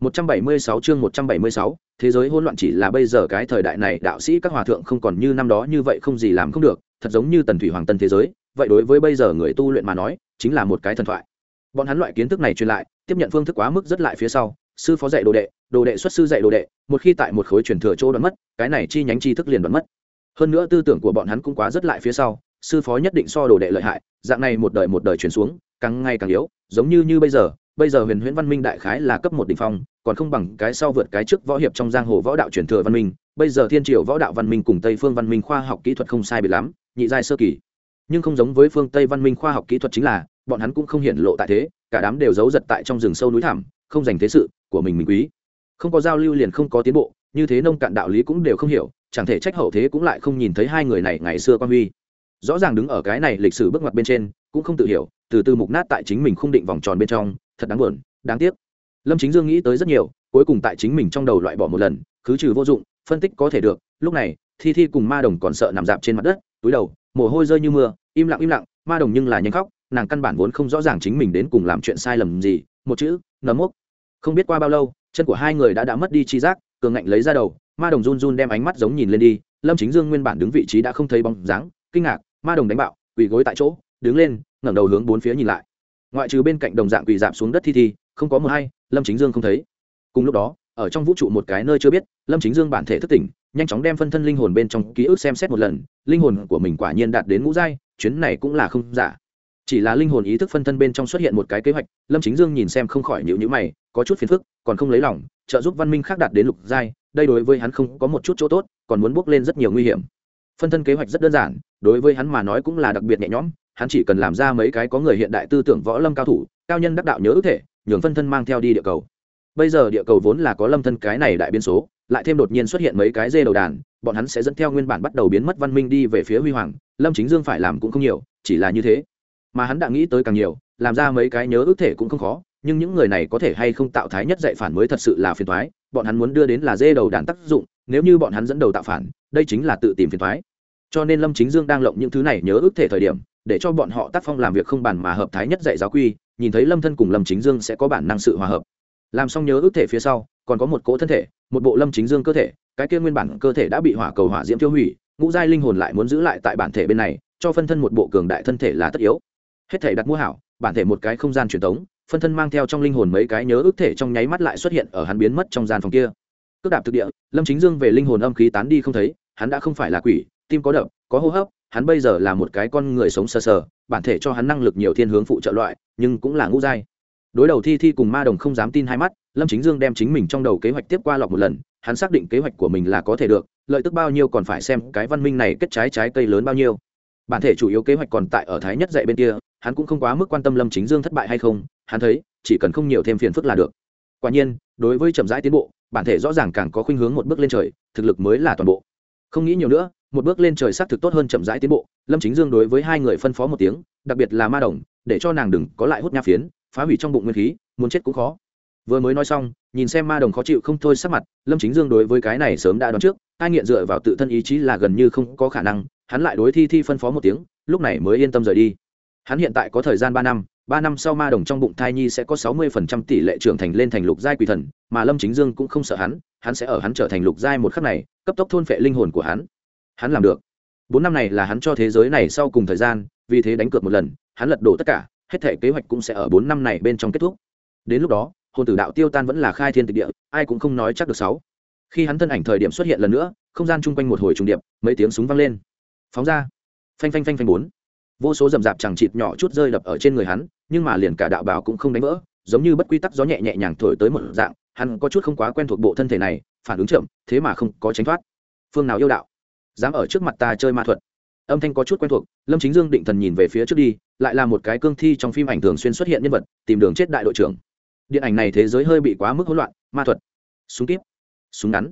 176 chương 176, thế giới hỗn loạn chỉ là bây giờ cái thời đại này đạo sĩ các hòa thượng không còn như năm đó như vậy không gì làm không được, thật giống như tần thủy hoàng tân thế giới, vậy đối với bây giờ người tu luyện mà nói, chính là một cái thần thoại. Bọn hắn loại kiến thức này truyền lại, tiếp nhận phương thức quá mức rất lại phía sau, sư phó dạy đồ đệ, đồ đệ xuất sư dạy đồ đệ, một khi tại một khối truyền thừa chỗ đoạn mất, cái này chi nhánh tri thức liền đoạn mất. Hơn nữa tư tưởng của bọn hắn cũng quá rất lại phía sau, sư phó nhất định so đồ đệ lợi hại, dạng này một đời một đời truyền xuống, càng ngày càng yếu, giống như như bây giờ, bây giờ huyền huyễn văn minh đại khái là cấp một đỉnh phong còn không bằng cái sau vượt cái trước võ hiệp trong giang hồ võ đạo truyền thừa văn minh. Bây giờ thiên triều võ đạo văn minh cùng tây phương văn minh khoa học kỹ thuật không sai biệt lắm, nhị giai sơ kỳ. Nhưng không giống với phương tây văn minh khoa học kỹ thuật chính là, bọn hắn cũng không hiện lộ tại thế, cả đám đều giấu giật tại trong rừng sâu núi thẳm, không dành thế sự của mình mình quý. Không có giao lưu liền không có tiến bộ, như thế nông cạn đạo lý cũng đều không hiểu, chẳng thể trách hậu thế cũng lại không nhìn thấy hai người này ngày xưa quan huy. Rõ ràng đứng ở cái này lịch sử bước ngoặt bên trên, cũng không tự hiểu, từ từ mục nát tại chính mình không định vòng tròn bên trong, thật đáng buồn, đáng tiếc lâm chính dương nghĩ tới rất nhiều, cuối cùng tại chính mình trong đầu loại bỏ một lần khứ trừ vô dụng, phân tích có thể được, lúc này, thi thi cùng ma đồng còn sợ nằm dạp trên mặt đất, túi đầu, mồ hôi rơi như mưa, im lặng im lặng, ma đồng nhưng là nhanh khóc, nàng căn bản vốn không rõ ràng chính mình đến cùng làm chuyện sai lầm gì, một chữ, nấm mốc. Không biết qua bao lâu, chân của hai người đã đã mất đi chi giác, cường ngạnh lấy ra đầu, ma đồng run run đem ánh mắt giống nhìn lên đi, lâm chính dương nguyên bản đứng vị trí đã không thấy bóng dáng, kinh ngạc, ma đồng đánh bạo, quỳ gối tại chỗ, đứng lên, ngẩng đầu hướng bốn phía nhìn lại. Ngoại trừ bên cạnh đồng dạng quỳ dạp xuống đất thi thi, không có một hay lâm chính dương không thấy. Cùng lúc đó, ở trong vũ trụ một cái nơi chưa biết, lâm chính dương bản thể thức tỉnh, nhanh chóng đem phân thân linh hồn bên trong ký ức xem xét một lần, linh hồn của mình quả nhiên đạt đến ngũ giai, chuyến này cũng là không giả. Chỉ là linh hồn ý thức phân thân bên trong xuất hiện một cái kế hoạch, lâm chính dương nhìn xem không khỏi nhịu nhữ mày, có chút phiền phức, còn không lấy lòng, trợ giúp văn minh khác đạt đến lục giai, đây đối với hắn không có một chút chỗ tốt, còn muốn bước lên rất nhiều nguy hiểm. Phân thân kế hoạch rất đơn giản, đối với hắn mà nói cũng là đặc biệt nhẹ nhõm, hắn chỉ cần làm ra mấy cái có người hiện đại tư tưởng võ lâm cao thủ cao nhân đắc đạo nhớ ước thể, nhường phân thân mang theo đi địa cầu. Bây giờ địa cầu vốn là có lâm thân cái này đại biến số, lại thêm đột nhiên xuất hiện mấy cái dê đầu đàn, bọn hắn sẽ dẫn theo nguyên bản bắt đầu biến mất văn minh đi về phía huy hoàng, lâm chính dương phải làm cũng không nhiều, chỉ là như thế. Mà hắn đã nghĩ tới càng nhiều, làm ra mấy cái nhớ ước thể cũng không khó, nhưng những người này có thể hay không tạo thái nhất dạy phản mới thật sự là phiền thoái bọn hắn muốn đưa đến là dê đầu đàn tác dụng, nếu như bọn hắn dẫn đầu tạo phản, đây chính là tự tìm phiền thoái cho nên lâm chính dương đang lộng những thứ này nhớ ước thể thời điểm, để cho bọn họ tác phong làm việc không bàn mà hợp thái nhất dạy giáo quy nhìn thấy lâm thân cùng lâm chính dương sẽ có bản năng sự hòa hợp. Làm xong nhớ ước thể phía sau, còn có một cỗ thân thể, một bộ lâm chính dương cơ thể, cái kia nguyên bản cơ thể đã bị hỏa cầu hỏa diễm tiêu hủy, ngũ giai linh hồn lại muốn giữ lại tại bản thể bên này, cho phân thân một bộ cường đại thân thể là tất yếu. Hết thể đặt mua hảo, bản thể một cái không gian truyền thống phân thân mang theo trong linh hồn mấy cái nhớ ước thể trong nháy mắt lại xuất hiện ở hắn biến mất trong gian phòng kia. Cước đạp thực địa, lâm chính dương về linh hồn âm khí tán đi không thấy, hắn đã không phải là quỷ, tim có đập, có hô hấp, hắn bây giờ là một cái con người sống sờ sờ, bản thể cho hắn năng lực nhiều thiên hướng phụ trợ loại nhưng cũng là ngũ giai. Đối đầu thi thi cùng ma đồng không dám tin hai mắt, lâm chính dương đem chính mình trong đầu kế hoạch tiếp qua lọc một lần, hắn xác định kế hoạch của mình là có thể được, lợi tức bao nhiêu còn phải xem cái văn minh này kết trái trái cây lớn bao nhiêu. Bản thể chủ yếu kế hoạch còn tại ở thái nhất dạy bên kia, hắn cũng không quá mức quan tâm lâm chính dương thất bại hay không, hắn thấy, chỉ cần không nhiều thêm phiền phức là được. Quả nhiên, đối với chậm rãi tiến bộ, bản thể rõ ràng càng có khuynh hướng một bước lên trời, thực lực mới là toàn bộ. Không nghĩ nhiều nữa, một bước lên trời xác thực tốt hơn chậm rãi tiến bộ lâm chính dương đối với hai người phân phó một tiếng, đặc biệt là ma đồng, để cho nàng đừng có lại hút nha phiến, phá hủy trong bụng nguyên khí, muốn chết cũng khó. Vừa mới nói xong, nhìn xem ma đồng khó chịu không thôi sắc mặt, lâm chính dương đối với cái này sớm đã đoán trước ai nghiện dựa vào tự thân ý chí là gần như không có khả năng, hắn lại đối thi thi phân phó một tiếng, lúc này mới yên tâm rời đi. Hắn hiện tại có thời gian ba năm ba năm sau ma đồng trong bụng thai nhi sẽ có sáu mươi phần trăm tỷ lệ trưởng thành lên thành lục giai quỷ thần, mà lâm chính dương cũng không sợ hắn hắn sẽ ở hắn trở thành lục giai một khắc này, cấp tốc thôn phệ linh hồn của hắn. Hắn làm được bốn năm này là hắn cho thế giới này sau cùng thời gian, vì thế đánh cược một lần, hắn lật đổ tất cả, hết thể kế hoạch cũng sẽ ở bốn năm này bên trong kết thúc. Đến lúc đó, hồn tử đạo tiêu tan vẫn là khai thiên tịch địa, ai cũng không nói chắc được sáu. Khi hắn thân ảnh thời điểm xuất hiện lần nữa, không gian chung quanh một hồi trùng điệp, mấy tiếng súng vang lên. Phóng ra. Phanh phanh phanh phanh bốn. Vô số rầm rạp chẳng chịt nhỏ chút rơi đập ở trên người hắn, nhưng mà liền cả đạo bảo cũng không đánh vỡ, giống như bất quy tắc gió nhẹ nhẹ nhàng thổi tới một dạng, hắn có chút không quá quen thuộc bộ thân thể này, phản ứng chậm, thế mà không có tránh thoát. Phương nào yêu đạo? Dám ở trước mặt ta chơi ma thuật. Âm thanh có chút quen thuộc, lâm chính dương định thần nhìn về phía trước đi, lại là một cái cương thi trong phim ảnh thường xuyên xuất hiện nhân vật, tìm đường chết đại đội trưởng. Điện ảnh này thế giới hơi bị quá mức hỗn loạn, ma thuật. Súng kíp. Súng ngắn.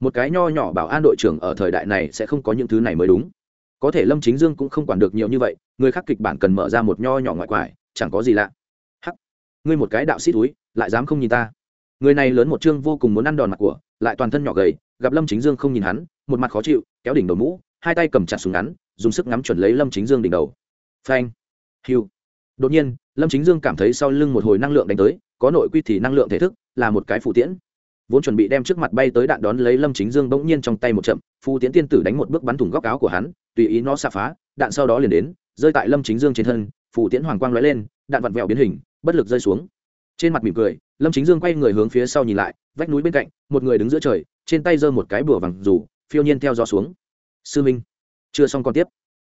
Một cái nho nhỏ bảo an đội trưởng ở thời đại này sẽ không có những thứ này mới đúng. Có thể lâm chính dương cũng không quản được nhiều như vậy, người khác kịch bản cần mở ra một nho nhỏ ngoại quải, chẳng có gì lạ. Hắc. Ngươi một cái đạo sĩ túi, lại dám không nhìn ta. Người này lớn một chương vô cùng muốn ăn đòn mặt của, lại toàn thân nhỏ gầy gặp lâm chính dương không nhìn hắn, một mặt khó chịu, kéo đỉnh đầu mũ, hai tay cầm chặt súng ngắn, dùng sức ngắm chuẩn lấy lâm chính dương đỉnh đầu. Phanh. Hiu. Đột nhiên, lâm chính dương cảm thấy sau lưng một hồi năng lượng đánh tới, có nội quy thì năng lượng thể thức là một cái phụ tiễn. Vốn chuẩn bị đem trước mặt bay tới đạn đón lấy lâm chính dương bỗng nhiên trong tay một chậm phụ tiễn tiên tử đánh một bước bắn thủng góc áo của hắn, tùy ý nó xạ phá, đạn sau đó liền đến, rơi tại lâm chính dương trên thân phụ tiễn hoàng quang lóe lên, đạn vặn vẹo biến hình, bất lực rơi xuống. Trên mặt mỉm cười, lâm chính dương quay người hướng phía sau nhìn lại, vách núi bên cạnh, một người đứng giữa trời trên tay giơ một cái bùa vàng rủ phiêu nhiên theo gió xuống. Sư minh chưa xong còn tiếp.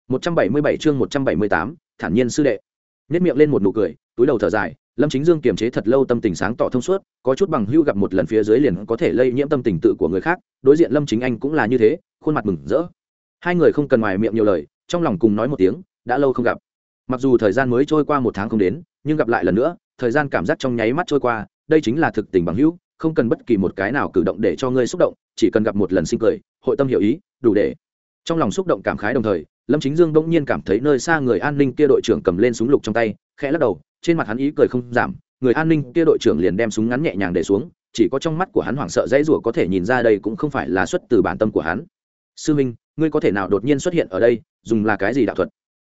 177 chương 178, thản nhiên sư đệ. Nét miệng lên một nụ cười túi đầu thở dài lâm chính dương kiềm chế thật lâu tâm tình sáng tỏ thông suốt có chút bằng hưu gặp một lần phía dưới liền có thể lây nhiễm tâm tình tự của người khác đối diện lâm chính anh cũng là như thế khuôn mặt mừng rỡ. Hai người không cần ngoài miệng nhiều lời trong lòng cùng nói một tiếng đã lâu không gặp. Mặc dù thời gian mới trôi qua một tháng không đến nhưng gặp lại lần nữa thời gian cảm giác trong nháy mắt trôi qua đây chính là thực tình bằng hữu không cần bất kỳ một cái nào cử động để cho ngươi xúc động, chỉ cần gặp một lần sinh cười, hội tâm hiểu ý, đủ để. Trong lòng xúc động cảm khái đồng thời, lâm chính dương bỗng nhiên cảm thấy nơi xa người an ninh kia đội trưởng cầm lên súng lục trong tay, khẽ lắc đầu, trên mặt hắn ý cười không giảm, người an ninh kia đội trưởng liền đem súng ngắn nhẹ nhàng để xuống, chỉ có trong mắt của hắn hoảng sợ dãy rủa có thể nhìn ra đây cũng không phải là xuất từ bản tâm của hắn. Sư minh, ngươi có thể nào đột nhiên xuất hiện ở đây, dùng là cái gì đạo thuật?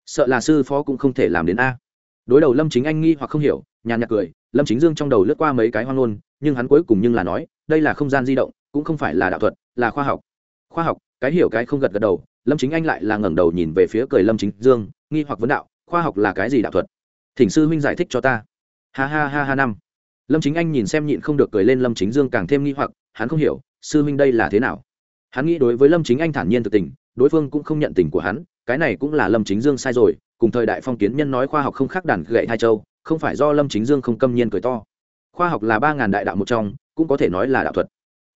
Sợ là sư phó cũng không thể làm đến a. Đối đầu lâm chính anh nghi hoặc không hiểu, nhàn nhạt cười, lâm chính dương trong đầu lướt qua mấy cái hoang ngôn nhưng hắn cuối cùng nhưng là nói, đây là không gian di động, cũng không phải là đạo thuật, là khoa học. Khoa học, cái hiểu cái không gật gật đầu, lâm chính anh lại là ngẩng đầu nhìn về phía cười lâm chính dương, nghi hoặc vấn đạo, khoa học là cái gì đạo thuật? Thỉnh sư huynh giải thích cho ta. Ha ha ha ha năm. Lâm chính anh nhìn xem nhịn không được cười lên lâm chính dương càng thêm nghi hoặc, hắn không hiểu, sư huynh đây là thế nào? Hắn nghĩ đối với lâm chính anh thản nhiên thực tình, đối phương cũng không nhận tình của hắn, cái này cũng là lâm chính dương sai rồi, cùng thời đại phong kiến nhân nói khoa học không khác đàn gậy hai châu, không phải do lâm chính dương không câm nhiên cười to khoa học là ba ngàn đại đạo một trong, cũng có thể nói là đạo thuật.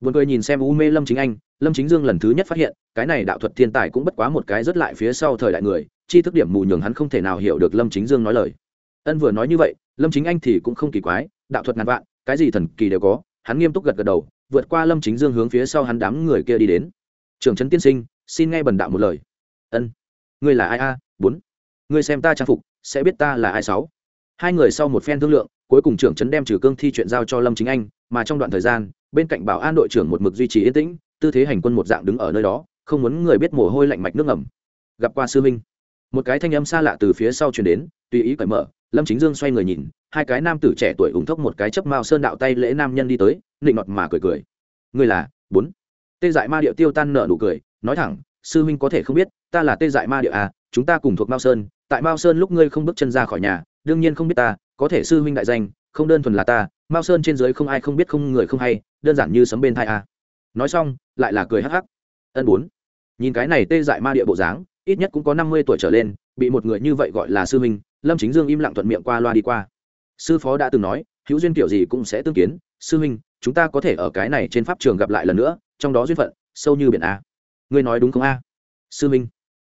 Vườn cười nhìn xem u mê lâm chính anh, lâm chính dương lần thứ nhất phát hiện, cái này đạo thuật thiên tài cũng bất quá một cái rất lại phía sau thời đại người chi thức điểm mù nhường hắn không thể nào hiểu được lâm chính dương nói lời. Ân vừa nói như vậy, lâm chính anh thì cũng không kỳ quái, đạo thuật ngàn vạn, cái gì thần kỳ đều có, hắn nghiêm túc gật gật đầu, vượt qua lâm chính dương hướng phía sau hắn đám người kia đi đến. Trường trấn tiên sinh, xin nghe bần đạo một lời. Ân. Ngươi là ai a? Bốn. Ngươi xem ta trang phục, sẽ biết ta là ai sáu. Hai người sau một phen thương lượng cuối cùng trưởng trấn đem trừ cương thi chuyện giao cho lâm chính anh, mà trong đoạn thời gian, bên cạnh bảo an đội trưởng một mực duy trì yên tĩnh, tư thế hành quân một dạng đứng ở nơi đó, không muốn người biết mồ hôi lạnh mạch nước ngầm. Gặp qua sư minh một cái thanh âm xa lạ từ phía sau chuyển đến, tùy ý cởi mở, lâm chính dương xoay người nhìn, hai cái nam tử trẻ tuổi ủng thốc một cái chấp mao sơn đạo tay lễ nam nhân đi tới, nịnh nọt mà cười cười. Người là, bốn. Tê dại ma điệu tiêu tan nợ nụ cười, nói thẳng, sư huynh có thể không biết, ta là tê dại ma điệu à chúng ta cùng thuộc mao sơn, tại mao sơn lúc ngươi không bước chân ra khỏi nhà, đương nhiên không biết ta có thể sư huynh đại danh, không đơn thuần là ta, mao sơn trên dưới không ai không biết không người không hay, đơn giản như sấm bên thai à. nói xong, lại là cười hắc hắc. Ân bốn. Nhìn cái này tê dại ma địa bộ dáng, ít nhất cũng có năm mươi tuổi trở lên, bị một người như vậy gọi là sư huynh, lâm chính dương im lặng thuận miệng qua loa đi qua. Sư phó đã từng nói, hữu duyên kiểu gì cũng sẽ tương kiến, sư huynh, chúng ta có thể ở cái này trên pháp trường gặp lại lần nữa, trong đó duyên phận, sâu như biển a. Ngươi nói đúng không a? Sư huynh.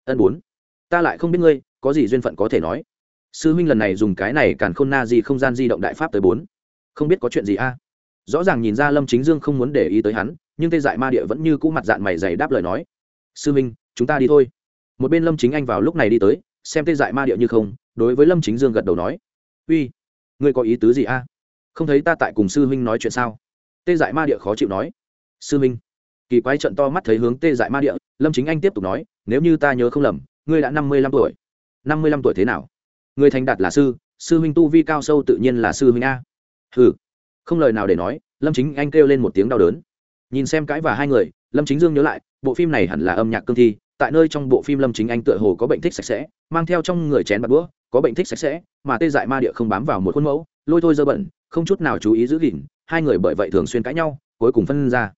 Ân bốn. Ta lại không biết ngươi, có gì duyên phận có thể nói sư huynh lần này dùng cái này càn khôn na Di không gian di động đại pháp tới bốn. Không biết có chuyện gì a? Rõ ràng nhìn ra lâm chính dương không muốn để ý tới hắn, nhưng tê dại ma địa vẫn như cũ mặt dạng mày dày đáp lời nói. Sư huynh, chúng ta đi thôi. Một bên lâm chính anh vào lúc này đi tới, xem tê dại ma địa như không, đối với lâm chính dương gật đầu nói. Uy, ngươi có ý tứ gì a? Không thấy ta tại cùng sư huynh nói chuyện sao? Tê dại ma địa khó chịu nói. Sư huynh, kỳ quái trận to mắt thấy hướng tê dại ma địa, lâm chính anh tiếp tục nói, nếu như ta nhớ không lầm, ngươi đã năm mươi lăm tuổi. Năm mươi lăm tuổi thế nào? Người thành đạt là sư sư huynh tu vi cao sâu tự nhiên là sư huynh a. Ừ không lời nào để nói lâm chính anh kêu lên một tiếng đau đớn. Nhìn xem cãi và hai người lâm chính dương nhớ lại bộ phim này hẳn là âm nhạc cương thi tại nơi trong bộ phim lâm chính anh tựa hồ có bệnh thích sạch sẽ mang theo trong người chén bạc đũa có bệnh thích sạch sẽ mà tê dại ma địa không bám vào một khuôn mẫu lôi thôi dơ bẩn không chút nào chú ý giữ gìn hai người bởi vậy thường xuyên cãi nhau cuối cùng phân ra.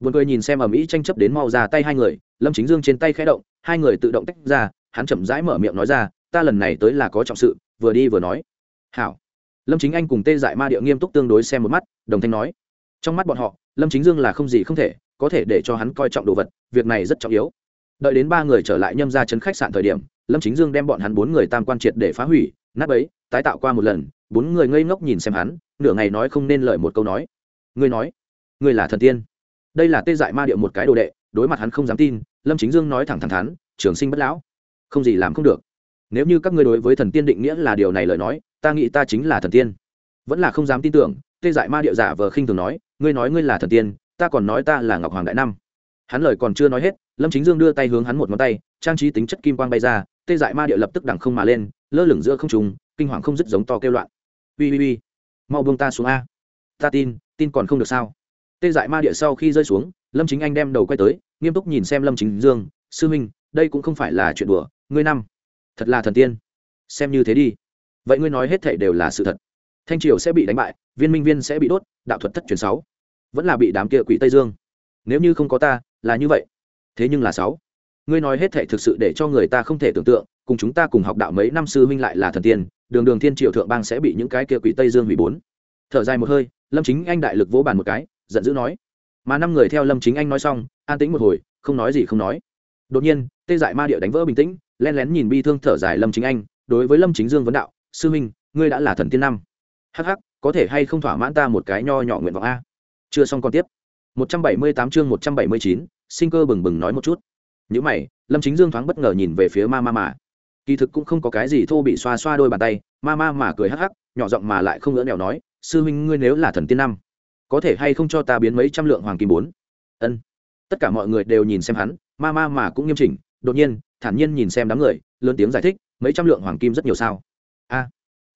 Buồn cười nhìn xem ầm ĩ tranh chấp đến mau ra tay hai người, Lâm Chính Dương trên tay khẽ động, hai người tự động tách ra, hắn chậm rãi mở miệng nói ra, ta lần này tới là có trọng sự, vừa đi vừa nói. Hảo. Lâm Chính Anh cùng Tê Dại Ma Địa nghiêm túc tương đối xem một mắt, đồng thanh nói. Trong mắt bọn họ, Lâm Chính Dương là không gì không thể, có thể để cho hắn coi trọng đồ vật, việc này rất trọng yếu. Đợi đến ba người trở lại nhâm ra chấn khách sạn thời điểm, Lâm Chính Dương đem bọn hắn bốn người tam quan triệt để phá hủy, nát bấy, tái tạo qua một lần, bốn người ngây ngốc nhìn xem hắn, nửa ngày nói không nên lời một câu nói. Ngươi nói, ngươi là thần tiên đây là tê dại ma điệu một cái đồ đệ đối mặt hắn không dám tin lâm chính dương nói thẳng thẳng thắn trường sinh bất lão không gì làm không được nếu như các ngươi đối với thần tiên định nghĩa là điều này lời nói ta nghĩ ta chính là thần tiên. Vẫn là không dám tin tưởng tê dại ma điệu giả vờ khinh thường nói ngươi nói ngươi là thần tiên ta còn nói ta là ngọc hoàng đại năm hắn lời còn chưa nói hết lâm chính dương đưa tay hướng hắn một ngón tay trang trí tính chất kim quang bay ra tê dại ma điệu lập tức đằng không mà lên lơ lửng giữa không trùng kinh hoàng không dứt giống to kêu loạn. Ui ui ui mau buông ta xuống a. Ta tin tin còn không được sao? Tê dại ma địa sau khi rơi xuống lâm chính anh đem đầu quay tới nghiêm túc nhìn xem lâm chính dương sư minh, đây cũng không phải là chuyện đùa ngươi năm thật là thần tiên. Xem như thế đi. Vậy ngươi nói hết thảy đều là sự thật. Thanh triều sẽ bị đánh bại, viên minh viên sẽ bị đốt, đạo thuật thất truyền sáu. Vẫn là bị đám kia quỷ tây dương. Nếu như không có ta, là như vậy. Thế nhưng là sáu. Ngươi nói hết thảy thực sự để cho người ta không thể tưởng tượng, cùng chúng ta cùng học đạo mấy năm sư huynh lại là thần tiên, đường đường thiên triều thượng bang sẽ bị những cái kia quỷ tây dương hủy bốn. Thở dài một hơi, lâm chính anh đại lực vỗ bàn một cái, giận dữ nói. Mà năm người theo lâm chính anh nói xong, an tĩnh một hồi, không nói gì không nói. Đột nhiên, tê dại ma địa đánh vỡ bình tĩnh len lén nhìn bi thương thở dài lâm chính anh đối với lâm chính dương vấn đạo sư minh ngươi đã là thần tiên năm. Hh có thể hay không thỏa mãn ta một cái nho nhỏ nguyện vọng a? Chưa xong còn tiếp. 178 chương 179, sinh cơ bừng bừng nói một chút. Những mày lâm chính dương thoáng bất ngờ nhìn về phía ma ma mà kỳ thực cũng không có cái gì thô bị xoa xoa đôi bàn tay ma ma mà cười hắc hắc nhỏ giọng mà lại không ngỡ nẻo nói sư huynh ngươi nếu là thần tiên năm có thể hay không cho ta biến mấy trăm lượng hoàng kim bốn? Ân. Tất cả mọi người đều nhìn xem hắn ma ma mà cũng nghiêm chỉnh đột nhiên thản nhiên nhìn xem đám người, lớn tiếng giải thích, mấy trăm lượng hoàng kim rất nhiều sao? A,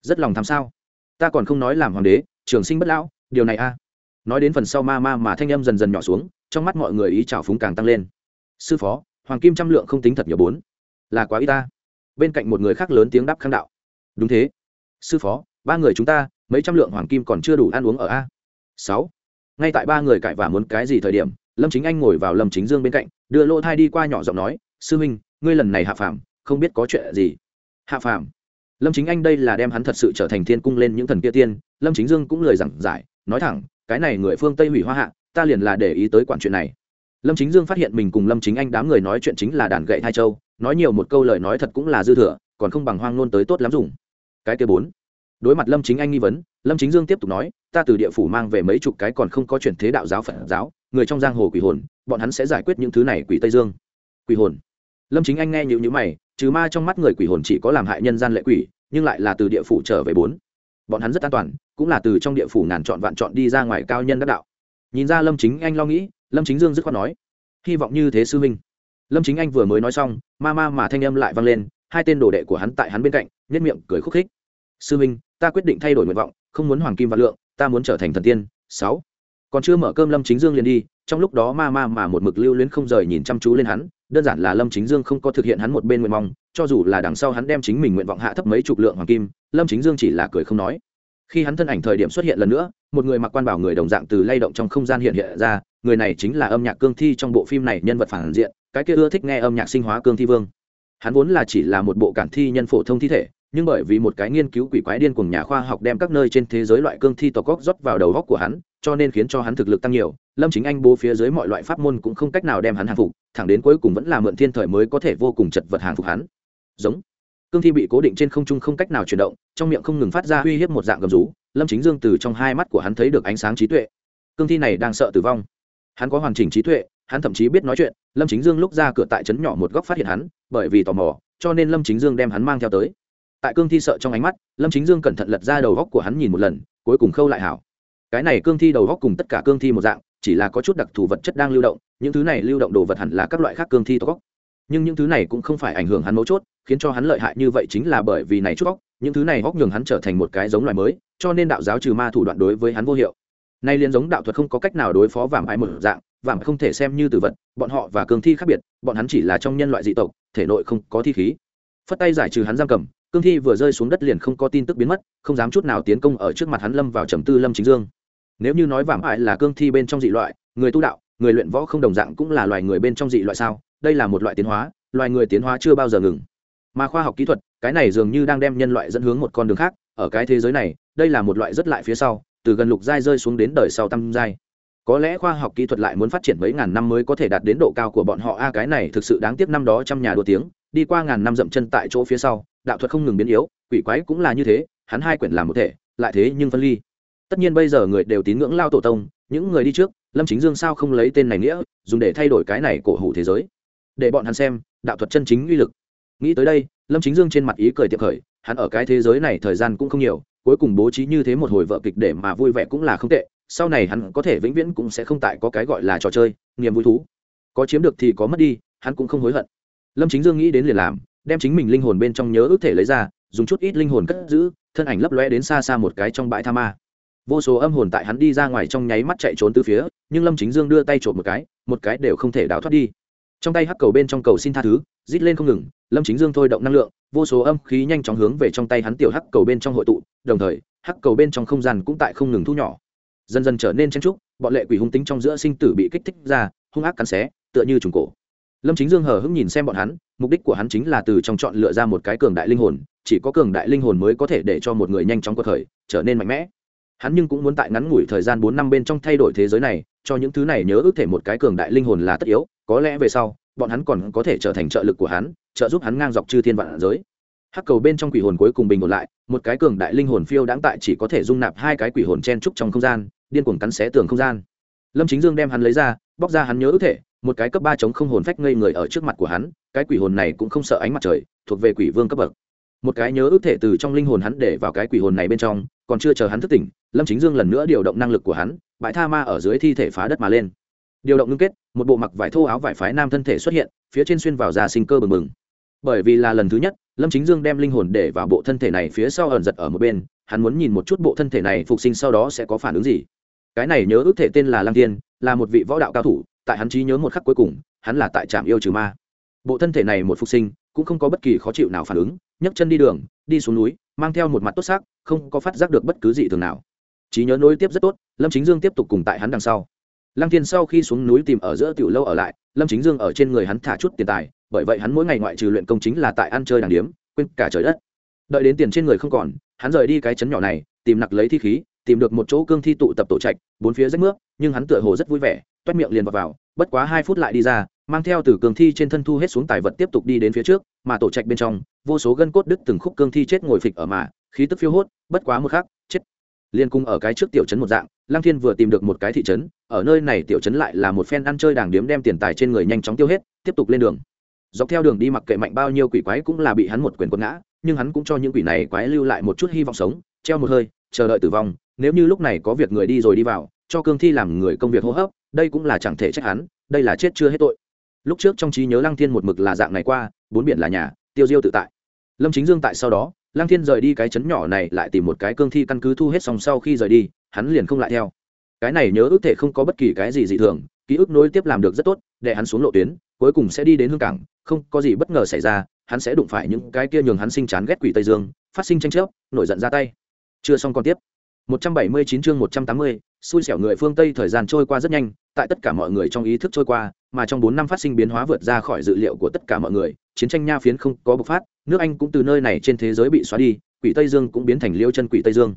rất lòng tham sao? Ta còn không nói làm hoàng đế, trường sinh bất lão, điều này a. Nói đến phần sau ma ma mà thanh âm dần dần nhỏ xuống, trong mắt mọi người ý trào phúng càng tăng lên. Sư phó, hoàng kim trăm lượng không tính thật nhiều bốn. Là quá ít ta. Bên cạnh một người khác lớn tiếng đáp kháng đạo. Đúng thế. Sư phó, ba người chúng ta, mấy trăm lượng hoàng kim còn chưa đủ ăn uống ở a. Sáu. Ngay tại ba người cãi vả muốn cái gì thời điểm, lâm chính anh ngồi vào lâm chính dương bên cạnh, đưa lỗ thai đi qua nhỏ giọng nói, sư huynh ngươi lần này hạ phàm, không biết có chuyện gì. Hạ phàm. Lâm chính anh đây là đem hắn thật sự trở thành thiên cung lên những thần kia tiên, lâm chính dương cũng lời giảng giải, nói thẳng, cái này người phương tây hủy hoa hạ, ta liền là để ý tới quản chuyện này. Lâm chính dương phát hiện mình cùng lâm chính anh đám người nói chuyện chính là đàn gậy thai châu, nói nhiều một câu lời nói thật cũng là dư thừa, còn không bằng hoang nôn tới tốt lắm dùng. Cái kia bốn. Đối mặt lâm chính anh nghi vấn, lâm chính dương tiếp tục nói, ta từ địa phủ mang về mấy chục cái còn không có chuyển thế đạo giáo phật giáo, người trong giang hồ quỷ hồn, bọn hắn sẽ giải quyết những thứ này quỷ tây dương. Quỷ hồn lâm chính anh nghe nhịu nhữ mày, trừ ma trong mắt người quỷ hồn chỉ có làm hại nhân gian lệ quỷ, nhưng lại là từ địa phủ trở về bốn. Bọn hắn rất an toàn, cũng là từ trong địa phủ ngàn chọn vạn chọn đi ra ngoài cao nhân đắc đạo. Nhìn ra lâm chính anh lo nghĩ, lâm chính dương dứt khoát nói, hy vọng như thế sư minh lâm chính anh vừa mới nói xong, ma ma mà thanh âm lại vang lên, hai tên đồ đệ của hắn tại hắn bên cạnh nhất miệng cười khúc khích. Sư minh ta quyết định thay đổi nguyện vọng, không muốn hoàng kim và lượng, ta muốn trở thành thần tiên. Sáu. Còn chưa mở cơm, lâm chính dương liền đi, trong lúc đó ma ma mà một mực lưu luyến không rời nhìn chăm chú lên hắn đơn giản là lâm chính dương không có thực hiện hắn một bên nguyện mong, cho dù là đằng sau hắn đem chính mình nguyện vọng hạ thấp mấy chục lượng hoàng kim, lâm chính dương chỉ là cười không nói. Khi hắn thân ảnh thời điểm xuất hiện lần nữa, một người mặc quan bảo người đồng dạng từ lay động trong không gian hiện hiện ra, người này chính là âm nhạc cương thi trong bộ phim này nhân vật phản diện, cái kia ưa thích nghe âm nhạc sinh hóa cương thi vương. Hắn vốn là chỉ là một bộ cản thi nhân phổ thông thi thể nhưng bởi vì một cái nghiên cứu quỷ quái điên cùng nhà khoa học đem các nơi trên thế giới loại cương thi tộc góc rót vào đầu góc của hắn, cho nên khiến cho hắn thực lực tăng nhiều. Lâm chính anh bố phía dưới mọi loại pháp môn cũng không cách nào đem hắn hàng phục, thẳng đến cuối cùng vẫn là mượn thiên thời mới có thể vô cùng chật vật hàng phục hắn. Giống. Cương thi bị cố định trên không trung không cách nào chuyển động, trong miệng không ngừng phát ra uy hiếp một dạng gầm rú. Lâm chính dương từ trong hai mắt của hắn thấy được ánh sáng trí tuệ. Cương thi này đang sợ tử vong. Hắn có hoàn chỉnh trí tuệ, hắn thậm chí biết nói chuyện. Lâm chính dương lúc ra cửa tại trấn nhỏ một góc phát hiện hắn, bởi vì tò mò, cho nên lâm chính dương đem hắn mang theo tới tại cương thi sợ trong ánh mắt, lâm chính dương cẩn thận lật ra đầu góc của hắn nhìn một lần, cuối cùng khâu lại hảo. Cái này cương thi đầu góc cùng tất cả cương thi một dạng, chỉ là có chút đặc thù vật chất đang lưu động, những thứ này lưu động đồ vật hẳn là các loại khác cương thi tộc góc. Nhưng những thứ này cũng không phải ảnh hưởng hắn mấu chốt, khiến cho hắn lợi hại như vậy chính là bởi vì này chút góc, những thứ này góc nhường hắn trở thành một cái giống loài mới, cho nên đạo giáo trừ ma thủ đoạn đối với hắn vô hiệu. Nay liền giống đạo thuật không có cách nào đối phó vàm ái một dạng vàm không thể xem như từ vật, bọn họ và cương thi khác biệt, bọn hắn chỉ là trong nhân loại dị tộc, thể nội không có thi khí. Phất tay giải trừ hắn giam cầm cương thi vừa rơi xuống đất liền không có tin tức biến mất, không dám chút nào tiến công ở trước mặt hắn lâm vào trầm tư lâm chính dương. Nếu như nói vảm ải là cương thi bên trong dị loại, người tu đạo, người luyện võ không đồng dạng cũng là loài người bên trong dị loại sao? Đây là một loại tiến hóa, loài người tiến hóa chưa bao giờ ngừng. Mà khoa học kỹ thuật, cái này dường như đang đem nhân loại dẫn hướng một con đường khác, ở cái thế giới này, đây là một loại rất lại phía sau, từ gần lục giai rơi xuống đến đời sau tam giai. Có lẽ khoa học kỹ thuật lại muốn phát triển mấy ngàn năm mới có thể đạt đến độ cao của bọn họ. A, cái này thực sự đáng tiếc năm đó trăm nhà đua tiếng, đi qua ngàn năm dậm chân tại chỗ phía sau đạo thuật không ngừng biến yếu, quỷ quái cũng là như thế, hắn hai quyển làm một thể, lại thế nhưng phân ly. Tất nhiên bây giờ người đều tín ngưỡng lao tổ tông, những người đi trước, lâm chính dương sao không lấy tên này nghĩa, dùng để thay đổi cái này cổ hủ thế giới. Để bọn hắn xem, đạo thuật chân chính uy lực. Nghĩ tới đây, lâm chính dương trên mặt ý cười tiệp khởi, hắn ở cái thế giới này thời gian cũng không nhiều, cuối cùng bố trí như thế một hồi vợ kịch để mà vui vẻ cũng là không tệ, sau này hắn có thể vĩnh viễn cũng sẽ không tại có cái gọi là trò chơi, niềm vui thú. Có chiếm được thì có mất đi, hắn cũng không hối hận. Lâm chính dương nghĩ đến liền làm đem chính mình linh hồn bên trong nhớ ước thể lấy ra, dùng chút ít linh hồn cất giữ, thân ảnh lấp lóe đến xa xa một cái trong bãi tha ma. Vô số âm hồn tại hắn đi ra ngoài trong nháy mắt chạy trốn từ phía, nhưng lâm chính dương đưa tay trộm một cái một cái đều không thể đào thoát đi. Trong tay hắc cầu bên trong cầu xin tha thứ, rít lên không ngừng, lâm chính dương thôi động năng lượng, vô số âm khí nhanh chóng hướng về trong tay hắn tiểu hắc cầu bên trong hội tụ, đồng thời, hắc cầu bên trong không gian cũng tại không ngừng thu nhỏ. Dần dần trở nên chen trúc, bọn lệ quỷ hung tính trong giữa sinh tử bị kích thích ra, hung ác cắn xé, tựa như trùng cổ lâm chính dương hờ hững nhìn xem bọn hắn, mục đích của hắn chính là từ trong chọn lựa ra một cái cường đại linh hồn, chỉ có cường đại linh hồn mới có thể để cho một người nhanh chóng cuộc khởi, trở nên mạnh mẽ. Hắn nhưng cũng muốn tại ngắn ngủi thời gian bốn năm bên trong thay đổi thế giới này, cho những thứ này nhớ ước thể một cái cường đại linh hồn là tất yếu, có lẽ về sau, bọn hắn còn có thể trở thành trợ lực của hắn, trợ giúp hắn ngang dọc chư thiên vạn giới. Hắc cầu bên trong quỷ hồn cuối cùng bình ổn lại, một cái cường đại linh hồn phiêu đáng tại chỉ có thể dung nạp hai cái quỷ hồn chen trúc trong không gian, điên cuồng cắn xé tường không gian. Lâm chính dương đem hắn lấy ra, bóc ra hắn nhớ ước thể một cái cấp ba chống không hồn phách ngây người ở trước mặt của hắn, cái quỷ hồn này cũng không sợ ánh mặt trời, thuộc về quỷ vương cấp bậc. Một cái nhớ ước thể từ trong linh hồn hắn để vào cái quỷ hồn này bên trong, còn chưa chờ hắn thức tỉnh, lâm chính dương lần nữa điều động năng lực của hắn, bãi tha ma ở dưới thi thể phá đất mà lên. Điều động ngưng kết, một bộ mặc vải thô áo vải phái nam thân thể xuất hiện, phía trên xuyên vào da sinh cơ bừng bừng. Bởi vì là lần thứ nhất, lâm chính dương đem linh hồn để vào bộ thân thể này phía sau ẩn giật ở một bên, hắn muốn nhìn một chút bộ thân thể này phục sinh sau đó sẽ có phản ứng gì. Cái này nhớ ước thể tên là lăng tiên là một vị võ đạo cao thủ tại hắn trí nhớ một khắc cuối cùng, hắn là tại trạm yêu trừ ma. Bộ thân thể này một phục sinh, cũng không có bất kỳ khó chịu nào phản ứng, nhấc chân đi đường, đi xuống núi, mang theo một mặt tốt xác không có phát giác được bất cứ gì thường nào. Trí nhớ nối tiếp rất tốt, lâm chính dương tiếp tục cùng tại hắn đằng sau. Lăng thiên sau khi xuống núi tìm ở giữa tiểu lâu ở lại, lâm chính dương ở trên người hắn thả chút tiền tài, bởi vậy hắn mỗi ngày ngoại trừ luyện công chính là tại ăn chơi đàng điếm, quên cả trời đất. Đợi đến tiền trên người không còn, hắn rời đi cái chấn nhỏ này, tìm nặc lấy thi khí tìm được một chỗ cương thi tụ tập tổ trạch bốn phía rách nước nhưng hắn tựa hồ rất vui vẻ toét miệng liền vào, vào bất quá hai phút lại đi ra mang theo từ cương thi trên thân thu hết xuống tài vật tiếp tục đi đến phía trước mà tổ trạch bên trong vô số gân cốt đứt từng khúc cương thi chết ngồi phịch ở mà khí tức phiêu hốt bất quá một khắc chết. Liên cung ở cái trước tiểu trấn một dạng lăng thiên vừa tìm được một cái thị trấn ở nơi này tiểu trấn lại là một phen ăn chơi đàng điếm đem tiền tài trên người nhanh chóng tiêu hết tiếp tục lên đường. Dọc theo đường đi mặc kệ mạnh bao nhiêu quỷ quái cũng là bị hắn một quyền quật ngã nhưng hắn cũng cho những quỷ này quái lưu lại một chút hy vọng sống treo một hơi chờ đợi tử vong nếu như lúc này có việc người đi rồi đi vào, cho cương thi làm người công việc hô hấp, đây cũng là chẳng thể trách hắn, đây là chết chưa hết tội. Lúc trước trong trí nhớ lăng thiên một mực là dạng này qua, bốn biển là nhà, tiêu diêu tự tại. Lâm chính dương tại sau đó, lăng thiên rời đi cái chấn nhỏ này lại tìm một cái cương thi căn cứ thu hết xong sau khi rời đi, hắn liền không lại theo. Cái này nhớ ước thể không có bất kỳ cái gì dị thường, ký ức nối tiếp làm được rất tốt, để hắn xuống lộ tuyến, cuối cùng sẽ đi đến hương cảng, không có gì bất ngờ xảy ra, hắn sẽ đụng phải những cái kia nhường hắn sinh chán ghét quỷ tây dương, phát sinh tranh chấp, nổi giận ra tay. Chưa xong còn tiếp. 179 chương 180, xui xẻo người phương Tây thời gian trôi qua rất nhanh, tại tất cả mọi người trong ý thức trôi qua, mà trong 4 năm phát sinh biến hóa vượt ra khỏi dự liệu của tất cả mọi người, chiến tranh nha phiến không có bộc phát, nước Anh cũng từ nơi này trên thế giới bị xóa đi, quỷ Tây Dương cũng biến thành liêu chân quỷ Tây Dương.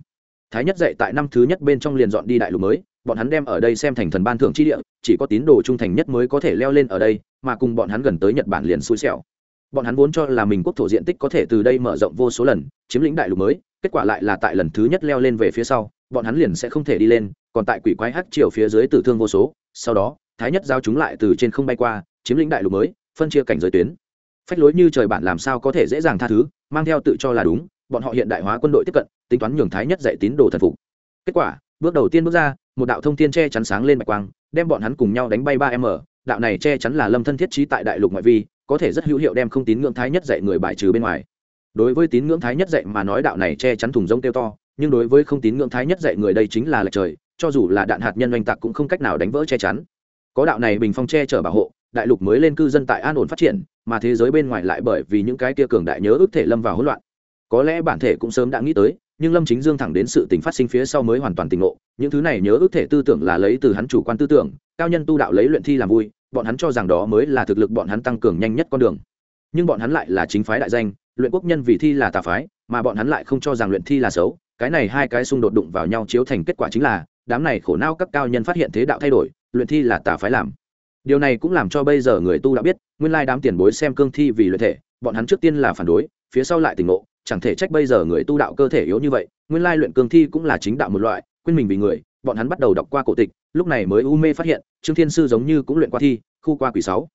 Thái nhất dạy tại năm thứ nhất bên trong liền dọn đi đại lục mới, bọn hắn đem ở đây xem thành thần ban thượng chi địa, chỉ có tín đồ trung thành nhất mới có thể leo lên ở đây, mà cùng bọn hắn gần tới Nhật Bản liền xui xẻo. Bọn hắn vốn cho là mình quốc thổ diện tích có thể từ đây mở rộng vô số lần, chiếm lĩnh đại lục mới, kết quả lại là tại lần thứ nhất leo lên về phía sau, bọn hắn liền sẽ không thể đi lên, còn tại quỷ quái hắc chiều phía dưới tử thương vô số, sau đó, thái nhất giao chúng lại từ trên không bay qua, chiếm lĩnh đại lục mới, phân chia cảnh giới tuyến. Phách lối như trời bản làm sao có thể dễ dàng tha thứ, mang theo tự cho là đúng, bọn họ hiện đại hóa quân đội tiếp cận, tính toán nhường thái nhất dạy tín đồ thần phục. Kết quả, bước đầu tiên bước ra, một đạo thông tin che chắn sáng lên bạch quang, đem bọn hắn cùng nhau đánh bay ba m. Đạo này che chắn là lâm thân thiết trí tại đại lục ngoại vi, có thể rất hữu hiệu đem không tín ngưỡng thái nhất dạy người bài trừ bên ngoài đối với tín ngưỡng thái nhất dạy mà nói đạo này che chắn thùng rông tiêu to, nhưng đối với không tín ngưỡng thái nhất dạy người đây chính là lệch trời, cho dù là đạn hạt nhân oanh tạc cũng không cách nào đánh vỡ che chắn. Có đạo này bình phong che chở bảo hộ, đại lục mới lên cư dân tại an ổn phát triển, mà thế giới bên ngoài lại bởi vì những cái kia cường đại nhớ ước thể lâm vào hỗn loạn. Có lẽ bản thể cũng sớm đã nghĩ tới, nhưng lâm chính dương thẳng đến sự tình phát sinh phía sau mới hoàn toàn tỉnh ngộ, những thứ này nhớ ước thể tư tưởng là lấy từ hắn chủ quan tư tưởng, cao nhân tu đạo lấy luyện thi làm vui, bọn hắn cho rằng đó mới là thực lực bọn hắn tăng cường nhanh nhất con đường. Nhưng bọn hắn lại là chính phái đại danh luyện quốc nhân vì thi là tà phái, mà bọn hắn lại không cho rằng luyện thi là xấu. Cái này hai cái xung đột đụng vào nhau chiếu thành kết quả chính là, đám này khổ não các cao nhân phát hiện thế đạo thay đổi, luyện thi là tà phái làm. Điều này cũng làm cho bây giờ người tu đã biết, nguyên lai đám tiền bối xem cương thi vì luyện thể, bọn hắn trước tiên là phản đối, phía sau lại tỉnh ngộ, chẳng thể trách bây giờ người tu đạo cơ thể yếu như vậy. Nguyên lai luyện cương thi cũng là chính đạo một loại, quên mình vì người, bọn hắn bắt đầu đọc qua cổ tịch, lúc này mới u mê phát hiện, trương thiên sư giống như cũng luyện qua thi, khu qua quỷ sáu.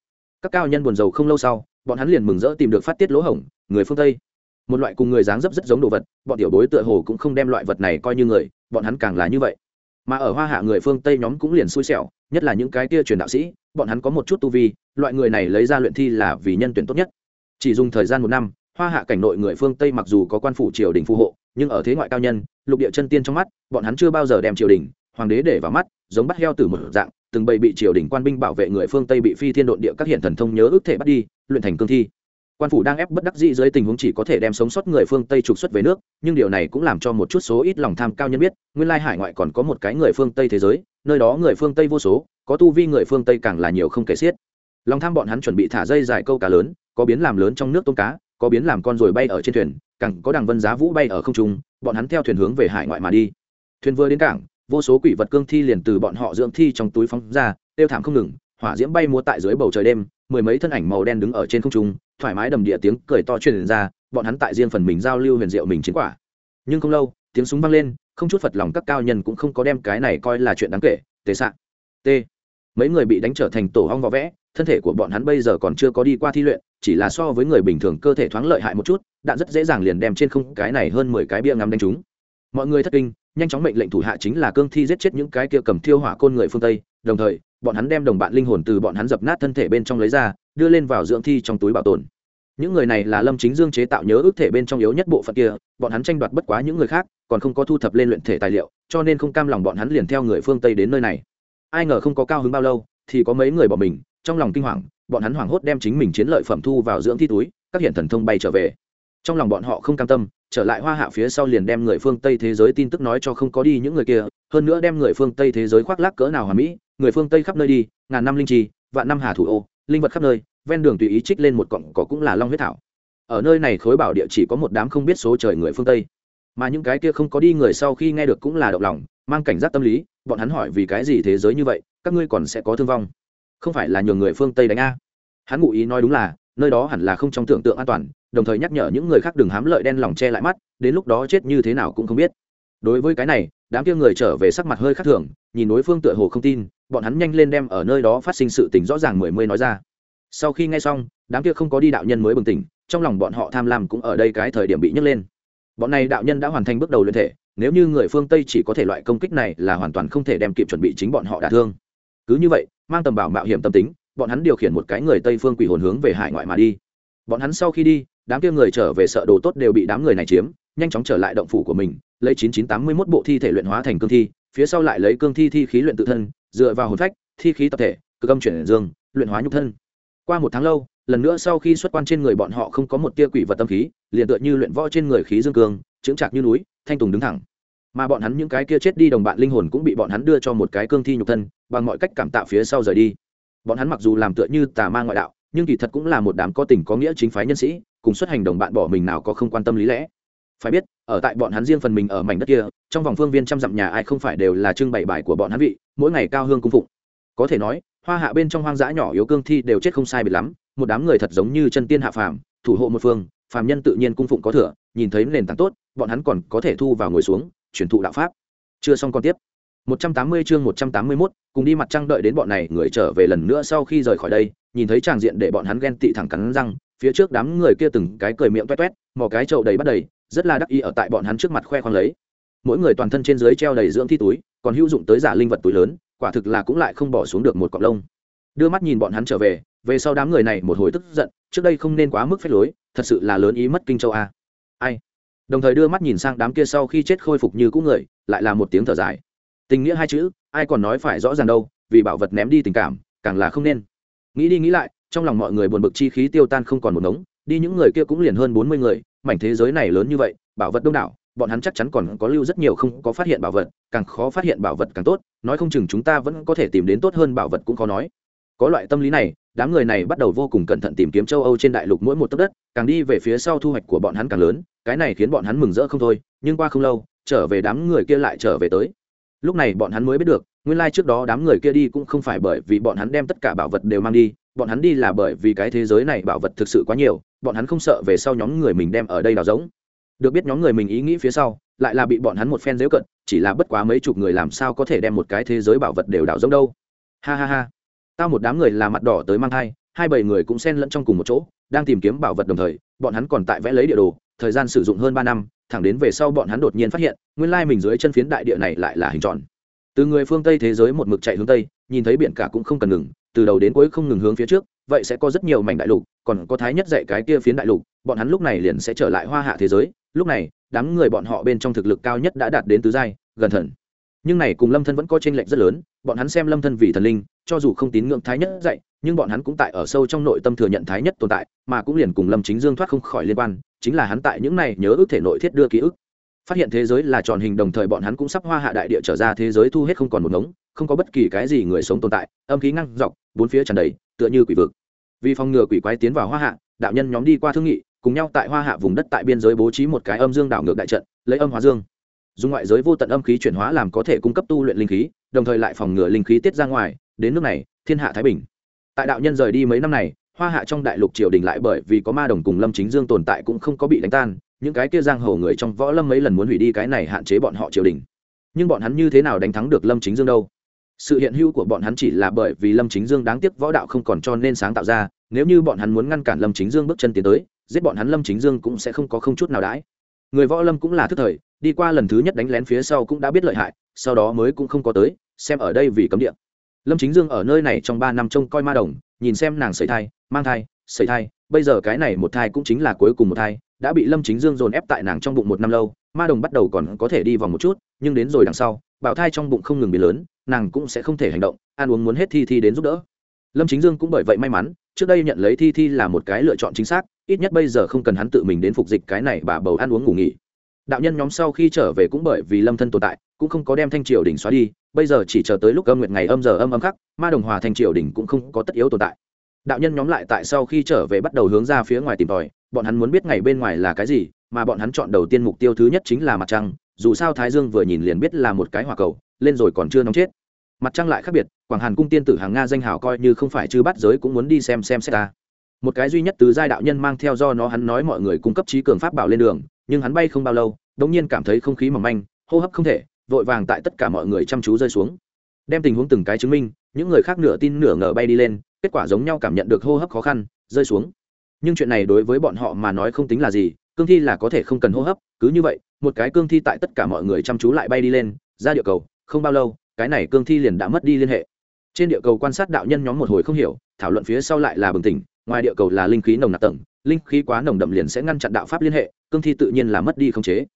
Các cao nhân buồn rầu không lâu sau, bọn hắn liền mừng rỡ tìm được phát tiết lỗ hổng người phương tây. Một loại cùng người dáng dấp rất giống đồ vật, bọn tiểu bối tựa hồ cũng không đem loại vật này coi như người, bọn hắn càng là như vậy. Mà ở hoa hạ người phương tây nhóm cũng liền xui xẻo, nhất là những cái kia truyền đạo sĩ, bọn hắn có một chút tu vi, loại người này lấy ra luyện thi là vì nhân tuyển tốt nhất. Chỉ dùng thời gian một năm, hoa hạ cảnh nội người phương tây mặc dù có quan phủ triều đình phù hộ, nhưng ở thế ngoại cao nhân, lục địa chân tiên trong mắt, bọn hắn chưa bao giờ đem triều đình, hoàng đế để vào mắt, giống bắt heo từ một dạng, từng bầy bị triều đình quan binh bảo vệ người phương tây bị phi thiên độn địa các hiện thần thông nhớ ước thể bắt đi, luyện thành cương thi quan phủ đang ép bất đắc dĩ dưới tình huống chỉ có thể đem sống sót người phương tây trục xuất về nước, nhưng điều này cũng làm cho một chút số ít lòng tham cao nhân biết, nguyên lai hải ngoại còn có một cái người phương tây thế giới, nơi đó người phương tây vô số, có tu vi người phương tây càng là nhiều không kể xiết. Lòng tham bọn hắn chuẩn bị thả dây dài câu cá lớn, có biến làm lớn trong nước tôm cá, có biến làm con rồi bay ở trên thuyền, càng có đằng vân giá vũ bay ở không trung, bọn hắn theo thuyền hướng về hải ngoại mà đi. Thuyền vừa đến cảng, vô số quỷ vật cương thi liền từ bọn họ dưỡng thi trong túi phóng ra, tiêu thảm không ngừng, hỏa diễm bay múa tại dưới bầu trời đêm, mười mấy thân ảnh màu đen đứng ở trên không trung thoải mái đầm địa tiếng cười to truyền ra, bọn hắn tại riêng phần mình giao lưu huyền diệu mình chiến quả. Nhưng không lâu, tiếng súng vang lên, không chút phật lòng các cao nhân cũng không có đem cái này coi là chuyện đáng kể tế sạn t mấy người bị đánh trở thành tổ hong võ vẽ, thân thể của bọn hắn bây giờ còn chưa có đi qua thi luyện, chỉ là so với người bình thường cơ thể thoáng lợi hại một chút đạn rất dễ dàng liền đem trên không cái này hơn mười cái bia ngắm đánh chúng mọi người thất kinh, nhanh chóng mệnh lệnh thủ hạ chính là cương thi giết chết những cái kia cầm thiêu hỏa côn người phương tây, đồng thời, bọn hắn đem đồng bạn linh hồn từ bọn hắn dập nát thân thể bên trong lấy ra đưa lên vào dưỡng thi trong túi bảo tồn. Những người này là lâm chính dương chế tạo nhớ ước thể bên trong yếu nhất bộ phận kia, bọn hắn tranh đoạt bất quá những người khác, còn không có thu thập lên luyện thể tài liệu, cho nên không cam lòng bọn hắn liền theo người phương tây đến nơi này. Ai ngờ không có cao hứng bao lâu, thì có mấy người bỏ mình, trong lòng kinh hoàng, bọn hắn hoảng hốt đem chính mình chiến lợi phẩm thu vào dưỡng thi túi, các hiện thần thông bay trở về. Trong lòng bọn họ không cam tâm, trở lại hoa hạ phía sau liền đem người phương tây thế giới tin tức nói cho không có đi những người kia, hơn nữa đem người phương tây thế giới khoác lác cỡ nào hòa mỹ, người phương tây khắp nơi đi, ngàn năm linh trì, vạn năm hà thủ ô linh vật khắp nơi, ven đường tùy ý trích lên một cọng cỏ cũng là long huyết thảo. Ở nơi này khối bảo địa chỉ có một đám không biết số trời người phương tây. Mà những cái kia không có đi người sau khi nghe được cũng là động lòng, mang cảnh giác tâm lý, bọn hắn hỏi vì cái gì thế giới như vậy, các ngươi còn sẽ có thương vong. Không phải là nhường người phương tây đánh a. Hắn ngụ ý nói đúng là, nơi đó hẳn là không trong tưởng tượng an toàn, đồng thời nhắc nhở những người khác đừng hám lợi đen lòng che lại mắt, đến lúc đó chết như thế nào cũng không biết. Đối với cái này, đám kia người trở về sắc mặt hơi khác thường, nhìn đối phương tựa hồ không tin bọn hắn nhanh lên đem ở nơi đó phát sinh sự tình rõ ràng mười mươi nói ra. Sau khi nghe xong, đám kia không có đi đạo nhân mới bừng tỉnh, trong lòng bọn họ tham lam cũng ở đây cái thời điểm bị nhấc lên. Bọn này đạo nhân đã hoàn thành bước đầu luyện thể, nếu như người phương tây chỉ có thể loại công kích này là hoàn toàn không thể đem kịp chuẩn bị chính bọn họ đả thương. Cứ như vậy, mang tầm bảo mạo hiểm tâm tính, bọn hắn điều khiển một cái người tây phương quỷ hồn hướng về hải ngoại mà đi. Bọn hắn sau khi đi, đám kia người trở về sợ đồ tốt đều bị đám người này chiếm, nhanh chóng trở lại động phủ của mình, lấy chín chín tám mươi mốt bộ thi thể luyện hóa thành cương thi, phía sau lại lấy cương thi thi khí luyện tự thân dựa vào hồn phách, thi khí tập thể, cực âm chuyển dương, luyện hóa nhục thân. Qua một tháng lâu, lần nữa sau khi xuất quan trên người bọn họ không có một tia quỷ vật tâm khí, liền tựa như luyện võ trên người khí dương cương, chững chạc như núi, thanh tùng đứng thẳng. Mà bọn hắn những cái kia chết đi đồng bạn linh hồn cũng bị bọn hắn đưa cho một cái cương thi nhục thân, bằng mọi cách cảm tạ phía sau rời đi. Bọn hắn mặc dù làm tựa như tà ma ngoại đạo, nhưng kỳ thật cũng là một đám có tình có nghĩa chính phái nhân sĩ, cùng xuất hành đồng bạn bỏ mình nào có không quan tâm lý lẽ phải biết ở tại bọn hắn riêng phần mình ở mảnh đất kia trong vòng phương viên trăm dặm nhà ai không phải đều là trưng bày bài của bọn hắn vị mỗi ngày cao hương cung phụng. Có thể nói hoa hạ bên trong hoang dã nhỏ yếu cương thi đều chết không sai biệt lắm một đám người thật giống như chân tiên hạ phàm thủ hộ một phương phàm nhân tự nhiên cung phụng có thừa nhìn thấy nền tảng tốt bọn hắn còn có thể thu vào ngồi xuống truyền thụ đạo pháp. Chưa xong còn tiếp. 180 chương 181, cùng đi mặt trăng đợi đến bọn này người trở về lần nữa sau khi rời khỏi đây nhìn thấy tràng diện để bọn hắn ghen tị thẳng cắn răng phía trước đám người kia từng cái cười miệng toét toét mò cái chậu đầy bắt đầy rất là đắc ý ở tại bọn hắn trước mặt khoe khoang lấy. Mỗi người toàn thân trên dưới treo đầy dưỡng thi túi, còn hữu dụng tới giả linh vật túi lớn, quả thực là cũng lại không bỏ xuống được một cọng lông. Đưa mắt nhìn bọn hắn trở về về sau đám người này một hồi tức giận, trước đây không nên quá mức phép lối, thật sự là lớn ý mất kinh châu a. Ai? Đồng thời đưa mắt nhìn sang đám kia sau khi chết khôi phục như cũ người, lại là một tiếng thở dài. Tình nghĩa hai chữ, ai còn nói phải rõ ràng đâu, vì bảo vật ném đi tình cảm, càng là không nên. Nghĩ đi nghĩ lại, trong lòng mọi người buồn bực chi khí tiêu tan không còn một ngống, đi những người kia cũng liền hơn bốn mươi người mảnh thế giới này lớn như vậy, bảo vật đông đảo, bọn hắn chắc chắn còn có lưu rất nhiều không có phát hiện bảo vật, càng khó phát hiện bảo vật càng tốt, nói không chừng chúng ta vẫn có thể tìm đến tốt hơn bảo vật cũng khó nói. Có loại tâm lý này, đám người này bắt đầu vô cùng cẩn thận tìm kiếm châu âu trên đại lục mỗi một tấc đất, càng đi về phía sau thu hoạch của bọn hắn càng lớn, cái này khiến bọn hắn mừng rỡ không thôi, nhưng qua không lâu, trở về đám người kia lại trở về tới. Lúc này bọn hắn mới biết được, nguyên lai trước đó đám người kia đi cũng không phải bởi vì bọn hắn đem tất cả bảo vật đều mang đi, bọn hắn đi là bởi vì cái thế giới này bảo vật thực sự quá nhiều bọn hắn không sợ về sau nhóm người mình đem ở đây đào giống. Được biết nhóm người mình ý nghĩ phía sau, lại là bị bọn hắn một phen dễu cận, chỉ là bất quá mấy chục người làm sao có thể đem một cái thế giới bảo vật đều đào giống đâu. Ha ha ha. Tao một đám người là mặt đỏ tới mang thai, hai bảy người cũng xen lẫn trong cùng một chỗ, đang tìm kiếm bảo vật đồng thời, bọn hắn còn tại vẽ lấy địa đồ, thời gian sử dụng hơn ba năm, thẳng đến về sau bọn hắn đột nhiên phát hiện, nguyên lai mình dưới chân phiến đại địa này lại là hình tròn. Từ người phương tây thế giới một mực chạy hướng tây, nhìn thấy biển cả cũng không cần ngừng, từ đầu đến cuối không ngừng hướng phía trước, vậy sẽ có rất nhiều mảnh đại lục còn có thái nhất dạy cái kia phiến đại lục, bọn hắn lúc này liền sẽ trở lại hoa hạ thế giới. Lúc này, đám người bọn họ bên trong thực lực cao nhất đã đạt đến tứ giai, gần thần. Nhưng này cùng lâm thân vẫn có tranh lệch rất lớn, bọn hắn xem lâm thân vì thần linh, cho dù không tín ngưỡng thái nhất dạy, nhưng bọn hắn cũng tại ở sâu trong nội tâm thừa nhận thái nhất tồn tại, mà cũng liền cùng lâm chính dương thoát không khỏi liên quan, chính là hắn tại những này nhớ ước thể nội thiết đưa ký ức. Phát hiện thế giới là tròn hình đồng thời bọn hắn cũng sắp hoa hạ đại địa trở ra, thế giới thu hết không còn một ngống, không có bất kỳ cái gì người sống tồn tại, âm khí ngăn dọc, bốn phía tràn đầy, tựa như quỷ vực vì phòng ngừa quỷ quái tiến vào hoa hạ, đạo nhân nhóm đi qua thương nghị, cùng nhau tại hoa hạ vùng đất tại biên giới bố trí một cái âm dương đảo ngược đại trận, lấy âm hóa dương. Dùng ngoại giới vô tận âm khí chuyển hóa làm có thể cung cấp tu luyện linh khí, đồng thời lại phòng ngừa linh khí tiết ra ngoài, đến nước này, thiên hạ thái bình. Tại đạo nhân rời đi mấy năm này, hoa hạ trong đại lục triều đình lại bởi vì có ma đồng cùng lâm chính dương tồn tại cũng không có bị đánh tan, những cái kia giang hồ người trong võ lâm mấy lần muốn hủy đi cái này hạn chế bọn họ triều đình. Nhưng bọn hắn như thế nào đánh thắng được lâm chính dương đâu? Sự hiện hữu của bọn hắn chỉ là bởi vì lâm chính dương đáng tiếc võ đạo không còn cho nên sáng tạo ra, nếu như bọn hắn muốn ngăn cản lâm chính dương bước chân tiến tới, giết bọn hắn lâm chính dương cũng sẽ không có không chút nào đãi. Người võ lâm cũng là thức thời, đi qua lần thứ nhất đánh lén phía sau cũng đã biết lợi hại, sau đó mới cũng không có tới, xem ở đây vì cấm địa. Lâm chính dương ở nơi này trong ba năm trông coi ma đồng, nhìn xem nàng sẩy thai, mang thai, sẩy thai, bây giờ cái này một thai cũng chính là cuối cùng một thai, đã bị lâm chính dương dồn ép tại nàng trong bụng một năm lâu, ma đồng bắt đầu còn có thể đi vòng một chút, nhưng đến rồi đằng sau bảo thai trong bụng không ngừng bị lớn, nàng cũng sẽ không thể hành động, ăn uống muốn hết thi thi đến giúp đỡ. Lâm chính dương cũng bởi vậy may mắn, trước đây nhận lấy thi thi là một cái lựa chọn chính xác, ít nhất bây giờ không cần hắn tự mình đến phục dịch cái này bà bầu ăn uống ngủ nghỉ. Đạo nhân nhóm sau khi trở về cũng bởi vì lâm thân tồn tại, cũng không có đem thanh triều đỉnh xóa đi, bây giờ chỉ chờ tới lúc âm nguyện ngày âm giờ âm âm khắc, ma đồng hòa thanh triều đỉnh cũng không có tất yếu tồn tại. Đạo nhân nhóm lại tại sau khi trở về bắt đầu hướng ra phía ngoài tìm tòi, bọn hắn muốn biết ngày bên ngoài là cái gì, mà bọn hắn chọn đầu tiên mục tiêu thứ nhất chính là mặt trăng dù sao thái dương vừa nhìn liền biết là một cái hỏa cầu, lên rồi còn chưa nóng chết. Mặt trăng lại khác biệt, quảng hàn cung tiên tử hàng nga danh hào coi như không phải chư bắt giới cũng muốn đi xem xem xét ta. Một cái duy nhất từ giai đạo nhân mang theo do nó hắn nói mọi người cung cấp trí cường pháp bảo lên đường, nhưng hắn bay không bao lâu, đống nhiên cảm thấy không khí mỏng manh, hô hấp không thể, vội vàng tại tất cả mọi người chăm chú rơi xuống. Đem tình huống từng cái chứng minh, những người khác nửa tin nửa ngờ bay đi lên, kết quả giống nhau cảm nhận được hô hấp khó khăn, rơi xuống. Nhưng chuyện này đối với bọn họ mà nói không tính là gì, cương thi là có thể không cần hô hấp, cứ như vậy một cái cương thi tại tất cả mọi người chăm chú lại bay đi lên, ra địa cầu, không bao lâu, cái này cương thi liền đã mất đi liên hệ. Trên địa cầu quan sát đạo nhân nhóm một hồi không hiểu, thảo luận phía sau lại là bừng tỉnh, ngoài địa cầu là linh khí nồng nặc tầng, linh khí quá nồng đậm liền sẽ ngăn chặn đạo pháp liên hệ, cương thi tự nhiên là mất đi không chế.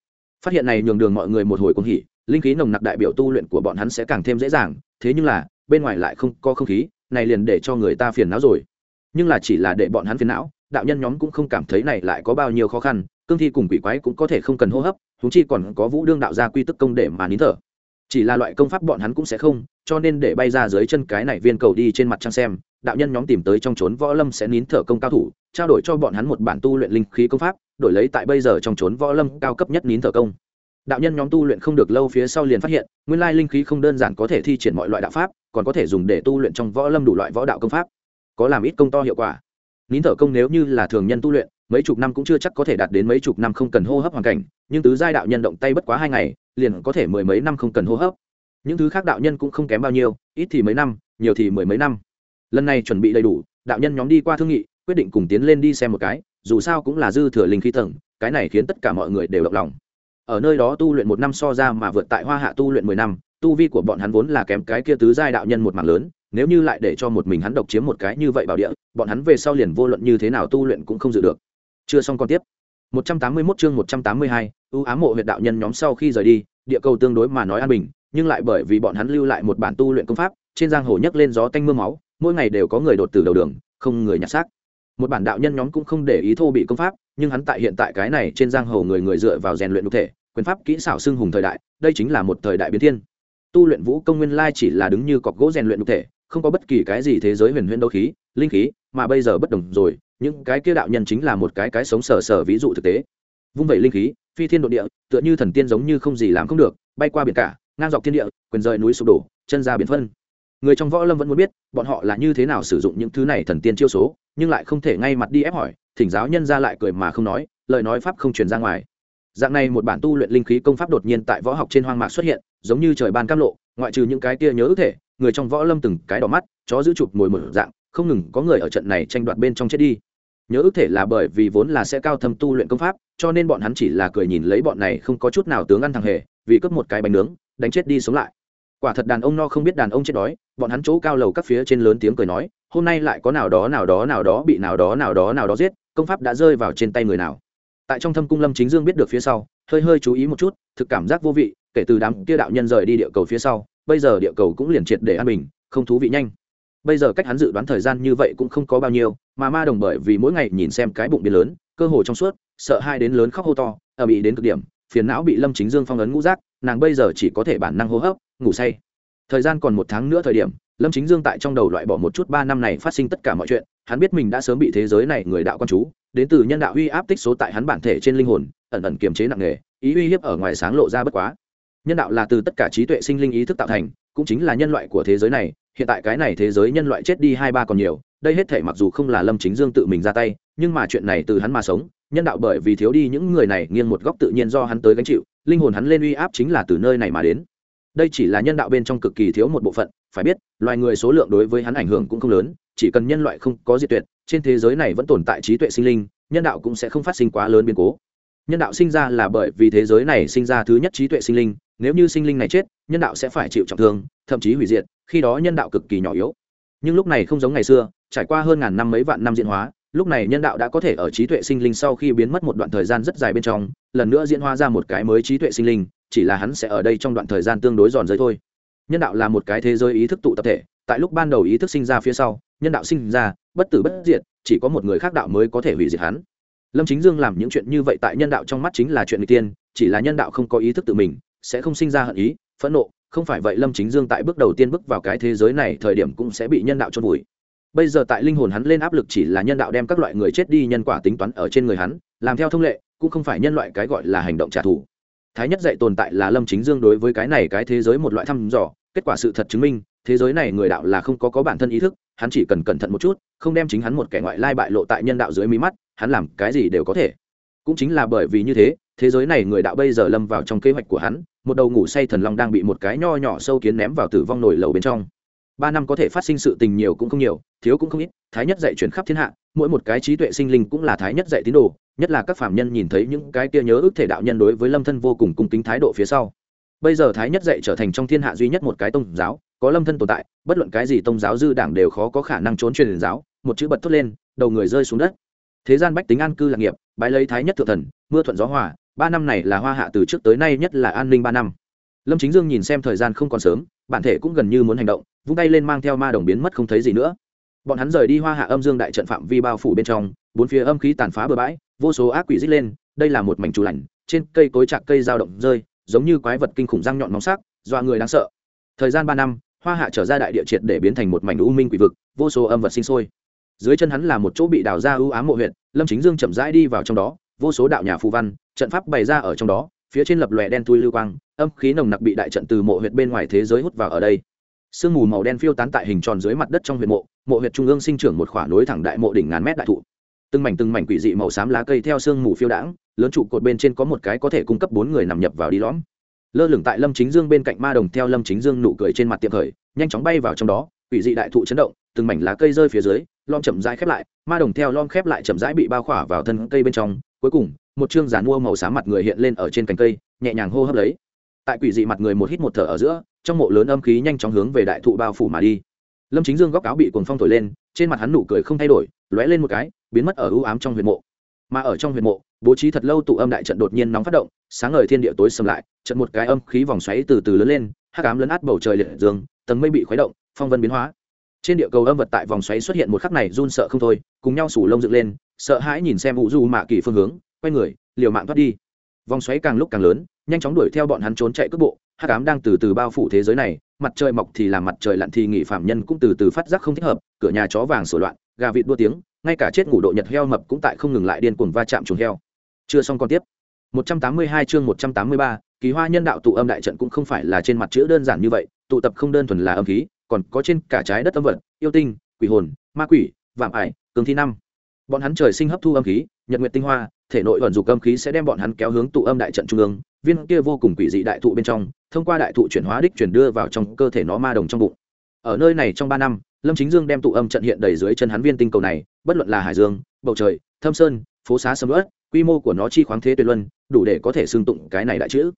Phát hiện này nhường đường mọi người một hồi cũng hỉ, linh khí nồng nặc đại biểu tu luyện của bọn hắn sẽ càng thêm dễ dàng, thế nhưng là, bên ngoài lại không có không khí, này liền để cho người ta phiền não rồi. Nhưng là chỉ là để bọn hắn phiền não, đạo nhân nhóm cũng không cảm thấy này lại có bao nhiêu khó khăn cương thi cùng quỷ quái cũng có thể không cần hô hấp thúng chi còn có vũ đương đạo ra quy tức công để mà nín thở. Chỉ là loại công pháp bọn hắn cũng sẽ không, cho nên để bay ra dưới chân cái này viên cầu đi trên mặt trăng xem, đạo nhân nhóm tìm tới trong trốn võ lâm sẽ nín thở công cao thủ, trao đổi cho bọn hắn một bản tu luyện linh khí công pháp, đổi lấy tại bây giờ trong trốn võ lâm cao cấp nhất nín thở công. Đạo nhân nhóm tu luyện không được lâu phía sau liền phát hiện, nguyên lai linh khí không đơn giản có thể thi triển mọi loại đạo pháp, còn có thể dùng để tu luyện trong võ lâm đủ loại võ đạo công pháp. Có làm ít công to hiệu quả. Nín thở công nếu như là thường nhân tu luyện mấy chục năm cũng chưa chắc có thể đạt đến mấy chục năm không cần hô hấp hoàn cảnh, nhưng tứ giai đạo nhân động tay bất quá hai ngày, liền có thể mười mấy năm không cần hô hấp. Những thứ khác đạo nhân cũng không kém bao nhiêu, ít thì mấy năm, nhiều thì mười mấy năm. Lần này chuẩn bị đầy đủ, đạo nhân nhóm đi qua thương nghị, quyết định cùng tiến lên đi xem một cái, dù sao cũng là dư thừa linh khí tầng, cái này khiến tất cả mọi người đều động lòng. Ở nơi đó tu luyện một năm so ra mà vượt tại hoa hạ tu luyện mười năm, tu vi của bọn hắn vốn là kém cái kia tứ giai đạo nhân một mảng lớn, nếu như lại để cho một mình hắn độc chiếm một cái như vậy bảo địa, bọn hắn về sau liền vô luận như thế nào tu luyện cũng không dự được chưa xong còn tiếp. 181 chương 182, ưu ám mộ huyệt đạo nhân nhóm sau khi rời đi địa cầu tương đối mà nói an bình nhưng lại bởi vì bọn hắn lưu lại một bản tu luyện công pháp trên giang hồ nhấc lên gió tanh mưa máu mỗi ngày đều có người đột từ đầu đường không người nhặt xác. Một bản đạo nhân nhóm cũng không để ý thô bị công pháp nhưng hắn tại hiện tại cái này trên giang hồ người người dựa vào rèn luyện đục thể quyền pháp kỹ xảo xưng hùng thời đại đây chính là một thời đại biến thiên. Tu luyện vũ công nguyên lai chỉ là đứng như cọc gỗ rèn luyện đục thể không có bất kỳ cái gì thế giới huyền huyền đấu khí linh khí mà bây giờ bất đồng rồi những cái kia đạo nhân chính là một cái cái sống sờ sờ ví dụ thực tế. Vung vẩy linh khí, phi thiên độ địa, tựa như thần tiên giống như không gì làm không được, bay qua biển cả, ngang dọc thiên địa, quyền rời núi sụp đổ, chân ra biển phân. Người trong võ lâm vẫn muốn biết, bọn họ là như thế nào sử dụng những thứ này thần tiên chiêu số, nhưng lại không thể ngay mặt đi ép hỏi, thỉnh giáo nhân ra lại cười mà không nói, lời nói pháp không truyền ra ngoài. Dạng này một bản tu luyện linh khí công pháp đột nhiên tại võ học trên hoang mạc xuất hiện, giống như trời ban cam lộ, ngoại trừ những cái kia nhớ ước thể, người trong võ lâm từng cái đỏ mắt, chó giữ chụp mồi mở dạng, không ngừng có người ở trận này tranh đoạt bên trong chết đi nhớ ước thể là bởi vì vốn là sẽ cao thâm tu luyện công pháp, cho nên bọn hắn chỉ là cười nhìn lấy bọn này không có chút nào tướng ăn thằng hề, vì cướp một cái bánh nướng, đánh chết đi sống lại. Quả thật đàn ông no không biết đàn ông chết đói, bọn hắn chỗ cao lầu các phía trên lớn tiếng cười nói, hôm nay lại có nào đó nào đó nào đó bị nào đó nào đó nào đó giết, công pháp đã rơi vào trên tay người nào. Tại trong thâm cung lâm chính dương biết được phía sau, hơi hơi chú ý một chút, thực cảm giác vô vị, kể từ đám kia đạo nhân rời đi địa cầu phía sau, bây giờ địa cầu cũng liền triệt để an bình, không thú vị nhanh bây giờ cách hắn dự đoán thời gian như vậy cũng không có bao nhiêu, mà ma đồng bởi vì mỗi ngày nhìn xem cái bụng biến lớn, cơ hồ trong suốt, sợ hai đến lớn khóc hô to, ở bị đến cực điểm, phiền não bị lâm chính dương phong ấn ngũ rác nàng bây giờ chỉ có thể bản năng hô hấp, ngủ say. Thời gian còn một tháng nữa thời điểm, lâm chính dương tại trong đầu loại bỏ một chút ba năm này phát sinh tất cả mọi chuyện, hắn biết mình đã sớm bị thế giới này người đạo con chú, đến từ nhân đạo uy áp tích số tại hắn bản thể trên linh hồn, ẩn ẩn kiềm chế nặng nề, ý uy hiếp ở ngoài sáng lộ ra bất quá. Nhân đạo là từ tất cả trí tuệ sinh linh ý thức tạo thành, cũng chính là nhân loại của thế giới này hiện tại cái này thế giới nhân loại chết đi hai ba còn nhiều, đây hết thể mặc dù không là lâm chính dương tự mình ra tay, nhưng mà chuyện này từ hắn mà sống, nhân đạo bởi vì thiếu đi những người này nghiêng một góc tự nhiên do hắn tới gánh chịu, linh hồn hắn lên uy áp chính là từ nơi này mà đến. Đây chỉ là nhân đạo bên trong cực kỳ thiếu một bộ phận, phải biết, loài người số lượng đối với hắn ảnh hưởng cũng không lớn, chỉ cần nhân loại không có diệt tuyệt, trên thế giới này vẫn tồn tại trí tuệ sinh linh, nhân đạo cũng sẽ không phát sinh quá lớn biến cố nhân đạo sinh ra là bởi vì thế giới này sinh ra thứ nhất trí tuệ sinh linh, nếu như sinh linh này chết, nhân đạo sẽ phải chịu trọng thương, thậm chí hủy diệt, khi đó nhân đạo cực kỳ nhỏ yếu. Nhưng lúc này không giống ngày xưa, trải qua hơn ngàn năm mấy vạn năm diễn hóa, lúc này nhân đạo đã có thể ở trí tuệ sinh linh sau khi biến mất một đoạn thời gian rất dài bên trong, lần nữa diễn hóa ra một cái mới trí tuệ sinh linh, chỉ là hắn sẽ ở đây trong đoạn thời gian tương đối giòn giới thôi. Nhân đạo là một cái thế giới ý thức tụ tập thể, tại lúc ban đầu ý thức sinh ra phía sau, nhân đạo sinh ra, bất tử bất diệt, chỉ có một người khác đạo mới có thể hủy diệt hắn lâm chính dương làm những chuyện như vậy tại nhân đạo trong mắt chính là chuyện người tiên, chỉ là nhân đạo không có ý thức tự mình, sẽ không sinh ra hận ý, phẫn nộ, không phải vậy lâm chính dương tại bước đầu tiên bước vào cái thế giới này thời điểm cũng sẽ bị nhân đạo trôn vùi. Bây giờ tại linh hồn hắn lên áp lực chỉ là nhân đạo đem các loại người chết đi nhân quả tính toán ở trên người hắn, làm theo thông lệ, cũng không phải nhân loại cái gọi là hành động trả thù. Thái nhất dạy tồn tại là lâm chính dương đối với cái này cái thế giới một loại thăm dò, kết quả sự thật chứng minh, thế giới này người đạo là không có có bản thân ý thức, hắn chỉ cần cẩn thận một chút, không đem chính hắn một kẻ ngoại lai bại lộ tại nhân đạo dưới mí mắt hắn làm cái gì đều có thể. Cũng chính là bởi vì như thế thế giới này người đạo bây giờ lâm vào trong kế hoạch của hắn, một đầu ngủ say thần long đang bị một cái nho nhỏ sâu kiến ném vào tử vong nổi lầu bên trong. Ba năm có thể phát sinh sự tình nhiều cũng không nhiều, thiếu cũng không ít, thái nhất dạy chuyển khắp thiên hạ, mỗi một cái trí tuệ sinh linh cũng là thái nhất dạy tín đồ, nhất là các phạm nhân nhìn thấy những cái kia nhớ ước thể đạo nhân đối với lâm thân vô cùng cung kính thái độ phía sau. Bây giờ thái nhất dạy trở thành trong thiên hạ duy nhất một cái tôn giáo, có lâm thân tồn tại, bất luận cái gì tôn giáo dư đảng đều khó có khả năng trốn truyền giáo, một chữ bật thốt lên, đầu người rơi xuống đất thế gian bách tính an cư lạc nghiệp bãi lấy thái nhất thượng thần, mưa thuận gió hòa, ba năm này là hoa hạ từ trước tới nay nhất là an ninh ba năm. Lâm chính dương nhìn xem thời gian không còn sớm, bản thể cũng gần như muốn hành động, vung tay lên mang theo ma đồng biến mất không thấy gì nữa. Bọn hắn rời đi hoa hạ âm dương đại trận phạm vi bao phủ bên trong, bốn phía âm khí tàn phá bừa bãi, vô số ác quỷ dích lên, đây là một mảnh trù lành trên cây cối chạc cây dao động rơi, giống như quái vật kinh khủng răng nhọn nóng sắc, dọa người đáng sợ. Thời gian ba năm, hoa hạ trở ra đại địa triệt để biến thành một mảnh u minh quỷ vực, vô số âm vật sinh sôi dưới chân hắn là một chỗ bị đào ra ưu ám mộ huyện lâm chính dương chậm rãi đi vào trong đó, vô số đạo nhà phù văn, trận pháp bày ra ở trong đó, phía trên lập lòe đen thui lưu quang, âm khí nồng nặc bị đại trận từ mộ huyệt bên ngoài thế giới hút vào ở đây. Sương mù màu đen phiêu tán tại hình tròn dưới mặt đất trong huyệt mộ mộ huyệt trung ương sinh trưởng một khỏa nối thẳng đại mộ đỉnh ngàn mét đại thụ. Từng mảnh từng mảnh quỷ dị màu xám lá cây theo sương mù phiêu đãng, lớn trụ cột bên trên có một cái có thể cung cấp bốn người nằm nhập vào đi lõm. Lơ lửng tại lâm chính dương bên cạnh ma đồng theo lâm chính dương nụ cười trên mặt tiệm khởi, nhanh chóng bay vào trong đó quỷ dị đại thụ chấn động, từng mảnh lá cây rơi phía dưới, lom chậm rãi khép lại, ma đồng theo lom khép lại chậm rãi bị bao khỏa vào thân cây bên trong. Cuối cùng, một chương giàn mua màu xám mặt người hiện lên ở trên cành cây, nhẹ nhàng hô hấp lấy. Tại quỷ dị mặt người một hít một thở ở giữa, trong mộ lớn âm khí nhanh chóng hướng về đại thụ bao phủ mà đi. Lâm chính dương góc áo bị cuồng phong thổi lên, trên mặt hắn nụ cười không thay đổi, lóe lên một cái, biến mất ở ưu ám trong huyệt mộ. Mà ở trong huyệt mộ, bố trí thật lâu tụ âm đại trận đột nhiên nóng phát động, sáng ngời thiên địa tối sầm lại, trận một cái âm khí vòng xoáy từ từ lớn lên, hắc ám lấn át bầu trời liệt dương, tầng mây bị khuấy động phong vân biến hóa. Trên địa cầu âm vật tại vòng xoáy xuất hiện một khắc này run sợ không thôi cùng nhau sủ lông dựng lên sợ hãi nhìn xem vũ du mạ kỳ phương hướng quay người liều mạng thoát đi. Vòng xoáy càng lúc càng lớn nhanh chóng đuổi theo bọn hắn trốn chạy cước bộ hắc ám đang từ từ bao phủ thế giới này mặt trời mọc thì làm mặt trời lặn thì nghỉ phạm nhân cũng từ từ phát giác không thích hợp cửa nhà chó vàng sửa loạn gà vịt đua tiếng ngay cả chết ngủ độ nhật heo mập cũng tại không ngừng lại điên cuồng va chạm chuồng heo. Chưa xong còn tiếp. 182 chương 183, kỳ hoa nhân đạo tụ âm đại trận cũng không phải là trên mặt chữ đơn giản như vậy tụ tập không đơn thuần là âm khí còn có trên cả trái đất âm vật, yêu tinh, quỷ hồn, ma quỷ, vạm ải, cường thi năm. Bọn hắn trời sinh hấp thu âm khí, nhật nguyệt tinh hoa, thể nội vận dục âm khí sẽ đem bọn hắn kéo hướng tụ âm đại trận trung ương, viên kia vô cùng quỷ dị đại thụ bên trong, thông qua đại thụ chuyển hóa đích chuyển đưa vào trong cơ thể nó ma đồng trong bụng. Ở nơi này trong ba năm, lâm chính dương đem tụ âm trận hiện đầy dưới chân hắn viên tinh cầu này, bất luận là hải dương, bầu trời, thâm sơn, phố xá sầm ớt quy mô của nó chi khoáng thế tuyệt luân, đủ để có thể xương tụng cái này đại chữ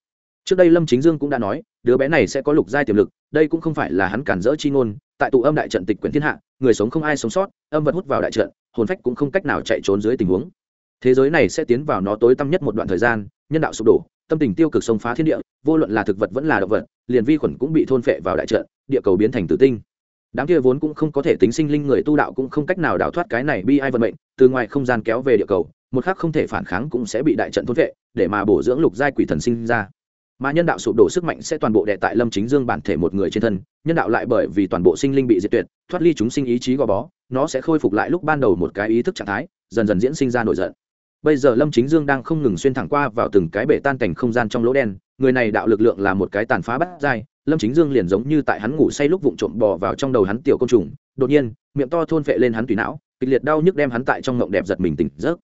trước đây lâm chính dương cũng đã nói, đứa bé này sẽ có lục giai tiềm lực, đây cũng không phải là hắn cản rỡ chi ngôn, tại tụ âm đại trận tịch quyển thiên hạ, người sống không ai sống sót, âm vật hút vào đại trận, hồn phách cũng không cách nào chạy trốn dưới tình huống. Thế giới này sẽ tiến vào nó tối tăm nhất một đoạn thời gian, nhân đạo sụp đổ, tâm tình tiêu cực xông phá thiên địa, vô luận là thực vật vẫn là động vật, liền vi khuẩn cũng bị thôn phệ vào đại trận, địa cầu biến thành tử tinh. Đám kia vốn cũng không có thể tính sinh linh người tu đạo cũng không cách nào đào thoát cái này bi ai vận mệnh, từ ngoài không gian kéo về địa cầu, một khắc không thể phản kháng cũng sẽ bị đại trận thôn phệ, để mà bổ dưỡng lục giai quỷ thần sinh ra mà nhân đạo sụp đổ sức mạnh sẽ toàn bộ đệ tại lâm chính dương bản thể một người trên thân, nhân đạo lại bởi vì toàn bộ sinh linh bị diệt tuyệt, thoát ly chúng sinh ý chí gò bó, nó sẽ khôi phục lại lúc ban đầu một cái ý thức trạng thái, dần dần diễn sinh ra nổi giận. Bây giờ lâm chính dương đang không ngừng xuyên thẳng qua vào từng cái bể tan cảnh không gian trong lỗ đen, người này đạo lực lượng là một cái tàn phá bắt dai lâm chính dương liền giống như tại hắn ngủ say lúc vụng trộm bò vào trong đầu hắn tiểu côn trùng, đột nhiên, miệng to thôn phệ lên hắn tùy não, kịch liệt đau nhức đem hắn tại trong ngộng đẹp giật mình tỉnh giấc.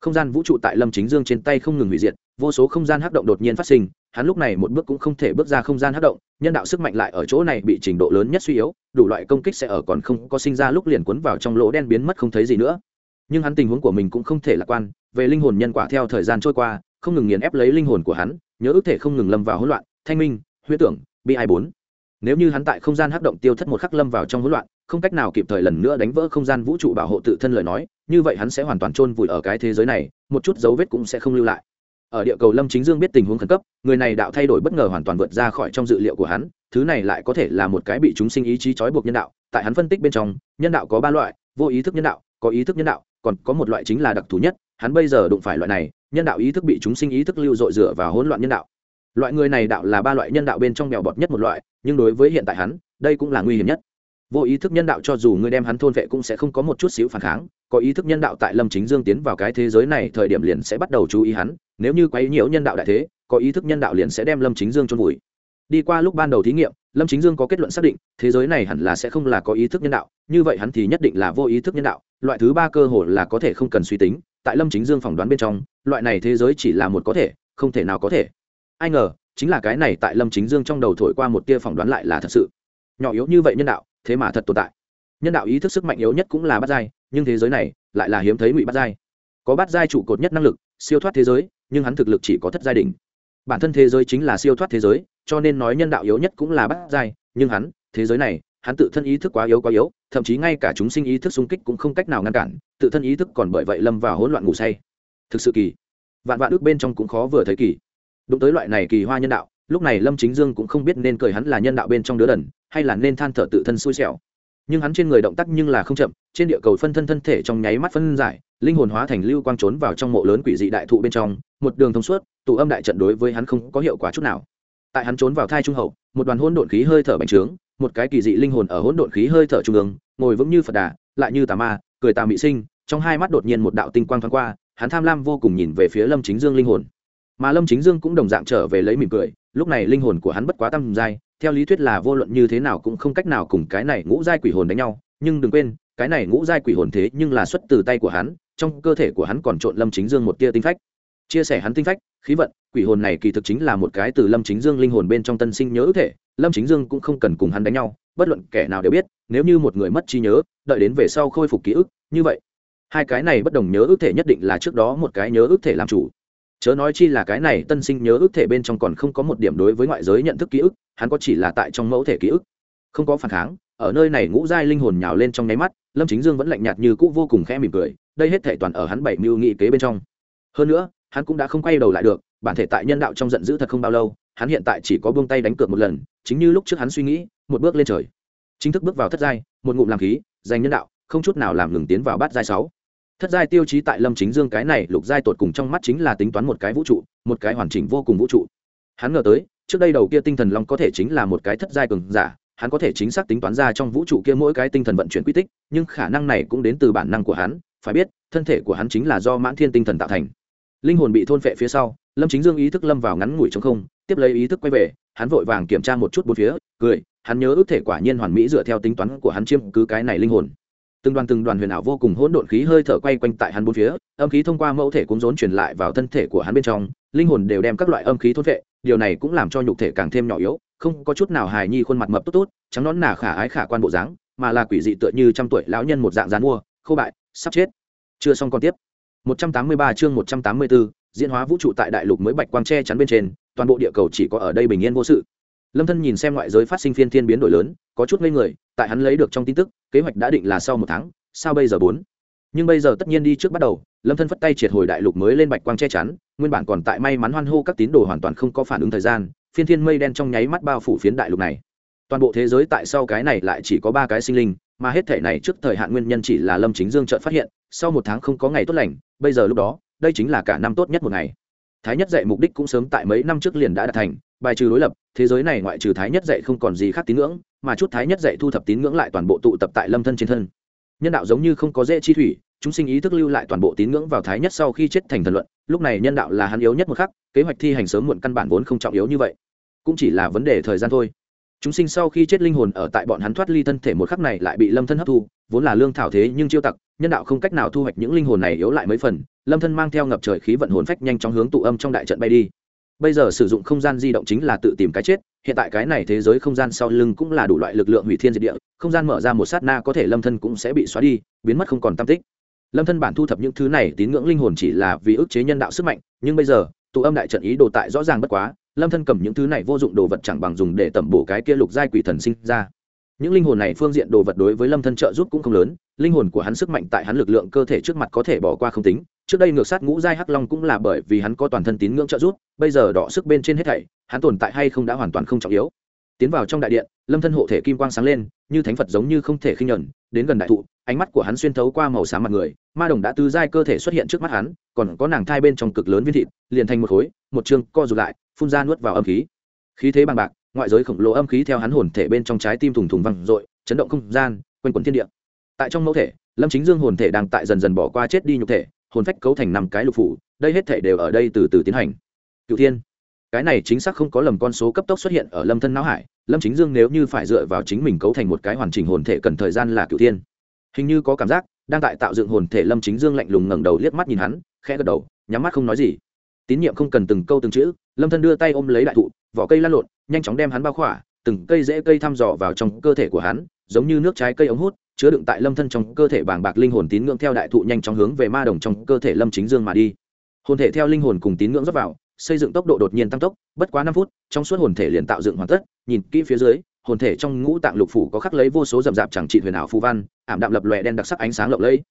Không gian vũ trụ tại lâm chính dương trên tay không ngừng hủy diệt, vô số không gian hắc động đột nhiên phát sinh hắn lúc này một bước cũng không thể bước ra không gian hấp động, nhân đạo sức mạnh lại ở chỗ này bị trình độ lớn nhất suy yếu, đủ loại công kích sẽ ở còn không có sinh ra lúc liền cuốn vào trong lỗ đen biến mất không thấy gì nữa. Nhưng hắn tình huống của mình cũng không thể lạc quan, về linh hồn nhân quả theo thời gian trôi qua, không ngừng nghiền ép lấy linh hồn của hắn, nhớ ước thể không ngừng lâm vào hỗn loạn, thanh minh huyết tưởng, bi ai bốn. Nếu như hắn tại không gian hấp động tiêu thất một khắc lâm vào trong hỗn loạn, không cách nào kịp thời lần nữa đánh vỡ không gian vũ trụ bảo hộ tự thân lời nói, như vậy hắn sẽ hoàn toàn chôn vùi ở cái thế giới này, một chút dấu vết cũng sẽ không lưu lại ở địa cầu lâm chính dương biết tình huống khẩn cấp, người này đạo thay đổi bất ngờ hoàn toàn vượt ra khỏi trong dự liệu của hắn, thứ này lại có thể là một cái bị chúng sinh ý chí trói buộc nhân đạo, tại hắn phân tích bên trong, nhân đạo có ba loại, vô ý thức nhân đạo, có ý thức nhân đạo, còn có một loại chính là đặc thù nhất, hắn bây giờ đụng phải loại này, nhân đạo ý thức bị chúng sinh ý thức lưu dội dựa và hỗn loạn nhân đạo. Loại người này đạo là ba loại nhân đạo bên trong mèo bọt nhất một loại, nhưng đối với hiện tại hắn, đây cũng là nguy hiểm nhất. Vô ý thức nhân đạo cho dù ngươi đem hắn thôn vệ cũng sẽ không có một chút xíu phản kháng có ý thức nhân đạo tại lâm chính dương tiến vào cái thế giới này, thời điểm liền sẽ bắt đầu chú ý hắn. Nếu như quấy nhiễu nhân đạo đại thế, có ý thức nhân đạo liền sẽ đem lâm chính dương trôn vùi. Đi qua lúc ban đầu thí nghiệm, lâm chính dương có kết luận xác định, thế giới này hẳn là sẽ không là có ý thức nhân đạo. Như vậy hắn thì nhất định là vô ý thức nhân đạo. Loại thứ ba cơ hội là có thể không cần suy tính. Tại lâm chính dương phỏng đoán bên trong, loại này thế giới chỉ là một có thể, không thể nào có thể. Ai ngờ, chính là cái này tại lâm chính dương trong đầu thổi qua một tia phỏng đoán lại là thật sự. Nhỏ yếu như vậy nhân đạo, thế mà thật tồn tại. Nhân đạo ý thức sức mạnh yếu nhất cũng là bát giai nhưng thế giới này lại là hiếm thấy ngụy bát giai. Có bát giai trụ cột nhất năng lực, siêu thoát thế giới, nhưng hắn thực lực chỉ có thất giai đình bản thân thế giới chính là siêu thoát thế giới, cho nên nói nhân đạo yếu nhất cũng là bát giai, nhưng hắn, thế giới này, hắn tự thân ý thức quá yếu quá yếu, thậm chí ngay cả chúng sinh ý thức xung kích cũng không cách nào ngăn cản, tự thân ý thức còn bởi vậy lâm vào hỗn loạn ngủ say. Thực sự kỳ. Vạn vạn ước bên trong cũng khó vừa thấy kỳ. Đụng tới loại này kỳ hoa nhân đạo, lúc này lâm chính dương cũng không biết nên cười hắn là nhân đạo bên trong đứa đần, hay là nên than thở tự thân xui xẻo nhưng hắn trên người động tác nhưng là không chậm, trên địa cầu phân thân thân thể trong nháy mắt phân giải, linh hồn hóa thành lưu quang trốn vào trong mộ lớn quỷ dị đại thụ bên trong, một đường thông suốt, tụ âm đại trận đối với hắn không có hiệu quả chút nào. Tại hắn trốn vào thai trung hậu, một đoàn hỗn độn khí hơi thở bành trướng, một cái kỳ dị linh hồn ở hỗn độn khí hơi thở trung ương, ngồi vững như phật đà, lại như tà ma, cười tà mị sinh, trong hai mắt đột nhiên một đạo tinh quang thoáng qua, hắn tham lam vô cùng nhìn về phía lâm chính dương linh hồn. Mà lâm chính dương cũng đồng dạng trở về lấy mỉm cười, lúc này linh hồn của hắn bất quá tăm dai theo lý thuyết là vô luận như thế nào cũng không cách nào cùng cái này ngũ giai quỷ hồn đánh nhau, nhưng đừng quên, cái này ngũ giai quỷ hồn thế nhưng là xuất từ tay của hắn, trong cơ thể của hắn còn trộn lâm chính dương một tia tinh phách. Chia sẻ hắn tinh phách, khí vận, quỷ hồn này kỳ thực chính là một cái từ lâm chính dương linh hồn bên trong tân sinh nhớ ước thể, lâm chính dương cũng không cần cùng hắn đánh nhau, bất luận kẻ nào đều biết, nếu như một người mất trí nhớ, đợi đến về sau khôi phục ký ức, như vậy. Hai cái này bất đồng nhớ ước thể nhất định là trước đó một cái nhớ ước thể làm chủ chớ nói chi là cái này tân sinh nhớ ước thể bên trong còn không có một điểm đối với ngoại giới nhận thức ký ức, hắn có chỉ là tại trong mẫu thể ký ức. Không có phản kháng, ở nơi này ngũ giai linh hồn nhào lên trong nháy mắt, lâm chính dương vẫn lạnh nhạt như cũ vô cùng khẽ mỉm cười, đây hết thể toàn ở hắn bảy mưu nghị kế bên trong. Hơn nữa, hắn cũng đã không quay đầu lại được, bản thể tại nhân đạo trong giận dữ thật không bao lâu, hắn hiện tại chỉ có buông tay đánh cược một lần, chính như lúc trước hắn suy nghĩ, một bước lên trời. Chính thức bước vào thất giai, một ngụm làm khí, giành nhân đạo, không chút nào làm ngừng tiến vào bát giai sáu thất giai tiêu chí tại lâm chính dương cái này lục giai tột cùng trong mắt chính là tính toán một cái vũ trụ, một cái hoàn chỉnh vô cùng vũ trụ. Hắn ngờ tới, trước đây đầu kia tinh thần long có thể chính là một cái thất giai cường giả, hắn có thể chính xác tính toán ra trong vũ trụ kia mỗi cái tinh thần vận chuyển quy tích, nhưng khả năng này cũng đến từ bản năng của hắn, phải biết, thân thể của hắn chính là do mãn thiên tinh thần tạo thành. Linh hồn bị thôn phệ phía sau, lâm chính dương ý thức lâm vào ngắn ngủi trong không, tiếp lấy ý thức quay về, hắn vội vàng kiểm tra một chút bốn phía, cười, hắn nhớ ước thể quả nhiên hoàn mỹ dựa theo tính toán của hắn chiêm cứ cái này linh hồn từng đoàn từng đoàn huyền ảo vô cùng hỗn độn khí hơi thở quay quanh tại hắn bốn phía âm khí thông qua mẫu thể cũng rốn truyền lại vào thân thể của hắn bên trong linh hồn đều đem các loại âm khí thốt vệ điều này cũng làm cho nhục thể càng thêm nhỏ yếu không có chút nào hài nhi khuôn mặt mập tốt tốt trắng nón nà khả ái khả quan bộ dáng mà là quỷ dị tựa như trăm tuổi lão nhân một dạng dán mua khô bại sắp chết. Chưa xong còn tiếp. 183 chương 184, diễn hóa vũ trụ tại đại lục mới bạch quang che chắn bên trên toàn bộ địa cầu chỉ có ở đây bình yên vô sự. Lâm thân nhìn xem ngoại giới phát sinh phiên thiên biến đổi lớn có chút ngây người, tại hắn lấy được trong tin tức, kế hoạch đã định là sau một tháng, sao bây giờ bốn? Nhưng bây giờ tất nhiên đi trước bắt đầu, lâm thân phất tay triệt hồi đại lục mới lên bạch quang che chắn, nguyên bản còn tại may mắn hoan hô các tín đồ hoàn toàn không có phản ứng thời gian, phiên thiên mây đen trong nháy mắt bao phủ phiến đại lục này. Toàn bộ thế giới tại sau cái này lại chỉ có ba cái sinh linh, mà hết thể này trước thời hạn nguyên nhân chỉ là lâm chính dương trợn phát hiện, sau một tháng không có ngày tốt lành, bây giờ lúc đó, đây chính là cả năm tốt nhất một ngày. Thái nhất dạy mục đích cũng sớm tại mấy năm trước liền đã đạt thành, bài trừ đối lập, thế giới này ngoại trừ thái nhất dạy không còn gì khác tín ngưỡng mà chút thái nhất dạy thu thập tín ngưỡng lại toàn bộ tụ tập tại lâm thân trên thân. Nhân đạo giống như không có dễ chi thủy, chúng sinh ý thức lưu lại toàn bộ tín ngưỡng vào thái nhất sau khi chết thành thần luận. Lúc này nhân đạo là hắn yếu nhất một khắc, kế hoạch thi hành sớm muộn căn bản vốn không trọng yếu như vậy. Cũng chỉ là vấn đề thời gian thôi. Chúng sinh sau khi chết linh hồn ở tại bọn hắn thoát ly thân thể một khắc này lại bị lâm thân hấp thu, vốn là lương thảo thế nhưng chiêu tặc, nhân đạo không cách nào thu hoạch những linh hồn này yếu lại mấy phần, lâm thân mang theo ngập trời khí vận hồn phách nhanh chóng hướng tụ âm trong đại trận bay đi. Bây giờ sử dụng không gian di động chính là tự tìm cái chết hiện tại cái này thế giới không gian sau lưng cũng là đủ loại lực lượng hủy thiên diệt địa, không gian mở ra một sát na có thể lâm thân cũng sẽ bị xóa đi, biến mất không còn tam tích. Lâm thân bản thu thập những thứ này tín ngưỡng linh hồn chỉ là vì ức chế nhân đạo sức mạnh, nhưng bây giờ, tụ âm đại trận ý đồ tại rõ ràng bất quá, lâm thân cầm những thứ này vô dụng đồ vật chẳng bằng dùng để tẩm bổ cái kia lục giai quỷ thần sinh ra. Những linh hồn này phương diện đồ vật đối với lâm thân trợ giúp cũng không lớn, linh hồn của hắn sức mạnh tại hắn lực lượng cơ thể trước mặt có thể bỏ qua không tính trước đây ngược sát ngũ giai hắc long cũng là bởi vì hắn có toàn thân tín ngưỡng trợ giúp, bây giờ đọ sức bên trên hết thảy, hắn tồn tại hay không đã hoàn toàn không trọng yếu. Tiến vào trong đại điện, lâm thân hộ thể kim quang sáng lên, như thánh phật giống như không thể khinh nhẫn, đến gần đại thụ, ánh mắt của hắn xuyên thấu qua màu xám mặt người, ma đồng đã tứ giai cơ thể xuất hiện trước mắt hắn, còn có nàng thai bên trong cực lớn viên thịt, liền thành một khối, một chương co rụt lại, phun ra nuốt vào âm khí. Khí thế bằng bạc, ngoại giới khổng lồ âm khí theo hắn hồn thể bên trong trái tim thùng thùng văng dội, chấn động không gian, quanh quần thiên địa. Tại trong mẫu thể, lâm chính dương hồn thể đang tại dần dần bỏ qua chết đi nhục thể hồn phách cấu thành năm cái lục phủ, đây hết thể đều ở đây từ từ tiến hành. Cựu thiên, cái này chính xác không có lầm con số cấp tốc xuất hiện ở lâm thân não hải. Lâm chính dương nếu như phải dựa vào chính mình cấu thành một cái hoàn chỉnh hồn thể cần thời gian là cựu thiên. Hình như có cảm giác, đang tại tạo dựng hồn thể lâm chính dương lạnh lùng ngẩng đầu liếc mắt nhìn hắn, khẽ gật đầu, nhắm mắt không nói gì. Tín nhiệm không cần từng câu từng chữ, lâm thân đưa tay ôm lấy đại thụ, vỏ cây lan lộn, nhanh chóng đem hắn bao khỏa, từng cây rễ cây thăm dò vào trong cơ thể của hắn, giống như nước trái cây ống hút chứa đựng tại lâm thân trong cơ thể bàng bạc linh hồn tín ngưỡng theo đại thụ nhanh chóng hướng về ma đồng trong cơ thể lâm chính dương mà đi. Hồn thể theo linh hồn cùng tín ngưỡng rót vào, xây dựng tốc độ đột nhiên tăng tốc, bất quá năm phút, trong suốt hồn thể liền tạo dựng hoàn tất, nhìn kỹ phía dưới, hồn thể trong ngũ tạng lục phủ có khắc lấy vô số rậm rạp chẳng trị huyền ảo phù văn, ảm đạm lập lòe đen đặc sắc ánh sáng lộng lẫy.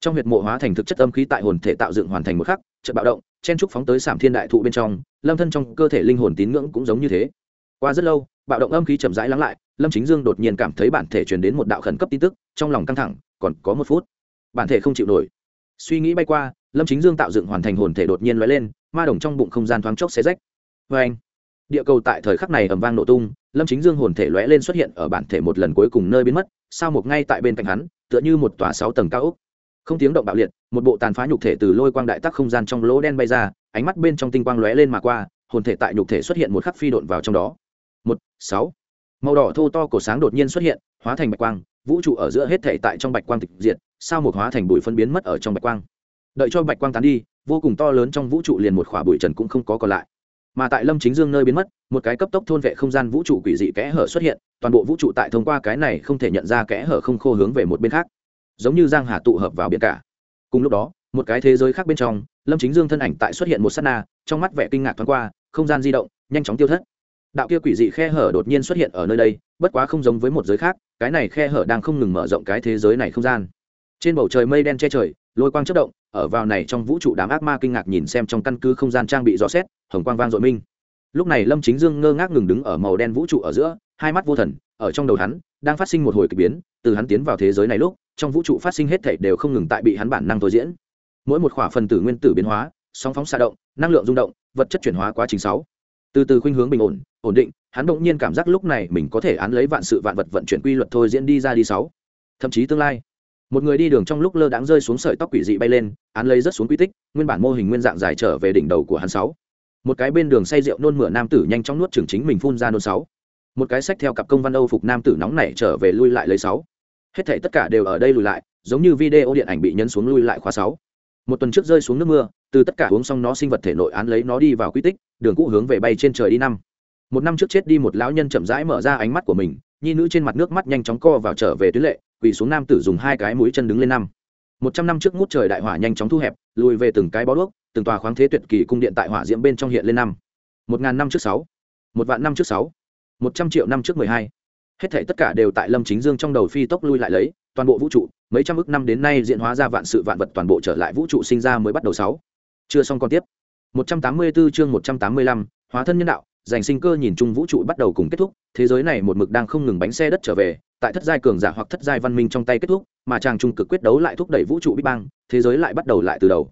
Trong huyệt mộ hóa thành thực chất âm khí tại hồn thể tạo dựng hoàn thành một khắc, chợt bạo động, chen trúc phóng tới sảm thiên đại thụ bên trong, lâm thân trong cơ thể linh hồn tín ngưỡng cũng giống như thế. Qua rất lâu, bạo động âm khí chậm rãi lắng lại lâm chính dương đột nhiên cảm thấy bản thể truyền đến một đạo khẩn cấp tin tức, trong lòng căng thẳng, còn có một phút. Bản thể không chịu nổi. Suy nghĩ bay qua, lâm chính dương tạo dựng hoàn thành hồn thể đột nhiên lóe lên, ma đồng trong bụng không gian thoáng chốc xé rách. Vê anh, địa cầu tại thời khắc này ầm vang nổ tung, lâm chính dương hồn thể lóe lên xuất hiện ở bản thể một lần cuối cùng nơi biến mất, sao một ngay tại bên cạnh hắn, tựa như một tòa sáu tầng cao ốc. Không tiếng động bạo liệt, một bộ tàn phá nhục thể từ lôi quang đại tắc không gian trong lỗ đen bay ra, ánh mắt bên trong tinh quang lóe lên mà qua, hồn thể tại nhục thể xuất hiện một khắc phi độn vào trong đó. Một, sáu màu đỏ thô to cổ sáng đột nhiên xuất hiện, hóa thành bạch quang, vũ trụ ở giữa hết thể tại trong bạch quang tịch diệt, sao một hóa thành bụi phân biến mất ở trong bạch quang. Đợi cho bạch quang tán đi, vô cùng to lớn trong vũ trụ liền một khỏa bụi trần cũng không có còn lại. Mà tại lâm chính dương nơi biến mất, một cái cấp tốc thôn vệ không gian vũ trụ quỷ dị kẽ hở xuất hiện, toàn bộ vũ trụ tại thông qua cái này không thể nhận ra kẽ hở không khô hướng về một bên khác. Giống như giang hà tụ hợp vào biển cả. Cùng lúc đó, một cái thế giới khác bên trong, lâm chính dương thân ảnh tại xuất hiện một s á t na, trong mắt vẻ kinh ngạc thoáng qua, không gian di động, nhanh chóng tiêu thất đạo kia quỷ dị khe hở đột nhiên xuất hiện ở nơi đây, bất quá không giống với một giới khác, cái này khe hở đang không ngừng mở rộng cái thế giới này không gian. Trên bầu trời mây đen che trời, lôi quang chất động, ở vào này trong vũ trụ đám ác ma kinh ngạc nhìn xem trong căn cứ không gian trang bị rõ xét, hồng quang vang dội minh. Lúc này lâm chính dương ngơ ngác ngừng đứng ở màu đen vũ trụ ở giữa, hai mắt vô thần, ở trong đầu hắn, đang phát sinh một hồi k ỳ biến, từ hắn tiến vào thế giới này lúc, trong vũ trụ phát sinh hết thể đều không ngừng tại bị hắn bản năng thôi diễn. Mỗi một khỏa phần tử nguyên tử biến hóa, sóng phóng xạ động, năng lượng rung động, vật chất chuyển hóa quá trình sáu. Từ từ khuynh hướng bình ổn ổn định, hắn động nhiên cảm giác lúc này mình có thể án lấy vạn sự vạn vật vận chuyển quy luật thôi diễn đi ra đi sáu. Thậm chí tương lai, một người đi đường trong lúc lơ đáng rơi xuống sợi tóc quỷ dị bay lên, án lấy rất xuống quy tích, nguyên bản mô hình nguyên dạng dài trở về đỉnh đầu của hắn sáu. Một cái bên đường say rượu nôn mửa nam tử nhanh chóng nuốt trường chính mình phun ra nôn sáu. Một cái sách theo cặp công văn âu phục nam tử nóng nảy trở về lui lại lấy sáu. Hết thảy tất cả đều ở đây lùi lại, giống như video điện ảnh bị nhấn xuống lui lại khóa sáu. Một tuần trước rơi xuống nước mưa, từ tất cả uống xong nó sinh vật thể nội án lấy nó đi vào quy tích, đường cũ hướng về bay trên trời đi năm một năm trước chết đi một lão nhân chậm rãi mở ra ánh mắt của mình nhi nữ trên mặt nước mắt nhanh chóng co vào trở về tuyến lệ quỳ xuống nam tử dùng hai cái mũi chân đứng lên năm. Một trăm năm trước ngút trời đại hỏa nhanh chóng thu hẹp lùi về từng cái bó đuốc từng tòa khoáng thế tuyệt kỳ cung điện tại hỏa diễm bên trong hiện lên năm. Một ngàn năm trước sáu một vạn năm trước sáu một trăm triệu năm trước mười hai. Hết thể tất cả đều tại lâm chính dương trong đầu phi tốc lui lại lấy toàn bộ vũ trụ mấy trăm ước năm đến nay diễn hóa ra vạn sự vạn vật toàn bộ trở lại vũ trụ sinh ra mới bắt đầu sáu. Chưa xong còn tiếp. 184 chương 185, hóa thân nhân đạo giành sinh cơ nhìn chung vũ trụ bắt đầu cùng kết thúc, thế giới này một mực đang không ngừng bánh xe đất trở về, tại thất giai cường giả hoặc thất giai văn minh trong tay kết thúc, mà chàng trung cực quyết đấu lại thúc đẩy vũ trụ bích bang, thế giới lại bắt đầu lại từ đầu.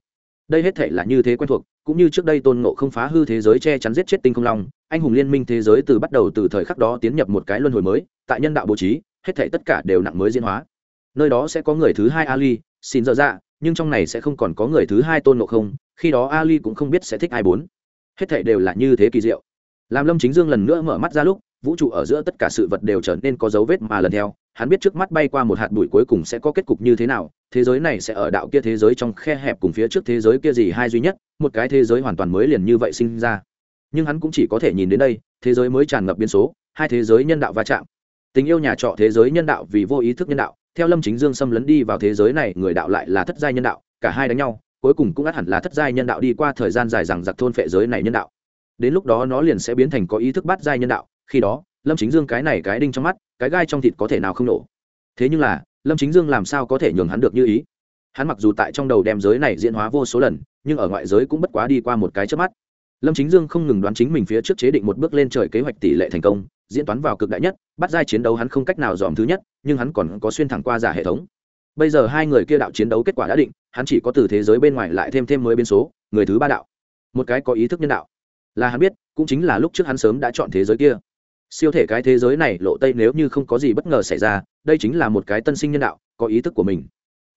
Đây hết thể là như thế quen thuộc, cũng như trước đây tôn ngộ không phá hư thế giới che chắn giết chết tinh không long, anh hùng liên minh thế giới từ bắt đầu từ thời khắc đó tiến nhập một cái luân hồi mới, tại nhân đạo bố trí, hết thể tất cả đều nặng mới diễn hóa. Nơi đó sẽ có người thứ hai ali, xin dở dạ nhưng trong này sẽ không còn có người thứ hai tôn ngộ không, khi đó ali cũng không biết sẽ thích ai bốn. Hết thể đều là như thế kỳ diệu làm lâm chính dương lần nữa mở mắt ra lúc, vũ trụ ở giữa tất cả sự vật đều trở nên có dấu vết mà lần theo. Hắn biết trước mắt bay qua một hạt bụi cuối cùng sẽ có kết cục như thế nào, thế giới này sẽ ở đạo kia thế giới trong khe hẹp cùng phía trước thế giới kia gì hai duy nhất, một cái thế giới hoàn toàn mới liền như vậy sinh ra. Nhưng hắn cũng chỉ có thể nhìn đến đây, thế giới mới tràn ngập biến số, hai thế giới nhân đạo va chạm. Tình yêu nhà trọ thế giới nhân đạo vì vô ý thức nhân đạo, theo lâm chính dương xâm lấn đi vào thế giới này, người đạo lại là thất giai nhân đạo, cả hai đánh nhau, cuối cùng cũng ắt hẳn là thất giai nhân đạo đi qua thời gian dài rằng giặc thôn phệ giới này nhân đạo đến lúc đó nó liền sẽ biến thành có ý thức bắt giai nhân đạo, khi đó, lâm chính dương cái này cái đinh trong mắt, cái gai trong thịt có thể nào không nổ. Thế nhưng là, lâm chính dương làm sao có thể nhường hắn được như ý? Hắn mặc dù tại trong đầu đem giới này diễn hóa vô số lần, nhưng ở ngoại giới cũng bất quá đi qua một cái trước mắt. Lâm chính dương không ngừng đoán chính mình phía trước chế định một bước lên trời kế hoạch tỷ lệ thành công, diễn toán vào cực đại nhất, bắt giai chiến đấu hắn không cách nào dòm thứ nhất, nhưng hắn còn có xuyên thẳng qua giả hệ thống. Bây giờ hai người kia đạo chiến đấu kết quả đã định, hắn chỉ có từ thế giới bên ngoài lại thêm thêm mới biến số, người thứ ba đạo. Một cái có ý thức nhân đạo là hắn biết, cũng chính là lúc trước hắn sớm đã chọn thế giới kia. Siêu thể cái thế giới này lộ tây nếu như không có gì bất ngờ xảy ra, đây chính là một cái tân sinh nhân đạo, có ý thức của mình.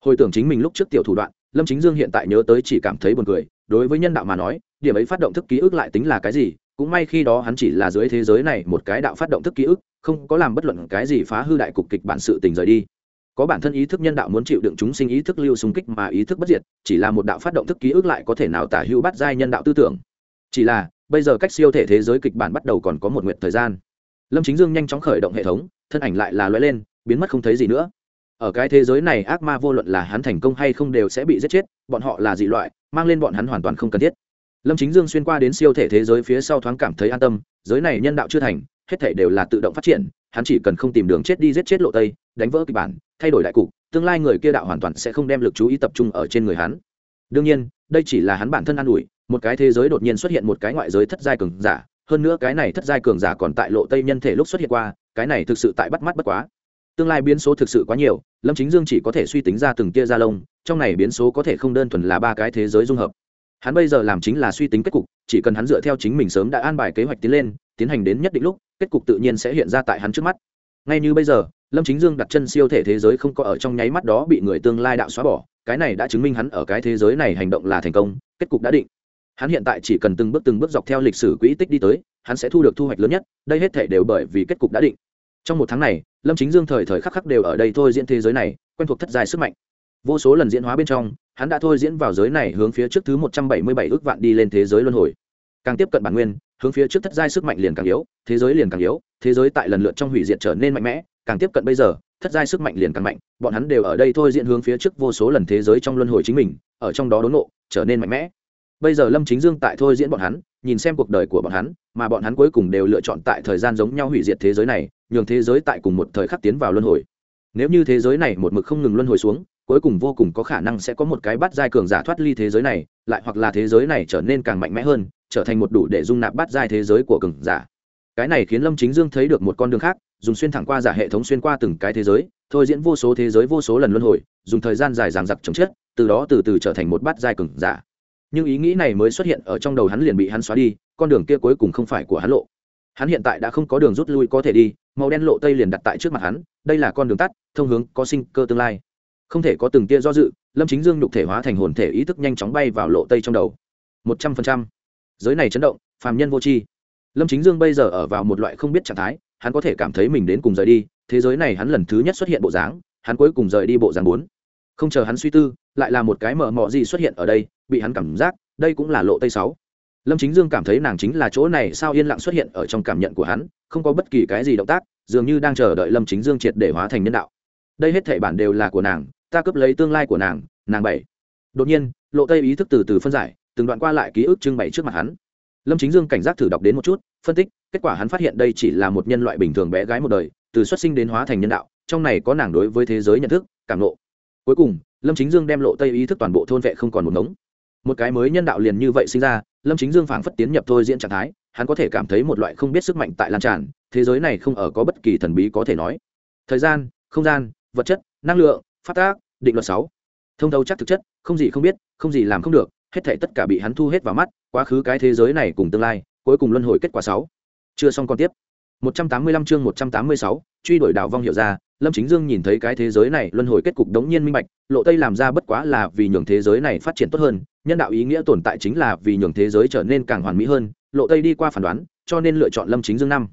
Hồi tưởng chính mình lúc trước tiểu thủ đoạn, lâm chính dương hiện tại nhớ tới chỉ cảm thấy buồn cười, đối với nhân đạo mà nói, điểm ấy phát động thức ký ức lại tính là cái gì, cũng may khi đó hắn chỉ là dưới thế giới này một cái đạo phát động thức ký ức, không có làm bất luận cái gì phá hư đại cục kịch bản sự tình rời đi. Có bản thân ý thức nhân đạo muốn chịu đựng chúng sinh ý thức lưu xung kích mà ý thức bất diệt, chỉ là một đạo phát động thức ký ức lại có thể nào tả hữu bắt giai nhân đạo tư tưởng. Chỉ là bây giờ cách siêu thể thế giới kịch bản bắt đầu còn có một nguyện thời gian. Lâm chính dương nhanh chóng khởi động hệ thống, thân ảnh lại là lóe lên, biến mất không thấy gì nữa. Ở cái thế giới này ác ma vô luận là hắn thành công hay không đều sẽ bị giết chết, bọn họ là dị loại, mang lên bọn hắn hoàn toàn không cần thiết. Lâm chính dương xuyên qua đến siêu thể thế giới phía sau thoáng cảm thấy an tâm, giới này nhân đạo chưa thành, hết thể đều là tự động phát triển, hắn chỉ cần không tìm đường chết đi giết chết lộ tây, đánh vỡ kịch bản, thay đổi đại cục, tương lai người kia đạo hoàn toàn sẽ không đem lực chú ý tập trung ở trên người hắn đương nhiên, đây chỉ là hắn bản thân an ủi, một cái thế giới đột nhiên xuất hiện một cái ngoại giới thất giai cường giả, hơn nữa cái này thất giai cường giả còn tại lộ tây nhân thể lúc xuất hiện qua, cái này thực sự tại bắt mắt bất quá. Tương lai biến số thực sự quá nhiều, lâm chính dương chỉ có thể suy tính ra từng tia da lông, trong này biến số có thể không đơn thuần là ba cái thế giới dung hợp. Hắn bây giờ làm chính là suy tính kết cục, chỉ cần hắn dựa theo chính mình sớm đã an bài kế hoạch tiến lên, tiến hành đến nhất định lúc, kết cục tự nhiên sẽ hiện ra tại hắn trước mắt. Ngay như bây giờ, lâm chính dương đặt chân siêu thể thế giới không có ở trong nháy mắt đó bị người tương lai đạo xóa bỏ cái này đã chứng minh hắn ở cái thế giới này hành động là thành công, kết cục đã định. Hắn hiện tại chỉ cần từng bước từng bước dọc theo lịch sử quỹ tích đi tới, hắn sẽ thu được thu hoạch lớn nhất, đây hết thể đều bởi vì kết cục đã định. Trong một tháng này, lâm chính dương thời thời khắc khắc đều ở đây thôi diễn thế giới này, quen thuộc thất dài sức mạnh. Vô số lần diễn hóa bên trong, hắn đã thôi diễn vào giới này hướng phía trước thứ một trăm bảy mươi bảy ước vạn đi lên thế giới luân hồi. Càng tiếp cận bản nguyên, hướng phía trước thất giai sức mạnh liền càng yếu, thế giới liền càng yếu, thế giới tại lần lượt trong hủy diệt trở nên mạnh mẽ, càng tiếp cận bây giờ thất giai sức mạnh liền càng mạnh, bọn hắn đều ở đây thôi diễn hướng phía trước vô số lần thế giới trong luân hồi chính mình, ở trong đó đốn nộ trở nên mạnh mẽ. Bây giờ lâm chính dương tại thôi diễn bọn hắn, nhìn xem cuộc đời của bọn hắn, mà bọn hắn cuối cùng đều lựa chọn tại thời gian giống nhau hủy diệt thế giới này, nhường thế giới tại cùng một thời khắc tiến vào luân hồi. Nếu như thế giới này một mực không ngừng luân hồi xuống, cuối cùng vô cùng có khả năng sẽ có một cái bắt giai cường giả thoát ly thế giới này, lại hoặc là thế giới này trở nên càng mạnh mẽ hơn, trở thành một đủ để dung nạp bắt giai thế giới của cường giả. Cái này khiến lâm chính dương thấy được một con đường khác dùng xuyên thẳng qua giả hệ thống xuyên qua từng cái thế giới, thôi diễn vô số thế giới vô số lần luân hồi, dùng thời gian dài dàng dặc chống chết, từ đó từ từ trở thành một bát giai cừng giả. Nhưng ý nghĩ này mới xuất hiện ở trong đầu hắn liền bị hắn xóa đi, con đường kia cuối cùng không phải của hắn lộ. Hắn hiện tại đã không có đường rút lui có thể đi, màu đen lộ tây liền đặt tại trước mặt hắn, đây là con đường tắt, thông hướng, có sinh cơ tương lai. Không thể có từng tia do dự, lâm chính dương nhục thể hóa thành hồn thể ý thức nhanh chóng bay vào lộ tây trong đầu. Một trăm phần trăm. Giới này chấn động, phàm nhân vô tri. Lâm chính dương bây giờ ở vào một loại không biết trạng thái hắn có thể cảm thấy mình đến cùng rời đi, thế giới này hắn lần thứ nhất xuất hiện bộ dáng, hắn cuối cùng rời đi bộ dáng bốn. Không chờ hắn suy tư, lại là một cái mở mọ gì xuất hiện ở đây, bị hắn cảm giác, đây cũng là lộ tây sáu. Lâm chính dương cảm thấy nàng chính là chỗ này sao yên lặng xuất hiện ở trong cảm nhận của hắn, không có bất kỳ cái gì động tác, dường như đang chờ đợi lâm chính dương triệt để hóa thành nhân đạo. Đây hết thể bản đều là của nàng, ta cướp lấy tương lai của nàng nàng bảy. Đột nhiên, lộ tây ý thức từ từ phân giải, từng đoạn qua lại ký ức trưng bày trước mặt hắn. Lâm chính dương cảnh giác thử đọc đến một chút, phân tích kết quả hắn phát hiện đây chỉ là một nhân loại bình thường bé gái một đời, từ xuất sinh đến hóa thành nhân đạo, trong này có nàng đối với thế giới nhận thức, cảm nộ cuối cùng, lâm chính dương đem lộ tây ý thức toàn bộ thôn vệ không còn một ngống. Một cái mới nhân đạo liền như vậy sinh ra, lâm chính dương phảng phất tiến nhập thôi diễn trạng thái, hắn có thể cảm thấy một loại không biết sức mạnh tại lan tràn, thế giới này không ở có bất kỳ thần bí có thể nói. Thời gian, không gian, vật chất, năng lượng phát tác, định luật sáu. Thông thấu chắc thực chất, không gì không biết, không gì làm không được, hết thể tất cả bị hắn thu hết vào mắt, quá khứ cái thế giới này cùng tương lai, cuối cùng luân hồi kết quả sáu chưa xong còn tiếp. 185 chương 186, truy đuổi đảo vong hiệu ra lâm chính dương nhìn thấy cái thế giới này luân hồi kết cục đống nhiên minh bạch lộ tây làm ra bất quá là vì nhường thế giới này phát triển tốt hơn nhân đạo ý nghĩa tồn tại chính là vì nhường thế giới trở nên càng hoàn mỹ hơn lộ tây đi qua phản đoán cho nên lựa chọn lâm chính dương năm.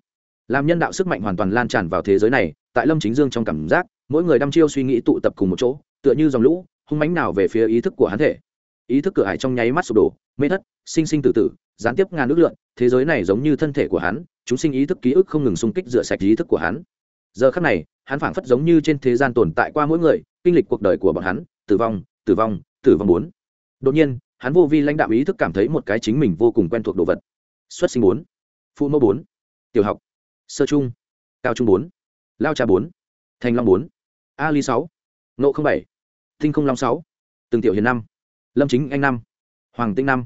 Làm nhân đạo sức mạnh hoàn toàn lan tràn vào thế giới này tại lâm chính dương trong cảm giác mỗi người đăm chiêu suy nghĩ tụ tập cùng một chỗ tựa như dòng lũ hung mánh nào về phía ý thức của hắn thể ý thức cửa hải trong nháy mắt sụp đổ, mê thất, sinh sinh tử tử, gián tiếp ngàn nước lượn, thế giới này giống như thân thể của hắn, chúng sinh ý thức ký ức không ngừng xung kích rửa sạch ý thức của hắn. Giờ khắc này, hắn phảng phất giống như trên thế gian tồn tại qua mỗi người, kinh lịch cuộc đời của bọn hắn, tử vong tử vong tử vong bốn. Đột nhiên, hắn vô vi lãnh đạo ý thức cảm thấy một cái chính mình vô cùng quen thuộc đồ vật. Xuất sinh bốn, phụ mẫu bốn, tiểu học, sơ trung, cao trung bốn, lao trà bốn, thành long bốn ali sáu nộ không bảy, tinh không long sáu, từng tiểu hiền năm lâm chính anh năm. Hoàng tinh năm.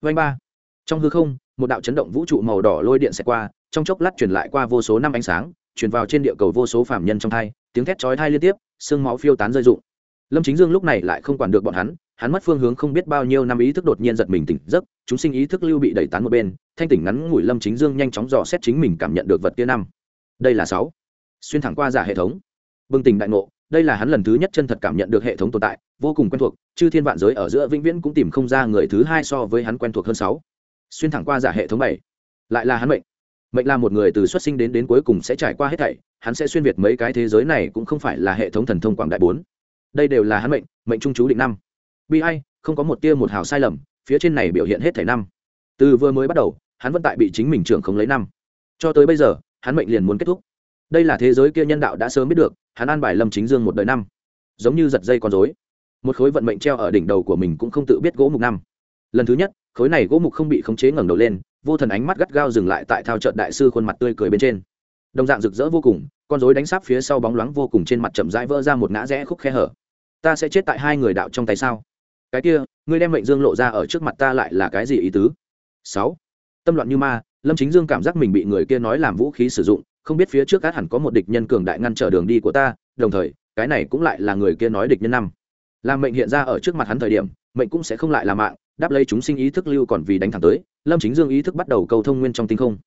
Vanh ba. Trong hư không, một đạo chấn động vũ trụ màu đỏ lôi điện xẹt qua, trong chốc lát truyền lại qua vô số năm ánh sáng, truyền vào trên địa cầu vô số phạm nhân trong thai, tiếng thét chói thai liên tiếp, sương máu phiêu tán rơi rụng. Lâm chính dương lúc này lại không quản được bọn hắn hắn mất phương hướng không biết bao nhiêu năm ý thức đột nhiên giật mình tỉnh giấc, chúng sinh ý thức lưu bị đẩy tán một bên, thanh tỉnh ngắn ngủi lâm chính dương nhanh chóng dò xét chính mình cảm nhận được vật kia năm. Đây là sáu. Xuyên thẳng qua giả hệ thống. Bừng tỉnh đại ngộ đây là hắn lần thứ nhất chân thật cảm nhận được hệ thống tồn tại, vô cùng quen thuộc, chư thiên vạn giới ở giữa vĩnh viễn cũng tìm không ra người thứ hai so với hắn quen thuộc hơn sáu. Xuyên thẳng qua giả hệ thống bảy. Lại là hắn mệnh. Mệnh là một người từ xuất sinh đến đến cuối cùng sẽ trải qua hết thảy, hắn sẽ xuyên việt mấy cái thế giới này cũng không phải là hệ thống thần thông quảng đại bốn. Đây đều là hắn mệnh mệnh trung chú định năm. Bi ai, không có một tia một hào sai lầm, phía trên này biểu hiện hết thảy năm. Từ vừa mới bắt đầu, hắn vẫn tại bị chính mình trưởng không lấy năm. Cho tới bây giờ, hắn mệnh liền muốn kết thúc. Đây là thế giới kia nhân đạo đã sớm biết được hắn an bài lâm chính dương một đời năm. Giống như giật dây con dối một khối vận mệnh treo ở đỉnh đầu của mình cũng không tự biết gỗ mục năm. Lần thứ nhất, khối này gỗ mục không bị khống chế ngẩng đầu lên, vô thần ánh mắt gắt gao dừng lại tại thao trận đại sư khuôn mặt tươi cười bên trên. Đồng dạng rực rỡ vô cùng, con dối đánh sáp phía sau bóng loáng vô cùng trên mặt chậm rãi vỡ ra một ngã rẽ khúc khe hở. Ta sẽ chết tại hai người đạo trong tay sao? Cái kia, ngươi đem mệnh dương lộ ra ở trước mặt ta lại là cái gì ý tứ? Sáu. Tâm loạn như ma, lâm chính dương cảm giác mình bị người kia nói làm vũ khí sử dụng không biết phía trước át hẳn có một địch nhân cường đại ngăn trở đường đi của ta, đồng thời, cái này cũng lại là người kia nói địch nhân năm. Làm mệnh hiện ra ở trước mặt hắn thời điểm, mệnh cũng sẽ không lại là mạng, đáp lấy chúng sinh ý thức lưu còn vì đánh thẳng tới, lâm chính dương ý thức bắt đầu cầu thông nguyên trong tinh không.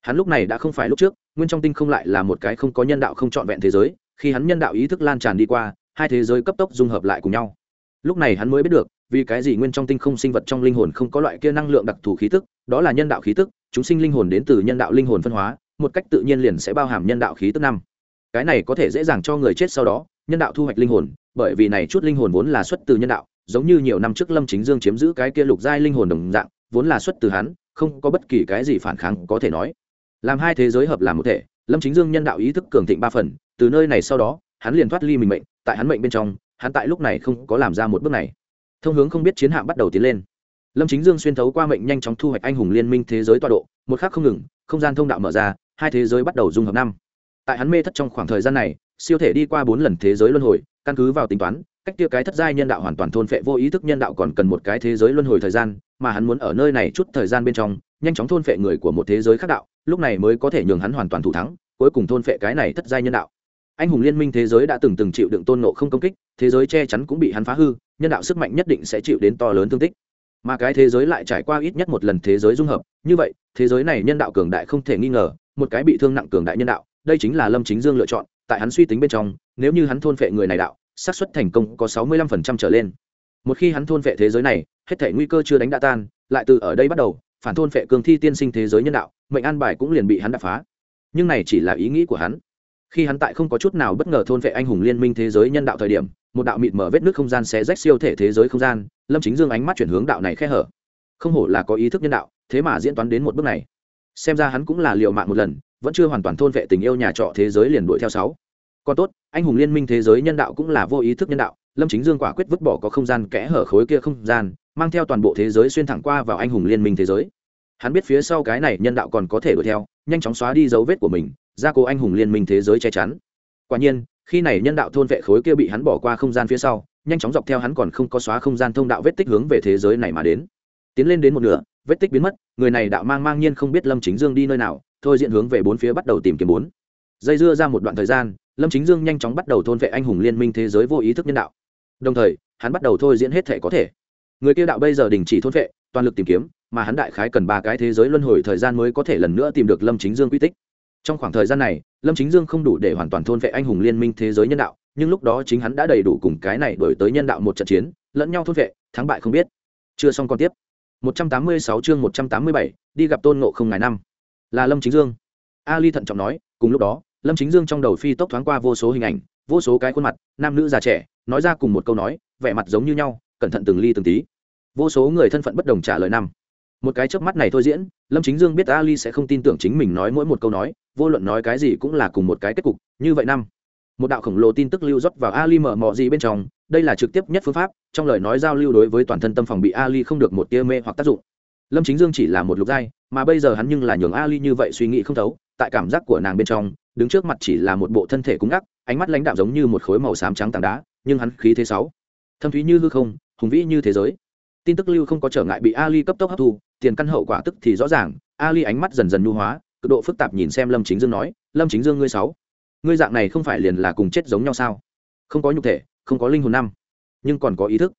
Hắn lúc này đã không phải lúc trước, nguyên trong tinh không lại là một cái không có nhân đạo không trọn vẹn thế giới, khi hắn nhân đạo ý thức lan tràn đi qua, hai thế giới cấp tốc dung hợp lại cùng nhau. Lúc này hắn mới biết được, vì cái gì nguyên trong tinh không sinh vật trong linh hồn không có loại kia năng lượng đặc thù khí tức, đó là nhân đạo khí tức, chúng sinh linh hồn đến từ nhân đạo linh hồn phân hóa một cách tự nhiên liền sẽ bao hàm nhân đạo khí tức năm. Cái này có thể dễ dàng cho người chết sau đó, nhân đạo thu hoạch linh hồn, bởi vì này chút linh hồn vốn là xuất từ nhân đạo, giống như nhiều năm trước lâm chính dương chiếm giữ cái kia lục giai linh hồn đồng dạng, vốn là xuất từ hắn, không có bất kỳ cái gì phản kháng có thể nói. Làm hai thế giới hợp làm một thể, lâm chính dương nhân đạo ý thức cường thịnh ba phần, từ nơi này sau đó, hắn liền thoát ly mình mệnh, tại hắn mệnh bên trong, hắn tại lúc này không có làm ra một bước này. Thông hướng không biết chiến hạm bắt đầu tiến lên. Lâm chính dương xuyên thấu qua mệnh nhanh chóng thu hoạch anh hùng liên minh thế giới tọa độ, một khắc không ngừng, không gian thông đạo mở ra hai thế giới bắt đầu dung hợp năm. Tại hắn mê thất trong khoảng thời gian này, siêu thể đi qua bốn lần thế giới luân hồi, căn cứ vào tính toán, cách kia cái thất giai nhân đạo hoàn toàn thôn phệ vô ý thức nhân đạo còn cần một cái thế giới luân hồi thời gian, mà hắn muốn ở nơi này chút thời gian bên trong, nhanh chóng thôn phệ người của một thế giới khác đạo, lúc này mới có thể nhường hắn hoàn toàn thủ thắng, cuối cùng thôn phệ cái này thất giai nhân đạo. Anh hùng liên minh thế giới đã từng từng chịu đựng tôn nộ không công kích, thế giới che chắn cũng bị hắn phá hư, nhân đạo sức mạnh nhất định sẽ chịu đến to lớn thương tích. Mà cái thế giới lại trải qua ít nhất một lần thế giới dung hợp, như vậy, thế giới này nhân đạo cường đại không thể nghi ngờ một cái bị thương nặng cường đại nhân đạo, đây chính là lâm chính dương lựa chọn, tại hắn suy tính bên trong, nếu như hắn thôn phệ người này đạo, xác suất thành công có sáu mươi lăm phần trăm trở lên. Một khi hắn thôn phệ thế giới này, hết thể nguy cơ chưa đánh đã tan, lại từ ở đây bắt đầu, phản thôn phệ cường thi tiên sinh thế giới nhân đạo, mệnh an bài cũng liền bị hắn đập phá. Nhưng này chỉ là ý nghĩ của hắn. Khi hắn tại không có chút nào bất ngờ thôn vệ anh hùng liên minh thế giới nhân đạo thời điểm, một đạo mịt mở vết nước không gian xé rách siêu thể thế giới không gian, lâm chính dương ánh mắt chuyển hướng đạo này khe hở. Không hổ là có ý thức nhân đạo, thế mà diễn toán đến một bước này xem ra hắn cũng là liệu mạng một lần, vẫn chưa hoàn toàn thôn vệ tình yêu nhà trọ thế giới liền đuổi theo sáu. Còn tốt, anh hùng liên minh thế giới nhân đạo cũng là vô ý thức nhân đạo, lâm chính dương quả quyết vứt bỏ có không gian kẽ hở khối kia không gian, mang theo toàn bộ thế giới xuyên thẳng qua vào anh hùng liên minh thế giới. Hắn biết phía sau cái này nhân đạo còn có thể đuổi theo, nhanh chóng xóa đi dấu vết của mình, ra cố anh hùng liên minh thế giới che chắn. Quả nhiên, khi này nhân đạo thôn vệ khối kia bị hắn bỏ qua không gian phía sau, nhanh chóng dọc theo hắn còn không có xóa không gian thông đạo vết tích hướng về thế giới này mà đến. Tiến lên đến một nửa vết tích biến mất, người này đạo mang mang nhiên không biết lâm chính dương đi nơi nào, thôi diện hướng về bốn phía bắt đầu tìm kiếm bốn. Dây dưa ra một đoạn thời gian, lâm chính dương nhanh chóng bắt đầu thôn vệ anh hùng liên minh thế giới vô ý thức nhân đạo. Đồng thời, hắn bắt đầu thôi diễn hết thể có thể. Người kia đạo bây giờ đình chỉ thôn vệ, toàn lực tìm kiếm, mà hắn đại khái cần ba cái thế giới luân hồi thời gian mới có thể lần nữa tìm được lâm chính dương quy tích. Trong khoảng thời gian này, lâm chính dương không đủ để hoàn toàn thôn vệ anh hùng liên minh thế giới nhân đạo, nhưng lúc đó chính hắn đã đầy đủ cùng cái này đổi tới nhân đạo một trận chiến, lẫn nhau thôn vệ, thắng bại không biết. Chưa xong còn tiếp. 186 chương 187, đi gặp tôn ngộ không ngày năm. Là lâm chính dương. Ali thận trọng nói cùng lúc đó lâm chính dương trong đầu phi tốc thoáng qua vô số hình ảnh vô số cái khuôn mặt nam nữ già trẻ nói ra cùng một câu nói vẻ mặt giống như nhau cẩn thận từng ly từng tí. Vô số người thân phận bất đồng trả lời năm. Một cái chớp mắt này thôi diễn lâm chính dương biết ali sẽ không tin tưởng chính mình nói mỗi một câu nói vô luận nói cái gì cũng là cùng một cái kết cục như vậy năm. Một đạo khổng lồ tin tức lưu rót vào ali mở mò gì bên trong đây là trực tiếp nhất phương pháp, trong lời nói giao lưu đối với toàn thân tâm phòng bị ali không được một tia mê hoặc tác dụng. Lâm chính dương chỉ là một lục giai, mà bây giờ hắn nhưng là nhường ali như vậy suy nghĩ không thấu, tại cảm giác của nàng bên trong, đứng trước mặt chỉ là một bộ thân thể cứng ngắc, ánh mắt lãnh đạo giống như một khối màu xám trắng tảng đá, nhưng hắn khí thế sáu, thâm thúy như hư không, hùng vĩ như thế giới. Tin tức lưu không có trở ngại bị ali cấp tốc hấp thu, tiền căn hậu quả tức thì rõ ràng, ali ánh mắt dần dần nhu hóa, cực độ phức tạp nhìn xem lâm chính dương nói, lâm chính dương ngươi sáu, ngươi dạng này không phải liền là cùng chết giống nhau sao? Không có nhục thể không có linh hồn năm, nhưng còn có ý thức.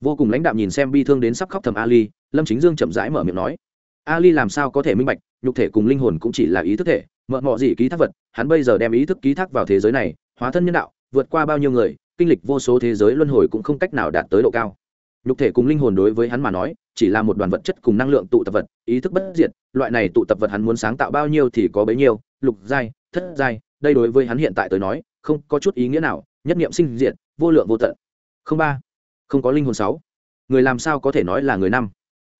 Vô cùng lãnh đạm nhìn xem bi thương đến sắp khóc thầm ali, lâm chính dương chậm rãi mở miệng nói, ali làm sao có thể minh bạch, nhục thể cùng linh hồn cũng chỉ là ý thức thể, mợ mọ gì ký thác vật, hắn bây giờ đem ý thức ký thác vào thế giới này, hóa thân nhân đạo, vượt qua bao nhiêu người, kinh lịch vô số thế giới luân hồi cũng không cách nào đạt tới độ cao. Nhục thể cùng linh hồn đối với hắn mà nói, chỉ là một đoàn vật chất cùng năng lượng tụ tập vật, ý thức bất diệt, loại này tụ tập vật hắn muốn sáng tạo bao nhiêu thì có bấy nhiêu, lục giai, thất giai, đây đối với hắn hiện tại tới nói, không có chút ý nghĩa nào, nhất niệm sinh diệt vô lượng vô tận. Không ba, không có linh hồn sáu. Người làm sao có thể nói là người năm?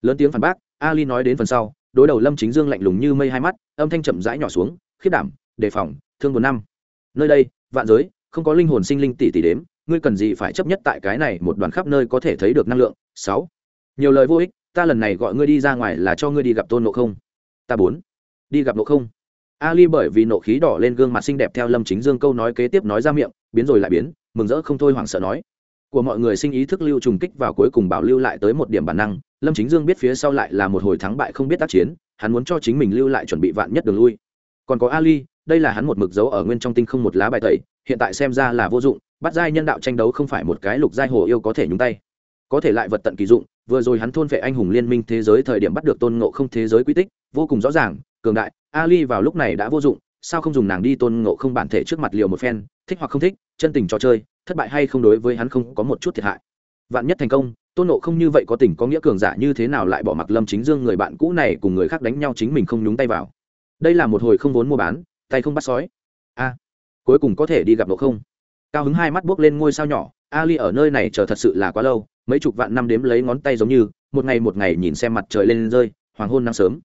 Lớn tiếng phản bác, ali nói đến phần sau, đối đầu lâm chính dương lạnh lùng như mây hai mắt, âm thanh chậm rãi nhỏ xuống khiết đảm, đề phòng, thương buồn năm. Nơi đây, vạn giới, không có linh hồn sinh linh tỷ tỷ đếm, ngươi cần gì phải chấp nhất tại cái này một đoàn khắp nơi có thể thấy được năng lượng? Sáu. Nhiều lời vô ích, ta lần này gọi ngươi đi ra ngoài là cho ngươi đi gặp tôn nộ không. Ta bốn. Đi gặp nộ không. Ali bởi vì nộ khí đỏ lên gương mặt xinh đẹp theo lâm chính dương câu nói kế tiếp nói ra miệng, biến rồi lại biến mừng rỡ không thôi hoảng sợ nói. Của mọi người sinh ý thức lưu trùng kích vào cuối cùng bảo lưu lại tới một điểm bản năng, lâm chính dương biết phía sau lại là một hồi thắng bại không biết tác chiến, hắn muốn cho chính mình lưu lại chuẩn bị vạn nhất đường lui. Còn có ali, đây là hắn một mực dấu ở nguyên trong tinh không một lá bài tẩy, hiện tại xem ra là vô dụng, bắt giai nhân đạo tranh đấu không phải một cái lục giai hồ yêu có thể nhúng tay. Có thể lại vật tận kỳ dụng, vừa rồi hắn thôn vệ anh hùng liên minh thế giới thời điểm bắt được tôn ngộ không thế giới quy tích, vô cùng rõ ràng, cường đại, ali vào lúc này đã vô dụng, sao không dùng nàng đi tôn ngộ không bản thể trước mặt liều một phen, thích hoặc không thích chân tình trò chơi, thất bại hay không đối với hắn không có một chút thiệt hại. Vạn nhất thành công, tôn nộ không như vậy có tình có nghĩa cường giả như thế nào lại bỏ mặc lâm chính dương người bạn cũ này cùng người khác đánh nhau chính mình không nhúng tay vào. Đây là một hồi không vốn mua bán, tay không bắt sói. A, cuối cùng có thể đi gặp nộ không? Cao hứng hai mắt buốc lên ngôi sao nhỏ, ali ở nơi này chờ thật sự là quá lâu, mấy chục vạn năm đếm lấy ngón tay giống như, một ngày một ngày nhìn xem mặt trời lên rơi, hoàng hôn nắng sớm.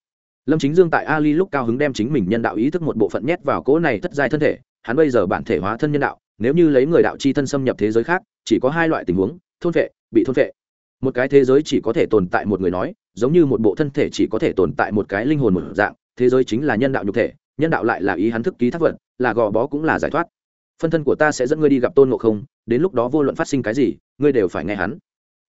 Lâm chính dương tại ali lúc cao hứng đem chính mình nhân đạo ý thức một bộ phận nhét vào cỗ này thất giai thân thể, hắn bây giờ bản thể hóa thân nhân đạo nếu như lấy người đạo chi thân xâm nhập thế giới khác, chỉ có hai loại tình huống, thôn vệ, bị thôn vệ. Một cái thế giới chỉ có thể tồn tại một người nói, giống như một bộ thân thể chỉ có thể tồn tại một cái linh hồn một dạng, thế giới chính là nhân đạo nhục thể, nhân đạo lại là ý hắn thức ký thác vật, là gò bó cũng là giải thoát. Phân thân của ta sẽ dẫn ngươi đi gặp tôn ngộ không, đến lúc đó vô luận phát sinh cái gì, ngươi đều phải nghe hắn.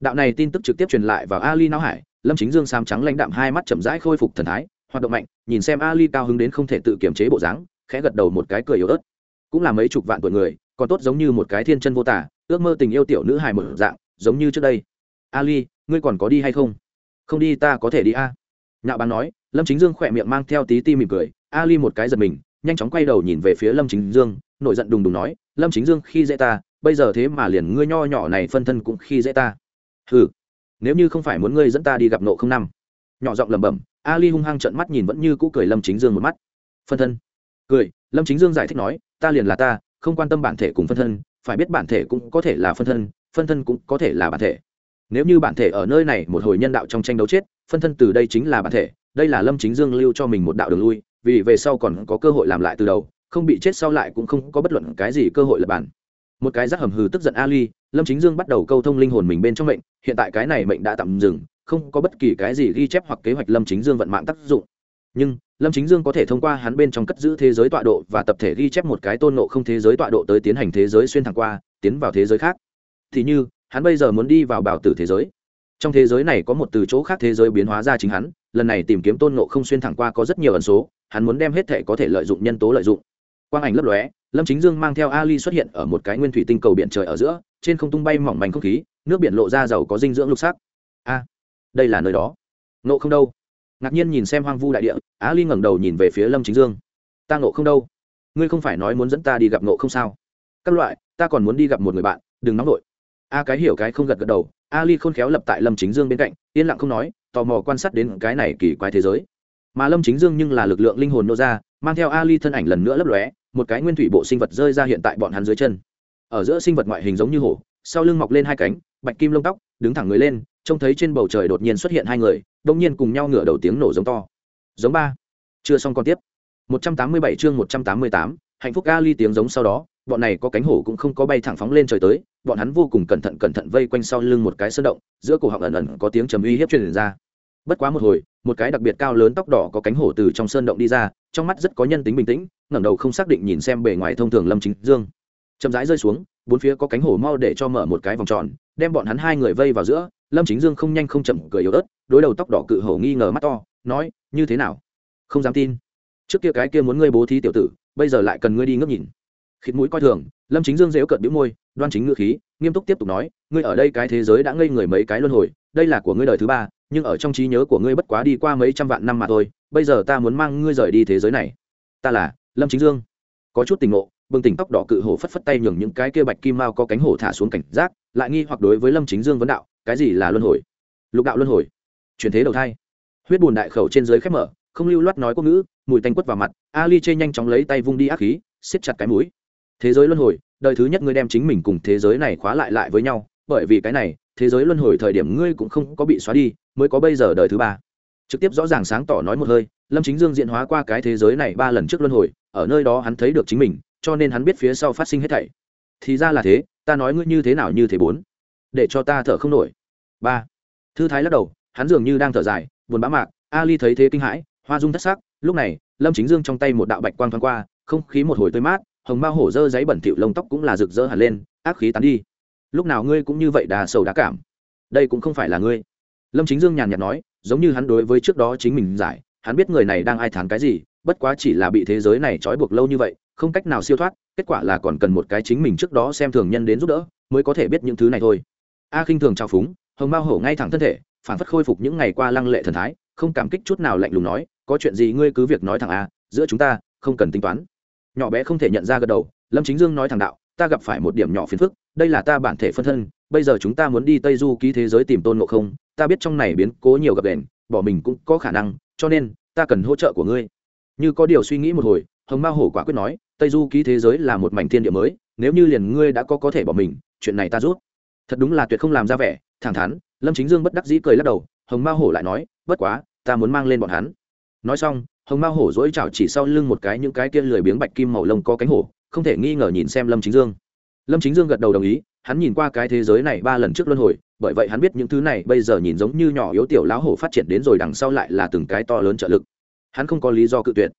Đạo này tin tức trực tiếp truyền lại vào ali não hải, lâm chính dương sam trắng lãnh đạm hai mắt chậm rãi khôi phục thần thái, hoạt động mạnh, nhìn xem ali cao hứng đến không thể tự kiềm chế bộ dáng, khẽ gật đầu một cái cười yếu ớt. Cũng là mấy chục vạn tuổi người còn tốt giống như một cái thiên chân vô tả, ước mơ tình yêu tiểu nữ hài một dạng, giống như trước đây. Ali, ngươi còn có đi hay không? Không đi ta có thể đi a. À? nhạo bán nói, lâm chính dương khỏe miệng mang theo tí ti mỉm cười, ali một cái giật mình, nhanh chóng quay đầu nhìn về phía lâm chính dương, nổi giận đùng đùng nói, lâm chính dương, khi dễ ta, bây giờ thế mà liền ngươi nho nhỏ này phân thân cũng khi dễ ta. Ừ nếu như không phải muốn ngươi dẫn ta đi gặp nộ không năm. Nhỏ giọng lẩm bẩm, ali hung hăng trợn mắt nhìn vẫn như cũ cười lâm chính dương một mắt. Phân thân? Cười, lâm chính dương giải thích nói, ta liền là ta không quan tâm bản thể cùng phân thân, phải biết bản thể cũng có thể là phân thân phân thân cũng có thể là bản thể. Nếu như bản thể ở nơi này một hồi nhân đạo trong tranh đấu chết, phân thân từ đây chính là bản thể, đây là lâm chính dương lưu cho mình một đạo đường lui, vì về sau còn có cơ hội làm lại từ đầu, không bị chết sau lại cũng không có bất luận cái gì cơ hội lập bản. Một cái rác hầm hừ tức giận ali lâm chính dương bắt đầu câu thông linh hồn mình bên trong mệnh, hiện tại cái này mệnh đã tạm dừng, không có bất kỳ cái gì ghi chép hoặc kế hoạch lâm chính dương vận mạng tác dụng. Nhưng lâm chính dương có thể thông qua hắn bên trong cất giữ thế giới tọa độ và tập thể ghi chép một cái tôn nộ không thế giới tọa độ tới tiến hành thế giới xuyên thẳng qua, tiến vào thế giới khác. Thì như, hắn bây giờ muốn đi vào bảo tử thế giới. Trong thế giới này có một từ chỗ khác thế giới biến hóa ra chính hắn, lần này tìm kiếm tôn nộ không xuyên thẳng qua có rất nhiều ẩn số, hắn muốn đem hết thể có thể lợi dụng nhân tố lợi dụng. Quang ảnh lấp lóe, lâm chính dương mang theo ali xuất hiện ở một cái nguyên thủy tinh cầu biển trời ở giữa, trên không tung bay mỏng manh không khí, nước biển lộ ra giàu có dinh dưỡng lục sắc. A, đây là nơi đó. Nộ không đâu ngạc nhiên nhìn xem hoang vu đại địa ali ngẩng đầu nhìn về phía lâm chính dương. Ta nộ không đâu? Ngươi không phải nói muốn dẫn ta đi gặp nộ không sao? Các loại, ta còn muốn đi gặp một người bạn, đừng nóng nổi. a cái hiểu cái không gật gật đầu ali khôn khéo lập tại lâm chính dương bên cạnh, yên lặng không nói, tò mò quan sát đến cái này kỳ quái thế giới. Mà lâm chính dương nhưng là lực lượng linh hồn nô ra, mang theo ali thân ảnh lần nữa lấp lóe, một cái nguyên thủy bộ sinh vật rơi ra hiện tại bọn hắn dưới chân. Ở giữa sinh vật ngoại hình giống như hổ, sau lưng mọc lên hai cánh, bạch kim lông tóc, đứng thẳng người lên trông thấy trên bầu trời đột nhiên xuất hiện hai người đông nhiên cùng nhau ngửa đầu tiếng nổ giống to. Giống ba. Chưa xong còn tiếp. 187 chương 188, hạnh phúc ali tiếng giống sau đó bọn này có cánh hổ cũng không có bay thẳng phóng lên trời tới bọn hắn vô cùng cẩn thận cẩn thận vây quanh sau lưng một cái sơn động giữa cổ họng ẩn ẩn có tiếng trầm uy hiếp truyền ra. Bất quá một hồi một cái đặc biệt cao lớn tóc đỏ có cánh hổ từ trong sơn động đi ra trong mắt rất có nhân tính bình tĩnh ngẩng đầu không xác định nhìn xem bề ngoài thông thường lâm chính dương. Chậm rãi rơi xuống bốn phía có cánh hổ mau để cho mở một cái vòng tròn đem bọn hắn hai người vây vào giữa lâm chính dương không nhanh không chậm cười yếu ớt, đối đầu tóc đỏ cự hổ nghi ngờ mắt to, nói, như thế nào? Không dám tin. Trước kia cái kia muốn ngươi bố thí tiểu tử, bây giờ lại cần ngươi đi ngước nhìn. Khịt mũi coi thường, lâm chính dương dễu cợt bĩu môi, đoan chính ngữ khí, nghiêm túc tiếp tục nói, ngươi ở đây cái thế giới đã ngây người mấy cái luân hồi, đây là của ngươi đời thứ ba, nhưng ở trong trí nhớ của ngươi bất quá đi qua mấy trăm vạn năm mà thôi, bây giờ ta muốn mang ngươi rời đi thế giới này. Ta là lâm chính dương. Có chút tình ngộ, bừng tỉnh tóc đỏ cự hổ phất phất tay nhường những cái kia bạch kim mao có cánh hổ thả xuống cảnh giác, lại nghi hoặc đối với lâm chính dương vấn đạo cái gì là luân hồi? Lục đạo luân hồi. Chuyển thế đầu thai. Huyết bùn đại khẩu trên dưới khép mở, không lưu loát nói quốc ngữ, mùi tanh quất vào mặt, ali chê nhanh chóng lấy tay vung đi ác khí, siết chặt cái mũi. Thế giới luân hồi, đời thứ nhất ngươi đem chính mình cùng thế giới này khóa lại lại với nhau, bởi vì cái này, thế giới luân hồi thời điểm ngươi cũng không có bị xóa đi, mới có bây giờ đời thứ ba. Trực tiếp rõ ràng sáng tỏ nói một hơi, lâm chính dương diện hóa qua cái thế giới này ba lần trước luân hồi, ở nơi đó hắn thấy được chính mình, cho nên hắn biết phía sau phát sinh hết thảy. Thì ra là thế, ta nói ngươi như thế nào như thế bốn để cho ta thở không nổi. Ba. Thư thái lắc đầu, hắn dường như đang thở dài, buồn bã mạc, ali thấy thế kinh hãi, hoa dung thất sắc, lúc này, lâm chính dương trong tay một đạo bạch quang thoáng qua, không khí một hồi tươi mát, hồng mao hổ dơ giấy bẩn thịu lông tóc cũng là rực rỡ hẳn lên, ác khí tán đi. Lúc nào ngươi cũng như vậy đà sầu đá cảm. Đây cũng không phải là ngươi. Lâm chính dương nhàn nhạt nói, giống như hắn đối với trước đó chính mình giải, hắn biết người này đang ai thán cái gì, bất quá chỉ là bị thế giới này trói buộc lâu như vậy, không cách nào siêu thoát, kết quả là còn cần một cái chính mình trước đó xem thường nhân đến giúp đỡ, mới có thể biết những thứ này thôi a khinh thường trao phúng, hồng mao hổ ngay thẳng thân thể, phản phất khôi phục những ngày qua lăng lệ thần thái, không cảm kích chút nào lạnh lùng nói, có chuyện gì ngươi cứ việc nói thẳng a, giữa chúng ta không cần tính toán. Nhỏ bé không thể nhận ra gật đầu, lâm chính dương nói thẳng đạo, ta gặp phải một điểm nhỏ phiền phức, đây là ta bản thể phân thân, bây giờ chúng ta muốn đi tây du ký thế giới tìm tôn ngộ không, ta biết trong này biến cố nhiều gặp đèn bỏ mình cũng có khả năng, cho nên ta cần hỗ trợ của ngươi. Như có điều suy nghĩ một hồi, hồng ma hổ quả quyết nói, tây du ký thế giới là một mảnh thiên địa mới, nếu như liền ngươi đã có có thể bỏ mình, chuyện này ta rút thật đúng là tuyệt không làm ra vẻ, thẳng thắn, lâm chính dương bất đắc dĩ cười lắc đầu, hồng ma hổ lại nói, bất quá, ta muốn mang lên bọn hắn. Nói xong, hồng ma hổ dỗi chảo chỉ sau lưng một cái những cái kia lười biếng bạch kim màu lông có cánh hổ, không thể nghi ngờ nhìn xem lâm chính dương. Lâm chính dương gật đầu đồng ý, hắn nhìn qua cái thế giới này ba lần trước luân hồi, bởi vậy hắn biết những thứ này bây giờ nhìn giống như nhỏ yếu tiểu lão hổ phát triển đến rồi đằng sau lại là từng cái to lớn trợ lực. Hắn không có lý do cự tuyệt.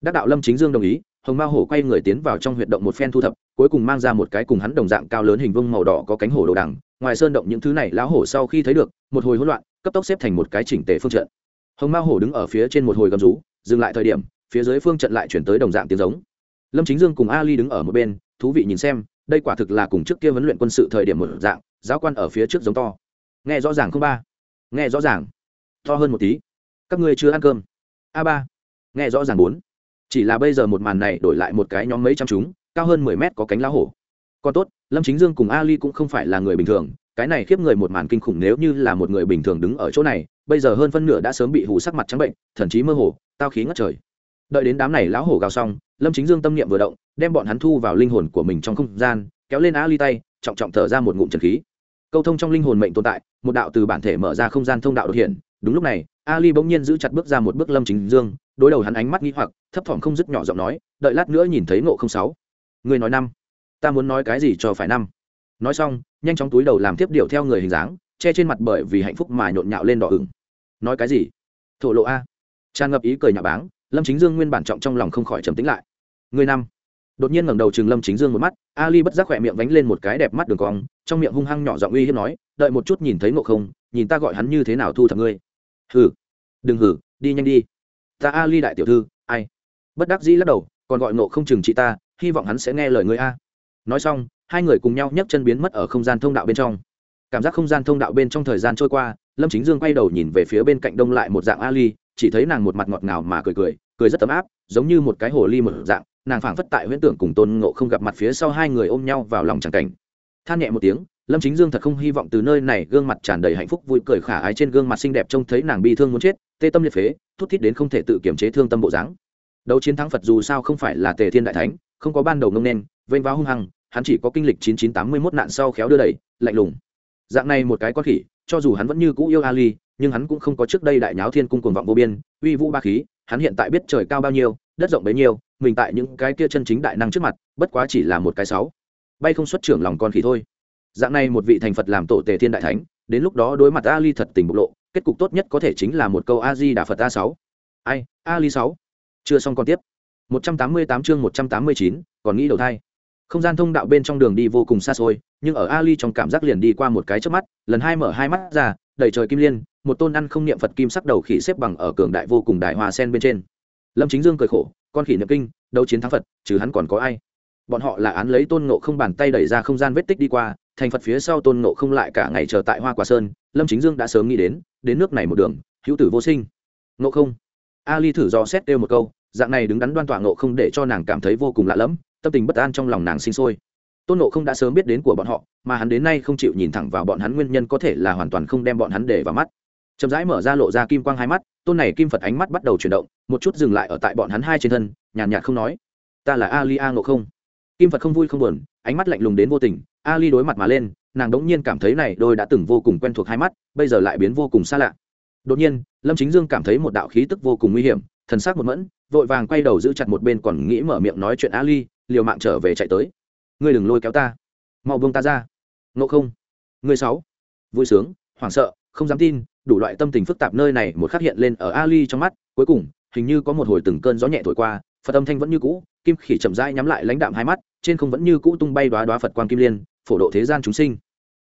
Đắc đạo lâm chính dương đồng ý hồng ma hổ quay người tiến vào trong huyệt động một phen thu thập, cuối cùng mang ra một cái cùng hắn đồng dạng cao lớn hình vông màu đỏ có cánh hổ đồ đằng. Ngoài sơn động những thứ này, lão hổ sau khi thấy được, một hồi hỗn loạn, cấp tốc xếp thành một cái chỉnh tề phương trận. Hồng ma hổ đứng ở phía trên một hồi gầm rú, dừng lại thời điểm, phía dưới phương trận lại chuyển tới đồng dạng tiếng giống. Lâm chính dương cùng ali đứng ở một bên, thú vị nhìn xem, đây quả thực là cùng trước kia huấn luyện quân sự thời điểm một dạng, giáo quan ở phía trước giống to. Nghe rõ ràng không ba? Nghe rõ ràng. To hơn một tí. Các ngươi chưa ăn cơm. A ba. Nghe rõ ràng bốn chỉ là bây giờ một màn này đổi lại một cái nhóm mấy trăm chúng, cao hơn mười mét có cánh lá hổ. Còn tốt, lâm chính dương cùng ali cũng không phải là người bình thường, cái này khiếp người một màn kinh khủng nếu như là một người bình thường đứng ở chỗ này, bây giờ hơn phân nửa đã sớm bị hù sắc mặt trắng bệnh thậm chí mơ hồ, tao khí ngất trời. Đợi đến đám này lão hổ gào xong, lâm chính dương tâm niệm vừa động, đem bọn hắn thu vào linh hồn của mình trong không gian, kéo lên ali tay, trọng trọng thở ra một ngụm trần khí. Câu thông trong linh hồn mệnh tồn tại, một đạo từ bản thể mở ra không gian thông đạo đột hiện. Đúng lúc này, ali bỗng nhiên giữ chặt bước ra một bước lâm chính dương đối đầu hắn ánh mắt nghi hoặc, thấp thỏm không dứt nhỏ giọng nói, đợi lát nữa nhìn thấy ngộ không sáu. Người nói năm. Ta muốn nói cái gì cho phải năm. Nói xong, nhanh chóng túi đầu làm tiếp điệu theo người hình dáng, che trên mặt bởi vì hạnh phúc mà nhộn nhạo lên đỏ ửng. Nói cái gì? Thổ lộ a. Tràn ngập ý cười nhà báng, lâm chính dương nguyên bản trọng trong lòng không khỏi trầm tính lại. Người năm. Đột nhiên ngẩng đầu chừng lâm chính dương một mắt, ali bất giác khỏe miệng vánh lên một cái đẹp mắt đường cong, trong miệng hung hăng nhỏ giọng uy hiếp nói, đợi một chút nhìn thấy ngộ không, nhìn ta gọi hắn như thế nào thu thập ngươi. Hừ. Đừng hử đi nhanh đi ta ali đại tiểu thư, ai? Bất đắc dĩ lắc đầu, còn gọi nộ không chừng chị ta, hy vọng hắn sẽ nghe lời ngươi a. Nói xong, hai người cùng nhau nhấc chân biến mất ở không gian thông đạo bên trong. Cảm giác không gian thông đạo bên trong thời gian trôi qua, lâm chính dương quay đầu nhìn về phía bên cạnh đông lại một dạng ali, chỉ thấy nàng một mặt ngọt ngào mà cười cười cười rất ấm áp, giống như một cái hồ ly một dạng, nàng phảng phất tại huyễn tưởng cùng tôn ngộ không gặp mặt phía sau hai người ôm nhau vào lòng tràng cảnh. Than nhẹ một tiếng, lâm chính dương thật không hy vọng từ nơi này gương mặt tràn đầy hạnh phúc vui cười khả ái trên gương mặt xinh đẹp trông thấy nàng bi thương muốn chết tê tâm liệt phế, thút thít đến không thể tự kiểm chế thương tâm bộ dáng. Đấu chiến thắng phật dù sao không phải là tề thiên đại thánh, không có ban đầu ngông nên, vênh váo hung hăng, hắn chỉ có kinh lịch chín chín tám mươi mốt nạn sau khéo đưa đẩy, lạnh lùng. Dạng này một cái con khỉ, cho dù hắn vẫn như cũ yêu ali, nhưng hắn cũng không có trước đây đại nháo thiên cung cuồng vọng vô biên, uy vũ ba khí, hắn hiện tại biết trời cao bao nhiêu, đất rộng bấy nhiêu, mình tại những cái kia chân chính đại năng trước mặt, bất quá chỉ là một cái sáu. Bay không xuất trưởng lòng con khỉ thôi. Dạng này một vị thành phật làm tổ tề thiên đại thánh, đến lúc đó đối mặt ali thật tình bộc lộ kết cục tốt nhất có thể chính là một câu a di đà phật a sáu. Ai ly sáu. Chưa xong còn tiếp. 188 chương 189, còn nghĩ đầu thai. Không gian thông đạo bên trong đường đi vô cùng xa xôi nhưng ở ali trong cảm giác liền đi qua một cái trước mắt lần hai mở hai mắt ra đầy trời kim liên một tôn ăn không niệm phật kim sắc đầu khỉ xếp bằng ở cường đại vô cùng đại hoa sen bên trên. Lâm chính dương cười khổ con khỉ niệm kinh đấu chiến thắng phật chứ hắn còn có ai. Bọn họ là án lấy tôn ngộ không bàn tay đẩy ra không gian vết tích đi qua thành phật phía sau tôn ngộ không lại cả ngày chờ tại hoa quả sơn lâm chính dương đã sớm nghĩ đến đến nước này một đường hữu tử vô sinh. Ngộ không? Ali thử do xét đeo một câu dạng này đứng đắn đoan tọa ngộ không để cho nàng cảm thấy vô cùng lạ lẫm tâm tình bất an trong lòng nàng sinh sôi. Tôn nộ không đã sớm biết đến của bọn họ mà hắn đến nay không chịu nhìn thẳng vào bọn hắn nguyên nhân có thể là hoàn toàn không đem bọn hắn để vào mắt. Chậm rãi mở ra lộ ra kim quang hai mắt tôn này kim phật ánh mắt bắt đầu chuyển động một chút dừng lại ở tại bọn hắn hai trên thân nhàn nhạt, nhạt không nói. Ta là ali a ngộ không kim phật không vui không buồn, ánh mắt lạnh lùng đến vô tình, ali đối mặt mà lên, nàng đống nhiên cảm thấy này đôi đã từng vô cùng quen thuộc hai mắt, bây giờ lại biến vô cùng xa lạ. Đột nhiên, lâm chính dương cảm thấy một đạo khí tức vô cùng nguy hiểm, thần sắc một mẫn, vội vàng quay đầu giữ chặt một bên còn nghĩ mở miệng nói chuyện ali, liều mạng trở về chạy tới. Ngươi đừng lôi kéo ta. Mau buông ta ra. Ngộ không. Ngươi sáu. Vui sướng, hoảng sợ, không dám tin, đủ loại tâm tình phức tạp nơi này một khắc hiện lên ở ali trong mắt. Cuối cùng, hình như có một hồi từng cơn gió nhẹ thổi qua, phật âm thanh vẫn như cũ kim khỉ chậm rãi nhắm lại lãnh đạm hai mắt trên không vẫn như cũ tung bay đoá đoá phật Quan kim liên phổ độ thế gian chúng sinh.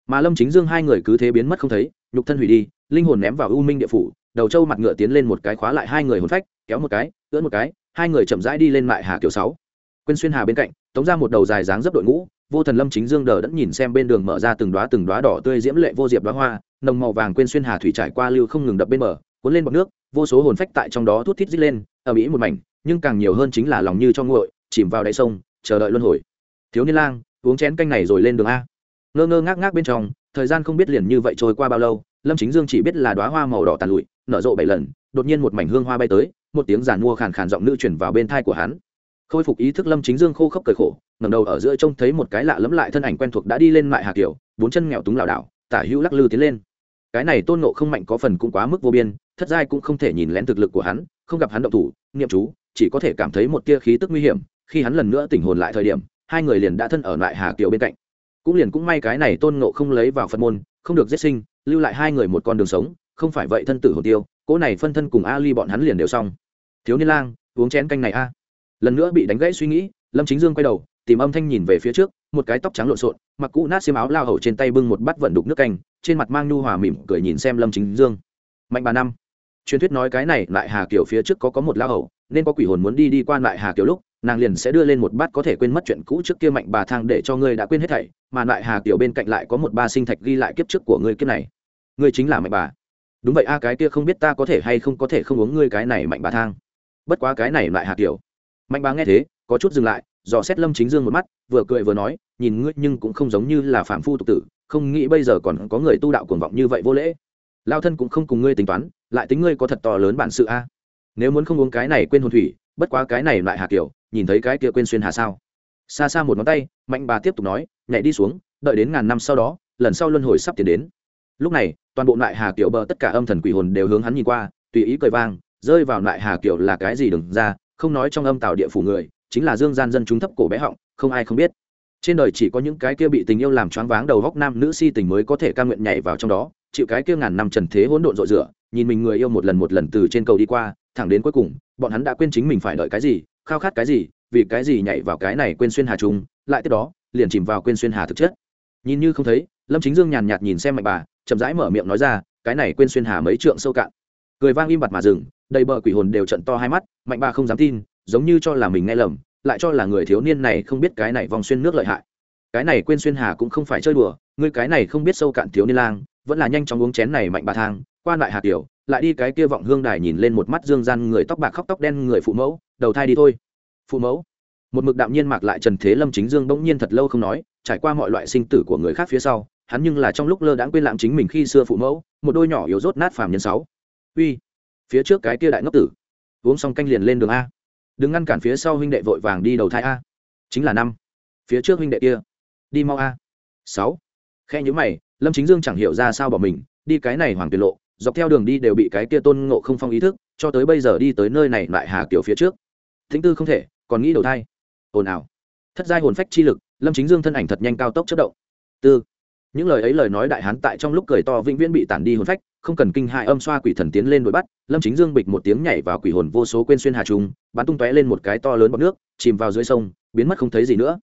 Mà lâm chính dương hai người cứ thế biến mất không thấy nhục thân hủy đi linh hồn ném vào u minh địa phủ đầu trâu mặt ngựa tiến lên một cái khóa lại hai người hồn phách kéo một cái ưỡn một cái hai người chậm rãi đi lên mại hà kiểu sáu. Quên xuyên hà bên cạnh tống ra một đầu dài dáng dấp đội ngũ vô thần lâm chính dương đờ đẫn nhìn xem bên đường mở ra từng đoá từng đoá đỏ tươi diễm lệ vô diệp đoá hoa nồng màu vàng quên xuyên hà thủy trải qua lưu không ngừng đập bên mở, cuốn lên bọc nước vô số hồn phách tại trong đó thút thít dít lên ở mỹ một mảnh nhưng càng nhiều hơn chính là lòng như cho nguội, chìm vào đáy sông, chờ đợi luân hồi. Thiếu niên lang, uống chén canh này rồi lên đường a. Ngơ ngơ ngác ngác bên trong, thời gian không biết liền như vậy trôi qua bao lâu, lâm chính dương chỉ biết là đoá hoa màu đỏ tàn lụi, nở rộ bảy lần, đột nhiên một mảnh hương hoa bay tới, một tiếng giàn mua khàn khàn giọng nữ chuyển vào bên thai của hắn. Khôi phục ý thức lâm chính dương khô khốc cười khổ ngầm đầu ở giữa trông thấy một cái lạ lẫm lại thân ảnh quen thuộc đã đi lên mại hà kiểu, bốn chân nghèo túng lảo đảo, tả hữu lắc lư tiến lên. Cái này tôn nộ không mạnh có phần cũng quá mức vô biên, thất giai cũng không thể nhìn lén thực lực của hắn, không gặp hắn động thủ, niệm chú chỉ có thể cảm thấy một tia khí tức nguy hiểm, khi hắn lần nữa tỉnh hồn lại thời điểm, hai người liền đã thân ở lại hà kiều bên cạnh. Cũng liền cũng may cái này tôn nộ không lấy vào phật môn, không được giết sinh, lưu lại hai người một con đường sống, không phải vậy thân tử hồn tiêu, cỗ này phân thân cùng a ly bọn hắn liền đều xong. Thiếu niên lang, uống chén canh này a. Lần nữa bị đánh gãy suy nghĩ, lâm chính dương quay đầu, tìm âm thanh nhìn về phía trước, một cái tóc trắng lộn xộn, mặc cũ nát xiêm áo lao hầu trên tay bưng một bát vận đục nước canh, trên mặt mang nhu hòa mỉm cười nhìn xem lâm chính dương. Mạnh bà năm. Truyền thuyết nói cái này lại hà kiểu phía trước có có một lao hầu nên có quỷ hồn muốn đi đi qua lại hà kiều lúc, nàng liền sẽ đưa lên một bát có thể quên mất chuyện cũ trước kia mạnh bà thang để cho ngươi đã quên hết thảy, mà lại hà kiều bên cạnh lại có một ba sinh thạch ghi lại kiếp trước của ngươi kiếp này. Ngươi chính là mạnh bà. Đúng vậy a, cái kia không biết ta có thể hay không có thể không uống ngươi cái này mạnh bà thang. Bất quá cái này lại hà kiều. Mạnh bà nghe thế, có chút dừng lại, dò xét lâm chính dương một mắt, vừa cười vừa nói, nhìn ngươi nhưng cũng không giống như là phạm phu tục tử, không nghĩ bây giờ còn có người tu đạo cuồng vọng như vậy vô lễ. Lao thân cũng không cùng ngươi tính toán, lại tính ngươi có thật to lớn bản sự a nếu muốn không uống cái này quên hồn thủy, bất quá cái này lại hà kiểu, nhìn thấy cái kia quên xuyên hà sao? Xa xa một ngón tay, mạnh bà tiếp tục nói, nhảy đi xuống, đợi đến ngàn năm sau đó, lần sau luân hồi sắp tiến đến. Lúc này, toàn bộ lại hà kiểu bờ tất cả âm thần quỷ hồn đều hướng hắn nhìn qua, tùy ý cười vang, rơi vào lại hà kiểu là cái gì đừng ra, không nói trong âm tạo địa phủ người, chính là dương gian dân chúng thấp cổ bé họng, không ai không biết. Trên đời chỉ có những cái kia bị tình yêu làm choáng váng đầu góc nam nữ si tình mới có thể ca nguyện nhảy vào trong đó, chịu cái kia ngàn năm trần thế hỗn độn rội rửa, nhìn mình người yêu một lần một lần từ trên cầu đi qua thẳng đến cuối cùng, bọn hắn đã quên chính mình phải đợi cái gì, khao khát cái gì, vì cái gì nhảy vào cái này quên xuyên hà trung, lại tiếp đó, liền chìm vào quên xuyên hà thực chất. Nhìn như không thấy, lâm chính dương nhàn nhạt nhìn xem mạnh bà, chậm rãi mở miệng nói ra, cái này quên xuyên hà mấy trượng sâu cạn. Cười vang im bặt mà dừng, đầy bờ quỷ hồn đều trận to hai mắt, mạnh bà không dám tin, giống như cho là mình nghe lầm, lại cho là người thiếu niên này không biết cái này vòng xuyên nước lợi hại. Cái này quên xuyên hà cũng không phải chơi đùa ngươi cái này không biết sâu cạn thiếu niên lang, vẫn là nhanh chóng uống chén này mạnh bà thang qua lại hà tiểu lại đi cái kia vọng hương đài nhìn lên một mắt dương gian người tóc bạc khóc tóc đen người phụ mẫu, đầu thai đi thôi. Phụ mẫu? Một mực đạm nhiên mạc lại trần thế lâm chính dương bỗng nhiên thật lâu không nói, trải qua mọi loại sinh tử của người khác phía sau, hắn nhưng là trong lúc lơ đãng quên lãng chính mình khi xưa phụ mẫu, một đôi nhỏ yếu rốt nát phàm nhân sáu. Uy, phía trước cái kia đại ngốc tử. Uống xong canh liền lên đường a. Đừng ngăn cản phía sau huynh đệ vội vàng đi đầu thai a. Chính là năm. Phía trước huynh đệ kia. Đi mau a. Sáu. Khe nhữ mày, lâm chính dương chẳng hiểu ra sao bỏ mình, đi cái này hoàng tuyệt lộ dọc theo đường đi đều bị cái kia tôn ngộ không phong ý thức, cho tới bây giờ đi tới nơi này lại hà kiểu phía trước. Thính tư không thể, còn nghĩ đầu thai. Ồn ào. Thất giai hồn phách chi lực, lâm chính dương thân ảnh thật nhanh cao tốc chất động. Tư. Những lời ấy lời nói đại hán tại trong lúc cười to vĩnh viễn bị tản đi hồn phách, không cần kinh hại âm xoa quỷ thần tiến lên đuổi bắt, lâm chính dương bịch một tiếng nhảy vào quỷ hồn vô số quên xuyên hà trung, bắn tung tóe lên một cái to lớn bọt nước, chìm vào dưới sông, biến mất không thấy gì nữa.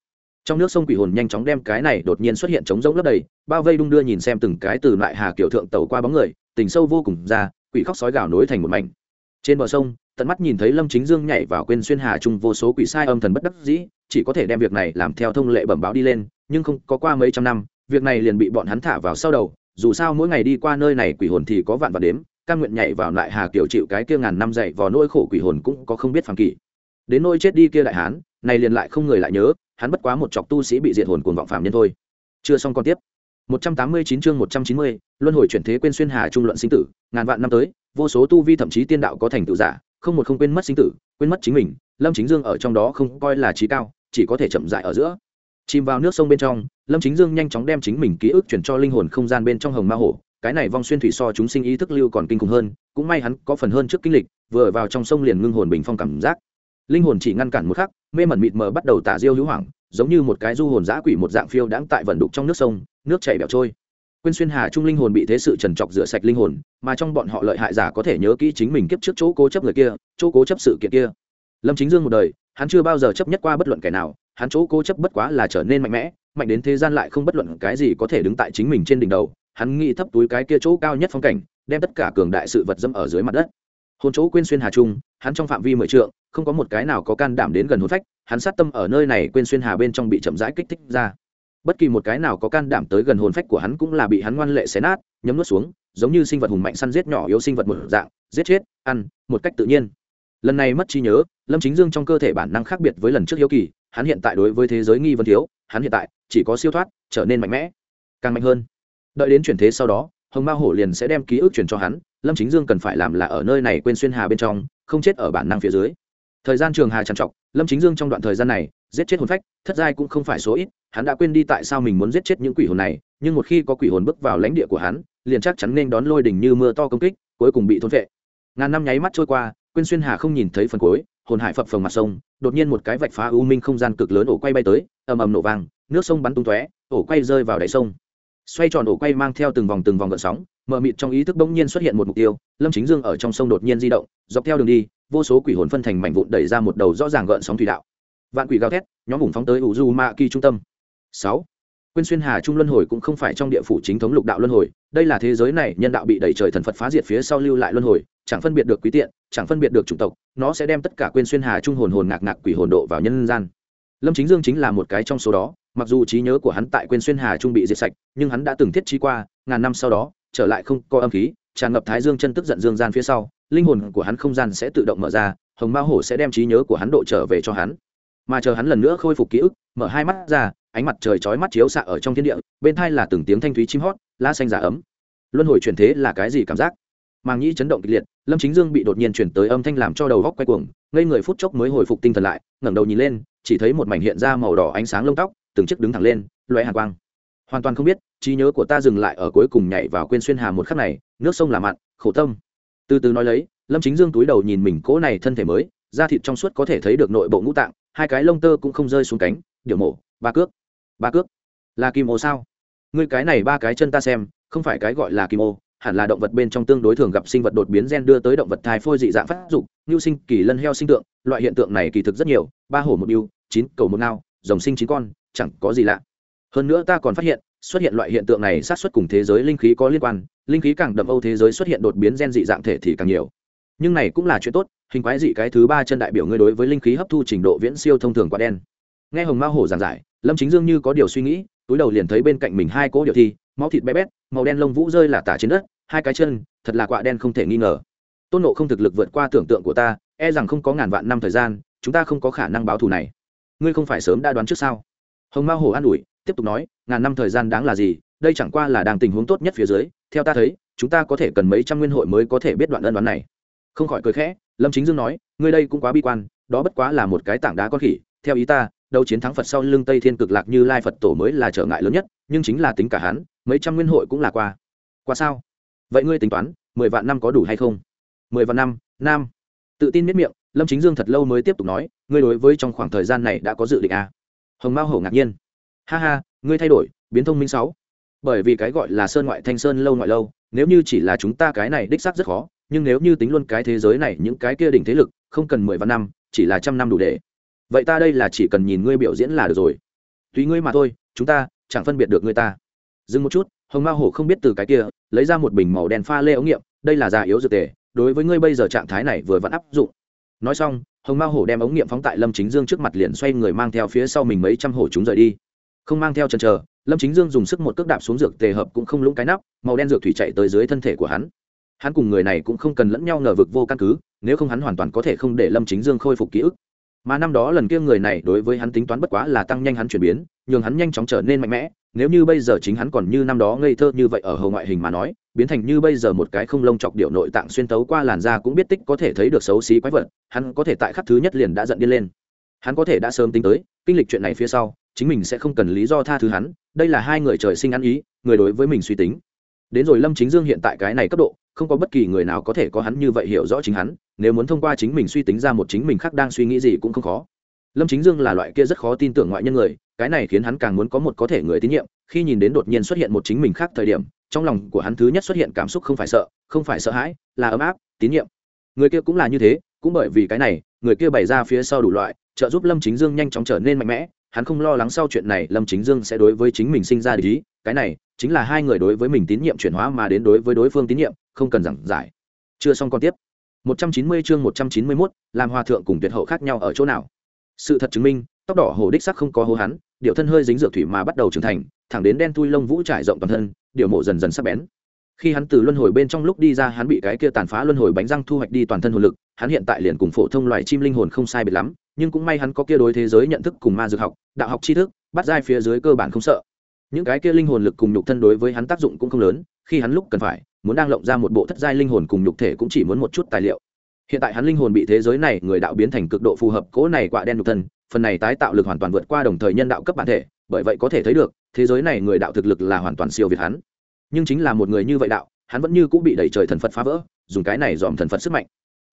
Trong nước sông quỷ hồn nhanh chóng đem cái này đột nhiên xuất hiện trống rỗng lấp đầy, bao vây đung đưa nhìn xem từng cái từ lại hà kiểu thượng tàu qua bóng người tình sâu vô cùng ra, quỷ khóc sói gào nối thành một mảnh. Trên bờ sông, tận mắt nhìn thấy lâm chính dương nhảy vào quên xuyên hà trung vô số quỷ sai âm thần bất đắc dĩ, chỉ có thể đem việc này làm theo thông lệ bẩm báo đi lên, nhưng không có qua mấy trăm năm, việc này liền bị bọn hắn thả vào sau đầu, dù sao mỗi ngày đi qua nơi này quỷ hồn thì có vạn và đếm căn nguyện nhảy vào lại hà kiểu chịu cái kia ngàn năm dậy vào nỗi khổ quỷ hồn cũng có không biết phàm kỷ đến nỗi chết đi kia đại hán, này liền lại không người lại nhớ, hắn bất quá một chọc tu sĩ bị diệt hồn cuồng vọng phàm nhân thôi. Chưa xong còn tiếp. 189 chương 190, luân hồi chuyển thế quên xuyên hà trung luận sinh tử ngàn vạn năm tới vô số tu vi thậm chí tiên đạo có thành tựu giả không một không quên mất sinh tử quên mất chính mình lâm chính dương ở trong đó không coi là trí cao chỉ có thể chậm rãi ở giữa. Chìm vào nước sông bên trong lâm chính dương nhanh chóng đem chính mình ký ức chuyển cho linh hồn không gian bên trong hồng ma hổ cái này vong xuyên thủy so chúng sinh ý thức lưu còn kinh khủng hơn cũng may hắn có phần hơn trước kinh lịch vừa vào trong sông liền ngưng hồn bình phong cảm giác. Linh hồn chỉ ngăn cản một khắc mê mẩn mịt mờ bắt đầu tả diêu hữu hoàng giống như một cái du hồn dã quỷ một dạng phiêu đãng tại vận đục trong nước sông nước chảy bẹo trôi. Quên xuyên hà trung linh hồn bị thế sự trần trọc rửa sạch linh hồn, mà trong bọn họ lợi hại giả có thể nhớ kỹ chính mình kiếp trước chỗ cố chấp người kia, chỗ cố chấp sự kiện kia. Lâm chính dương một đời, hắn chưa bao giờ chấp nhất qua bất luận kẻ nào, hắn chỗ cố chấp bất quá là trở nên mạnh mẽ, mạnh đến thế gian lại không bất luận cái gì có thể đứng tại chính mình trên đỉnh đầu, hắn nghĩ thấp túi cái kia chỗ cao nhất phong cảnh, đem tất cả cường đại sự vật dâm ở dưới mặt đất. Hồn chỗ quên xuyên hà trung, hắn trong phạm vi mười trượng, không có một cái nào có can đảm đến gần hồn phách, hắn sát tâm ở nơi này quên xuyên hà bên trong bị chậm rãi kích thích ra bất kỳ một cái nào có can đảm tới gần hồn phách của hắn cũng là bị hắn ngoan lệ xé nát, nhấm nuốt xuống, giống như sinh vật hùng mạnh săn giết nhỏ yếu sinh vật một dạng, giết chết, ăn, một cách tự nhiên. Lần này mất trí nhớ, lâm chính dương trong cơ thể bản năng khác biệt với lần trước hiếu kỳ, hắn hiện tại đối với thế giới nghi vấn thiếu, hắn hiện tại chỉ có siêu thoát, trở nên mạnh mẽ, càng mạnh hơn. Đợi đến chuyển thế sau đó, hồng ma hổ liền sẽ đem ký ức truyền cho hắn, lâm chính dương cần phải làm là ở nơi này quên xuyên hà bên trong, không chết ở bản năng phía dưới thời gian trường hà trằn trọc, lâm chính dương trong đoạn thời gian này, giết chết hồn phách, thất giai cũng không phải số ít, hắn đã quên đi tại sao mình muốn giết chết những quỷ hồn này, nhưng một khi có quỷ hồn bước vào lãnh địa của hắn, liền chắc chắn nên đón lôi đỉnh như mưa to công kích, cuối cùng bị thôn vệ ngàn năm nháy mắt trôi qua quên xuyên hà không nhìn thấy phần cuối, hồn hải phập phồng mặt sông, đột nhiên một cái vạch phá u minh không gian cực lớn ổ quay bay tới, ầm ầm nổ vang, nước sông bắn tung tóe, ổ quay rơi vào đáy sông. Xoay tròn ổ quay mang theo từng vòng từng vòng gợn sóng mờ mịt trong ý thức bỗng nhiên xuất hiện một mục tiêu, lâm chính dương ở trong sông đột nhiên di động, dọc theo đường đi, vô số quỷ hồn phân thành mảnh vụn đẩy ra một đầu rõ ràng gợn sóng thủy đạo. Vạn quỷ gào thét, nhóm vùng phóng tới ủ du ma kỳ trung tâm. Sáu. Quyên xuyên hà trung luân hồi cũng không phải trong địa phủ chính thống lục đạo luân hồi, đây là thế giới này nhân đạo bị đẩy trời thần phật phá diệt phía sau lưu lại luân hồi, chẳng phân biệt được quý tiện, chẳng phân biệt được chủng tộc, nó sẽ đem tất cả quyên xuyên hà trung hồn hồn ngạc ngạc quỷ hồn độ vào nhân gian. Lâm chính dương chính là một cái trong số đó, mặc dù trí nhớ của hắn tại quyên xuyên hà trung bị diệt sạch, nhưng hắn đã từng thiết trí qua, ngàn năm sau đó trở lại không có âm khí, tràn ngập thái dương chân tức giận dương gian phía sau, linh hồn của hắn không gian sẽ tự động mở ra, hồng ma hổ sẽ đem trí nhớ của hắn độ trở về cho hắn. Mà chờ hắn lần nữa khôi phục ký ức, mở hai mắt ra, ánh mặt trời chói mắt chiếu xạ ở trong thiên địa, bên thai là từng tiếng thanh thúy chim hót la xanh giả ấm. Luân hồi chuyển thế là cái gì cảm giác? Màng nhĩ chấn động kịch liệt, lâm chính dương bị đột nhiên chuyển tới âm thanh làm cho đầu góc quay cuồng, ngây người phút chốc mới hồi phục tinh thần lại, ngẩng đầu nhìn lên, chỉ thấy một mảnh hiện ra màu đỏ ánh sáng lông tóc, từng chiếc đứng thẳng lên loé hàn quang hoàn toàn không biết, trí nhớ của ta dừng lại ở cuối cùng nhảy vào quên xuyên hà một khắc này, nước sông là mặn, khổ tâm. Từ từ nói lấy, lâm chính dương túi đầu nhìn mình cỗ này thân thể mới, da thịt trong suốt có thể thấy được nội bộ ngũ tạng, hai cái lông tơ cũng không rơi xuống cánh điệu mổ, ba cước. Ba cước? Là kim ô sao? Ngươi cái này ba cái chân ta xem, không phải cái gọi là kim ô, hẳn là động vật bên trong tương đối thường gặp sinh vật đột biến gen đưa tới động vật thai phôi dị dạng phát dục như sinh, kỳ lân heo sinh tượng, loại hiện tượng này kỳ thực rất nhiều, ba hổ một yêu, chín cầu một ngao, rồng sinh chín con, chẳng có gì lạ hơn nữa ta còn phát hiện, xuất hiện loại hiện tượng này sát xuất cùng thế giới linh khí có liên quan, linh khí càng đậm âu thế giới xuất hiện đột biến gen dị dạng thể thì càng nhiều. Nhưng này cũng là chuyện tốt, hình quái dị cái thứ ba chân đại biểu ngươi đối với linh khí hấp thu trình độ viễn siêu thông thường quá đen. Nghe hồng mao hổ giảng giải, lâm chính dương như có điều suy nghĩ, túi đầu liền thấy bên cạnh mình hai cỗ điệu thi, máu thịt bé bét, màu đen lông vũ rơi là tả trên đất, hai cái chân, thật là quạ đen không thể nghi ngờ. Tôn nộ không thực lực vượt qua tưởng tượng của ta e rằng không có ngàn vạn năm thời gian, chúng ta không có khả năng báo thù này. Ngươi không phải sớm đã đoán trước sao? Hồng mao hổ an ủi tiếp tục nói, ngàn năm thời gian đáng là gì, đây chẳng qua là đang tình huống tốt nhất phía dưới, theo ta thấy, chúng ta có thể cần mấy trăm nguyên hội mới có thể biết đoạn ân đoán này. Không khỏi cười khẽ, lâm chính dương nói, ngươi đây cũng quá bi quan, đó bất quá là một cái tảng đá con khỉ, theo ý ta đâu chiến thắng phật sau lưng tây thiên cực lạc như lai phật tổ mới là trở ngại lớn nhất, nhưng chính là tính cả hắn, mấy trăm nguyên hội cũng là qua. Qua sao? Vậy ngươi tính toán, mười vạn năm có đủ hay không? Mười vạn năm, nam. Tự tin miết miệng, lâm chính dương thật lâu mới tiếp tục nói, ngươi đối với trong khoảng thời gian này đã có dự định à? hồng mao hổ ngạc nhiên ha ha, ngươi thay đổi, biến thông minh sáu. Bởi vì cái gọi là sơn ngoại thanh sơn lâu ngoại lâu, nếu như chỉ là chúng ta cái này đích xác rất khó, nhưng nếu như tính luôn cái thế giới này những cái kia đỉnh thế lực, không cần mười vạn năm, chỉ là trăm năm đủ để. Vậy ta đây là chỉ cần nhìn ngươi biểu diễn là được rồi. Tùy ngươi mà thôi, chúng ta chẳng phân biệt được ngươi ta. Dừng một chút, hồng mao hổ không biết từ cái kia, lấy ra một bình màu đen pha lê ống nghiệm, đây là già yếu dược tề, đối với ngươi bây giờ trạng thái này vừa vẫn áp dụng. Nói xong, hồng mao hổ đem ống nghiệm phóng tại lâm chính dương trước mặt liền xoay người mang theo phía sau mình mấy trăm hổ chúng rời đi không mang theo chân chờ, lâm chính dương dùng sức một cước đạp xuống dược tề hợp cũng không lũng cái nắp, màu đen dược thủy chạy tới dưới thân thể của hắn. Hắn cùng người này cũng không cần lẫn nhau ngờ vực vô căn cứ, nếu không hắn hoàn toàn có thể không để lâm chính dương khôi phục ký ức. Mà năm đó lần kia người này đối với hắn tính toán bất quá là tăng nhanh hắn chuyển biến, nhường hắn nhanh chóng trở nên mạnh mẽ, nếu như bây giờ chính hắn còn như năm đó ngây thơ như vậy ở hầu ngoại hình mà nói, biến thành như bây giờ một cái không lông chọc điệu nội tạng xuyên tấu qua làn da cũng biết tích có thể thấy được xấu xí quái vật, hắn có thể tại khắc thứ nhất liền đã giận điên lên. Hắn có thể đã sớm tính tới, kinh lịch chuyện này phía sau chính mình sẽ không cần lý do tha thứ hắn, đây là hai người trời sinh ăn ý, người đối với mình suy tính. Đến rồi lâm chính dương hiện tại cái này cấp độ, không có bất kỳ người nào có thể có hắn như vậy hiểu rõ chính hắn, nếu muốn thông qua chính mình suy tính ra một chính mình khác đang suy nghĩ gì cũng không khó. Lâm chính dương là loại kia rất khó tin tưởng ngoại nhân người, cái này khiến hắn càng muốn có một có thể người tín nhiệm, khi nhìn đến đột nhiên xuất hiện một chính mình khác thời điểm, trong lòng của hắn thứ nhất xuất hiện cảm xúc không phải sợ, không phải sợ hãi, là ấm áp, tín nhiệm. Người kia cũng là như thế, cũng bởi vì cái này, người kia bày ra phía sau đủ loại, trợ giúp lâm chính dương nhanh chóng trở nên mạnh mẽ hắn không lo lắng sau chuyện này lâm chính dương sẽ đối với chính mình sinh ra lý cái này chính là hai người đối với mình tín nhiệm chuyển hóa mà đến đối với đối phương tín nhiệm không cần giảng giải. Chưa xong còn tiếp. 190 chương 191, làm hòa thượng cùng tuyệt hậu khác nhau ở chỗ nào? Sự thật chứng minh tóc đỏ hồ đích sắc không có hô hắn điệu thân hơi dính dược thủy mà bắt đầu trưởng thành thẳng đến đen tui lông vũ trải rộng toàn thân điệu mộ dần dần sắc bén. Khi hắn từ luân hồi bên trong lúc đi ra hắn bị cái kia tàn phá luân hồi bánh răng thu hoạch đi toàn thân hồn lực hắn hiện tại liền cùng phổ thông loài chim linh hồn không sai biệt lắm nhưng cũng may hắn có kia đối thế giới nhận thức cùng ma dược học, đạo học tri thức, bắt giai phía dưới cơ bản không sợ. Những cái kia linh hồn lực cùng nhục thân đối với hắn tác dụng cũng không lớn, khi hắn lúc cần phải, muốn đang lộng ra một bộ thất giai linh hồn cùng nhục thể cũng chỉ muốn một chút tài liệu. Hiện tại hắn linh hồn bị thế giới này người đạo biến thành cực độ phù hợp cỗ này quạ đen nhục thân, phần này tái tạo lực hoàn toàn vượt qua đồng thời nhân đạo cấp bản thể, bởi vậy có thể thấy được, thế giới này người đạo thực lực là hoàn toàn siêu việt hắn. Nhưng chính là một người như vậy đạo, hắn vẫn như cũng bị đẩy trời thần phật phá vỡ, dùng cái này dòm thần phật sức mạnh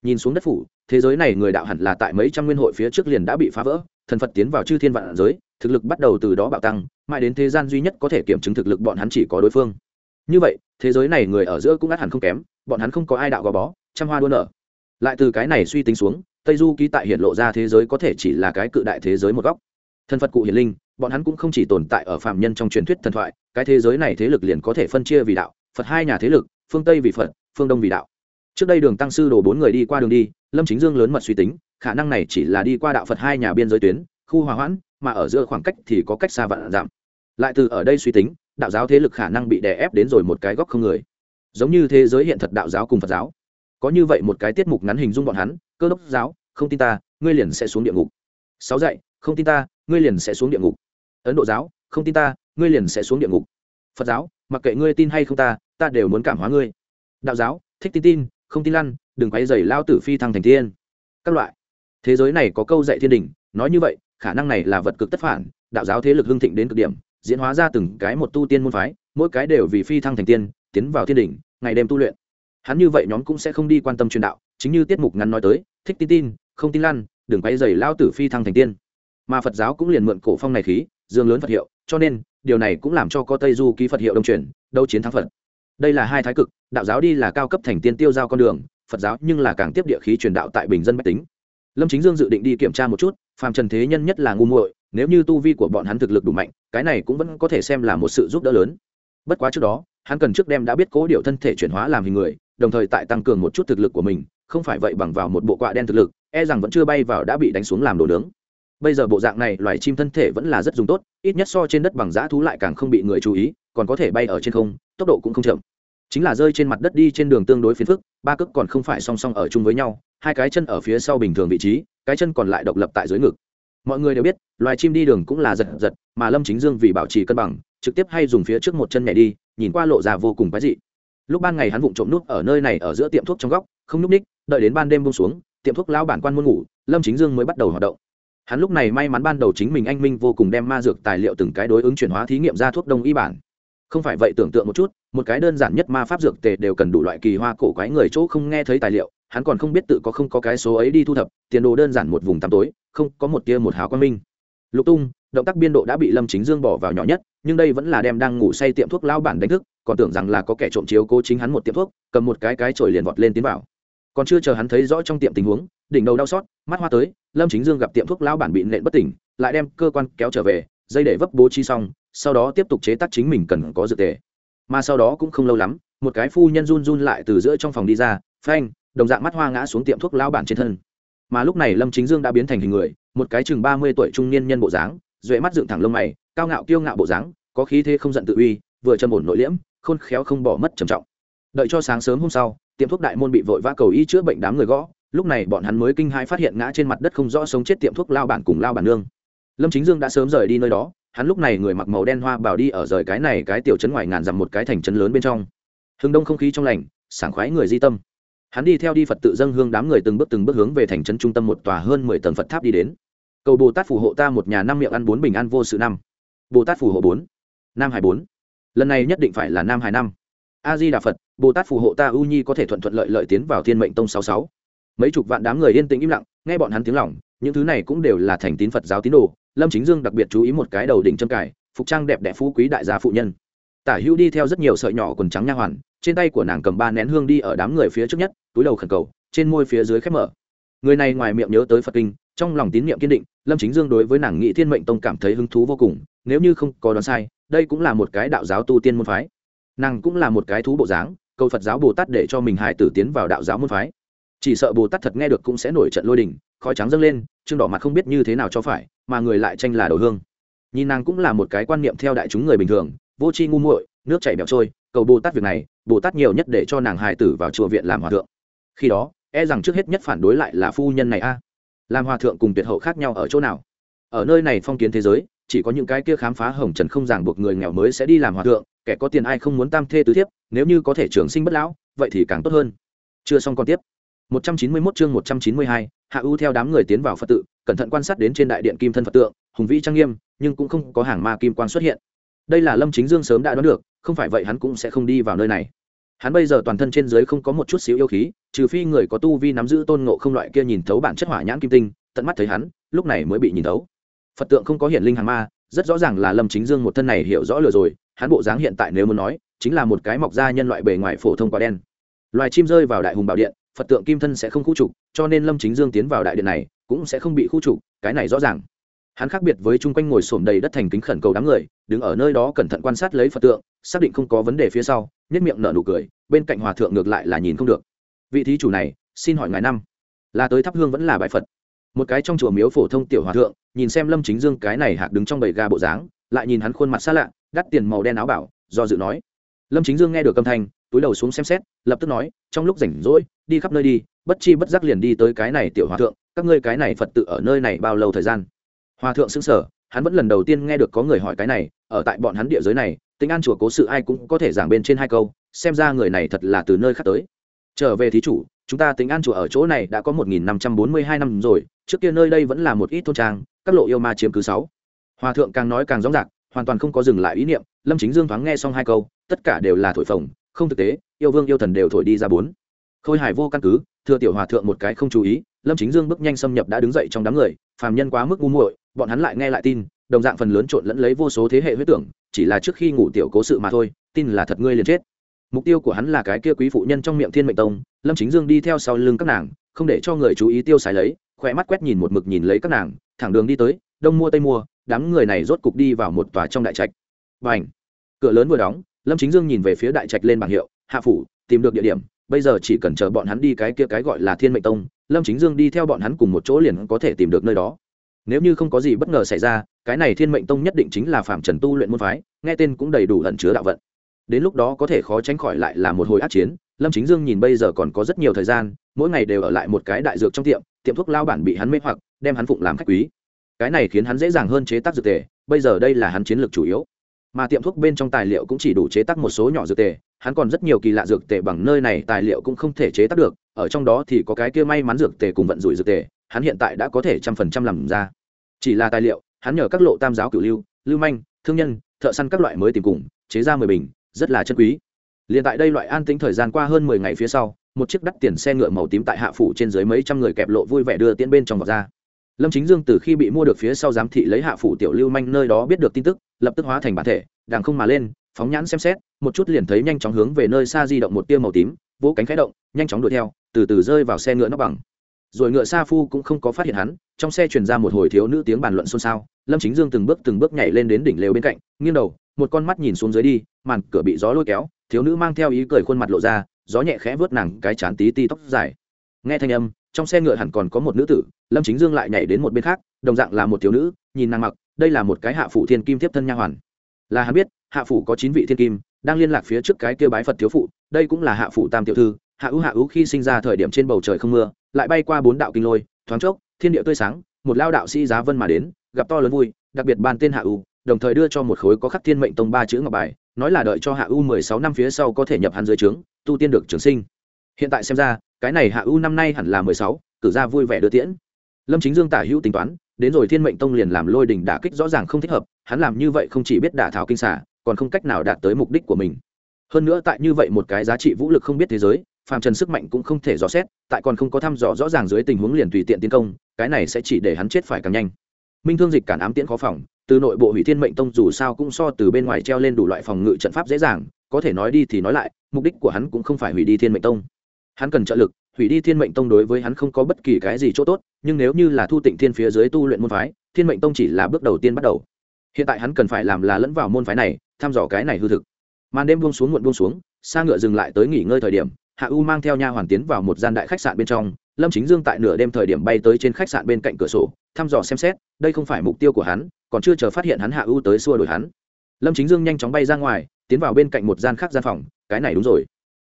nhìn xuống đất phủ, thế giới này người đạo hẳn là tại mấy trăm nguyên hội phía trước liền đã bị phá vỡ, thần phật tiến vào chư thiên vạn giới, thực lực bắt đầu từ đó bạo tăng, mãi đến thế gian duy nhất có thể kiểm chứng thực lực bọn hắn chỉ có đối phương. Như vậy, thế giới này người ở giữa cũng ắt hẳn không kém, bọn hắn không có ai đạo gò bó, trăm hoa đua nở. Lại từ cái này suy tính xuống, tây du ký tại hiện lộ ra thế giới có thể chỉ là cái cự đại thế giới một góc. Thần phật cụ hiền linh, bọn hắn cũng không chỉ tồn tại ở phạm nhân trong truyền thuyết thần thoại, cái thế giới này thế lực liền có thể phân chia vì đạo, phật hai nhà thế lực, phương tây vì phật, phương đông vì đạo trước đây đường tăng sư đổ bốn người đi qua đường đi, lâm chính dương lớn mật suy tính, khả năng này chỉ là đi qua đạo phật hai nhà biên giới tuyến, khu hòa hoãn, mà ở giữa khoảng cách thì có cách xa vạn giảm lại từ ở đây suy tính, đạo giáo thế lực khả năng bị đè ép đến rồi một cái góc không người. Giống như thế giới hiện thật đạo giáo cùng phật giáo. Có như vậy một cái tiết mục ngắn hình dung bọn hắn, cơ đốc giáo, không tin ta, ngươi liền sẽ xuống địa ngục. Sáu dạy, không tin ta, ngươi liền sẽ xuống địa ngục. Ấn độ giáo, không tin ta, ngươi liền sẽ xuống địa ngục. Phật giáo, mặc kệ ngươi tin hay không ta ta đều muốn cảm hóa ngươi. Đạo giáo, thích tin tin không tin lăn, đừng quay dày lao tử phi thăng thành thiên. Các loại. Thế giới này có câu dạy thiên đình, nói như vậy, khả năng này là vật cực tất phản, đạo giáo thế lực hưng thịnh đến cực điểm, diễn hóa ra từng cái một tu tiên môn phái, mỗi cái đều vì phi thăng thành tiên, tiến vào thiên đỉnh ngày đêm tu luyện. Hắn như vậy nhóm cũng sẽ không đi quan tâm truyền đạo, chính như tiết mục ngắn nói tới, thích tin tin, không tin lăn, đừng quay dày lao tử phi thăng thành tiên. Mà phật giáo cũng liền mượn cổ phong này khí, dương lớn phật hiệu, cho nên, điều này cũng làm cho có tây du ký phật hiệu đông truyền đâu chiến thắng phật đây là hai thái cực, đạo giáo đi là cao cấp thành tiên tiêu giao con đường, phật giáo nhưng là càng tiếp địa khí truyền đạo tại bình dân bách tính. Lâm chính dương dự định đi kiểm tra một chút, phàm trần thế nhân nhất là ngu muội, nếu như tu vi của bọn hắn thực lực đủ mạnh, cái này cũng vẫn có thể xem là một sự giúp đỡ lớn. Bất quá trước đó, hắn cần trước đem đã biết cố điệu thân thể chuyển hóa làm hình người, đồng thời tại tăng cường một chút thực lực của mình, không phải vậy bằng vào một bộ quạ đen thực lực e rằng vẫn chưa bay vào đã bị đánh xuống làm đồ nướng. Bây giờ bộ dạng này, loài chim thân thể vẫn là rất dùng tốt, ít nhất so trên đất bằng giã thú lại càng không bị người chú ý còn có thể bay ở trên không, tốc độ cũng không chậm. Chính là rơi trên mặt đất đi trên đường tương đối phiền phức, ba cước còn không phải song song ở chung với nhau, hai cái chân ở phía sau bình thường vị trí, cái chân còn lại độc lập tại dưới ngực. Mọi người đều biết, loài chim đi đường cũng là giật giật, mà lâm chính dương vì bảo trì cân bằng, trực tiếp hay dùng phía trước một chân nhảy đi, nhìn qua lộ ra vô cùng quái dị. Lúc ban ngày hắn vụng trộm nút ở nơi này ở giữa tiệm thuốc trong góc, không núp ních, đợi đến ban đêm bông xuống, tiệm thuốc lao bản quan muốn ngủ, lâm chính dương mới bắt đầu hoạt động. Hắn lúc này may mắn ban đầu chính mình anh minh vô cùng đem ma dược tài liệu từng cái đối ứng chuyển hóa thí nghiệm ra thuốc đông y bản không phải vậy tưởng tượng một chút, một cái đơn giản nhất ma pháp dược tề đều cần đủ loại kỳ hoa cổ quái người chỗ không nghe thấy tài liệu, hắn còn không biết tự có không có cái số ấy đi thu thập, tiền đồ đơn giản một vùng tăm tối, không có một tia một hào quan minh. Lục tung, động tác biên độ đã bị lâm chính dương bỏ vào nhỏ nhất, nhưng đây vẫn là đem đang ngủ say tiệm thuốc lao bản đánh thức, còn tưởng rằng là có kẻ trộm chiếu cố chính hắn một tiệm thuốc, cầm một cái cái chổi liền vọt lên tiến vào. Còn chưa chờ hắn thấy rõ trong tiệm tình huống, đỉnh đầu đau xót, mắt hoa tới, lâm chính dương gặp tiệm thuốc lao bản bị nện bất tỉnh, lại đem cơ quan kéo trở về, dây để vấp bố trí xong sau đó tiếp tục chế tác chính mình cần có dược tề. Mà sau đó cũng không lâu lắm, một cái phu nhân run run lại từ giữa trong phòng đi ra, phanh, đồng dạng mắt hoa ngã xuống tiệm thuốc lao bản trên thân. Mà lúc này lâm chính dương đã biến thành hình người, một cái chừng ba mươi tuổi trung niên nhân bộ dáng, duệ mắt dựng thẳng lông mày, cao ngạo kiêu ngạo bộ dáng, có khí thế không giận tự uy, vừa trầm ổn nội liễm, khôn khéo không bỏ mất trầm trọng. Đợi cho sáng sớm hôm sau, tiệm thuốc đại môn bị vội vã cầu y chữa bệnh đám người gõ, lúc này bọn hắn mới kinh hãi phát hiện ngã trên mặt đất không rõ sống chết tiệm thuốc lao bản cùng lao bản nương. Lâm chính dương đã sớm rời đi nơi đó hắn lúc này người mặc màu đen hoa bảo đi ở rời cái này cái tiểu trấn ngoài ngàn dặm một cái thành trấn lớn bên trong. Hưng đông không khí trong lành, sảng khoái người di tâm. Hắn đi theo đi phật tự dâng hương đám người từng bước từng bước hướng về thành trấn trung tâm một tòa hơn mười tầng phật tháp đi đến. Cầu bồ tát phù hộ ta một nhà năm miệng ăn bốn bình ăn vô sự năm. Bồ tát phù hộ bốn. Nam hải bốn. Lần này nhất định phải là nam hải năm. A di đà phật, bồ tát phù hộ ta u nhi có thể thuận thuận lợi lợi tiến vào thiên mệnh tông sáu sáu. Mấy chục vạn đám người yên tĩnh im lặng, nghe bọn hắn tiếng lỏng những thứ này cũng đều là thành tín phật giáo tín đồ lâm chính dương đặc biệt chú ý một cái đầu đỉnh trâm cải phục trang đẹp đẽ phú quý đại gia phụ nhân. Tả hữu đi theo rất nhiều sợi nhỏ quần trắng nha hoàn, trên tay của nàng cầm ba nén hương đi ở đám người phía trước nhất, túi đầu khẩn cầu, trên môi phía dưới khép mở. Người này ngoài miệng nhớ tới phật kinh, trong lòng tín niệm kiên định, lâm chính dương đối với nàng nghị thiên mệnh tông cảm thấy hứng thú vô cùng, nếu như không có đoán sai, đây cũng là một cái đạo giáo tu tiên môn phái. Nàng cũng là một cái thú bộ dáng, cầu phật giáo bồ tát để cho mình hài tử tiến vào đạo giáo môn phái chỉ sợ bồ tát thật nghe được cũng sẽ nổi trận lôi đình, khói trắng dâng lên chương đỏ mặt không biết như thế nào cho phải, mà người lại tranh là đầu hương. Nhìn nàng cũng là một cái quan niệm theo đại chúng người bình thường, vô tri ngu muội, nước chảy bẹo trôi, cầu bồ tát việc này, bồ tát nhiều nhất để cho nàng hài tử vào chùa viện làm hòa thượng. Khi đó e rằng trước hết nhất phản đối lại là phu nhân này a. Làm hòa thượng cùng tuyệt hậu khác nhau ở chỗ nào? Ở nơi này phong kiến thế giới, chỉ có những cái kia khám phá hồng trần không ràng buộc người nghèo mới sẽ đi làm hòa thượng, kẻ có tiền ai không muốn tam thê tứ thiếp, nếu như có thể trường sinh bất lão, vậy thì càng tốt hơn. Chưa xong còn tiếp. 191 chương 192, hạ ưu theo đám người tiến vào phật tự cẩn thận quan sát đến trên đại điện kim thân phật tượng hùng vĩ trang nghiêm nhưng cũng không có hàng ma kim quan xuất hiện. Đây là lâm chính dương sớm đã đoán được không phải vậy hắn cũng sẽ không đi vào nơi này. Hắn bây giờ toàn thân trên dưới không có một chút xíu yêu khí trừ phi người có tu vi nắm giữ tôn ngộ không loại kia nhìn thấu bản chất hỏa nhãn kim tinh tận mắt thấy hắn lúc này mới bị nhìn thấu. Phật tượng không có hiện linh hàng ma rất rõ ràng là lâm chính dương một thân này hiểu rõ lừa rồi hắn bộ dáng hiện tại nếu muốn nói chính là một cái mọc ra nhân loại bề ngoài phổ thông quả đen. Loài chim rơi vào đại hùng bảo điện phật tượng kim thân sẽ không khu trục, cho nên lâm chính dương tiến vào đại điện này, cũng sẽ không bị khu trục, cái này rõ ràng. Hắn khác biệt với chung quanh ngồi xổm đầy đất thành kính khẩn cầu đám người, đứng ở nơi đó cẩn thận quan sát lấy phật tượng, xác định không có vấn đề phía sau nhất miệng nở nụ cười, bên cạnh hòa thượng ngược lại là nhìn không được. Vị thí chủ này, xin hỏi ngài năm. Là tới thắp hương vẫn là bài phật? Một cái trong chùa miếu phổ thông tiểu hòa thượng, nhìn xem lâm chính dương cái này hạc đứng trong bầy ga bộ dáng, lại nhìn hắn khuôn mặt xa lạ, đắt tiền màu đen áo bảo, do dự nói. Lâm chính dương nghe được âm thanh túi đầu xuống xem xét, lập tức nói, trong lúc rảnh rỗi, đi khắp nơi đi, bất chi bất giác liền đi tới cái này tiểu hòa thượng, các ngươi cái này phật tự ở nơi này bao lâu thời gian? Hòa thượng xứng sở hắn vẫn lần đầu tiên nghe được có người hỏi cái này, ở tại bọn hắn địa giới này, tính an chùa cố sự ai cũng có thể giảng bên trên hai câu, xem ra người này thật là từ nơi khác tới. Trở về thí chủ, chúng ta tính an chùa ở chỗ này đã có một nghìn năm trăm bốn mươi hai năm rồi, trước kia nơi đây vẫn là một ít thôn trang, các lộ yêu ma chiếm cứ sáu. Hòa thượng càng nói càng rõ rạc hoàn toàn không có dừng lại ý niệm, lâm chính dương thoáng nghe xong hai câu, tất cả đều là thổi phồng không thực tế, yêu vương yêu thần đều thổi đi ra bốn. Khôi hài vô căn cứ, thừa tiểu hòa thượng một cái không chú ý, lâm chính dương bước nhanh xâm nhập đã đứng dậy trong đám người, phàm nhân quá mức ngu muội, bọn hắn lại nghe lại tin, đồng dạng phần lớn trộn lẫn lấy vô số thế hệ huyết tưởng, chỉ là trước khi ngủ tiểu cố sự mà thôi, tin là thật ngươi liền chết. Mục tiêu của hắn là cái kia quý phụ nhân trong miệng thiên mệnh tông, lâm chính dương đi theo sau lưng các nàng, không để cho người chú ý tiêu xài lấy, khỏe mắt quét nhìn một mực nhìn lấy các nàng, thẳng đường đi tới, đông mua tây mua, đám người này rốt cục đi vào một tòa trong đại trạch. Và ảnh cửa lớn vừa đóng lâm chính dương nhìn về phía đại trạch lên bảng hiệu, hạ phủ, tìm được địa điểm, bây giờ chỉ cần chờ bọn hắn đi cái kia cái gọi là thiên mệnh tông, lâm chính dương đi theo bọn hắn cùng một chỗ liền có thể tìm được nơi đó. Nếu như không có gì bất ngờ xảy ra, cái này thiên mệnh tông nhất định chính là phạm trần tu luyện môn phái, nghe tên cũng đầy đủ ẩn chứa đạo vận. Đến lúc đó có thể khó tránh khỏi lại là một hồi át chiến, lâm chính dương nhìn bây giờ còn có rất nhiều thời gian, mỗi ngày đều ở lại một cái đại dược trong tiệm tiệm thuốc lao bản bị hắn mê hoặc, đem hắn phụng làm khách quý. Cái này khiến hắn dễ dàng hơn chế tác dược tề, bây giờ đây là hắn chiến lược chủ yếu mà tiệm thuốc bên trong tài liệu cũng chỉ đủ chế tác một số nhỏ dược tề, hắn còn rất nhiều kỳ lạ dược tề bằng nơi này tài liệu cũng không thể chế tác được, ở trong đó thì có cái kia may mắn dược tề cùng vận rủi dược tề, hắn hiện tại đã có thể trăm phần trăm làm ra. Chỉ là tài liệu, hắn nhờ các lộ tam giáo cửu lưu lưu manh, thương nhân, thợ săn các loại mới tìm cùng, chế ra mười bình, rất là chân quý. Liền tại đây loại an tĩnh thời gian qua hơn mười ngày phía sau, một chiếc đắt tiền xe ngựa màu tím tại hạ phủ trên dưới mấy trăm người kẹp lộ vui vẻ đưa tiễn bên trong vọt ra lâm chính dương từ khi bị mua được phía sau giám thị lấy hạ phủ tiểu lưu manh nơi đó biết được tin tức, lập tức hóa thành bản thể đàng không mà lên, phóng nhãn xem xét, một chút liền thấy nhanh chóng hướng về nơi xa di động một tia màu tím, vỗ cánh khẽ động, nhanh chóng đuổi theo, từ từ rơi vào xe ngựa nóc bằng. Rồi ngựa sa phu cũng không có phát hiện hắn, trong xe truyền ra một hồi thiếu nữ tiếng bàn luận xôn xao, lâm chính dương từng bước từng bước nhảy lên đến đỉnh lều bên cạnh, nghiêng đầu, một con mắt nhìn xuống dưới đi, màn cửa bị gió lôi kéo, thiếu nữ mang theo ý cười khuôn mặt lộ ra, gió nhẹ khẽ vớt nàng cái chán tí ti tóc dài nghe thanh âm, trong xe ngựa hẳn còn có một nữ tử, lâm chính dương lại nhảy đến một bên khác, đồng dạng là một thiếu nữ, nhìn nàng mặc, đây là một cái hạ phụ thiên kim tiếp thân nha hoàn. Là hắn biết, hạ phủ có chín vị thiên kim, đang liên lạc phía trước cái kêu bái phật thiếu phụ, đây cũng là hạ phụ tam tiểu thư, hạ ưu hạ ưu khi sinh ra thời điểm trên bầu trời không mưa, lại bay qua bốn đạo kinh lôi, thoáng chốc, thiên địa tươi sáng, một lao đạo sĩ giá vân mà đến, gặp to lớn vui, đặc biệt ban tên hạ ưu, đồng thời đưa cho một khối có khắc thiên mệnh tông ba chữ ngọc bài, nói là đợi cho hạ ưu mười sáu năm phía sau có thể nhập hắn dưới trướng, tu tiên được trường sinh. Hiện tại xem ra cái này hạ ưu năm nay hẳn là mười sáu, cử ra vui vẻ đưa tiễn. Lâm chính dương tả hữu tính toán, đến rồi thiên mệnh tông liền làm lôi đình đả kích rõ ràng không thích hợp, hắn làm như vậy không chỉ biết đả thảo kinh xả còn không cách nào đạt tới mục đích của mình. Hơn nữa tại như vậy một cái giá trị vũ lực không biết thế giới, phàm trần sức mạnh cũng không thể dò xét, tại còn không có thăm dò rõ ràng dưới tình huống liền tùy tiện tiến công, cái này sẽ chỉ để hắn chết phải càng nhanh. Minh thương dịch cản ám tiễn khó phòng, từ nội bộ hủy thiên mệnh tông dù sao cũng so từ bên ngoài treo lên đủ loại phòng ngự trận pháp dễ dàng, có thể nói đi thì nói lại, mục đích của hắn cũng không phải hủy đi thiên mệnh tông hắn cần trợ lực, hủy đi thiên mệnh tông đối với hắn không có bất kỳ cái gì chỗ tốt, nhưng nếu như là thu tịnh thiên phía dưới tu luyện môn phái, thiên mệnh tông chỉ là bước đầu tiên bắt đầu. Hiện tại hắn cần phải làm là lẫn vào môn phái này, thăm dò cái này hư thực. Màn đêm buông xuống muộn buông xuống xa ngựa dừng lại tới nghỉ ngơi thời điểm, hạ u mang theo nha hoàn tiến vào một gian đại khách sạn bên trong, lâm chính dương tại nửa đêm thời điểm bay tới trên khách sạn bên cạnh cửa sổ, thăm dò xem xét, đây không phải mục tiêu của hắn, còn chưa chờ phát hiện hắn hạ u tới xua đổi hắn. Lâm chính dương nhanh chóng bay ra ngoài, tiến vào bên cạnh một gian khác gian phòng, cái này đúng rồi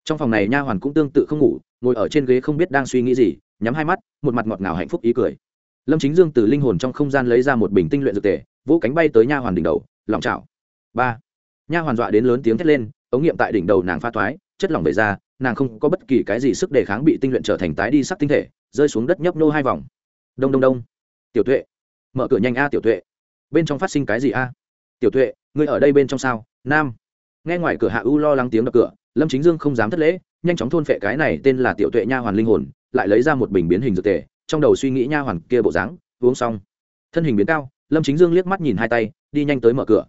trong phòng này nha hoàn cũng tương tự không ngủ, ngồi ở trên ghế không biết đang suy nghĩ gì, nhắm hai mắt, một mặt ngọt ngào hạnh phúc ý cười. Lâm chính dương từ linh hồn trong không gian lấy ra một bình tinh luyện dược tề, vỗ cánh bay tới nha hoàn đỉnh đầu, lòng chảo ba. Nha hoàn dọa đến lớn tiếng thét lên, ống nghiệm tại đỉnh đầu nàng pha thoái, chất lỏng về ra, nàng không có bất kỳ cái gì sức đề kháng bị tinh luyện trở thành tái đi sắc tinh thể, rơi xuống đất nhấp nô hai vòng. Đông đông đông. Tiểu tuệ. Mở cửa nhanh a, tiểu tuệ. Bên trong phát sinh cái gì a? Tiểu tuệ, ngươi ở đây bên trong sao? Nam. Nghe ngoài cửa hạ u lo lắng tiếng đập cửa lâm chính dương không dám thất lễ nhanh chóng thôn phệ cái này tên là tiểu tuệ nha hoàn linh hồn lại lấy ra một bình biến hình dược tề trong đầu suy nghĩ nha hoàn kia bộ dáng uống xong. Thân hình biến cao lâm chính dương liếc mắt nhìn hai tay đi nhanh tới mở cửa.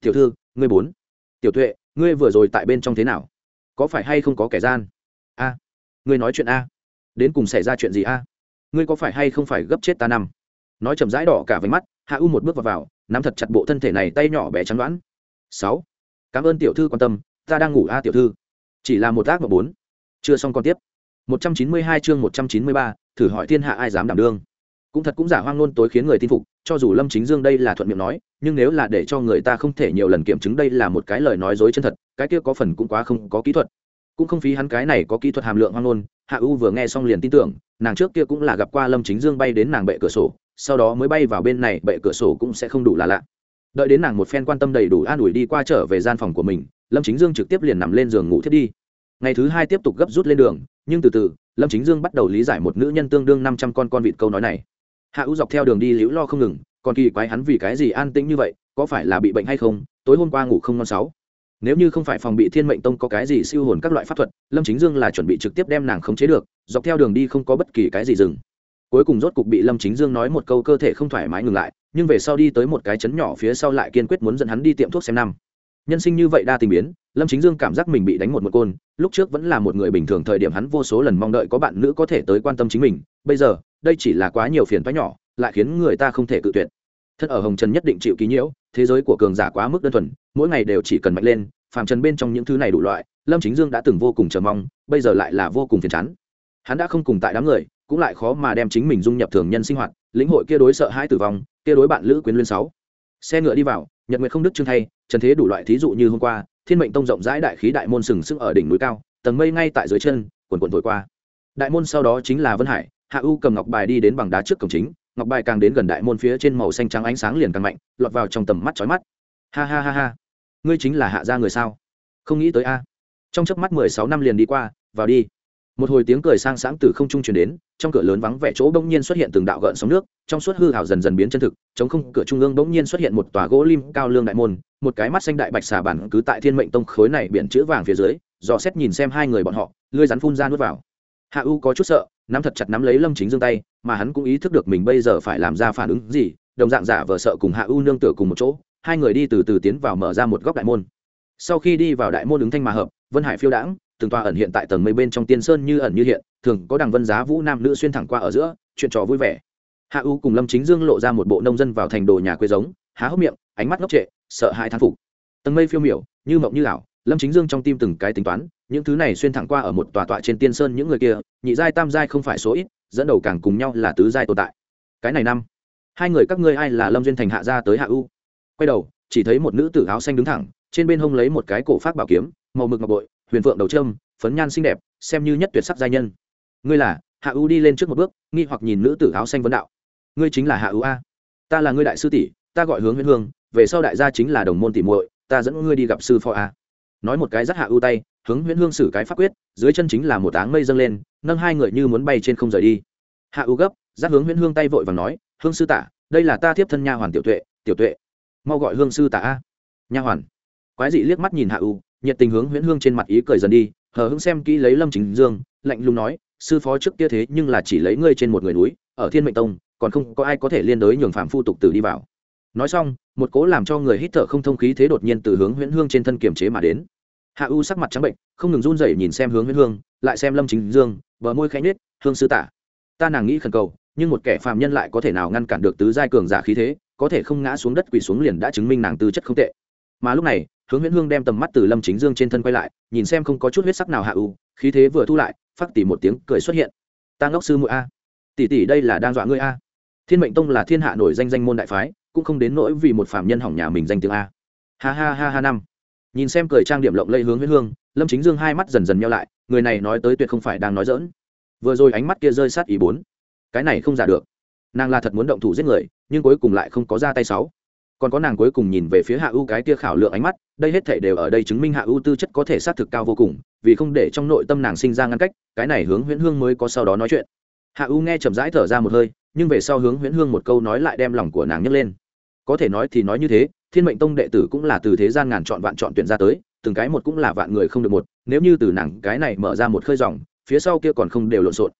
Tiểu thư ngươi bốn. Tiểu tuệ ngươi vừa rồi tại bên trong thế nào? Có phải hay không có kẻ gian? A ngươi nói chuyện a. Đến cùng xảy ra chuyện gì a? Ngươi có phải hay không phải gấp chết ta năm? Nói chậm rãi đỏ cả váy mắt hạ u một bước vào, vào nắm thật chặt bộ thân thể này tay nhỏ bé chắn đoán. Sáu cảm ơn tiểu thư quan tâm ta đang ngủ a tiểu thư chỉ là một ác mà bốn. Chưa xong còn tiếp. 192 chương 193, thử hỏi thiên hạ ai dám đảm đương. Cũng thật cũng giả hoang ngôn tối khiến người tin phục cho dù lâm chính dương đây là thuận miệng nói nhưng nếu là để cho người ta không thể nhiều lần kiểm chứng đây là một cái lời nói dối chân thật cái kia có phần cũng quá không có kỹ thuật. Cũng không phí hắn cái này có kỹ thuật hàm lượng hoang ngôn hạ u vừa nghe xong liền tin tưởng nàng trước kia cũng là gặp qua lâm chính dương bay đến nàng bệ cửa sổ sau đó mới bay vào bên này bệ cửa sổ cũng sẽ không đủ là lạ. Đợi đến nàng một phen quan tâm đầy đủ an ủi đi qua trở về gian phòng của mình lâm chính dương trực tiếp liền nằm lên giường ngủ thiết đi. Ngày thứ hai tiếp tục gấp rút lên đường, nhưng từ từ, lâm chính dương bắt đầu lý giải một nữ nhân tương đương năm trăm con con vịt câu nói này. Hạ ưu dọc theo đường đi liễu lo không ngừng, còn kỳ quái hắn vì cái gì an tĩnh như vậy, có phải là bị bệnh hay không, tối hôm qua ngủ không ngon sáu. Nếu như không phải phòng bị thiên mệnh tông có cái gì siêu hồn các loại pháp thuật, lâm chính dương là chuẩn bị trực tiếp đem nàng khống chế được, dọc theo đường đi không có bất kỳ cái gì dừng. Cuối cùng rốt cục bị lâm chính dương nói một câu cơ thể không thoải mái ngừng lại, nhưng về sau đi tới một cái chấn nhỏ phía sau lại kiên quyết muốn dẫn hắn đi tiệm thuốc xem năm nhân sinh như vậy đa tình biến, lâm chính dương cảm giác mình bị đánh một một côn, lúc trước vẫn là một người bình thường thời điểm hắn vô số lần mong đợi có bạn nữ có thể tới quan tâm chính mình, bây giờ, đây chỉ là quá nhiều phiền toái nhỏ, lại khiến người ta không thể cự tuyệt. Thân ở hồng trần nhất định chịu ký nhiễu, thế giới của cường giả quá mức đơn thuần, mỗi ngày đều chỉ cần mạnh lên, phàm trần bên trong những thứ này đủ loại, lâm chính dương đã từng vô cùng chờ mong, bây giờ lại là vô cùng phiền chán. Hắn đã không cùng tại đám người, cũng lại khó mà đem chính mình dung nhập thường nhân sinh hoạt, lĩnh hội kia đối sợ hãi tử vong, kia đối bạn lữ quyến liên sáu. Xe ngựa đi vào nhật nguyệt không đức trương thay, trần thế đủ loại thí dụ như hôm qua, thiên mệnh tông rộng rãi đại khí đại môn sừng sững ở đỉnh núi cao, tầng mây ngay tại dưới chân, quần quần thổi qua. Đại môn sau đó chính là vân hải, hạ u cầm ngọc bài đi đến bằng đá trước cổng chính, ngọc bài càng đến gần đại môn phía trên màu xanh trắng ánh sáng liền càng mạnh, lọt vào trong tầm mắt chói mắt. Ha ha ha ha. Ngươi chính là hạ gia người sao? Không nghĩ tới a. Trong chớp mắt mười sáu năm liền đi qua, vào đi. Một hồi tiếng cười sang sáng từ không trung truyền đến trong cửa lớn vắng vẻ chỗ bỗng nhiên xuất hiện từng đạo gợn sóng nước, trong suốt hư hảo dần dần biến chân thực, chống không cửa trung ương bỗng nhiên xuất hiện một tòa gỗ lim cao lương đại môn, một cái mắt xanh đại bạch xà bản cứ tại thiên mệnh tông khối này biển chữ vàng phía dưới, dò xét nhìn xem hai người bọn họ lưới rắn phun ra nuốt vào. Hạ u có chút sợ, nắm thật chặt nắm lấy lâm chính dương tay, mà hắn cũng ý thức được mình bây giờ phải làm ra phản ứng gì, đồng dạng giả vờ sợ cùng hạ u nương tựa cùng một chỗ, hai người đi từ từ tiến vào mở ra một góc đại môn. Sau khi đi vào đại môn ứng thanh mà hợp, vân hải phiêu đãng từng tòa ẩn hiện tại tầng mây bên trong tiên sơn như ẩn như hiện, thường có đằng vân giá vũ nam nữ xuyên thẳng qua ở giữa, chuyện trò vui vẻ. Hạ u cùng lâm chính dương lộ ra một bộ nông dân vào thành đồ nhà quê giống, há hốc miệng, ánh mắt ngốc trệ, sợ hãi thán phục. Tầng mây phiêu miểu, như mộng như ảo, lâm chính dương trong tim từng cái tính toán, những thứ này xuyên thẳng qua ở một tòa tọa trên tiên sơn những người kia, nhị giai tam giai không phải số ít, dẫn đầu càng cùng nhau là tứ giai tồn tại. Cái này năm, hai người các ngươi ai là lâm duyên thành hạ gia tới hạ u? Quay đầu, chỉ thấy một nữ tử áo xanh đứng thẳng, trên bên hông lấy một cái cổ phát bảo kiếm, màu mực ngọc bội huyền phượng đầu trâm, phấn nhan xinh đẹp, xem như nhất tuyệt sắc giai nhân. Ngươi là, hạ u đi lên trước một bước, nghi hoặc nhìn nữ tử áo xanh vấn đạo. Ngươi chính là hạ u a. Ta là ngươi đại sư tỷ, ta gọi hướng huyễn hương, về sau đại gia chính là đồng môn tỷ muội, ta dẫn ngươi đi gặp sư phó a. Nói một cái dắt hạ u tay, hướng huyễn hương xử cái pháp quyết, dưới chân chính là một áng mây dâng lên, nâng hai người như muốn bay trên không rời đi. Hạ u gấp, dắt hướng huyễn hương tay vội và nói, hương sư tả, đây là ta thiếp thân nha hoàn tiểu tuệ tiểu tuệ. Mau gọi hương sư tả a. Nha hoàn. Quái dị liếc mắt nhìn hạ u nhiệt tình hướng huyễn hương trên mặt ý cười dần đi, hờ hững xem kỹ lấy lâm chính dương, lạnh lùng nói, sư phó trước kia thế nhưng là chỉ lấy ngươi trên một người núi, ở thiên mệnh tông, còn không có ai có thể liên đối nhường phạm phu tục tử đi vào. Nói xong, một cố làm cho người hít thở không thông khí thế đột nhiên từ hướng huyễn hương trên thân kiềm chế mà đến. Hạ u sắc mặt trắng bệnh, không ngừng run rẩy nhìn xem hướng huyễn hương, lại xem lâm chính dương, bờ môi khẽ nhếch, hương sư tả, ta nàng nghĩ khẩn cầu, nhưng một kẻ phàm nhân lại có thể nào ngăn cản được tứ giai cường giả khí thế, có thể không ngã xuống đất quỳ xuống liền đã chứng minh nàng tư chất không tệ. Mà lúc này hướng huyễn hương đem tầm mắt từ lâm chính dương trên thân quay lại, nhìn xem không có chút huyết sắc nào hạ u, khí thế vừa thu lại, phát tỉ một tiếng cười xuất hiện. Ta ngốc sư mũi a. Tỷ tỷ đây là đang dọa ngươi a. Thiên mệnh tông là thiên hạ nổi danh danh môn đại phái, cũng không đến nỗi vì một phạm nhân hỏng nhà mình danh tiếng a. Ha ha ha ha năm. Nhìn xem cười trang điểm lộng lây hướng huyễn hương, lâm chính dương hai mắt dần dần nhau lại, người này nói tới tuyệt không phải đang nói dỡn vừa rồi ánh mắt kia rơi sát ý bốn. Cái này không giả được. Nàng là thật muốn động thủ giết người, nhưng cuối cùng lại không có ra tay sáu còn có nàng cuối cùng nhìn về phía hạ ưu cái kia khảo lượng ánh mắt, đây hết thể đều ở đây chứng minh hạ ưu tư chất có thể xác thực cao vô cùng, vì không để trong nội tâm nàng sinh ra ngăn cách, cái này hướng huyễn hương mới có sau đó nói chuyện. Hạ ưu nghe chậm rãi thở ra một hơi, nhưng về sau hướng huyễn hương một câu nói lại đem lòng của nàng nhấc lên. Có thể nói thì nói như thế, thiên mệnh tông đệ tử cũng là từ thế gian ngàn chọn vạn chọn tuyển ra tới, từng cái một cũng là vạn người không được một, nếu như từ nàng cái này mở ra một khơi dòng, phía sau kia còn không đều lộn xộn.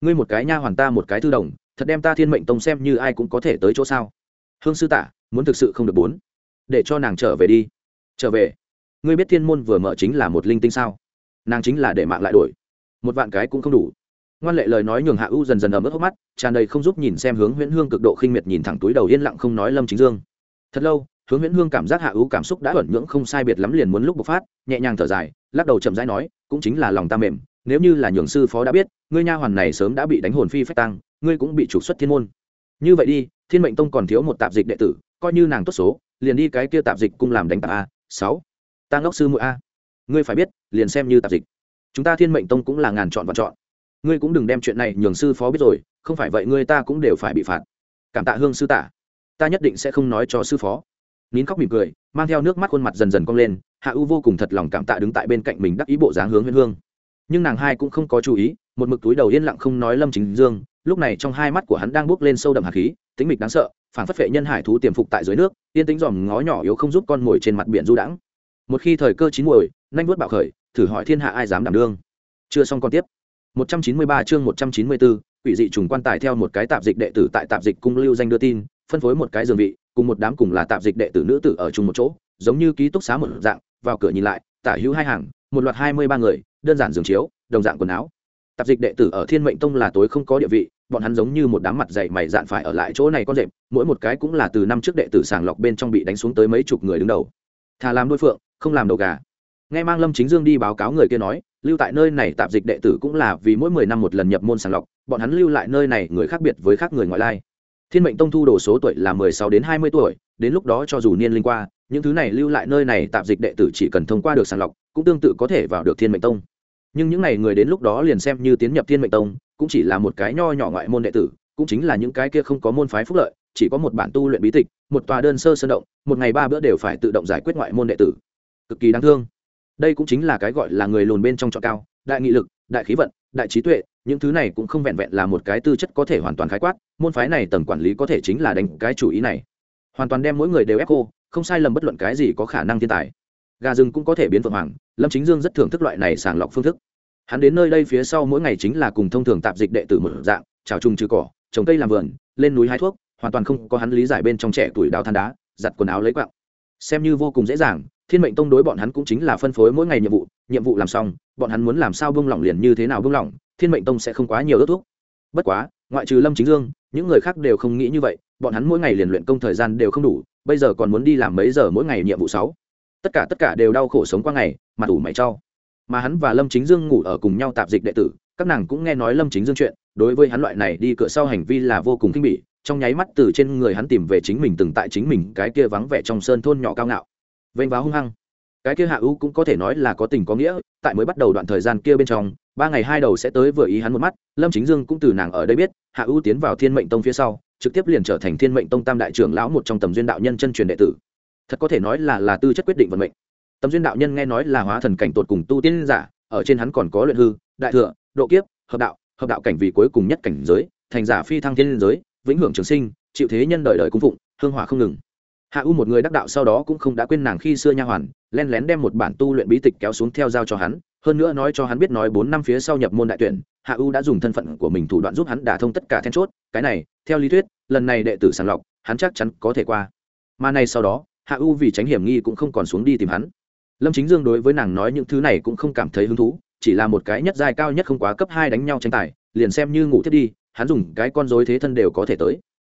Ngươi một cái nha hoàn ta một cái thư đồng, thật đem ta thiên mệnh tông xem như ai cũng có thể tới chỗ sao? Hương sư tả, muốn thực sự không được bốn. Để cho nàng trở về đi. Trở về. Ngươi biết thiên môn vừa mở chính là một linh tinh sao? Nàng chính là để mạng lại đổi. Một vạn cái cũng không đủ. Ngoan lệ lời nói nhường hạ u dần dần ấm ướt hốc mắt, tràn đầy không giúp nhìn xem hướng huyễn hương cực độ khinh miệt nhìn thẳng túi đầu yên lặng không nói lâm chính dương. Thật lâu, hướng huyễn hương cảm giác hạ u cảm xúc đã ẩn nhưỡng không sai biệt lắm liền muốn lúc bộc phát, nhẹ nhàng thở dài, lắc đầu chậm rãi nói, cũng chính là lòng ta mềm, nếu như là nhường sư phó đã biết, ngươi nha hoàn này sớm đã bị đánh hồn phi phách tăng ngươi cũng bị trục xuất thiên môn. Như vậy đi thiên mệnh tông còn thiếu một tạp dịch đệ tử, coi như nàng tốt số, liền đi cái kia tạp dịch cung làm đánh tạp a, sáu. Ta ngốc sư mũi a. Ngươi phải biết, liền xem như tạp dịch. Chúng ta thiên mệnh tông cũng là ngàn chọn và chọn. Ngươi cũng đừng đem chuyện này nhường sư phó biết rồi, không phải vậy ngươi ta cũng đều phải bị phạt. Cảm tạ hương sư tả ta nhất định sẽ không nói cho sư phó. Nín khóc mỉm cười, mang theo nước mắt khuôn mặt dần dần cong lên, hạ u vô cùng thật lòng cảm tạ đứng tại bên cạnh mình đắc ý bộ dáng hướng huyên hương. Nhưng nàng hai cũng không có chú ý, một mực túi đầu yên lặng không nói lâm chính dương lúc này trong hai mắt của hắn đang bước lên sâu đậm hạt khí tính mịch đáng sợ phản phất vệ nhân hải thú tiềm phục tại dưới nước yên tính dòm ngó nhỏ yếu không giúp con mồi trên mặt biển du đãng. Một khi thời cơ chín muồi nhanh vuốt bạo khởi thử hỏi thiên hạ ai dám đảm đương. Chưa xong con tiếp. 193 chương 194, quỷ dị trùng quan tài theo một cái tạp dịch đệ tử tại tạp dịch cung lưu danh đưa tin phân phối một cái giường vị cùng một đám cùng là tạp dịch đệ tử nữ tử ở chung một chỗ giống như ký túc xá một dạng vào cửa nhìn lại tả hữu hai hàng một loạt hai mươi ba người đơn giản giường chiếu đồng dạng quần áo tạp dịch đệ tử ở thiên mệnh tông là tối không có địa vị, bọn hắn giống như một đám mặt dày mày dạn phải ở lại chỗ này con rệp, mỗi một cái cũng là từ năm trước đệ tử sàng lọc bên trong bị đánh xuống tới mấy chục người đứng đầu. Thà làm đôi phượng, không làm đầu gà. Nghe mang lâm chính dương đi báo cáo người kia nói, lưu tại nơi này tạp dịch đệ tử cũng là vì mỗi mười năm một lần nhập môn sàng lọc, bọn hắn lưu lại nơi này người khác biệt với khác người ngoại lai. Thiên mệnh tông thu đồ số tuổi là mười sáu đến hai mươi tuổi, đến lúc đó cho dù niên linh qua, những thứ này lưu lại nơi này tạp dịch đệ tử chỉ cần thông qua được sàng lọc, cũng tương tự có thể vào được thiên mệnh tông nhưng những này người đến lúc đó liền xem như tiến nhập thiên mệnh tông, cũng chỉ là một cái nho nhỏ ngoại môn đệ tử, cũng chính là những cái kia không có môn phái phúc lợi, chỉ có một bản tu luyện bí tịch, một tòa đơn sơ sơn động, một ngày ba bữa đều phải tự động giải quyết ngoại môn đệ tử. Cực kỳ đáng thương. Đây cũng chính là cái gọi là người lùn bên trong trọ cao, đại nghị lực, đại khí vận, đại trí tuệ, những thứ này cũng không vẹn vẹn là một cái tư chất có thể hoàn toàn khái quát, môn phái này tầng quản lý có thể chính là đánh cái chủ ý này. Hoàn toàn đem mỗi người đều ép cô, không sai lầm bất luận cái gì có khả năng thiên tài gà rừng cũng có thể biến vượng hoàng, lâm chính dương rất thưởng thức loại này sàng lọc phương thức. Hắn đến nơi đây phía sau mỗi ngày chính là cùng thông thường tạp dịch đệ tử một dạng trào trùng trừ cỏ, trồng cây làm vườn, lên núi hái thuốc, hoàn toàn không có hắn lý giải bên trong trẻ tuổi đào than đá, giặt quần áo lấy quạng. Xem như vô cùng dễ dàng, thiên mệnh tông đối bọn hắn cũng chính là phân phối mỗi ngày nhiệm vụ nhiệm vụ làm xong, bọn hắn muốn làm sao bông lỏng liền như thế nào bông lỏng, thiên mệnh tông sẽ không quá nhiều ước thuốc bất quá, ngoại trừ lâm chính dương, những người khác đều không nghĩ như vậy, bọn hắn mỗi ngày liền luyện công thời gian đều không đủ, bây giờ còn muốn đi làm mấy giờ mỗi ngày nhiệm vụ sáu? Tất cả tất cả đều đau khổ sống qua ngày, mà đủ mày cho. Mà hắn và lâm chính dương ngủ ở cùng nhau tạp dịch đệ tử, các nàng cũng nghe nói lâm chính dương chuyện, đối với hắn loại này đi cửa sau hành vi là vô cùng kinh bỉ, trong nháy mắt từ trên người hắn tìm về chính mình từng tại chính mình cái kia vắng vẻ trong sơn thôn nhỏ cao ngạo. Vênh váo hung hăng. Cái kia hạ ưu cũng có thể nói là có tình có nghĩa, tại mới bắt đầu đoạn thời gian kia bên trong, ba ngày hai đầu sẽ tới vừa ý hắn một mắt, lâm chính dương cũng từ nàng ở đây biết, hạ ưu tiến vào thiên mệnh tông phía sau, trực tiếp liền trở thành thiên mệnh tông tam đại trưởng lão một trong tầm duyên đạo nhân chân truyền đệ tử thật có thể nói là là tư chất quyết định vận mệnh. Tầm duyên đạo nhân nghe nói là hóa thần cảnh tột cùng tu tiên giả, ở trên hắn còn có luyện hư, đại thừa, độ kiếp, hợp đạo hợp đạo cảnh vì cuối cùng nhất cảnh giới, thành giả phi thăng thiên giới, vĩnh hưởng trường sinh, chịu thế nhân đời đời cung phụng, hương hỏa không ngừng. Hạ u một người đắc đạo sau đó cũng không đã quên nàng khi xưa nha hoàn, len lén đem một bản tu luyện bí tịch kéo xuống theo giao cho hắn, hơn nữa nói cho hắn biết nói bốn năm phía sau nhập môn đại tuyển, hạ u đã dùng thân phận của mình thủ đoạn giúp hắn đả thông tất cả then chốt, cái này, theo lý thuyết, lần này đệ tử sàng lọc, hắn chắc chắn có thể qua. Mà này sau đó hạ u vì tránh hiểm nghi cũng không còn xuống đi tìm hắn. Lâm chính dương đối với nàng nói những thứ này cũng không cảm thấy hứng thú, chỉ là một cái nhất giai cao nhất không quá cấp hai đánh nhau tranh tài, liền xem như ngủ thiết đi, hắn dùng cái con dối thế thân đều có thể tới.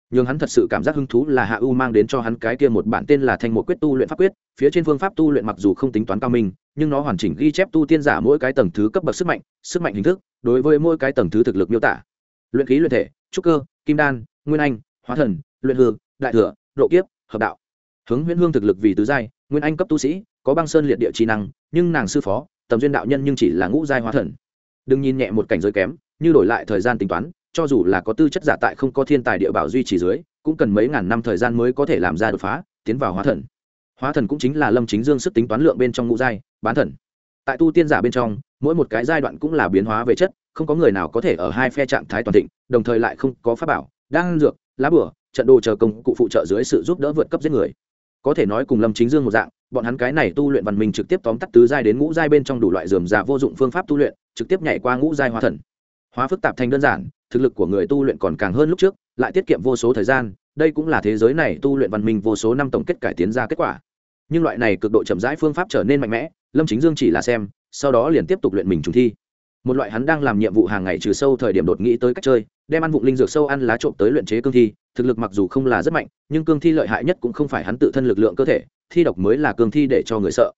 Nhưng hắn thật sự cảm giác hứng thú là hạ u mang đến cho hắn cái kia một bản tên là thanh một quyết tu luyện pháp quyết, phía trên phương pháp tu luyện mặc dù không tính toán cao minh, nhưng nó hoàn chỉnh ghi chép tu tiên giả mỗi cái tầng thứ cấp bậc sức mạnh sức mạnh hình thức, đối với mỗi cái tầng thứ thực lực miêu tả. Luyện khí luyện thể, trúc cơ, kim đan, nguyên anh, hóa thần, luyện hư, đại thừa, độ kiếp, hợp đạo hướng huyễn hương thực lực vì tứ giai, nguyên anh cấp tu sĩ, có băng sơn liệt địa trí năng, nhưng nàng sư phó, tầm duyên đạo nhân nhưng chỉ là ngũ giai hóa thần. Đừng nhìn nhẹ một cảnh giới kém, như đổi lại thời gian tính toán, cho dù là có tư chất giả tại không có thiên tài địa bảo duy trì dưới, cũng cần mấy ngàn năm thời gian mới có thể làm ra đột phá, tiến vào hóa thần. Hóa thần cũng chính là lâm chính dương sức tính toán lượng bên trong ngũ giai, bán thần. Tại tu tiên giả bên trong, mỗi một cái giai đoạn cũng là biến hóa về chất, không có người nào có thể ở hai phe trạng thái toàn thịnh, đồng thời lại không có pháp bảo đang dược, lá bửa trận đồ chờ công cụ phụ trợ dưới sự giúp đỡ vượt cấp giết người có thể nói cùng lâm chính dương một dạng, bọn hắn cái này tu luyện văn minh trực tiếp tóm tắt tứ giai đến ngũ giai bên trong đủ loại dườm già vô dụng phương pháp tu luyện, trực tiếp nhảy qua ngũ giai hóa thần. Hóa phức tạp thành đơn giản, thực lực của người tu luyện còn càng hơn lúc trước, lại tiết kiệm vô số thời gian, đây cũng là thế giới này tu luyện văn minh vô số năm tổng kết cải tiến ra kết quả. Nhưng loại này cực độ chậm rãi phương pháp trở nên mạnh mẽ, lâm chính dương chỉ là xem, sau đó liền tiếp tục luyện mình trùng thi một loại hắn đang làm nhiệm vụ hàng ngày trừ sâu thời điểm đột nghĩ tới cách chơi, đem ăn vụng linh dược sâu ăn lá trộm tới luyện chế cương thi, thực lực mặc dù không là rất mạnh, nhưng cương thi lợi hại nhất cũng không phải hắn tự thân lực lượng cơ thể, thi độc mới là cương thi để cho người sợ.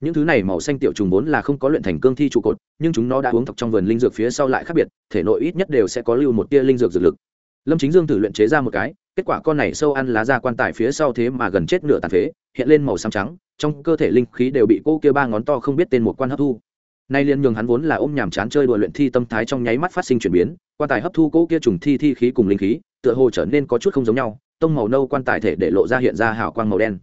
Những thứ này màu xanh tiểu trùng vốn là không có luyện thành cương thi trụ cột, nhưng chúng nó đã uống thọc trong vườn linh dược phía sau lại khác biệt, thể nội ít nhất đều sẽ có lưu một tia linh dược dược lực. Lâm chính dương thử luyện chế ra một cái, kết quả con này sâu ăn lá ra quan tài phía sau thế mà gần chết nửa tàn phế, hiện lên màu xám trắng, trong cơ thể linh khí đều bị cô kia ba ngón to không biết tên một quan hấp thu nay liên nhường hắn vốn là ôm nhàm chán chơi đùa luyện thi tâm thái trong nháy mắt phát sinh chuyển biến, quan tài hấp thu cỗ kia trùng thi thi khí cùng linh khí, tựa hồ trở nên có chút không giống nhau, tông màu nâu quan tài thể để lộ ra hiện ra hào quang màu đen.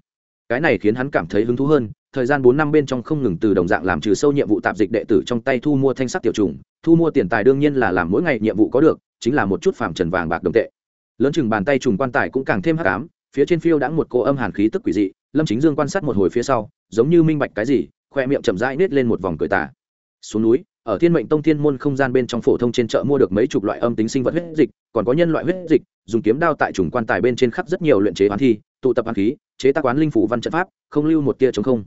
Cái này khiến hắn cảm thấy hứng thú hơn, thời gian bốn năm bên trong không ngừng từ đồng dạng làm trừ sâu nhiệm vụ tạp dịch đệ tử trong tay thu mua thanh sắc tiểu trùng, thu mua tiền tài đương nhiên là làm mỗi ngày nhiệm vụ có được, chính là một chút phàm trần vàng bạc đồng tệ. Lớn chừng bàn tay trùng quan tài cũng càng thêm hắc ám, phía trên phiêu đã một cô âm hàn khí tức quỷ dị, lâm chính dương quan sát một hồi phía sau, giống như minh bạch cái gì, khoe miệng chậm rãi nết lên một vòng cười tả xuống núi, ở thiên mệnh tông thiên môn không gian bên trong phổ thông trên chợ mua được mấy chục loại âm tính sinh vật huyết dịch, còn có nhân loại huyết dịch, dùng kiếm đao tại trùng quan tài bên trên khắp rất nhiều luyện chế hoán thi, tụ tập hoán khí, chế tác quán linh phủ văn trận pháp, không lưu một tia chống không.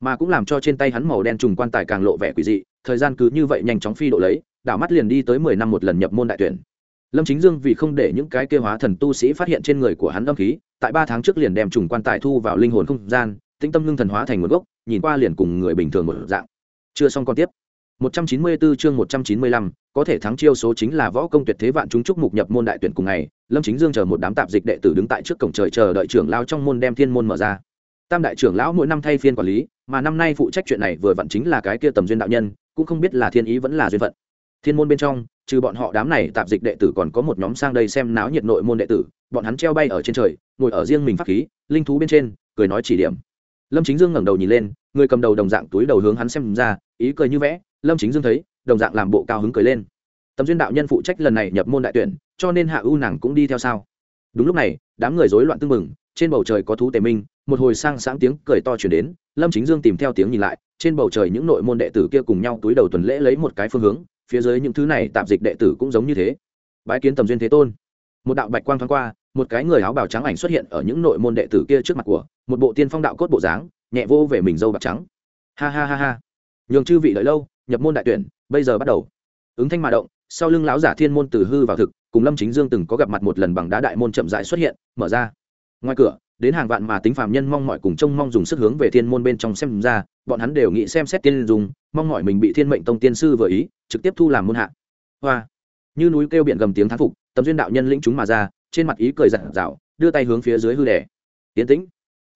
Mà cũng làm cho trên tay hắn màu đen trùng quan tài càng lộ vẻ quỷ dị, thời gian cứ như vậy nhanh chóng phi độ lấy, đảo mắt liền đi tới mười năm một lần nhập môn đại tuyển. Lâm chính dương vì không để những cái kêu hóa thần tu sĩ phát hiện trên người của hắn âm khí, tại ba tháng trước liền đem trùng quan tài thu vào linh hồn không gian, tĩnh tâm ngưng thần hóa thành nguồn gốc, nhìn qua liền cùng người bình thường một dạng. Chưa xong còn tiếp. 194 chương 195, có thể thắng chiêu số chính là võ công tuyệt thế vạn chúng chúc mục nhập môn đại tuyển cùng ngày, Lâm Chính Dương chờ một đám tạp dịch đệ tử đứng tại trước cổng trời chờ đợi trưởng lão trong môn đem thiên môn mở ra. Tam đại trưởng lão mỗi năm thay phiên quản lý, mà năm nay phụ trách chuyện này vừa vặn chính là cái kia tầm duyên đạo nhân, cũng không biết là thiên ý vẫn là duyên phận. Thiên môn bên trong, trừ bọn họ đám này tạp dịch đệ tử còn có một nhóm sang đây xem náo nhiệt nội môn đệ tử, bọn hắn treo bay ở trên trời, ngồi ở riêng mình pháp khí, linh thú bên trên, cười nói chỉ điểm. Lâm Chính Dương ngẩng đầu nhìn lên, người cầm đầu đồng dạng túi đầu hướng hắn xem ra, ý cười như vẽ, lâm chính dương thấy, đồng dạng làm bộ cao hứng cười lên. Tầm duyên đạo nhân phụ trách lần này nhập môn đại tuyển, cho nên hạ ưu nàng cũng đi theo sao? Đúng lúc này, đám người rối loạn tưng mừng trên bầu trời có thú tề minh, một hồi sang sáng tiếng cười to chuyển đến, lâm chính dương tìm theo tiếng nhìn lại, trên bầu trời những nội môn đệ tử kia cùng nhau túi đầu tuần lễ lấy một cái phương hướng, phía dưới những thứ này tạm dịch đệ tử cũng giống như thế. Bái kiến tầm duyên thế tôn. Một đạo bạch quang thoáng qua, một cái người áo bào trắng ảnh xuất hiện ở những nội môn đệ tử kia trước mặt của, một bộ tiên phong đạo cốt bộ dáng, nhẹ vô về mình dâu bạc trắng. Ha ha ha ha. Nhường chư vị đợi lâu nhập môn đại tuyển, bây giờ bắt đầu. Ứng thanh mà động, sau lưng lão giả thiên môn từ hư vào thực, cùng lâm chính dương từng có gặp mặt một lần bằng đá đại môn chậm rãi xuất hiện, mở ra. Ngoài cửa, đến hàng vạn mà tính phạm nhân mong mọi cùng trông mong dùng sức hướng về thiên môn bên trong xem ra, bọn hắn đều nghĩ xem xét tiên dùng mong mọi mình bị thiên mệnh tông tiên sư vừa ý, trực tiếp thu làm môn hạ. Hoa. Như núi kêu biển gầm tiếng thán phục, tấm duyên đạo nhân lĩnh chúng mà ra, trên mặt ý cười giặt rào đưa tay hướng phía dưới hư đẻ tiến tĩnh.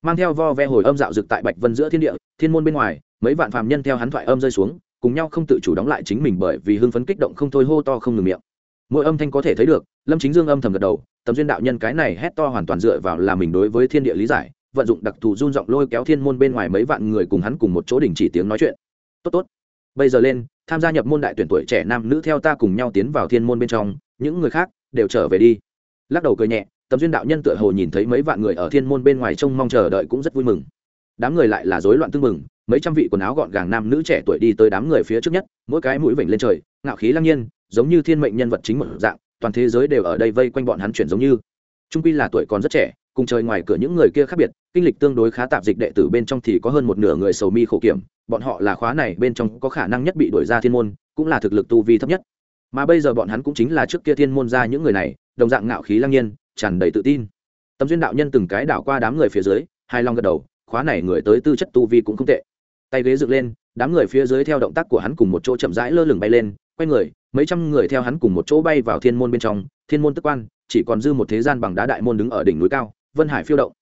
Mang theo vo ve hồi âm dạo rực tại bạch vân giữa thiên địa, thiên môn bên ngoài, mấy vạn phàm nhân theo hắn thoại âm rơi xuống cùng nhau không tự chủ đóng lại chính mình bởi vì hưng phấn kích động không thôi, hô to không ngừng miệng. Mỗi âm thanh có thể thấy được, lâm chính dương âm thầm gật đầu, tầm duyên đạo nhân cái này hét to hoàn toàn dựa vào là mình đối với thiên địa lý giải, vận dụng đặc thù run giọng lôi kéo thiên môn bên ngoài mấy vạn người cùng hắn cùng một chỗ đình chỉ tiếng nói chuyện. Tốt tốt. Bây giờ lên, tham gia nhập môn đại tuyển tuổi trẻ nam nữ theo ta cùng nhau tiến vào thiên môn bên trong, những người khác đều trở về đi. Lắc đầu cười nhẹ, tầm duyên đạo nhân tựa hồ nhìn thấy mấy vạn người ở thiên môn bên ngoài trông mong chờ đợi cũng rất vui mừng đám người lại là rối loạn tương mừng mấy trăm vị quần áo gọn gàng nam nữ trẻ tuổi đi tới đám người phía trước nhất, mỗi cái mũi vểnh lên trời, ngạo khí lăng nhiên, giống như thiên mệnh nhân vật chính một dạng, toàn thế giới đều ở đây vây quanh bọn hắn chuyển giống như. Trung quy là tuổi còn rất trẻ, cùng trời ngoài cửa những người kia khác biệt, kinh lịch tương đối khá tạp dịch đệ tử bên trong thì có hơn một nửa người sầu mi khổ kiểm, bọn họ là khóa này bên trong có khả năng nhất bị đổi ra thiên môn, cũng là thực lực tu vi thấp nhất. Mà bây giờ bọn hắn cũng chính là trước kia thiên môn ra những người này, đồng dạng ngạo khí lăng nhiên, tràn đầy tự tin. Tâm duyên đạo nhân từng cái đảo qua đám người phía dưới hai long gật đầu khóa này người tới tư chất tu vi cũng không tệ. Tay ghế dựng lên, đám người phía dưới theo động tác của hắn cùng một chỗ chậm rãi lơ lửng bay lên, quay người, mấy trăm người theo hắn cùng một chỗ bay vào thiên môn bên trong, thiên môn tức quan, chỉ còn dư một thế gian bằng đá đại môn đứng ở đỉnh núi cao, vân hải phiêu động.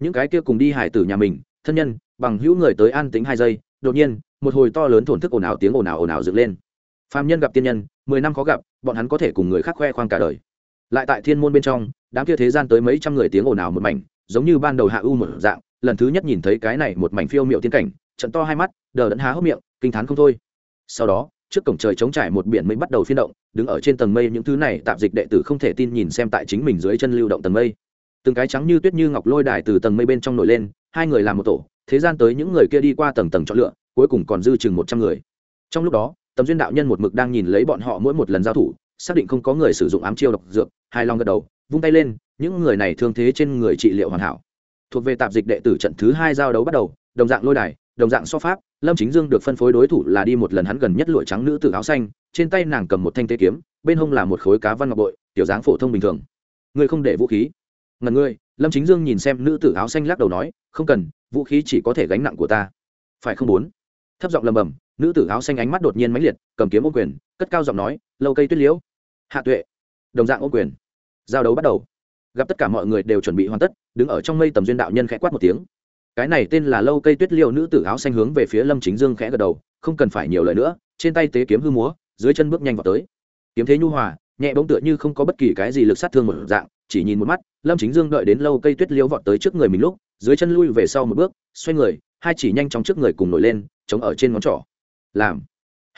Những cái kia cùng đi hải tử nhà mình, thân nhân, bằng hữu người tới an tính hai giây, đột nhiên, một hồi to lớn thổn thức ồn ào tiếng ồn ào ồn ào dựng lên. Phạm nhân gặp tiên nhân, mười năm khó gặp, bọn hắn có thể cùng người khác khoe khoang cả đời. Lại tại thiên môn bên trong, đám kia thế gian tới mấy trăm người tiếng ồn ào một mảnh, giống như ban đầu hạ u một dạng lần thứ nhất nhìn thấy cái này một mảnh phiêu miệu tiên cảnh, trận to hai mắt, đờ đẫn há hốc miệng, kinh t h á n không thôi. Sau đó, trước cổng trời trống trải một biển mây bắt đầu phiên động, đứng ở trên tầng mây những thứ này tạp dịch đệ tử không thể tin nhìn xem tại chính mình dưới chân lưu động tầng mây. Từng cái trắng như tuyết như ngọc lôi đài từ tầng mây bên trong nổi lên, hai người làm một tổ, thế gian tới những người kia đi qua tầng tầng chọn lựa, cuối cùng còn dư chừng một trăm người. Trong lúc đó, tầm duyên đạo nhân một mực đang nhìn lấy bọn họ mỗi một lần giao thủ, xác định không có người sử dụng ám chiêu độc dược hai long gật đầu, vung tay lên, những người này thương thế trên người trị liệu hoàn hảo thuộc về tạp dịch đệ tử trận thứ hai giao đấu bắt đầu, đồng dạng lôi đài, đồng dạng so pháp, lâm chính dương được phân phối đối thủ là đi một lần hắn gần nhất lụa trắng nữ tử áo xanh, trên tay nàng cầm một thanh tế kiếm, bên hông là một khối cá văn ngọc bội, tiểu dáng phổ thông bình thường. Ngươi không để vũ khí. Ngần ngươi, lâm chính dương nhìn xem nữ tử áo xanh lắc đầu nói, không cần, vũ khí chỉ có thể gánh nặng của ta. Phải không muốn? Thấp giọng lầm bầm nữ tử áo xanh ánh mắt đột nhiên mãnh liệt, cầm kiếm ô quyền, cất cao giọng nói, lâu cây tuyết liễu. Hạ tuệ. Đồng dạng ô quyền. Giao đấu bắt đầu gặp tất cả mọi người đều chuẩn bị hoàn tất, đứng ở trong mây tầm duyên đạo nhân khẽ quát một tiếng. Cái này tên là lâu cây tuyết liêu nữ tử áo xanh hướng về phía lâm chính dương khẽ gật đầu, không cần phải nhiều lời nữa, trên tay tế kiếm hư múa, dưới chân bước nhanh vào tới. Kiếm thế nhu hòa, nhẹ bỗng tựa như không có bất kỳ cái gì lực sát thương một dạng, chỉ nhìn một mắt, lâm chính dương đợi đến lâu cây tuyết liêu vọt tới trước người mình lúc, dưới chân lui về sau một bước, xoay người, hai chỉ nhanh chóng trước người cùng nổi lên, chống ở trên ngón trỏ. Làm.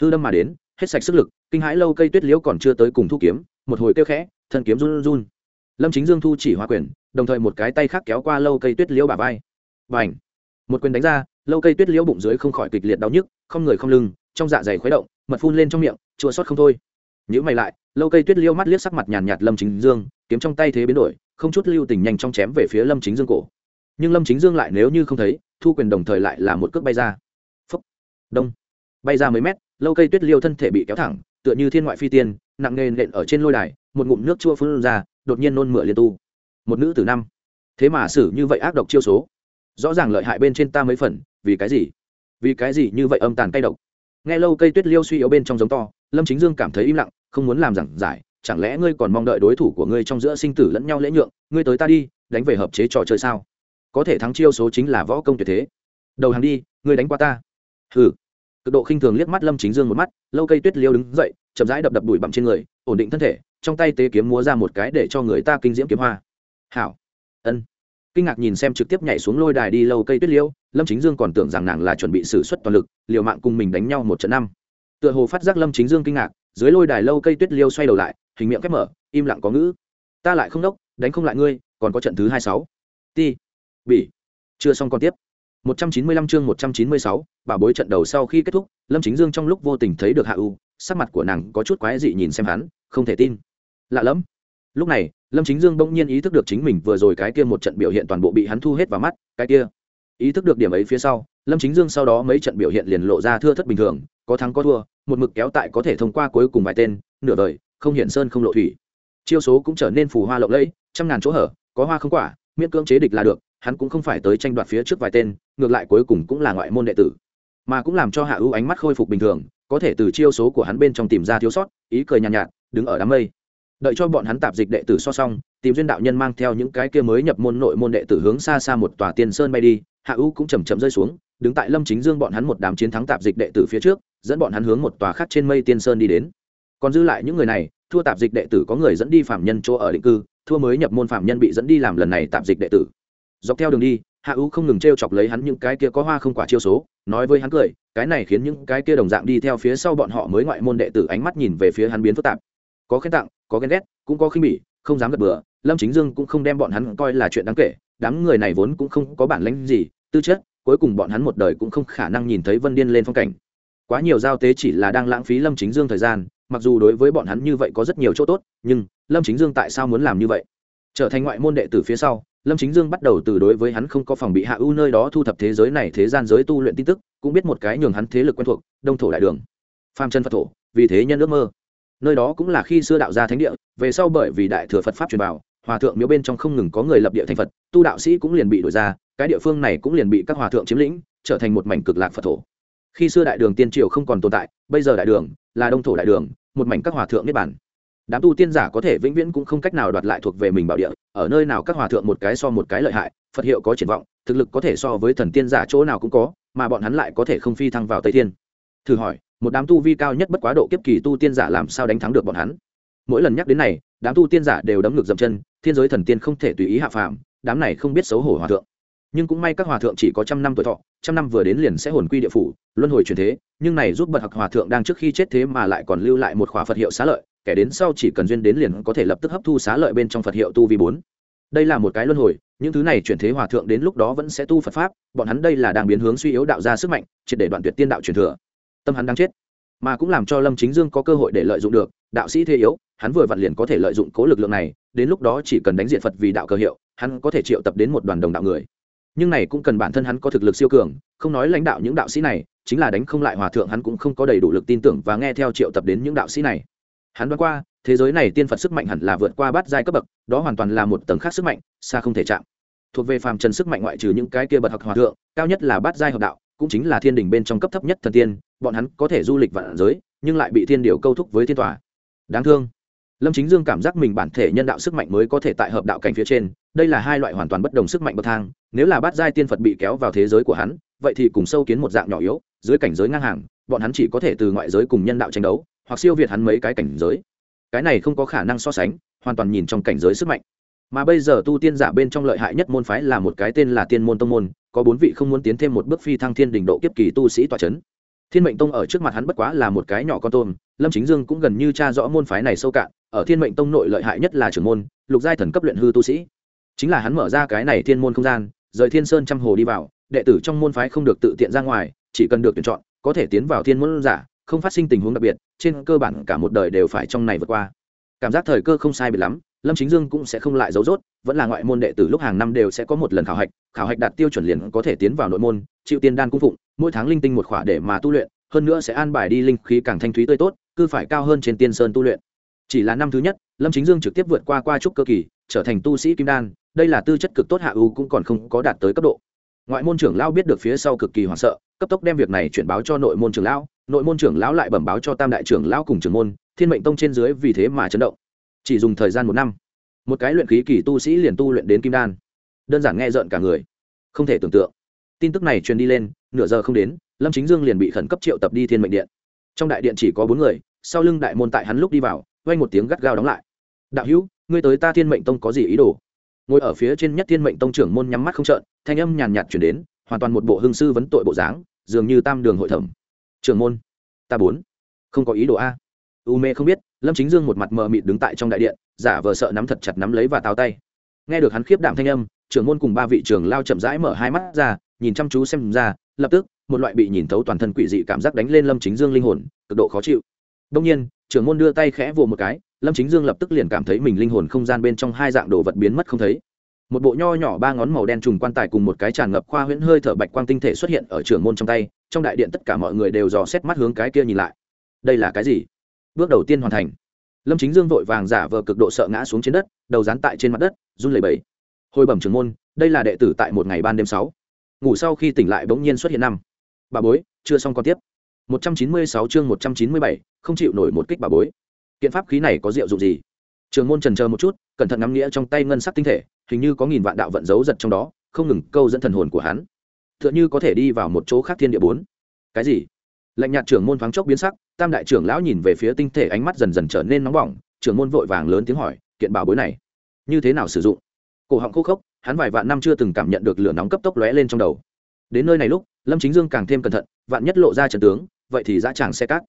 Hư đâm mà đến, hết sạch sức lực, kinh hãi lâu cây tuyết liễu còn chưa tới cùng thu kiếm, một hồi kêu khẽ, thân kiếm run run lâm chính dương thu chỉ hoa quyền đồng thời một cái tay khác kéo qua lâu cây tuyết liễu bà vai. Và h một quyền đánh ra lâu cây tuyết liễu bụng dưới không khỏi kịch liệt đau nhức không người không lưng trong dạ dày khuấy động mật phun lên trong miệng chua sót không thôi. Nhữ mày lại lâu cây tuyết liễu mắt liếc sắc mặt nhàn nhạt lâm chính dương kiếm trong tay thế biến đổi không chút lưu tình nhanh trong chém về phía lâm chính dương cổ. Nhưng lâm chính dương lại nếu như không thấy thu quyền đồng thời lại là một cước bay ra. Phấp, đông! Bay ra mấy mét lâu cây tuyết liêu thân thể bị kéo thẳng tựa như thiên ngoại phi tiên nặng nề nện ở trên lôi đài một ngụm nước chua phun ra đột nhiên nôn mửa liên tu. Một nữ từ năm. Thế mà xử như vậy ác độc chiêu số. Rõ ràng lợi hại bên trên ta mấy phần, vì cái gì? Vì cái gì như vậy âm tàn cay độc? Nghe lâu cây tuyết liêu suy yếu bên trong giống to, lâm chính dương cảm thấy im lặng, không muốn làm giảng giải, chẳng lẽ ngươi còn mong đợi đối thủ của ngươi trong giữa sinh tử lẫn nhau lễ nhượng, ngươi tới ta đi, đánh về hợp chế trò chơi sao? Có thể thắng chiêu số chính là võ công tuyệt thế. Đầu hàng đi, ngươi đánh qua ta. Hừ. Cực độ khinh thường liếc mắt lâm chính dương một mắt, lâu cây tuyết liêu đứng dậy, chậm rãi đập đập đùi bặm trên người, ổn định thân thể trong tay tế kiếm múa ra một cái để cho người ta kinh diễm kiếm hoa. Hảo. Ân. Kinh ngạc nhìn xem trực tiếp nhảy xuống lôi đài đi lâu cây tuyết liêu lâm chính dương còn tưởng rằng nàng là chuẩn bị xử suất toàn lực liều mạng cùng mình đánh nhau một trận năm. Tựa hồ phát giác lâm chính dương kinh ngạc dưới lôi đài lâu cây tuyết liêu xoay đầu lại hình miệng khép mở im lặng có ngữ. Ta lại không đốc đánh không lại ngươi còn có trận thứ hai sáu. Ti. Bỉ. Chưa xong còn tiếp. 195 chương 196, bà bối trận đầu sau khi kết thúc, Lâm Chính Dương trong lúc vô tình thấy được Hạ U, sắc mặt của nàng có chút quái dị nhìn xem hắn, không thể tin. Lạ lắm. Lúc này, Lâm Chính Dương bỗng nhiên ý thức được chính mình vừa rồi cái kia một trận biểu hiện toàn bộ bị hắn thu hết vào mắt, cái kia. Ý thức được điểm ấy phía sau, Lâm Chính Dương sau đó mấy trận biểu hiện liền lộ ra thưa thất bình thường, có thắng có thua, một mực kéo tại có thể thông qua cuối cùng vài tên, nửa đời, không hiện sơn không lộ thủy. Chiêu số cũng trở nên phù hoa lộng lẫy, trăm ngàn chỗ hở, có hoa không quả, miễn cưỡng chế địch là được, hắn cũng không phải tới tranh đoạt phía trước vài tên ngược lại cuối cùng cũng là ngoại môn đệ tử mà cũng làm cho hạ ưu ánh mắt khôi phục bình thường có thể từ chiêu số của hắn bên trong tìm ra thiếu sót ý cười nhàn nhạt, nhạt đứng ở đám mây. Đợi cho bọn hắn tạp dịch đệ tử so xong, tìm duyên đạo nhân mang theo những cái kia mới nhập môn nội môn đệ tử hướng xa xa một tòa tiên sơn bay đi, hạ ưu cũng chầm chậm rơi xuống, đứng tại lâm chính dương bọn hắn một đám chiến thắng tạp dịch đệ tử phía trước, dẫn bọn hắn hướng một tòa khác trên mây tiên sơn đi đến. Còn dư lại những người này, thua tạp dịch đệ tử có người dẫn đi phạm nhân chỗ ở định cư, thua mới nhập môn phạm nhân bị dẫn đi làm lần này tạp dịch đệ tử. Dọc theo đường đi, hạ ú không ngừng t r e o chọc lấy hắn những cái kia có hoa không quả chiêu số, nói với hắn cười, cái này khiến những cái kia đồng dạng đi theo phía sau bọn họ mới ngoại môn đệ tử ánh mắt nhìn về phía hắn biến phức tạp có khen tặng, có ghen ghét, cũng có khinh bỉ, không dám gật bừa. Lâm chính dương cũng không đem bọn hắn coi là chuyện đáng kể, đám người này vốn cũng không có bản lãnh gì, tư chất, cuối cùng bọn hắn một đời cũng không khả năng nhìn thấy vân điên lên phong cảnh. Quá nhiều giao tế chỉ là đang lãng phí lâm chính dương thời gian, mặc dù đối với bọn hắn như vậy có rất nhiều chỗ tốt, nhưng lâm chính dương tại sao muốn làm như vậy? Trở thành ngoại môn đệ tử phía sau, lâm chính dương bắt đầu từ đối với hắn không có phòng bị hạ ưu nơi đó thu thập thế giới này, thế gian giới tu luyện tin tức, cũng biết một cái nhường hắn thế lực quen thuộc, đông thổ đại đường. Phàm chân phật thổ, vì thế nhân ước mơ nơi đó cũng là khi xưa đạo gia thánh địa, về sau bởi vì đại thừa phật pháp truyền bảo hòa thượng miếu bên trong không ngừng có người lập địa thành phật, tu đạo sĩ cũng liền bị đổi ra, cái địa phương này cũng liền bị các hòa thượng chiếm lĩnh, trở thành một mảnh cực lạc phật thổ. Khi xưa đại đường tiên triều không còn tồn tại, bây giờ đại đường là đông thổ đại đường, một mảnh các hòa thượng niết bản đám tu tiên giả có thể vĩnh viễn cũng không cách nào đoạt lại thuộc về mình bảo địa, ở nơi nào các hòa thượng một cái so một cái lợi hại, phật hiệu có triển vọng, thực lực có thể so với thần tiên giả chỗ nào cũng có, mà bọn hắn lại có thể không phi thăng vào tây thiên. Thử hỏi một đám tu vi cao nhất bất quá độ kiếp kỳ tu tiên giả làm sao đánh thắng được bọn hắn? Mỗi lần nhắc đến này, đám tu tiên giả đều đấm ngược dậm chân, thiên giới thần tiên không thể tùy ý hạ phàm, đám này không biết xấu hổ hòa thượng. Nhưng cũng may các hòa thượng chỉ có trăm năm tuổi thọ, trăm năm vừa đến liền sẽ hồn quy địa phủ, luân hồi truyền thế, nhưng này giúp bậc học hòa thượng đang trước khi chết thế mà lại còn lưu lại một khóa phật hiệu xá lợi, kẻ đến sau chỉ cần duyên đến liền có thể lập tức hấp thu xá lợi bên trong phật hiệu tu vi bốn. Đây là một cái luân hồi, những thứ này chuyển thế hòa thượng đến lúc đó vẫn sẽ tu phật pháp, bọn hắn đây là đang biến hướng suy yếu đạo ra sức mạnh, triệt để đoạn tuyệt tiên đạo truyền thừa tâm hắn đang chết. Mà cũng làm cho lâm chính dương có cơ hội để lợi dụng được, đạo sĩ thế yếu, hắn vừa vặn liền có thể lợi dụng cố lực lượng này, đến lúc đó chỉ cần đánh diện phật vì đạo cơ hiệu, hắn có thể triệu tập đến một đoàn đồng đạo người. Nhưng này cũng cần bản thân hắn có thực lực siêu cường, không nói lãnh đạo những đạo sĩ này, chính là đánh không lại hòa thượng hắn cũng không có đầy đủ lực tin tưởng và nghe theo triệu tập đến những đạo sĩ này. Hắn đoán qua, thế giới này tiên phật sức mạnh hẳn là vượt qua bát giai cấp bậc, đó hoàn toàn là một tầng khác sức mạnh, xa không thể chạm. Thuộc về phàm trần sức mạnh ngoại trừ những cái kia bậc học hòa thượng, cao nhất là bát giai hợp đạo, cũng chính là thiên đình bên trong cấp thấp nhất thần tiên bọn hắn có thể du lịch vạn giới, nhưng lại bị thiên điều câu thúc với thiên tòa. Đáng thương. Lâm chính dương cảm giác mình bản thể nhân đạo sức mạnh mới có thể tại hợp đạo cảnh phía trên, đây là hai loại hoàn toàn bất đồng sức mạnh bậc thang, nếu là bát giai tiên phật bị kéo vào thế giới của hắn, vậy thì cùng sâu kiến một dạng nhỏ yếu, dưới cảnh giới ngang hàng, bọn hắn chỉ có thể từ ngoại giới cùng nhân đạo tranh đấu, hoặc siêu việt hắn mấy cái cảnh giới. Cái này không có khả năng so sánh, hoàn toàn nhìn trong cảnh giới sức mạnh. Mà bây giờ tu tiên giả bên trong lợi hại nhất môn phái là một cái tên là tiên môn tông môn, có bốn vị không muốn tiến thêm một bước phi thăng thiên đỉnh độ kiếp kỳ tu sĩ tọa c h ấ n thiên mệnh tông ở trước mặt hắn bất quá là một cái nhỏ con tôm, lâm chính dương cũng gần như tra rõ môn phái này sâu cạn, ở thiên mệnh tông nội lợi hại nhất là trưởng môn, lục giai thần cấp luyện hư tu sĩ. Chính là hắn mở ra cái này thiên môn không gian, rời thiên sơn trăm hồ đi vào, đệ tử trong môn phái không được tự tiện ra ngoài, chỉ cần được tuyển chọn, có thể tiến vào thiên môn giả, không phát sinh tình huống đặc biệt, trên cơ bản cả một đời đều phải trong này vượt qua. Cảm giác thời cơ không sai biệt lắm, lâm chính dương cũng sẽ không lại giấu rốt, vẫn là ngoại môn đệ tử lúc hàng năm đều sẽ có một lần khảo hạch khảo hạch đạt tiêu chuẩn liền có thể tiến vào nội môn, chịu tiên đan cung phụng mỗi tháng linh tinh một khỏa để mà tu luyện, hơn nữa sẽ an bài đi linh khí càng thanh thúy tươi tốt cứ phải cao hơn trên tiên sơn tu luyện. Chỉ là năm thứ nhất, lâm chính dương trực tiếp vượt qua qua trúc cơ kỳ, trở thành tu sĩ kim đan, đây là tư chất cực tốt hạ ưu cũng còn không có đạt tới cấp độ. Ngoại môn trưởng lão biết được phía sau cực kỳ hoảng sợ, cấp tốc đem việc này chuyển báo cho nội môn trưởng lão, nội môn trưởng lão lại bẩm báo cho tam đại trưởng lão cùng trưởng môn, thiên mệnh tông trên dưới vì thế mà chấn động. Chỉ dùng thời gian một năm, một cái luyện khí kỳ tu sĩ liền tu luyện đến kim đan. Đơn giản nghe rợn cả người, không thể tưởng tượng tin tức này truyền đi lên, nửa giờ không đến, lâm chính dương liền bị khẩn cấp triệu tập đi thiên mệnh điện. Trong đại điện chỉ có bốn người, sau lưng đại môn tại hắn lúc đi vào, vang một tiếng gắt gao đóng lại. Đạo hữu, ngươi tới ta thiên mệnh tông có gì ý đồ? Ngồi ở phía trên nhất thiên mệnh tông trưởng môn nhắm mắt không trợn, thanh âm nhàn nhạt chuyển đến, hoàn toàn một bộ hương sư vấn tội bộ dáng, dường như tam đường hội thẩm. Trưởng môn, ta bốn. Không có ý đồ a. U mê không biết, lâm chính dương một mặt mờ mịt đứng tại trong đại điện, giả vờ sợ nắm thật chặt nắm lấy và tào tay. Nghe được hắn khiếp đảm thanh âm, trưởng môn cùng ba vị trưởng lao chậm rãi mở hai mắt ra nhìn chăm chú xem ra, lập tức, một loại bị nhìn thấu toàn thân quỷ dị cảm giác đánh lên lâm chính dương linh hồn, cực độ khó chịu. Đông nhiên, trưởng môn đưa tay khẽ vồ một cái, lâm chính dương lập tức liền cảm thấy mình linh hồn không gian bên trong hai dạng đồ vật biến mất không thấy. Một bộ nho nhỏ ba ngón màu đen trùng quan tài cùng một cái tràn ngập khoa huyễn hơi thở bạch quang tinh thể xuất hiện ở trưởng môn trong tay, trong đại điện tất cả mọi người đều dò xét mắt hướng cái kia nhìn lại. Đây là cái gì? Bước đầu tiên hoàn thành. Lâm chính dương vội vàng giả vờ cực độ sợ ngã xuống trên đất, đầu dán tại trên mặt đất, run lẩy bẩy. Hồi bẩm trưởng môn, đây là đệ tử tại một ngày ban đêm sáu ngủ sau khi tỉnh lại bỗng nhiên xuất hiện năm. Bà bối chưa xong còn tiếp. 196 chương 197, không chịu nổi một kích bà bối. Kiện pháp khí này có diệu dụng gì? Trường môn trần chờ một chút cẩn thận ngắm nghĩa trong tay ngân sắc tinh thể hình như có nghìn vạn đạo vận giấu giật trong đó không ngừng câu dẫn thần hồn của hắn. Tựa như có thể đi vào một chỗ khác thiên địa bốn. Cái gì? Lạnh nhạt trưởng môn thoáng chốc biến sắc tam đại trưởng lão nhìn về phía tinh thể ánh mắt dần dần trở nên nóng bỏng trưởng môn vội vàng lớn tiếng hỏi kiện bảo bối này như thế nào sử dụng? Cổ họng khô khốc hắn vài vạn năm chưa từng cảm nhận được lửa nóng cấp tốc lóe lên trong đầu. Đến nơi này lúc, lâm chính dương càng thêm cẩn thận, vạn nhất lộ ra trần tướng, vậy thì dã tràng xe cát.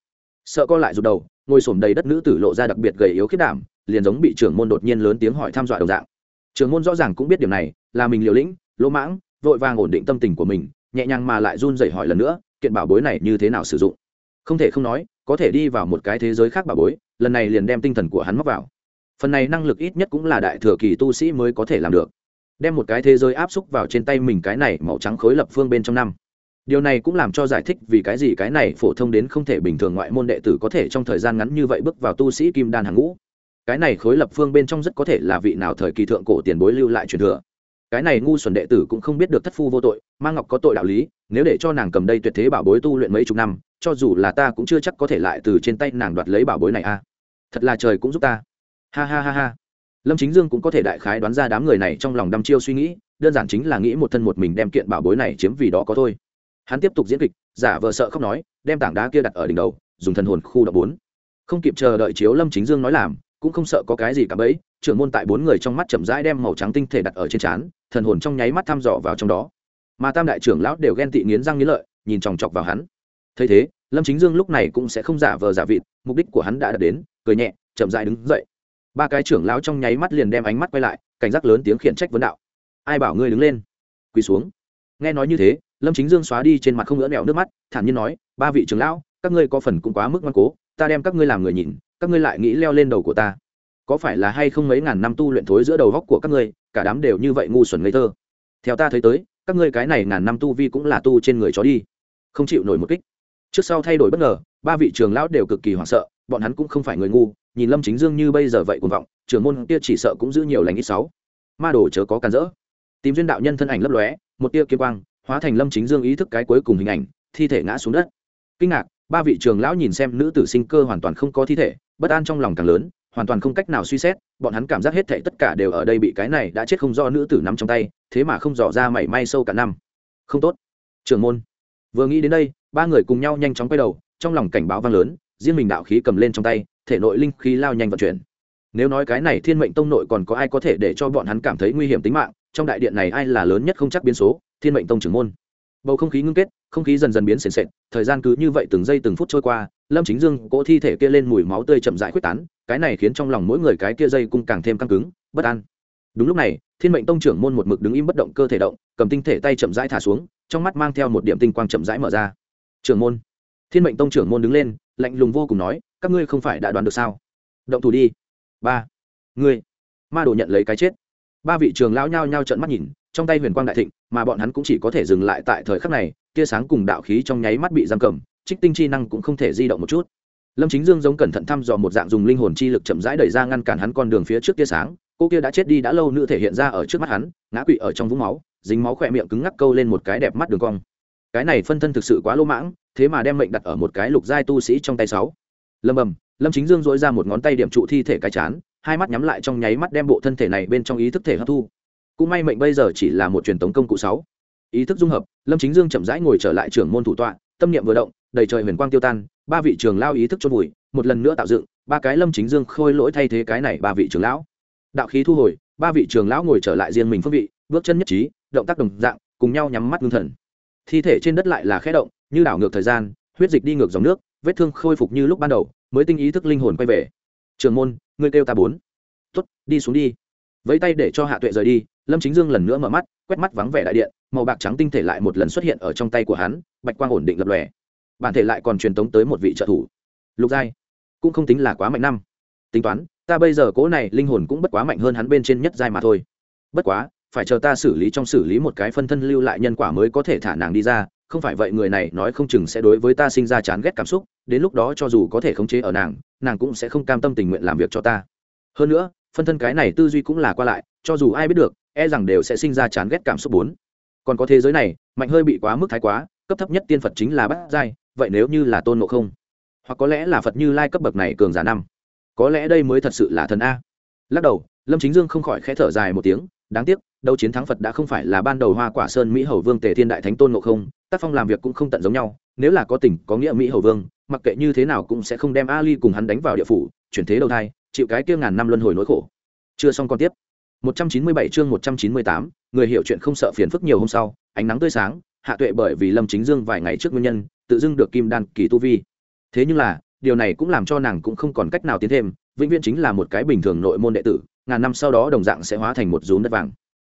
Sợ co lại rụt đầu, ngồi xổm đầy đất nữ tử lộ ra đặc biệt gầy yếu khiết đảm, liền giống bị trưởng môn đột nhiên lớn tiếng hỏi tham dọa đồng dạng. Trưởng môn rõ ràng cũng biết điểm này, là mình liều lĩnh, lỗ mãng, vội vàng ổn định tâm tình của mình, nhẹ nhàng mà lại run dậy hỏi lần nữa, kiện bảo bối này như thế nào sử dụng? Không thể không nói, có thể đi vào một cái thế giới khác bảo bối, lần này liền đem tinh thần của hắn móc vào. Phần này năng lực ít nhất cũng là đại thừa kỳ tu sĩ mới có thể làm được đem một cái thế giới áp xúc vào trên tay mình cái này màu trắng khối lập phương bên trong năm. Điều này cũng làm cho giải thích vì cái gì cái này phổ thông đến không thể bình thường ngoại môn đệ tử có thể trong thời gian ngắn như vậy bước vào tu sĩ kim đan hàng ngũ. Cái này khối lập phương bên trong rất có thể là vị nào thời kỳ thượng cổ tiền bối lưu lại truyền thừa. Cái này ngu xuẩn đệ tử cũng không biết được thất phu vô tội, mang ngọc có tội đạo lý, nếu để cho nàng cầm đây tuyệt thế bảo bối tu luyện mấy chục năm, cho dù là ta cũng chưa chắc có thể lại từ trên tay nàng đoạt lấy bảo bối này a thật là trời cũng giúp ta. Ha ha ha ha lâm chính dương cũng có thể đại khái đoán ra đám người này trong lòng đăm chiêu suy nghĩ, đơn giản chính là nghĩ một thân một mình đem kiện bảo bối này chiếm vì đó có thôi. Hắn tiếp tục diễn kịch, giả vờ sợ không nói, đem tảng đá kia đặt ở đỉnh đầu, dùng thần hồn khu đ bốn. Không kịp chờ đợi chiếu lâm chính dương nói làm, cũng không sợ có cái gì cả bấy trưởng môn tại bốn người trong mắt chậm rãi đem màu trắng tinh thể đặt ở trên trán, thần hồn trong nháy mắt thăm dò vào trong đó. Mà tam đại trưởng lão đều ghen tị nghiến răng nghiến lợi, nhìn chòng chọc vào hắn. Thấy thế, lâm chính dương lúc này cũng sẽ không giả vờ giả vịt, mục đích của hắn đã đạt đến, cười nhẹ, chậm rãi đứng dậy ba cái trưởng lão trong nháy mắt liền đem ánh mắt quay lại, cảnh giác lớn tiếng khiển trách vấn đạo. Ai bảo ngươi đứng lên? Quỳ xuống. Nghe nói như thế, lâm chính dương xóa đi trên mặt không ngỡ nẹo nước mắt, thản nhiên nói, ba vị trưởng lão, các ngươi có phần cũng quá mức ngoan cố, ta đem các ngươi làm người nhìn, các ngươi lại nghĩ leo lên đầu của ta. Có phải là hay không mấy ngàn năm tu luyện thối giữa đầu góc của các ngươi, cả đám đều như vậy ngu xuẩn ngây thơ? Theo ta thấy tới, các ngươi cái này ngàn năm tu vi cũng là tu trên người chó đi, không chịu nổi một kích. Trước sau thay đổi bất ngờ, ba vị trường lão đều cực kỳ hoảng sợ bọn hắn cũng không phải người ngu, nhìn lâm chính dương như bây giờ vậy cuồng vọng trường môn kia chỉ sợ cũng giữ nhiều lành ít sáu. Ma đồ chớ có cản rỡ. Tìm duyên đạo nhân thân ảnh lấp lóe, một tia kiếm quang, hóa thành lâm chính dương ý thức cái cuối cùng hình ảnh, thi thể ngã xuống đất. Kinh ngạc, ba vị trường lão nhìn xem nữ tử sinh cơ hoàn toàn không có thi thể, bất an trong lòng càng lớn, hoàn toàn không cách nào suy xét, bọn hắn cảm giác hết thảy tất cả đều ở đây bị cái này đã chết không do nữ tử nắm trong tay, thế mà không dò ra mảy may sâu cả năm. Không tốt. Trường môn. Vừa nghĩ đến đây, ba người cùng nhau nhanh chóng quay đầu, trong lòng cảnh báo vang lớn riêng mình đạo khí cầm lên trong tay, thể nội linh khí lao nhanh vận chuyển. Nếu nói cái này thiên mệnh tông nội còn có ai có thể để cho bọn hắn cảm thấy nguy hiểm tính mạng, trong đại điện này ai là lớn nhất không chắc biến số, thiên mệnh tông trưởng môn. Bầu không khí ngưng kết, không khí dần dần biến sền sệt, thời gian cứ như vậy từng giây từng phút trôi qua, lâm chính dương cỗ thi thể kia lên mùi máu tươi chậm dại quyết tán, cái này khiến trong lòng mỗi người cái kia dây cung càng thêm căng cứng, bất an. Đúng lúc này, thiên mệnh tông trưởng môn một mực đứng im bất động cơ thể động, cầm tinh thể tay chậm rãi thả xuống, trong mắt mang theo một điểm tinh quang chậm rãi mở ra. Trưởng môn. Thiên mệnh tông trưởng môn đứng lên lạnh lùng vô cùng nói, các ngươi không phải đã đoán được sao? Động thủ đi. Ba, ngươi. Ma đồ nhận lấy cái chết. Ba vị trường lão nhao nhao trợn mắt nhìn, trong tay huyền quang đại thịnh, mà bọn hắn cũng chỉ có thể dừng lại tại thời khắc này, tia sáng cùng đạo khí trong nháy mắt bị giam cầm, trích tinh chi năng cũng không thể di động một chút. Lâm chính dương giống cẩn thận thăm dò một dạng dùng linh hồn chi lực chậm rãi đẩy ra ngăn cản hắn con đường phía trước tia sáng, cô kia đã chết đi đã lâu nữ thể hiện ra ở trước mắt hắn, ngã quỵ ở trong vũng máu, dính máu khỏe miệng cứng ngắc câu lên một cái đẹp mắt đường cong cái này phân thân thực sự quá lỗ mãng, thế mà đem mệnh đặt ở một cái lục giai tu sĩ trong tay sáu. Lâm bầm, lâm chính dương dỗi ra một ngón tay điểm trụ thi thể cái chán, hai mắt nhắm lại trong nháy mắt đem bộ thân thể này bên trong ý thức thể hấp thu. Cũng may mệnh bây giờ chỉ là một truyền thống công cụ sáu. Ý thức dung hợp, lâm chính dương chậm rãi ngồi trở lại trưởng môn thủ tọa, tâm niệm vừa động, đầy trời huyền quang tiêu tan, ba vị trường lao ý thức chôn vùi, một lần nữa tạo dựng, ba cái lâm chính dương khôi lỗi thay thế cái này ba vị trường lão. Đạo khí thu hồi, ba vị trường lão ngồi trở lại riêng mình phương vị, bước chân nhất trí, động tác đồng dạng, cùng nhau nhắm mắt ngưng thần thi thể trên đất lại là khẽ động, như đảo ngược thời gian, huyết dịch đi ngược dòng nước, vết thương khôi phục như lúc ban đầu, mới tinh ý thức linh hồn quay về. Trường môn, ngươi kêu ta bốn. Tuất đi xuống đi. Vẫy tay để cho hạ tuệ rời đi, lâm chính dương lần nữa mở mắt, quét mắt vắng vẻ đại điện, màu bạc trắng tinh thể lại một lần xuất hiện ở trong tay của hắn, bạch quang ổn định lập lòe. Bản thể lại còn truyền tống tới một vị trợ thủ. Lục giai, cũng không tính là quá mạnh năm. Tính toán, ta bây giờ cố này linh hồn cũng bất quá mạnh hơn hắn bên trên nhất giai mà thôi. Bất quá phải chờ ta xử lý trong xử lý một cái phân thân lưu lại nhân quả mới có thể thả nàng đi ra, không phải vậy người này nói không chừng sẽ đối với ta sinh ra chán ghét cảm xúc, đến lúc đó cho dù có thể khống chế ở nàng nàng cũng sẽ không cam tâm tình nguyện làm việc cho ta. Hơn nữa, phân thân cái này tư duy cũng là qua lại, cho dù ai biết được e rằng đều sẽ sinh ra chán ghét cảm xúc bốn. Còn có thế giới này, mạnh hơi bị quá mức thái quá, cấp thấp nhất tiên phật chính là bát giai, vậy nếu như là tôn ngộ không? Hoặc có lẽ là phật như lai cấp bậc này cường giả năm. Có lẽ đây mới thật sự là thần a. Lắc đầu, lâm chính dương không khỏi khẽ thở dài một tiếng đáng tiếc đấu chiến thắng phật đã không phải là ban đầu hoa quả sơn mỹ hầu vương tề thiên đại thánh tôn ngộ không tác phong làm việc cũng không tận giống nhau nếu là có tình có nghĩa mỹ hầu vương mặc kệ như thế nào cũng sẽ không đem ali cùng hắn đánh vào địa phủ chuyển thế đầu thai chịu cái kia ngàn năm luân hồi nỗi khổ. Chưa xong còn tiếp. 197 chương 198, người hiểu chuyện không sợ phiền phức nhiều hôm sau ánh nắng tươi sáng hạ tuệ bởi vì lâm chính dương vài ngày trước nguyên nhân tự dưng được kim đan kỳ tu vi. Thế nhưng là điều này cũng làm cho nàng cũng không còn cách nào tiến thêm vĩnh viễn chính là một cái bình thường nội môn đệ tử, ngàn năm sau đó đồng dạng sẽ hóa thành một rốn đất vàng.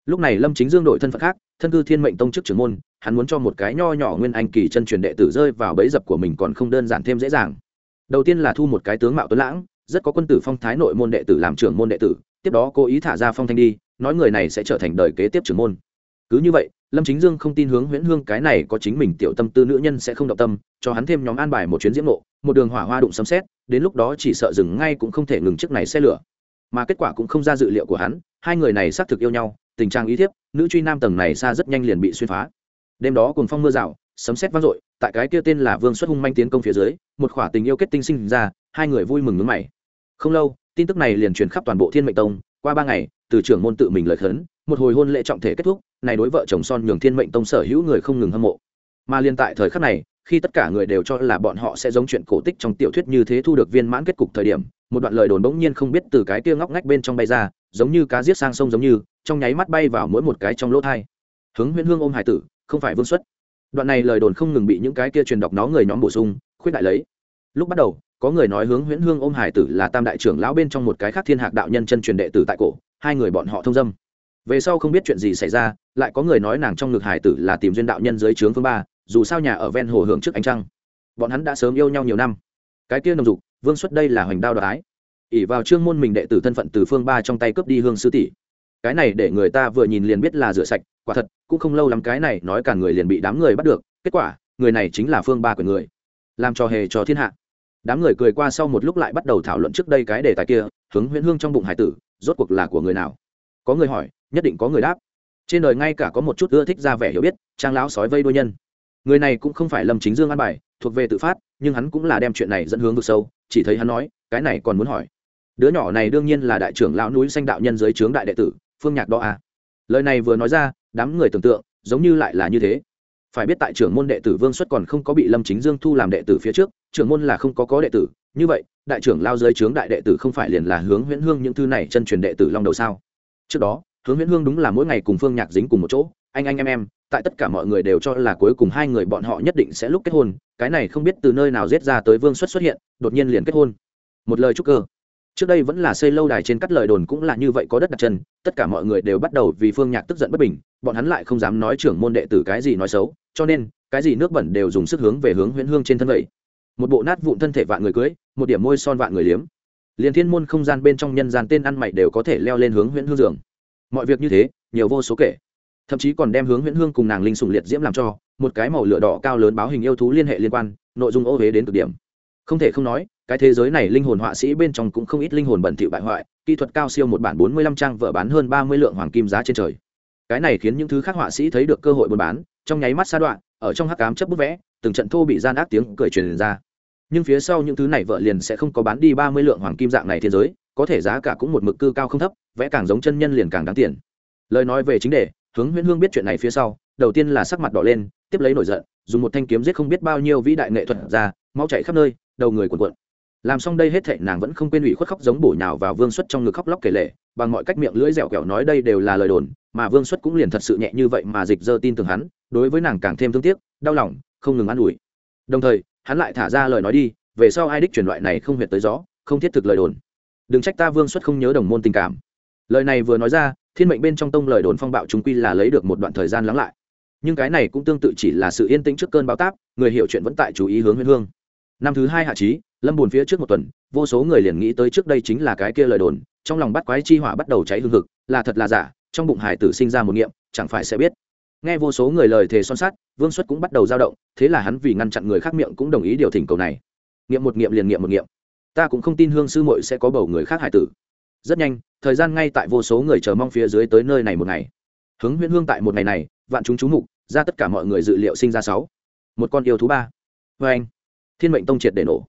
Lúc này lâm chính dương đội thân phận khác, thân cư thiên mệnh tông chức trưởng môn, hắn muốn cho một cái nho nhỏ nguyên anh kỳ chân truyền đệ tử rơi vào bẫy dập của mình còn không đơn giản thêm dễ dàng. Đầu tiên là thu một cái tướng mạo tuấn lãng, rất có quân tử phong thái nội môn đệ tử làm trưởng môn đệ tử, tiếp đó cố ý thả ra phong thanh đi, nói người này sẽ trở thành đời kế tiếp trưởng môn. Cứ như vậy, lâm chính dương không tin hướng huyễn hương cái này có chính mình tiểu tâm tư nữ nhân sẽ không động tâm, cho hắn thêm nhóm an bài một chuyến diễm nộ một đường hỏa hoa đụng sấm xét đến lúc đó chỉ sợ dừng ngay cũng không thể ngừng chiếc này xe lửa. Mà kết quả cũng không ra dự liệu của hắn, hai người này xác thực yêu nhau, tình trạng ý thiếp, nữ truy nam tầng này xa rất nhanh liền bị xuyên phá. Đêm đó cùng phong mưa rào, sấm xét vang dội, tại cái kia tên là vương xuất hung manh tiến công phía dưới, một khỏa tình yêu kết tinh sinh ra, hai người vui mừng ngứng mày. Không lâu, tin tức này liền truyền khắp toàn bộ thiên mệnh tông, qua ba ngày, từ trưởng môn tự mình lời khấn, một hồi hôn lễ trọng thể kết thúc, này đối vợ chồng son nhường thiên mệnh tông sở hữu người không ngừng hâm mộ mà liên tại thời khắc này, khi tất cả người đều cho là bọn họ sẽ giống chuyện cổ tích trong tiểu thuyết như thế thu được viên mãn kết cục thời điểm, một đoạn lời đồn bỗng nhiên không biết từ cái kia ngóc ngách bên trong bay ra, giống như cá giết sang sông giống như, trong nháy mắt bay vào mỗi một cái trong lỗ thai. Hướng huyễn hương ôm hải tử, không phải vương xuất. Đoạn này lời đồn không ngừng bị những cái kia truyền đọc nó người nhóm bổ sung, khuyết đại lấy. Lúc bắt đầu, có người nói hướng huyễn hương ôm hải tử là tam đại trưởng lão bên trong một cái khác thiên hạc đạo nhân chân truyền đệ tử tại cổ, hai người bọn họ thông dâm về sau không biết chuyện gì xảy ra, lại có người nói nàng trong ngực hải tử là tìm duyên đạo nhân dưới trướng phương ba, dù sao nhà ở ven hồ hưởng trước ánh trăng. Bọn hắn đã sớm yêu nhau nhiều năm. Cái kia nồng dục, vương xuất đây là hoành đao đoái ỉ vào trương môn mình đệ tử thân phận từ phương ba trong tay cướp đi hương sư tỷ. Cái này để người ta vừa nhìn liền biết là rửa sạch, quả thật, cũng không lâu lắm cái này nói cả người liền bị đám người bắt được, kết quả, người này chính là phương ba của người. Làm trò hề cho thiên hạ. Đám người cười qua sau một lúc lại bắt đầu thảo luận trước đây cái đề tài kia, hướng huyễn hương trong bụng hải tử, rốt cuộc là của người nào? Có người hỏi nhất định có người đáp. Trên đời ngay cả có một chút ưa thích ra vẻ hiểu biết, trang lão sói vây đôi nhân. Người này cũng không phải lâm chính dương an bài, thuộc về tự phát, nhưng hắn cũng là đem chuyện này dẫn hướng vực sâu, chỉ thấy hắn nói, cái này còn muốn hỏi. Đứa nhỏ này đương nhiên là đại trưởng lão núi xanh đạo nhân dưới trướng đại đệ tử, phương nhạc đó à. lời này vừa nói ra, đám người tưởng tượng, giống như lại là như thế. Phải biết tại trưởng môn đệ tử vương xuất còn không có bị lâm chính dương thu làm đệ tử phía trước, trưởng môn là không có có đệ tử, như vậy, đại trưởng lao dưới trướng đại đệ tử không phải liền là hướng huyễn hương những thư này chân truyền đệ tử long đầu sao? Trước đó hướng nguyễn hương đúng là mỗi ngày cùng phương nhạc dính cùng một chỗ. Anh anh, em em, tại tất cả mọi người đều cho là cuối cùng hai người bọn họ nhất định sẽ lúc kết hôn. Cái này không biết từ nơi nào giết ra tới vương xuất xuất hiện, đột nhiên liền kết hôn. Một lời chúc cơ. Trước đây vẫn là xây lâu đài trên cắt lời đồn cũng là như vậy có đất đặt chân. Tất cả mọi người đều bắt đầu vì phương nhạc tức giận bất bình, bọn hắn lại không dám nói trưởng môn đệ tử cái gì nói xấu. Cho nên, cái gì nước bẩn đều dùng sức hướng về hướng huyễn hương trên thân vậy. Một bộ nát vụn thân thể vạn người cưới, một điểm môi son vạn người liếm. Liền thiên môn không gian bên trong nhân gian tên ăn mày đều có thể leo lên hướng huyễn hương giường mọi việc như thế, nhiều vô số kể. Thậm chí còn đem hướng huyễn hương cùng nàng linh sùng liệt diễm làm cho, một cái màu lửa đỏ cao lớn báo hình yêu thú liên hệ liên quan, nội dung ô huế đến cực điểm. Không thể không nói, cái thế giới này linh hồn họa sĩ bên trong cũng không ít linh hồn bẩn thỉu bại hoại, kỹ thuật cao siêu một bản bốn mươi lăm trang vợ bán hơn ba mươi lượng hoàng kim giá trên trời. Cái này khiến những thứ khác họa sĩ thấy được cơ hội buôn bán, trong nháy mắt xa đoạn ở trong hắc cám chấp bút vẽ, từng trận thô bị gian ác tiếng cười truyền ra. Nhưng phía sau những thứ này vợ liền sẽ không có bán đi ba mươi lượng hoàng kim dạng này thế giới có thể giá cả cũng một mực cư cao không thấp, vẽ càng giống chân nhân liền càng đáng tiền. Lời nói về chính đề, hướng huyễn hương biết chuyện này phía sau, đầu tiên là sắc mặt đỏ lên, tiếp lấy nổi giận, dùng một thanh kiếm giết không biết bao nhiêu vĩ đại nghệ thuật ra, máu chảy khắp nơi, đầu người cuộn cuộn. Làm xong đây hết thệ nàng vẫn không quên ủy khuất khóc giống bổ nhào vào vương xuất trong ngực khóc lóc kể lệ bằng mọi cách miệng lưỡi dẻo kẹo nói đây đều là lời đồn, mà vương xuất cũng liền thật sự nhẹ như vậy mà dịch dơ tin tưởng hắn, đối với nàng càng thêm thương tiếc, đau lòng, không ngừng an ủi. Đồng thời, hắn lại thả ra lời nói đi, về sau ai đích truyền loại này không huyệt tới gió, không thiết thực lời đồn đừng trách ta vương xuất không nhớ đồng môn tình cảm. Lời này vừa nói ra, thiên mệnh bên trong tông lời đồn phong bạo chúng quy là lấy được một đoạn thời gian lắng lại. Nhưng cái này cũng tương tự chỉ là sự yên tĩnh trước cơn bão táp, người hiểu chuyện vẫn tại chú ý hướng huyên hương. Năm thứ hai hạ trí, lâm buồn phía trước một tuần, vô số người liền nghĩ tới trước đây chính là cái kia lời đồn, trong lòng bắt quái chi hỏa bắt đầu cháy hương hực, là thật là giả, trong bụng hải tử sinh ra một nghiệm chẳng phải sẽ biết. Nghe vô số người lời thề son sát vương xuất cũng bắt đầu dao động, thế là hắn vì ngăn chặn người khác miệng cũng đồng ý điều thỉnh cầu này. Nghiệm một nghiệm liền nghiệm một nghiệm ta cũng không tin hương sư muội sẽ có bầu người khác hải tử. Rất nhanh, thời gian ngay tại vô số người chờ mong phía dưới tới nơi này một ngày. Hướng huyễn hương tại một ngày này, vạn chúng chú mục, ra tất cả mọi người dự liệu sinh ra sáu. Một con yêu thú ba. Vê anh. Thiên mệnh tông triệt để nổ.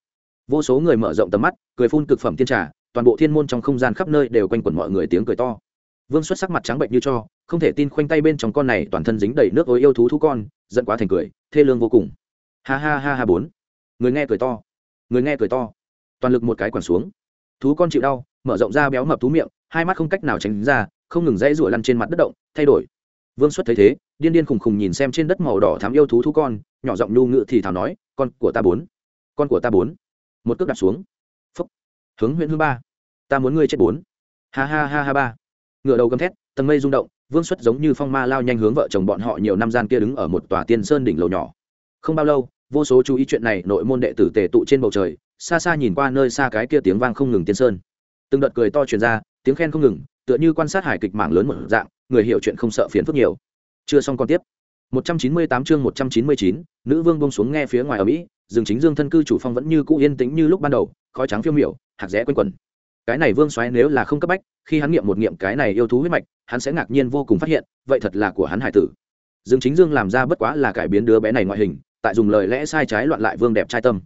Vô số người mở rộng tầm mắt, cười phun cực phẩm thiên trà, toàn bộ thiên môn trong không gian khắp nơi đều quanh quẩn mọi người tiếng cười to. Vương xuất sắc mặt trắng bệnh như cho, không thể tin khoanh tay bên trong con này toàn thân dính đầy nước ối yêu thú thú con, giận quá thành cười, thê lương vô cùng. Ha ha ha ha bốn. Người nghe cười to. Người nghe cười to toàn lực một cái quẳng xuống. Thú con chịu đau, mở rộng ra béo mập thú miệng, hai mắt không cách nào tránh ra, không ngừng dãy rủa lăn trên mặt đất động, thay đổi. Vương xuất thấy thế, điên điên khùng khùng nhìn xem trên đất màu đỏ thám yêu thú thú con, nhỏ giọng nhu ngự thì thảo nói, con của ta bốn, con của ta bốn. Một cước đặt xuống. Phúc. Hướng huyện hương ba. Ta muốn ngươi chết bốn. Ha ha ha ha ba. Ngựa đầu gầm thét, tầng mây rung động, vương xuất giống như phong ma lao nhanh hướng vợ chồng bọn họ nhiều năm gian kia đứng ở một tòa tiên sơn đỉnh lầu nhỏ. Không bao lâu, vô số chú ý chuyện này nội môn đệ tử tề tụ trên bầu trời xa xa nhìn qua nơi xa cái kia tiếng vang không ngừng tiên sơn. Từng đợt cười to truyền ra tiếng khen không ngừng tựa như quan sát hải kịch mảng lớn một dạng người hiểu chuyện không sợ phiền phức nhiều. Chưa xong còn tiếp. 198 chương 199, nữ vương buông xuống nghe phía ngoài ở mỹ dương chính dương thân cư chủ phong vẫn như cũ yên tĩnh như lúc ban đầu khói trắng phiêu miểu hạt rẽ quanh quẩn. Cái này vương xoáy nếu là không cấp bách khi hắn nghiệm một nghiệm cái này yêu thú huyết mạch hắn sẽ ngạc nhiên vô cùng phát hiện vậy thật là của hắn hải tử. Dương chính dương làm ra bất quá là cải biến đứa bé này ngoại hình tại dùng lời lẽ sai trái loạn lại vương đẹp trai tâm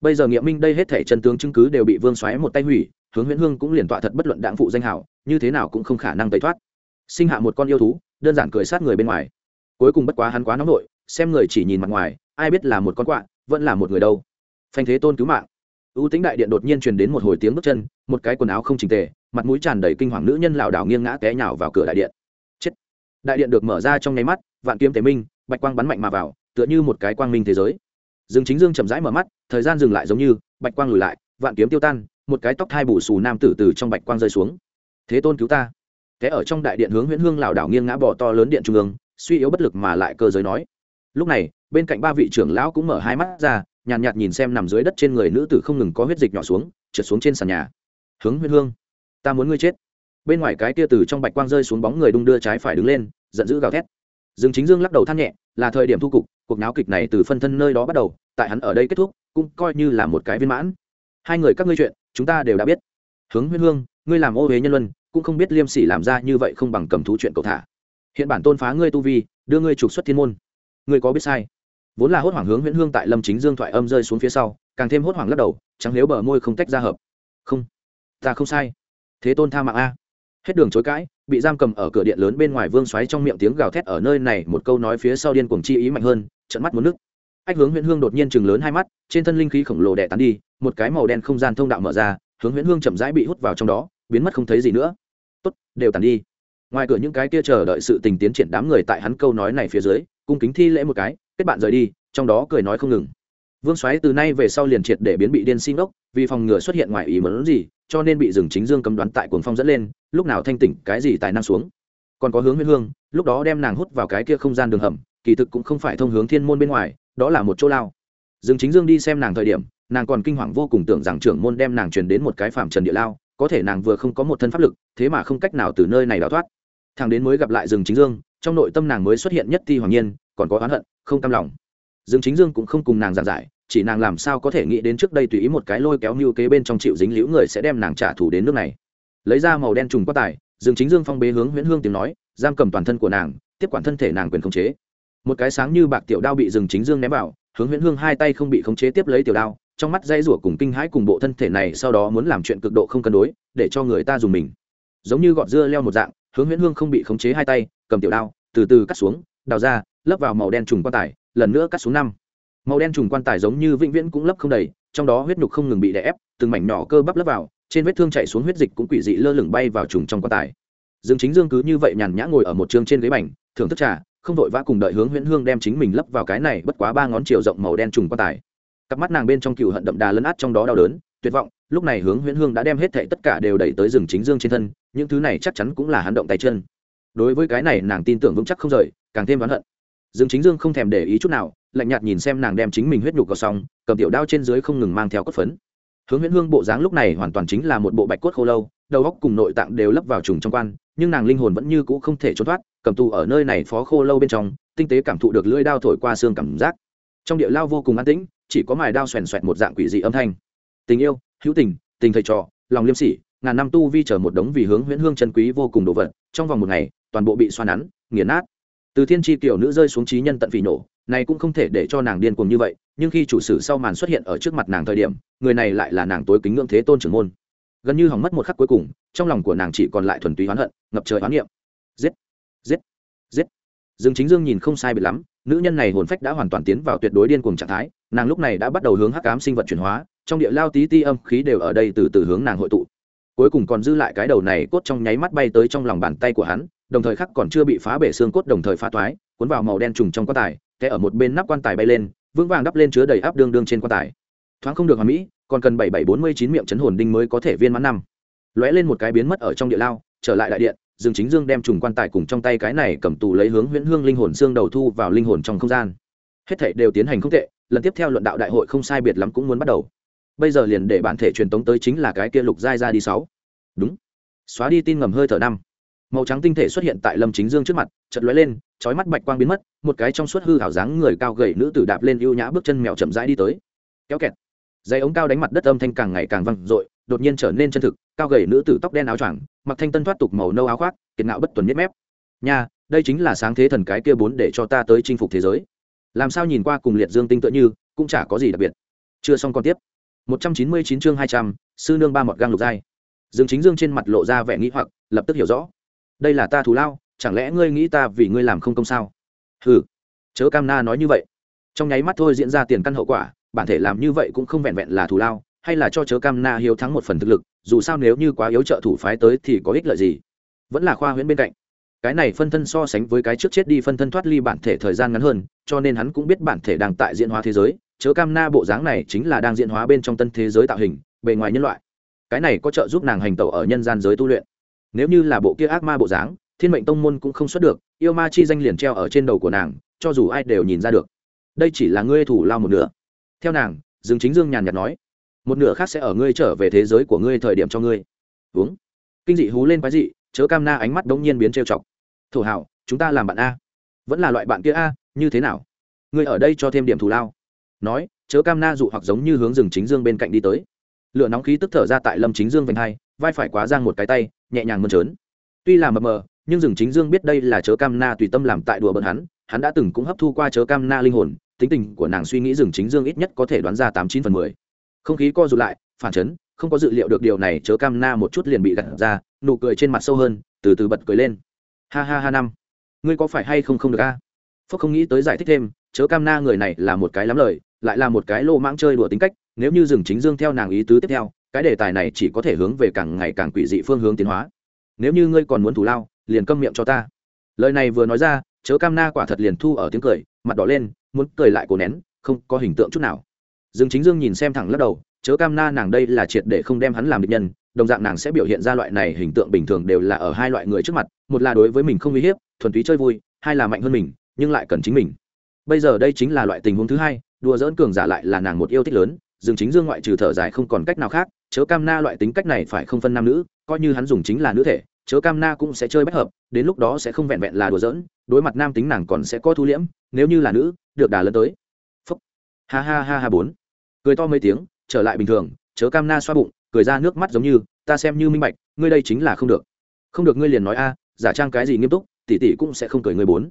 bây giờ nghĩa minh đây hết thể chân tướng chứng cứ đều bị vương xoáy một tay hủy, hướng huyễn hương cũng liền tọa thật bất luận đảng phụ danh hảo như thế nào cũng không khả năng tẩy thoát. Sinh hạ một con yêu thú, đơn giản cười sát người bên ngoài. Cuối cùng bất quá hắn quá nóng nổi xem người chỉ nhìn mặt ngoài, ai biết là một con quạ, vẫn là một người đâu. Phanh thế tôn cứu mạng. Ưu tính đại điện đột nhiên truyền đến một hồi tiếng bước chân, một cái quần áo không trình tề, mặt mũi tràn đầy kinh hoàng nữ nhân lảo đảo nghiêng ngã té nhào vào cửa đại điện. Chết. Đại điện được mở ra trong nháy mắt, vạn kiếm tế minh, bạch quang bắn mạnh mà vào, tựa như một cái quang minh thế giới. Dương chính dương chậm rãi mở mắt thời gian dừng lại giống như bạch quang lùi lại vạn kiếm tiêu tan một cái tóc thai bù xù nam tử từ trong bạch quang rơi xuống. Thế tôn cứu ta. Thế ở trong đại điện hướng huyễn hương lảo đảo nghiêng ngã bỏ to lớn điện trung ương suy yếu bất lực mà lại cơ giới nói. Lúc này bên cạnh ba vị trưởng lão cũng mở hai mắt ra nhàn nhạt, nhạt nhìn xem nằm dưới đất trên người nữ tử không ngừng có huyết dịch nhỏ xuống trượt xuống trên sàn nhà. Hướng huyễn hương ta muốn ngươi chết. Bên ngoài cái tia từ trong bạch quang rơi xuống bóng người đung đưa trái phải đứng lên giận dữ gào thét. Dương chính dương lắc đầu than nhẹ là thời điểm thu cục cuộc náo kịch này từ phân thân nơi đó bắt đầu tại hắn ở đây kết thúc cũng coi như là một cái viên mãn. Hai người các ngươi chuyện, chúng ta đều đã biết. Hướng huyên hương, ngươi làm ô huế nhân luân, cũng không biết liêm sỉ làm ra như vậy không bằng cầm thú chuyện cầu thả. Hiện bản tôn phá ngươi tu vi, đưa ngươi trục xuất thiên môn. Ngươi có biết sai? Vốn là hốt hoảng hướng huyễn hương tại lâm chính dương thoại âm rơi xuống phía sau, càng thêm hốt hoảng lắc đầu, trắng nếu bờ môi không tách ra hợp. Không, ta không sai. Thế tôn tha mạng a. Hết đường chối cãi, bị giam cầm ở cửa điện lớn bên ngoài vương xoáy trong miệng tiếng gào thét ở nơi này, một câu nói phía sau điên cuồng chi ý mạnh hơn trận mắt muốn nước ách hướng huyễn hương đột nhiên chừng lớn hai mắt, trên thân linh khí khổng lồ đẻ tán đi, một cái màu đen không gian thông đạo mở ra, hướng huyễn hương chậm rãi bị hút vào trong đó, biến mất không thấy gì nữa. Tốt, đều tàn đi. Ngoài cửa những cái kia chờ đợi sự tình tiến triển đám người tại hắn câu nói này phía dưới, cung kính thi lễ một cái, kết bạn rời đi, trong đó cười nói không ngừng. Vương xoáy từ nay về sau liền triệt để biến bị điên xin ốc vì phòng ngừa xuất hiện ngoài ý muốn gì, cho nên bị rừng chính dương cấm đoán tại cuồng phong dẫn lên, lúc nào thanh tỉnh, cái gì tài năng xuống. Còn có hướng huyễn hương, lúc đó đem nàng hút vào cái kia không gian đường hầm, kỳ thực cũng không phải thông hướng thiên môn bên ngoài đó là một chỗ lao. Dương chính dương đi xem nàng thời điểm, nàng còn kinh hoàng vô cùng tưởng rằng trưởng môn đem nàng truyền đến một cái phạm trần địa lao, có thể nàng vừa không có một thân pháp lực, thế mà không cách nào từ nơi này đào thoát. Thằng đến mới gặp lại rừng chính dương, trong nội tâm nàng mới xuất hiện nhất ti hoàng nhiên, còn có oán hận, không cam lòng. Rừng chính dương cũng không cùng nàng giảng giải, chỉ nàng làm sao có thể nghĩ đến trước đây tùy ý một cái lôi kéo mưu kế bên trong chịu dính liễu người sẽ đem nàng trả thù đến nước này. Lấy ra màu đen trùng quá tài rừng chính dương phong bế hướng huyễn hương tiếng nói, giam cầm toàn thân của nàng, tiếp quản thân thể nàng quyền khống chế một cái sáng như bạc tiểu đao bị rừng chính dương ném vào, hướng huyễn hương hai tay không bị khống chế tiếp lấy tiểu đao, trong mắt dây rủa cùng kinh hãi cùng bộ thân thể này sau đó muốn làm chuyện cực độ không cân đối, để cho người ta dùng mình. Giống như gọt dưa leo một dạng, hướng huyễn hương không bị khống chế hai tay, cầm tiểu đao, từ từ cắt xuống, đào ra, lấp vào màu đen trùng quan tài, lần nữa cắt xuống năm. Màu đen trùng quan tài giống như vĩnh viễn cũng lấp không đầy, trong đó huyết nhục không ngừng bị đè ép, từng mảnh nhỏ cơ bắp lấp vào, trên vết thương chạy xuống huyết dịch cũng quỷ dị lơ lửng bay vào trùng trong quan tài. Dương chính dương cứ như vậy nhàn nhã ngồi ở một trường trên ghế bành, thưởng thức trà không vội vã cùng đợi hướng huyễn hương đem chính mình lấp vào cái này bất quá ba ngón chiều rộng màu đen trùng quan tài. Cặp mắt nàng bên trong cựu hận đậm đà lấn át trong đó đau đớn, tuyệt vọng, lúc này hướng huyễn hương đã đem hết thệ tất cả đều đẩy tới rừng chính dương trên thân, những thứ này chắc chắn cũng là hắn động tay chân. Đối với cái này nàng tin tưởng vững chắc không rời, càng thêm oán hận. Dương chính dương không thèm để ý chút nào, lạnh nhạt nhìn xem nàng đem chính mình huyết nhục vào xong, cầm tiểu đao trên dưới không ngừng mang theo cốt phấn. Hướng huyễn hương bộ dáng lúc này hoàn toàn chính là một bộ bạch cốt khô lâu, đầu óc cùng nội tạng đều lấp vào trùng trong quan, nhưng nàng linh hồn vẫn như cũ không thể trốn thoát cầm tù ở nơi này phó khô lâu bên trong, tinh tế cảm thụ được lưỡi đao thổi qua xương cảm giác. Trong địa lao vô cùng an tĩnh, chỉ có mài đao xoèn xoẹt một dạng quỷ dị âm thanh. Tình yêu, hữu tình tình thầy trò, lòng liêm sỉ, ngàn năm tu vi chờ một đống vì hướng huyễn hương chân quý vô cùng đồ vật, trong vòng một ngày, toàn bộ bị xoa nắn, nghiền nát. Từ thiên tri tiểu nữ rơi xuống trí nhân tận phỉ nổ, này cũng không thể để cho nàng điên cuồng như vậy, nhưng khi chủ sử sau màn xuất hiện ở trước mặt nàng thời điểm, người này lại là nàng tối kính ngưỡng thế tôn trưởng môn. Gần như hỏng mất một khắc cuối cùng, trong lòng của nàng chỉ còn lại thuần túy oán hận, ngập trời oán niệm giết. Giết. Dương chính dương nhìn không sai biệt lắm, nữ nhân này hồn phách đã hoàn toàn tiến vào tuyệt đối điên cuồng trạng thái, nàng lúc này đã bắt đầu hướng hắc ám sinh vật chuyển hóa, trong địa lao tí ti âm khí đều ở đây từ từ hướng nàng hội tụ. Cuối cùng còn dư lại cái đầu này cốt trong nháy mắt bay tới trong lòng bàn tay của hắn, đồng thời khắc còn chưa bị phá bể xương cốt đồng thời phá toái, cuốn vào màu đen trùng trong quan tài, té ở một bên nắp quan tài bay lên, vững vàng đắp lên chứa đầy áp đương đương trên quan tài. Thoáng không được hoàn mỹ, còn cần bảy bảy bốn mươi chín miệng chấn hồn đinh mới có thể viên mãn năm. Lóe lên một cái biến mất ở trong địa lao, trở lại đại điện dương chính dương đem trùng quan tài cùng trong tay cái này cầm tù lấy hướng huyễn hương linh hồn xương đầu thu vào linh hồn trong không gian. Hết thảy đều tiến hành không tệ, lần tiếp theo luận đạo đại hội không sai biệt lắm cũng muốn bắt đầu. Bây giờ liền để bản thể truyền tống tới chính là cái kia lục giai ra đi sáu. Đúng. Xóa đi tin ngầm hơi thở năm. Màu trắng tinh thể xuất hiện tại lâm chính dương trước mặt chật lóe lên trói mắt bạch quang biến mất, một cái trong suốt hư hảo dáng người cao gầy nữ tử đạp lên ưu nhã bước chân mèo chậm rãi đi tới. Kéo kẹt. Dây ống cao đánh mặt đất âm thanh càng ngày càng vang dội, đột nhiên trở nên chân thực, cao gầy nữ tử tóc đen áo choàng mặc thanh tân thoát tục màu nâu áo khoác kiệt ngạo bất tuần nhất mép. Nha đây chính là sáng thế thần cái kia bốn để cho ta tới chinh phục thế giới. Làm sao nhìn qua cùng liệt dương tinh tựa như cũng chả có gì đặc biệt. Chưa xong còn tiếp. 199 chương 200, sư nương ba mọt gang lục giai. Dương chính dương trên mặt lộ ra vẻ nghĩ hoặc lập tức hiểu rõ. Đây là ta thù lao chẳng lẽ ngươi nghĩ ta vì ngươi làm không công sao? Hừ, chớ cam na nói như vậy. Trong nháy mắt thôi diễn ra tiền căn hậu quả bản thể làm như vậy cũng không vẹn vẹn là thù lao hay là cho chớ cam na hiếu thắng một phần thực lực, dù sao nếu như quá yếu trợ thủ phái tới thì có ích lợi gì? Vẫn là khoa huyễn bên cạnh. Cái này phân thân so sánh với cái trước chết đi phân thân thoát ly bản thể thời gian ngắn hơn, cho nên hắn cũng biết bản thể đang tại diễn hóa thế giới, chớ cam na bộ dáng này chính là đang diễn hóa bên trong tân thế giới tạo hình, bề ngoài nhân loại. Cái này có trợ giúp nàng hành tẩu ở nhân gian giới tu luyện. Nếu như là bộ kia ác ma bộ dáng, thiên mệnh tông môn cũng không xuất được, yêu ma chi danh liền treo ở trên đầu của nàng, cho dù ai đều nhìn ra được. Đây chỉ là ngươi thủ lao một nửa. Theo nàng, dương chính dương nhàn nhạt nói một nửa khác sẽ ở ngươi trở về thế giới của ngươi thời điểm cho ngươi. Uống. Kinh dị hú lên quái dị, chớ cam na ánh mắt đống nhiên biến trêu chọc. Thổ hảo, chúng ta làm bạn a. Vẫn là loại bạn kia a, như thế nào? Ngươi ở đây cho thêm điểm thù lao. Nói, chớ cam na dụ hoặc giống như hướng rừng chính dương bên cạnh đi tới. Lửa nóng khí tức thở ra tại lâm chính dương vành hai, vai phải quá giang một cái tay, nhẹ nhàng mơn trớn. Tuy là mờ mờ, nhưng rừng chính dương biết đây là chớ cam na tùy tâm làm tại đùa bận hắn hắn đã từng cũng hấp thu qua chớ cam na linh hồn, tính tình của nàng suy nghĩ rừng chính dương ít nhất có thể đoán ra tám chín phần mười không khí co rụt lại, phản chấn, không có dự liệu được điều này, chớ cam na một chút liền bị gặt ra, nụ cười trên mặt sâu hơn, từ từ bật cười lên. Ha ha ha năm, ngươi có phải hay không không được a? À? phúc không nghĩ tới giải thích thêm, chớ cam na người này là một cái lắm lời, lại là một cái lô mãng chơi đùa tính cách, nếu như rừng chính dương theo nàng ý tứ tiếp theo, cái đề tài này chỉ có thể hướng về càng ngày càng quỷ dị phương hướng tiến hóa. Nếu như ngươi còn muốn thủ lao, liền câm miệng cho ta. Lời này vừa nói ra, chớ cam na quả thật liền thu ở tiếng cười, mặt đỏ lên, muốn cười lại cổ nén, không có hình tượng chút nào dương chính dương nhìn xem thẳng lắc đầu, chớ cam na nàng đây là triệt để không đem hắn làm địch nhân, đồng dạng nàng sẽ biểu hiện ra loại này hình tượng bình thường đều là ở hai loại người trước mặt, một là đối với mình không uy hiếp, thuần túy chơi vui, hai là mạnh hơn mình, nhưng lại cần chính mình. Bây giờ đây chính là loại tình huống thứ hai, đùa dỡn cường giả lại là nàng một yêu thích lớn, dương chính dương ngoại trừ thở dài không còn cách nào khác, chớ cam na loại tính cách này phải không phân nam nữ, coi như hắn dùng chính là nữ thể, chớ cam na cũng sẽ chơi bách hợp, đến lúc đó sẽ không vẹn vẹn là đùa dỡn đối mặt nam tính nàng còn sẽ có thu liễm, nếu như là nữ, được đà lớn tới ha ha ha ha bốn. Cười to mấy tiếng, trở lại bình thường, chớ cam na xoa bụng, cười ra nước mắt giống như, ta xem như minh bạch, ngươi đây chính là không được. Không được ngươi liền nói a, giả trang cái gì nghiêm túc, tỷ tỷ cũng sẽ không cười ngươi bốn.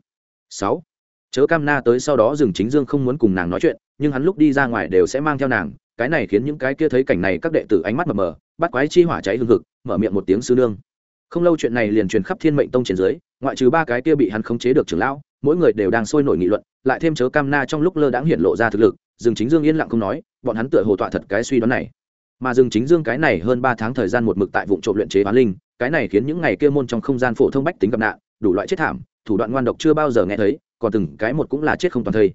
Sáu. Chớ cam na tới sau đó rừng chính dương không muốn cùng nàng nói chuyện, nhưng hắn lúc đi ra ngoài đều sẽ mang theo nàng, cái này khiến những cái kia thấy cảnh này các đệ tử ánh mắt mờ mờ, bắt quái chi hỏa cháy hương hực, mở miệng một tiếng sư nương. Không lâu chuyện này liền truyền khắp thiên mệnh tông trên dưới, ngoại trừ ba cái kia bị hắn khống chế được trưởng lão mỗi người đều đang sôi nổi nghị luận, lại thêm chớ cam na trong lúc lơ đãng hiện lộ ra thực lực, Dương chính dương yên lặng không nói, bọn hắn tựa hồ tọa thật cái suy đoán này. Mà Dương chính dương cái này hơn ba tháng thời gian một mực tại vụ trộm luyện chế bán linh, cái này khiến những ngày kia môn trong không gian phổ thông bách tính gặp nạn, đủ loại chết thảm, thủ đoạn ngoan độc chưa bao giờ nghe thấy, còn từng cái một cũng là chết không toàn thây.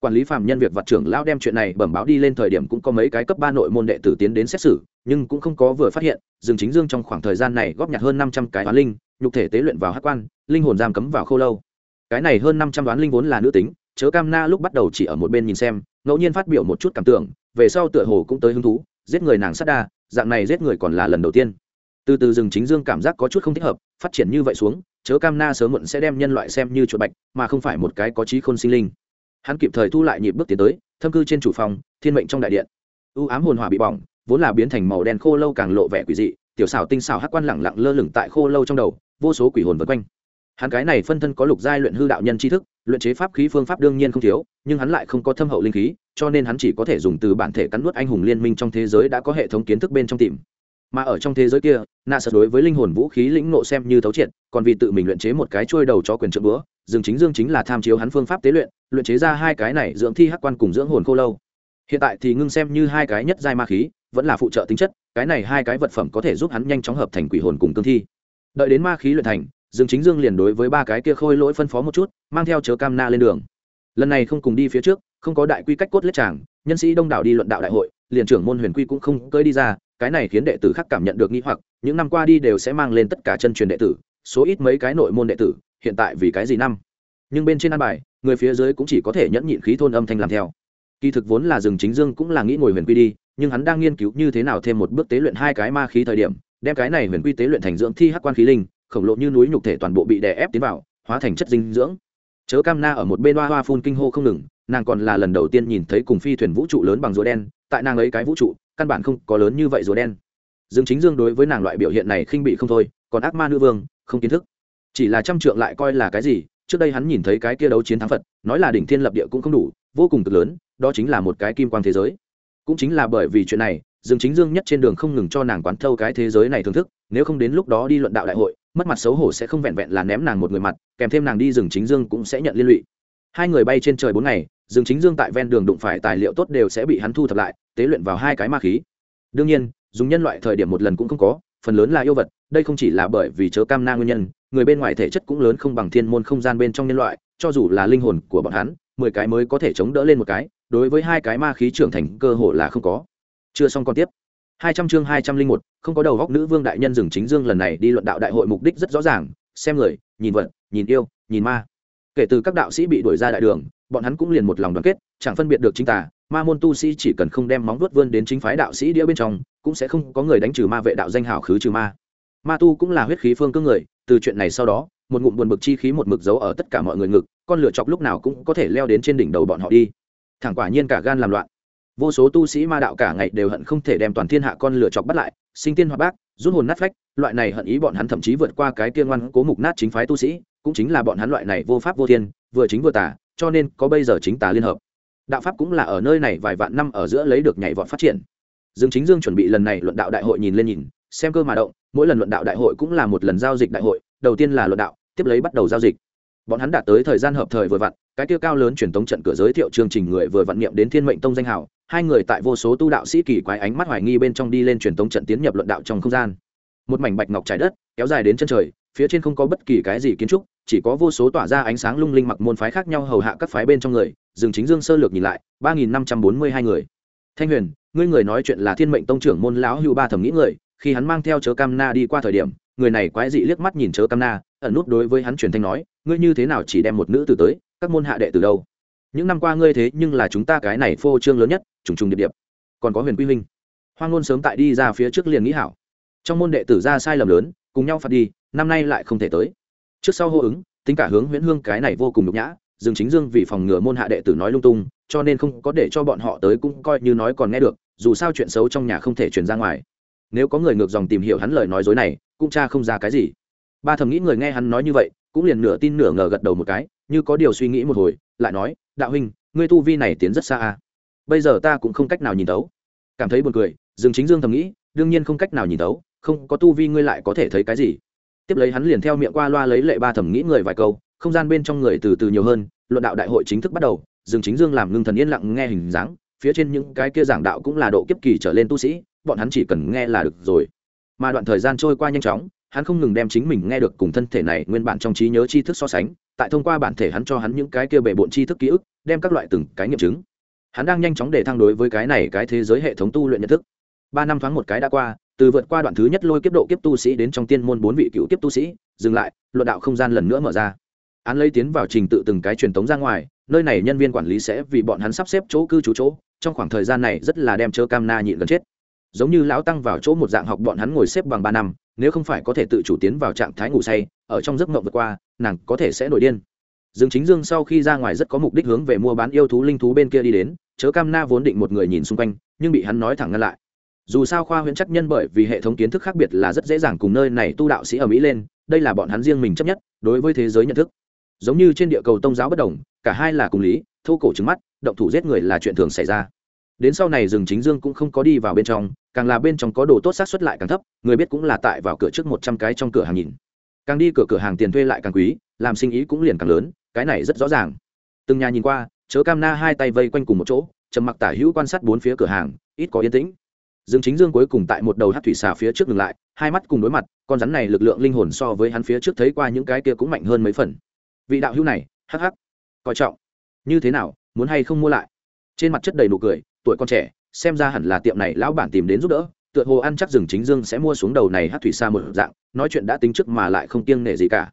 Quản lý phạm nhân việc vặt trưởng lão đem chuyện này bẩm báo đi lên thời điểm cũng có mấy cái cấp ba nội môn đệ tử tiến đến xét xử, nhưng cũng không có vừa phát hiện, dương chính dương trong khoảng thời gian này góp nhặt hơn năm trăm cái bán linh, nhục thể tế luyện vào hát quan, linh hồn giam cấm vào khâu lâu cái này hơn năm trăm đoán linh vốn là nữ tính, chớ cam na lúc bắt đầu chỉ ở một bên nhìn xem, ngẫu nhiên phát biểu một chút cảm tưởng, về sau tựa hồ cũng tới hứng thú, giết người nàng sát đa, dạng này giết người còn là lần đầu tiên. Từ từ rừng chính dương cảm giác có chút không thích hợp, phát triển như vậy xuống, chớ cam na sớm muộn sẽ đem nhân loại xem như chuột bạch, mà không phải một cái có trí khôn sinh linh. Hắn kịp thời thu lại nhịp bước tiến tới, thâm cư trên chủ phòng, thiên mệnh trong đại điện. U ám hồn hỏa bị bỏng, vốn là biến thành màu đen khô lâu càng lộ vẻ quỷ dị, tiểu xảo tinh xảo hắc quan lẳng lặng lơ lửng tại khô lâu trong đầu, vô số quỷ hồn vân quanh hắn cái này phân thân có lục giai luyện hư đạo nhân tri thức, luyện chế pháp khí phương pháp đương nhiên không thiếu, nhưng hắn lại không có thâm hậu linh khí, cho nên hắn chỉ có thể dùng từ bản thể cắn nuốt anh hùng liên minh trong thế giới đã có hệ thống kiến thức bên trong tìm. Mà ở trong thế giới kia nạ sợ đối với linh hồn vũ khí lĩnh nộ xem như thấu triệt, còn vì tự mình luyện chế một cái trôi đầu cho quyền trượng búa, dương chính dương chính là tham chiếu hắn phương pháp tế luyện luyện chế ra hai cái này dưỡng thi hắc quan cùng dưỡng hồn khô lâu. Hiện tại thì ngưng xem như hai cái nhất giai ma khí, vẫn là phụ trợ tính chất, cái này hai cái vật phẩm có thể giúp hắn nhanh chóng hợp thành quỷ hồn cùng cương thi. Đợi đến ma khí luyện thành dương chính dương liền đối với ba cái kia khôi lỗi phân phó một chút, mang theo chớ cam na lên đường. Lần này không cùng đi phía trước, không có đại quy cách cốt lết tràng, nhân sĩ đông đảo đi luận đạo đại hội, liền trưởng môn huyền quy cũng không cơi đi ra, cái này khiến đệ tử khác cảm nhận được nghi hoặc, những năm qua đi đều sẽ mang lên tất cả chân truyền đệ tử, số ít mấy cái nội môn đệ tử, hiện tại vì cái gì năm? Nhưng bên trên an bài, người phía dưới cũng chỉ có thể nhẫn nhịn khí thôn âm thanh làm theo. Kỳ thực vốn là rừng chính dương cũng là nghĩ ngồi huyền quy đi, nhưng hắn đang nghiên cứu như thế nào thêm một bước tế luyện hai cái ma khí thời điểm, đem cái này huyền quy tế luyện thành dưỡng thi hắc quan khí linh khổng lồ như núi nhục thể toàn bộ bị đè ép tiến vào, hóa thành chất dinh dưỡng. Chớ cam na ở một bên hoa hoa phun kinh hô không ngừng, nàng còn là lần đầu tiên nhìn thấy cùng phi thuyền vũ trụ lớn bằng rùa đen, tại nàng ấy cái vũ trụ, căn bản không có lớn như vậy rùa đen. Dương chính dương đối với nàng loại biểu hiện này khinh bị không thôi, còn ác ma nữ vương, không kiến thức. Chỉ là trăm trượng lại coi là cái gì, trước đây hắn nhìn thấy cái kia đấu chiến thắng phật, nói là đỉnh thiên lập địa cũng không đủ, vô cùng cực lớn, đó chính là một cái kim quang thế giới. Cũng chính là bởi vì chuyện này, dương chính dương nhất trên đường không ngừng cho nàng quán thâu cái thế giới này thưởng thức, nếu không đến lúc đó đi luận đạo đại hội mất mặt xấu hổ sẽ không vẹn vẹn là ném nàng một người mặt, kèm thêm nàng đi rừng chính dương cũng sẽ nhận liên lụy. Hai người bay trên trời bốn ngày, rừng chính dương tại ven đường đụng phải tài liệu tốt đều sẽ bị hắn thu thập lại, tế luyện vào hai cái ma khí. Đương nhiên, dùng nhân loại thời điểm một lần cũng không có, phần lớn là yêu vật, đây không chỉ là bởi vì chớ cam na nguyên nhân, người bên ngoài thể chất cũng lớn không bằng thiên môn không gian bên trong nhân loại, cho dù là linh hồn của bọn hắn, mười cái mới có thể chống đỡ lên một cái, đối với hai cái ma khí trưởng thành cơ hội là không có. Chưa xong còn tiếp hai trăm chương hai trăm linh một, không có đầu góc nữ vương đại nhân rừng chính dương lần này đi luận đạo đại hội mục đích rất rõ ràng, xem người, nhìn vật, nhìn yêu, nhìn ma. Kể từ các đạo sĩ bị đuổi ra đại đường, bọn hắn cũng liền một lòng đoàn kết, chẳng phân biệt được chính tà, ma môn tu sĩ chỉ cần không đem móng vuốt vươn đến chính phái đạo sĩ đĩa bên trong, cũng sẽ không có người đánh trừ ma vệ đạo danh hào khứ trừ ma. Ma tu cũng là huyết khí phương cương người, từ chuyện này sau đó, một ngụm buồn bực chi khí một mực giấu ở tất cả mọi người ngực, con lửa chọc lúc nào cũng có thể leo đến trên đỉnh đầu bọn họ đi. Thẳng quả nhiên cả gan làm loạn vô số tu sĩ ma đạo cả ngày đều hận không thể đem toàn thiên hạ con lửa chọc bắt lại, sinh tiên hoạt bác, rút hồn nát phách, loại này hận ý bọn hắn thậm chí vượt qua cái tiên ngoan cố mục nát chính phái tu sĩ, cũng chính là bọn hắn loại này vô pháp vô thiên, vừa chính vừa tả cho nên có bây giờ chính tà liên hợp. Đạo pháp cũng là ở nơi này vài vạn năm ở giữa lấy được nhảy vọt phát triển. Dương chính dương chuẩn bị lần này luận đạo đại hội nhìn lên nhìn, xem cơ mà động, mỗi lần luận đạo đại hội cũng là một lần giao dịch đại hội, đầu tiên là luận đạo, tiếp lấy bắt đầu giao dịch. Bọn hắn đạt tới thời gian hợp thời vừa vặn cái tiêu cao lớn truyền thống trận cửa giới thiệu chương trình người vừa vận niệm đến thiên mệnh tông danh hào, hai người tại vô số tu đạo sĩ kỳ quái ánh mắt hoài nghi bên trong đi lên truyền thống trận tiến nhập luận đạo trong không gian. Một mảnh bạch ngọc trái đất, kéo dài đến chân trời, phía trên không có bất kỳ cái gì kiến trúc, chỉ có vô số tỏa ra ánh sáng lung linh mặc môn phái khác nhau hầu hạ các phái bên trong người dừng chính dương sơ lược nhìn lại, ba nghìn năm trăm bốn mươi hai người. Thanh huyền, ngươi người nói chuyện là thiên mệnh tông trưởng môn lão hưu ba thẩm nghĩ người, khi hắn mang theo chớ cam na đi qua thời điểm, người này quái dị liếc mắt nhìn chớ cam na, ẩn nút đối với hắn truyền thanh nói, ngươi như thế nào chỉ đem một nữ tử tới các môn hạ đệ từ đâu? Những năm qua ngươi thế nhưng là chúng ta cái này phô trương lớn nhất, trùng trùng điệp điệp. Còn có huyền quy huynh hoang ngôn sớm tại đi ra phía trước liền nghĩ hảo. Trong môn đệ tử ra sai lầm lớn, cùng nhau phạt đi, năm nay lại không thể tới. Trước sau hô ứng, tính cả hướng huyễn hương cái này vô cùng nhục nhã, dương chính dương vì phòng ngừa môn hạ đệ tử nói lung tung, cho nên không có để cho bọn họ tới cũng coi như nói còn nghe được, dù sao chuyện xấu trong nhà không thể truyền ra ngoài. Nếu có người ngược dòng tìm hiểu hắn lời nói dối này, cũng cha không ra cái gì. Ba thầm nghĩ người nghe hắn nói như vậy cũng liền nửa tin nửa ngờ gật đầu một cái, như có điều suy nghĩ một hồi, lại nói, đạo huynh, ngươi tu vi này tiến rất xa à. bây giờ ta cũng không cách nào nhìn tấu cảm thấy buồn cười, dương chính dương thầm nghĩ, đương nhiên không cách nào nhìn tấu không có tu vi ngươi lại có thể thấy cái gì. Tiếp lấy hắn liền theo miệng qua loa lấy lệ ba thẩm nghĩ người vài câu, không gian bên trong người từ từ nhiều hơn, luận đạo đại hội chính thức bắt đầu, dương chính dương làm ngưng thần yên lặng nghe hình dáng, phía trên những cái kia giảng đạo cũng là độ kiếp kỳ trở lên tu sĩ, bọn hắn chỉ cần nghe là được rồi. Mà đoạn thời gian trôi qua nhanh chóng hắn không ngừng đem chính mình nghe được cùng thân thể này nguyên bản trong trí nhớ tri thức so sánh, tại thông qua bản thể hắn cho hắn những cái kia bề bộn tri thức ký ức, đem các loại từng cái nghiệm chứng. Hắn đang nhanh chóng để thăng đối với cái này cái thế giới hệ thống tu luyện nhận thức. Ba năm thoáng một cái đã qua, từ vượt qua đoạn thứ nhất lôi kiếp độ kiếp tu sĩ đến trong tiên môn bốn vị cựu kiếp tu sĩ, dừng lại, luận đạo không gian lần nữa mở ra. Án lấy tiến vào trình tự từng cái truyền tống ra ngoài, nơi này nhân viên quản lý sẽ vì bọn hắn sắp xếp chỗ cư trú chỗ, trong khoảng thời gian này rất là đem chớ cam na nhịn gần chết giống như lão tăng vào chỗ một dạng học bọn hắn ngồi xếp bằng ba năm, nếu không phải có thể tự chủ tiến vào trạng thái ngủ say, ở trong giấc mộng vượt qua, nàng có thể sẽ nổi điên. Dương chính dương sau khi ra ngoài rất có mục đích hướng về mua bán yêu thú linh thú bên kia đi đến, chớ cam na vốn định một người nhìn xung quanh, nhưng bị hắn nói thẳng ngăn lại. Dù sao khoa huyễn chắc nhân bởi vì hệ thống kiến thức khác biệt là rất dễ dàng cùng nơi này tu đạo sĩ ở mỹ lên, đây là bọn hắn riêng mình chấp nhất, đối với thế giới nhận thức. Giống như trên địa cầu tông giáo bất đồng, cả hai là cùng lý, thô cổ trứng mắt, động thủ giết người là chuyện thường xảy ra. Đến sau này rừng chính dương cũng không có đi vào bên trong càng là bên trong có đồ tốt xác suất lại càng thấp, người biết cũng là tại vào cửa trước một trăm cái trong cửa hàng nhìn. Càng đi cửa cửa hàng tiền thuê lại càng quý, làm sinh ý cũng liền càng lớn, cái này rất rõ ràng. Từng nhà nhìn qua, chớ cam na hai tay vây quanh cùng một chỗ, trầm mặc tả hữu quan sát bốn phía cửa hàng, ít có yên tĩnh. Dương chính dương cuối cùng tại một đầu hát thủy xà phía trước ngừng lại, hai mắt cùng đối mặt, con rắn này lực lượng linh hồn so với hắn phía trước thấy qua những cái kia cũng mạnh hơn mấy phần. Vị đạo hữu này, hắc hắc, coi trọng. Như thế nào, muốn hay không mua lại? Trên mặt chất đầy nụ cười, tuổi con trẻ xem ra hẳn là tiệm này lão bản tìm đến giúp đỡ, tựa hồ ăn chắc rừng chính dương sẽ mua xuống đầu này hát thủy xa một dạng, nói chuyện đã tính trước mà lại không kiêng nể gì cả.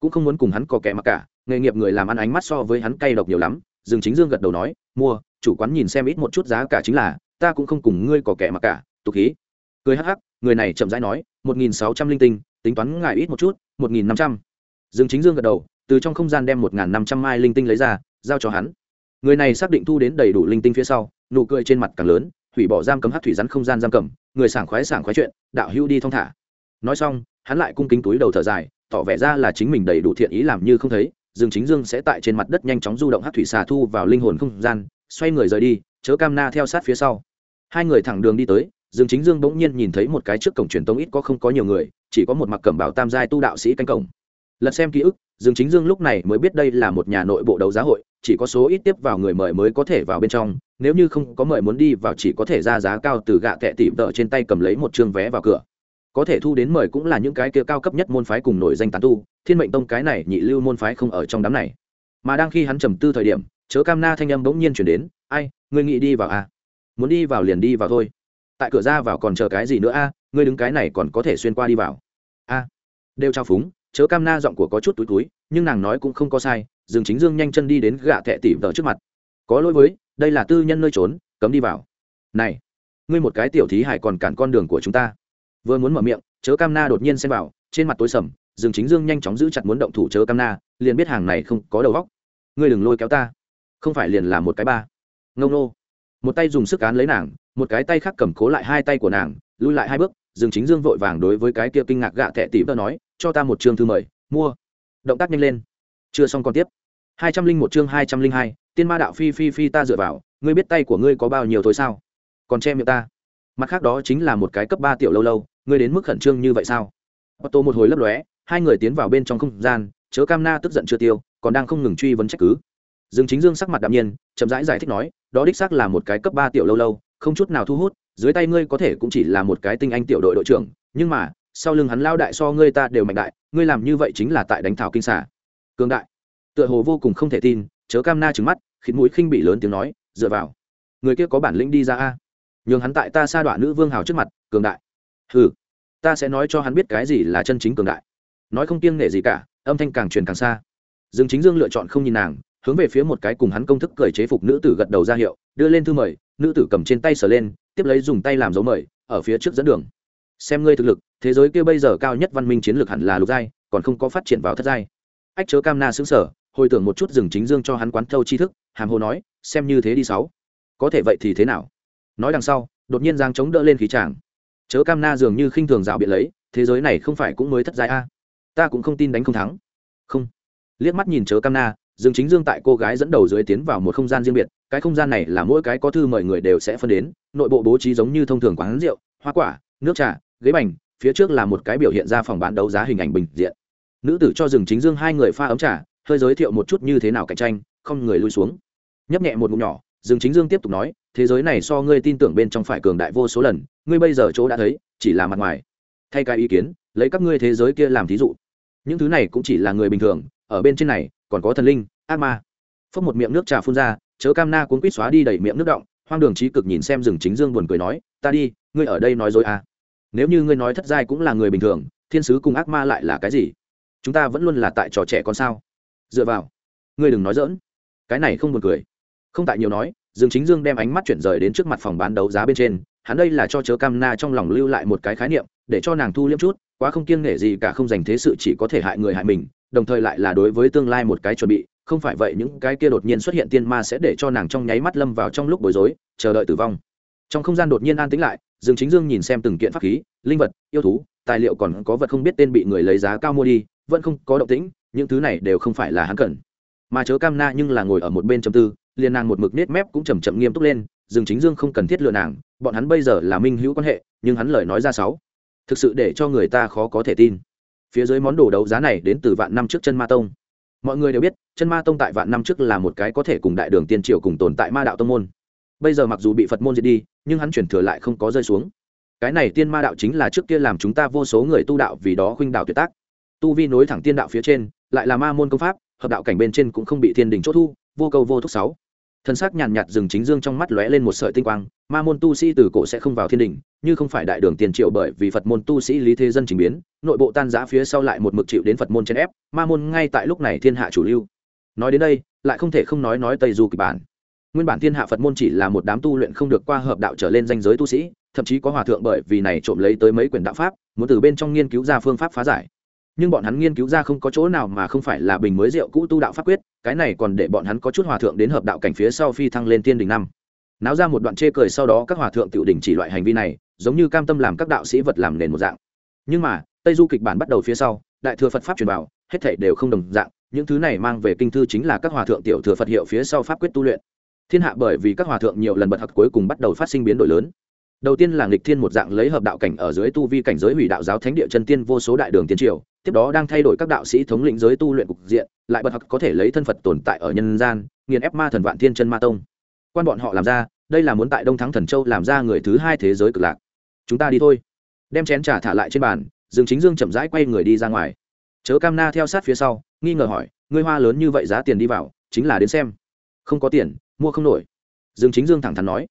Cũng không muốn cùng hắn có kẻ mặc cả, nghề nghiệp người làm ăn ánh mắt so với hắn cay độc nhiều lắm, rừng chính dương gật đầu nói, mua, chủ quán nhìn xem ít một chút giá cả chính là, ta cũng không cùng ngươi có kẻ mặc cả, tục khí cười hắc hắc, người này chậm rãi nói, một nghìn sáu trăm linh tinh, tính toán ngài ít một chút, một nghìn năm trăm. Rừng chính dương gật đầu, từ trong không gian đem một nghìn năm trăm mai linh tinh lấy ra, giao cho hắn. Người này xác định thu đến đầy đủ linh tinh phía sau nụ cười trên mặt càng lớn, hủy bỏ giam cấm hát thủy rắn không gian giam cầm, người sảng khoái sảng khoái chuyện, đạo hưu đi thong thả. Nói xong, hắn lại cung kính túi đầu thở dài, tỏ vẻ ra là chính mình đầy đủ thiện ý làm như không thấy, dương chính dương sẽ tại trên mặt đất nhanh chóng du động hát thủy xà thu vào linh hồn không gian, xoay người rời đi, chớ cam na theo sát phía sau. Hai người thẳng đường đi tới, dương chính dương bỗng nhiên nhìn thấy một cái trước cổng truyền tống ít có không có nhiều người, chỉ có một mặc cẩm bảo tam giai tu đạo sĩ canh cổng. Lật xem ký ức dương chính dương lúc này mới biết đây là một nhà nội bộ đấu giá hội, chỉ có số ít tiếp vào người mời mới có thể vào bên trong, nếu như không có mời muốn đi vào chỉ có thể ra giá cao từ gạ kệ tỉ tợ trên tay cầm lấy một chương vé vào cửa. Có thể thu đến mời cũng là những cái kia cao cấp nhất môn phái cùng nổi danh tán tu, thiên mệnh tông cái này nhị lưu môn phái không ở trong đám này. Mà đang khi hắn trầm tư thời điểm, chớ cam na thanh âm bỗng nhiên chuyển đến, ai, ngươi nghĩ đi vào à? Muốn đi vào liền đi vào thôi. Tại cửa ra vào còn chờ cái gì nữa a? Ngươi đứng cái này còn có thể xuyên qua đi vào. A, đều trao phúng chớ cam na giọng của có chút túi túi, nhưng nàng nói cũng không có sai, dương chính dương nhanh chân đi đến gạ tệ tỉ vợ trước mặt. Có lỗi với, đây là tư nhân nơi trốn, cấm đi vào. Này, ngươi một cái tiểu thí hải còn cản con đường của chúng ta. Vừa muốn mở miệng, chớ cam na đột nhiên xem vào, trên mặt tối sầm, dương chính dương nhanh chóng giữ chặt muốn động thủ chớ cam na, liền biết hàng này không có đầu góc ngươi đừng lôi kéo ta. Không phải liền là một cái ba. Ngông nô. Một tay dùng sức cán lấy nàng, một cái tay khác cầm cố lại hai tay của nàng, lui lại hai bước, dương chính dương vội vàng đối với cái kia kinh ngạc gạ tệ tỉ vợ nói cho ta một chương thư mời mua. Động tác nhanh lên. Chưa xong còn tiếp. Hai trăm linh một chương hai trăm linh hai tiên ma đạo phi phi phi ta dựa vào ngươi biết tay của ngươi có bao nhiêu thôi sao? Còn che miệng ta. Mặt khác đó chính là một cái cấp ba tiểu lâu lâu ngươi đến mức khẩn trương như vậy sao? Otto một hồi lấp lóe hai người tiến vào bên trong không gian chớ cam na tức giận chưa tiêu còn đang không ngừng truy vấn trách cứ. Dương chính dương sắc mặt đạm nhiên chậm rãi giải, giải thích nói đó đích xác là một cái cấp ba tiểu lâu lâu không chút nào thu hút dưới tay ngươi có thể cũng chỉ là một cái tinh anh tiểu đội đội trưởng nhưng mà sau lưng hắn lao đại so ngươi ta đều mạnh đại, ngươi làm như vậy chính là tại đánh thảo kinh xả cường đại. Tựa hồ vô cùng không thể tin, chớ cam na trứng mắt khiến mũi khinh bị lớn tiếng nói, dựa vào. Người kia có bản lĩnh đi ra a. Nhường hắn tại ta sa đoạn nữ vương hào trước mặt, cường đại. Hừ. Ta sẽ nói cho hắn biết cái gì là chân chính cường đại. Nói không kiêng nể gì cả, âm thanh càng truyền càng xa. Dương chính dương lựa chọn không nhìn nàng, hướng về phía một cái cùng hắn công thức cởi chế phục nữ tử gật đầu ra hiệu, đưa lên thư mời, nữ tử cầm trên tay sờ lên, tiếp lấy dùng tay làm dấu mời, ở phía trước dẫn đường xem ngươi thực lực, thế giới kia bây giờ cao nhất văn minh chiến lược hẳn là lục giai, còn không có phát triển vào thất giai. Ách chớ cam na xứng sở hồi tưởng một chút rừng chính dương cho hắn quán thâu tri thức, hàm hồ nói, xem như thế đi sáu. Có thể vậy thì thế nào? Nói đằng sau, đột nhiên giang chống đỡ lên khí tràng. Chớ cam na dường như khinh thường rào biện lấy, thế giới này không phải cũng mới thất giai a? Ta cũng không tin đánh không thắng. Không. Liếc mắt nhìn chớ cam na dương chính dương tại cô gái dẫn đầu dưới tiến vào một không gian riêng biệt, cái không gian này là mỗi cái có thư mời người đều sẽ phân đến, nội bộ bố trí giống như thông thường quán rượu, hoa quả, nước trà ghế bành, phía trước là một cái biểu hiện ra phòng bán đấu giá hình ảnh bình diện. Nữ tử cho rừng chính dương hai người pha ấm trà, hơi giới thiệu một chút như thế nào cạnh tranh, không người lui xuống. Nhấp nhẹ một ngụm nhỏ, rừng chính dương tiếp tục nói, thế giới này so ngươi tin tưởng bên trong phải cường đại vô số lần, ngươi bây giờ chỗ đã thấy, chỉ là mặt ngoài. Thay cái ý kiến, lấy các ngươi thế giới kia làm thí dụ. Những thứ này cũng chỉ là người bình thường, ở bên trên này, còn có thần linh, ác ma. Phốc một miệng nước trà phun ra, chớ cam na cuốn quýt xóa đi đầy miệng nước động, hoang đường trí cực nhìn xem rừng chính dương buồn cười nói, ta đi, ngươi ở đây nói dối à nếu như ngươi nói thất giai cũng là người bình thường, thiên sứ cùng ác ma lại là cái gì? Chúng ta vẫn luôn là tại trò trẻ con sao? Dựa vào. Ngươi đừng nói dỡn cái này không buồn cười. Không tại nhiều nói, dương chính dương đem ánh mắt chuyển rời đến trước mặt phòng bán đấu giá bên trên, hắn đây là cho chớ cam na trong lòng lưu lại một cái khái niệm, để cho nàng thu liếm chút, quá không kiêng nể gì cả không dành thế sự chỉ có thể hại người hại mình, đồng thời lại là đối với tương lai một cái chuẩn bị, không phải vậy những cái kia đột nhiên xuất hiện tiên ma sẽ để cho nàng trong nháy mắt lâm vào trong lúc bối rối, chờ đợi tử vong trong không gian đột nhiên an tĩnh lại, dương chính dương nhìn xem từng kiện pháp khí, linh vật, yêu thú, tài liệu còn có vật không biết tên bị người lấy giá cao mua đi, vẫn không có động tĩnh, những thứ này đều không phải là hắn cần. Mà chớ cam na nhưng là ngồi ở một bên chầm tư, liền nàng một mực nết mép cũng chầm chậm nghiêm túc lên, dương chính dương không cần thiết lừa nàng, bọn hắn bây giờ là minh hữu quan hệ, nhưng hắn lời nói ra sáu. Thực sự để cho người ta khó có thể tin. Phía dưới món đồ đấu giá này đến từ vạn năm trước chân ma tông. Mọi người đều biết, chân ma tông tại vạn năm trước là một cái có thể cùng đại đường tiên triều cùng tồn tại ma đạo tông môn bây giờ mặc dù bị phật môn diệt đi, nhưng hắn chuyển thừa lại không có rơi xuống. Cái này tiên ma đạo chính là trước kia làm chúng ta vô số người tu đạo vì đó khuynh đạo tuyệt tác. Tu vi nối thẳng tiên đạo phía trên, lại là ma môn công pháp, hợp đạo cảnh bên trên cũng không bị thiên đình chốt thu, vô cầu vô thúc sáu. Thân xác nhàn nhạt rừng chính dương trong mắt lóe lên một sợi tinh quang, ma môn tu sĩ từ cổ sẽ không vào thiên đình, như không phải đại đường tiền triệu bởi vì phật môn tu sĩ lý thế dân trình biến, nội bộ tan giã phía sau lại một mực chịu đến phật môn chèn ép, ma môn ngay tại lúc này thiên hạ chủ lưu. Nói đến đây, lại không thể không nói nói tây du kịch bản nguyên bản thiên hạ phật môn chỉ là một đám tu luyện không được qua hợp đạo trở lên danh giới tu sĩ, thậm chí có hòa thượng bởi vì này trộm lấy tới mấy quyển đạo pháp, muốn từ bên trong nghiên cứu ra phương pháp phá giải. Nhưng bọn hắn nghiên cứu ra không có chỗ nào mà không phải là bình mới rượu cũ tu đạo pháp quyết, cái này còn để bọn hắn có chút hòa thượng đến hợp đạo cảnh phía sau phi thăng lên thiên đình năm. Náo ra một đoạn chê cười sau đó các hòa thượng tiểu đình chỉ loại hành vi này, giống như cam tâm làm các đạo sĩ vật làm nền một dạng. Nhưng mà, tây du kịch bản bắt đầu phía sau, đại thừa phật pháp truyền bảo hết thảy đều không đồng dạng, những thứ này mang về kinh thư chính là các hòa thượng tiểu thừa phật hiệu phía sau pháp quyết tu luyện thiên hạ bởi vì các hòa thượng nhiều lần bật hặc cuối cùng bắt đầu phát sinh biến đổi lớn. Đầu tiên là nghịch thiên một dạng lấy hợp đạo cảnh ở dưới tu vi cảnh giới hủy đạo giáo thánh địa chân tiên vô số đại đường tiên triều, tiếp đó đang thay đổi các đạo sĩ thống lĩnh giới tu luyện cục diện, lại bật hặc có thể lấy thân phật tồn tại ở nhân gian, nghiền ép ma thần vạn thiên chân ma tông. Quan bọn họ làm ra, đây là muốn tại đông thắng thần châu làm ra người thứ hai thế giới cực lạc. Chúng ta đi thôi. Đem chén trà thả lại trên bàn, dương chính dương chậm rãi quay người đi ra ngoài. Chớ cam na theo sát phía sau, nghi ngờ hỏi, ngươi hoa lớn như vậy giá tiền đi vào, chính là đến xem. Không có tiền mua không nổi. Dương chính dương thẳng thắn nói,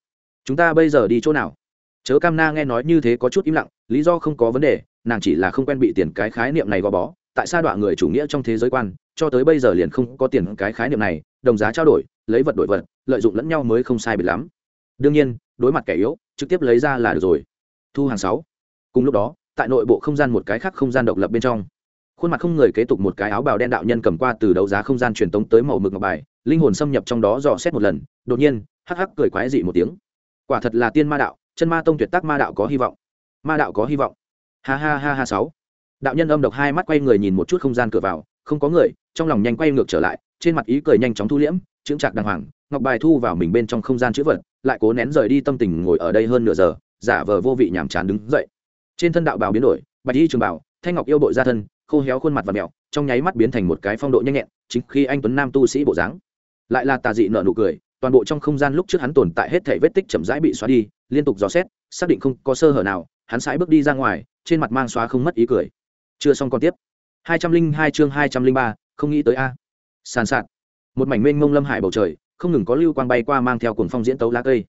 chúng ta bây giờ đi chỗ nào? Chớ cam na nghe nói như thế có chút im lặng, lý do không có vấn đề, nàng chỉ là không quen bị tiền cái khái niệm này gò bó, tại sao đoạn người chủ nghĩa trong thế giới quan, cho tới bây giờ liền không có tiền cái khái niệm này, đồng giá trao đổi, lấy vật đổi vật, lợi dụng lẫn nhau mới không sai biệt lắm. Đương nhiên, đối mặt kẻ yếu, trực tiếp lấy ra là được rồi. Thu hàng sáu. Cùng lúc đó, tại nội bộ không gian một cái khác không gian độc lập bên trong, khuôn mặt không người kế tục một cái áo bào đen đạo nhân cầm qua từ đấu giá không gian truyền tống tới màu mực ngọc bài linh hồn xâm nhập trong đó dò xét một lần đột nhiên hắc hắc cười quái dị một tiếng. Quả thật là tiên ma đạo chân ma tông tuyệt tác ma đạo có hy vọng. Ma đạo có hy vọng. Ha ha ha ha sáu. Đạo nhân âm độc hai mắt quay người nhìn một chút không gian cửa vào không có người trong lòng nhanh quay ngược trở lại trên mặt ý cười nhanh chóng thu liễm chững chạc đàng hoàng ngọc bài thu vào mình bên trong không gian chữ vật lại cố nén rời đi tâm tình ngồi ở đây hơn nửa giờ giả vờ vô vị nhàm chán đứng dậy. Trên thân đạo bào biến đổi bạch y trường bảo thanh ngọc yêu bội ra thân khô héo khuôn mặt và mèo, trong nháy mắt biến thành một cái phong độ nhanh nhẹn chính khi anh tuấn nam tu sĩ bộ dáng lại là tà dị nợ nụ cười, toàn bộ trong không gian lúc trước hắn tồn tại hết thể vết tích chậm rãi bị xóa đi, liên tục dò xét, xác định không có sơ hở nào, hắn sải bước đi ra ngoài, trên mặt mang xóa không mất ý cười. Chưa xong còn tiếp. hai trăm linh hai chương hai trăm linh ba, không nghĩ tới a. Sàn sạt. Một mảnh mênh mông lâm hải bầu trời, không ngừng có lưu quang bay qua mang theo cuồng phong diễn tấu lá cây.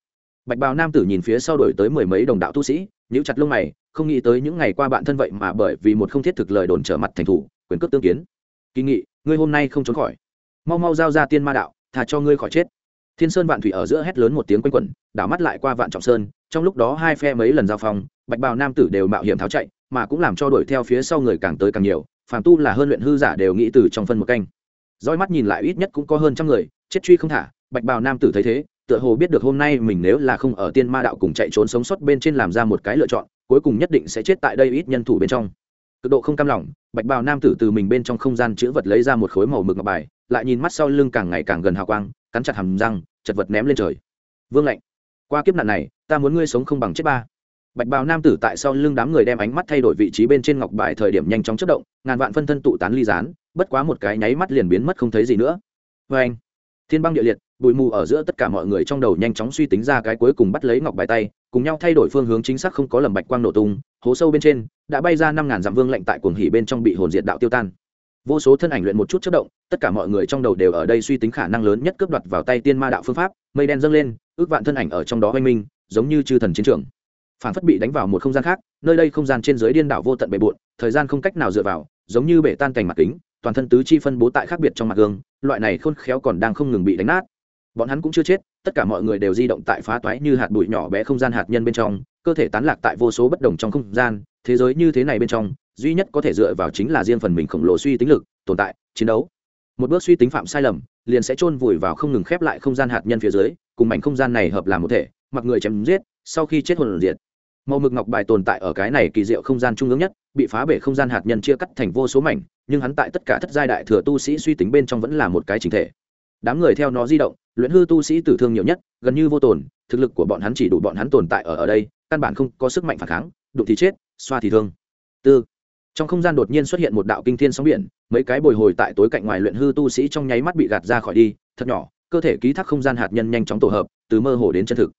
Bạch bào nam tử nhìn phía sau đổi tới mười mấy đồng đạo tu sĩ, nhíu chặt lông mày, không nghĩ tới những ngày qua bạn thân vậy mà bởi vì một không thiết thực lời đồn trở mặt thành thủ, quyền cước tương kiến. Kỳ nghị, ngươi hôm nay không trốn khỏi. Mau mau giao ra tiên ma đạo thà cho ngươi khỏi chết. Thiên sơn vạn thủy ở giữa hét lớn một tiếng quanh quẩn, đảo mắt lại qua vạn trọng sơn, trong lúc đó hai phe mấy lần giao phong, bạch bào nam tử đều mạo hiểm tháo chạy, mà cũng làm cho đuổi theo phía sau người càng tới càng nhiều, phàm tu là hơn luyện hư giả đều nghĩ từ trong phân một canh. Roi mắt nhìn lại ít nhất cũng có hơn trăm người, chết truy không thả, bạch bào nam tử thấy thế, tựa hồ biết được hôm nay mình nếu là không ở tiên ma đạo cùng chạy trốn sống sót bên trên làm ra một cái lựa chọn, cuối cùng nhất định sẽ chết tại đây ít nhân thủ bên trong cực độ không cam lòng bạch bào nam tử từ mình bên trong không gian chữ vật lấy ra một khối màu mực ngọc bài lại nhìn mắt sau lưng càng ngày càng gần hào quang cắn chặt hầm răng chật vật ném lên trời. Vương lạnh qua kiếp nạn này ta muốn ngươi sống không bằng chết ba. Bạch bào nam tử tại sau lưng đám người đem ánh mắt thay đổi vị trí bên trên ngọc bài thời điểm nhanh chóng chất động ngàn vạn phân thân tụ tán ly rán, bất quá một cái nháy mắt liền biến mất không thấy gì nữa. Vê anh. Thiên băng địa liệt bụi mù ở giữa tất cả mọi người trong đầu nhanh chóng suy tính ra cái cuối cùng bắt lấy ngọc bài tay cùng nhau thay đổi phương hướng chính xác không có lầm bạch quang nổ tung, hố sâu bên trên, đã bay ra năm ngàn dặm vương lệnh tại cuồng hỉ bên trong bị hồn diệt đạo tiêu tan. Vô số thân ảnh luyện một chút chất động, tất cả mọi người trong đầu đều ở đây suy tính khả năng lớn nhất cướp đoạt vào tay tiên ma đạo phương pháp, mây đen dâng lên, ước vạn thân ảnh ở trong đó oanh minh, giống như chư thần chiến trường. Phản phất bị đánh vào một không gian khác, nơi đây không gian trên dưới điên đảo vô tận bề bộn, thời gian không cách nào dựa vào, giống như bể tan cành mặt kính, toàn thân tứ chi phân bố tại khác biệt trong mặt gương, loại này khôn khéo còn đang không ngừng bị đánh nát bọn hắn cũng chưa chết, tất cả mọi người đều di động tại phá toái như hạt bụi nhỏ bé không gian hạt nhân bên trong, cơ thể tán lạc tại vô số bất đồng trong không gian, thế giới như thế này bên trong, duy nhất có thể dựa vào chính là riêng phần mình khổng lồ suy tính lực, tồn tại, chiến đấu. Một bước suy tính phạm sai lầm, liền sẽ chôn vùi vào không ngừng khép lại không gian hạt nhân phía dưới, cùng mảnh không gian này hợp làm một thể, mặc người chém giết, sau khi chết hồn diệt. Màu mực ngọc bài tồn tại ở cái này kỳ diệu không gian trung ương nhất, bị phá bể không gian hạt nhân chia cắt thành vô số mảnh, nhưng hắn tại tất cả thất giai đại thừa tu sĩ suy tính bên trong vẫn là một cái chính thể đám người theo nó di động, luyện hư tu sĩ tử thương nhiều nhất, gần như vô tồn, thực lực của bọn hắn chỉ đủ bọn hắn tồn tại ở ở đây, căn bản không có sức mạnh phản kháng, đụng thì chết, xoa thì thương. Tư. Trong không gian đột nhiên xuất hiện một đạo kinh thiên sóng biển, mấy cái bồi hồi tại tối cạnh ngoài luyện hư tu sĩ trong nháy mắt bị gạt ra khỏi đi, thật nhỏ, cơ thể ký thác không gian hạt nhân nhanh chóng tổ hợp, từ mơ hồ đến chân thực.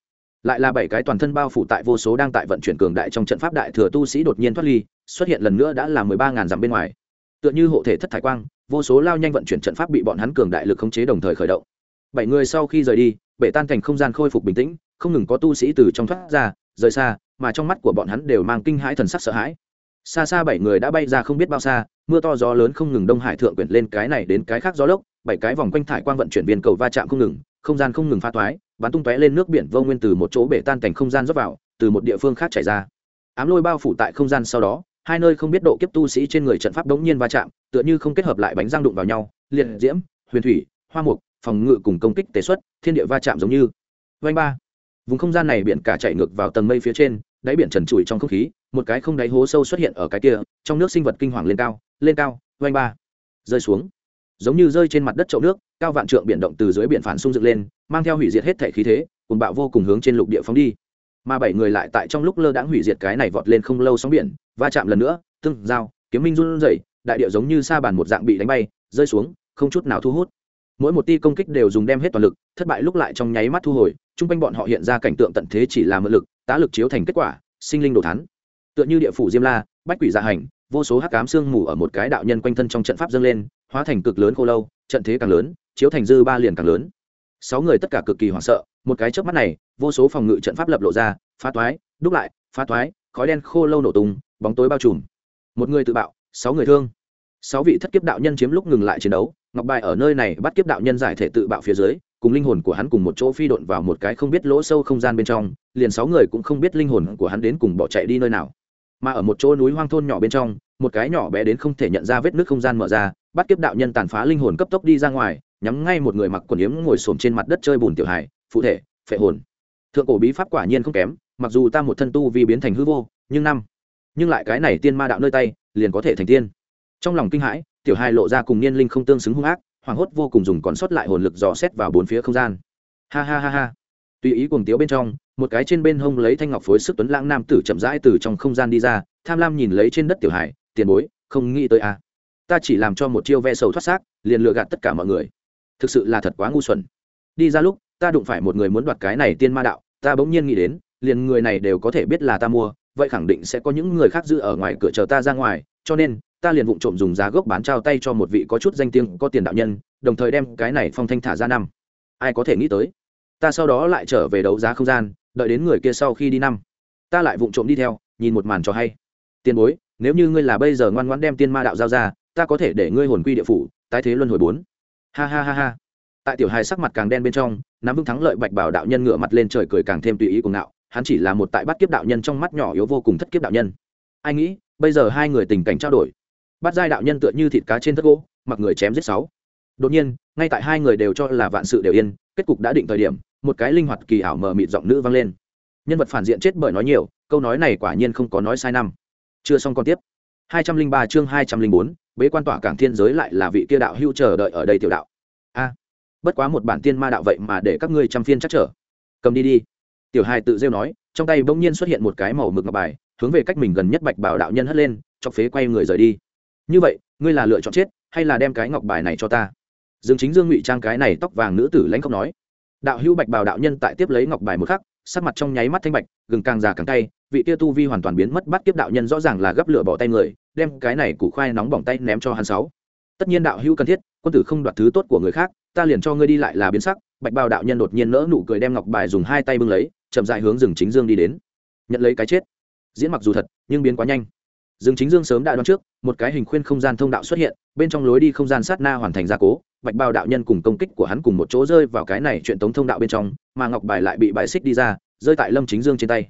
Lại là bảy cái toàn thân bao phủ tại vô số đang tại vận chuyển cường đại trong trận pháp đại thừa tu sĩ đột nhiên thoát ly, xuất hiện lần nữa đã là mười ba ngàn dặm bên ngoài. Tựa như hộ thể thất thải quang vô số lao nhanh vận chuyển trận pháp bị bọn hắn cường đại lực khống chế đồng thời khởi động. Bảy người sau khi rời đi, bể tan thành không gian khôi phục bình tĩnh, không ngừng có tu sĩ từ trong thoát ra, rời xa, mà trong mắt của bọn hắn đều mang kinh hãi thần sắc sợ hãi. Xa xa bảy người đã bay ra không biết bao xa, mưa to gió lớn không ngừng đông hải thượng quyển lên cái này đến cái khác gió lốc, bảy cái vòng quanh thải quang vận chuyển viên cầu va chạm không ngừng, không gian không ngừng pha toái, bắn tung tóe lên nước biển vô nguyên từ một chỗ bể tan cảnh không gian rót vào, từ một địa phương khác chảy ra. Ám lôi bao phủ tại không gian sau đó hai nơi không biết độ kiếp tu sĩ trên người trận pháp đống nhiên va chạm, tựa như không kết hợp lại bánh răng đụng vào nhau, liệt diễm, huyền thủy, hoa mục, phòng ngự cùng công kích tế xuất, thiên địa va chạm giống như. Vanh ba. Vùng không gian này biển cả chạy ngược vào tầng mây phía trên, đáy biển trần trụi trong không khí, một cái không đáy hố sâu xuất hiện ở cái kia, trong nước sinh vật kinh hoàng lên cao lên cao vanh ba. Rơi xuống. Giống như rơi trên mặt đất chậu nước, cao vạn trượng biển động từ dưới biển phản xung dựng lên, mang theo hủy diệt hết thể khí thế cùng bạo vô cùng hướng trên lục địa phóng đi mà bảy người lại tại trong lúc lơ đãng hủy diệt cái này vọt lên không lâu sóng biển, va chạm lần nữa, tương giao, kiếm minh run rẩy, đại địa giống như sa bàn một dạng bị đánh bay, rơi xuống, không chút nào thu hút. Mỗi một ti công kích đều dùng đem hết toàn lực, thất bại lúc lại trong nháy mắt thu hồi, chung quanh bọn họ hiện ra cảnh tượng tận thế chỉ là mượn lực, tá lực chiếu thành kết quả, sinh linh đồ thán. Tựa như địa phủ diêm la, bách quỷ dạ hành, vô số hắc cám sương mù ở một cái đạo nhân quanh thân trong trận pháp dâng lên, hóa thành cực lớn khô lâu, trận thế càng lớn, chiếu thành dư ba liền càng lớn. Sáu người tất cả cực kỳ hoảng sợ, một cái trước mắt này vô số phòng ngự trận pháp lập lộ ra phá toái đúc lại phá toái khói đen khô lâu nổ tung bóng tối bao trùm. Một người tự bạo sáu người thương. Sáu vị thất kiếp đạo nhân chiếm lúc ngừng lại chiến đấu ngọc bài ở nơi này bắt kiếp đạo nhân giải thể tự bạo phía dưới cùng linh hồn của hắn cùng một chỗ phi độn vào một cái không biết lỗ sâu không gian bên trong liền sáu người cũng không biết linh hồn của hắn đến cùng bỏ chạy đi nơi nào. Mà ở một chỗ núi hoang thôn nhỏ bên trong một cái nhỏ bé đến không thể nhận ra vết nước không gian mở ra bắt kiếp đạo nhân tàn phá linh hồn cấp tốc đi ra ngoài nhắm ngay một người mặc quần yếm ngồi xổm trên mặt đất chơi bùn tiểu hài, phụ thể phệ hồn thượng cổ bí pháp quả nhiên không kém, mặc dù ta một thân tu vì biến thành hư vô, nhưng năm, nhưng lại cái này tiên ma đạo nơi tay, liền có thể thành tiên. Trong lòng kinh hãi, tiểu hai lộ ra cùng niên linh không tương xứng hung ác, hoảng hốt vô cùng dùng còn sót lại hồn lực dò xét vào bốn phía không gian. Ha ha ha ha. Tùy ý cuồng tiếu bên trong, một cái trên bên hông lấy thanh ngọc phối sức tuấn lãng nam tử chậm rãi từ trong không gian đi ra, tham lam nhìn lấy trên đất tiểu hải, tiền bối, không nghĩ tới a à. ta chỉ làm cho một chiêu ve sầu thoát xác, liền lừa gạt tất cả mọi người. Thực sự là thật quá ngu xuẩn. Đi ra lúc ta đụng phải một người muốn đoạt cái này tiên ma đạo, ta bỗng nhiên nghĩ đến, liền người này đều có thể biết là ta mua, vậy khẳng định sẽ có những người khác giữ ở ngoài cửa chờ ta ra ngoài, cho nên, ta liền vụng trộm dùng giá gốc bán trao tay cho một vị có chút danh tiếng, có tiền đạo nhân, đồng thời đem cái này phong thanh thả ra năm. Ai có thể nghĩ tới? Ta sau đó lại trở về đấu giá không gian, đợi đến người kia sau khi đi năm. Ta lại vụng trộm đi theo, nhìn một màn cho hay. Tiền bối, nếu như ngươi là bây giờ ngoan ngoãn đem tiên ma đạo giao ra, ta có thể để ngươi hồn quy địa phủ, tái thế luân hồi bốn. Ha ha ha ha tại tiểu hài sắc mặt càng đen bên trong nắm vững thắng lợi bạch bảo đạo nhân ngửa mặt lên trời cười càng thêm tùy ý cùng ngạo hắn chỉ là một tại bắt kiếp đạo nhân trong mắt nhỏ yếu vô cùng thất kiếp đạo nhân. Ai nghĩ bây giờ hai người tình cảnh trao đổi. Bắt giai đạo nhân tựa như thịt cá trên thất gỗ mặc người chém giết sáu. Đột nhiên ngay tại hai người đều cho là vạn sự đều yên kết cục đã định thời điểm một cái linh hoạt kỳ ảo mờ mịt giọng nữ vang lên. Nhân vật phản diện chết bởi nói nhiều câu nói này quả nhiên không có nói sai năm. Chưa xong còn tiếp. 203 chương 204, bế quan tỏa cảng thiên giới lại là vị kia đạo hưu chờ đợi ở đây tiểu đạo bất quá một bản tiên ma đạo vậy mà để các ngươi trăm phiên chắc trở. Cầm đi đi. Tiểu hai tự rêu nói, trong tay bỗng nhiên xuất hiện một cái màu mực ngọc bài, hướng về cách mình gần nhất bạch bảo đạo nhân hất lên chọc phế quay người rời đi. Như vậy, ngươi là lựa chọn chết hay là đem cái ngọc bài này cho ta? Dương chính dương ngụy trang cái này tóc vàng nữ tử lãnh không nói. Đạo hữu bạch bảo đạo nhân tại tiếp lấy ngọc bài một khắc, sắc mặt trong nháy mắt thanh bạch, gừng càng già càng tay vị tia tu vi hoàn toàn biến mất bắt tiếp đạo nhân rõ ràng là gấp lửa bỏ tay người, đem cái này củ khoai nóng bỏng tay ném cho hắn sáu. Tất nhiên đạo hữu cần thiết, quân tử không đoạt thứ tốt của người khác ta liền cho ngươi đi lại là biến sắc, bạch bào đạo nhân đột nhiên nỡ nụ cười đem ngọc bài dùng hai tay bưng lấy, chậm dại hướng rừng chính dương đi đến. Nhận lấy cái chết. Diễn mặc dù thật, nhưng biến quá nhanh. Rừng chính dương sớm đã đoán trước, một cái hình khuyên không gian thông đạo xuất hiện, bên trong lối đi không gian sát na hoàn thành gia cố, bạch bào đạo nhân cùng công kích của hắn cùng một chỗ rơi vào cái này chuyện tống thông đạo bên trong, mà ngọc bài lại bị bài xích đi ra, rơi tại lâm chính dương trên tay.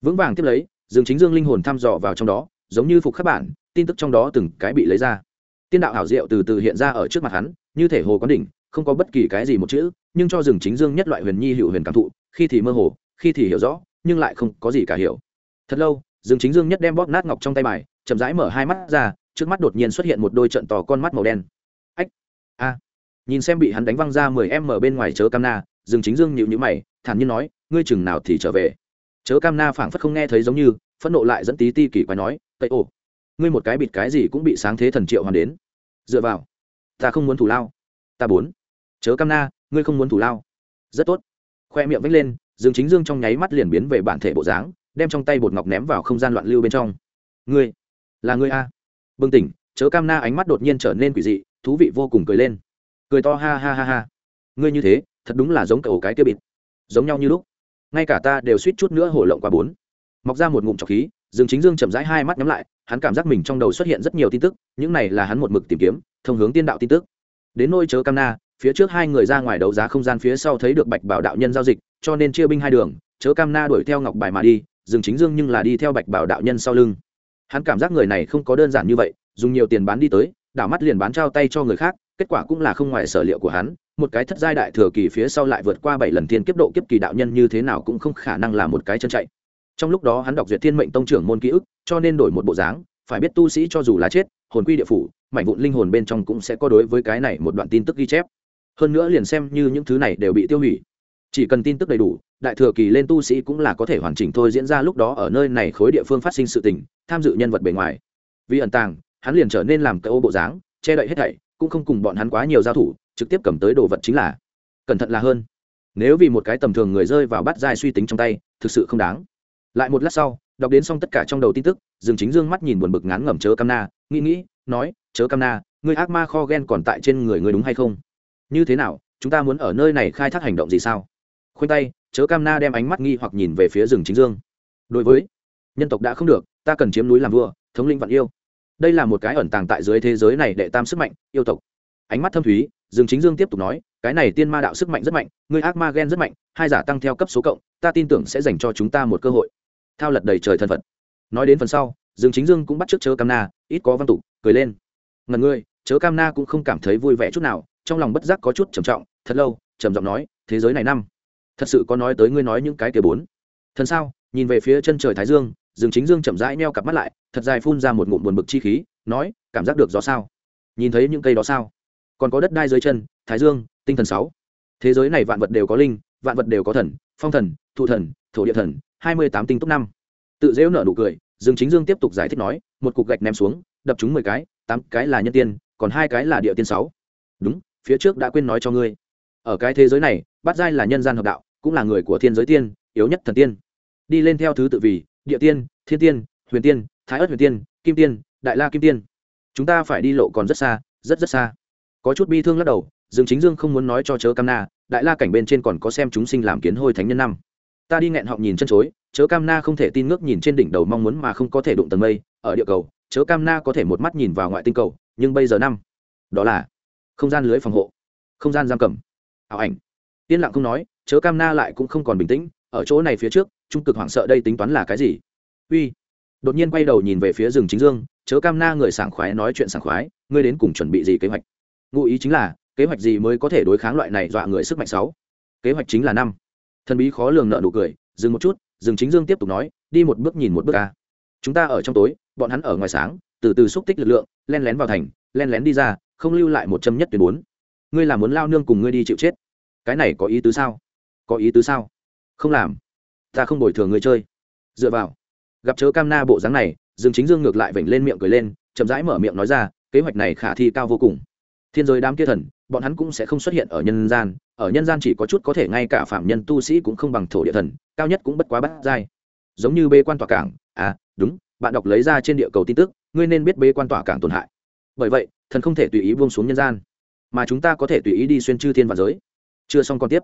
Vững vàng tiếp lấy rừng chính dương linh hồn thăm dò vào trong đó, giống như phục khắc bản, tin tức trong đó từng cái bị lấy ra. Tiên đạo hảo diệu từ từ hiện ra ở trước mặt hắn, như thể hồ quán đỉnh không có bất kỳ cái gì một chữ, nhưng cho rừng chính dương nhất loại huyền nhi hữu huyền cảm thụ, khi thì mơ hồ, khi thì hiểu rõ, nhưng lại không có gì cả hiểu. Thật lâu, rừng chính dương nhất đem bóp nát ngọc trong tay bài, chậm rãi mở hai mắt ra, trước mắt đột nhiên xuất hiện một đôi trận tò con mắt màu đen. Ách, a. Nhìn xem bị hắn đánh văng ra mười em mở bên ngoài chớ cam na, rừng chính dương nhịu nhữ mày, thản nhiên nói, ngươi chừng nào thì trở về? Chớ cam na phảng phất không nghe thấy giống như, phẫn nộ lại dẫn tí ti kỳ quái nói, tây ồ ngươi một cái bịt cái gì cũng bị sáng thế thần triệu hoàn đến. Dựa vào, ta không muốn thủ lao. Ta bốn chớ cam na, ngươi không muốn thủ lao. Rất tốt. Khoe miệng vách lên, dương chính dương trong nháy mắt liền biến về bản thể bộ dáng, đem trong tay bột ngọc ném vào không gian loạn lưu bên trong. Ngươi, là ngươi a? Bừng tỉnh, chớ cam na ánh mắt đột nhiên trở nên quỷ dị, thú vị vô cùng cười lên. Cười to ha ha ha ha. Ngươi như thế, thật đúng là giống cậu cái kia bịt. Giống nhau như lúc. Ngay cả ta đều suýt chút nữa hổ lộng qua bốn. Mọc ra một ngụm trọc khí, dương chính dương chậm rãi hai mắt nhắm lại, hắn cảm giác mình trong đầu xuất hiện rất nhiều tin tức, những này là hắn một mực tìm kiếm, thông hướng tiên đạo tin tức. Đến nôi chớ cam na phía trước hai người ra ngoài đấu giá không gian phía sau thấy được bạch bảo đạo nhân giao dịch, cho nên chia binh hai đường, chớ cam na đuổi theo ngọc bài mà đi dương chính dương nhưng là đi theo bạch bảo đạo nhân sau lưng. Hắn cảm giác người này không có đơn giản như vậy, dùng nhiều tiền bán đi tới, đảo mắt liền bán trao tay cho người khác, kết quả cũng là không ngoài sở liệu của hắn, một cái thất giai đại thừa kỳ phía sau lại vượt qua bảy lần thiên kiếp độ kiếp kỳ đạo nhân như thế nào cũng không khả năng là một cái chân chạy. Trong lúc đó hắn đọc duyệt thiên mệnh tông trưởng môn ký ức, cho nên đổi một bộ dáng, phải biết tu sĩ cho dù là chết, hồn quy địa phủ, mảnh vụn linh hồn bên trong cũng sẽ có đối với cái này một đoạn tin tức ghi chép hơn nữa liền xem như những thứ này đều bị tiêu hủy. Chỉ cần tin tức đầy đủ, đại thừa kỳ lên tu sĩ cũng là có thể hoàn chỉnh thôi diễn ra lúc đó ở nơi này khối địa phương phát sinh sự tình, tham dự nhân vật bề ngoài. Vì ẩn tàng, hắn liền trở nên làm cái ô bộ dáng, che đậy hết thảy, cũng không cùng bọn hắn quá nhiều giao thủ, trực tiếp cầm tới đồ vật chính là cẩn thận là hơn. Nếu vì một cái tầm thường người rơi vào bắt dai suy tính trong tay, thực sự không đáng. Lại một lát sau, đọc đến xong tất cả trong đầu tin tức, dương chính dương mắt nhìn buồn bực ngán ngẩm chớ cam na, nghĩ nghĩ, nói, chớ cam na, ngươi ác ma kho ghen còn tại trên người ngươi đúng hay không? Như thế nào, chúng ta muốn ở nơi này khai thác hành động gì sao? Khoanh tay, chớ cam na đem ánh mắt nghi hoặc nhìn về phía rừng chính dương. Đối với, nhân tộc đã không được, ta cần chiếm núi làm vua, thống linh vạn yêu. Đây là một cái ẩn tàng tại dưới thế giới này đệ tam sức mạnh, yêu tộc. Ánh mắt thâm thúy, rừng chính dương tiếp tục nói, cái này tiên ma đạo sức mạnh rất mạnh người ác ma ghen rất mạnh, hai giả tăng theo cấp số cộng, ta tin tưởng sẽ dành cho chúng ta một cơ hội. Thao lật đầy trời thân phận nói đến phần sau, rừng chính dương cũng bắt trước chớ cam na, ít có văn tục, cười lên. Ngần ngươi, chớ cam na cũng không cảm thấy vui vẻ chút nào trong lòng bất giác có chút trầm trọng, thật lâu, trầm giọng nói, thế giới này năm, thật sự có nói tới ngươi nói những cái kia bốn. Thần sao? Nhìn về phía chân trời thái dương dương chính dương chậm rãi neo cặp mắt lại, thật dài phun ra một ngụm buồn bực chi khí, nói, cảm giác được gió sao? Nhìn thấy những cây đó sao? Còn có đất đai dưới chân, thái dương, tinh thần sáu. Thế giới này vạn vật đều có linh, vạn vật đều có thần, phong thần, thụ thần, thổ địa thần, hai mươi tám tinh túc năm. Tự dễu nở nụ cười, dương chính dương tiếp tục giải thích nói, một cục gạch ném xuống, đập chúng mười cái, tám cái là nhân tiên, còn hai cái là địa tiên sáu. Đúng phía trước đã quên nói cho ngươi. Ở cái thế giới này, bát giai là nhân gian hợp đạo, cũng là người của thiên giới tiên, yếu nhất thần tiên. Đi lên theo thứ tự vì, địa tiên, thiên tiên, huyền tiên, thái ất huyền tiên, kim tiên, đại la kim tiên. Chúng ta phải đi lộ còn rất xa, rất rất xa. Có chút bi thương lắc đầu, dương chính dương không muốn nói cho chớ cam na, đại la cảnh bên trên còn có xem chúng sinh làm kiến hôi thánh nhân năm. Ta đi nghẹn họng nhìn chân chối, chớ cam na không thể tin ngước nhìn trên đỉnh đầu mong muốn mà không có thể đụng tầng mây, ở địa cầu, chớ cam na có thể một mắt nhìn vào ngoại tinh cầu, nhưng bây giờ năm, đó là không gian lưới phòng hộ, không gian giam cầm. Ảo ảnh. Yên lặng không nói, chớ cam na lại cũng không còn bình tĩnh, ở chỗ này phía trước, trung cực hoảng sợ đây tính toán là cái gì? Uy. Đột nhiên quay đầu nhìn về phía rừng chính dương, chớ cam na người sảng khoái nói chuyện sảng khoái, ngươi đến cùng chuẩn bị gì kế hoạch? Ngụ ý chính là, kế hoạch gì mới có thể đối kháng loại này dọa người sức mạnh sáu? Kế hoạch chính là năm. Thần bí khó lường nợ nụ cười, dừng một chút, rừng chính dương tiếp tục nói, đi một bước nhìn một bước ca chúng ta ở trong tối bọn hắn ở ngoài sáng, từ từ xúc tích lực lượng, len lén vào thành, len lén đi ra, không lưu lại một châm nhất tuyến bốn. Ngươi là muốn lao nương cùng ngươi đi chịu chết. Cái này có ý tứ sao? Có ý tứ sao? Không làm. Ta không bồi thường ngươi chơi. Dựa vào. Gặp chớ cam na bộ dáng này, dương chính dương ngược lại vểnh lên miệng cười lên, chậm rãi mở miệng nói ra, kế hoạch này khả thi cao vô cùng. Thiên giới đám kia thần, bọn hắn cũng sẽ không xuất hiện ở nhân gian, ở nhân gian chỉ có chút có thể ngay cả phạm nhân tu sĩ cũng không bằng thổ địa thần, cao nhất cũng bất quá bắt dai giống như bê quan tòa cảng à đúng bạn đọc lấy ra trên địa cầu tin tức ngươi nên biết bê quan tỏa cảng tổn hại. Bởi vậy thần không thể tùy ý buông xuống nhân gian mà chúng ta có thể tùy ý đi xuyên chư thiên và giới. Chưa xong còn tiếp.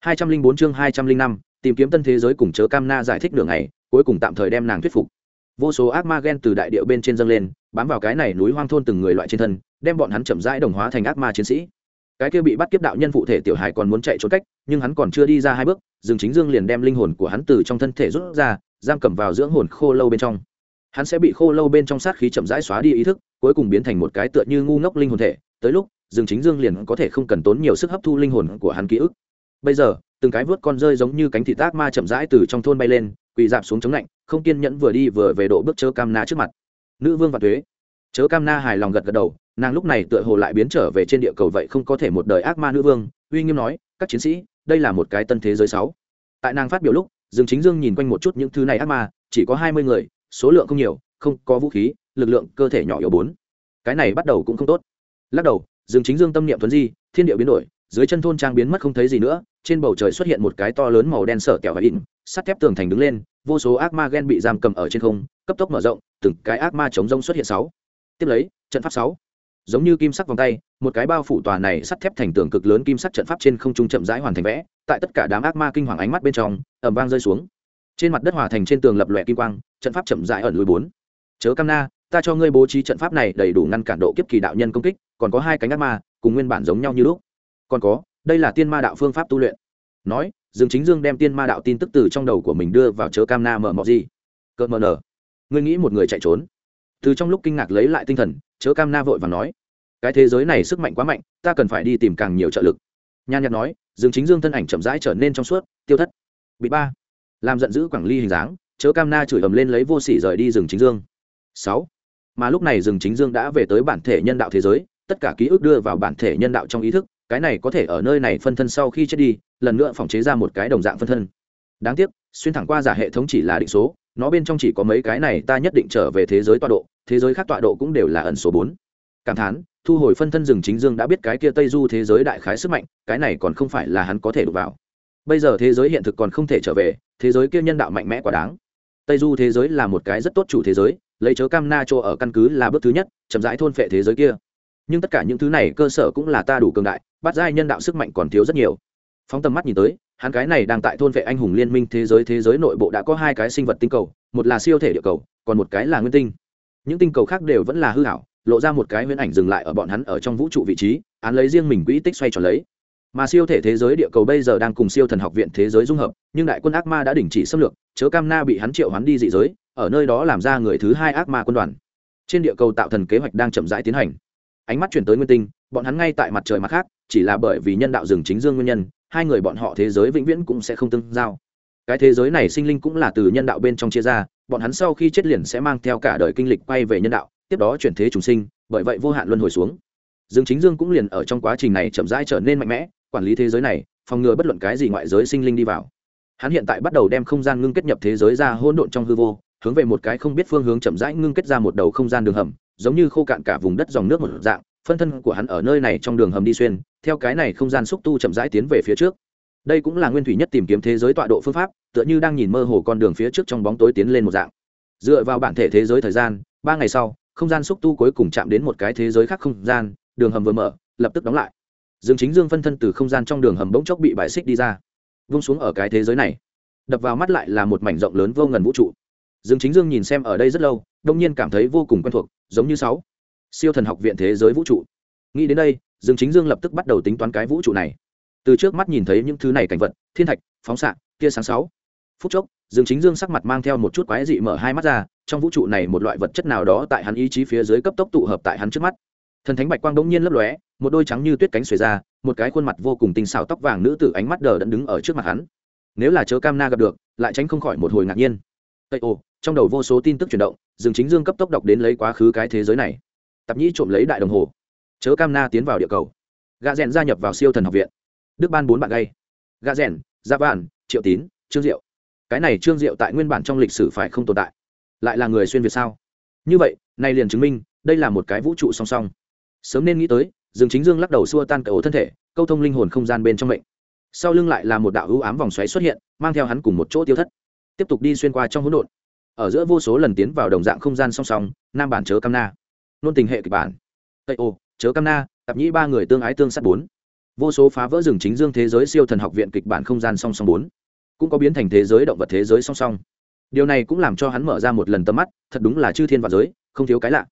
204 chương 205, tìm kiếm tân thế giới cùng chớ cam na giải thích đường này cuối cùng tạm thời đem nàng thuyết phục. Vô số ác ma gen từ đại điệu bên trên dâng lên bám vào cái này núi hoang thôn từng người loại trên thân đem bọn hắn chậm rãi đồng hóa thành ác ma chiến sĩ. Cái kia bị bắt kiếp đạo nhân phụ thể tiểu hài còn muốn chạy trốn cách nhưng hắn còn chưa đi ra hai bước dương chính dương liền đem linh hồn của hắn từ trong thân thể rút ra giam cầm vào dưỡng hồn khô lâu bên trong hắn sẽ bị khô lâu bên trong sát khí chậm rãi xóa đi ý thức, cuối cùng biến thành một cái tựa như ngu ngốc linh hồn thể, tới lúc, dương chính dương liền có thể không cần tốn nhiều sức hấp thu linh hồn của hắn ký ức. Bây giờ, từng cái vớt con rơi giống như cánh thị tác ma chậm rãi từ trong thôn bay lên, quỳ dạp xuống chống lạnh, không kiên nhẫn vừa đi vừa về độ bước chớ cam na trước mặt. Nữ vương và thuế chớ cam na hài lòng gật gật đầu, nàng lúc này tựa hồ lại biến trở về trên địa cầu vậy không có thể một đời ác ma nữ vương, uy nghiêm nói, các chiến sĩ, đây là một cái tân thế giới sáu. Tại nàng phát biểu lúc, dương chính dương nhìn quanh một chút những thứ này ác ma, chỉ có hai mươi người số lượng không nhiều, không có vũ khí, lực lượng cơ thể nhỏ yếu bốn. Cái này bắt đầu cũng không tốt. Lắc đầu, dương chính dương tâm niệm tuấn di, thiên địa biến đổi, dưới chân thôn trang biến mất không thấy gì nữa, trên bầu trời xuất hiện một cái to lớn màu đen sở kẹo và ịn sắt thép tường thành đứng lên, vô số ác ma ghen bị giam cầm ở trên không, cấp tốc mở rộng, từng cái ác ma chống rông xuất hiện sáu. Tiếp lấy, trận pháp sáu. Giống như kim sắc vòng tay, một cái bao phủ tòa này sắt thép thành tường cực lớn kim sắc trận pháp trên không trung chậm rãi hoàn thành vẽ, tại tất cả đám ác ma kinh hoàng ánh mắt bên trong ẩm vang rơi xuống trên mặt đất hòa thành trên tường lập lòe kim quang, trận pháp chậm rãi ẩn lùi bốn. Chớ cam na, ta cho ngươi bố trí trận pháp này đầy đủ ngăn cản độ kiếp kỳ đạo nhân công kích, còn có hai cánh ác ma, cùng nguyên bản giống nhau như lúc. Còn có, đây là tiên ma đạo phương pháp tu luyện. Nói, dương chính dương đem tiên ma đạo tin tức từ trong đầu của mình đưa vào chớ cam na mở mọt gì. Cợt mờ nở. Ngươi nghĩ một người chạy trốn. Từ trong lúc kinh ngạc lấy lại tinh thần, chớ cam na vội và nói. Cái thế giới này sức mạnh quá mạnh, ta cần phải đi tìm càng nhiều trợ lực. Nhan nhạt nói, dương chính dương thân ảnh chậm rãi trở nên trong suốt, tiêu thất. Bị ba làm giận dữ quảng ly hình dáng, chớ cam na chửi ầm lên lấy vô sỉ rời đi rừng chính dương. Sáu, mà lúc này rừng chính dương đã về tới bản thể nhân đạo thế giới, tất cả ký ức đưa vào bản thể nhân đạo trong ý thức, cái này có thể ở nơi này phân thân sau khi chết đi, lần nữa phòng chế ra một cái đồng dạng phân thân. Đáng tiếc, xuyên thẳng qua giả hệ thống chỉ là định số, nó bên trong chỉ có mấy cái này ta nhất định trở về thế giới tọa độ, thế giới khác tọa độ cũng đều là ẩn số bốn. Cảm thán, thu hồi phân thân rừng chính dương đã biết cái kia tây du thế giới đại khái sức mạnh, cái này còn không phải là hắn có thể đụng vào bây giờ thế giới hiện thực còn không thể trở về, thế giới kia nhân đạo mạnh mẽ quá đáng. Tây du thế giới là một cái rất tốt chủ thế giới, lấy chớ cam na cho ở căn cứ là bước thứ nhất, chậm rãi thôn phệ thế giới kia. Nhưng tất cả những thứ này cơ sở cũng là ta đủ cường đại, bắt giai nhân đạo sức mạnh còn thiếu rất nhiều. Phóng tầm mắt nhìn tới, hắn cái này đang tại thôn vệ anh hùng liên minh thế giới thế giới nội bộ đã có hai cái sinh vật tinh cầu, một là siêu thể địa cầu, còn một cái là nguyên tinh. Những tinh cầu khác đều vẫn là hư hảo, lộ ra một cái huyễn ảnh dừng lại ở bọn hắn ở trong vũ trụ vị trí, án lấy riêng mình quỹ tích xoay tròn lấy mà siêu thể thế giới địa cầu bây giờ đang cùng siêu thần học viện thế giới dung hợp, nhưng đại quân ác ma đã đình chỉ xâm lược, chớ cam na bị hắn triệu hắn đi dị giới, ở nơi đó làm ra người thứ hai ác ma quân đoàn. Trên địa cầu tạo thần kế hoạch đang chậm rãi tiến hành. Ánh mắt chuyển tới nguyên tinh, bọn hắn ngay tại mặt trời mặt khác, chỉ là bởi vì nhân đạo rừng chính dương nguyên nhân, hai người bọn họ thế giới vĩnh viễn cũng sẽ không tương giao. Cái thế giới này sinh linh cũng là từ nhân đạo bên trong chia ra, bọn hắn sau khi chết liền sẽ mang theo cả đời kinh lịch quay về nhân đạo, tiếp đó chuyển thế trùng sinh, bởi vậy vô hạn luân hồi xuống. Dương chính dương cũng liền ở trong quá trình này chậm rãi trở nên mạnh mẽ quản lý thế giới này, phòng ngừa bất luận cái gì ngoại giới sinh linh đi vào. Hắn hiện tại bắt đầu đem không gian ngưng kết nhập thế giới ra hỗn độn trong hư vô, hướng về một cái không biết phương hướng chậm rãi ngưng kết ra một đầu không gian đường hầm, giống như khô cạn cả vùng đất dòng nước một dạng, phân thân của hắn ở nơi này trong đường hầm đi xuyên, theo cái này không gian xúc tu chậm rãi tiến về phía trước. Đây cũng là nguyên thủy nhất tìm kiếm thế giới tọa độ phương pháp, tựa như đang nhìn mơ hồ con đường phía trước trong bóng tối tiến lên một dạng. Dựa vào bản thể thế giới thời gian, ba ngày sau, không gian xúc tu cuối cùng chạm đến một cái thế giới khác không gian, đường hầm vừa mở, lập tức đóng lại dương chính dương phân thân từ không gian trong đường hầm bỗng chốc bị bãi xích đi ra. Vung xuống ở cái thế giới này. Đập vào mắt lại là một mảnh rộng lớn vô ngần vũ trụ. Dương chính dương nhìn xem ở đây rất lâu, đông nhiên cảm thấy vô cùng quen thuộc, giống như sáu. Siêu thần học viện thế giới vũ trụ. Nghĩ đến đây, dương chính dương lập tức bắt đầu tính toán cái vũ trụ này. Từ trước mắt nhìn thấy những thứ này cảnh vật, thiên thạch, phóng xạ, tia sáng sáu. Phút chốc, dương chính dương sắc mặt mang theo một chút quái dị mở hai mắt ra, trong vũ trụ này một loại vật chất nào đó tại hắn ý chí phía dưới cấp tốc tụ hợp tại hắn trước mắt thần thánh bạch quang đống nhiên lấp lóe, một đôi trắng như tuyết cánh xuề ra, một cái khuôn mặt vô cùng tinh xảo tóc vàng nữ tử ánh mắt đờ đẫn đứng ở trước mặt hắn. Nếu là chớ cam na gặp được, lại tránh không khỏi một hồi ngạc nhiên. Tây ô, trong đầu vô số tin tức chuyển động, dương chính dương cấp tốc đọc đến lấy quá khứ cái thế giới này. Tạp nhĩ trộm lấy đại đồng hồ. Chớ cam na tiến vào địa cầu. Gà rèn gia nhập vào siêu thần học viện. Đức ban bốn bạn gây gà rèn gia vạn, triệu tín, trương diệu. Cái này trương diệu tại nguyên bản trong lịch sử phải không tồn tại? Lại là người xuyên việt sao? Như vậy nay liền chứng minh, đây là một cái vũ trụ song song sớm nên nghĩ tới, dương chính dương lắc đầu xua tan cầu thân thể, câu thông linh hồn không gian bên trong mệnh. Sau lưng lại là một đạo hữu ám vòng xoáy xuất hiện, mang theo hắn cùng một chỗ tiêu thất. Tiếp tục đi xuyên qua trong hỗn độn. Ở giữa vô số lần tiến vào đồng dạng không gian song song, nam bản chớ cam na. Nôn tình hệ kịch bản. Tây ô, chớ cam na, tạp nhĩ ba người tương ái tương sát bốn. Vô số phá vỡ rừng chính dương thế giới siêu thần học viện kịch bản không gian song song bốn. Cũng có biến thành thế giới động vật thế giới song song. Điều này cũng làm cho hắn mở ra một lần tầm mắt, thật đúng là chư thiên và giới, không thiếu cái lạ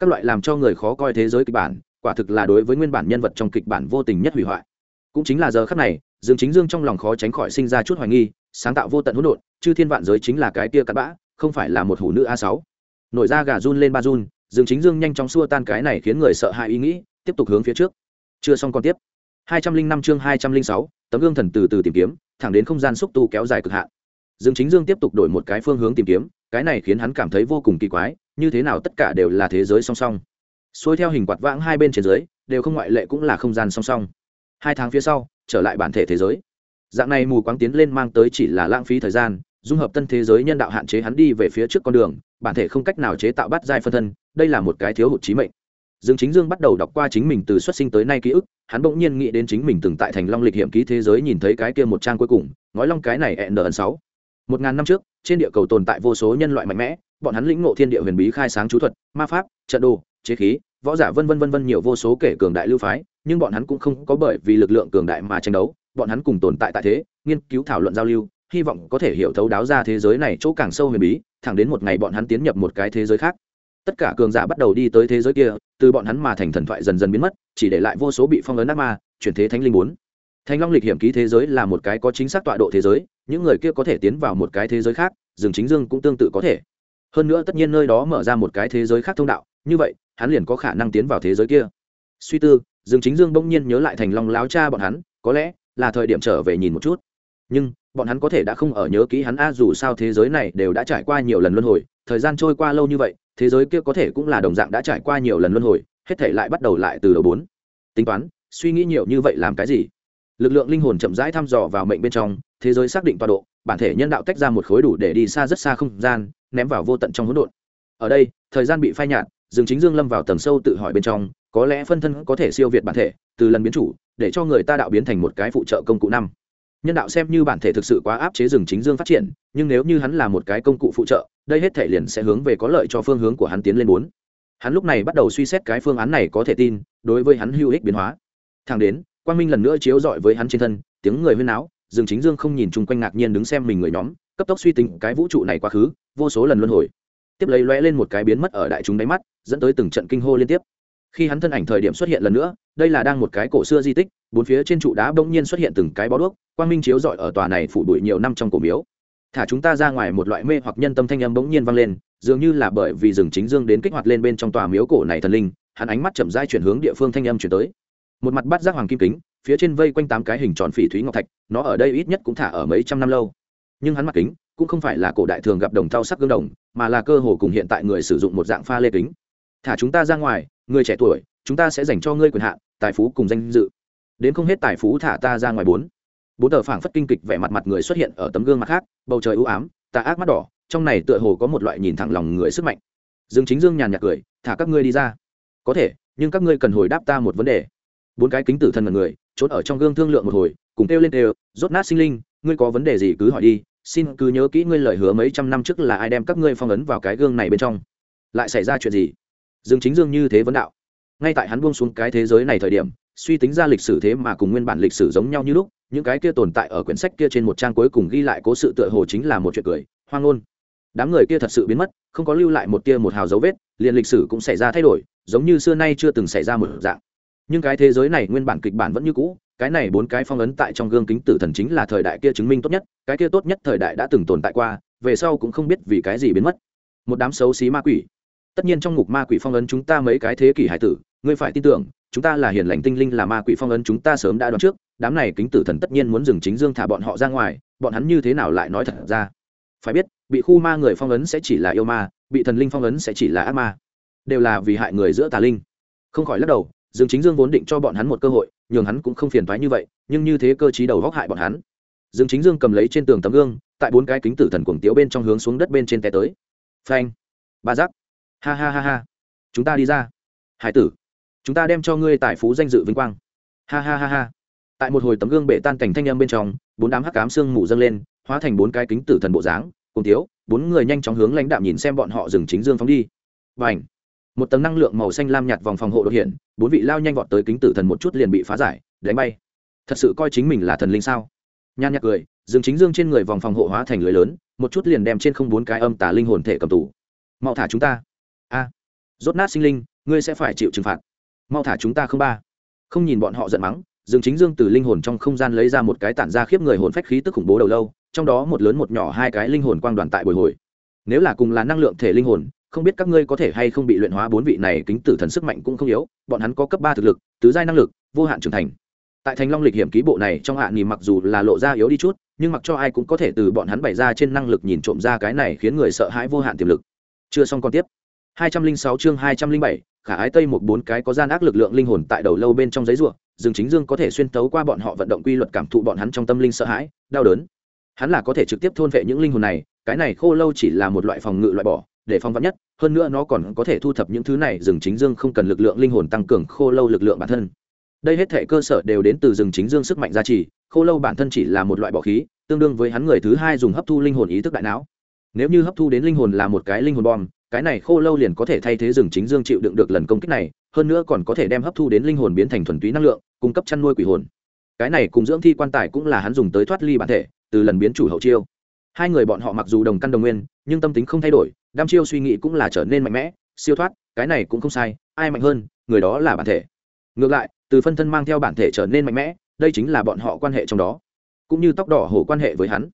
các loại làm cho người khó coi thế giới kịch bản, quả thực là đối với nguyên bản nhân vật trong kịch bản vô tình nhất hủy hoại. Cũng chính là giờ khắc này, dương chính dương trong lòng khó tránh khỏi sinh ra chút hoài nghi, sáng tạo vô tận hỗn độn, chư thiên vạn giới chính là cái tia cắt bã, không phải là một hủ nữ a sáu. Nổi ra gà run lên ba run, dương chính dương nhanh chóng xua tan cái này khiến người sợ hãi ý nghĩ, tiếp tục hướng phía trước. Chưa xong còn tiếp. hai trăm linh năm chương hai trăm linh sáu, tấm gương thần từ từ tìm kiếm, thẳng đến không gian xúc tu kéo dài cực hạn. Dương chính dương tiếp tục đổi một cái phương hướng tìm kiếm, cái này khiến hắn cảm thấy vô cùng kỳ quái như thế nào tất cả đều là thế giới song song. Xuôi theo hình quạt vãng hai bên trên dưới, đều không ngoại lệ cũng là không gian song song. Hai tháng phía sau, trở lại bản thể thế giới. Dạng này mù quáng tiến lên mang tới chỉ là lãng phí thời gian, dung hợp tân thế giới nhân đạo hạn chế hắn đi về phía trước con đường, bản thể không cách nào chế tạo bắt giai phân thân, đây là một cái thiếu hụt trí mệnh. Dương chính dương bắt đầu đọc qua chính mình từ xuất sinh tới nay ký ức, hắn bỗng nhiên nghĩ đến chính mình từng tại thành long lịch hiểm ký thế giới nhìn thấy cái kia một trang cuối cùng, ngói long cái này ẹn nn sáu. Một ngàn năm trước, trên địa cầu tồn tại vô số nhân loại mạnh mẽ bọn hắn lĩnh ngộ thiên địa huyền bí khai sáng chú thuật, ma pháp, trận đồ, chế khí, võ giả vân vân vân vân nhiều vô số kể cường đại lưu phái, nhưng bọn hắn cũng không có bởi vì lực lượng cường đại mà tranh đấu, bọn hắn cùng tồn tại tại thế, nghiên cứu thảo luận giao lưu, hy vọng có thể hiểu thấu đáo ra thế giới này chỗ càng sâu huyền bí, thẳng đến một ngày bọn hắn tiến nhập một cái thế giới khác. Tất cả cường giả bắt đầu đi tới thế giới kia, từ bọn hắn mà thành thần thoại dần dần biến mất, chỉ để lại vô số bị phong ấn ác ma, chuyển thế thánh linh bốn. Thanh long lịch hiểm ký thế giới là một cái có chính xác tọa độ thế giới, những người kia có thể tiến vào một cái thế giới khác rừng chính dương cũng tương tự có thể hơn nữa tất nhiên nơi đó mở ra một cái thế giới khác thông đạo, như vậy, hắn liền có khả năng tiến vào thế giới kia. Suy tư, dương chính dương bỗng nhiên nhớ lại thành long láo cha bọn hắn, có lẽ là thời điểm trở về nhìn một chút. Nhưng, bọn hắn có thể đã không ở nhớ kỹ hắn, a, dù sao thế giới này đều đã trải qua nhiều lần luân hồi, thời gian trôi qua lâu như vậy, thế giới kia có thể cũng là đồng dạng đã trải qua nhiều lần luân hồi, hết thể lại bắt đầu lại từ đầu bốn. Tính toán, suy nghĩ nhiều như vậy làm cái gì? Lực lượng linh hồn chậm rãi thăm dò vào mệnh bên trong, thế giới xác định tọa độ, bản thể nhân đạo tách ra một khối đủ để đi xa rất xa không gian, ném vào vô tận trong hỗn độn. Ở đây, thời gian bị phai nhạt, dương chính dương lâm vào tầng sâu tự hỏi bên trong, có lẽ phân thân có thể siêu việt bản thể, từ lần biến chủ, để cho người ta đạo biến thành một cái phụ trợ công cụ năm. Nhân đạo xem như bản thể thực sự quá áp chế rừng chính dương phát triển, nhưng nếu như hắn là một cái công cụ phụ trợ, đây hết thể liền sẽ hướng về có lợi cho phương hướng của hắn tiến lên bốn. Hắn lúc này bắt đầu suy xét cái phương án này có thể tin, đối với hắn hữu ích biến hóa. Thang đến quang minh lần nữa chiếu rọi với hắn trên thân, tiếng người huyên áo Dương chính dương không nhìn chung quanh ngạc nhiên đứng xem mình người nhóm, cấp tốc suy tính cái vũ trụ này quá khứ, vô số lần luân hồi. Tiếp lấy lóe lên một cái biến mất ở đại chúng đáy mắt, dẫn tới từng trận kinh hô liên tiếp. Khi hắn thân ảnh thời điểm xuất hiện lần nữa, đây là đang một cái cổ xưa di tích, bốn phía trên trụ đá bỗng nhiên xuất hiện từng cái bó đuốc, quang minh chiếu rọi ở tòa này phủ bụi nhiều năm trong cổ miếu. Thả chúng ta ra ngoài một loại mê hoặc nhân tâm thanh âm bỗng nhiên vang lên, dường như là bởi vì rừng chính dương đến kích hoạt lên bên trong tòa miếu cổ này thần linh, hắn ánh mắt chậm rãi chuyển hướng địa phương thanh âm chuyển tới một mặt bát giác hoàng kim kính, phía trên vây quanh tám cái hình tròn phỉ thúy ngọc thạch, nó ở đây ít nhất cũng thả ở mấy trăm năm lâu. Nhưng hắn mặt kính, cũng không phải là cổ đại thường gặp đồng thau sắc gương đồng, mà là cơ hồ cùng hiện tại người sử dụng một dạng pha lê kính. Thả chúng ta ra ngoài, người trẻ tuổi, chúng ta sẽ dành cho ngươi quyền hạn, tài phú cùng danh dự. Đến không hết tài phú thả ta ra ngoài bốn. Bốn tờ phảng phất kinh kịch vẻ mặt mặt người xuất hiện ở tấm gương mặt khác, bầu trời ưu ám, tà ác mắt đỏ, trong này tựa hồ có một loại nhìn thẳng lòng người sức mạnh. Dương chính dương nhàn nhạt cười, thả các ngươi đi ra. Có thể, nhưng các ngươi cần hồi đáp ta một vấn đề bốn cái kính tử thân mật người, trốn ở trong gương thương lượng một hồi, cùng kêu lên kêu, rốt nát sinh linh, ngươi có vấn đề gì cứ hỏi đi, xin cứ nhớ kỹ ngươi lời hứa mấy trăm năm trước là ai đem các ngươi phong ấn vào cái gương này bên trong. Lại xảy ra chuyện gì? Dương chính dương như thế vấn đạo. Ngay tại hắn buông xuống cái thế giới này thời điểm, suy tính ra lịch sử thế mà cùng nguyên bản lịch sử giống nhau như lúc, những cái kia tồn tại ở quyển sách kia trên một trang cuối cùng ghi lại cố sự tựa hồ chính là một chuyện cười, hoang ngôn. Đám người kia thật sự biến mất, không có lưu lại một tia một hào dấu vết, liền lịch sử cũng xảy ra thay đổi, giống như xưa nay chưa từng xảy ra một dạng nhưng cái thế giới này nguyên bản kịch bản vẫn như cũ, cái này bốn cái phong ấn tại trong gương kính tử thần chính là thời đại kia chứng minh tốt nhất, cái kia tốt nhất thời đại đã từng tồn tại qua, về sau cũng không biết vì cái gì biến mất. Một đám xấu xí ma quỷ. Tất nhiên trong ngục ma quỷ phong ấn chúng ta mấy cái thế kỷ hải tử, ngươi phải tin tưởng, chúng ta là hiền lành tinh linh là ma quỷ phong ấn chúng ta sớm đã đoán trước, đám này kính tử thần tất nhiên muốn dừng chính dương thả bọn họ ra ngoài, bọn hắn như thế nào lại nói thật ra? Phải biết, bị khu ma người phong ấn sẽ chỉ là yêu ma, bị thần linh phong ấn sẽ chỉ là ác ma. Đều là vì hại người giữa tà linh. Không khỏi lắc đầu dương chính dương vốn định cho bọn hắn một cơ hội, nhường hắn cũng không phiền thoái như vậy, nhưng như thế cơ trí đầu góc hại bọn hắn. Dương chính dương cầm lấy trên tường tấm gương, tại bốn cái kính tử thần cuồng tiếu bên trong hướng xuống đất bên trên té tới. Phanh! Ba giác! Ha ha ha ha! Chúng ta đi ra! Hải tử! Chúng ta đem cho ngươi tài phú danh dự vinh quang! Ha ha ha ha! Tại một hồi tấm gương bể tan cảnh thanh âm bên trong, bốn đám hắc cám sương mù dâng lên, hóa thành bốn cái kính tử thần bộ dáng cùng tiếu, bốn người nhanh chóng hướng lãnh đạm nhìn xem bọn họ dừng chính dương phóng đi. Và ảnh một tầng năng lượng màu xanh lam nhạt vòng phòng hộ đột hiện, bốn vị lao nhanh vọt tới kính tử thần một chút liền bị phá giải, đánh bay. Thật sự coi chính mình là thần linh sao? Nhan nhạc cười, dương chính dương trên người vòng phòng hộ hóa thành lưới lớn, một chút liền đem trên không bốn cái âm tả linh hồn thể cầm tù. Mau thả chúng ta. A. Rốt nát sinh linh, ngươi sẽ phải chịu trừng phạt. Mau thả chúng ta không ba. Không nhìn bọn họ giận mắng, dương chính dương từ linh hồn trong không gian lấy ra một cái tản ra khiếp người hồn phách khí tức khủng bố đầu lâu, trong đó một lớn một nhỏ hai cái linh hồn quang đoàn tại bồi hồi. Nếu là cùng là năng lượng thể linh hồn không biết các ngươi có thể hay không bị luyện hóa bốn vị này kính tử thần sức mạnh cũng không yếu bọn hắn có cấp ba thực lực tứ giai năng lực vô hạn trưởng thành. Tại thành long lịch hiểm ký bộ này trong hạ nghỉ mặc dù là lộ ra yếu đi chút nhưng mặc cho ai cũng có thể từ bọn hắn bày ra trên năng lực nhìn trộm ra cái này khiến người sợ hãi vô hạn tiềm lực. Chưa xong còn tiếp. 206 chương 207, khả ái tây một bốn cái có gian ác lực lượng linh hồn tại đầu lâu bên trong giấy rùa dương chính dương có thể xuyên tấu qua bọn họ vận động quy luật cảm thụ bọn hắn trong tâm linh sợ hãi đau đớn. Hắn là có thể trực tiếp thôn vệ những linh hồn này cái này khô lâu chỉ là một loại phòng ngự loại bỏ để phong vắn nhất, hơn nữa nó còn có thể thu thập những thứ này, rừng chính dương không cần lực lượng linh hồn tăng cường khô lâu lực lượng bản thân. Đây hết thể cơ sở đều đến từ rừng chính dương sức mạnh gia trì, khô lâu bản thân chỉ là một loại bỏ khí, tương đương với hắn người thứ hai dùng hấp thu linh hồn ý thức đại não. Nếu như hấp thu đến linh hồn là một cái linh hồn bom, cái này khô lâu liền có thể thay thế rừng chính dương chịu đựng được lần công kích này, hơn nữa còn có thể đem hấp thu đến linh hồn biến thành thuần túy năng lượng, cung cấp chăn nuôi quỷ hồn. Cái này cùng dưỡng thi quan tài cũng là hắn dùng tới thoát ly bản thể, từ lần biến chủ hậu chiêu hai người bọn họ mặc dù đồng căn đồng nguyên, nhưng tâm tính không thay đổi đam chiêu suy nghĩ cũng là trở nên mạnh mẽ, siêu thoát, cái này cũng không sai, ai mạnh hơn, người đó là bản thể. Ngược lại, từ phân thân mang theo bản thể trở nên mạnh mẽ, đây chính là bọn họ quan hệ trong đó. Cũng như tóc đỏ hổ quan hệ với hắn.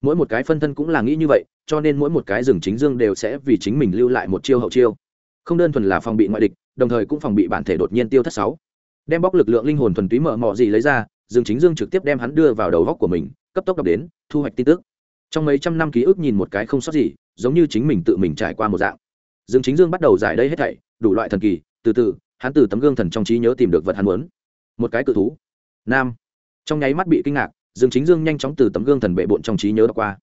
Mỗi một cái phân thân cũng là nghĩ như vậy, cho nên mỗi một cái rừng chính dương đều sẽ vì chính mình lưu lại một chiêu hậu chiêu. Không đơn thuần là phòng bị ngoại địch, đồng thời cũng phòng bị bản thể đột nhiên tiêu thất sáu. Đem bóc lực lượng linh hồn thuần túy mở mọ gì lấy ra, rừng chính dương trực tiếp đem hắn đưa vào đầu góc của mình, cấp tốc đọc đến, thu hoạch tin tức trong mấy trăm năm ký ức nhìn một cái không sót gì, giống như chính mình tự mình trải qua một dạng. Dương chính dương bắt đầu giải đây hết thảy, đủ loại thần kỳ, từ từ, hắn từ tấm gương thần trong trí nhớ tìm được vật hắn muốn. Một cái cự thú. Nam. Trong nháy mắt bị kinh ngạc, dương chính dương nhanh chóng từ tấm gương thần bệ bộn trong trí nhớ đọc qua.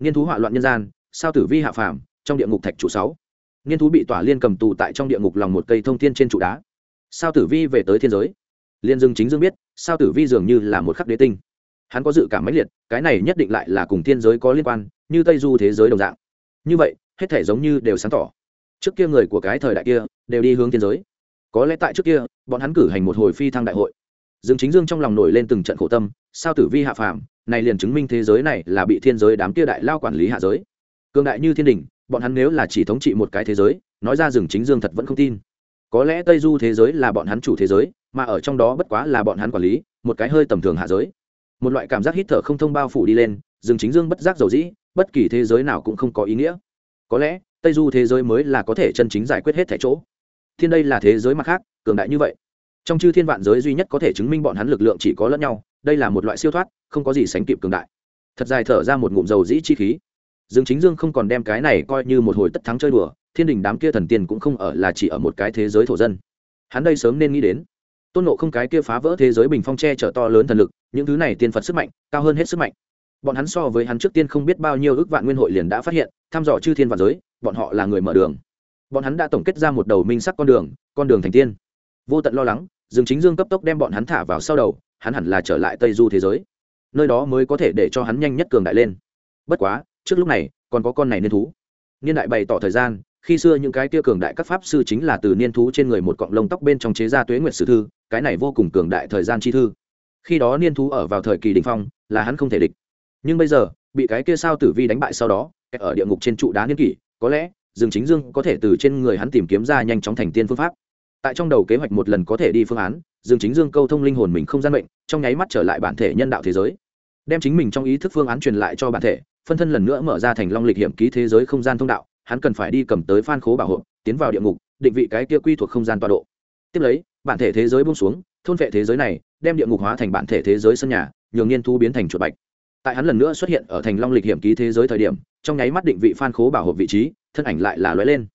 Nghiên thú hỏa loạn nhân gian, sao tử vi hạ phàm, trong địa ngục thạch trụ sáu. Nghiên thú bị tỏa liên cầm tù tại trong địa ngục lòng một cây thông thiên trên trụ đá. Sao tử vi về tới thiên giới? Liên dương chính dương biết, sao tử vi dường như là một khắc đế tinh hắn có dự cảm mãnh liệt, cái này nhất định lại là cùng thiên giới có liên quan, như tây du thế giới đồng dạng. Như vậy, hết thể giống như đều sáng tỏ. Trước kia người của cái thời đại kia đều đi hướng thiên giới. Có lẽ tại trước kia, bọn hắn cử hành một hồi phi thăng đại hội. Dương chính dương trong lòng nổi lên từng trận khổ tâm, sao tử vi hạ phàm, này liền chứng minh thế giới này là bị thiên giới đám kia đại lao quản lý hạ giới. Cường đại như thiên đình bọn hắn nếu là chỉ thống trị một cái thế giới, nói ra rừng chính dương thật vẫn không tin. Có lẽ tây du thế giới là bọn hắn chủ thế giới, mà ở trong đó bất quá là bọn hắn quản lý, một cái hơi tầm thường hạ giới một loại cảm giác hít thở không thông bao phủ đi lên, rừng chính dương bất giác dầu dĩ, bất kỳ thế giới nào cũng không có ý nghĩa. Có lẽ, tây du thế giới mới là có thể chân chính giải quyết hết thẻ chỗ. Thiên đây là thế giới mặt khác, cường đại như vậy. Trong chư thiên vạn giới duy nhất có thể chứng minh bọn hắn lực lượng chỉ có lẫn nhau, đây là một loại siêu thoát, không có gì sánh kịp cường đại. Thật dài thở ra một ngụm dầu dĩ chi khí. Dương chính dương không còn đem cái này coi như một hồi tất thắng chơi đùa, thiên đình đám kia thần tiên cũng không ở là chỉ ở một cái thế giới thổ dân. Hắn đây sớm nên nghĩ đến tôn nộ không cái kia phá vỡ thế giới bình phong tre chở to lớn thần lực, những thứ này tiên phật sức mạnh, cao hơn hết sức mạnh. Bọn hắn so với hắn trước tiên không biết bao nhiêu ước vạn nguyên hội liền đã phát hiện thăm dò chư thiên vạn giới, bọn họ là người mở đường. Bọn hắn đã tổng kết ra một đầu minh sắc con đường con đường thành tiên. Vô tận lo lắng, dương chính dương cấp tốc đem bọn hắn thả vào sau đầu, hắn hẳn là trở lại tây du thế giới. Nơi đó mới có thể để cho hắn nhanh nhất cường đại lên. Bất quá, trước lúc này, còn có con này niên thú. Niên đại bày tỏ thời gian khi xưa những cái kia cường đại các pháp sư chính là từ niên thú trên người một cọng lông tóc bên trong chế ra tuế nguyệt sử thư, cái này vô cùng cường đại thời gian chi thư. Khi đó niên thú ở vào thời kỳ đình phong, là hắn không thể địch. Nhưng bây giờ, bị cái kia sao tử vi đánh bại sau đó ở địa ngục trên trụ đá niên kỷ, có lẽ, dương chính dương có thể từ trên người hắn tìm kiếm ra nhanh chóng thành tiên phương pháp. Tại trong đầu kế hoạch một lần có thể đi phương án, dương chính dương câu thông linh hồn mình không gian mệnh, trong nháy mắt trở lại bản thể nhân đạo thế giới. Đem chính mình trong ý thức phương án truyền lại cho bản thể, phân thân lần nữa mở ra thành long lịch hiểm ký thế giới không gian thông đạo hắn cần phải đi cầm tới phan khố bảo hộ, tiến vào địa ngục, định vị cái kia quy thuộc không gian tọa độ. Tiếp lấy, bản thể thế giới buông xuống, thôn vệ thế giới này, đem địa ngục hóa thành bản thể thế giới sân nhà, nhường nghiên thu biến thành chuột bạch. Tại hắn lần nữa xuất hiện ở thành long lịch hiểm ký thế giới thời điểm, trong nháy mắt định vị phan khố bảo hộp vị trí, thân ảnh lại là lóe lên.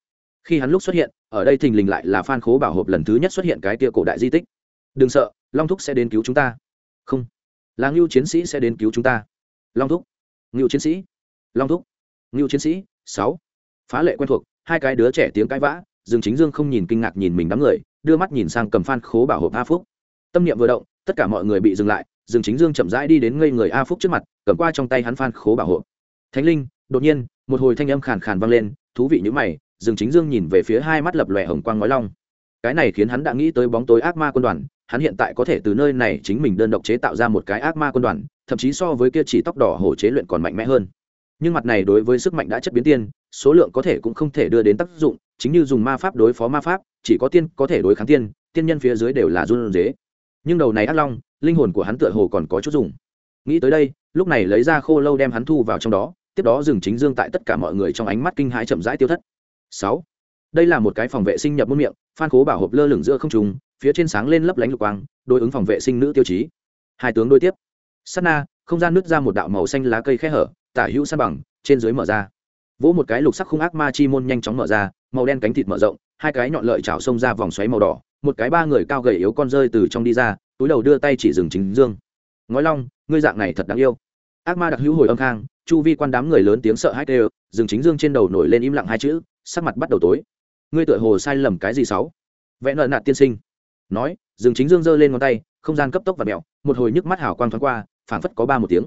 Khi hắn lúc xuất hiện, ở đây thình lình lại là phan khố bảo hộp lần thứ nhất xuất hiện cái tia cổ đại di tích. Đừng sợ, long thúc sẽ đến cứu chúng ta. Không. Là ngưu chiến sĩ sẽ đến cứu chúng ta. Long thúc. Ngưu chiến sĩ. Long thúc. Ngưu chiến sĩ, sáu phá lệ quen thuộc, hai cái đứa trẻ tiếng cãi vã, dương chính dương không nhìn kinh ngạc nhìn mình đám người, đưa mắt nhìn sang cầm phan khố bảo hộp a phúc. Tâm niệm vừa động, tất cả mọi người bị dừng lại, dương chính dương chậm rãi đi đến ngây người a phúc trước mặt, cầm qua trong tay hắn phan khố bảo hộp. Thánh linh, đột nhiên, một hồi thanh âm khàn khàn vang lên, thú vị như mày. Dương chính dương nhìn về phía hai mắt lập lòe hồng quang ngói long. Cái này khiến hắn đã nghĩ tới bóng tối ác ma quân đoàn, hắn hiện tại có thể từ nơi này chính mình đơn độc chế tạo ra một cái ác ma quân đoàn, thậm chí so với kia chỉ tóc đỏ hổ chế luyện còn mạnh mẽ hơn. Nhưng mặt này đối với sức mạnh đã chất biến tiên số lượng có thể cũng không thể đưa đến tác dụng, chính như dùng ma pháp đối phó ma pháp, chỉ có tiên có thể đối kháng tiên tiên nhân phía dưới đều là run dế. Nhưng đầu này ác long, linh hồn của hắn tựa hồ còn có chút dùng. Nghĩ tới đây, lúc này lấy ra khô lâu đem hắn thu vào trong đó, tiếp đó dừng chính dương tại tất cả mọi người trong ánh mắt kinh hãi chậm rãi tiêu thất. Sáu. Đây là một cái phòng vệ sinh nhập môn miệng, phan khố bảo hộp lơ lửng giữa không trùng phía trên sáng lên lấp lánh lục quang, đối ứng phòng vệ sinh nữ tiêu chí. Hai tướng đối tiếp. Sắt na, không gian nứt ra một đạo màu xanh lá cây khe hở, tả hữu san bằng, trên dưới mở ra vỗ một cái lục sắc khung ác ma chi môn nhanh chóng mở ra, màu đen cánh thịt mở rộng, hai cái nhọn lợi chảo xông ra vòng xoáy màu đỏ, một cái ba người cao gầy yếu con rơi từ trong đi ra, túi đầu đưa tay chỉ dừng chính dương. Ngói long, ngươi dạng này thật đáng yêu. Ác ma đặc hữu hồi âm khang, chu vi quan đám người lớn tiếng sợ hãi đều dừng chính dương trên đầu nổi lên im lặng hai chữ, sắc mặt bắt đầu tối. Ngươi tựa hồ sai lầm cái gì sáu? Vẽ nợ nạt tiên sinh. Nói dừng chính dương giơ lên ngón tay, không gian cấp tốc và mẹo, một hồi nhức mắt hào quang thoáng qua, phảng phất có ba một tiếng.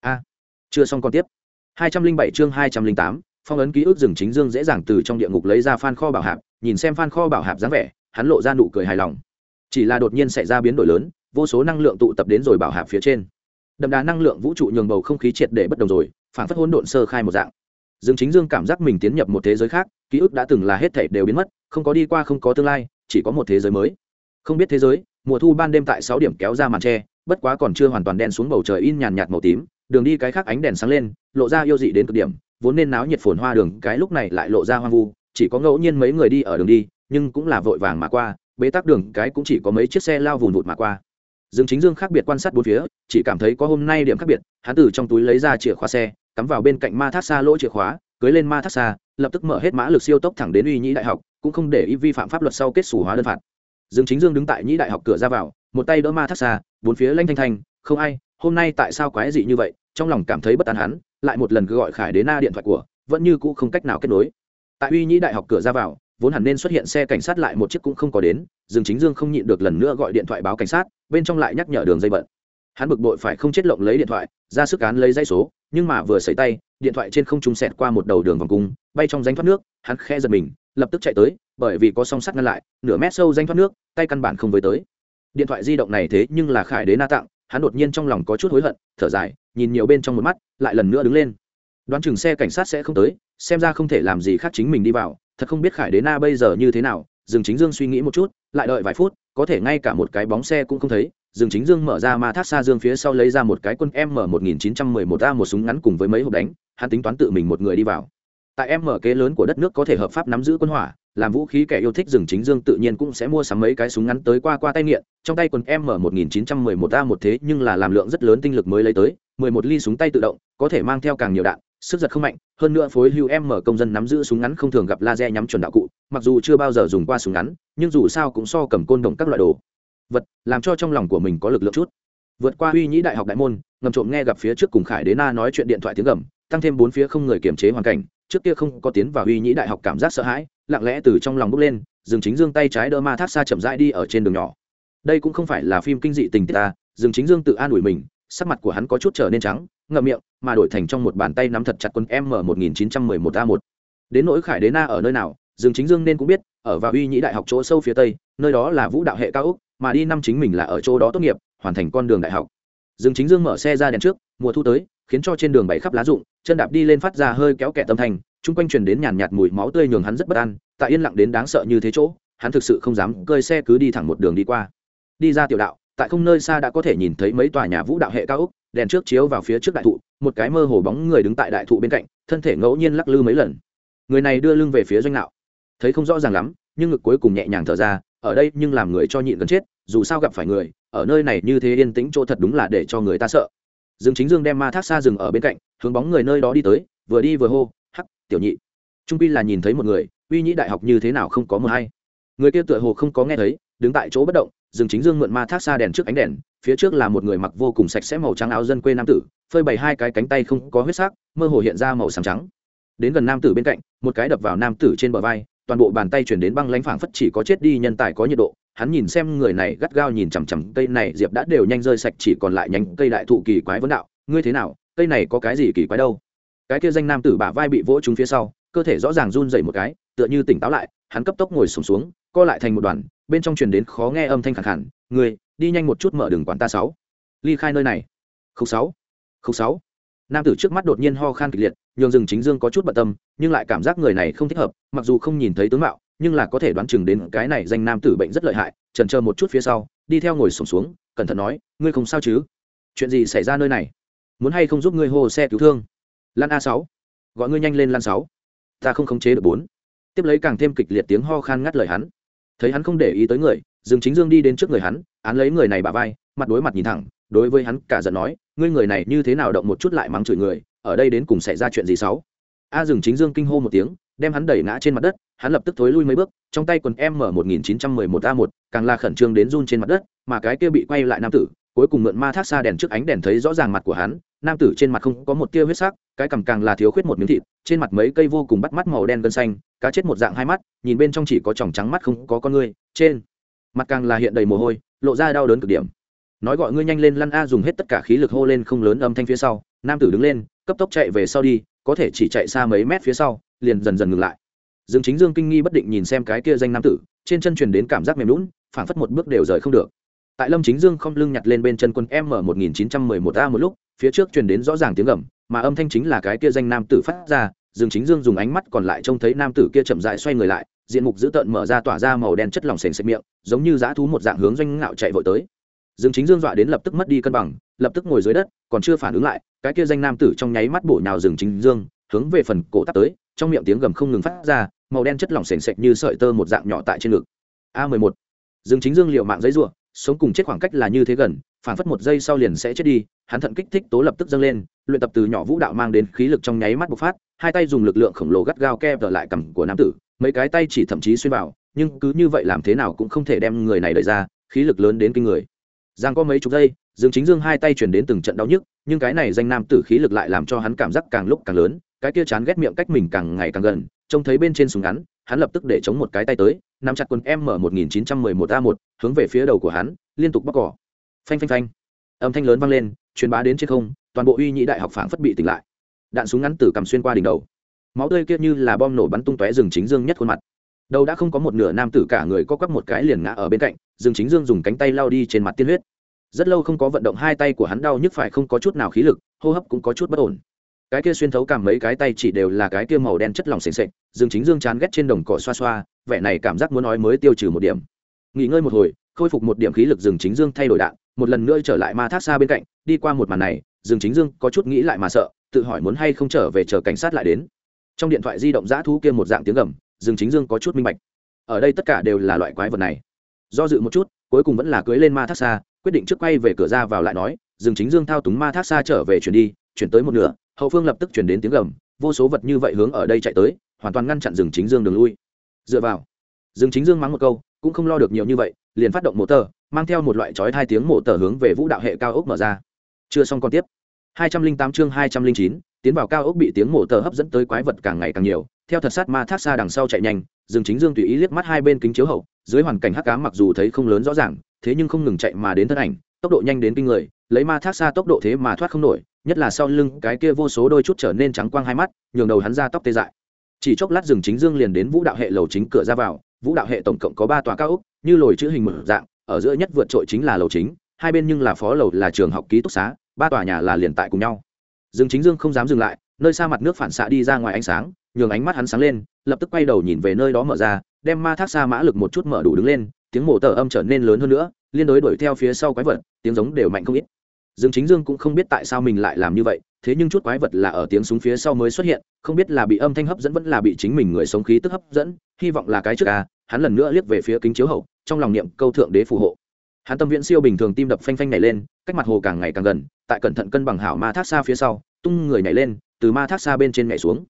A, chưa xong còn tiếp. Hai trăm linh bảy chương hai trăm linh tám phong ấn ký ức dừng chính dương dễ dàng từ trong địa ngục lấy ra phan kho bảo hạp, nhìn xem phan kho bảo hạp dáng vẻ, hắn lộ ra nụ cười hài lòng. Chỉ là đột nhiên xảy ra biến đổi lớn, vô số năng lượng tụ tập đến rồi bảo hạp phía trên. Đậm đà năng lượng vũ trụ nhường bầu không khí triệt để bất đồng rồi, phảng phất hỗn độn sơ khai một dạng. Dương chính dương cảm giác mình tiến nhập một thế giới khác, ký ức đã từng là hết thảy đều biến mất, không có đi qua không có tương lai, chỉ có một thế giới mới. Không biết thế giới, mùa thu ban đêm tại sáu điểm kéo ra màn tre, bất quá còn chưa hoàn toàn đen xuống bầu trời in nhàn nhạt màu tím, đường đi cái khác ánh đèn sáng lên, lộ ra yêu dị đến cực điểm vốn nên náo nhiệt phồn hoa đường, cái lúc này lại lộ ra hoang vu, chỉ có ngẫu nhiên mấy người đi ở đường đi, nhưng cũng là vội vàng mà qua, bế tắc đường, cái cũng chỉ có mấy chiếc xe lao vùn vụt mà qua. Dương chính dương khác biệt quan sát bốn phía, chỉ cảm thấy có hôm nay điểm khác biệt, hắn từ trong túi lấy ra chìa khóa xe, cắm vào bên cạnh ma thác xa lỗ chìa khóa, cưới lên ma thác xa, lập tức mở hết mã lực siêu tốc thẳng đến uy nhĩ đại học, cũng không để ý vi phạm pháp luật sau kết xù hóa đơn phạt. Dương chính dương đứng tại nhĩ đại học cửa ra vào, một tay đỡ ma thác xa, bốn phía lanh thanh thanh, không ai, hôm nay tại sao quái dị như vậy? Trong lòng cảm thấy bất an hắn lại một lần cứ gọi khải đến na điện thoại của, vẫn như cũ không cách nào kết nối. Tại uy nhĩ đại học cửa ra vào, vốn hẳn nên xuất hiện xe cảnh sát lại một chiếc cũng không có đến, dương chính dương không nhịn được lần nữa gọi điện thoại báo cảnh sát, bên trong lại nhắc nhở đường dây bận. Hắn bực bội phải không chết lộng lấy điện thoại, ra sức án lấy dây số, nhưng mà vừa xảy tay, điện thoại trên không trung xẹt qua một đầu đường vòng cung, bay trong danh thoát nước, hắn khe giật mình, lập tức chạy tới, bởi vì có song sắt ngăn lại, nửa mét sâu danh thoát nước, tay căn bản không với tới. Điện thoại di động này thế nhưng là khải đế na tặng hắn đột nhiên trong lòng có chút hối hận, thở dài, nhìn nhiều bên trong một mắt, lại lần nữa đứng lên. Đoán chừng xe cảnh sát sẽ không tới, xem ra không thể làm gì khác chính mình đi vào, thật không biết khải đế na bây giờ như thế nào dừng chính dương suy nghĩ một chút, lại đợi vài phút, có thể ngay cả một cái bóng xe cũng không thấy dừng chính dương mở ra ma thác xa dương phía sau lấy ra một cái quân m một nghìn chín trăm mười một a một súng ngắn cùng với mấy hộp đánh, hắn tính toán tự mình một người đi vào tại em mở kế lớn của đất nước có thể hợp pháp nắm giữ quân hỏa, làm vũ khí kẻ yêu thích rừng chính dương tự nhiên cũng sẽ mua sắm mấy cái súng ngắn tới qua qua tay nghiện. Trong tay quần m một nghìn chín trăm mười một a một thế nhưng là làm lượng rất lớn tinh lực mới lấy tới, mười một ly súng tay tự động, có thể mang theo càng nhiều đạn, sức giật không mạnh. Hơn nữa phối hưu em mở công dân nắm giữ súng ngắn không thường gặp laser nhắm chuẩn đạo cụ, mặc dù chưa bao giờ dùng qua súng ngắn, nhưng dù sao cũng so cầm côn đồng các loại đồ vật, làm cho trong lòng của mình có lực lượng chút. Vượt qua uy nhĩ đại học đại môn, ngầm trộm nghe gặp phía trước cùng khải đế na nói chuyện điện thoại tiếng gầm, tăng thêm bốn phía không người kiềm chế hoàn cảnh trước kia không có tiến vào uy nhĩ đại học cảm giác sợ hãi, lặng lẽ từ trong lòng bước lên, Dương chính dương tay trái đỡ ma thác xa chậm rãi đi ở trên đường nhỏ. Đây cũng không phải là phim kinh dị tình tiết ta, Dương chính dương tự an ủi mình, sắc mặt của hắn có chút trở nên trắng, ngậm miệng, mà đổi thành trong một bàn tay nắm thật chặt quân m một nghìn chín trăm mười một a một. Đến nỗi khải đế na ở nơi nào, Dương chính dương nên cũng biết, ở vào uy nhĩ đại học chỗ sâu phía tây, nơi đó là vũ đạo hệ cao úc mà đi năm chính mình là ở chỗ đó tốt nghiệp, hoàn thành con đường đại học. Dương chính dương mở xe ra đèn trước, mùa thu tới khiến cho trên đường bảy khắp lá rụng, chân đạp đi lên phát ra hơi kéo kẹt tâm thành chung quanh truyền đến nhàn nhạt mùi máu tươi nhường hắn rất bất an tại yên lặng đến đáng sợ như thế chỗ, hắn thực sự không dám cơi xe cứ đi thẳng một đường đi qua. Đi ra tiểu đạo, tại không nơi xa đã có thể nhìn thấy mấy tòa nhà vũ đạo hệ cao ốc, đèn trước chiếu vào phía trước đại thụ, một cái mơ hồ bóng người đứng tại đại thụ bên cạnh, thân thể ngẫu nhiên lắc lư mấy lần. Người này đưa lưng về phía doanh nạo. Thấy không rõ ràng lắm, nhưng ngực cuối cùng nhẹ nhàng thở ra, ở đây nhưng làm người cho nhịn gần chết, dù sao gặp phải người, ở nơi này như thế yên tĩnh chỗ thật đúng là để cho người ta sợ dương chính dương đem ma thác xa rừng ở bên cạnh, hướng bóng người nơi đó đi tới, vừa đi vừa hô, hắc, tiểu nhị. Trung pi là nhìn thấy một người, uy nhĩ đại học như thế nào không có mờ hay người kia tựa hồ không có nghe thấy, đứng tại chỗ bất động, dương chính dương mượn ma thác xa đèn trước ánh đèn, phía trước là một người mặc vô cùng sạch sẽ màu trắng áo dân quê nam tử, phơi bày hai cái cánh tay không có huyết sắc, mơ hồ hiện ra màu xám trắng. Đến gần nam tử bên cạnh, một cái đập vào nam tử trên bờ vai, toàn bộ bàn tay chuyển đến băng lãnh phảng phất chỉ có chết đi nhân tài có nhiệt độ hắn nhìn xem người này gắt gao nhìn chằm chằm cây này diệp đã đều nhanh rơi sạch chỉ còn lại nhánh cây đại thụ kỳ quái vấn đạo ngươi thế nào? Cây này có cái gì kỳ quái đâu? Cái kia danh nam tử bả vai bị vỗ trúng phía sau cơ thể rõ ràng run dậy một cái tựa như tỉnh táo lại hắn cấp tốc ngồi sùng xuống, xuống co lại thành một đoàn bên trong truyền đến khó nghe âm thanh khẳng hẳn người đi nhanh một chút mở đường quán ta sáu. Ly khai nơi này. Khúc sáu. Khúc sáu. Nam tử trước mắt đột nhiên ho khan kịch liệt nhường rừng chính dương có chút bận tâm nhưng lại cảm giác người này không thích hợp mặc dù không nhìn thấy tướng mạo nhưng là có thể đoán chừng đến cái này danh nam tử bệnh rất lợi hại trần chờ một chút phía sau đi theo ngồi sổng xuống, xuống cẩn thận nói ngươi không sao chứ? Chuyện gì xảy ra nơi này? Muốn hay không giúp ngươi hô xe cứu thương? Lan a sáu. Gọi ngươi nhanh lên lan sáu. Ta không khống chế được bốn. Tiếp lấy càng thêm kịch liệt tiếng ho khan ngắt lời hắn. Thấy hắn không để ý tới người dương chính dương đi đến trước người hắn án lấy người này bà vai mặt đối mặt nhìn thẳng đối với hắn cả giận nói ngươi người này như thế nào động một chút lại mắng chửi người ở đây đến cùng xảy ra chuyện gì xấu a dừng chính dương kinh hô một tiếng đem hắn đẩy ngã trên mặt đất hắn lập tức thối lui mấy bước, trong tay quần m một nghìn chín trăm mười một a một, càng là khẩn trương đến run trên mặt đất, mà cái kia bị quay lại nam tử, cuối cùng mượn ma thác xa đèn trước ánh đèn thấy rõ ràng mặt của hắn, nam tử trên mặt không có một tia huyết sắc, cái cằm càng là thiếu khuyết một miếng thịt, trên mặt mấy cây vô cùng bắt mắt màu đen gân xanh, cá chết một dạng hai mắt, nhìn bên trong chỉ có tròng trắng mắt không có con ngươi trên mặt càng là hiện đầy mồ hôi, lộ ra đau đớn cực điểm. Nói gọi ngươi nhanh lên lăn a dùng hết tất cả khí lực hô lên không lớn âm thanh phía sau, nam tử đứng lên, cấp tốc chạy về sau đi, có thể chỉ chạy xa mấy mét phía sau, liền dần dần ngừng lại dương chính dương kinh nghi bất định nhìn xem cái kia danh nam tử, trên chân truyền đến cảm giác mềm lún phảng phất một bước đều rời không được. Tại lâm chính dương không lưng nhặt lên bên chân quân m một nghìn chín trăm mười một a một lúc, phía trước truyền đến rõ ràng tiếng gầm, mà âm thanh chính là cái kia danh nam tử phát ra, dương chính dương dùng ánh mắt còn lại trông thấy nam tử kia chậm dại xoay người lại, diện mục dữ tợn mở ra tỏa ra màu đen chất lỏng sền sệt miệng, giống như dã thú một dạng hướng doanh ngạo chạy vội tới. Dương chính dương dọa đến lập tức mất đi cân bằng, lập tức ngồi dưới đất, còn chưa phản ứng lại, cái kia danh nam tử trong nháy mắt bổ nhào dương chính dương, hướng về phần cổ tắt tới, trong miệng tiếng gầm không ngừng phát ra màu đen chất lỏng sền sệt như sợi tơ một dạng nhỏ tại trên ngực. A 11 dương chính dương liệu mạng giấy rủa sống cùng chết khoảng cách là như thế gần phản phất một giây sau liền sẽ chết đi, hắn thận kích thích tố lập tức dâng lên, luyện tập từ nhỏ vũ đạo mang đến khí lực trong nháy mắt bộc phát, hai tay dùng lực lượng khổng lồ gắt gao kẹp trở lại cằm của nam tử, mấy cái tay chỉ thậm chí xuyên vào, nhưng cứ như vậy làm thế nào cũng không thể đem người này đẩy ra, khí lực lớn đến kinh người. Giang có mấy chục giây, dương chính dương hai tay chuyển đến từng trận đau nhức, nhưng cái này danh nam tử khí lực lại làm cho hắn cảm giác càng lúc càng lớn, cái kia chán ghét miệng cách mình càng ngày càng gần trông thấy bên trên súng ngắn, hắn lập tức để chống một cái tay tới, nắm chặt quần m một nghìn chín trăm mười một a một, hướng về phía đầu của hắn, liên tục bóc cỏ. Phanh phanh phanh. Âm thanh lớn vang lên, truyền bá đến trên không, toàn bộ uy nhĩ đại học phảng phất bị tỉnh lại. Đạn súng ngắn từ cầm xuyên qua đỉnh đầu. Máu tươi kia như là bom nổ bắn tung tóe rừng chính dương nhất khuôn mặt. Đầu đã không có một nửa nam tử cả người có quắp một cái liền ngã ở bên cạnh rừng chính dương dùng cánh tay lao đi trên mặt tiên huyết. Rất lâu không có vận động hai tay của hắn đau nhức phải không có chút nào khí lực, hô hấp cũng có chút bất ổn cái kia xuyên thấu cảm mấy cái tay chỉ đều là cái kia màu đen chất lỏng sền sệt, dương chính dương chán ghét trên đồng cỏ xoa xoa, vẻ này cảm giác muốn nói mới tiêu trừ một điểm. Nghỉ ngơi một hồi, khôi phục một điểm khí lực Dương chính dương thay đổi đạn, một lần nữa trở lại ma thác xa bên cạnh, đi qua một màn này, Dương chính dương có chút nghĩ lại mà sợ, tự hỏi muốn hay không trở về chờ cảnh sát lại đến. Trong điện thoại di động giã thú kia một dạng tiếng gầm, Dương chính dương có chút minh bạch. Ở đây tất cả đều là loại quái vật này. Do dự một chút, cuối cùng vẫn là cưới lên ma thác xa quyết định trước quay về cửa ra vào lại nói, Dương chính dương thao túng ma thác xa trở về chuyển đi, chuyển tới một nửa hậu phương lập tức chuyển đến tiếng gầm, vô số vật như vậy hướng ở đây chạy tới, hoàn toàn ngăn chặn rừng chính dương đường lui. Dựa vào, rừng chính dương mắng một câu, cũng không lo được nhiều như vậy, liền phát động mổ tờ, mang theo một loại chói hai tiếng mổ tờ hướng về vũ đạo hệ cao ốc mở ra. Chưa xong còn tiếp. hai trăm linh tám chương hai trăm linh chín, tiến vào cao ốc bị tiếng mổ tờ hấp dẫn tới quái vật càng ngày càng nhiều, theo thật sát ma thác xa đằng sau chạy nhanh, rừng chính dương tùy ý liếc mắt hai bên kính chiếu hậu, dưới hoàn cảnh hắc cá mặc dù thấy không lớn rõ ràng, thế nhưng không ngừng chạy mà đến thân ảnh, tốc độ nhanh đến kinh người, lấy ma thác xa tốc độ thế mà thoát không nổi nhất là sau lưng cái kia vô số đôi chút trở nên trắng quang hai mắt, nhường đầu hắn ra tóc tê dại. Chỉ chốc lát rừng chính dương liền đến vũ đạo hệ lầu chính cửa ra vào, vũ đạo hệ tổng cộng có ba tòa cao ốc, như lồi chữ hình mở dạng, ở giữa nhất vượt trội chính là lầu chính, hai bên nhưng là phó lầu là trường học ký túc xá, ba tòa nhà là liền tại cùng nhau. Dương chính dương không dám dừng lại, nơi xa mặt nước phản xạ đi ra ngoài ánh sáng, nhường ánh mắt hắn sáng lên, lập tức quay đầu nhìn về nơi đó mở ra, đem ma thác xa mã lực một chút mở đủ đứng lên, tiếng mổ tờ âm trở nên lớn hơn nữa, liên đối đuổi theo phía sau quái vật, tiếng giống đều mạnh không ít dương chính dương cũng không biết tại sao mình lại làm như vậy, thế nhưng chút quái vật là ở tiếng súng phía sau mới xuất hiện, không biết là bị âm thanh hấp dẫn vẫn là bị chính mình người sống khí tức hấp dẫn, hy vọng là cái trước a hắn lần nữa liếc về phía kính chiếu hậu, trong lòng niệm câu thượng đế phù hộ. Hắn tâm viễn siêu bình thường tim đập phanh phanh nhảy lên, cách mặt hồ càng ngày càng gần, tại cẩn thận cân bằng hảo ma thác xa phía sau, tung người nhảy lên, từ ma thác xa bên trên nhảy xuống.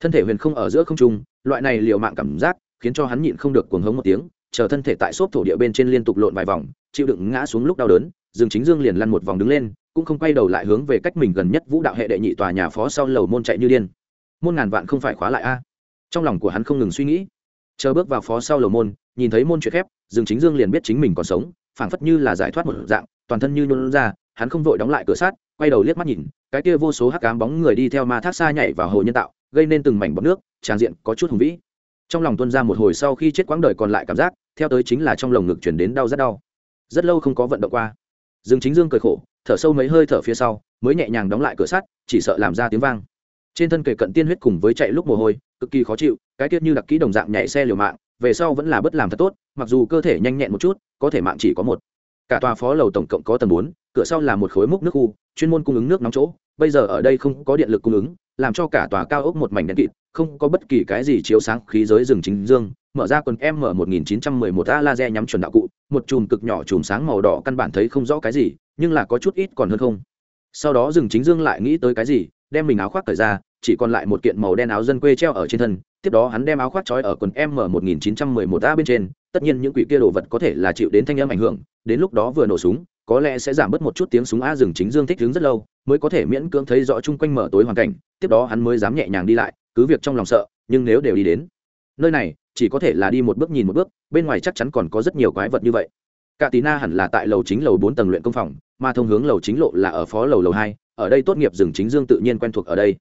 Thân thể huyền không ở giữa không trung, loại này liều mạng cảm giác, khiến cho hắn nhịn không được cuồng hống một tiếng, chờ thân thể tại xốp thổ địa bên trên liên tục lộn vài vòng, chịu đựng ngã xuống lúc đau đớn dương chính dương liền lăn một vòng đứng lên, cũng không quay đầu lại hướng về cách mình gần nhất vũ đạo hệ đệ nhị tòa nhà phó sau lầu môn chạy như điên. Môn ngàn vạn không phải khóa lại a. Trong lòng của hắn không ngừng suy nghĩ. Chờ bước vào phó sau lầu môn, nhìn thấy môn chuyện khép, dương chính dương liền biết chính mình còn sống, phảng phất như là giải thoát một dạng, toàn thân như nôn ra, hắn không vội đóng lại cửa sát quay đầu liếc mắt nhìn, cái kia vô số hắc ám bóng người đi theo ma thác xa nhảy vào hồ nhân tạo, gây nên từng mảnh bọt nước, tràn diện có chút hùng vĩ. Trong lòng tuân ra một hồi sau khi chết quãng đời còn lại cảm giác, theo tới chính là trong lồng ngực chuyển đến đau rất đau. Rất lâu không có vận động qua dương chính dương cười khổ, thở sâu mấy hơi thở phía sau, mới nhẹ nhàng đóng lại cửa sắt, chỉ sợ làm ra tiếng vang. Trên thân kề cận tiên huyết cùng với chạy lúc mồ hôi, cực kỳ khó chịu, cái tiết như đặc kỹ đồng dạng nhảy xe liều mạng, về sau vẫn là bất làm thật tốt, mặc dù cơ thể nhanh nhẹn một chút, có thể mạng chỉ có một. Cả tòa phó lầu tổng cộng có tầng bốn, cửa sau là một khối múc nước khu, chuyên môn cung ứng nước nóng chỗ, bây giờ ở đây không có điện lực cung ứng, làm cho cả tòa cao ốc một mảnh đen kịt, không có bất kỳ cái gì chiếu sáng khí giới rừng chính dương mở ra quần m một nghìn chín trăm mười một a laser nhắm chuẩn đạo cụ, một chùm cực nhỏ chùm sáng màu đỏ căn bản thấy không rõ cái gì, nhưng là có chút ít còn hơn không. Sau đó rừng chính dương lại nghĩ tới cái gì, đem mình áo khoác cởi ra, chỉ còn lại một kiện màu đen áo dân quê treo ở trên thân, tiếp đó hắn đem áo khoác trói ở quần m một nghìn chín trăm mười một a bên trên, tất nhiên những quỷ kia đồ vật có thể là chịu đến thanh âm ảnh hưởng, đến lúc đó vừa nổ súng, có lẽ sẽ giảm bớt một chút tiếng súng a rừng chính dương thích đứng rất lâu, mới có thể miễn cưỡng thấy rõ chung quanh mở tối hoàn cảnh, tiếp đó hắn mới dám nhẹ nhàng đi lại, cứ việc trong lòng sợ, nhưng nếu đều đi đến nơi này chỉ có thể là đi một bước nhìn một bước, bên ngoài chắc chắn còn có rất nhiều quái vật như vậy. Cả tí na hẳn là tại lầu chính lầu bốn tầng luyện công phòng, mà thông hướng lầu chính lộ là ở phó lầu lầu hai, ở đây tốt nghiệp rừng chính dương tự nhiên quen thuộc ở đây.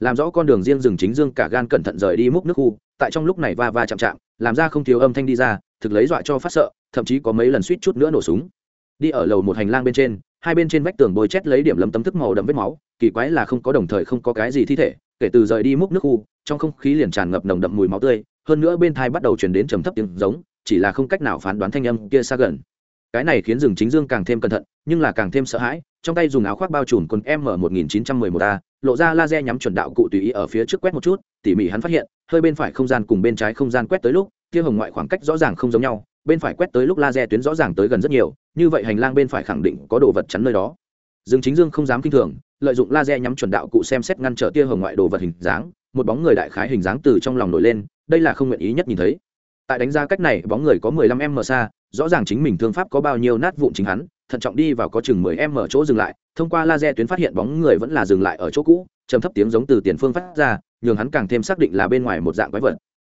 Làm rõ con đường riêng rừng chính dương cả gan cẩn thận rời đi múc nước khu, tại trong lúc này va va chạm chạm, làm ra không thiếu âm thanh đi ra, thực lấy dọa cho phát sợ, thậm chí có mấy lần suýt chút nữa nổ súng. Đi ở lầu một hành lang bên trên, hai bên trên vách tường bôi chét lấy điểm lấm tấm thức màu đậm vết máu, kỳ quái là không có đồng thời không có cái gì thi thể, kể từ rời đi múc nước khu, trong không khí liền tràn ngập nồng đậm mùi máu tươi hơn nữa bên thai bắt đầu chuyển đến trầm thấp tiếng giống, chỉ là không cách nào phán đoán thanh âm kia xa gần. Cái này khiến rừng chính dương càng thêm cẩn thận, nhưng là càng thêm sợ hãi, trong tay dùng áo khoác bao trùm con m một nghìn chín trăm mười một a, lộ ra laser nhắm chuẩn đạo cụ tùy ý ở phía trước quét một chút, tỉ mỉ hắn phát hiện, hơi bên phải không gian cùng bên trái không gian quét tới lúc, tia hồng ngoại khoảng cách rõ ràng không giống nhau, bên phải quét tới lúc laser tuyến rõ ràng tới gần rất nhiều, như vậy hành lang bên phải khẳng định có đồ vật chắn nơi đó. Dương chính dương không dám kinh thường, lợi dụng laser nhắm chuẩn đạo cụ xem xét ngăn trở tia hồng ngoại đồ vật hình dáng, một bóng người đại khái hình dáng từ trong lòng nổi lên đây là không nguyện ý nhất nhìn thấy. Tại đánh giá cách này, bóng người có mười lăm m xa, rõ ràng chính mình thương pháp có bao nhiêu nát vụn chính hắn, thận trọng đi vào có chừng mười m chỗ dừng lại, thông qua laser tuyến phát hiện bóng người vẫn là dừng lại ở chỗ cũ, trầm thấp tiếng giống từ tiền phương phát ra, nhường hắn càng thêm xác định là bên ngoài một dạng quái vật.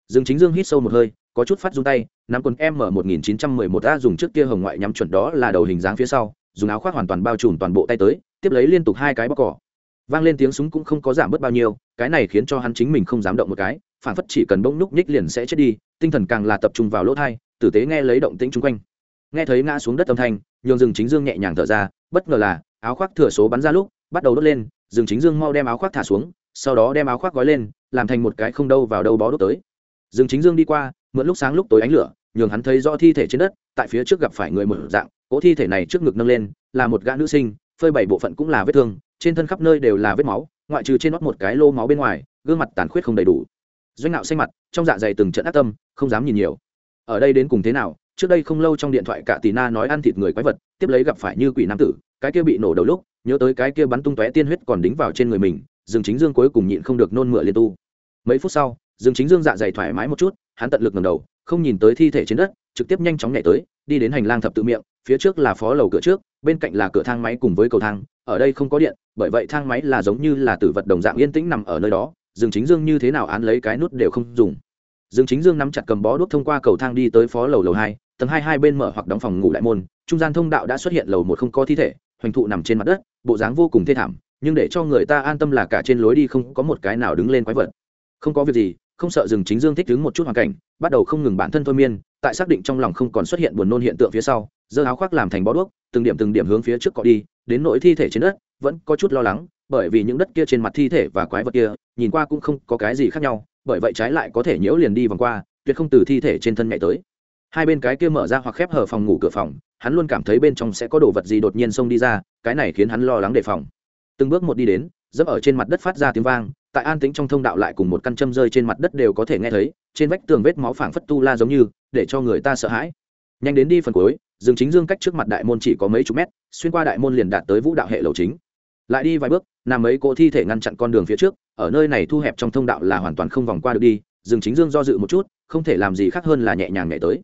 Dương chính dương hít sâu một hơi, có chút phát run tay, nắm quần m một nghìn chín trăm mười một a dùng trước kia hồng ngoại nhắm chuẩn đó là đầu hình dáng phía sau, dùng áo khoác hoàn toàn bao trùm toàn bộ tay tới, tiếp lấy liên tục hai cái bóc cỏ. Vang lên tiếng súng cũng không có giảm bớt bao nhiêu, cái này khiến cho hắn chính mình không dám động một cái phản phất chỉ cần bỗng núc nhích liền sẽ chết đi, tinh thần càng là tập trung vào lỗ thai, tử tế nghe lấy động tĩnh chung quanh. Nghe thấy ngã xuống đất âm thanh, nhường rừng chính dương nhẹ nhàng thở ra, bất ngờ là áo khoác thừa số bắn ra lúc, bắt đầu đốt lên rừng chính dương mau đem áo khoác thả xuống, sau đó đem áo khoác gói lên, làm thành một cái không đâu vào đâu bó đốt tới. Rừng chính dương đi qua, mượn lúc sáng lúc tối ánh lửa, nhường hắn thấy rõ thi thể trên đất, tại phía trước gặp phải người mở dạng, cỗ thi thể này trước ngực nâng lên, là một gã nữ sinh, phơi bảy bộ phận cũng là vết thương, trên thân khắp nơi đều là vết máu, ngoại trừ trên nót một cái lô máu bên ngoài, gương mặt tàn khuyết không đầy đủ doanh nạo xanh mặt, trong dạ dày từng trận ác tâm, không dám nhìn nhiều. Ở đây đến cùng thế nào? Trước đây không lâu trong điện thoại cả Tì na nói ăn thịt người quái vật, tiếp lấy gặp phải như quỷ nam tử, cái kia bị nổ đầu lúc, nhớ tới cái kia bắn tung tóe tiên huyết còn đính vào trên người mình, dương chính dương cuối cùng nhịn không được nôn mửa liên tu. Mấy phút sau, dương chính dương dạ dày thoải mái một chút, hắn tận lực ngầm đầu, không nhìn tới thi thể trên đất, trực tiếp nhanh chóng nhảy tới, đi đến hành lang thập tự miệng, phía trước là phó lầu cửa trước, bên cạnh là cửa thang máy cùng với cầu thang, ở đây không có điện, bởi vậy thang máy là giống như là tử vật đồng dạng yên tĩnh nằm ở nơi đó dương chính dương như thế nào án lấy cái nút đều không dùng. Dương chính dương nắm chặt cầm bó đuốc thông qua cầu thang đi tới phó lầu lầu hai, tầng hai hai bên mở hoặc đóng phòng ngủ lại môn, trung gian thông đạo đã xuất hiện lầu một không có thi thể, hoành thụ nằm trên mặt đất, bộ dáng vô cùng thê thảm, nhưng để cho người ta an tâm là cả trên lối đi không có một cái nào đứng lên quái vật. Không có việc gì, không sợ Dương chính dương thích đứng một chút hoàn cảnh, bắt đầu không ngừng bản thân thôi miên, tại xác định trong lòng không còn xuất hiện buồn nôn hiện tượng phía sau, giơ áo khoác làm thành bó đuốc, từng điểm từng điểm hướng phía trước cọ đi, đến nỗi thi thể trên đất, vẫn có chút lo lắng bởi vì những đất kia trên mặt thi thể và quái vật kia, nhìn qua cũng không có cái gì khác nhau, bởi vậy trái lại có thể nhiễu liền đi vòng qua, tuyệt không từ thi thể trên thân nhảy tới. Hai bên cái kia mở ra hoặc khép hở phòng ngủ cửa phòng, hắn luôn cảm thấy bên trong sẽ có đồ vật gì đột nhiên xông đi ra, cái này khiến hắn lo lắng đề phòng. Từng bước một đi đến, dẫm ở trên mặt đất phát ra tiếng vang, tại an tĩnh trong thông đạo lại cùng một căn châm rơi trên mặt đất đều có thể nghe thấy, trên vách tường vết máu phảng phất tu la giống như, để cho người ta sợ hãi. Nhanh đến đi phần cuối rừng chính dương cách trước mặt đại môn chỉ có mấy chục mét, xuyên qua đại môn liền đạt tới vũ đạo hệ lầu chính lại đi vài bước, nằm mấy cỗ thi thể ngăn chặn con đường phía trước, ở nơi này thu hẹp trong thông đạo là hoàn toàn không vòng qua được đi, rừng chính dương do dự một chút, không thể làm gì khác hơn là nhẹ nhàng nhảy tới.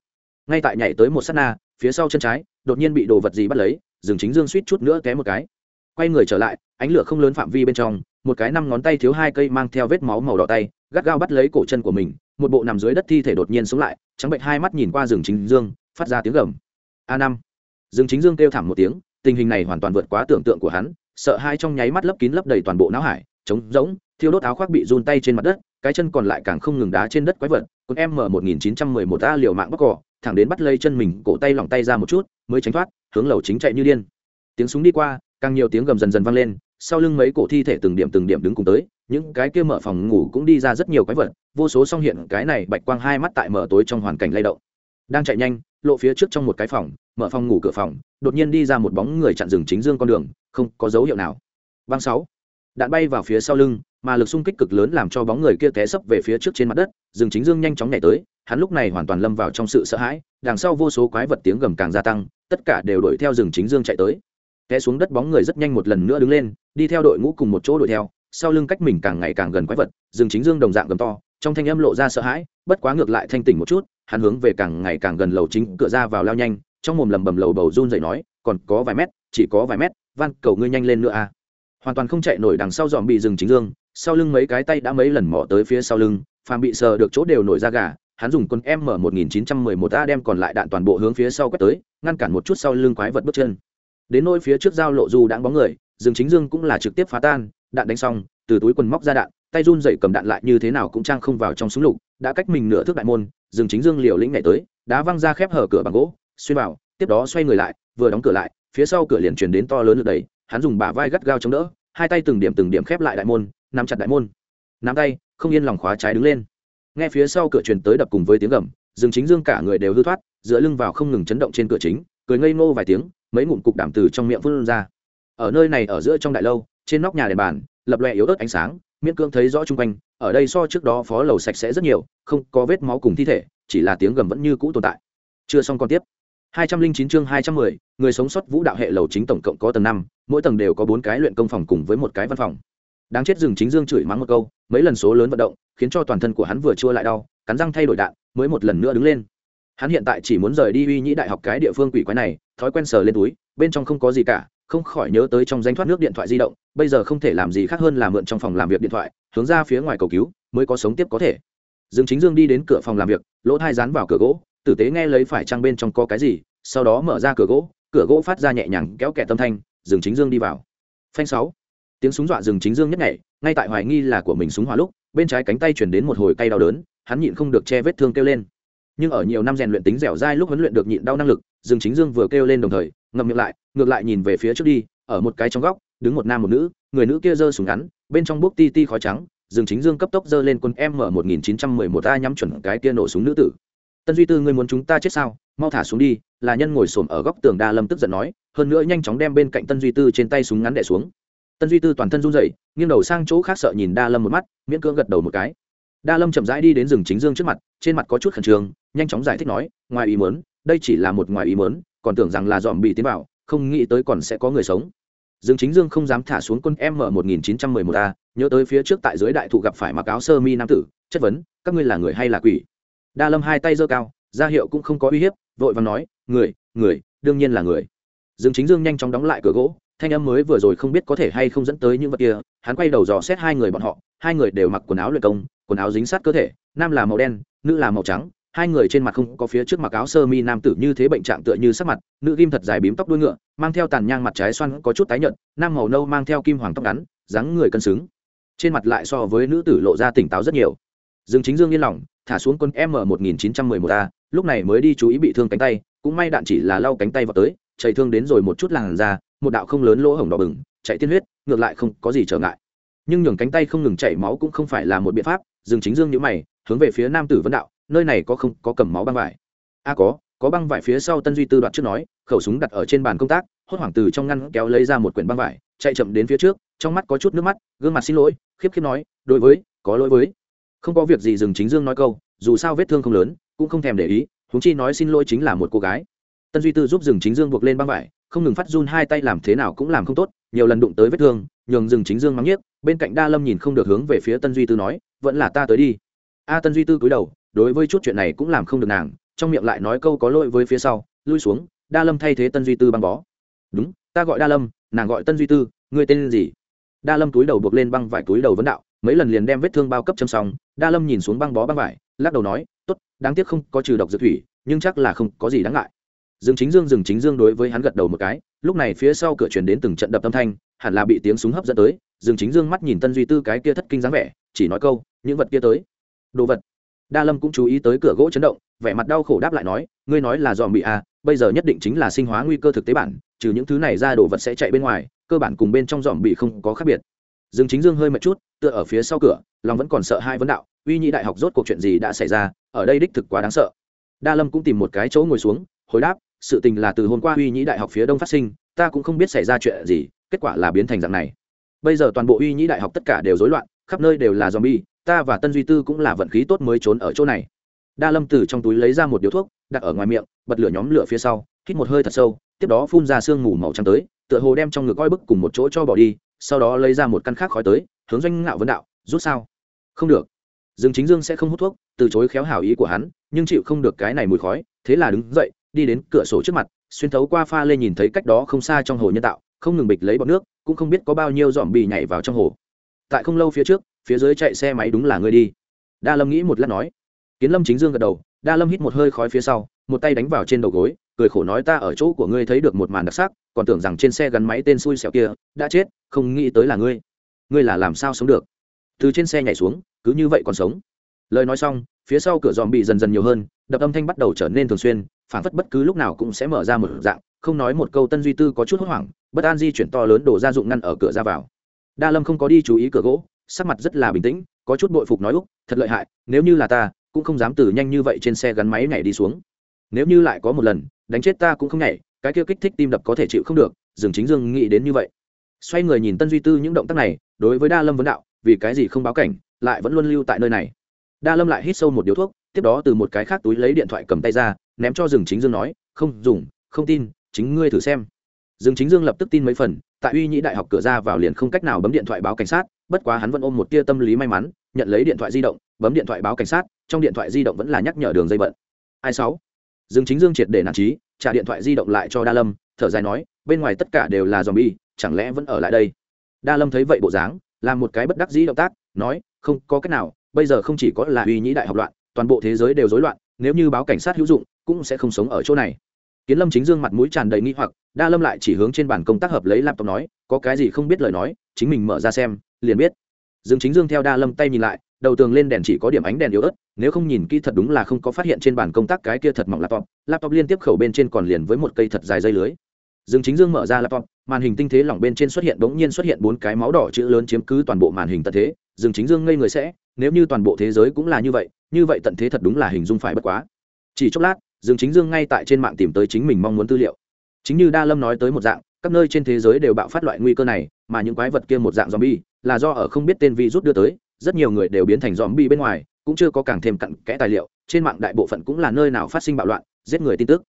Ngay tại nhảy tới một s á t na, phía sau chân trái, đột nhiên bị đồ vật gì bắt lấy, rừng chính dương suýt chút nữa té một cái. Quay người trở lại, ánh lửa không lớn phạm vi bên trong, một cái năm ngón tay thiếu hai cây mang theo vết máu màu đỏ tay, gắt gao bắt lấy cổ chân của mình, một bộ nằm dưới đất thi thể đột nhiên sống lại, trắng bệnh hai mắt nhìn qua rừng chính dương, phát ra tiếng gầm. A năm. Rừng chính dương kêu t h một tiếng, tình hình này hoàn toàn vượt quá tưởng tượng của hắn sợ hai trong nháy mắt lấp kín lấp đầy toàn bộ não hải, trống rỗng, thiêu đốt áo khoác bị run tay trên mặt đất, cái chân còn lại càng không ngừng đá trên đất quái vật, con em m một nghìn chín trăm mười một a liều mạng bóc cỏ, thẳng đến bắt lây chân mình, cổ tay lỏng tay ra một chút, mới tránh thoát, hướng lầu chính chạy như điên. Tiếng súng đi qua, càng nhiều tiếng gầm dần dần vang lên, sau lưng mấy cổ thi thể từng điểm từng điểm đứng cùng tới, những cái kia mở phòng ngủ cũng đi ra rất nhiều quái vật, vô số song hiện cái này bạch quang hai mắt tại mở tối trong hoàn cảnh lay động. Đang chạy nhanh, lộ phía trước trong một cái phòng, mở phòng ngủ cửa phòng, đột nhiên đi ra một bóng người chặn rừng chính dương con đường không có dấu hiệu nào. Băng sáu. Đạn bay vào phía sau lưng, mà lực xung kích cực lớn làm cho bóng người kia té sấp về phía trước trên mặt đất, rừng chính dương nhanh chóng nhảy tới, hắn lúc này hoàn toàn lâm vào trong sự sợ hãi, đằng sau vô số quái vật tiếng gầm càng gia tăng, tất cả đều đuổi theo rừng chính dương chạy tới. Té xuống đất bóng người rất nhanh một lần nữa đứng lên, đi theo đội ngũ cùng một chỗ đuổi theo, sau lưng cách mình càng ngày càng gần quái vật, rừng chính dương đồng dạng gầm to, trong thanh âm lộ ra sợ hãi, bất quá ngược lại thanh tỉnh một chút, hắn hướng về càng ngày càng gần lầu chính, cửa ra vào lao nhanh, trong mồm lầm bầm lầu bầu run dậy nói, còn có vài mét, chỉ có vài mét van, cầu ngươi nhanh lên nữa a hoàn toàn không chạy nổi đằng sau dòm bị rừng chính dương, sau lưng mấy cái tay đã mấy lần mỏ tới phía sau lưng, phàm bị sờ được chỗ đều nổi ra gà, hắn dùng quân m một nghìn chín trăm mười một a đem còn lại đạn toàn bộ hướng phía sau quét tới, ngăn cản một chút sau lưng quái vật bước chân. Đến nôi phía trước giao lộ du đãng bóng người, rừng chính dương cũng là trực tiếp phá tan, đạn đánh xong, từ túi quần móc ra đạn, tay run dậy cầm đạn lại như thế nào cũng trang không vào trong súng lục, đã cách mình nửa thước đại môn, rừng chính dương liều lĩnh nhảy tới, đá văng ra khép hở cửa bằng gỗ, xuyên vào, tiếp đó xoay người lại, vừa đóng cửa lại phía sau cửa liền truyền đến to lớn lực đẩy, hắn dùng bả vai gắt gao chống đỡ, hai tay từng điểm từng điểm khép lại đại môn, nắm chặt đại môn. Nắm tay, không yên lòng khóa trái đứng lên. Nghe phía sau cửa truyền tới đập cùng với tiếng gầm, dương chính dương cả người đều hư thoát, dựa lưng vào không ngừng chấn động trên cửa chính, cười ngây ngô vài tiếng, mấy ngụm cục đảm từ trong miệng phun ra. Ở nơi này ở giữa trong đại lâu, trên nóc nhà đèn bàn, lập lòe yếu ớt ánh sáng, miễn cưỡng thấy rõ chung quanh, ở đây so trước đó phó lầu sạch sẽ rất nhiều, không có vết máu cùng thi thể, chỉ là tiếng gầm vẫn như cũ tồn tại. Chưa xong còn tiếp. 209 chương 210, người sống sót vũ đạo hệ lầu chính tổng cộng có tầng năm mỗi tầng đều có bốn cái luyện công phòng cùng với một cái văn phòng. Đáng chết rừng chính dương chửi mắng một câu mấy lần số lớn vận động khiến cho toàn thân của hắn vừa chua lại đau cắn răng thay đổi đạn mới một lần nữa đứng lên. Hắn hiện tại chỉ muốn rời đi uy nhĩ đại học cái địa phương quỷ quái này thói quen sờ lên túi bên trong không có gì cả không khỏi nhớ tới trong danh thoát nước điện thoại di động bây giờ không thể làm gì khác hơn là mượn trong phòng làm việc điện thoại hướng ra phía ngoài cầu cứu mới có sống tiếp có thể. Dương chính dương đi đến cửa phòng làm việc lỗ thai dán vào cửa gỗ tử tế nghe lấy phải trang bên trong có cái gì, sau đó mở ra cửa gỗ cửa gỗ phát ra nhẹ nhàng kéo kẹt tâm thanh dương chính dương đi vào. Phanh sáu. Tiếng súng dọa rừng chính dương nhất nhảy, ngay tại hoài nghi là của mình súng hỏa lúc, bên trái cánh tay chuyển đến một hồi cay đau đớn, hắn nhịn không được che vết thương kêu lên. Nhưng ở nhiều năm rèn luyện tính dẻo dai lúc huấn luyện được nhịn đau năng lực rừng chính dương vừa kêu lên đồng thời, ngậm miệng lại, ngược lại nhìn về phía trước đi, ở một cái trong góc, đứng một nam một nữ, người nữ kia giơ súng ngắn, bên trong bốc ti ti khói trắng rừng chính dương cấp tốc giơ lên quân m một nghìn chín trăm mười một a nhắm chuẩn cái kia nổ súng nữ tử tân duy tư, ngươi muốn chúng ta chết sao? Mau thả xuống đi, là nhân ngồi xổm ở góc tường đa lâm tức giận nói, hơn nữa nhanh chóng đem bên cạnh tân duy tư trên tay súng ngắn đẻ xuống. Tân duy tư toàn thân run rẩy, nghiêng đầu sang chỗ khác sợ nhìn đa lâm một mắt, miễn cưỡng gật đầu một cái. Đa lâm chậm rãi đi đến rừng chính dương trước mặt, trên mặt có chút khẩn trương, nhanh chóng giải thích nói, ngoài ý mớn đây chỉ là một ngoài ý mớn còn tưởng rằng là dòm bị tiến vào, không nghĩ tới còn sẽ có người sống. Dương chính dương không dám thả xuống quân m một nghìn chín trăm mười một a, nhớ tới phía trước tại dưới đại thụ gặp phải mặc áo sơ mi nam tử, chất vấn, các ngươi là người hay là quỷ? Đa lâm hai tay giơ cao, ra hiệu cũng không có uy hiếp, vội vàng nói, người người, đương nhiên là người. Dương chính dương nhanh chóng đóng lại cửa gỗ, thanh âm mới vừa rồi không biết có thể hay không dẫn tới những vật kia, hắn quay đầu dò xét hai người bọn họ, hai người đều mặc quần áo luyện công, quần áo dính sát cơ thể, nam là màu đen, nữ là màu trắng, hai người trên mặt không có phía trước mặc áo sơ mi nam tử như thế bệnh trạng tựa như sắc mặt, nữ kim thật dài bím tóc đuôi ngựa, mang theo tàn nhang mặt trái xoăn có chút tái nhợt, nam màu nâu mang theo kim hoàng tóc ngắn, dáng người cân xứng. Trên mặt lại so với nữ tử lộ ra tỉnh táo rất nhiều. Dương chính dương yên lòng thả xuống quân m một nghìn chín trăm mười một a, lúc này mới đi chú ý bị thương cánh tay, cũng may đạn chỉ là lau cánh tay vào tới chạy thương đến rồi một chút làn ra một đạo không lớn lỗ hổng đỏ bừng, chạy tiên huyết, ngược lại không có gì trở ngại. Nhưng nhường cánh tay không ngừng chảy máu cũng không phải là một biện pháp dừng chính dương nhữ mày, hướng về phía nam tử vấn đạo, nơi này có không, có cầm máu băng vải? A có có băng vải phía sau tân duy tư đoạt trước nói, khẩu súng đặt ở trên bàn công tác, hốt hoảng từ trong ngăn kéo lấy ra một quyển băng vải, chạy chậm đến phía trước, trong mắt có chút nước mắt, gương mặt xin lỗi, khiếp khiếp nói, đối với, có lỗi với không có việc gì dừng chính dương nói câu, dù sao vết thương không lớn, cũng không thèm để ý, huống chi nói xin lỗi chính là một cô gái. Tân duy tư giúp dừng chính dương buộc lên băng vải, không ngừng phát run hai tay làm thế nào cũng làm không tốt, nhiều lần đụng tới vết thương, nhường dừng chính dương mắng nhiếc, bên cạnh đa lâm nhìn không được hướng về phía tân duy tư nói, vẫn là ta tới đi. A tân duy tư cúi đầu, đối với chút chuyện này cũng làm không được nàng, trong miệng lại nói câu có lỗi với phía sau, lui xuống, đa lâm thay thế tân duy tư băng bó. Đúng, ta gọi đa lâm, nàng gọi tân duy tư, ngươi tên gì? Đa lâm túi đầu buộc lên băng vải túi đầu vấn đạo mấy lần liền đem vết thương bao cấp châm xong, đa lâm nhìn xuống băng bó băng vải, lắc đầu nói, tốt, đáng tiếc không có trừ độc dược thủy, nhưng chắc là không có gì đáng ngại. Dương chính dương dừng chính dương đối với hắn gật đầu một cái, lúc này phía sau cửa truyền đến từng trận đập âm thanh, hẳn là bị tiếng súng hấp dẫn tới, dương chính dương mắt nhìn tân duy tư cái kia thất kinh dáng vẻ, chỉ nói câu, những vật kia tới. Đồ vật? Đa lâm cũng chú ý tới cửa gỗ chấn động, vẻ mặt đau khổ đáp lại nói, ngươi nói là dòm bị à bây giờ nhất định chính là sinh hóa nguy cơ thực tế bản, trừ những thứ này ra đồ vật sẽ chạy bên ngoài, cơ bản cùng bên trong dòm bị không có khác biệt dương chính dương hơi mệt chút, tựa ở phía sau cửa, lòng vẫn còn sợ hai vấn đạo, uy nhị đại học rốt cuộc chuyện gì đã xảy ra? Ở đây đích thực quá đáng sợ. Đa lâm cũng tìm một cái chỗ ngồi xuống, hồi đáp, sự tình là từ hôm qua uy nhĩ đại học phía đông phát sinh, ta cũng không biết xảy ra chuyện gì, kết quả là biến thành dạng này. Bây giờ toàn bộ uy nhĩ đại học tất cả đều rối loạn, khắp nơi đều là zombie, ta và tân duy tư cũng là vận khí tốt mới trốn ở chỗ này. Đa lâm từ trong túi lấy ra một điếu thuốc, đặt ở ngoài miệng, bật lửa nhóm lửa phía sau, hít một hơi thật sâu, tiếp đó phun ra sương mù màu trắng tới, tựa hồ đem trong ngực coi bức cùng một chỗ cho bỏ đi sau đó lấy ra một căn khác khói tới, hướng doanh ngạo vấn đạo, rút sao? Không được. Dương chính dương sẽ không hút thuốc, từ chối khéo hảo ý của hắn, nhưng chịu không được cái này mùi khói, thế là đứng dậy, đi đến cửa sổ trước mặt, xuyên thấu qua pha lê nhìn thấy cách đó không xa trong hồ nhân tạo, không ngừng bịch lấy bọt nước, cũng không biết có bao nhiêu dòm bì nhảy vào trong hồ. Tại không lâu phía trước, phía dưới chạy xe máy đúng là ngươi đi. Đa lâm nghĩ một lát nói. Kiến lâm chính dương gật đầu, đa lâm hít một hơi khói phía sau, một tay đánh vào trên đầu gối, cười khổ nói ta ở chỗ của ngươi thấy được một màn đặc sắc, còn tưởng rằng trên xe gắn máy tên xui xẻo kia, đã chết không nghĩ tới là ngươi. Ngươi là làm sao sống được? Từ trên xe nhảy xuống, cứ như vậy còn sống. Lời nói xong, phía sau cửa dòm bị dần dần nhiều hơn, đập âm thanh bắt đầu trở nên thường xuyên, phản phất bất cứ lúc nào cũng sẽ mở ra một dạng, không nói một câu tân duy tư có chút hốt hoảng, bất an di chuyển to lớn đổ ra dụng ngăn ở cửa ra vào. Đa lâm không có đi chú ý cửa gỗ, sắc mặt rất là bình tĩnh, có chút bội phục nói úc, thật lợi hại, nếu như là ta, cũng không dám từ nhanh như vậy trên xe gắn máy nhảy đi xuống. Nếu như lại có một lần, đánh chết ta cũng không nhảy, cái kia kích thích tim đập có thể chịu không được dừng chính dương nghĩ đến như vậy xoay người nhìn tân duy tư những động tác này, đối với đa lâm vấn đạo, vì cái gì không báo cảnh, lại vẫn luôn lưu tại nơi này. Đa lâm lại hít sâu một điếu thuốc, tiếp đó từ một cái khác túi lấy điện thoại cầm tay ra, ném cho rừng chính dương nói, không, dùng, không tin, chính ngươi thử xem. Rừng chính dương lập tức tin mấy phần, tại uy nhĩ đại học cửa ra vào liền không cách nào bấm điện thoại báo cảnh sát, bất quá hắn vẫn ôm một tia tâm lý may mắn, nhận lấy điện thoại di động, bấm điện thoại báo cảnh sát, trong điện thoại di động vẫn là nhắc nhở đường dây bận. Ai sáu? Rừng chính dương triệt để nản trí, trả điện thoại di động lại cho đa lâm, thở dài nói bên ngoài tất cả đều là dòm bi chẳng lẽ vẫn ở lại đây? Đa lâm thấy vậy bộ dáng, làm một cái bất đắc dĩ động tác, nói, không, có cách nào, bây giờ không chỉ có là uy nhĩ đại học loạn, toàn bộ thế giới đều rối loạn, nếu như báo cảnh sát hữu dụng, cũng sẽ không sống ở chỗ này. Kiến lâm chính dương mặt mũi tràn đầy nghi hoặc, đa lâm lại chỉ hướng trên bàn công tác hợp lấy laptop nói, có cái gì không biết lời nói, chính mình mở ra xem, liền biết. Dương chính dương theo đa lâm tay nhìn lại, đầu tường lên đèn chỉ có điểm ánh đèn yếu ớt, nếu không nhìn kỹ thật đúng là không có phát hiện trên bàn công tác cái kia thật mỏng laptop laptop liên tiếp khẩu bên trên còn liền với một cây thật dài dây lưới dương chính dương mở ra laptop, màn hình tinh thế lỏng bên trên xuất hiện bỗng nhiên xuất hiện bốn cái máu đỏ chữ lớn chiếm cứ toàn bộ màn hình tận thế. Dương chính dương ngây người sẽ, nếu như toàn bộ thế giới cũng là như vậy như vậy tận thế thật đúng là hình dung phải bất quá. Chỉ chốc lát dương chính dương ngay tại trên mạng tìm tới chính mình mong muốn tư liệu. Chính như đa lâm nói tới một dạng, các nơi trên thế giới đều bạo phát loại nguy cơ này, mà những quái vật kia một dạng zombie, là do ở không biết tên virus đưa tới, rất nhiều người đều biến thành zombie bên ngoài, cũng chưa có càng thêm cặn kẽ tài liệu, trên mạng đại bộ phận cũng là nơi nào phát sinh bạo loạn, giết người tin tức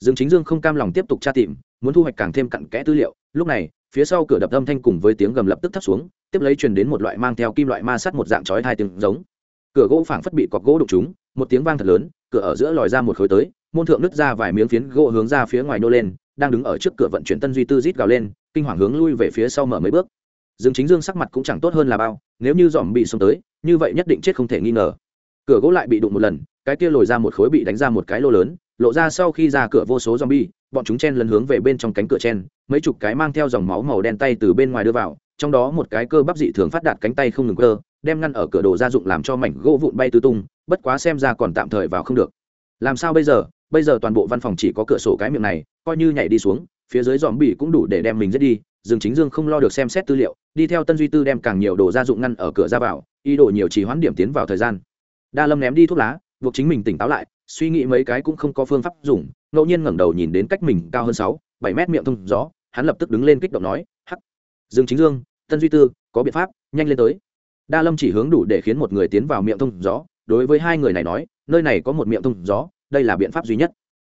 dương chính dương không cam lòng tiếp tục tra tìm, muốn thu hoạch càng thêm cặn kẽ tư liệu. Lúc này, phía sau cửa đập âm thanh cùng với tiếng gầm lập tức thấp xuống, tiếp lấy truyền đến một loại mang theo kim loại ma sắt một dạng chói hai tiếng giống. Cửa gỗ phảng phất bị cọc gỗ đục chúng một tiếng vang thật lớn, cửa ở giữa lòi ra một khối tới, môn thượng nứt ra vài miếng phiến gỗ hướng ra phía ngoài nô lên, đang đứng ở trước cửa vận chuyển tân duy tư rít gào lên, kinh hoàng hướng lui về phía sau mở mấy bước. Dương chính dương sắc mặt cũng chẳng tốt hơn là bao, nếu như dòm bị xông tới, như vậy nhất định chết không thể nghi ngờ. Cửa gỗ lại bị đụng một lần, cái kia lồi ra một khối bị đánh ra một cái lô lớn lộ ra sau khi ra cửa vô số zombie, bọn chúng chen lấn hướng về bên trong cánh cửa chen, mấy chục cái mang theo dòng máu màu đen tay từ bên ngoài đưa vào, trong đó một cái cơ bắp dị thường phát đạt cánh tay không ngừng cơ, đem ngăn ở cửa đồ gia dụng làm cho mảnh gỗ vụn bay tứ tung, bất quá xem ra còn tạm thời vào không được. Làm sao bây giờ? bây giờ toàn bộ văn phòng chỉ có cửa sổ cái miệng này coi như nhảy đi xuống phía dưới zombie bỉ cũng đủ để đem mình giết đi dương chính dương không lo được xem xét tư liệu đi theo tân duy tư đem càng nhiều đồ gia dụng ngăn ở cửa ra vào ý đồ nhiều chỉ hoãn điểm tiến vào thời gian đa lâm ném đi thuốc lá buộc chính mình tỉnh táo lại suy nghĩ mấy cái cũng không có phương pháp dùng, ngẫu nhiên ngẩng đầu nhìn đến cách mình cao hơn sáu, bảy mét miệng thông gió, hắn lập tức đứng lên kích động nói, hắc, dương chính dương, tân duy tư, có biện pháp, nhanh lên tới. Đa lâm chỉ hướng đủ để khiến một người tiến vào miệng thông gió, đối với hai người này nói, nơi này có một miệng thông gió, đây là biện pháp duy nhất.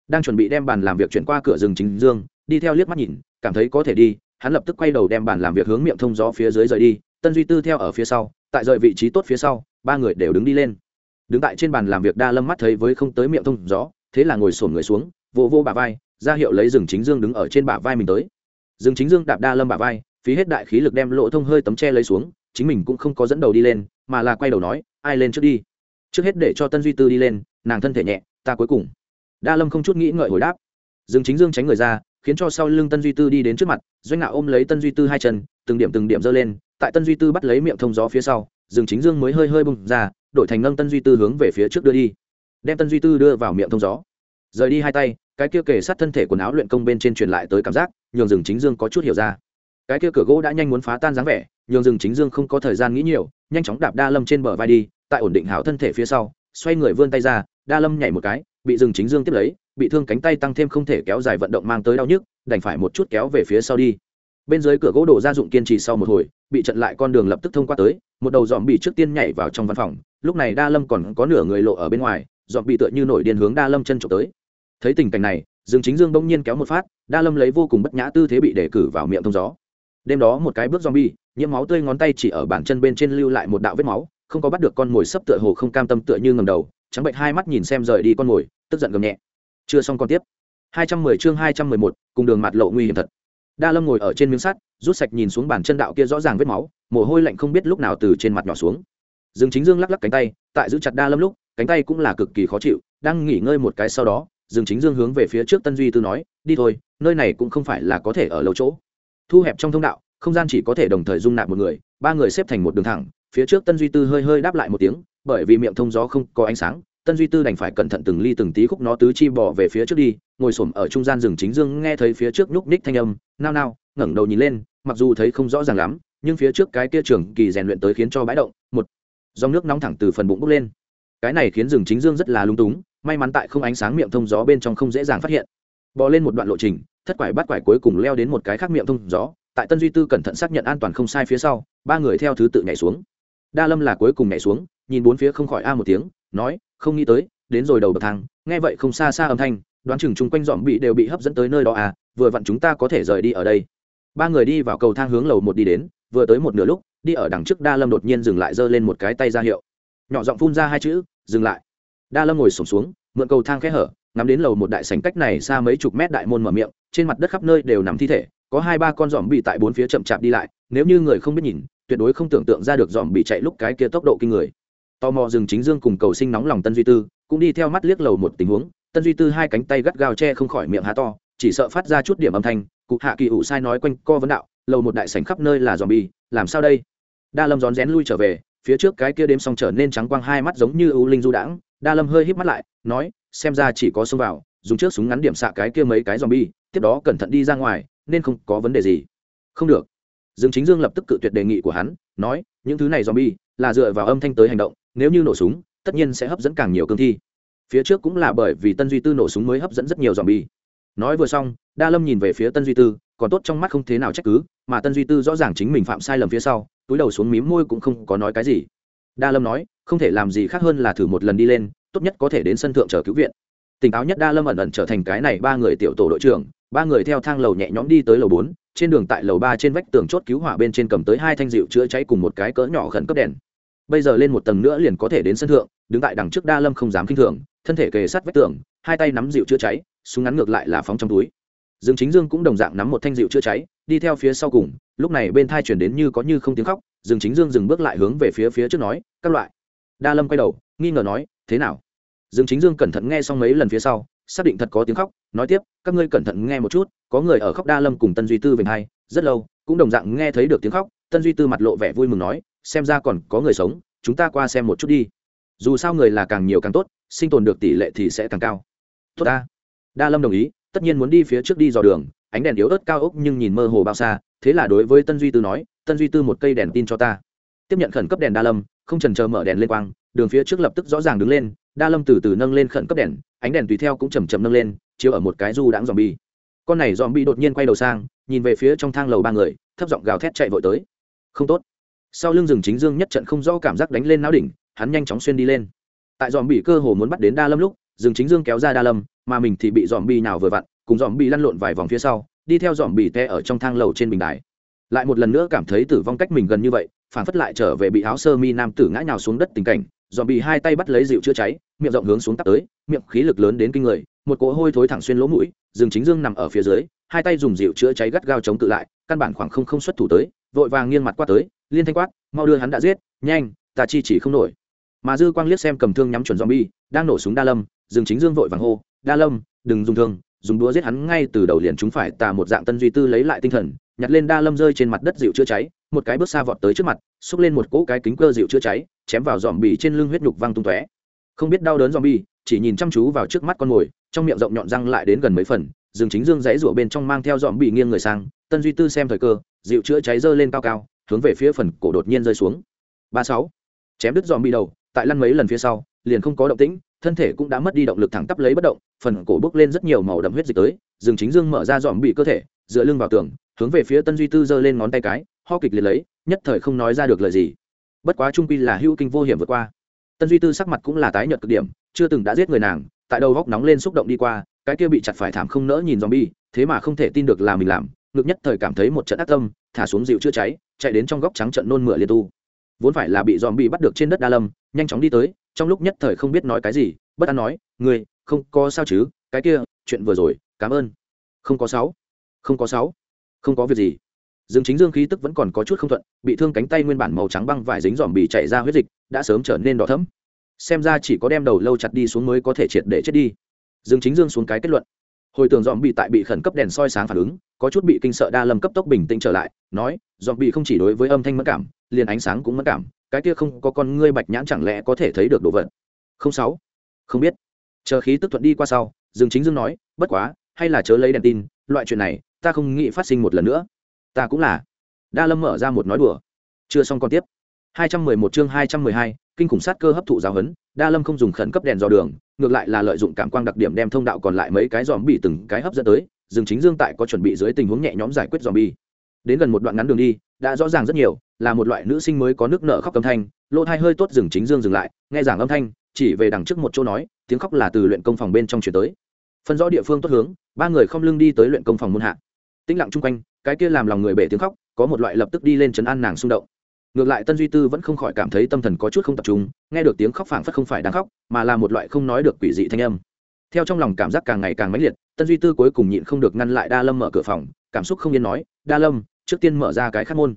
Đang chuẩn bị đem bàn làm việc chuyển qua cửa rừng chính dương, đi theo liếc mắt nhìn, cảm thấy có thể đi, hắn lập tức quay đầu đem bàn làm việc hướng miệng thông gió phía dưới rời đi, tân duy tư theo ở phía sau, tại rời vị trí tốt phía sau, ba người đều đứng đi lên đứng tại trên bàn làm việc đa lâm mắt thấy với không tới miệng thông gió, thế là ngồi sổn người xuống vô vô bà vai, ra hiệu lấy rừng chính dương đứng ở trên bả vai mình tới. Rừng chính dương đạp đa lâm bả vai, phí hết đại khí lực đem lỗ thông hơi tấm tre lấy xuống, chính mình cũng không có dẫn đầu đi lên, mà là quay đầu nói, ai lên trước đi? Trước hết để cho tân duy tư đi lên, nàng thân thể nhẹ, ta cuối cùng. Đa lâm không chút nghĩ ngợi hồi đáp. Dương chính dương tránh người ra, khiến cho sau lưng tân duy tư đi đến trước mặt, doanh ngạo ôm lấy tân duy tư hai chân, từng điểm từng điểm giơ lên, tại tân duy tư bắt lấy miệng thông gió phía sau, dương chính dương mới hơi hơi bung ra đổi thành nâng tân duy tư hướng về phía trước đưa đi. Đem tân duy tư đưa vào miệng thông gió. Rời đi hai tay, cái kia kể sát thân thể quần áo luyện công bên trên truyền lại tới cảm giác, nhường rừng chính dương có chút hiểu ra. Cái kia cửa gỗ đã nhanh muốn phá tan dáng vẻ, nhường rừng chính dương không có thời gian nghĩ nhiều, nhanh chóng đạp đa lâm trên bờ vai đi, tại ổn định hảo thân thể phía sau, xoay người vươn tay ra, đa lâm nhảy một cái, bị rừng chính dương tiếp lấy, bị thương cánh tay tăng thêm không thể kéo dài vận động mang tới đau nhức, đành phải một chút kéo về phía sau đi. Bên dưới cửa gỗ đổ ra dụng kiên trì sau một hồi, bị chặn lại con đường lập tức thông qua tới, một đầu dòm bị trước tiên nhảy vào trong văn phòng lúc này đa lâm còn có nửa người lộ ở bên ngoài dọn bị tựa như nổi điên hướng đa lâm chân trộm tới. Thấy tình cảnh này dương chính dương bỗng nhiên kéo một phát đa lâm lấy vô cùng bất nhã tư thế bị đề cử vào miệng thông gió. Đêm đó một cái bước zombie nhiễm máu tươi ngón tay chỉ ở bàn chân bên trên lưu lại một đạo vết máu không có bắt được con mồi sấp tựa hồ không cam tâm tựa như ngầm đầu trắng bệnh hai mắt nhìn xem rời đi con mồi tức giận gầm nhẹ. Chưa xong con tiếp. 210 chương 211, cùng đường mặt lộ nguy hiểm thật. Đa lâm ngồi ở trên miếng sắt rút sạch nhìn xuống bàn chân đạo kia rõ ràng vết máu mồ hôi lạnh không biết lúc nào từ trên mặt nhỏ xuống dương chính dương lắc lắc cánh tay, tại giữ chặt đa lâm lúc, cánh tay cũng là cực kỳ khó chịu, đang nghỉ ngơi một cái sau đó, dương chính dương hướng về phía trước tân duy tư nói, đi thôi, nơi này cũng không phải là có thể ở lâu chỗ. Thu hẹp trong thông đạo, không gian chỉ có thể đồng thời dung nạp một người, ba người xếp thành một đường thẳng, phía trước tân duy tư hơi hơi đáp lại một tiếng, bởi vì miệng thông gió không có ánh sáng, tân duy tư đành phải cẩn thận từng ly từng tí khúc nó tứ chi bỏ về phía trước đi, ngồi s ở trung gian rừng chính dương nghe thấy phía trước nhúc ních thanh âm, nao nao, ngẩng đầu nhìn lên, mặc dù thấy không rõ ràng lắm, nhưng phía trước cái kia trường kỳ rèn luyện tới khiến cho bãi động, một dòng nước nóng thẳng từ phần bụng bốc lên. Cái này khiến rừng chính dương rất là lung túng, may mắn tại không ánh sáng miệng thông gió bên trong không dễ dàng phát hiện. Bò lên một đoạn lộ trình, thất quải bắt quải cuối cùng leo đến một cái khác miệng thông gió, tại tân duy tư cẩn thận xác nhận an toàn không sai phía sau, ba người theo thứ tự nhảy xuống. Đa lâm là cuối cùng nhảy xuống, nhìn bốn phía không khỏi a một tiếng, nói, không nghĩ tới, đến rồi đầu bậc thang, nghe vậy không xa xa âm thanh, đoán chừng chung quanh dòm bị đều bị hấp dẫn tới nơi đó à vừa vặn chúng ta có thể rời đi ở đây. Ba người đi vào cầu thang hướng lầu một đi đến, vừa tới một nửa lúc đi ở đằng trước đa lâm đột nhiên dừng lại giơ lên một cái tay ra hiệu. Nhỏ giọng phun ra hai chữ, dừng lại. Đa lâm ngồi sổm xuống, mượn cầu thang khẽ hở, ngắm đến lầu một đại sảnh cách này xa mấy chục mét đại môn mở miệng, trên mặt đất khắp nơi đều nằm thi thể, có hai ba con giòm bị tại bốn phía chậm chạp đi lại, nếu như người không biết nhìn, tuyệt đối không tưởng tượng ra được giòm bị chạy lúc cái kia tốc độ kinh người. Tò mò rừng chính dương cùng cầu sinh nóng lòng tân duy tư, cũng đi theo mắt liếc lầu một tình huống, tân duy tư hai cánh tay gắt gao che không khỏi miệng há to, chỉ sợ phát ra chút điểm âm thanh, cụ hạ kỳ ủ sai nói quanh co vấn đạo, lầu một đại sảnh khắp nơi là giòm bị, làm sao đây? Đa lâm rón rén lui trở về, phía trước cái kia đêm xong trở nên trắng quang hai mắt giống như ưu linh du đãng. Đa lâm hơi híp mắt lại, nói, xem ra chỉ có xông vào, dùng trước súng ngắn điểm xạ cái kia mấy cái zombie, tiếp đó cẩn thận đi ra ngoài, nên không có vấn đề gì. Không được. Dương chính dương lập tức cự tuyệt đề nghị của hắn, nói, những thứ này zombie, là dựa vào âm thanh tới hành động, nếu như nổ súng, tất nhiên sẽ hấp dẫn càng nhiều cương thi. Phía trước cũng là bởi vì tân duy tư nổ súng mới hấp dẫn rất nhiều zombie. Nói vừa xong, đa lâm nhìn về phía tân duy tư, còn tốt trong mắt không thế nào trách cứ, mà tân duy tư rõ ràng chính mình phạm sai lầm phía sau túi đầu xuống mím môi cũng không có nói cái gì. Đa lâm nói, không thể làm gì khác hơn là thử một lần đi lên, tốt nhất có thể đến sân thượng chờ cứu viện. Tỉnh táo nhất đa lâm ẩn ẩn trở thành cái này ba người tiểu tổ đội trưởng, ba người theo thang lầu nhẹ nhõm đi tới lầu bốn, trên đường tại lầu ba trên vách tường chốt cứu hỏa bên trên cầm tới hai thanh dịu chữa cháy cùng một cái cỡ nhỏ khẩn cấp đèn. Bây giờ lên một tầng nữa liền có thể đến sân thượng, đứng tại đằng trước đa lâm không dám kinh thường, thân thể kề sát vách tường, hai tay nắm dịu chữa cháy, súng ngắn ngược lại là phóng trong túi dương chính dương cũng đồng dạng nắm một thanh dịu chữa cháy, đi theo phía sau cùng, lúc này bên thai chuyển đến như có như không tiếng khóc, dương chính dương dừng bước lại hướng về phía phía trước nói, các loại. Đa lâm quay đầu, nghi ngờ nói, thế nào? Dương chính dương cẩn thận nghe xong mấy lần phía sau, xác định thật có tiếng khóc, nói tiếp, các ngươi cẩn thận nghe một chút, có người ở khóc đa lâm cùng tân duy tư về hai, rất lâu, cũng đồng dạng nghe thấy được tiếng khóc. Tân duy tư mặt lộ vẻ vui mừng nói, xem ra còn có người sống, chúng ta qua xem một chút đi. Dù sao người là càng nhiều càng tốt, sinh tồn được tỷ lệ thì sẽ càng cao. Tốt ta. Đa lâm đồng ý tất nhiên muốn đi phía trước đi dò đường, ánh đèn yếu ớt cao ốc nhưng nhìn mơ hồ bao xa, thế là đối với tân duy tư nói, tân duy tư một cây đèn tin cho ta. Tiếp nhận khẩn cấp đèn đa lâm, không trần chờ mở đèn lên quang, đường phía trước lập tức rõ ràng đứng lên, đa lâm từ từ nâng lên khẩn cấp đèn, ánh đèn tùy theo cũng chầm chầm nâng lên, chiếu ở một cái du đãng dòm bi con này dòm bi đột nhiên quay đầu sang, nhìn về phía trong thang lầu ba người, thấp giọng gào thét chạy vội tới. Không tốt. Sau lưng rừng chính dương nhất trận không rõ cảm giác đánh lên não đỉnh, hắn nhanh chóng xuyên đi lên. Tại dòm bị cơ hồ muốn bắt đến đa lâm lúc rừng chính dương kéo ra đa lâm, mà mình thì bị dòm bi nào vừa vặn, cùng dòm bi lăn lộn vài vòng phía sau, đi theo dòm bi te ở trong thang lầu trên bình đài. Lại một lần nữa cảm thấy tử vong cách mình gần như vậy, phản phất lại trở về bị áo sơ mi nam tử ngã nhào xuống đất tình cảnh dòm bi hai tay bắt lấy dịu chữa cháy, miệng rộng hướng xuống tắt tới, miệng khí lực lớn đến kinh người, một cỗ hôi thối thẳng xuyên lỗ mũi, rừng chính dương nằm ở phía dưới, hai tay dùng dịu chữa cháy gắt gao chống tự lại, căn bản khoảng không không xuất thủ tới, vội vàng nghiêng mặt qua tới, liên thanh quát, mau đưa hắn đã giết, nhanh, ta chi chỉ không nổi mà dư quang liếc xem cầm thương nhắm chuẩn zombie, đang nổ súng đa lâm Dương chính dương vội vàng hô, đa lâm, đừng dùng thương, dùng đũa giết hắn ngay từ đầu liền chúng phải tà một dạng tân duy tư lấy lại tinh thần. Nhặt lên đa lâm rơi trên mặt đất dịu chữa cháy, một cái bước xa vọt tới trước mặt, xúc lên một cỗ cái kính cơ dịu chữa cháy, chém vào dòm bì trên lưng huyết nhục văng tung tóe. Không biết đau đớn dòm bì chỉ nhìn chăm chú vào trước mắt con mồi, trong miệng rộng nhọn răng lại đến gần mấy phần Dương chính dương dãy rủa bên trong mang theo dòm bì nghiêng người sang, tân duy tư xem thời cơ, dịu chữa cháy dơ lên cao cao, hướng về phía phần cổ đột nhiên rơi xuống. Ba sáu, chém đứt dòm bì đầu tại lăn mấy lần phía sau, liền không có động tĩnh, thân thể cũng đã mất đi động lực thẳng tắp lấy bất động, phần cổ bốc lên rất nhiều màu đậm huyết dịch tới, rừng chính dương mở ra dòm bị cơ thể, dựa lưng vào tường, hướng về phía tân duy tư giơ lên ngón tay cái, ho kịch liệt lấy, nhất thời không nói ra được lời gì. Bất quá trung quy là hữu kinh vô hiểm vượt qua. Tân duy tư sắc mặt cũng là tái nhợt cực điểm, chưa từng đã giết người nàng, tại đầu góc nóng lên xúc động đi qua, cái kia bị chặt phải thảm không nỡ nhìn dòm bi thế mà không thể tin được là mình làm, ngực nhất thời cảm thấy một trận ác tâm, thả xuống dịu chữa cháy, chạy đến trong góc trắng trận nôn mửa liên tu. Vốn phải là bị dòm bi bắt được trên đất đa lâm nhanh chóng đi tới, trong lúc nhất thời không biết nói cái gì, bất an nói người không có sao chứ, cái kia, chuyện vừa rồi, cảm ơn. Không có sáu, không có sáu, không có việc gì. Dương chính dương khí tức vẫn còn có chút không thuận, bị thương cánh tay nguyên bản màu trắng băng vải dính dòm bị chảy ra huyết dịch, đã sớm trở nên đỏ thẫm. Xem ra chỉ có đem đầu lâu chặt đi xuống mới có thể triệt để chết đi. Dương chính dương xuống cái kết luận. Hồi tưởng dòm bị tại bị khẩn cấp đèn soi sáng phản ứng, có chút bị kinh sợ đa lâm cấp tốc bình tĩnh trở lại, nói, dòm bị không chỉ đối với âm thanh mất cảm, liền ánh sáng cũng mất cảm cái kia không có con ngươi bạch nhãn chẳng lẽ có thể thấy được đồ vật? Không sáu. Không biết. Chờ khí tức thuận đi qua sau dương chính dương nói bất quá hay là chớ lấy đèn tin loại chuyện này ta không nghĩ phát sinh một lần nữa. Ta cũng là. Đa lâm mở ra một nói đùa. Chưa xong còn tiếp. 211 chương 212, kinh khủng sát cơ hấp thụ giáo hấn đa lâm không dùng khẩn cấp đèn dò đường ngược lại là lợi dụng cảm quang đặc điểm đem thông đạo còn lại mấy cái dòm bị từng cái hấp dẫn tới dương chính dương tại có chuẩn bị dưới tình huống nhẹ nhõm giải quyết dòm bi đến gần một đoạn ngắn đường đi đã rõ ràng rất nhiều là một loại nữ sinh mới có nước nợ khóc âm thanh, lỗ thai hơi tốt dừng chính dương dừng lại, nghe giảng âm thanh, chỉ về đằng trước một chỗ nói, tiếng khóc là từ luyện công phòng bên trong chuyển tới. Phân rõ địa phương tốt hướng, ba người không lưng đi tới luyện công phòng môn hạ. Tĩnh lặng chung quanh, cái kia làm lòng người bể tiếng khóc, có một loại lập tức đi lên chấn an nàng xung động. Ngược lại tân duy tư vẫn không khỏi cảm thấy tâm thần có chút không tập trung, nghe được tiếng khóc phảng phất không phải đang khóc, mà là một loại không nói được quỷ dị thanh âm. Theo trong lòng cảm giác càng ngày càng mãnh liệt, tân duy tư cuối cùng nhịn không được ngăn lại đa lâm mở cửa phòng, cảm xúc không yên nói, đa lâm, trước tiên mở ra cái khát môn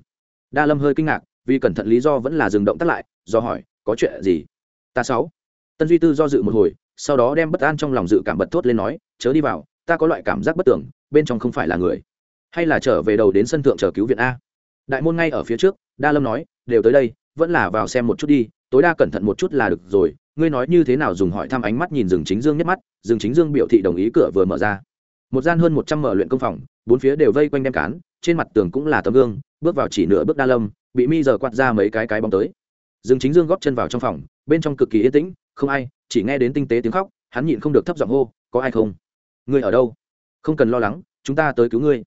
đa lâm hơi kinh ngạc, vì cẩn thận lý do vẫn là dừng động tắt lại, do hỏi, có chuyện gì? Ta sáu. Tân duy tư do dự một hồi, sau đó đem bất an trong lòng dự cảm bật thốt lên nói, chớ đi vào, ta có loại cảm giác bất tưởng, bên trong không phải là người. Hay là trở về đầu đến sân thượng chờ cứu viện a? Đại môn ngay ở phía trước, đa lâm nói, đều tới đây, vẫn là vào xem một chút đi, tối đa cẩn thận một chút là được rồi, ngươi nói như thế nào dùng hỏi thăm ánh mắt nhìn rừng chính dương nhất mắt rừng chính dương biểu thị đồng ý cửa vừa mở ra. Một gian hơn một trăm mở luyện công phòng, bốn phía đều vây quanh đem cán, trên mặt tường cũng là tấm gương bước vào chỉ nửa bước đa lâm, bị mi giờ quạt ra mấy cái cái bóng tới. Dương chính dương góp chân vào trong phòng, bên trong cực kỳ yên tĩnh, không ai, chỉ nghe đến tinh tế tiếng khóc, hắn nhịn không được thấp giọng hô, có ai không? Ngươi ở đâu? Không cần lo lắng, chúng ta tới cứu ngươi.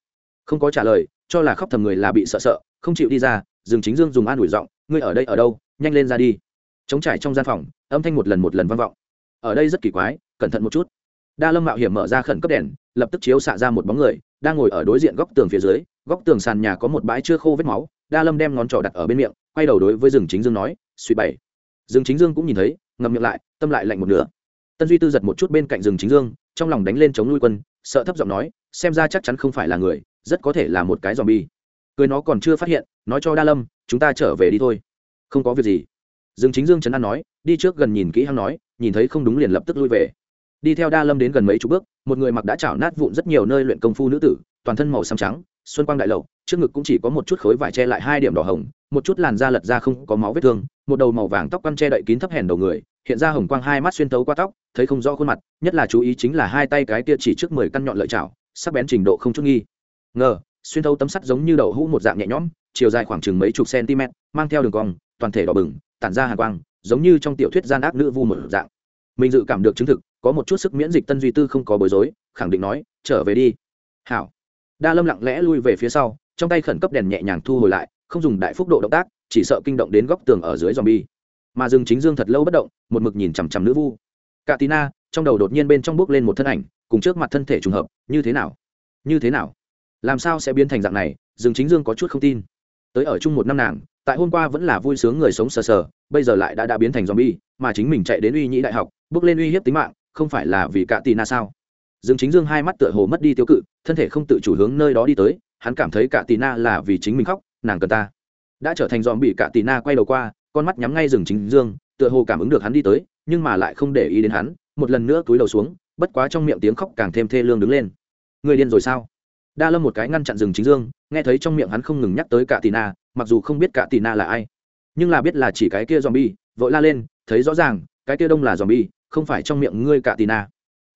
Không có trả lời, cho là khóc thầm người là bị sợ sợ, không chịu đi ra dừng chính dương dùng an ủi giọng, ngươi ở đây ở đâu? Nhanh lên ra đi. Chống trải trong gian phòng, âm thanh một lần một lần vang vọng. Ở đây rất kỳ quái, cẩn thận một chút. Đa lâm mạo hiểm mở ra khẩn cấp đèn lập tức chiếu xạ ra một bóng người, đang ngồi ở đối diện góc tường phía dưới, góc tường sàn nhà có một bãi chưa khô vết máu, đa lâm đem ngón trỏ đặt ở bên miệng, quay đầu đối với rừng chính dương nói, suy bảy. Rừng chính dương cũng nhìn thấy, ngậm miệng lại, tâm lại lạnh một nửa. Tân duy tư giật một chút bên cạnh rừng chính dương, trong lòng đánh lên chống nuôi quân, sợ thấp giọng nói, xem ra chắc chắn không phải là người, rất có thể là một cái dòm bi cười nó còn chưa phát hiện, nói cho đa lâm, chúng ta trở về đi thôi. Không có việc gì. Rừng chính dương chấn an nói, đi trước gần nhìn kỹ hăng nói, nhìn thấy không đúng liền lập tức lui về đi theo đa lâm đến gần mấy chục bước, một người mặc đã chảo nát vụn rất nhiều nơi luyện công phu nữ tử, toàn thân màu xám trắng, xuân quang đại lậu, trước ngực cũng chỉ có một chút khối vải che lại hai điểm đỏ hồng, một chút làn da lật ra không có máu vết thương, một đầu màu vàng tóc quăn che đậy kín thấp hèn đầu người, hiện ra hồng quang hai mắt xuyên tấu qua tóc, thấy không rõ khuôn mặt, nhất là chú ý chính là hai tay cái kia chỉ trước mười căn nhọn lợi chảo, sắc bén trình độ không chút nghi. Ngờ, xuyên thấu tấm sắt giống như đậu hũ một dạng nhẹ nhõm, chiều dài khoảng chừng mấy chục cm, mang theo đường cong, toàn thể đỏ bừng, tản ra hàng quang, giống như trong tiểu thuyết gian ác nữ vu một dạng. Mình dự cảm được chứng thực có một chút sức miễn dịch tân duy tư không có bối rối, khẳng định nói, trở về đi. Hảo. Đa lâm lặng lẽ lui về phía sau, trong tay khẩn cấp đèn nhẹ nhàng thu hồi lại, không dùng đại phúc độ động tác, chỉ sợ kinh động đến góc tường ở dưới dòm bi mà rừng chính dương thật lâu bất động, một mực nhìn chằm chằm nữ vu. Cả tina trong đầu đột nhiên bên trong bước lên một thân ảnh, cùng trước mặt thân thể trùng hợp, như thế nào? Như thế nào? Làm sao sẽ biến thành dạng này? Rừng chính dương có chút không tin. Tới ở chung một năm nàng, tại hôm qua vẫn là vui sướng người sống sờ sờ, bây giờ lại đã đã biến thành zombie, mà chính mình chạy đến uy nhĩ đại học, bước lên uy hiếp tính mạng không phải là vì cạ tì na sao? Dương chính dương hai mắt tựa hồ mất đi tiêu cự, thân thể không tự chủ hướng nơi đó đi tới, hắn cảm thấy cạ tì na là vì chính mình khóc, nàng cần ta. Đã trở thành dòm bị cạ tì na quay đầu qua, con mắt nhắm ngay rừng chính dương, tựa hồ cảm ứng được hắn đi tới, nhưng mà lại không để ý đến hắn, một lần nữa túi đầu xuống, bất quá trong miệng tiếng khóc càng thêm thê lương đứng lên. Người điên rồi sao? Đa lâm một cái ngăn chặn rừng chính dương, nghe thấy trong miệng hắn không ngừng nhắc tới cả tì na mặc dù không biết cả tì na là ai, nhưng là biết là chỉ cái kia zombie, vội la lên, thấy rõ ràng, cái kia đông là zombie không phải trong miệng ngươi cả tì na.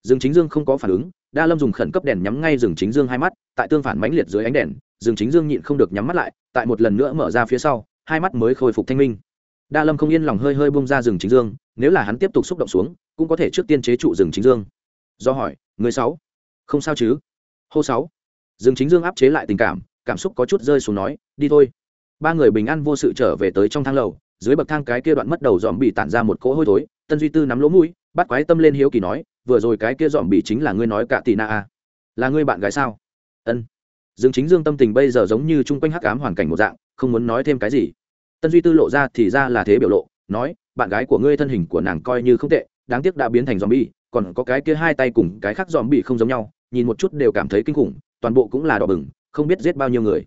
Rừng chính dương không có phản ứng, đa lâm dùng khẩn cấp đèn nhắm ngay rừng chính dương hai mắt, tại tương phản mãnh liệt dưới ánh đèn rừng chính dương nhịn không được nhắm mắt lại, tại một lần nữa mở ra phía sau, hai mắt mới khôi phục thanh minh. Đa lâm không yên lòng hơi hơi bông ra rừng chính dương, nếu là hắn tiếp tục xúc động xuống, cũng có thể trước tiên chế trụ rừng chính dương. Do hỏi, người sáu? Không sao chứ. Hô sáu. Rừng chính dương áp chế lại tình cảm cảm xúc có chút rơi xuống nói, đi thôi. Ba người bình an vô sự trở về tới trong thang lầu, dưới bậc thang cái kia đoạn mất đầu dòm bị tản ra một cỗ hôi thối, tân duy tư nắm lỗ mũi bắt quái tâm lên hiếu kỳ nói, vừa rồi cái kia dòm bị chính là ngươi nói cả tì na a. Là ngươi bạn gái sao? Ân. Dương chính dương tâm tình bây giờ giống như chung quanh hắc ám hoàn cảnh một dạng, không muốn nói thêm cái gì. Tân duy tư lộ ra thì ra là thế biểu lộ, nói, bạn gái của ngươi thân hình của nàng coi như không tệ, đáng tiếc đã biến thành dòm bi còn có cái kia hai tay cùng cái khác dòm bị không giống nhau, nhìn một chút đều cảm thấy kinh khủng, toàn bộ cũng là đỏ bừng, không biết giết bao nhiêu người.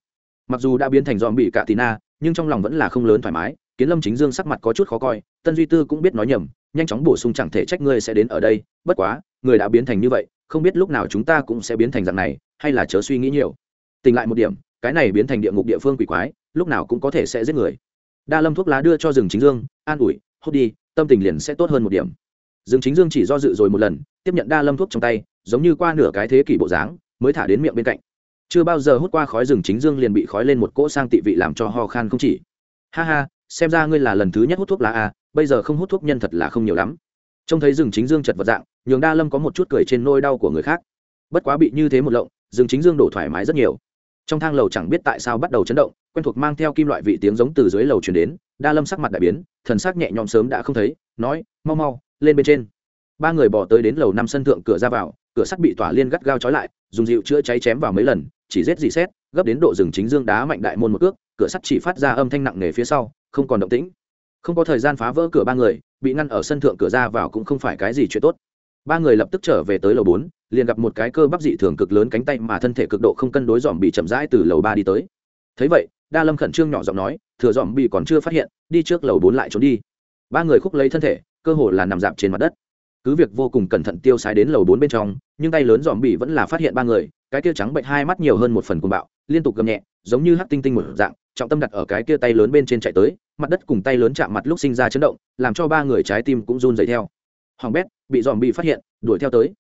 Mặc dù đã biến thành dòm bị cả tì na, nhưng trong lòng vẫn là không lớn thoải mái, kiến lâm chính dương sắc mặt có chút khó coi, tân duy tư cũng biết nói nhầm nhanh chóng bổ sung chẳng thể trách ngươi sẽ đến ở đây, bất quá, người đã biến thành như vậy, không biết lúc nào chúng ta cũng sẽ biến thành dạng này, hay là chớ suy nghĩ nhiều. Tỉnh lại một điểm, cái này biến thành địa ngục địa phương quỷ quái, lúc nào cũng có thể sẽ giết người. Đa lâm thuốc lá đưa cho rừng chính dương, an ủi, hốt đi, tâm tình liền sẽ tốt hơn một điểm. Rừng chính dương chỉ do dự rồi một lần, tiếp nhận đa lâm thuốc trong tay, giống như qua nửa cái thế kỷ bộ dáng, mới thả đến miệng bên cạnh. Chưa bao giờ hút qua khói rừng chính dương liền bị khói lên một cỗ sang tị vị làm cho ho khan không chỉ. Ha ha, xem ra ngươi là lần thứ nhất hút thuốc lá à bây giờ không hút thuốc nhân thật là không nhiều lắm. Trông thấy rừng chính dương chật vật dạng, nhường đa lâm có một chút cười trên nôi đau của người khác. Bất quá bị như thế một lộng, rừng chính dương đổ thoải mái rất nhiều. Trong thang lầu chẳng biết tại sao bắt đầu chấn động, quen thuộc mang theo kim loại vị tiếng giống từ dưới lầu chuyển đến, đa lâm sắc mặt đại biến, thần sắc nhẹ nhõm sớm đã không thấy, nói, mau mau, lên bên trên. Ba người bỏ tới đến lầu năm sân thượng, cửa ra vào, cửa sắt bị tỏa liên gắt gao trói lại, dùng dịu chữa cháy chém vào mấy lần, chỉ rết dị xét, gấp đến độ rừng chính dương đá mạnh đại môn một cước, cửa sắt chỉ phát ra âm thanh nặng nề phía sau, không còn động tĩnh không có thời gian phá vỡ cửa ba người, bị ngăn ở sân thượng cửa ra vào cũng không phải cái gì chuyện tốt. Ba người lập tức trở về tới lầu bốn, liền gặp một cái cơ bắp dị thường cực lớn cánh tay mà thân thể cực độ không cân đối dòm bị chậm rãi từ lầu ba đi tới. Thấy vậy, đa lâm khẩn trương nhỏ giọng nói, thừa dòm bị còn chưa phát hiện, đi trước lầu bốn lại trốn đi. Ba người khúc lấy thân thể, cơ hồ là nằm dạp trên mặt đất. Cứ việc vô cùng cẩn thận tiêu sái đến lầu bốn bên trong, nhưng tay lớn dòm bị vẫn là phát hiện ba người cái kia trắng bệnh hai mắt nhiều hơn một phần cuồng bạo, liên tục gầm nhẹ, giống như hắc tinh tinh một dạng, trọng tâm đặt ở cái kia tay lớn bên trên chạy tới, mặt đất cùng tay lớn chạm mặt lúc sinh ra chấn động, làm cho ba người trái tim cũng run dậy theo. Hoàng bét, bị dòm bị phát hiện, đuổi theo tới.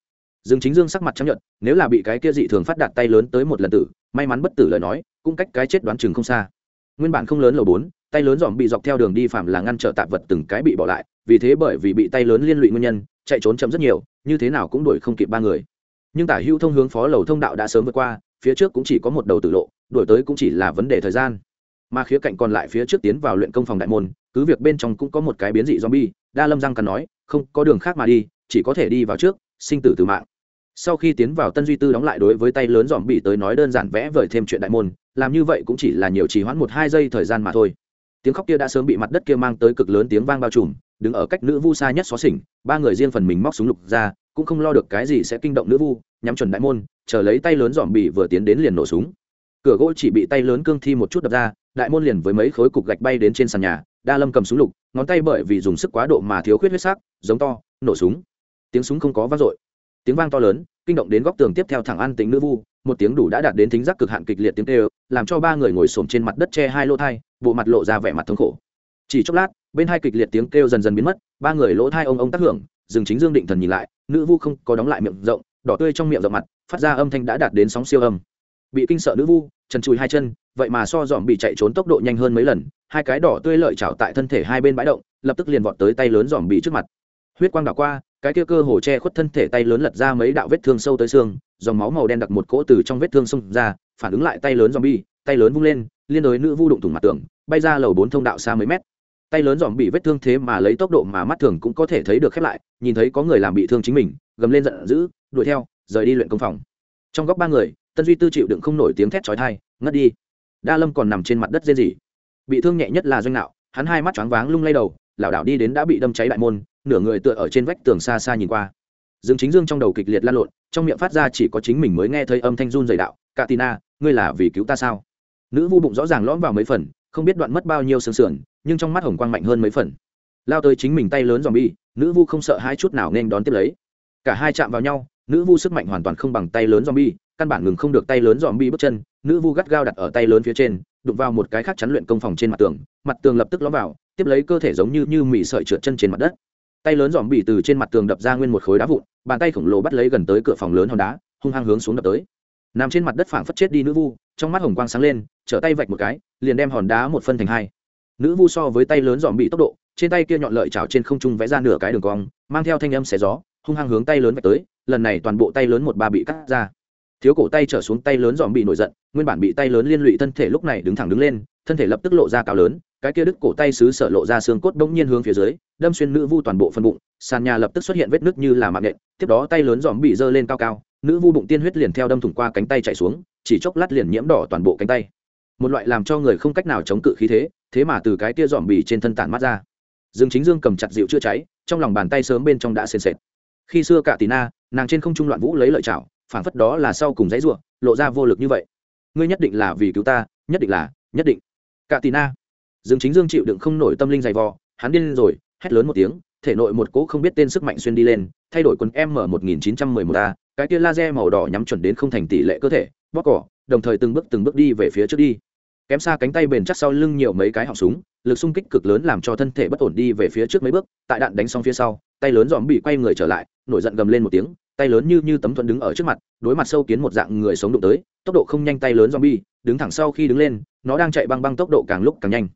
Dương chính dương sắc mặt chấp nhận nếu là bị cái kia dị thường phát đạt tay lớn tới một lần tử, may mắn bất tử lời nói, cũng cách cái chết đoán chừng không xa. Nguyên bản không lớn lầu bốn, tay lớn dòm bị dọc theo đường đi phạm là ngăn trở tạp vật từng cái bị bỏ lại, vì thế bởi vì bị tay lớn liên lụy nguyên nhân, chạy trốn chậm rất nhiều, như thế nào cũng đuổi không kịp ba người nhưng tả hữu thông hướng phó lầu thông đạo đã sớm vượt qua, phía trước cũng chỉ có một đầu tử lộ, đuổi tới cũng chỉ là vấn đề thời gian. Mà khía cạnh còn lại phía trước tiến vào luyện công phòng đại môn, cứ việc bên trong cũng có một cái biến dị zombie, đa lâm răng cắn nói, không, có đường khác mà đi, chỉ có thể đi vào trước, sinh tử từ mạng. Sau khi tiến vào tân duy tư đóng lại đối với tay lớn dòm bị tới nói đơn giản vẽ vời thêm chuyện đại môn, làm như vậy cũng chỉ là nhiều trì hoãn một hai giây thời gian mà thôi. Tiếng khóc kia đã sớm bị mặt đất kia mang tới cực lớn tiếng vang bao trùm, đứng ở cách nữ vu xa nhất xó xỉnh, ba người riêng phần mình móc súng lục ra cũng không lo được cái gì sẽ kinh động nữ vu, nhắm chuẩn đại môn, chờ lấy tay lớn dòm bị vừa tiến đến liền nổ súng. Cửa gỗ chỉ bị tay lớn cương thi một chút đập ra, đại môn liền với mấy khối cục gạch bay đến trên sàn nhà, đa lâm cầm súng lục, ngón tay bởi vì dùng sức quá độ mà thiếu khuyết huyết sắc, giống to, nổ súng. Tiếng súng không có vang dội. Tiếng vang to lớn, kinh động đến góc tường tiếp theo thẳng an tính nữ vu, một tiếng đủ đã đạt đến thính giác cực hạn kịch liệt tiếng kêu, làm cho ba người ngồi xổm trên mặt đất che hai lỗ thai, bộ mặt lộ ra vẻ mặt thống khổ. Chỉ chốc lát, bên hai kịch liệt tiếng kêu dần dần biến mất, ba người lỗ thai ông ông tác hưởng dương chính dương định thần nhìn lại, nữ vu không có đóng lại miệng rộng, đỏ tươi trong miệng rộng mặt, phát ra âm thanh đã đạt đến sóng siêu âm. Bị kinh sợ nữ vu, trần chùi hai chân, vậy mà so dòm bị chạy trốn tốc độ nhanh hơn mấy lần, hai cái đỏ tươi lợi chảo tại thân thể hai bên bãi động, lập tức liền vọt tới tay lớn dòm bị trước mặt. Huyết quang đảo qua, cái kia cơ hồ che khuất thân thể tay lớn lật ra mấy đạo vết thương sâu tới xương, dòng máu màu đen đặc một cỗ từ trong vết thương xông ra, phản ứng lại tay lớn dòm bi tay lớn vung lên, liên đối nữ vu đụng thủng mặt tường, bay ra lầu bốn thông đạo xa mấy mét tay lớn dòm bị vết thương thế mà lấy tốc độ mà mắt thường cũng có thể thấy được khép lại, nhìn thấy có người làm bị thương chính mình, gầm lên giận dữ, đuổi theo, rời đi luyện công phòng. Trong góc ba người, tân duy tư chịu đựng không nổi tiếng thét chói thai ngất đi. Đa lâm còn nằm trên mặt đất dê gì bị thương nhẹ nhất là doanh nạo, hắn hai mắt choáng váng lung lay đầu, lảo đảo đi đến đã bị đâm cháy đại môn, nửa người tựa ở trên vách tường xa xa nhìn qua. Dương chính dương trong đầu kịch liệt lan lộn, trong miệng phát ra chỉ có chính mình mới nghe thấy âm thanh run dày đạo, katina, ngươi là vì cứu ta sao? Nữ vu bụng rõ ràng lõm vào mấy phần, không biết đoạn mất bao nhiêu sương sườn nhưng trong mắt hồng quang mạnh hơn mấy phần. Lao tới chính mình tay lớn dòm bi nữ vu không sợ hai chút nào nên đón tiếp lấy. Cả hai chạm vào nhau, nữ vu sức mạnh hoàn toàn không bằng tay lớn dòm bi căn bản ngừng không được tay lớn dòm bi bước chân, nữ vu gắt gao đặt ở tay lớn phía trên, đụng vào một cái khác chắn luyện công phòng trên mặt tường mặt tường lập tức ló vào, tiếp lấy cơ thể giống như như mì sợi trượt chân trên mặt đất. Tay lớn dòm bị từ trên mặt tường đập ra nguyên một khối đá vụn, bàn tay khổng lồ bắt lấy gần tới cửa phòng lớn hòn đá, hung hăng hướng xuống đập tới. Nằm trên mặt đất phảng phất chết đi nữ vu, trong mắt hồng quang sáng lên, trở tay vạch một cái, liền đem hòn đá một phân thành hai nữ vu so với tay lớn dòm bị tốc độ, trên tay kia nhọn lợi chảo trên không trung vẽ ra nửa cái đường cong, mang theo thanh âm xé gió, hung hăng hướng tay lớn vạch tới, lần này toàn bộ tay lớn một ba bị cắt ra. Thiếu cổ tay trở xuống tay lớn dòm bị nổi giận, nguyên bản bị tay lớn liên lụy thân thể lúc này đứng thẳng đứng lên, thân thể lập tức lộ ra cao lớn, cái kia đứt cổ tay xứ sở lộ ra xương cốt bỗng nhiên hướng phía dưới, đâm xuyên nữ vu toàn bộ phần bụng, sàn nhà lập tức xuất hiện vết nứt như là mạng nện tiếp đó tay lớn dòm bị giơ lên cao cao, nữ vu bụng tiên huyết liền theo đâm thủng qua cánh tay chạy xuống, chỉ chốc lát liền nhiễm đỏ toàn bộ cánh tay. Một loại làm cho người không cách nào chống cự khí thế thế mà từ cái tia dòm bì trên thân tản mắt ra. Dương chính dương cầm chặt dịu chữa cháy, trong lòng bàn tay sớm bên trong đã sền sệt. Khi xưa cả tì na nàng trên không trung loạn vũ lấy lợi chảo phản phất đó là sau cùng dãy ruộng, lộ ra vô lực như vậy. Ngươi nhất định là vì cứu ta, nhất định là, nhất định. Cả tì na dương chính dương chịu đựng không nổi tâm linh dày vò, hắn điên rồi, hét lớn một tiếng, thể nội một cỗ không biết tên sức mạnh xuyên đi lên, thay đổi quần m một nghìn chín trăm mười một a, cái tia laser màu đỏ nhắm chuẩn đến không thành tỷ lệ cơ thể bóc cỏ, đồng thời từng bước từng bước đi về phía trước đi kém xa cánh tay bền chắc sau lưng nhiều mấy cái họng súng, lực xung kích cực lớn làm cho thân thể bất ổn đi về phía trước mấy bước, tại đạn đánh xong phía sau, tay lớn dòm bị quay người trở lại, nổi giận gầm lên một tiếng, tay lớn như như tấm thuận đứng ở trước mặt, đối mặt sâu kiến một dạng người sống đụng tới, tốc độ không nhanh tay lớn dòm bi đứng thẳng sau khi đứng lên, nó đang chạy băng băng tốc độ càng lúc càng nhanh.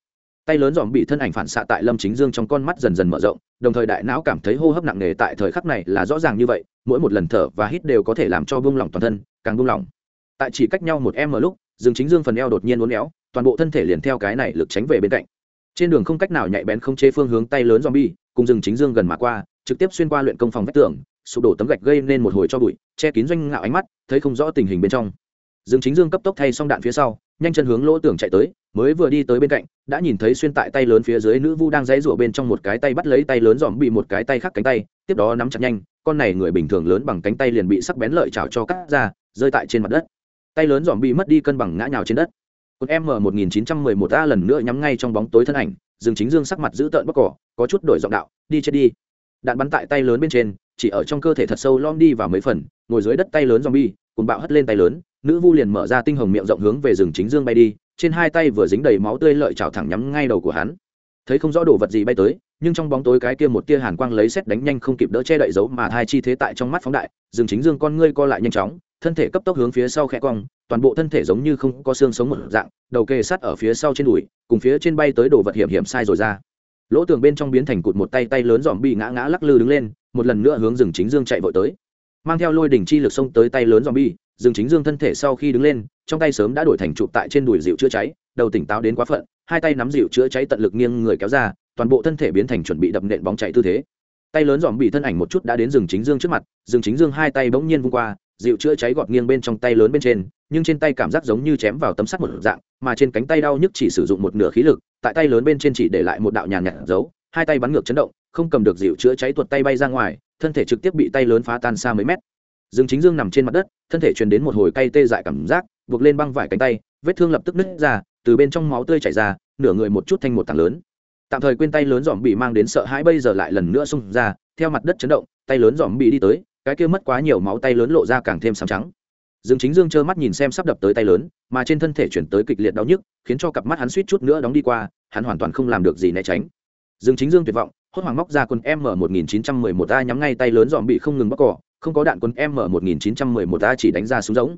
Tay lớn dòm bị thân ảnh phản xạ tại lâm chính dương trong con mắt dần dần mở rộng, đồng thời đại não cảm thấy hô hấp nặng nề tại thời khắc này là rõ ràng như vậy, mỗi một lần thở và hít đều có thể làm cho buông lỏng toàn thân, càng buông lỏng. Tại chỉ cách nhau một em ở lúc dương chính dương phần eo đột nhiên uốn éo, toàn bộ thân thể liền theo cái này lực tránh về bên cạnh. Trên đường không cách nào nhạy bén không chế phương hướng tay lớn zombie, cùng rừng chính dương gần mà qua, trực tiếp xuyên qua luyện công phòng vách tường, sụp đổ tấm gạch gây nên một hồi cho bụi, che kín doanh ngạo ánh mắt, thấy không rõ tình hình bên trong. Dương chính dương cấp tốc thay xong đạn phía sau, nhanh chân hướng lỗ tường chạy tới, mới vừa đi tới bên cạnh, đã nhìn thấy xuyên tại tay lớn phía dưới nữ vu đang dãy giụa bên trong một cái tay bắt lấy tay lớn dòm bị một cái tay khác cánh tay, tiếp đó nắm chặt nhanh, con này người bình thường lớn bằng cánh tay liền bị sắc bén lợi chảo cho cắt ra, rơi tại trên mặt đất tay lớn dòm bị mất đi cân bằng ngã nhào trên đất. Cột m 1911 a lần nữa nhắm ngay trong bóng tối thân ảnh, dương chính dương sắc mặt giữ tợn bóc cỏ, có chút đổi giọng đạo, đi chết đi. Đạn bắn tại tay lớn bên trên, chỉ ở trong cơ thể thật sâu lom đi vào mấy phần, ngồi dưới đất tay lớn dòm bi cùng bạo hất lên tay lớn, nữ vu liền mở ra tinh hồng miệng rộng hướng về rừng chính dương bay đi, trên hai tay vừa dính đầy máu tươi lợi chảo thẳng nhắm ngay đầu của hắn. Thấy không rõ đồ vật gì bay tới, nhưng trong bóng tối cái kia một tia hàn quang lấy xét đánh nhanh không kịp đỡ che đậy dấu mà hai chi thế tại trong mắt phóng đại rừng chính dương con ngươi co lại nhanh chóng thân thể cấp tốc hướng phía sau khẽ cong, toàn bộ thân thể giống như không có xương sống một dạng, đầu kề sát ở phía sau trên đùi, cùng phía trên bay tới đồ vật hiểm hiểm sai rồi ra. Lỗ tường bên trong biến thành cụt một tay tay lớn dòm bị ngã ngã lắc lư đứng lên, một lần nữa hướng rừng chính dương chạy vội tới. Mang theo lôi đỉnh chi lực xông tới tay lớn dòm bi, rừng chính dương thân thể sau khi đứng lên, trong tay sớm đã đổi thành chụp tại trên đùi dịu chữa cháy, đầu tỉnh táo đến quá phận, hai tay nắm dịu chữa cháy tận lực nghiêng người kéo ra, toàn bộ thân thể biến thành chuẩn bị đập nện bóng chạy tư thế. Tay lớn dòm bị thân ảnh một chút đã đến rừng chính dương trước mặt, rừng chính dương hai tay bỗng nhiên vung qua dịu chữa cháy gọt nghiêng bên trong tay lớn bên trên, nhưng trên tay cảm giác giống như chém vào tấm sắt một dạng, mà trên cánh tay đau nhức chỉ sử dụng một nửa khí lực, tại tay lớn bên trên chỉ để lại một đạo nhàn nhạt giấu. hai tay bắn ngược chấn động, không cầm được dịu chữa cháy tuột tay bay ra ngoài, thân thể trực tiếp bị tay lớn phá tan xa mấy mét dương chính dương nằm trên mặt đất, thân thể truyền đến một hồi cay tê dại cảm giác, buộc lên băng vải cánh tay, vết thương lập tức nứt ra, từ bên trong máu tươi chảy ra, nửa người một chút thành một tảng lớn tạm thời quên tay lớn dòm bị mang đến sợ hãi bây giờ lại lần nữa xung ra, theo mặt đất chấn động, tay lớn dòm bị đi tới cái kia mất quá nhiều máu tay lớn lộ ra càng thêm sáng trắng. Dương chính dương trơ mắt nhìn xem sắp đập tới tay lớn, mà trên thân thể chuyển tới kịch liệt đau nhức, khiến cho cặp mắt hắn suýt chút nữa đóng đi qua, hắn hoàn toàn không làm được gì né tránh. Dương chính dương tuyệt vọng, hốt hoảng móc ra quân m 1911 a nhắm ngay tay lớn dòm bị không ngừng bóc cỏ, không có đạn quân m 1911 a chỉ đánh ra súng giống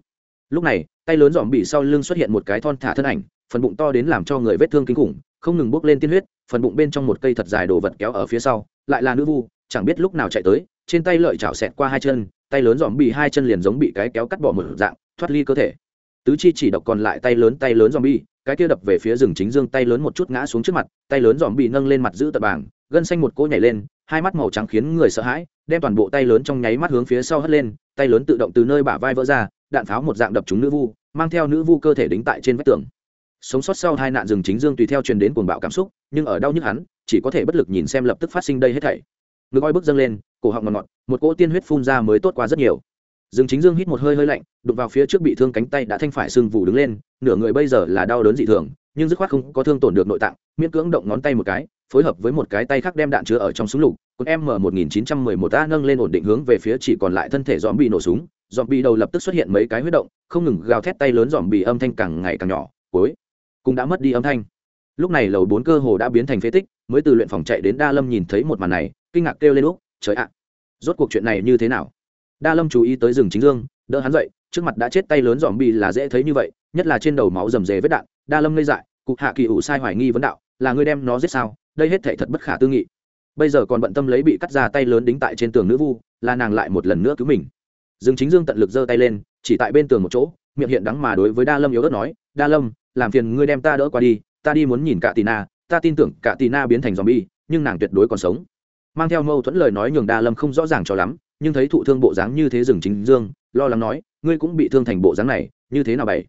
lúc này, tay lớn dòm bị sau lưng xuất hiện một cái thon thả thân ảnh, phần bụng to đến làm cho người vết thương kinh khủng, không ngừng bốc lên tiên huyết, phần bụng bên trong một cây thật dài đồ vật kéo ở phía sau, lại là nữ vu, chẳng biết lúc nào chạy tới trên tay lợi chảo xẹt qua hai chân, tay lớn dòm bị hai chân liền giống bị cái kéo cắt bỏ một dạng, thoát ly cơ thể. Tứ chi chỉ độc còn lại tay lớn tay lớn dòm bi cái kia đập về phía rừng chính dương tay lớn một chút ngã xuống trước mặt, tay lớn dòm bị nâng lên mặt giữ tập bảng, gân xanh một cỗ nhảy lên, hai mắt màu trắng khiến người sợ hãi, đem toàn bộ tay lớn trong nháy mắt hướng phía sau hất lên, tay lớn tự động từ nơi bả vai vỡ ra, đạn pháo một dạng đập trúng nữ vu, mang theo nữ vu cơ thể đính tại trên vách tường. Sống sót sau hai nạn rừng chính dương tùy theo truyền đến cuồng bạo cảm xúc, nhưng ở đau nhức hắn, chỉ có thể bất lực nhìn xem lập tức phát sinh đây hết thảy ngực oi bức dâng lên, cổ họng ngọt ngọt, một cỗ tiên huyết phun ra mới tốt qua rất nhiều. Rừng chính dương hít một hơi hơi lạnh, đụng vào phía trước bị thương cánh tay đã thanh phải sưng vù đứng lên, nửa người bây giờ là đau đớn dị thường, nhưng dứt khoát không có thương tổn được nội tạng, miễn cưỡng động ngón tay một cái, phối hợp với một cái tay khác đem đạn chứa ở trong súng lục. Con m 1911 a nâng lên ổn định hướng về phía chỉ còn lại thân thể dòm bị nổ súng. Dòm bị đầu lập tức xuất hiện mấy cái huyết động, không ngừng gào thét tay lớn dòm bị âm thanh càng ngày càng nhỏ cuối cũng đã mất đi âm thanh. Lúc này lầu bốn cơ hồ đã biến thành phế tích, mới từ luyện phòng chạy đến đa lâm nhìn thấy một màn này kinh ngạc kêu lên lúc trời ạ, rốt cuộc chuyện này như thế nào? Đa lâm chú ý tới rừng chính dương, đỡ hắn dậy, trước mặt đã chết tay lớn dòm bi là dễ thấy như vậy, nhất là trên đầu máu rầm rề vết đạn, đa lâm ngây dại, cụ hạ kỳ ủ sai hoài nghi vấn đạo, là ngươi đem nó giết sao? Đây hết thể thật bất khả tư nghị. Bây giờ còn bận tâm lấy bị cắt ra tay lớn đính tại trên tường nữ vu, là nàng lại một lần nữa cứu mình. Dương chính dương tận lực giơ tay lên, chỉ tại bên tường một chỗ, miệng hiện đắng mà đối với đa lâm yếu ớt nói, đa lâm, làm phiền ngươi đem ta đỡ qua đi, ta đi muốn nhìn cả tì na, ta tin tưởng cả tì na biến thành dòm bi, nhưng nàng tuyệt đối còn sống mang theo mâu thuẫn lời nói nhường đa lâm không rõ ràng cho lắm nhưng thấy thụ thương bộ dáng như thế rừng chính dương lo lắng nói ngươi cũng bị thương thành bộ dáng này như thế nào bày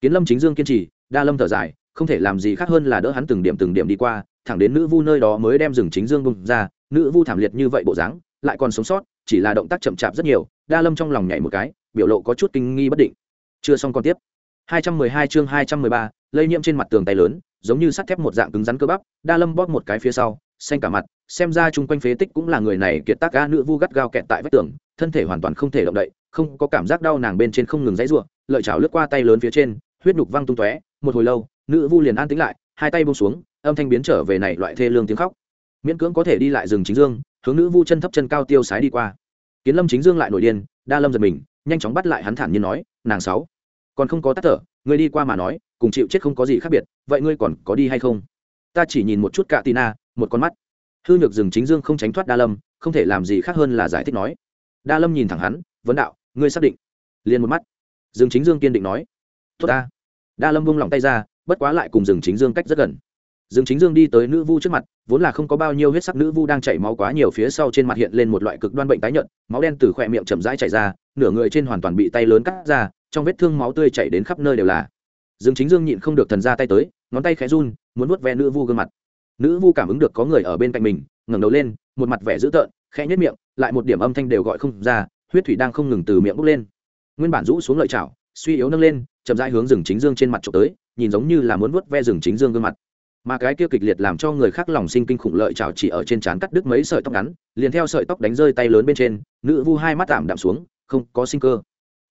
kiến lâm chính dương kiên trì đa lâm thở dài không thể làm gì khác hơn là đỡ hắn từng điểm từng điểm đi qua thẳng đến nữ vu nơi đó mới đem rừng chính dương bung ra nữ vu thảm liệt như vậy bộ dáng lại còn sống sót chỉ là động tác chậm chạp rất nhiều đa lâm trong lòng nhảy một cái biểu lộ có chút kinh nghi bất định. Chưa xong còn tiếp. 212 chương 213, lây nhiễm trên mặt tường tay lớn giống như sắt thép một dạng cứng rắn cơ bắp đa lâm bóp một cái phía sau xanh cả mặt xem ra chung quanh phế tích cũng là người này kiệt tác ga nữ vu gắt gao kẹt tại vách tường, thân thể hoàn toàn không thể động đậy, không có cảm giác đau nàng bên trên không ngừng dãy ruộng lợi chảo lướt qua tay lớn phía trên, huyết nhục văng tung tóe, một hồi lâu, nữ vu liền an tĩnh lại, hai tay buông xuống, âm thanh biến trở về này loại thê lương tiếng khóc. Miễn cưỡng có thể đi lại rừng chính dương, hướng nữ vu chân thấp chân cao tiêu sái đi qua. Kiến lâm chính dương lại nổi điên, đa lâm giật mình, nhanh chóng bắt lại hắn thản nhiên nói, nàng sáu, còn không có tắt thở, ngươi đi qua mà nói, cùng chịu chết không có gì khác biệt, vậy ngươi còn có đi hay không? Ta chỉ nhìn một chút cạ tina một con mắt hư nhược rừng chính dương không tránh thoát đa lâm, không thể làm gì khác hơn là giải thích nói. Đa lâm nhìn thẳng hắn, vấn đạo, ngươi xác định? Liền một mắt. Rừng chính dương kiên định nói, tốt ta. Đa lâm vung lòng tay ra, bất quá lại cùng rừng chính dương cách rất gần. Rừng chính dương đi tới nữ vu trước mặt, vốn là không có bao nhiêu huyết sắc nữ vu đang chảy máu quá nhiều phía sau trên mặt hiện lên một loại cực đoan bệnh tái nhợt, máu đen từ khỏe miệng chậm rãi chảy ra, nửa người trên hoàn toàn bị tay lớn cắt ra, trong vết thương máu tươi chảy đến khắp nơi đều là. Rừng chính dương nhịn không được thần ra tay tới, ngón tay khẽ run, muốn vuốt ve nữ vu gương mặt nữ vu cảm ứng được có người ở bên cạnh mình, ngẩng đầu lên, một mặt vẻ dữ tợn, khẽ nhất miệng, lại một điểm âm thanh đều gọi không ra, huyết thủy đang không ngừng từ miệng bốc lên. Nguyên bản rũ xuống lợi chảo, suy yếu nâng lên, chậm rãi hướng rừng chính dương trên mặt trộm tới, nhìn giống như là muốn vớt ve rừng chính dương gương mặt. Mà cái kia kịch liệt làm cho người khác lòng sinh kinh khủng lợi chảo chỉ ở trên trán cắt đứt mấy sợi tóc ngắn, liền theo sợi tóc đánh rơi tay lớn bên trên, nữ vu hai mắt tạm đạm xuống, không có sinh cơ.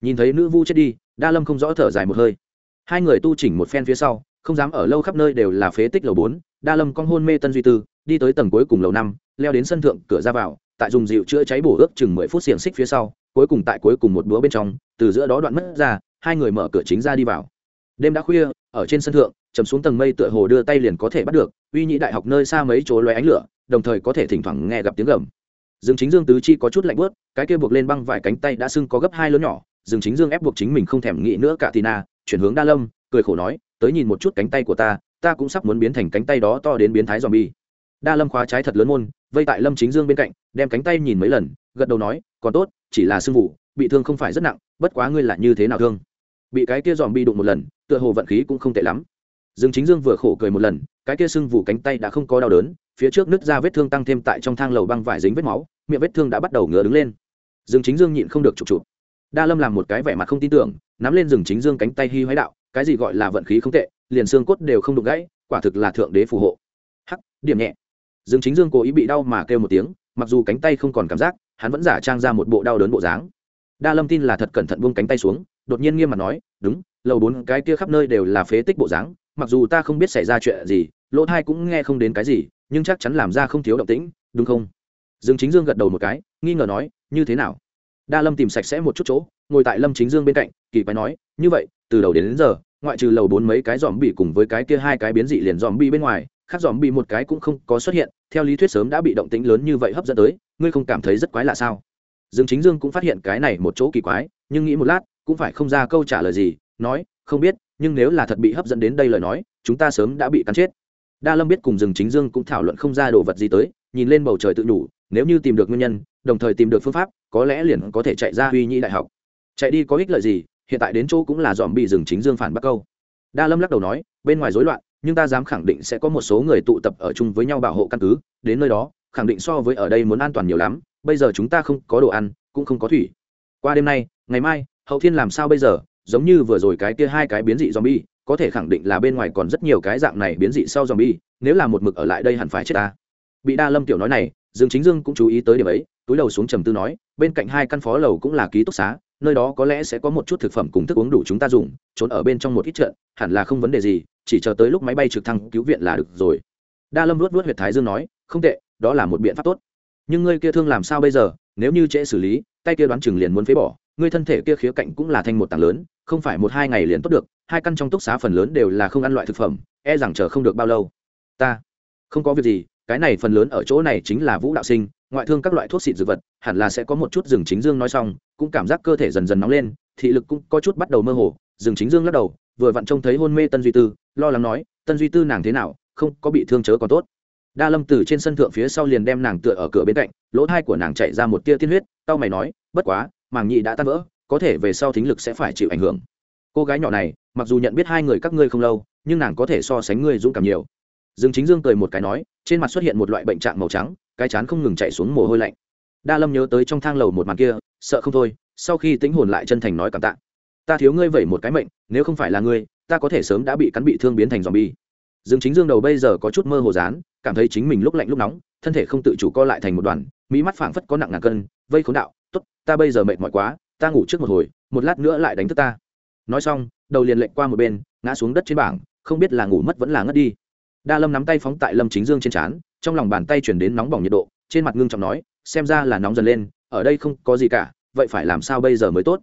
Nhìn thấy nữ vu chết đi, đa lâm không rõ thở dài một hơi. Hai người tu chỉnh một phen phía sau không dám ở lâu khắp nơi đều là phế tích lầu bốn, đa lâm con hôn mê tân duy tư, đi tới tầng cuối cùng lầu năm, leo đến sân thượng, cửa ra vào, tại dùng dịu chữa cháy bổ ước chừng mười phút xiềng xích phía sau, cuối cùng tại cuối cùng một búa bên trong, từ giữa đó đoạn mất ra, hai người mở cửa chính ra đi vào. Đêm đã khuya, ở trên sân thượng, chầm xuống tầng mây tựa hồ đưa tay liền có thể bắt được, uy nhị đại học nơi xa mấy chỗ loé ánh lửa, đồng thời có thể thỉnh thoảng nghe gặp tiếng gầm. Dương chính dương tứ chi có chút lạnh bớt cái kia buộc lên băng vài cánh tay đã sưng có gấp hai lớn nhỏ, dương chính dương ép buộc chính mình không thèm nghĩ nữa cả tina, chuyển hướng đa lâm, cười khổ nói tới nhìn một chút cánh tay của ta ta cũng sắp muốn biến thành cánh tay đó to đến biến thái dòm bi đa lâm khóa trái thật lớn môn, vây tại lâm chính dương bên cạnh, đem cánh tay nhìn mấy lần, gật đầu nói, còn tốt, chỉ là sưng vụ, bị thương không phải rất nặng, bất quá ngươi là như thế nào thương? Bị cái kia dòm bi đụng một lần, tựa hồ vận khí cũng không tệ lắm. Dương chính dương vừa khổ cười một lần, cái kia sưng vụ cánh tay đã không có đau đớn, phía trước nứt ra vết thương tăng thêm tại trong thang lầu băng vải dính vết máu, miệng vết thương đã bắt đầu ngửa đứng lên. Dương chính dương nhịn không được chụp chụp. Đa lâm làm một cái vẻ mặt không tin tưởng, nắm lên rừng chính dương cánh tay hy hoái đạo cái gì gọi là vận khí không tệ liền xương cốt đều không đụng gãy quả thực là thượng đế phù hộ. Hắc điểm nhẹ. Dương chính dương cố ý bị đau mà kêu một tiếng mặc dù cánh tay không còn cảm giác hắn vẫn giả trang ra một bộ đau đớn bộ dáng. Đa lâm tin là thật cẩn thận buông cánh tay xuống đột nhiên nghiêm mặt nói đúng lầu bốn cái kia khắp nơi đều là phế tích bộ dáng mặc dù ta không biết xảy ra chuyện gì lỗ thai cũng nghe không đến cái gì nhưng chắc chắn làm ra không thiếu động tĩnh đúng không? Dương chính dương gật đầu một cái nghi ngờ nói như thế nào? Đa lâm tìm sạch sẽ một chút chỗ ngồi tại lâm chính dương bên cạnh kỳ quái nói như vậy từ đầu đến, đến giờ ngoại trừ lầu bốn mấy cái dòm bị cùng với cái kia hai cái biến dị liền dòm bị bên ngoài, khác dòm bị một cái cũng không có xuất hiện, theo lý thuyết sớm đã bị động tĩnh lớn như vậy hấp dẫn tới, ngươi không cảm thấy rất quái lạ sao? Dương chính dương cũng phát hiện cái này một chỗ kỳ quái, nhưng nghĩ một lát, cũng phải không ra câu trả lời gì, nói, không biết, nhưng nếu là thật bị hấp dẫn đến đây lời nói, chúng ta sớm đã bị cắn chết. Đa lâm biết cùng rừng chính dương cũng thảo luận không ra đồ vật gì tới, nhìn lên bầu trời tự đủ nếu như tìm được nguyên nhân, đồng thời tìm được phương pháp, có lẽ liền có thể chạy ra huy nhĩ đại học. Chạy đi có ích lợi gì hiện tại đến chỗ cũng là dòm bị rừng chính dương phản bắc câu. Đa lâm lắc đầu nói, bên ngoài rối loạn, nhưng ta dám khẳng định sẽ có một số người tụ tập ở chung với nhau bảo hộ căn cứ, đến nơi đó, khẳng định so với ở đây muốn an toàn nhiều lắm, bây giờ chúng ta không có đồ ăn, cũng không có thủy. Qua đêm nay, ngày mai, hậu thiên làm sao bây giờ? Giống như vừa rồi cái kia hai cái biến dị zombie, có thể khẳng định là bên ngoài còn rất nhiều cái dạng này biến dị sau zombie, nếu là một mực ở lại đây hẳn phải chết ta. Bị đa lâm tiểu nói này, dương chính dương cũng chú ý tới điểm ấy, túi đầu xuống trầm tư nói, bên cạnh hai căn phó lầu cũng là ký túc xá nơi đó có lẽ sẽ có một chút thực phẩm cùng thức uống đủ chúng ta dùng, trốn ở bên trong một ít trận, hẳn là không vấn đề gì, chỉ chờ tới lúc máy bay trực thăng cứu viện là được rồi. Đa lâm luốt luốt huyệt thái dương nói, không tệ, đó là một biện pháp tốt. Nhưng ngươi kia thương làm sao bây giờ? Nếu như trễ xử lý, tay kia đoán chừng liền muốn phế bỏ. Ngươi thân thể kia khía cạnh cũng là thành một tảng lớn, không phải một hai ngày liền tốt được, hai căn trong túc xá phần lớn đều là không ăn loại thực phẩm e rằng chờ không được bao lâu. Ta, không có việc gì, cái này phần lớn ở chỗ này chính là vũ đạo sinh, ngoại thương các loại thuốc xịt dược vật, hẳn là sẽ có một chút rừng chính dương nói xong cũng cảm giác cơ thể dần dần nóng lên, thị lực cũng có chút bắt đầu mơ hồ rừng chính dương lắc đầu, vừa vặn trông thấy hôn mê tân duy tư, lo lắng nói, tân duy tư nàng thế nào, không có bị thương chớ còn tốt. Đa lâm từ trên sân thượng phía sau liền đem nàng tựa ở cửa bên cạnh, lỗ thai của nàng chạy ra một tia tiên huyết tao mày nói, bất quá, màng nhị đã tan vỡ, có thể về sau thính lực sẽ phải chịu ảnh hưởng. Cô gái nhỏ này, mặc dù nhận biết hai người các ngươi không lâu, nhưng nàng có thể so sánh ngươi dũng cảm nhiều. Dương chính dương cười một cái nói, trên mặt xuất hiện một loại bệnh trạng màu trắng, cái chán không ngừng chạy xuống mồ hôi lạnh đa lâm nhớ tới trong thang lầu một màn kia, sợ không thôi, sau khi tính hồn lại chân thành nói cảm tạ. Ta thiếu ngươi vẩy một cái mệnh, nếu không phải là ngươi, ta có thể sớm đã bị cắn bị thương biến thành dòm bi dương chính dương đầu bây giờ có chút mơ hồ dán, cảm thấy chính mình lúc lạnh lúc nóng, thân thể không tự chủ co lại thành một đoàn, mỹ mắt phảng phất có nặng ngàn cân, vây khốn đạo, tốt, ta bây giờ mệt mỏi quá, ta ngủ trước một hồi, một lát nữa lại đánh thức ta. Nói xong, đầu liền lệnh qua một bên, ngã xuống đất trên bảng, không biết là ngủ mất vẫn là ngất đi. Đa lâm nắm tay phóng tại lâm chính dương trên trán, trong lòng bàn tay chuyển đến nóng bỏng nhiệt độ, trên mặt ngưng trọng nói xem ra là nóng dần lên, ở đây không có gì cả, vậy phải làm sao bây giờ mới tốt?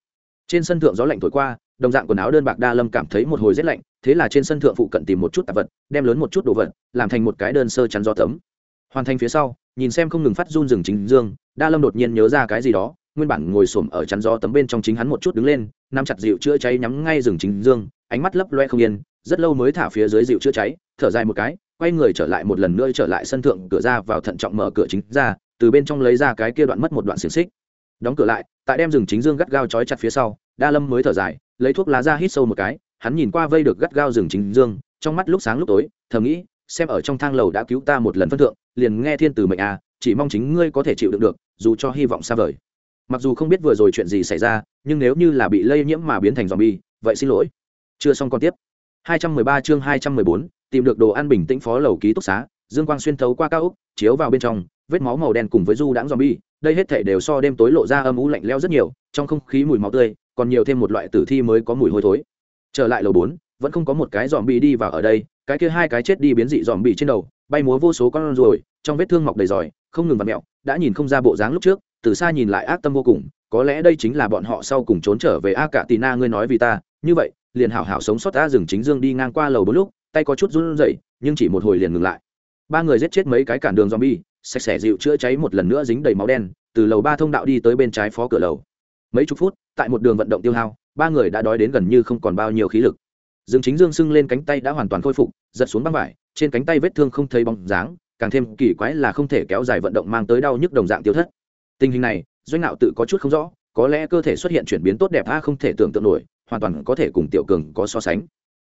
Trên sân thượng gió lạnh thổi qua, đồng dạng quần áo đơn bạc đa lâm cảm thấy một hồi rét lạnh, thế là trên sân thượng phụ cận tìm một chút tạp vật, đem lớn một chút đồ vật, làm thành một cái đơn sơ chắn gió tấm. Hoàn thành phía sau, nhìn xem không ngừng phát run rừng chính dương, đa lâm đột nhiên nhớ ra cái gì đó, nguyên bản ngồi xổm ở chắn gió tấm bên trong chính hắn một chút đứng lên, nắm chặt dịu chữa cháy nhắm ngay rừng chính dương, ánh mắt lấp loe không yên, rất lâu mới thả phía dưới dịu chữa cháy, thở dài một cái, quay người trở lại một lần nữa trở lại sân thượng, cửa ra vào thận trọng mở cửa chính ra từ bên trong lấy ra cái kia đoạn mất một đoạn xiềng xích. Đóng cửa lại tại đem rừng chính dương gắt gao trói chặt phía sau đa lâm mới thở dài lấy thuốc lá ra hít sâu một cái hắn nhìn qua vây được gắt gao rừng chính dương trong mắt lúc sáng lúc tối thầm nghĩ xem ở trong thang lầu đã cứu ta một lần phân thượng liền nghe thiên từ mệnh à chỉ mong chính ngươi có thể chịu đựng được dù cho hy vọng xa vời. Mặc dù không biết vừa rồi chuyện gì xảy ra nhưng nếu như là bị lây nhiễm mà biến thành zombie vậy xin lỗi. Chưa xong còn tiếp. 213 chương 214, tìm được đồ ăn bình tĩnh phó lầu ký túc xá dương quang xuyên thấu qua cao úc chiếu vào bên trong vết máu màu đen cùng với du đãng zombie, đây hết thể đều so đêm tối lộ ra âm u lạnh lẽo rất nhiều, trong không khí mùi máu tươi, còn nhiều thêm một loại tử thi mới có mùi hôi thối. Trở lại lầu bốn, vẫn không có một cái zombie bị đi vào ở đây, cái kia hai cái chết đi biến dị zombie bị trên đầu, bay múa vô số con ruồi, trong vết thương mọc đầy giỏi không ngừng vặn mẹo, đã nhìn không ra bộ dáng lúc trước, từ xa nhìn lại ác tâm vô cùng, có lẽ đây chính là bọn họ sau cùng trốn trở về a cả tì na ngươi nói vì ta, như vậy, liền hảo hảo sống sót ta rừng chính dương đi ngang qua lầu bốn lúc, tay có chút run rẩy, nhưng chỉ một hồi liền ngừng lại. Ba người giết chết mấy cái cản đường zombie sạch sẽ dịu chữa cháy một lần nữa dính đầy máu đen, từ lầu ba thông đạo đi tới bên trái phó cửa lầu. Mấy chục phút, tại một đường vận động tiêu hao, ba người đã đói đến gần như không còn bao nhiêu khí lực. Dương chính dương sưng lên cánh tay đã hoàn toàn khôi phục, giật xuống băng vải, trên cánh tay vết thương không thấy bóng dáng, càng thêm kỳ quái là không thể kéo dài vận động mang tới đau nhức đồng dạng tiêu thất. Tình hình này, doanh nạo tự có chút không rõ, có lẽ cơ thể xuất hiện chuyển biến tốt đẹp a không thể tưởng tượng nổi, hoàn toàn có thể cùng tiểu cường có so sánh.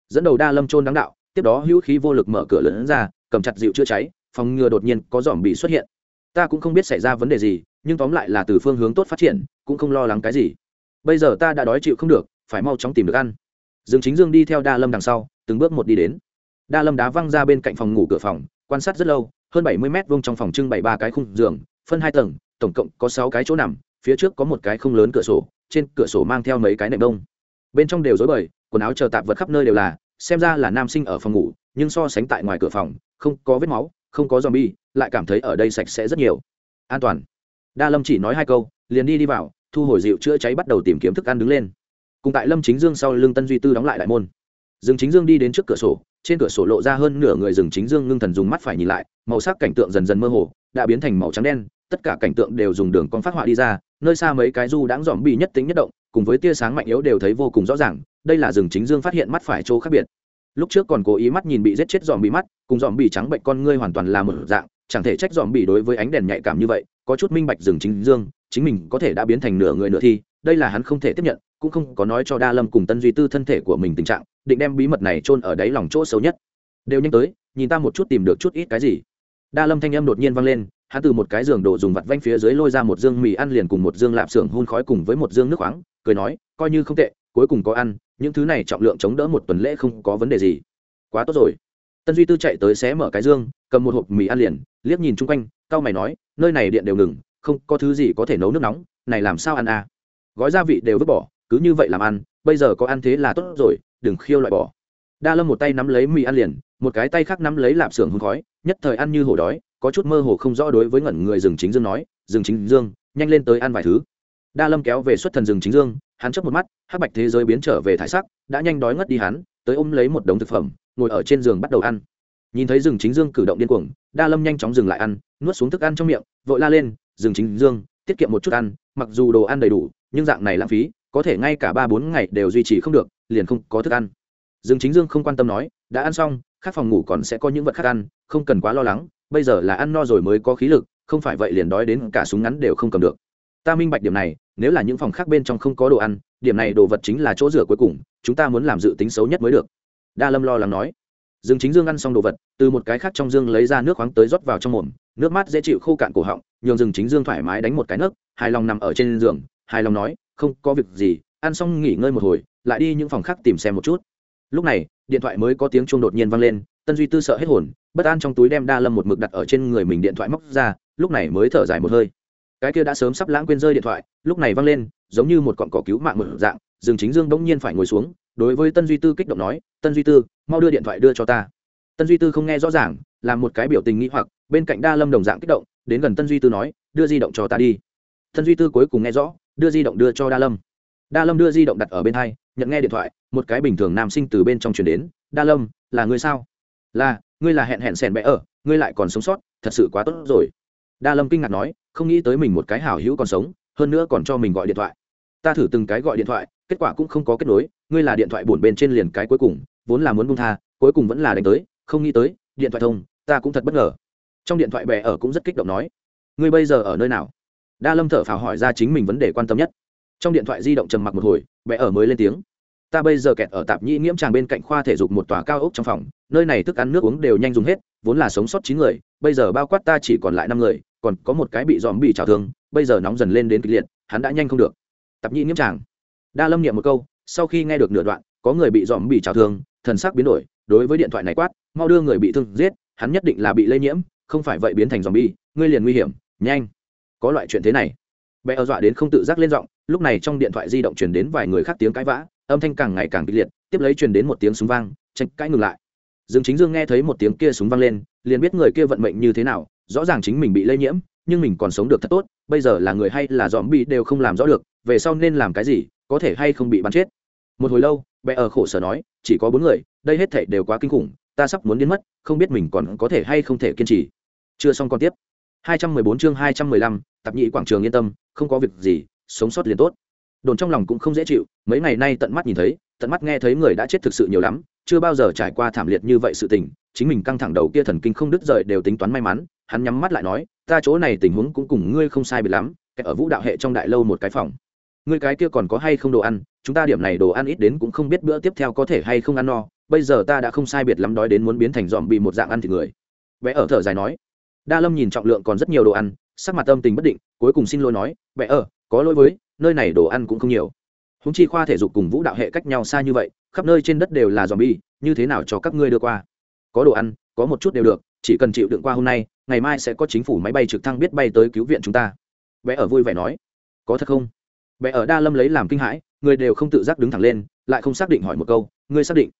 Dẫn đầu đa lâm trôn đáng đạo, tiếp đó hữu khí vô lực mở cửa lớn ra, cầm chặt dịu chữa cháy phòng ngừa đột nhiên có dòm bị xuất hiện. Ta cũng không biết xảy ra vấn đề gì, nhưng tóm lại là từ phương hướng tốt phát triển, cũng không lo lắng cái gì. Bây giờ ta đã đói chịu không được, phải mau chóng tìm được ăn. Dương chính dương đi theo đa lâm đằng sau, từng bước một đi đến. Đa lâm đá văng ra bên cạnh phòng ngủ cửa phòng, quan sát rất lâu, hơn bảy mươi mét vuông trong phòng trưng bày ba cái khung giường, phân hai tầng, tổng cộng có sáu cái chỗ nằm, phía trước có một cái không lớn cửa sổ, trên cửa sổ mang theo mấy cái nệm đông bên trong đều dối bời, quần áo chờ tạp vật khắp nơi đều là, xem ra là nam sinh ở phòng ngủ, nhưng so sánh tại ngoài cửa phòng, không có vết máu không có zombie, lại cảm thấy ở đây sạch sẽ rất nhiều. An toàn. Đa lâm chỉ nói hai câu, liền đi đi vào, thu hồi dịu chữa cháy bắt đầu tìm kiếm thức ăn đứng lên. Cùng tại lâm chính dương sau lưng tân duy tư đóng lại đại môn. Dương chính dương đi đến trước cửa sổ, trên cửa sổ lộ ra hơn nửa người rừng chính dương ngưng thần dùng mắt phải nhìn lại, màu sắc cảnh tượng dần dần mơ hồ, đã biến thành màu trắng đen, tất cả cảnh tượng đều dùng đường con phát họa đi ra, nơi xa mấy cái du đãng dòm bị nhất tính nhất động, cùng với tia sáng mạnh yếu đều thấy vô cùng rõ ràng, đây là rừng chính dương phát hiện mắt phải chỗ khác biệt lúc trước còn cố ý mắt nhìn bị giết chết dòm bị mắt, cùng dòm bị trắng bệnh con ngươi hoàn toàn là một dạng, chẳng thể trách dòm bị đối với ánh đèn nhạy cảm như vậy, có chút minh bạch rừng chính dương, chính mình có thể đã biến thành nửa người nửa thi, đây là hắn không thể tiếp nhận, cũng không có nói cho đa lâm cùng tân duy tư thân thể của mình tình trạng, định đem bí mật này chôn ở đáy lòng chỗ xấu nhất. Đều nhanh tới, nhìn ta một chút tìm được chút ít cái gì. Đa lâm thanh âm đột nhiên vang lên, hắn từ một cái giường đồ dùng vặt vanh phía dưới lôi ra một dương mì ăn liền cùng một dương lạp xưởng hun khói cùng với một dương nước khoáng, cười nói, coi như không tệ cuối cùng có ăn, những thứ này trọng lượng chống đỡ một tuần lễ không có vấn đề gì. Quá tốt rồi. Tân duy tư chạy tới xé mở cái dương, cầm một hộp mì ăn liền, liếc nhìn chung quanh, cau mày nói, nơi này điện đều ngừng, không có thứ gì có thể nấu nước nóng, này làm sao ăn à? Gói gia vị đều vứt bỏ, cứ như vậy làm ăn, bây giờ có ăn thế là tốt rồi, đừng khiêu loại bỏ. Đa lâm một tay nắm lấy mì ăn liền, một cái tay khác nắm lấy lạp xưởng hương khói, nhất thời ăn như hổ đói, có chút mơ hồ không rõ đối với ngẩn người rừng chính dương nói, rừng chính dương, nhanh lên tới ăn vài thứ. Đa lâm kéo về xuất thần rừng chính dương, hắn chấp một mắt hắc bạch thế giới biến trở về thải sắc, đã nhanh đói ngất đi hắn, tới ôm lấy một đống thực phẩm, ngồi ở trên giường bắt đầu ăn. Nhìn thấy rừng chính dương cử động điên cuồng, đa lâm nhanh chóng dừng lại ăn, nuốt xuống thức ăn trong miệng, vội la lên, rừng chính dương, tiết kiệm một chút ăn, mặc dù đồ ăn đầy đủ, nhưng dạng này lãng phí, có thể ngay cả ba bốn ngày đều duy trì không được, liền không có thức ăn. Dừng chính dương không quan tâm nói, đã ăn xong khác phòng ngủ còn sẽ có những vật khác ăn, không cần quá lo lắng, bây giờ là ăn no rồi mới có khí lực, không phải vậy liền đói đến cả súng ngắn đều không cầm được. Ta minh bạch điểm này, nếu là những phòng khác bên trong không có đồ ăn điểm này đồ vật chính là chỗ rửa cuối cùng, chúng ta muốn làm dự tính xấu nhất mới được. Đa lâm lo lắng nói. Dương chính dương ăn xong đồ vật, từ một cái khác trong dương lấy ra nước khoáng tới rót vào trong mồm, nước mát dễ chịu khô cạn cổ họng, nhường dương chính dương thoải mái đánh một cái nước hài lòng nằm ở trên giường, hài lòng nói, không có việc gì, ăn xong nghỉ ngơi một hồi, lại đi những phòng khác tìm xem một chút. Lúc này, điện thoại mới có tiếng chuông đột nhiên vang lên, tân duy tư sợ hết hồn, bất an trong túi đem đa lâm một mực đặt ở trên người mình điện thoại móc ra, lúc này mới thở dài một hơi cái kia đã sớm sắp lãng quên rơi điện thoại, lúc này văng lên, giống như một cọn cỏ cứu mạng một dạng, dương chính dương bỗng nhiên phải ngồi xuống, đối với tân duy tư kích động nói, tân duy tư, mau đưa điện thoại đưa cho ta. Tân duy tư không nghe rõ ràng, làm một cái biểu tình nghĩ hoặc, bên cạnh đa lâm đồng dạng kích động, đến gần tân duy tư nói, đưa di động cho ta đi. Tân duy tư cuối cùng nghe rõ, đưa di động đưa cho đa lâm. Đa lâm đưa di động đặt ở bên hai, nhận nghe điện thoại, một cái bình thường nam sinh từ bên trong chuyển đến, đa lâm, là người sao? Là, ngươi là hẹn hẹn sèn bẽ ở, ngươi lại còn sống sót, thật sự quá tốt rồi đa lâm kinh ngạc nói, không nghĩ tới mình một cái hảo hữu còn sống, hơn nữa còn cho mình gọi điện thoại. Ta thử từng cái gọi điện thoại, kết quả cũng không có kết nối, ngươi là điện thoại buồn bên trên liền cái cuối cùng, vốn là muốn bung tha, cuối cùng vẫn là đánh tới, không nghĩ tới, điện thoại thông, ta cũng thật bất ngờ. Trong điện thoại bè ở cũng rất kích động nói, ngươi bây giờ ở nơi nào? Đa lâm thở phào hỏi ra chính mình vấn đề quan tâm nhất. Trong điện thoại di động trầm mặc một hồi, bè ở mới lên tiếng, ta bây giờ kẹt ở tạp nhĩ nghiễm tràng bên cạnh khoa thể dục một tòa cao ốc trong phòng nơi này thức ăn nước uống đều nhanh dùng hết, vốn là sống sót chín người, bây giờ bao quát ta chỉ còn lại năm người, còn có một cái bị dòm bị trào thương, bây giờ nóng dần lên đến kịch liệt, hắn đã nhanh không được. Tạp nhĩ nghiễm tràng. Đa lâm niệm một câu, sau khi nghe được nửa đoạn, có người bị dòm bị trào thương, thần sắc biến đổi, đối với điện thoại này quát, mau đưa người bị thương giết, hắn nhất định là bị lây nhiễm, không phải vậy biến thành dòm bi ngươi liền nguy hiểm, nhanh. Có loại chuyện thế này. Bé ở dọa đến không tự giác lên giọng, lúc này trong điện thoại di động truyền đến vài người khác tiếng cãi vã, âm thanh càng ngày càng kịch liệt, tiếp lấy truyền đến một tiếng súng vang, tranh cãi ngừng lại dương chính dương nghe thấy một tiếng kia súng vang lên liền biết người kia vận mệnh như thế nào rõ ràng chính mình bị lây nhiễm nhưng mình còn sống được thật tốt bây giờ là người hay là dòm bị đều không làm rõ được về sau nên làm cái gì có thể hay không bị bắn chết. Một hồi lâu bé ở khổ sở nói chỉ có bốn người đây hết thể đều quá kinh khủng ta sắp muốn đến mất không biết mình còn có thể hay không thể kiên trì. Chưa xong còn tiếp. 214 chương 215, tập nhị quảng trường yên tâm không có việc gì sống sót liền tốt. Đồn trong lòng cũng không dễ chịu mấy ngày nay tận mắt nhìn thấy tận mắt nghe thấy người đã chết thực sự nhiều lắm chưa bao giờ trải qua thảm liệt như vậy sự tình, chính mình căng thẳng đầu kia thần kinh không đứt rời đều tính toán may mắn, hắn nhắm mắt lại nói, ta chỗ này tình huống cũng cùng ngươi không sai biệt lắm ở vũ đạo hệ trong đại lâu một cái phòng. Ngươi cái kia còn có hay không đồ ăn, chúng ta điểm này đồ ăn ít đến cũng không biết bữa tiếp theo có thể hay không ăn no, bây giờ ta đã không sai biệt lắm đói đến muốn biến thành dòm bị một dạng ăn thịt người. Vẽ ở thở dài nói. Đa lâm nhìn trọng lượng còn rất nhiều đồ ăn, sắc mặt tâm tình bất định, cuối cùng xin lỗi nói, vẽ ở, có lỗi với, nơi này đồ ăn cũng không nhiều. Húng chi khoa thể dục cùng vũ đạo hệ cách nhau xa như vậy khắp nơi trên đất đều là dòm bi như thế nào cho các ngươi đưa qua? Có đồ ăn, có một chút đều được, chỉ cần chịu đựng qua hôm nay, ngày mai sẽ có chính phủ máy bay trực thăng biết bay tới cứu viện chúng ta. Bé ở vui vẻ nói. Có thật không? Bé ở đa lâm lấy làm kinh hãi, người đều không tự giác đứng thẳng lên, lại không xác định hỏi một câu, ngươi xác định?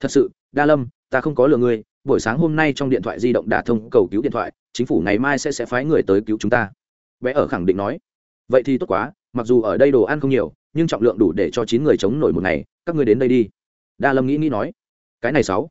Thật sự, đa lâm, ta không có lừa ngươi, buổi sáng hôm nay trong điện thoại di động đả thông cầu cứu điện thoại, chính phủ ngày mai sẽ sẽ phái người tới cứu chúng ta. Bé ở khẳng định nói. Vậy thì tốt quá, mặc dù ở đây đồ ăn không nhiều, nhưng trọng lượng đủ để cho chín người chống nổi một ngày, các ngươi đến đây đi đa lâm nghĩ nghĩ nói, cái này sáu.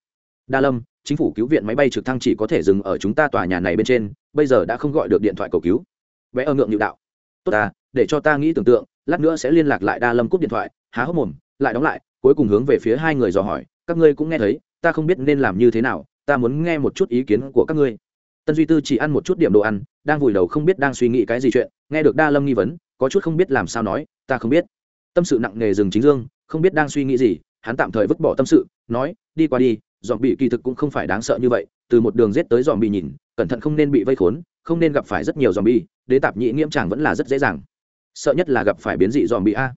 Đa lâm, chính phủ cứu viện máy bay trực thăng chỉ có thể dừng ở chúng ta tòa nhà này bên trên, bây giờ đã không gọi được điện thoại cầu cứu. Vẽ ơ ngượng nhịu đạo. Tốt ta, để cho ta nghĩ tưởng tượng, lát nữa sẽ liên lạc lại đa lâm cúp điện thoại, há hốc mồm, lại đóng lại, cuối cùng hướng về phía hai người dò hỏi, các ngươi cũng nghe thấy, ta không biết nên làm như thế nào, ta muốn nghe một chút ý kiến của các ngươi. Tân duy tư chỉ ăn một chút điểm đồ ăn, đang vùi đầu không biết đang suy nghĩ cái gì chuyện, nghe được đa lâm nghi vấn, có chút không biết làm sao nói, ta không biết. Tâm sự nặng nề rừng chính dương, không biết đang suy nghĩ gì hắn tạm thời vứt bỏ tâm sự, nói, đi qua đi dòm bị kỳ thực cũng không phải đáng sợ như vậy, từ một đường rết tới dòm bị nhìn, cẩn thận không nên bị vây khốn, không nên gặp phải rất nhiều dòm bi đến tạp nhĩ nghiễm chàng vẫn là rất dễ dàng. Sợ nhất là gặp phải biến dị dòm bị a.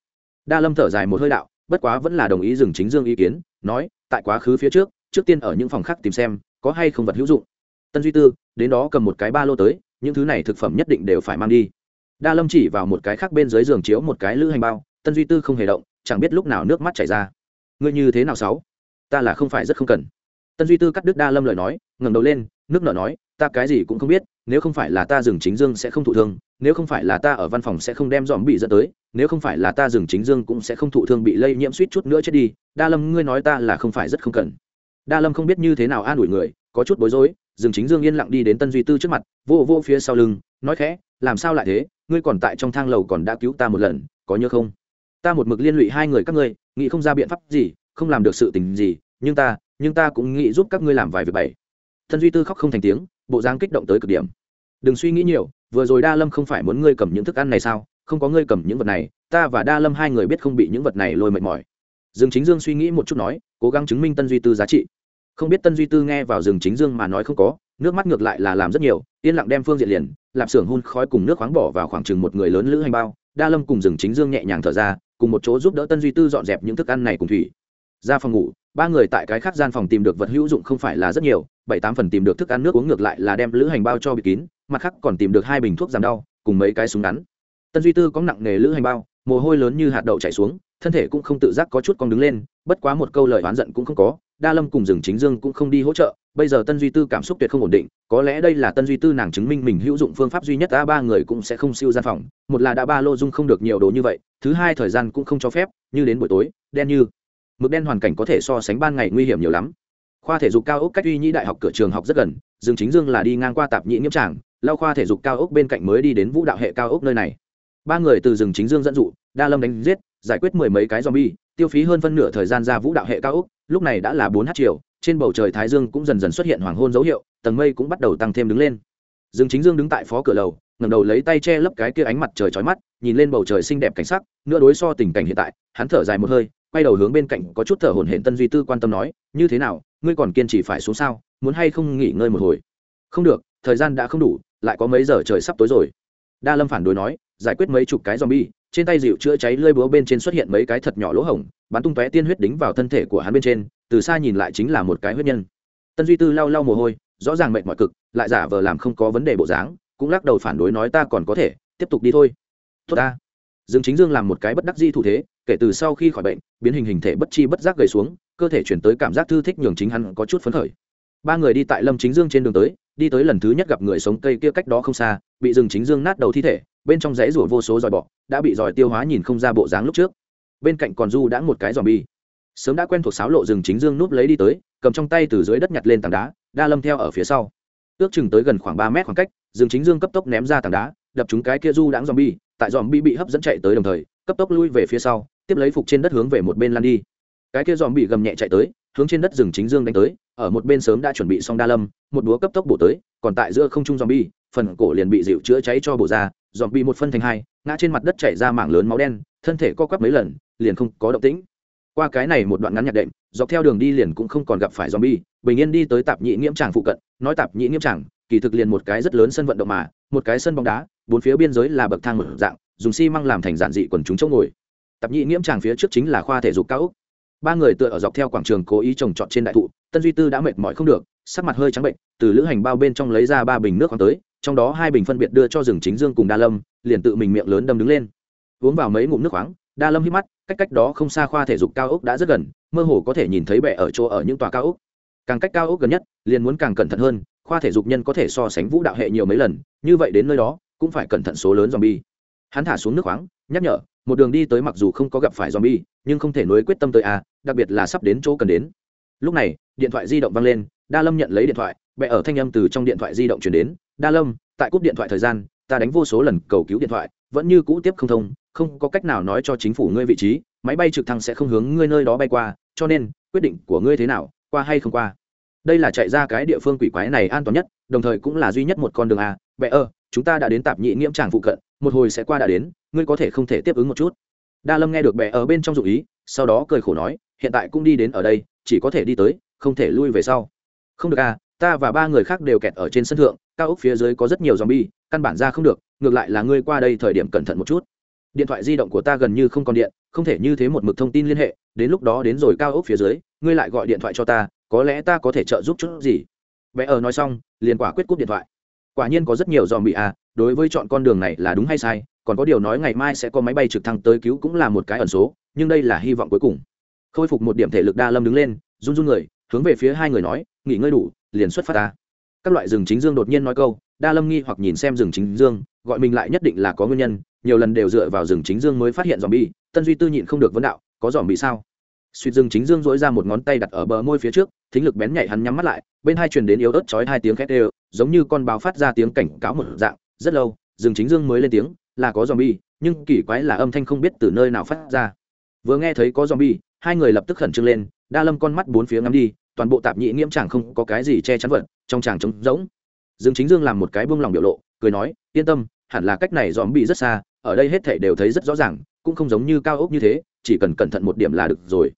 Đa lâm thở dài một hơi đạo, bất quá vẫn là đồng ý dừng chính dương ý kiến, nói, tại quá khứ phía trước trước tiên ở những phòng khác tìm xem, có hay không vật hữu dụng. Tân duy tư, đến đó cầm một cái ba lô tới, những thứ này thực phẩm nhất định đều phải mang đi. Đa lâm chỉ vào một cái khác bên dưới giường chiếu một cái lữ hành bao, tân duy tư không hề động, chẳng biết lúc nào nước mắt chảy ra ngươi như thế nào sáu? Ta là không phải rất không cần. Tân duy tư cắt đứt đa lâm lời nói, ngẩng đầu lên, nước nở nói, ta cái gì cũng không biết, nếu không phải là ta dừng chính dương sẽ không thụ thương, nếu không phải là ta ở văn phòng sẽ không đem dòm bị dẫn tới, nếu không phải là ta dừng chính dương cũng sẽ không thụ thương bị lây nhiễm suýt chút nữa chết đi, đa lâm ngươi nói ta là không phải rất không cần. Đa lâm không biết như thế nào an ủi người, có chút bối rối dừng chính dương yên lặng đi đến tân duy tư trước mặt, vô vô phía sau lưng, nói khẽ, làm sao lại thế, ngươi còn tại trong thang lầu còn đã cứu ta một lần, có nhớ không? Ta một mực liên lụy hai người các ngươi nghĩ không ra biện pháp gì, không làm được sự tình gì, nhưng ta nhưng ta cũng nghĩ giúp các ngươi làm vài việc bảy tân duy tư khóc không thành tiếng, bộ dáng kích động tới cực điểm. Đừng suy nghĩ nhiều, vừa rồi đa lâm không phải muốn ngươi cầm những thức ăn này sao? Không có ngươi cầm những vật này, ta và đa lâm hai người biết không bị những vật này lôi mệt mỏi. Dương chính dương suy nghĩ một chút nói, cố gắng chứng minh tân duy tư giá trị. Không biết tân duy tư nghe vào rừng chính dương mà nói không có, nước mắt ngược lại là làm rất nhiều, yên lặng đem phương diện liền, lạp xưởng hun khói cùng nước khoáng bỏ vào khoảng chừng một người lớn lữ hành bao. Đa lâm cùng rừng chính dương nhẹ nhàng thở ra cùng một chỗ giúp đỡ tân duy tư dọn dẹp những thức ăn này cùng thủy. Ra phòng ngủ, ba người tại cái khác gian phòng tìm được vật hữu dụng không phải là rất nhiều, bảy tám phần tìm được thức ăn nước uống ngược lại là đem lữ hành bao cho bị kín, mặt khác còn tìm được hai bình thuốc giảm đau, cùng mấy cái súng ngắn. Tân duy tư có nặng nghề lữ hành bao, mồ hôi lớn như hạt đậu chảy xuống thân thể cũng không tự giác có chút con đứng lên, bất quá một câu lời oán giận cũng không có, đa lâm cùng rừng chính dương cũng không đi hỗ trợ, bây giờ tân duy tư cảm xúc tuyệt không ổn định, có lẽ đây là tân duy tư nàng chứng minh mình hữu dụng phương pháp duy nhất đã ba người cũng sẽ không siêu gian phòng, một là đã ba lô dung không được nhiều đồ như vậy, thứ hai thời gian cũng không cho phép, như đến buổi tối, đen như mực đen hoàn cảnh có thể so sánh ban ngày nguy hiểm nhiều lắm. Khoa thể dục cao ốc cách uy nhĩ đại học cửa trường học rất gần dương chính dương là đi ngang qua tạp nhĩ nghiêm tràng lao khoa thể dục cao ốc bên cạnh mới đi đến vũ đạo hệ cao ốc nơi này. Ba người từ rừng chính dương dẫn dụ, đa lâm đánh giết giải quyết mười mấy cái zombie, tiêu phí hơn phân nửa thời gian ra vũ đạo hệ cao ốc, lúc này đã là bốn h chiều, trên bầu trời thái dương cũng dần dần xuất hiện hoàng hôn dấu hiệu, tầng mây cũng bắt đầu tăng thêm đứng lên. Dương chính dương đứng tại phó cửa lầu, ngẩng đầu lấy tay che lấp cái kia ánh mặt trời chói mắt, nhìn lên bầu trời xinh đẹp cảnh sắc nửa đối so tình cảnh hiện tại, hắn thở dài một hơi, quay đầu hướng bên cạnh có chút thở hổn hển tân duy tư quan tâm nói, như thế nào, ngươi còn kiên trì phải xuống sao, muốn hay không nghỉ ngơi một hồi? Không được, thời gian đã không đủ, lại có mấy giờ trời sắp tối rồi. Đa lâm phản đối nói, giải quyết mấy chục cái zombie trên tay dịu chữa cháy lơi búa bên trên xuất hiện mấy cái thật nhỏ lỗ hổng, bắn tung tóe tiên huyết đính vào thân thể của hắn bên trên, từ xa nhìn lại chính là một cái huyết nhân. Tân duy tư lau lau mồ hôi, rõ ràng mệt mỏi cực, lại giả vờ làm không có vấn đề bộ dáng, cũng lắc đầu phản đối nói ta còn có thể, tiếp tục đi thôi. Tốt ta. Dương chính dương làm một cái bất đắc di thủ thế, kể từ sau khi khỏi bệnh, biến hình hình thể bất chi bất giác gầy xuống, cơ thể chuyển tới cảm giác thư thích nhường chính hắn có chút phấn khởi. Ba người đi tại lâm chính dương trên đường tới, đi tới lần thứ nhất gặp người sống cây kia cách đó không xa, bị rừng chính dương nát đầu thi thể bên trong dãy rủa vô số dòi bọ, đã bị dòi tiêu hóa nhìn không ra bộ dáng lúc trước. Bên cạnh còn du đã một cái dòm bi sớm đã quen thuộc sáo lộ rừng chính dương núp lấy đi tới, cầm trong tay từ dưới đất nhặt lên tảng đá, đa lâm theo ở phía sau. Ước chừng tới gần khoảng ba mét khoảng cách, rừng chính dương cấp tốc ném ra tảng đá, đập chúng cái kia du đãng dòm bi tại dòm bi bị hấp dẫn chạy tới đồng thời, cấp tốc lui về phía sau, tiếp lấy phục trên đất hướng về một bên lan đi. Cái kia dòm bị gầm nhẹ chạy tới, hướng trên đất rừng chính dương đánh tới, ở một bên sớm đã chuẩn bị xong đa lâm, một búa cấp tốc bổ tới, còn tại giữa không trung dòm bi phần cổ liền bị dịu chữa cháy cho bổ ra dòm bị một phân thành hai, ngã trên mặt đất chảy ra mảng lớn máu đen, thân thể co quắp mấy lần, liền không có động tĩnh. Qua cái này một đoạn ngắn nhạc đệm, dọc theo đường đi liền cũng không còn gặp phải dòm bi bình yên đi tới tạp nhị nghiễm tràng phụ cận, nói tạp nhị nghiễm tràng, kỳ thực liền một cái rất lớn sân vận động mà, một cái sân bóng đá, bốn phía biên giới là bậc thang mở dạng, dùng xi măng làm thành giản dị quần chúng chỗ ngồi. Tạp nhị nghiễm tràng phía trước chính là khoa thể dục cao úc ba người tựa ở dọc theo quảng trường cố ý trồng trọt trên đại thụ, tân duy tư đã mệt mỏi không được, sắc mặt hơi trắng bệnh, từ lữ hành bao bên trong lấy ra ba bình nước khoáng tới trong đó hai bình phân biệt đưa cho rừng chính dương cùng đa lâm, liền tự mình miệng lớn đâm đứng lên. Uống vào mấy ngụm nước khoáng, đa lâm hít mắt, cách cách đó không xa khoa thể dục cao ốc đã rất gần, mơ hồ có thể nhìn thấy bệ ở chỗ ở những tòa cao ốc. Càng cách cao ốc gần nhất, liền muốn càng cẩn thận hơn, khoa thể dục nhân có thể so sánh vũ đạo hệ nhiều mấy lần, như vậy đến nơi đó, cũng phải cẩn thận số lớn zombie. Hắn thả xuống nước khoáng, nhắc nhở, một đường đi tới mặc dù không có gặp phải zombie, nhưng không thể nối quyết tâm tới a, đặc biệt là sắp đến chỗ cần đến. Lúc này, điện thoại di động vang lên, đa lâm nhận lấy điện thoại bẹ ở thanh âm từ trong điện thoại di động chuyển đến đa lâm, tại cúp điện thoại thời gian, ta đánh vô số lần cầu cứu điện thoại, vẫn như cũ tiếp không thông, không có cách nào nói cho chính phủ ngươi vị trí, máy bay trực thăng sẽ không hướng ngươi nơi đó bay qua, cho nên, quyết định của ngươi thế nào, qua hay không qua. Đây là chạy ra cái địa phương quỷ quái này an toàn nhất, đồng thời cũng là duy nhất một con đường à? Bệ ơ chúng ta đã đến tạp nhị nghiễm tràng phụ cận, một hồi sẽ qua đã đến, ngươi có thể không thể tiếp ứng một chút. Đa lâm nghe được bệ ở bên trong dụ ý, sau đó cười khổ nói, hiện tại cũng đi đến ở đây, chỉ có thể đi tới, không thể lui về sau. Không được à ta và ba người khác đều kẹt ở trên sân thượng cao ốc phía dưới có rất nhiều zombie, căn bản ra không được, ngược lại là ngươi qua đây thời điểm cẩn thận một chút. Điện thoại di động của ta gần như không còn điện, không thể như thế một mực thông tin liên hệ, đến lúc đó đến rồi cao ốc phía dưới, ngươi lại gọi điện thoại cho ta, có lẽ ta có thể trợ giúp chút gì. Bé ở nói xong, liền quả quyết cúp điện thoại. Quả nhiên có rất nhiều zombie à đối với chọn con đường này là đúng hay sai, còn có điều nói ngày mai sẽ có máy bay trực thăng tới cứu cũng là một cái ẩn số, nhưng đây là hy vọng cuối cùng. Khôi phục một điểm thể lực đa lâm đứng lên, run run người, hướng về phía hai người nói, nghỉ ngơi đủ, liền xuất phát ta các loại rừng chính dương đột nhiên nói câu, đa lâm nghi hoặc nhìn xem rừng chính dương, gọi mình lại nhất định là có nguyên nhân, nhiều lần đều dựa vào rừng chính dương mới phát hiện dòm bi tân duy tư nhịn không được vấn đạo, có dòm bị sao? Suýt rừng chính dương dỗi ra một ngón tay đặt ở bờ môi phía trước, thính lực bén nhạy hắn nhắm mắt lại, bên hai truyền đến yếu ớt chói hai tiếng khét đều, giống như con báo phát ra tiếng cảnh cáo một dạng, rất lâu, rừng chính dương mới lên tiếng, là có dòm bi nhưng kỳ quái là âm thanh không biết từ nơi nào phát ra. Vừa nghe thấy có dòm bi hai người lập tức khẩn trương lên, đa lâm con mắt bốn phía ngắm đi toàn bộ tạp nhị nghiễm chẳng không có cái gì che chắn vật, trong chàng trống rỗng. Dương chính dương làm một cái buông lòng biểu lộ, cười nói, yên tâm, hẳn là cách này dòm bị rất xa, ở đây hết thể đều thấy rất rõ ràng, cũng không giống như cao ốc như thế, chỉ cần cẩn thận một điểm là được rồi.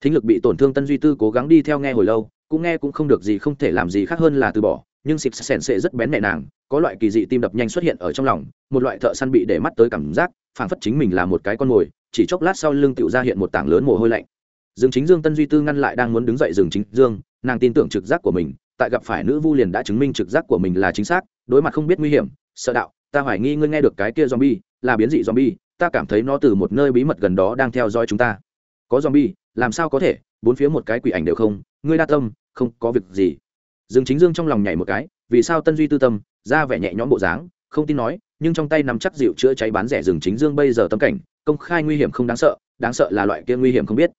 Thính lực bị tổn thương tân duy tư cố gắng đi theo nghe hồi lâu, cũng nghe cũng không được gì không thể làm gì khác hơn là từ bỏ, nhưng xịt sèn sệ rất bén mẹ nàng, có loại kỳ dị tim đập nhanh xuất hiện ở trong lòng, một loại thợ săn bị để mắt tới cảm giác, phảng phất chính mình là một cái con mồi, chỉ chốc lát sau lưng tựu ra hiện một tảng lớn mồ hôi lạnh dương chính dương tân duy tư ngăn lại đang muốn đứng dậy dương chính dương, nàng tin tưởng trực giác của mình, tại gặp phải nữ vu liền đã chứng minh trực giác của mình là chính xác, đối mặt không biết nguy hiểm, sợ đạo, ta hoài nghi ngươi nghe được cái kia zombie, là biến dị zombie, ta cảm thấy nó từ một nơi bí mật gần đó đang theo dõi chúng ta. Có zombie, làm sao có thể, bốn phía một cái quỷ ảnh đều không, ngươi đa tâm, không có việc gì. Dương chính dương trong lòng nhảy một cái, vì sao tân duy tư tâm, ra vẻ nhẹ nhõm bộ dáng, không tin nói, nhưng trong tay nắm chắc dịu chữa cháy bán rẻ rừng chính dương bây giờ tâm cảnh, công khai nguy hiểm không đáng sợ đáng sợ là loại kia nguy hiểm không biết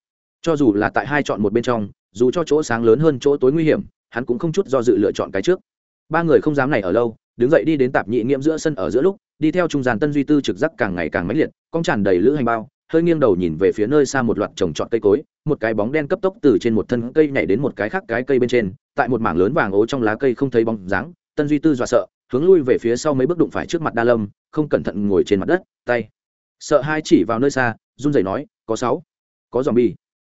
cho dù là tại hai chọn một bên trong, dù cho chỗ sáng lớn hơn chỗ tối nguy hiểm, hắn cũng không chút do dự lựa chọn cái trước. Ba người không dám này ở lâu, đứng dậy đi đến tạp nhị nghiễm giữa sân ở giữa lúc, đi theo trung gian tân duy tư trực giác càng ngày càng mãnh liệt cong tràn đầy lữ hành bao, hơi nghiêng đầu nhìn về phía nơi xa một loạt trồng trọt cây cối, một cái bóng đen cấp tốc từ trên một thân cây nhảy đến một cái khác cái cây bên trên, tại một mảng lớn vàng ố trong lá cây không thấy bóng dáng, tân duy tư dọa sợ, hướng lui về phía sau mấy bước đụng phải trước mặt đa lâm, không cẩn thận ngồi trên mặt đất, tay, sợ hai chỉ vào nơi xa, run rẩy nói, có sáu, có dòm bi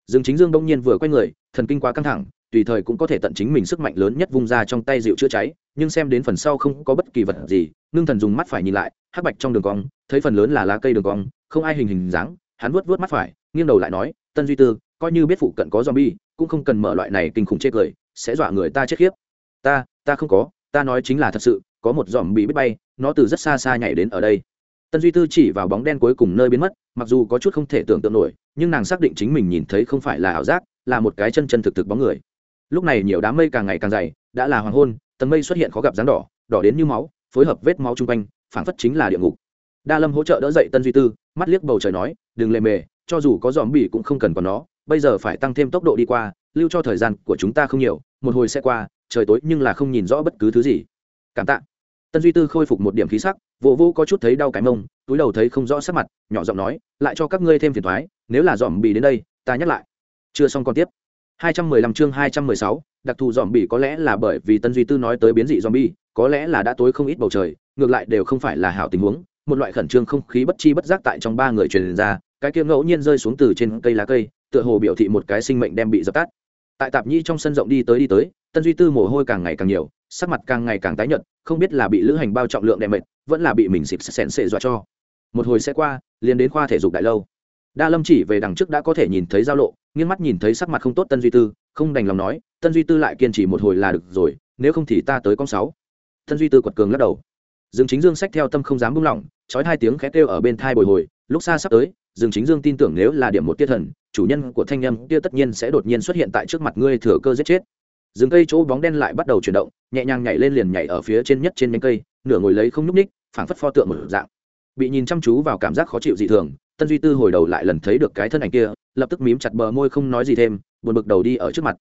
dương chính dương đông nhiên vừa quay người, thần kinh quá căng thẳng, tùy thời cũng có thể tận chính mình sức mạnh lớn nhất vung ra trong tay dịu chữa cháy, nhưng xem đến phần sau không có bất kỳ vật gì, ngưng thần dùng mắt phải nhìn lại, hắc bạch trong đường cong, thấy phần lớn là lá cây đường cong, không ai hình hình dáng, hắn vuốt vuốt mắt phải, nghiêng đầu lại nói, tân duy tư, coi như biết phụ cận có zombie, cũng không cần mở loại này kinh khủng chê cười, sẽ dọa người ta chết khiếp. Ta ta không có, ta nói chính là thật sự, có một dòm bị biết bay, nó từ rất xa xa nhảy đến ở đây tân duy tư chỉ vào bóng đen cuối cùng nơi biến mất, mặc dù có chút không thể tưởng tượng nổi, nhưng nàng xác định chính mình nhìn thấy không phải là ảo giác, là một cái chân chân thực thực bóng người. Lúc này nhiều đám mây càng ngày càng dày, đã là hoàng hôn, tầng mây xuất hiện khó gặp dáng đỏ đỏ đến như máu, phối hợp vết máu chung quanh phản phất chính là địa ngục. Đa lâm hỗ trợ đỡ dậy tân duy tư, mắt liếc bầu trời nói, đừng lề mề, cho dù có dòm bỉ cũng không cần còn nó, bây giờ phải tăng thêm tốc độ đi qua, lưu cho thời gian của chúng ta không nhiều, một hồi sẽ qua, trời tối nhưng là không nhìn rõ bất cứ thứ gì. Cảm tạ tân duy tư khôi phục một điểm khí sắc vô vô có chút thấy đau cái mông túi đầu thấy không rõ sắc mặt nhỏ giọng nói lại cho các ngươi thêm phiền thoái nếu là dòm bị đến đây ta nhắc lại. Chưa xong còn tiếp. 215 chương 216, đặc thù dòm bị có lẽ là bởi vì tân duy tư nói tới biến dị zombie có lẽ là đã tối không ít bầu trời ngược lại đều không phải là hảo tình huống một loại khẩn trương không khí bất chi bất giác tại trong ba người truyền ra cái kia ngẫu nhiên rơi xuống từ trên cây lá cây tựa hồ biểu thị một cái sinh mệnh đem bị dập tắt. Tại tạp nhi trong sân rộng đi tới đi tới tân duy tư mồ hôi càng ngày càng nhiều, sắc mặt càng ngày càng tái nhợt, không biết là bị lữ hành bao trọng lượng đè mệt, vẫn là bị mình xịt xẹn xệ dọa cho. Một hồi sẽ qua, liền đến khoa thể dục đại lâu. Đa lâm chỉ về đằng trước đã có thể nhìn thấy giao lộ, nghiêng mắt nhìn thấy sắc mặt không tốt tân duy tư, không đành lòng nói, tân duy tư lại kiên trì một hồi là được rồi, nếu không thì ta tới con sáu. Tân duy tư quật cường lắc đầu. Dương chính dương sách theo tâm không dám buông lỏng trói hai tiếng khét kêu ở bên thai bồi hồi, lúc xa sắp tới, dương chính dương tin tưởng nếu là điểm một tiết thần, chủ nhân của thanh âm kia tất nhiên sẽ đột nhiên xuất hiện tại trước mặt ngươi thừa cơ giết chết rừng cây chỗ bóng đen lại bắt đầu chuyển động, nhẹ nhàng nhảy lên liền nhảy ở phía trên nhất trên nhánh cây, nửa ngồi lấy không nhúc ních phảng phất pho tượng một dạng bị nhìn chăm chú vào cảm giác khó chịu dị thường, tân duy tư hồi đầu lại lần thấy được cái thân ảnh kia, lập tức mím chặt bờ môi không nói gì thêm, buồn bực đầu đi ở trước mặt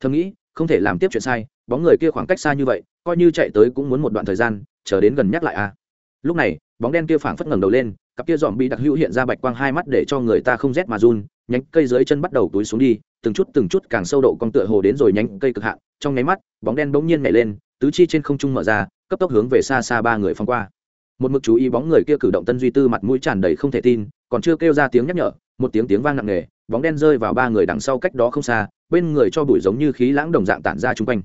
thầm nghĩ, không thể làm tiếp chuyện sai, bóng người kia khoảng cách xa như vậy, coi như chạy tới cũng muốn một đoạn thời gian, chờ đến gần nhắc lại a à. lúc này, bóng đen kia phảng phất ngẩng đầu lên, cặp kia dòm bị đặc hữu hiện ra bạch quang hai mắt để cho người ta không rét mà run nhánh cây dưới chân bắt đầu túi xuống đi, từng chút từng chút càng sâu độ con tựa hồ đến rồi nhánh cây cực hạn, trong nháy mắt, bóng đen bỗng nhiên nhảy lên, tứ chi trên không trung mở ra, cấp tốc hướng về xa xa ba người phong qua. Một mực chú ý bóng người kia cử động tân duy tư mặt mũi tràn đầy không thể tin, còn chưa kêu ra tiếng nhắc nhở, một tiếng tiếng vang nặng nề, bóng đen rơi vào ba người đằng sau cách đó không xa, bên người cho bụi giống như khí lãng đồng dạng tản ra chung quanh.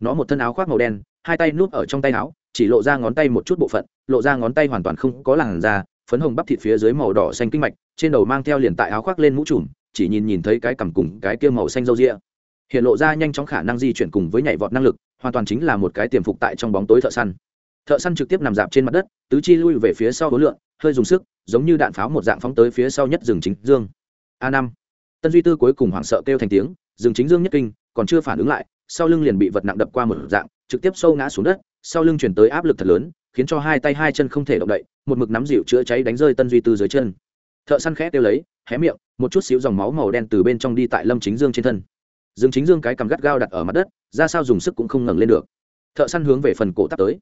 Nó một thân áo khoác màu đen, hai tay núp ở trong tay áo, chỉ lộ ra ngón tay một chút bộ phận, lộ ra ngón tay hoàn toàn không có làn da phấn hồng bắp thịt phía dưới màu đỏ xanh kinh mạch, trên đầu mang theo liền tại áo khoác lên mũ trùm, chỉ nhìn nhìn thấy cái cằm cùng cái kia màu xanh râu ria. Hiện lộ ra nhanh chóng khả năng di chuyển cùng với nhảy vọt năng lực, hoàn toàn chính là một cái tiềm phục tại trong bóng tối thợ săn. Thợ săn trực tiếp nằm dạp trên mặt đất, tứ chi lui về phía sau hối lượng hơi dùng sức, giống như đạn pháo một dạng phóng tới phía sau nhất rừng chính dương. A năm. Tân duy tư cuối cùng hoảng sợ kêu thành tiếng, rừng chính dương nhất kinh, còn chưa phản ứng lại, sau lưng liền bị vật nặng đập qua một dạng, trực tiếp sâu ngã xuống đất, sau lưng chuyển tới áp lực thật lớn, khiến cho hai tay hai chân không thể động đậy một mực nắm dịu chữa cháy đánh rơi tân duy tư dưới chân. Thợ săn khẽ kêu lấy, hé miệng, một chút xíu dòng máu màu đen từ bên trong đi tại lâm chính dương trên thân. Dương chính dương cái cằm gắt gao đặt ở mặt đất, ra sao dùng sức cũng không ngẩng lên được. Thợ săn hướng về phần cổ tắp tới.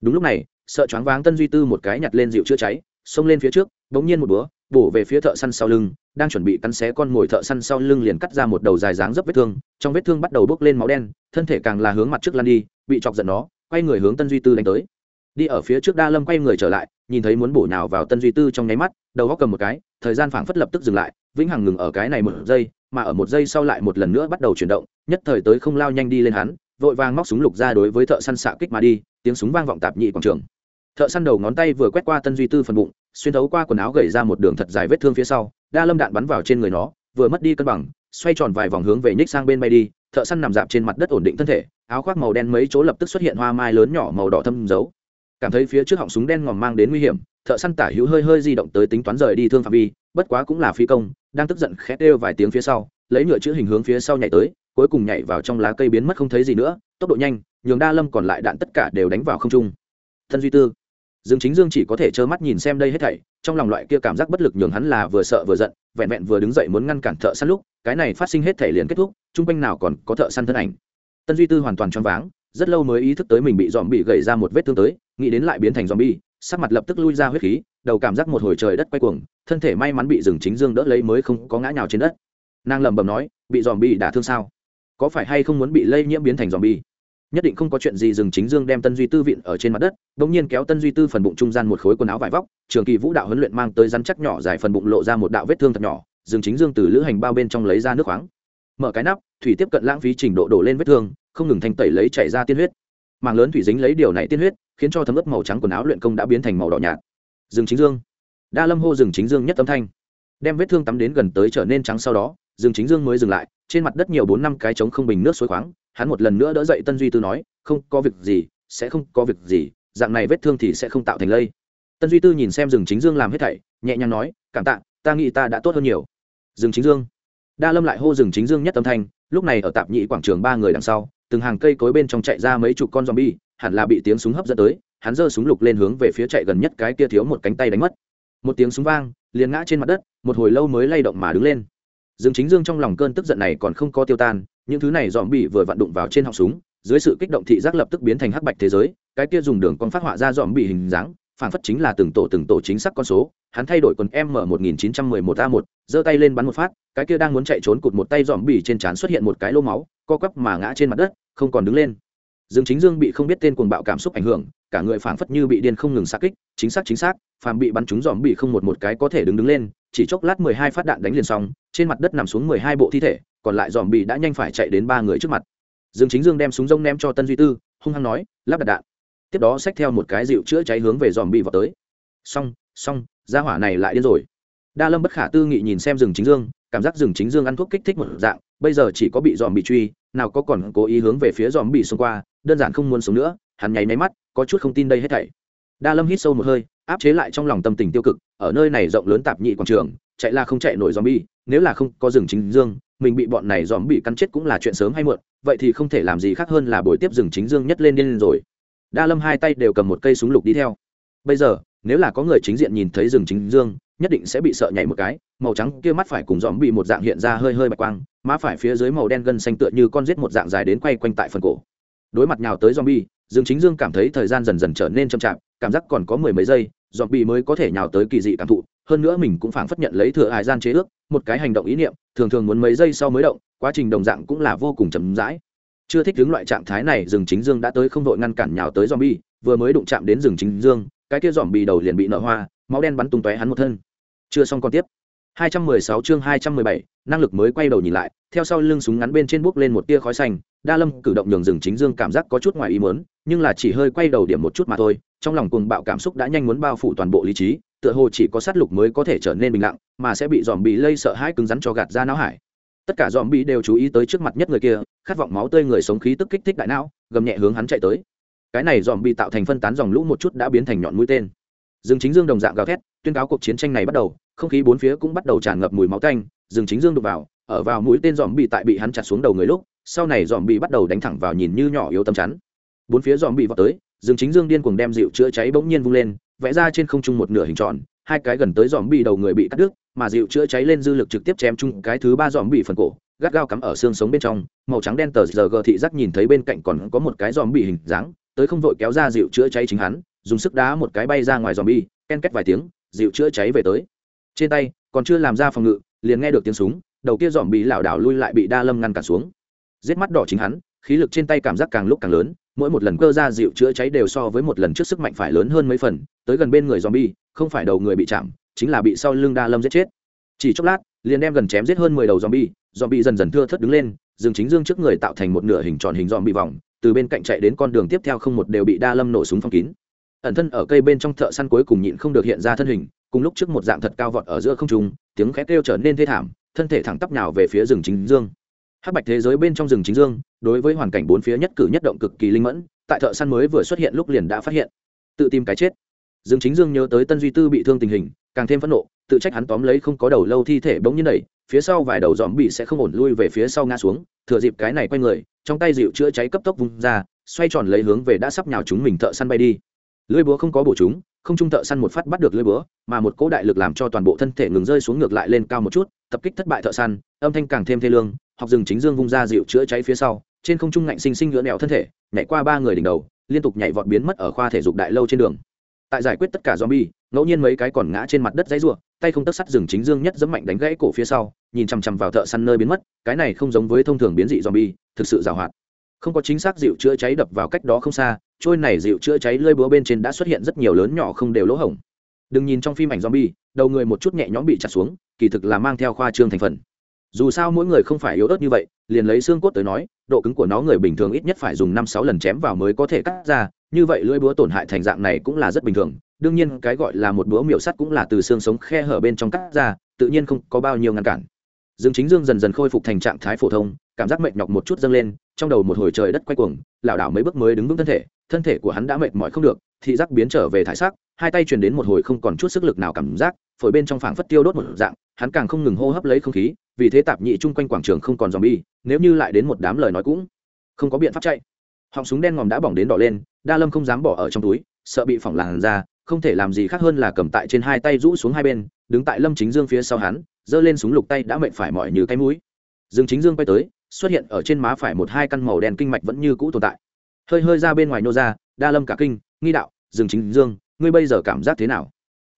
Đúng lúc này, sợ choáng váng tân duy tư một cái nhặt lên dịu chữa cháy, xông lên phía trước, bỗng nhiên một búa, bổ về phía thợ săn sau lưng, đang chuẩn bị cắn xé con mồi thợ săn sau lưng liền cắt ra một đầu dài dáng dấp vết thương, trong vết thương bắt đầu bốc lên máu đen, thân thể càng là hướng mặt trước lăn đi, bị chọc giận nó, quay người hướng tân duy tư đánh tới đi ở phía trước đa lâm quay người trở lại, nhìn thấy muốn bổ nào vào tân duy tư trong nháy mắt, đầu góc cầm một cái, thời gian phảng phất lập tức dừng lại, vĩnh hằng ngừng ở cái này một giây, mà ở một giây sau lại một lần nữa bắt đầu chuyển động, nhất thời tới không lao nhanh đi lên hắn, vội vàng móc súng lục ra đối với thợ săn xạ kích mà đi, tiếng súng vang vọng tạp nhị quảng trường. Thợ săn đầu ngón tay vừa quét qua tân duy tư phần bụng, xuyên thấu qua quần áo gầy ra một đường thật dài vết thương phía sau, đa lâm đạn bắn vào trên người nó, vừa mất đi cân bằng, xoay tròn vài vòng hướng về nhích sang bên bay đi, thợ săn nằm dạp trên mặt đất ổn định thân thể, áo khoác màu đen mấy chỗ lập tức xuất hiện hoa mai lớn nhỏ màu đỏ thâm dấu cảm thấy phía trước họng súng đen ngòm mang đến nguy hiểm, thợ săn tả hữu hơi hơi di động tới tính toán rời đi thương phạm vi, bất quá cũng là phi công, đang tức giận khét đều vài tiếng phía sau, lấy nhựa chữ hình hướng phía sau nhảy tới, cuối cùng nhảy vào trong lá cây biến mất không thấy gì nữa, tốc độ nhanh, nhường đa lâm còn lại đạn tất cả đều đánh vào không trung. Thân duy tư. Dương chính dương chỉ có thể trơ mắt nhìn xem đây hết thảy, trong lòng loại kia cảm giác bất lực nhường hắn là vừa sợ vừa giận, vẹn vẹn vừa đứng dậy muốn ngăn cản thợ săn lúc, cái này phát sinh hết thảy liền kết thúc, chung quanh nào còn có thợ săn thân ảnh. Tân duy tư hoàn toàn choáng váng rất lâu mới ý thức tới mình bị dòm bị gầy ra một vết thương tới, nghĩ đến lại biến thành dòm bi sắc mặt lập tức lui ra huyết khí, đầu cảm giác một hồi trời đất quay cuồng, thân thể may mắn bị rừng chính dương đỡ lấy mới không có ngã nhào trên đất. Nàng lẩm bẩm nói, bị dòm bi đả thương sao? Có phải hay không muốn bị lây nhiễm biến thành dòm bi nhất định không có chuyện gì rừng chính dương đem tân duy tư viện ở trên mặt đất đ ỗ n g nhiên kéo tân duy tư phần bụng trung gian một khối quần áo vải vóc, trường kỳ vũ đạo huấn luyện mang tới rắn chắc nhỏ dài phần bụng lộ ra một đạo vết thương thật nhỏ, rừng chính dương từ lữ hành bao bên trong lấy ra nước khoáng. Mở cái nắp, thủy tiếp cận lãng phí trình độ đổ lên vết thương không ngừng thanh tẩy lấy chảy ra tiên huyết. Màng lớn thủy dính lấy điều này tiên huyết, khiến cho thấm ướt màu trắng quần áo luyện công đã biến thành màu đỏ nhạt. Rừng chính dương. Đa lâm hô rừng chính dương nhất âm thanh. Đem vết thương tắm đến gần tới trở nên trắng sau đó, rừng chính dương mới dừng lại, trên mặt đất nhiều bốn năm cái trống không bình nước suối khoáng, hắn một lần nữa đỡ dậy tân duy tư nói, không có việc gì, sẽ không có việc gì, dạng này vết thương thì sẽ không tạo thành lây. Tân duy tư nhìn xem rừng chính dương làm hết thảy, nhẹ nhàng nói, cảm tạ, ta nghĩ ta đã tốt hơn nhiều. Rừng chính dương. Đa lâm lại hô rừng chính dương nhất âm thanh, lúc này ở tạp nhị quảng trường ba người đằng sau từng hàng cây cối bên trong chạy ra mấy chục con zombie hẳn là bị tiếng súng hấp dẫn tới hắn giơ súng lục lên hướng về phía chạy gần nhất cái kia thiếu một cánh tay đánh mất. Một tiếng súng vang liền ngã trên mặt đất một hồi lâu mới lay động mà đứng lên. Dương chính dương trong lòng cơn tức giận này còn không có tiêu tan những thứ này zombie vừa vặn đụng vào trên họng súng dưới sự kích động thị giác lập tức biến thành hắc bạch thế giới cái kia dùng đường con phát họa ra zombie hình dáng phản phất chính là từng tổ từng tổ chính xác con số hắn thay đổi quần M1911A1, giơ tay lên bắn một phát cái kia đang muốn chạy trốn cụt một tay dòm bỉ trên trán xuất hiện một cái lô máu, co quắp mà ngã trên mặt đất, không còn đứng lên. Dương chính dương bị không biết tên cuồng bạo cảm xúc ảnh hưởng, cả người phảng phất như bị điên không ngừng xa kích, chính xác chính xác, phàm bị bắn trúng dòm bị không một một cái có thể đứng đứng lên, chỉ chốc lát mười hai phát đạn đánh liền xong, trên mặt đất nằm xuống mười hai bộ thi thể, còn lại dòm bị đã nhanh phải chạy đến ba người trước mặt. Dương chính dương đem súng rông ném cho tân duy tư, hung hăng nói, lắp đặt đạn. Tiếp đó xách theo một cái dịu chữa cháy hướng về dòm bị vào tới. Xong xong, gia hỏa này lại điên rồi. Đa lâm bất khả tư nghị nhìn xem rừng chính dương cảm giác rừng chính dương ăn thuốc kích thích một dạng, bây giờ chỉ có bị dòm bị truy, nào có còn cố ý hướng về phía dòm bị xông qua, đơn giản không muốn sống nữa, hắn nháy máy mắt, có chút không tin đây hết thảy. Đa lâm hít sâu một hơi, áp chế lại trong lòng tâm tình tiêu cực, ở nơi này rộng lớn tạp nhị quảng trường, chạy là không chạy nổi dòm bi nếu là không có rừng chính dương, mình bị bọn này dòm bị cắn chết cũng là chuyện sớm hay muộn, vậy thì không thể làm gì khác hơn là buổi tiếp rừng chính dương nhất lên điên rồi. Đa lâm hai tay đều cầm một cây súng lục đi theo. Bây giờ, nếu là có người chính diện nhìn thấy rừng chính dương nhất định sẽ bị sợ nhảy một cái, màu trắng kia mắt phải cùng dòm bị một dạng hiện ra hơi hơi bạch quang, má phải phía dưới màu đen gân xanh tựa như con rết một dạng dài đến quay quanh tại phần cổ. Đối mặt nhào tới zombie, dương chính dương cảm thấy thời gian dần dần trở nên chậm chạp, cảm giác còn có mười mấy giây, zombie mới có thể nhào tới kỳ dị cảm thụ, hơn nữa mình cũng phảng phất nhận lấy thừa hài gian chế ước, một cái hành động ý niệm, thường thường muốn mấy giây sau mới động, quá trình đồng dạng cũng là vô cùng chậm rãi. Chưa thích đứng loại trạng thái này rừng chính dương đã tới không đội ngăn cản nhào tới zombie, vừa mới đụng chạm đến rừng chính dương, cái kia zombie đầu liền bị nở hoa máu đen bắn tung tóe hắn một thân chưa xong còn tiếp 216 chương 217, năng lực mới quay đầu nhìn lại, theo sau lưng súng ngắn bên trên bước lên một tia khói xanh, Đa Lâm cử động nhường rừng chính dương cảm giác có chút ngoài ý muốn, nhưng là chỉ hơi quay đầu điểm một chút mà thôi, trong lòng cuồng bạo cảm xúc đã nhanh muốn bao phủ toàn bộ lý trí, tựa hồ chỉ có sát lục mới có thể trở nên bình lặng, mà sẽ bị zombie lây sợ hãi cứng rắn cho gạt ra não hải. Tất cả zombie đều chú ý tới trước mặt nhất người kia, khát vọng máu tươi người sống khí tức kích thích đại não, gầm nhẹ hướng hắn chạy tới. Cái này zombie tạo thành phân tán dòng lũ một chút đã biến thành nhọn mũi tên. Dương Chính Dương đồng dạng gào thét, tuyên cáo cuộc chiến tranh này bắt đầu, không khí bốn phía cũng bắt đầu tràn ngập mùi máu tanh Dương chính dương đụng vào ở vào mũi tên giòm bị tại bị hắn chặt xuống đầu người lúc sau này giòm bị bắt đầu đánh thẳng vào nhìn như nhỏ yếu tấm chắn. Bốn phía giòm bị vọt tới Dương chính dương điên cuồng đem dịu chữa cháy bỗng nhiên vung lên vẽ ra trên không trung một nửa hình tròn hai cái gần tới giòm bị đầu người bị cắt đứt mà dịu chữa cháy lên dư lực trực tiếp chém chung cái thứ ba giòm bị phần cổ gắt gao cắm ở xương sống bên trong màu trắng đen tờ giờ gờ thị giác nhìn thấy bên cạnh còn có một cái giòm bị hình dáng tới không vội kéo ra dịu chữa cháy chính hắn dùng sức đá một cái bay ra ngoài dòm bi ken két vài tiếng, dịu chữa cháy về tới. Trên tay, còn chưa làm ra phòng ngự, liền nghe được tiếng súng, đầu kia dòm bị lảo đảo lui lại bị đa lâm ngăn cản xuống. Giết mắt đỏ chính hắn, khí lực trên tay cảm giác càng lúc càng lớn, mỗi một lần cơ ra dịu chữa cháy đều so với một lần trước sức mạnh phải lớn hơn mấy phần, tới gần bên người dòm bi không phải đầu người bị chạm, chính là bị sau lưng đa lâm giết chết. Chỉ chốc lát, liền đem gần chém giết hơn mười đầu dòm bi dòm bi dần dần thưa thất đứng lên, dương chính dương trước người tạo thành một nửa hình tròn hình dòm bị vòng, từ bên cạnh chạy đến con đường tiếp theo không một đều bị đa lâm nổ súng phong kín ẩn thân ở cây bên trong thợ săn cuối cùng nhịn không được hiện ra thân hình, cùng lúc trước một dạng thật cao vọt ở giữa không trung, tiếng khét kêu trở nên thê thảm, thân thể thẳng tắp nhào về phía rừng chính dương. Hắc bạch thế giới bên trong rừng chính dương, đối với hoàn cảnh bốn phía nhất cử nhất động cực kỳ linh mẫn, tại thợ săn mới vừa xuất hiện lúc liền đã phát hiện. Tự tìm cái chết. Rừng chính dương nhớ tới tân duy tư bị thương tình hình, càng thêm phẫn nộ, tự trách hắn tóm lấy không có đầu lâu thi thể bỗng nhiên đẩy, phía sau vài đầu dòm bị sẽ không ổn lui về phía sau ngã xuống, thừa dịp cái này quay người, trong tay dịu chữa cháy cấp tốc vung ra, xoay tròn lấy hướng về đã sắp nhào chúng mình thợ săn bay đi lưỡi búa không có bổ chúng, không trung thợ săn một phát bắt được lưỡi búa, mà một cỗ đại lực làm cho toàn bộ thân thể ngừng rơi xuống ngược lại lên cao một chút, tập kích thất bại thợ săn, âm thanh càng thêm thê lương, học rừng chính dương vung ra dịu chữa cháy phía sau, trên không trung ngạnh sinh sinh nhựa nẹo thân thể, nhảy qua ba người đỉnh đầu, liên tục nhảy vọt biến mất ở khoa thể dục đại lâu trên đường. Tại giải quyết tất cả zombie, ngẫu nhiên mấy cái còn ngã trên mặt đất dãy rủa, tay không tấc sắt rừng chính dương nhất dẫm mạnh đánh gãy cổ phía sau, nhìn chằm chằm vào thợ săn nơi biến mất, cái này không giống với thông thường biến dị zombie, thực sự giàu hoạt không có chính xác dịu chữa cháy đập vào cách đó không xa, trôi này dịu chữa cháy lơi búa bên trên đã xuất hiện rất nhiều lớn nhỏ không đều lỗ hổng. Đừng nhìn trong phim ảnh zombie, đầu người một chút nhẹ nhõm bị chặt xuống, kỳ thực là mang theo khoa trương thành phần. Dù sao mỗi người không phải yếu ớt như vậy, liền lấy xương cốt tới nói, độ cứng của nó người bình thường ít nhất phải dùng năm sáu lần chém vào mới có thể cắt ra, như vậy lưỡi búa tổn hại thành dạng này cũng là rất bình thường. Đương nhiên, cái gọi là một búa miểu sắt cũng là từ xương sống khe hở bên trong cắt ra, tự nhiên không có bao nhiêu ngăn cản. Dương chính dương dần dần khôi phục thành trạng thái phổ thông cảm giác mệt nhọc một chút dâng lên, trong đầu một hồi trời đất quay cuồng, lảo đảo mấy bước mới đứng vững thân thể thân thể của hắn đã mệt mỏi không được, thị giác biến trở về thải sắc, hai tay truyền đến một hồi không còn chút sức lực nào cảm giác, phổi bên trong phảng phất tiêu đốt một dạng, hắn càng không ngừng hô hấp lấy không khí, vì thế tạp nhị chung quanh quảng trường không còn dòm bi, nếu như lại đến một đám lời nói cũng không có biện pháp chạy. Họng súng đen ngòm đã bỏng đến đỏ lên, đa lâm không dám bỏ ở trong túi, sợ bị phỏng làn ra, không thể làm gì khác hơn là cầm tại trên hai tay rũ xuống hai bên, đứng tại lâm chính dương phía sau hắn, giơ lên súng lục tay đã mệt phải mỏi như cái mũi. Dương chính dương quay tới xuất hiện ở trên má phải một hai căn màu đen kinh mạch vẫn như cũ tồn tại. Hơi hơi ra bên ngoài nô ra, đa lâm cả kinh, nghi đạo, dương chính dương, ngươi bây giờ cảm giác thế nào?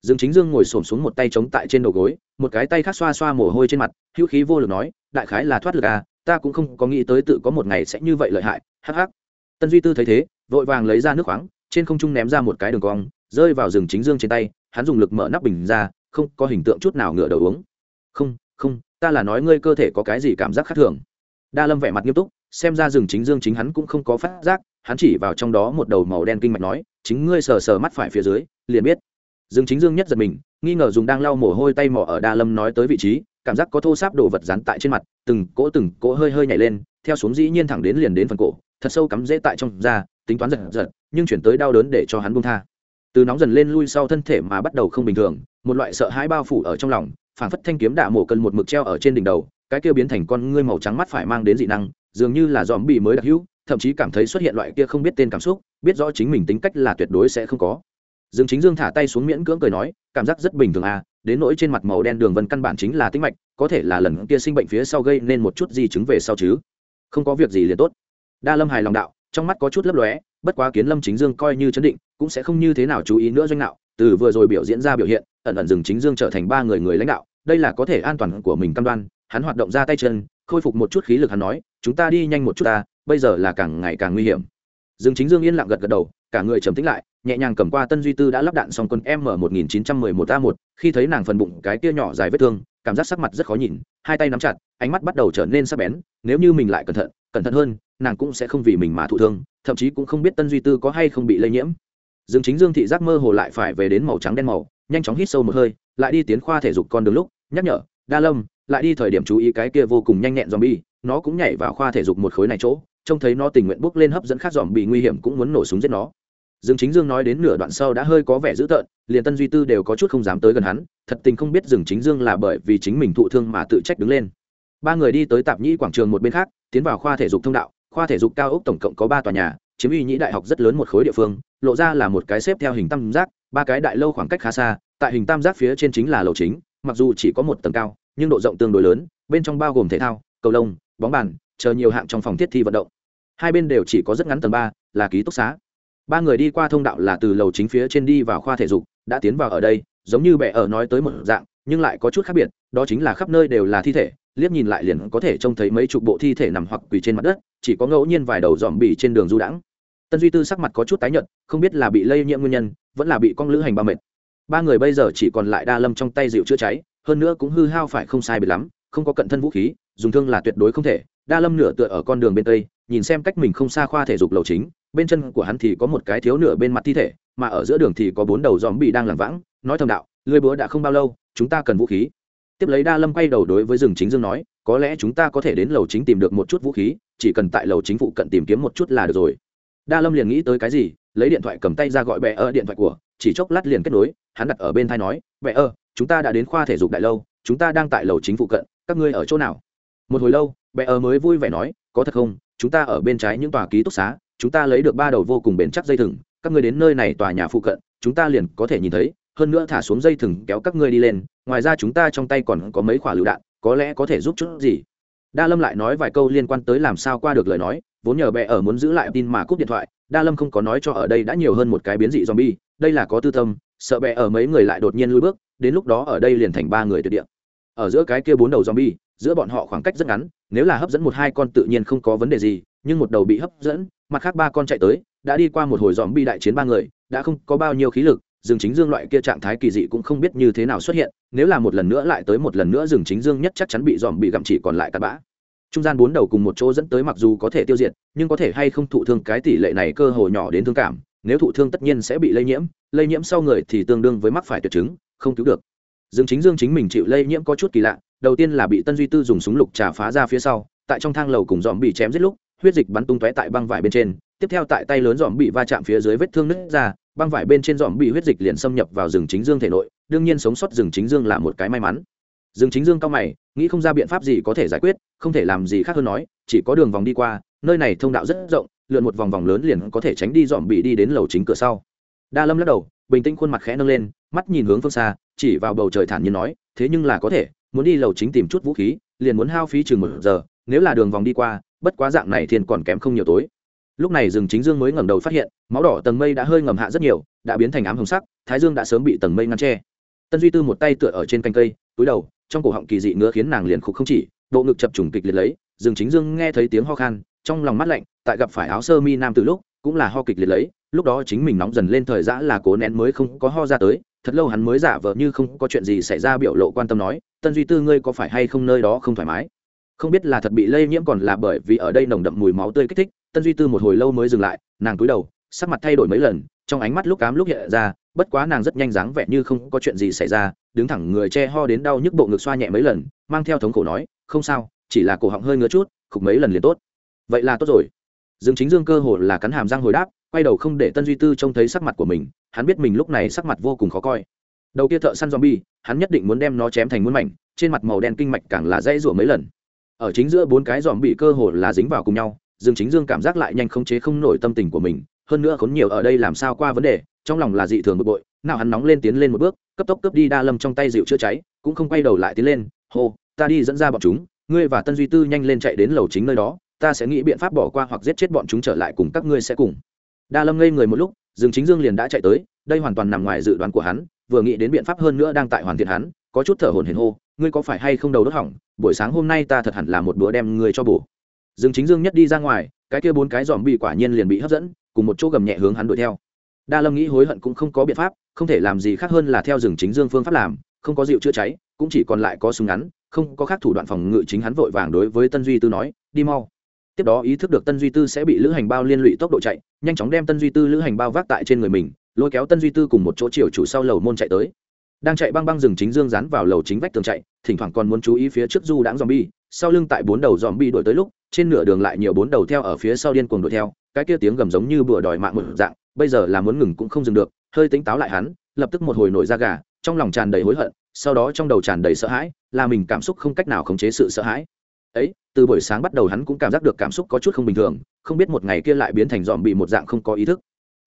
Dương chính dương ngồi xổm xuống một tay chống tại trên đầu gối, một cái tay khác xoa xoa mồ hôi trên mặt, hữu khí vô lực nói, đại khái là thoát lực à ta cũng không có nghĩ tới tự có một ngày sẽ như vậy lợi hại, hắc hắc. Tân duy tư thấy thế, vội vàng lấy ra nước khoáng, trên không trung ném ra một cái đường cong, rơi vào rừng chính dương trên tay, hắn dùng lực mở nắp bình ra, không có hình tượng chút nào ngửa đầu uống. Không không, ta là nói ngươi cơ thể có cái gì cảm giác khác thường đa lâm vẻ mặt nghiêm túc, xem ra rừng chính dương chính hắn cũng không có phát giác, hắn chỉ vào trong đó một đầu màu đen kinh mạch nói, chính ngươi sờ sờ mắt phải phía dưới, liền biết. Rừng chính dương nhất giật mình, nghi ngờ dùng đang lau mồ hôi tay mỏ ở đa lâm nói tới vị trí, cảm giác có thô sáp đồ vật dán tại trên mặt, từng cỗ từng cỗ hơi hơi nhảy lên, theo xuống dĩ nhiên thẳng đến liền đến phần cổ, thật sâu cắm rễ tại trong da, tính toán giật giật, nhưng chuyển tới đau đớn để cho hắn buông tha. Từ nóng dần lên lui sau thân thể mà bắt đầu không bình thường, một loại sợ hãi bao phủ ở trong lòng phản phất thanh kiếm đạ mổ cần một mực treo ở trên đỉnh đầu cái kia biến thành con ngươi màu trắng mắt phải mang đến dị năng, dường như là dòm bị mới đặc hữu, thậm chí cảm thấy xuất hiện loại kia không biết tên cảm xúc, biết rõ chính mình tính cách là tuyệt đối sẽ không có. Dương chính dương thả tay xuống miễn cưỡng cười nói, cảm giác rất bình thường à đến nỗi trên mặt màu đen đường vân căn bản chính là tính mạch, có thể là lần kia sinh bệnh phía sau gây nên một chút di chứng về sau chứ. Không có việc gì liền tốt. Đa lâm hài lòng đạo, trong mắt có chút lấp lóe, bất quá kiến lâm chính dương coi như chấn định, cũng sẽ không như thế nào chú ý nữa doanh đạo từ vừa rồi biểu diễn ra biểu hiện, ẩn ẩn dừng chính dương trở thành ba người người lãnh đạo, đây là có thể an toàn của mình cam đoan hắn hoạt động ra tay chân, khôi phục một chút khí lực hắn nói, chúng ta đi nhanh một chút ta, bây giờ là càng ngày càng nguy hiểm. Dương chính dương yên lặng gật gật đầu, cả người trầm tĩnh lại, nhẹ nhàng cầm qua tân duy tư đã lắp đạn xong quân m một nghìn chín trăm mười một a một, khi thấy nàng phần bụng cái tia nhỏ dài vết thương, cảm giác sắc mặt rất khó nhìn, hai tay nắm chặt, ánh mắt bắt đầu trở nên sắc bén, nếu như mình lại cẩn thận cẩn thận hơn, nàng cũng sẽ không vì mình mà thụ thương, thậm chí cũng không biết tân duy tư có hay không bị lây nhiễm. Dương chính dương thị giác mơ hồ lại phải về đến màu trắng đen màu, nhanh chóng hít sâu một hơi, lại đi tiến khoa thể dục con đường lúc, nhắc nhở, đa lâm lại đi thời điểm chú ý cái kia vô cùng nhanh nhẹn zombie, nó cũng nhảy vào khoa thể dục một khối này chỗ, trông thấy nó tình nguyện bước lên hấp dẫn khác zombie bị nguy hiểm cũng muốn nổ súng giết nó. Dương chính dương nói đến nửa đoạn sau đã hơi có vẻ dữ tợn, liền tân duy tư đều có chút không dám tới gần hắn, thật tình không biết dương chính dương là bởi vì chính mình thụ thương mà tự trách đứng lên. Ba người đi tới tạp nhĩ quảng trường một bên khác, tiến vào khoa thể dục thông đạo, khoa thể dục cao ốc tổng cộng có ba tòa nhà, chiếm uy nhĩ đại học rất lớn một khối địa phương, lộ ra là một cái xếp theo hình tam giác, ba cái đại lâu khoảng cách khá xa, tại hình tam giác phía trên chính là lầu chính, mặc dù chỉ có một tầng cao nhưng độ rộng tương đối lớn, bên trong bao gồm thể thao, cầu lông, bóng bàn, chờ nhiều hạng trong phòng thiết thi vận động. Hai bên đều chỉ có rất ngắn tầng ba, là ký túc xá. Ba người đi qua thông đạo là từ lầu chính phía trên đi vào khoa thể dục, đã tiến vào ở đây, giống như bệ ở nói tới một dạng, nhưng lại có chút khác biệt, đó chính là khắp nơi đều là thi thể, liếc nhìn lại liền có thể trông thấy mấy chục bộ thi thể nằm hoặc quỳ trên mặt đất, chỉ có ngẫu nhiên vài đầu dòm bì trên đường du đãng. Tân duy tư sắc mặt có chút tái nhợt, không biết là bị lây nhiễm nguyên nhân, vẫn là bị con lữ hành ba mệt. Ba người bây giờ chỉ còn lại đa lâm trong tay dịu chữa cháy hơn nữa cũng hư hao phải không sai biệt lắm, không có cận thân vũ khí, dùng thương là tuyệt đối không thể. Đa lâm nửa tựa ở con đường bên tây, nhìn xem cách mình không xa khoa thể dục lầu chính, bên chân của hắn thì có một cái thiếu nửa bên mặt thi thể, mà ở giữa đường thì có bốn đầu dòm bị đang lảng vãng, nói thầm đạo, lưới búa đã không bao lâu, chúng ta cần vũ khí. Tiếp lấy đa lâm quay đầu đối với rừng chính dương nói, có lẽ chúng ta có thể đến lầu chính tìm được một chút vũ khí, chỉ cần tại lầu chính phụ cận tìm kiếm một chút là được rồi. Đa lâm liền nghĩ tới cái gì, lấy điện thoại cầm tay ra gọi bẹ ơ điện thoại của, chỉ chốc lát liền kết nối, hắn đặt ở bên thai nói bẹ ơ chúng ta đã đến khoa thể dục đại lâu, chúng ta đang tại lầu chính phụ cận, các ngươi ở chỗ nào? Một hồi lâu, bé ở mới vui vẻ nói, có thật không, chúng ta ở bên trái những tòa ký túc xá, chúng ta lấy được ba đầu vô cùng bền chắc dây thừng, các ngươi đến nơi này tòa nhà phụ cận, chúng ta liền có thể nhìn thấy, hơn nữa thả xuống dây thừng kéo các ngươi đi lên, ngoài ra chúng ta trong tay còn có mấy quả lựu đạn, có lẽ có thể giúp chút gì. Đa lâm lại nói vài câu liên quan tới làm sao qua được lời nói, vốn nhờ bệ ở muốn giữ lại tin mà cúp điện thoại, đa lâm không có nói cho ở đây đã nhiều hơn một cái biến dị zombie, đây là có tư tâm, sợ bệ ở mấy người lại đột nhiên lui bước đến lúc đó ở đây liền thành ba người tuyệt địa. Ở giữa cái kia bốn đầu zombie, giữa bọn họ khoảng cách rất ngắn, nếu là hấp dẫn một hai con tự nhiên không có vấn đề gì, nhưng một đầu bị hấp dẫn, mặt khác ba con chạy tới, đã đi qua một hồi zombie đại chiến ba người, đã không có bao nhiêu khí lực dương chính dương loại kia trạng thái kỳ dị cũng không biết như thế nào xuất hiện, nếu là một lần nữa lại tới một lần nữa dương chính dương nhất chắc chắn bị dòm bị gặm chỉ còn lại cặn bã. Trung gian bốn đầu cùng một chỗ dẫn tới mặc dù có thể tiêu diệt, nhưng có thể hay không thụ thương cái tỷ lệ này cơ hồ nhỏ đến thương cảm, nếu thụ thương tất nhiên sẽ bị lây nhiễm lây nhiễm sau người thì tương đương với mắc phải tuyệt chứng không cứu được. Dương chính dương chính mình chịu lây nhiễm có chút kỳ lạ, đầu tiên là bị tân duy tư dùng súng lục trà phá ra phía sau, tại trong thang lầu cùng dòm bị chém giết lúc, huyết dịch bắn tung tóe tại băng vải bên trên, tiếp theo tại tay lớn dòm bị va chạm phía dưới vết thương nứt ra, băng vải bên trên dòm bị huyết dịch liền xâm nhập vào rừng chính dương thể nội, đương nhiên sống sót rừng chính dương là một cái may mắn. Rừng chính dương cao mày, nghĩ không ra biện pháp gì có thể giải quyết, không thể làm gì khác hơn nói, chỉ có đường vòng đi qua, nơi này thông đạo rất rộng, lượn một vòng vòng lớn liền có thể tránh đi dòm bị đi đến lầu chính cửa sau. Đa lâm lắc đầu, bình tĩnh khuôn mặt khẽ nâng lên mắt nhìn hướng phương xa, chỉ vào bầu trời thản nhiên nói, thế nhưng là có thể, muốn đi lầu chính tìm chút vũ khí, liền muốn hao phí chừng một giờ, nếu là đường vòng đi qua, bất quá dạng này thiên còn kém không nhiều tối. Lúc này rừng chính dương mới ngẩng đầu phát hiện, máu đỏ tầng mây đã hơi ngầm hạ rất nhiều, đã biến thành ám hồng sắc, thái dương đã sớm bị tầng mây ngăn tre tân duy tư một tay tựa ở trên canh cây, túi đầu, trong cổ họng kỳ dị ngứa khiến nàng liền khục không chỉ, bộ ngực chập trùng kịch liệt lấy, rừng chính dương nghe thấy tiếng ho khan, trong lòng mắt lạnh, tại gặp phải áo sơ mi nam từ lúc, cũng là ho kịch liệt lấy, lúc đó chính mình nóng dần lên thời giã là cố nén mới không có ho ra tới thật lâu hắn mới giả vờ như không có chuyện gì xảy ra biểu lộ quan tâm nói, tân duy tư, ngươi có phải hay không nơi đó không thoải mái? Không biết là thật bị lây nhiễm còn là bởi vì ở đây nồng đậm mùi máu tươi kích thích, tân duy tư một hồi lâu mới dừng lại, nàng cúi đầu, sắc mặt thay đổi mấy lần, trong ánh mắt lúc cám lúc hiện ra, bất quá nàng rất nhanh dáng vẻ như không có chuyện gì xảy ra, đứng thẳng người che ho đến đau nhức bộ ngực xoa nhẹ mấy lần, mang theo thống khổ nói, không sao, chỉ là cổ họng hơi ngứa chút, khục mấy lần liền tốt. Vậy là tốt rồi. Dương chính dương cơ hồ là cắn hàm răng hồi đáp quay đầu không để tân duy tư trông thấy sắc mặt của mình, hắn biết mình lúc này sắc mặt vô cùng khó coi. Đầu kia thợ săn zombie, hắn nhất định muốn đem nó chém thành muôn mảnh, trên mặt màu đen kinh mạch càng là dãy rủa mấy lần. Ở chính giữa bốn cái dòm bị cơ hồ là dính vào cùng nhau, dương chính dương cảm giác lại nhanh không chế không nổi tâm tình của mình, hơn nữa khốn nhiều ở đây làm sao qua vấn đề, trong lòng là dị thường bực bội, nào hắn nóng lên tiến lên một bước, cấp tốc cướp đi đa lâm trong tay dịu chữa cháy, cũng không quay đầu lại tiến lên, hô, ta đi dẫn ra bọn chúng, ngươi và tân duy tư nhanh lên chạy đến lầu chính nơi đó, ta sẽ nghĩ biện pháp bỏ qua hoặc giết chết bọn chúng trở lại cùng các ngươi sẽ cùng đa lâm ngây người một lúc, dương chính dương liền đã chạy tới, đây hoàn toàn nằm ngoài dự đoán của hắn, vừa nghĩ đến biện pháp hơn nữa đang tại hoàn thiện hắn, có chút thở hổn hển hô, ngươi có phải hay không đầu đốt hỏng? Buổi sáng hôm nay ta thật hẳn là một bữa đem ngươi cho bổ. Dương chính dương nhất đi ra ngoài, cái kia bốn cái dòm bị quả nhiên liền bị hấp dẫn, cùng một chỗ gầm nhẹ hướng hắn đuổi theo. Đa lâm nghĩ hối hận cũng không có biện pháp, không thể làm gì khác hơn là theo rừng chính dương phương pháp làm, không có dịu chữa cháy, cũng chỉ còn lại có súng ngắn, không có khác thủ đoạn phòng ngự chính hắn vội vàng đối với tân duy tư nói, đi mau. Tiếp đó ý thức được tân duy tư sẽ bị lữ hành bao liên lụy tốc độ chạy nhanh chóng đem tân duy tư lữ hành bao vác tại trên người mình, lôi kéo tân duy tư cùng một chỗ chiều chủ sau lầu môn chạy tới. Đang chạy băng băng rừng chính dương dán vào lầu chính vách tường chạy, thỉnh thoảng còn muốn chú ý phía trước du đãng zombie, sau lưng tại bốn đầu zombie đuổi tới lúc, trên nửa đường lại nhiều bốn đầu theo ở phía sau điên cuồng đuổi theo, cái kia tiếng gầm giống như bừa đòi mạng một dạng, bây giờ là muốn ngừng cũng không dừng được, hơi tính táo lại hắn, lập tức một hồi nổi da gà, trong lòng tràn đầy hối hận, sau đó trong đầu tràn đầy sợ hãi, là mình cảm xúc không cách nào khống chế sự sợ hãi. Ấy từ buổi sáng bắt đầu hắn cũng cảm giác được cảm xúc có chút không bình thường, không biết một ngày kia lại biến thành dòm bị một dạng không có ý thức.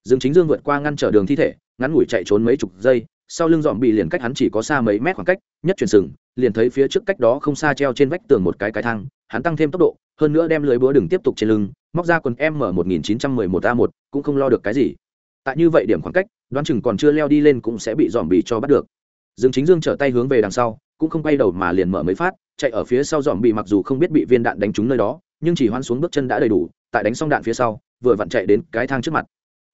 Dương chính dương vượt qua ngăn trở đường thi thể, ngắn ngủi chạy trốn mấy chục giây, sau lưng dòm bị liền cách hắn chỉ có xa mấy mét khoảng cách, nhất chuyển sừng, liền thấy phía trước cách đó không xa treo trên vách tường một cái cái thang, hắn tăng thêm tốc độ, hơn nữa đem lưới búa đừng tiếp tục trên lưng, móc ra quần m một nghìn chín trăm mười một a một, cũng không lo được cái gì. Tại như vậy điểm khoảng cách, đoán chừng còn chưa leo đi lên cũng sẽ bị dòm bị cho bắt được. Dương chính dương trở tay hướng về đằng sau, cũng không quay đầu mà liền mở mấy phát chạy ở phía sau dòm bị mặc dù không biết bị viên đạn đánh trúng nơi đó, nhưng chỉ hoan xuống bước chân đã đầy đủ, tại đánh xong đạn phía sau, vừa vặn chạy đến cái thang trước mặt.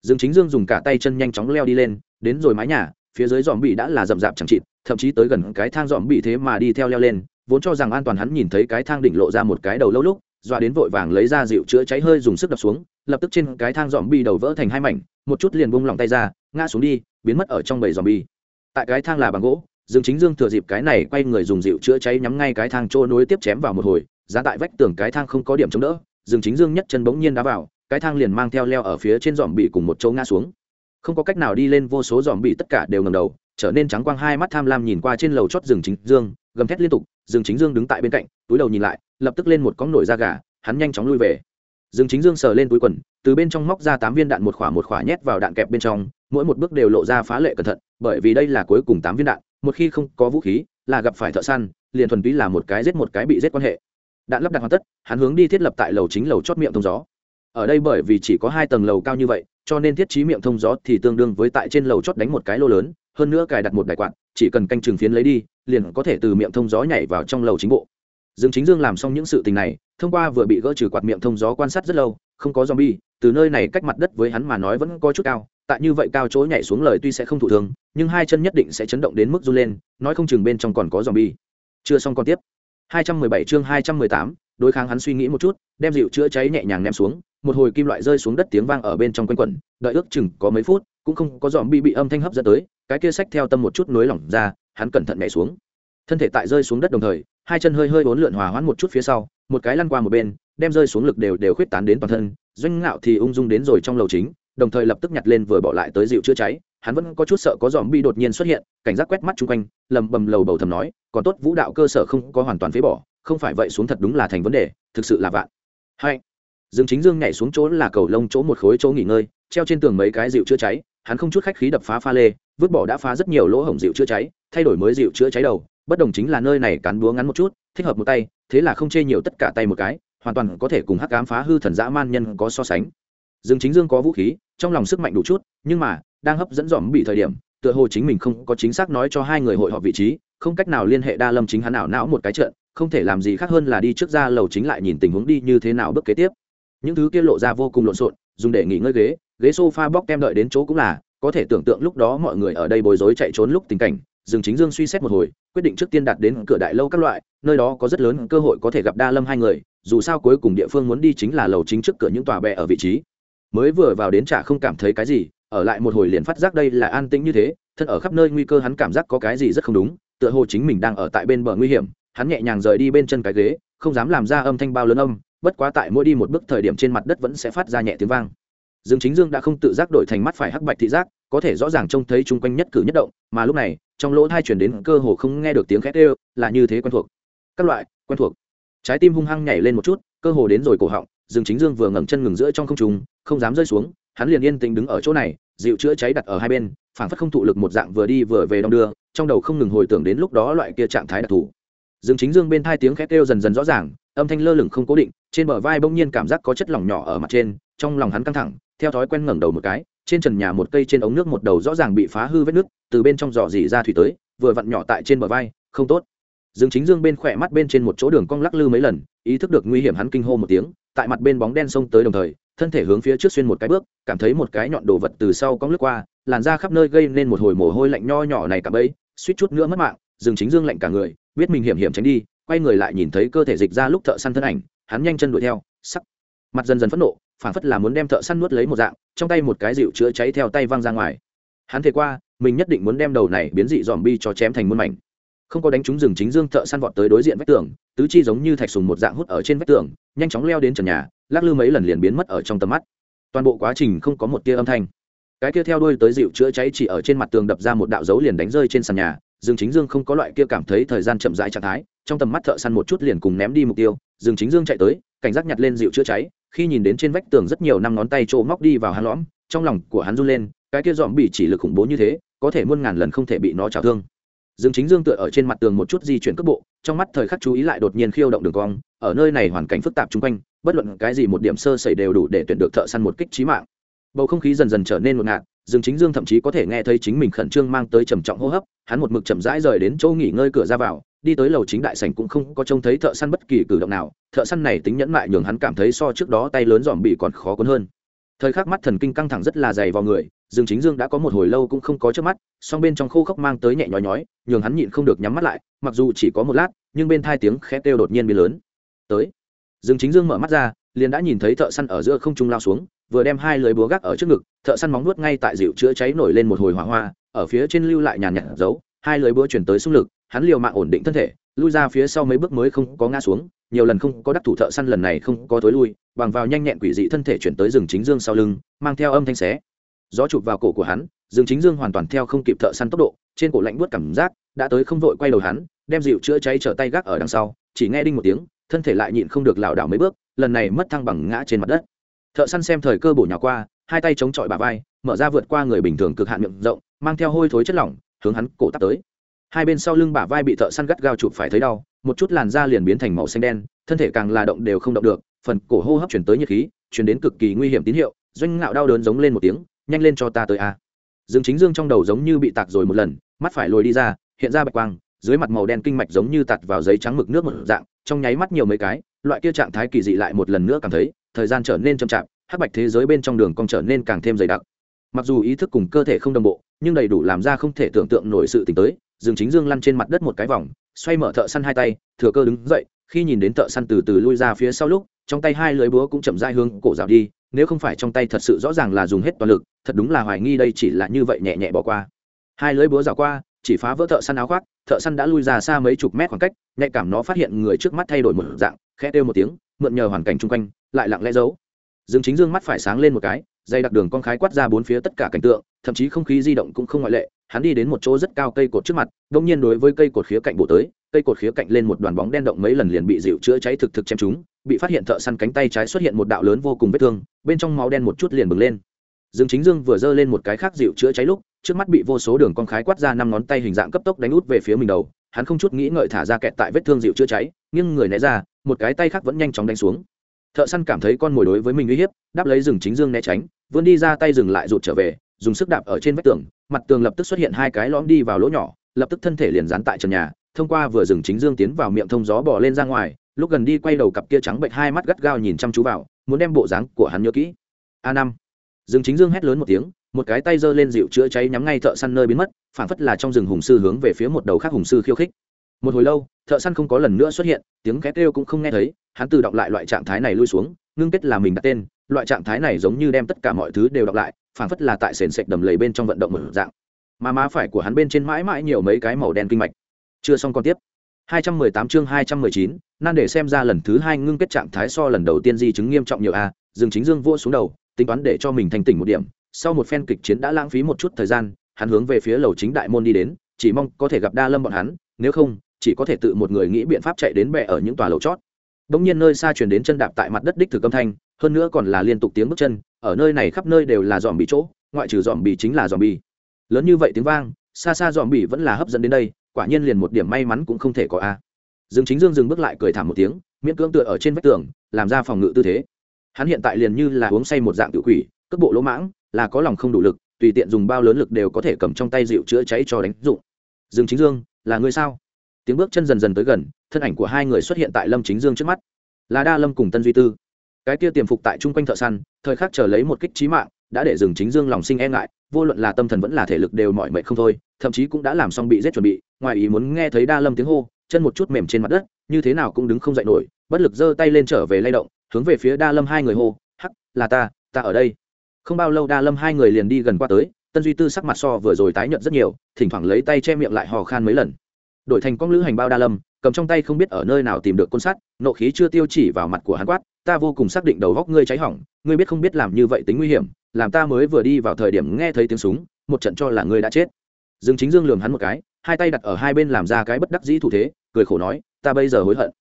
Dương chính dương dùng cả tay chân nhanh chóng leo đi lên, đến rồi mái nhà, phía dưới dòm bị đã là rậm rạp chẳng chịt, thậm chí tới gần cái thang dòm bị thế mà đi theo leo lên, vốn cho rằng an toàn hắn nhìn thấy cái thang đỉnh lộ ra một cái đầu lâu lúc dọa đến vội vàng lấy ra dịu chữa cháy hơi dùng sức đập xuống, lập tức trên cái thang dòm bị đầu vỡ thành hai mảnh, một chút liền bung lòng tay ra, ngã xuống đi, biến mất ở trong bầy dòm bị. Tại cái thang là bằng gỗ dương chính dương thừa dịp cái này quay người dùng dịu chữa cháy nhắm ngay cái thang chỗ nối tiếp chém vào một hồi, giá tại vách tường cái thang không có điểm chống đỡ, dương chính dương nhất chân bỗng nhiên đá vào, cái thang liền mang theo leo ở phía trên dòm bị cùng một chỗ ngã xuống. Không có cách nào đi lên vô số dòm bị tất cả đều ngầm đầu, trở nên trắng quang hai mắt tham lam nhìn qua trên lầu chót rừng chính dương, gầm thét liên tục rừng chính dương đứng tại bên cạnh, túi đầu nhìn lại, lập tức lên một cóng nổi da gà, hắn nhanh chóng lui về. Rừng chính dương sờ lên túi quần, từ bên trong móc ra tám viên đạn một khỏa một khỏa nhét vào đạn kẹp bên trong, mỗi một bước đều lộ ra phá lệ cẩn thận, bởi vì đây là cuối cùng tám viên đạn một khi không có vũ khí là gặp phải thợ săn, liền thuần túy là một cái giết một cái bị giết quan hệ. Đạn lắp đặt hoàn tất, hắn hướng đi thiết lập tại lầu chính lầu chót miệng thông gió. Ở đây bởi vì chỉ có hai tầng lầu cao như vậy, cho nên thiết trí miệng thông gió thì tương đương với tại trên lầu chót đánh một cái lô lớn, hơn nữa cài đặt một đại quạt, chỉ cần canh trường phiến lấy đi, liền có thể từ miệng thông gió nhảy vào trong lầu chính bộ. Dương chính dương làm xong những sự tình này, thông qua vừa bị gỡ trừ quạt miệng thông gió quan sát rất lâu, không có zombie, từ nơi này cách mặt đất với hắn mà nói vẫn có chút cao tại như vậy cao chỗ nhảy xuống lời tuy sẽ không thụ thương nhưng hai chân nhất định sẽ chấn động đến mức run lên nói không chừng bên trong còn có zombie. Chưa xong còn tiếp. 217 chương 218, đối kháng hắn suy nghĩ một chút đem dịu chữa cháy nhẹ nhàng ném xuống một hồi kim loại rơi xuống đất tiếng vang ở bên trong quanh quẩn đợi ước chừng có mấy phút cũng không có dòm bi bị âm thanh hấp dẫn tới cái kia sách theo tâm một chút nối lỏng ra hắn cẩn thận nhảy xuống. Thân thể tại rơi xuống đất đồng thời hai chân hơi hơi bốn lượn hòa hoãn một chút phía sau một cái lăn qua một bên đem rơi xuống lực đều đều khuyết tán đến toàn thân doanh ngạo thì ung dung đến rồi trong lầu chính đồng thời lập tức nhặt lên vừa bỏ lại tới dịu chữa cháy, hắn vẫn có chút sợ có dòm bi đột nhiên xuất hiện, cảnh giác quét mắt chung quanh, lầm bầm lầu bầu thầm nói, còn tốt vũ đạo cơ sở không có hoàn toàn phế bỏ, không phải vậy xuống thật đúng là thành vấn đề, thực sự là vạn. Hai, dương chính dương nhảy xuống chỗ là cầu lông chỗ một khối chỗ nghỉ ngơi, treo trên tường mấy cái dịu chữa cháy, hắn không chút khách khí đập phá pha lê, vứt bỏ đã phá rất nhiều lỗ hổng dịu chữa cháy, thay đổi mới dịu chữa cháy đầu, bất đồng chính là nơi này cán búa ngắn một chút, thích hợp một tay, thế là không chê nhiều tất cả tay một cái, hoàn toàn có thể cùng hắc ám phá hư thần dã man nhân có so sánh. Dương chính dương có vũ khí trong lòng sức mạnh đủ chút, nhưng mà, đang hấp dẫn dòm bị thời điểm, tựa hồ chính mình không có chính xác nói cho hai người hội họp vị trí, không cách nào liên hệ đa lâm chính hắn ảo não một cái trận, không thể làm gì khác hơn là đi trước ra lầu chính lại nhìn tình huống đi như thế nào bước kế tiếp. Những thứ kia lộ ra vô cùng lộn xộn, dùng để nghỉ ngơi ghế ghế sofa bóc kem đợi đến chỗ cũng là, có thể tưởng tượng lúc đó mọi người ở đây bối rối chạy trốn lúc tình cảnh, dương chính dương suy xét một hồi, quyết định trước tiên đặt đến cửa đại lâu các loại, nơi đó có rất lớn cơ hội có thể gặp đa lâm hai người, dù sao cuối cùng địa phương muốn đi chính là lầu chính trước cửa những tòa bè ở vị trí mới vừa vào đến chả không cảm thấy cái gì, ở lại một hồi liền phát giác đây là an tĩnh như thế, thân ở khắp nơi nguy cơ hắn cảm giác có cái gì rất không đúng, tựa hồ chính mình đang ở tại bên bờ nguy hiểm, hắn nhẹ nhàng rời đi bên chân cái ghế, không dám làm ra âm thanh bao lớn âm, bất quá tại mỗi đi một bước thời điểm trên mặt đất vẫn sẽ phát ra nhẹ tiếng vang. Dương chính dương đã không tự giác đổi thành mắt phải hắc bạch thị giác, có thể rõ ràng trông thấy chung quanh nhất cử nhất động, mà lúc này, trong lỗ thai chuyển đến cơ hồ không nghe được tiếng khét ê là như thế quen thuộc. Các loại, quen thuộc. Trái tim hung hăng nhảy lên một chút, cơ hồ đến rồi cổ họng dương chính dương vừa ngẩng chân ngừng giữa trong không trung, không dám rơi xuống, hắn liền yên tĩnh đứng ở chỗ này, dịu chữa cháy đặt ở hai bên, phảng phất không thụ lực một dạng vừa đi vừa về đong đưa, trong đầu không ngừng hồi tưởng đến lúc đó loại kia trạng thái đặc thù. Dương chính dương bên tai tiếng khét kêu dần dần rõ ràng, âm thanh lơ lửng không cố định, trên bờ vai bỗng nhiên cảm giác có chất lỏng nhỏ ở mặt trên, trong lòng hắn căng thẳng, theo thói quen ngẩng đầu một cái, trên trần nhà một cây trên ống nước một đầu rõ ràng bị phá hư vết nước, từ bên trong dò dỉ ra thủy tới, vừa vặn nhỏ tại trên bờ vai, không tốt. Dương chính dương bên khỏe mắt bên trên một chỗ đường cong lắc lư mấy lần, ý thức được nguy hiểm hắn kinh hô một tiếng tại mặt bên bóng đen xông tới đồng thời, thân thể hướng phía trước xuyên một cái bước, cảm thấy một cái nhọn đồ vật từ sau cong lướt qua, làn ra khắp nơi gây nên một hồi mồ hôi lạnh nho nhỏ này cả bấy, suýt chút nữa mất mạng, rừng chính dương lạnh cả người, biết mình hiểm hiểm tránh đi, quay người lại nhìn thấy cơ thể dịch ra lúc thợ săn thân ảnh, hắn nhanh chân đuổi theo, sắc. Mặt dần dần phẫn nộ, phản phất là muốn đem thợ săn nuốt lấy một dạng, trong tay một cái dịu chữa cháy theo tay văng ra ngoài. Hắn thể qua, mình nhất định muốn đem đầu này biến dị dòm bi cho chém thành muôn mảnh không có đánh trúng rừng chính dương thợ săn vọt tới đối diện vách tường, tứ chi giống như thạch sùng một dạng hút ở trên vách tường, nhanh chóng leo đến trần nhà, lắc lư mấy lần liền biến mất ở trong tầm mắt. Toàn bộ quá trình không có một tia âm thanh. Cái kia theo đuôi tới dịu chữa cháy chỉ ở trên mặt tường đập ra một đạo dấu liền đánh rơi trên sàn nhà, dương chính dương không có loại kia cảm thấy thời gian chậm rãi trạng thái, trong tầm mắt thợ săn một chút liền cùng ném đi mục tiêu, dương chính dương chạy tới, cảnh giác nhặt lên dịu chữa cháy, khi nhìn đến trên vách tường rất nhiều năm ngón tay trộ móc đi vào hắn lõm, trong lòng của hắn run lên, cái kia dòm bị chỉ lực khủng bố như thế, có thể muôn ngàn lần không thể bị nó trào thương dương chính dương tựa ở trên mặt tường một chút di chuyển cước bộ, trong mắt thời khắc chú ý lại đột nhiên khiêu động đường cong, ở nơi này hoàn cảnh phức tạp chung quanh, bất luận cái gì một điểm sơ xảy đều đủ để tuyển được thợ săn một kích trí mạng. Bầu không khí dần dần trở nên ngột ngạt, dương chính dương thậm chí có thể nghe thấy chính mình khẩn trương mang tới trầm trọng hô hấp, hắn một mực chậm rãi rời đến chỗ nghỉ ngơi cửa ra vào, đi tới lầu chính đại sảnh cũng không có trông thấy thợ săn bất kỳ cử động nào, thợ săn này tính nhẫn mại nhường hắn cảm thấy so trước đó tay lớn dòm bị còn khó cuốn hơn thời khắc mắt thần kinh căng thẳng rất là dày vào người, dương chính dương đã có một hồi lâu cũng không có trước mắt, song bên trong khô khốc mang tới nhẹ nhói nhói, nhường hắn nhịn không được nhắm mắt lại, mặc dù chỉ có một lát, nhưng bên thai tiếng khẽ kêu đột nhiên bị lớn. Tới. Dương chính dương mở mắt ra, liền đã nhìn thấy thợ săn ở giữa không trung lao xuống, vừa đem hai lưới búa gác ở trước ngực, thợ săn móng nuốt ngay tại dịu chữa cháy nổi lên một hồi hỏa hoa, ở phía trên lưu lại nhàn nhạt giấu hai lưới búa chuyển tới xung lực, hắn liều mạng ổn định thân thể, lui ra phía sau mấy bước mới không có ngã xuống nhiều lần không có đắc thủ thợ săn lần này không có tối lui, bằng vào nhanh nhẹn quỷ dị thân thể chuyển tới rừng chính dương sau lưng, mang theo âm thanh xé. Gió chụp vào cổ của hắn, rừng chính dương hoàn toàn theo không kịp thợ săn tốc độ, trên cổ lạnh buốt cảm giác, đã tới không vội quay đầu hắn, đem dịu chữa cháy trở tay gác ở đằng sau, chỉ nghe đinh một tiếng, thân thể lại nhịn không được lảo đảo mấy bước, lần này mất thăng bằng ngã trên mặt đất. Thợ săn xem thời cơ bổ nhào qua, hai tay chống chọi bà vai, mở ra vượt qua người bình thường cực hạn miệng rộng, mang theo hôi thối chất lỏng, hướng hắn cổ tắt tới hai bên sau lưng bả vai bị thợ săn gắt gao chụp phải thấy đau, một chút làn da liền biến thành màu xanh đen, thân thể càng là động đều không động được, phần cổ hô hấp chuyển tới nhiệt khí, chuyển đến cực kỳ nguy hiểm tín hiệu, doanh ngạo đau đớn giống lên một tiếng, nhanh lên cho ta tới a. Dương chính dương trong đầu giống như bị tạc rồi một lần, mắt phải lồi đi ra, hiện ra bạch quang, dưới mặt màu đen kinh mạch giống như tạt vào giấy trắng mực nước một dạng, trong nháy mắt nhiều mấy cái, loại kia trạng thái kỳ dị lại một lần nữa cảm thấy, thời gian trở nên chậm chạp, hắc bạch thế giới bên trong đường cong trở nên càng thêm dày đặc. Mặc dù ý thức cùng cơ thể không đồng bộ, nhưng đầy đủ làm ra không thể tưởng tượng nổi sự t tới dương chính dương lăn trên mặt đất một cái vòng, xoay mở thợ săn hai tay, thừa cơ đứng dậy, khi nhìn đến thợ săn từ từ lui ra phía sau lúc, trong tay hai lưới búa cũng chậm dai hướng cổ rào đi, nếu không phải trong tay thật sự rõ ràng là dùng hết toàn lực, thật đúng là hoài nghi đây chỉ là như vậy nhẹ nhẹ bỏ qua. Hai lưới búa rào qua, chỉ phá vỡ thợ săn áo khoác, thợ săn đã lui ra xa mấy chục mét khoảng cách, nhạy cảm nó phát hiện người trước mắt thay đổi một dạng, khẽ kêu một tiếng, mượn nhờ hoàn cảnh chung quanh, lại lặng lẽ giấu. Dương chính dương mắt phải sáng lên một cái, dây đặc đường con khái quát ra bốn phía tất cả cảnh tượng, thậm chí không khí di động cũng không ngoại lệ hắn đi đến một chỗ rất cao cây cột trước mặt, đông nhiên đối với cây cột khía cạnh bộ tới, cây cột khía cạnh lên một đoàn bóng đen động mấy lần liền bị dịu chữa cháy thực thực chém chúng bị phát hiện thợ săn cánh tay trái xuất hiện một đạo lớn vô cùng vết thương, bên trong máu đen một chút liền bừng lên. Dương chính dương vừa giơ lên một cái khác dịu chữa cháy lúc, trước mắt bị vô số đường con khái quát ra năm ngón tay hình dạng cấp tốc đánh út về phía mình đầu, hắn không chút nghĩ ngợi thả ra kẹt tại vết thương dịu chữa cháy nhưng người né ra, một cái tay khác vẫn nhanh chóng đánh xuống. Thợ săn cảm thấy con mồi đối với mình uy hiếp, đáp lấy rừng chính dương né tránh, vươn đi ra tay dừng lại rụt trở về, dùng sức đạp ở trên vách tường mặt tường lập tức xuất hiện hai cái lõm đi vào lỗ nhỏ, lập tức thân thể liền dán tại trần nhà, thông qua vừa rừng chính dương tiến vào miệng thông gió bỏ lên ra ngoài, lúc gần đi quay đầu cặp kia trắng bệnh hai mắt gắt gao nhìn chăm chú vào, muốn đem bộ dáng của hắn nhớ kỹ. A năm. Rừng chính dương hét lớn một tiếng, một cái tay giơ lên dịu chữa cháy nhắm ngay thợ săn nơi biến mất phản phất là trong rừng hùng sư hướng về phía một đầu khác hùng sư khiêu khích. Một hồi lâu, thợ săn không có lần nữa xuất hiện, tiếng két kêu cũng không nghe thấy, hắn tự động lại loại trạng thái này lui xuống ngưng kết là mình đặt tên loại trạng thái này giống như đem tất cả mọi thứ đều đọc lại phản phất là tại sền sệt đầm lầy bên trong vận động mở dạng. Mà má phải của hắn bên trên mãi mãi nhiều mấy cái màu đen kinh mạch. Chưa xong còn tiếp. 218 chương 219, nan để xem ra lần thứ hai ngưng kết trạng thái so lần đầu tiên di chứng nghiêm trọng nhiều a dương chính dương vua xuống đầu tính toán để cho mình thành tỉnh một điểm. Sau một phen kịch chiến đã lãng phí một chút thời gian hắn hướng về phía lầu chính đại môn đi đến chỉ mong có thể gặp đa lâm bọn hắn nếu không chỉ có thể tự một người nghĩ biện pháp chạy đến bè ở những tòa lầu chót bỗng nhiên nơi xa chuyển đến chân đạp tại mặt đất đích thực âm thanh, hơn nữa còn là liên tục tiếng bước chân, ở nơi này khắp nơi đều là dòm bị chỗ, ngoại trừ dòm bị chính là dòm bị lớn như vậy tiếng vang, xa xa dòm bị vẫn là hấp dẫn đến đây, quả nhiên liền một điểm may mắn cũng không thể có a. Dương chính dương dừng bước lại cười thảm một tiếng, miễn cưỡng tựa ở trên vách tường, làm ra phòng ngự tư thế. Hắn hiện tại liền như là uống say một dạng tự quỷ, cước bộ lỗ mãng, là có lòng không đủ lực, tùy tiện dùng bao lớn lực đều có thể cầm trong tay rượu chữa cháy cho đánh dụng. Dương chính dương, là người sao? Tiếng bước chân dần dần tới gần, thân ảnh của hai người xuất hiện tại lâm chính dương trước mắt. Là đa lâm cùng tân duy tư. Cái kia tiềm phục tại chung quanh thợ săn, thời khắc chờ lấy một kích trí mạng, đã để dừng chính dương lòng sinh e ngại, vô luận là tâm thần vẫn là thể lực đều mọi mệnh không thôi, thậm chí cũng đã làm xong bị giết chuẩn bị, ngoài ý muốn nghe thấy đa lâm tiếng hô, chân một chút mềm trên mặt đất, như thế nào cũng đứng không dậy nổi, bất lực giơ tay lên trở về lay động, hướng về phía đa lâm hai người hô, hắc, là ta ta ở đây. Không bao lâu đa lâm hai người liền đi gần qua tới, tân duy tư sắc mặt so vừa rồi tái nhợt rất nhiều, thỉnh thoảng lấy tay che miệng lại hò khan mấy lần đổi thành con lữ hành bao đa lâm, cầm trong tay không biết ở nơi nào tìm được côn sắt, nộ khí chưa tiêu chỉ vào mặt của hắn quát, ta vô cùng xác định đầu góc ngươi cháy hỏng, ngươi biết không biết làm như vậy tính nguy hiểm, làm ta mới vừa đi vào thời điểm nghe thấy tiếng súng, một trận cho là ngươi đã chết. Dương chính dương lường hắn một cái, hai tay đặt ở hai bên làm ra cái bất đắc dĩ thủ thế, cười khổ nói, ta bây giờ hối hận.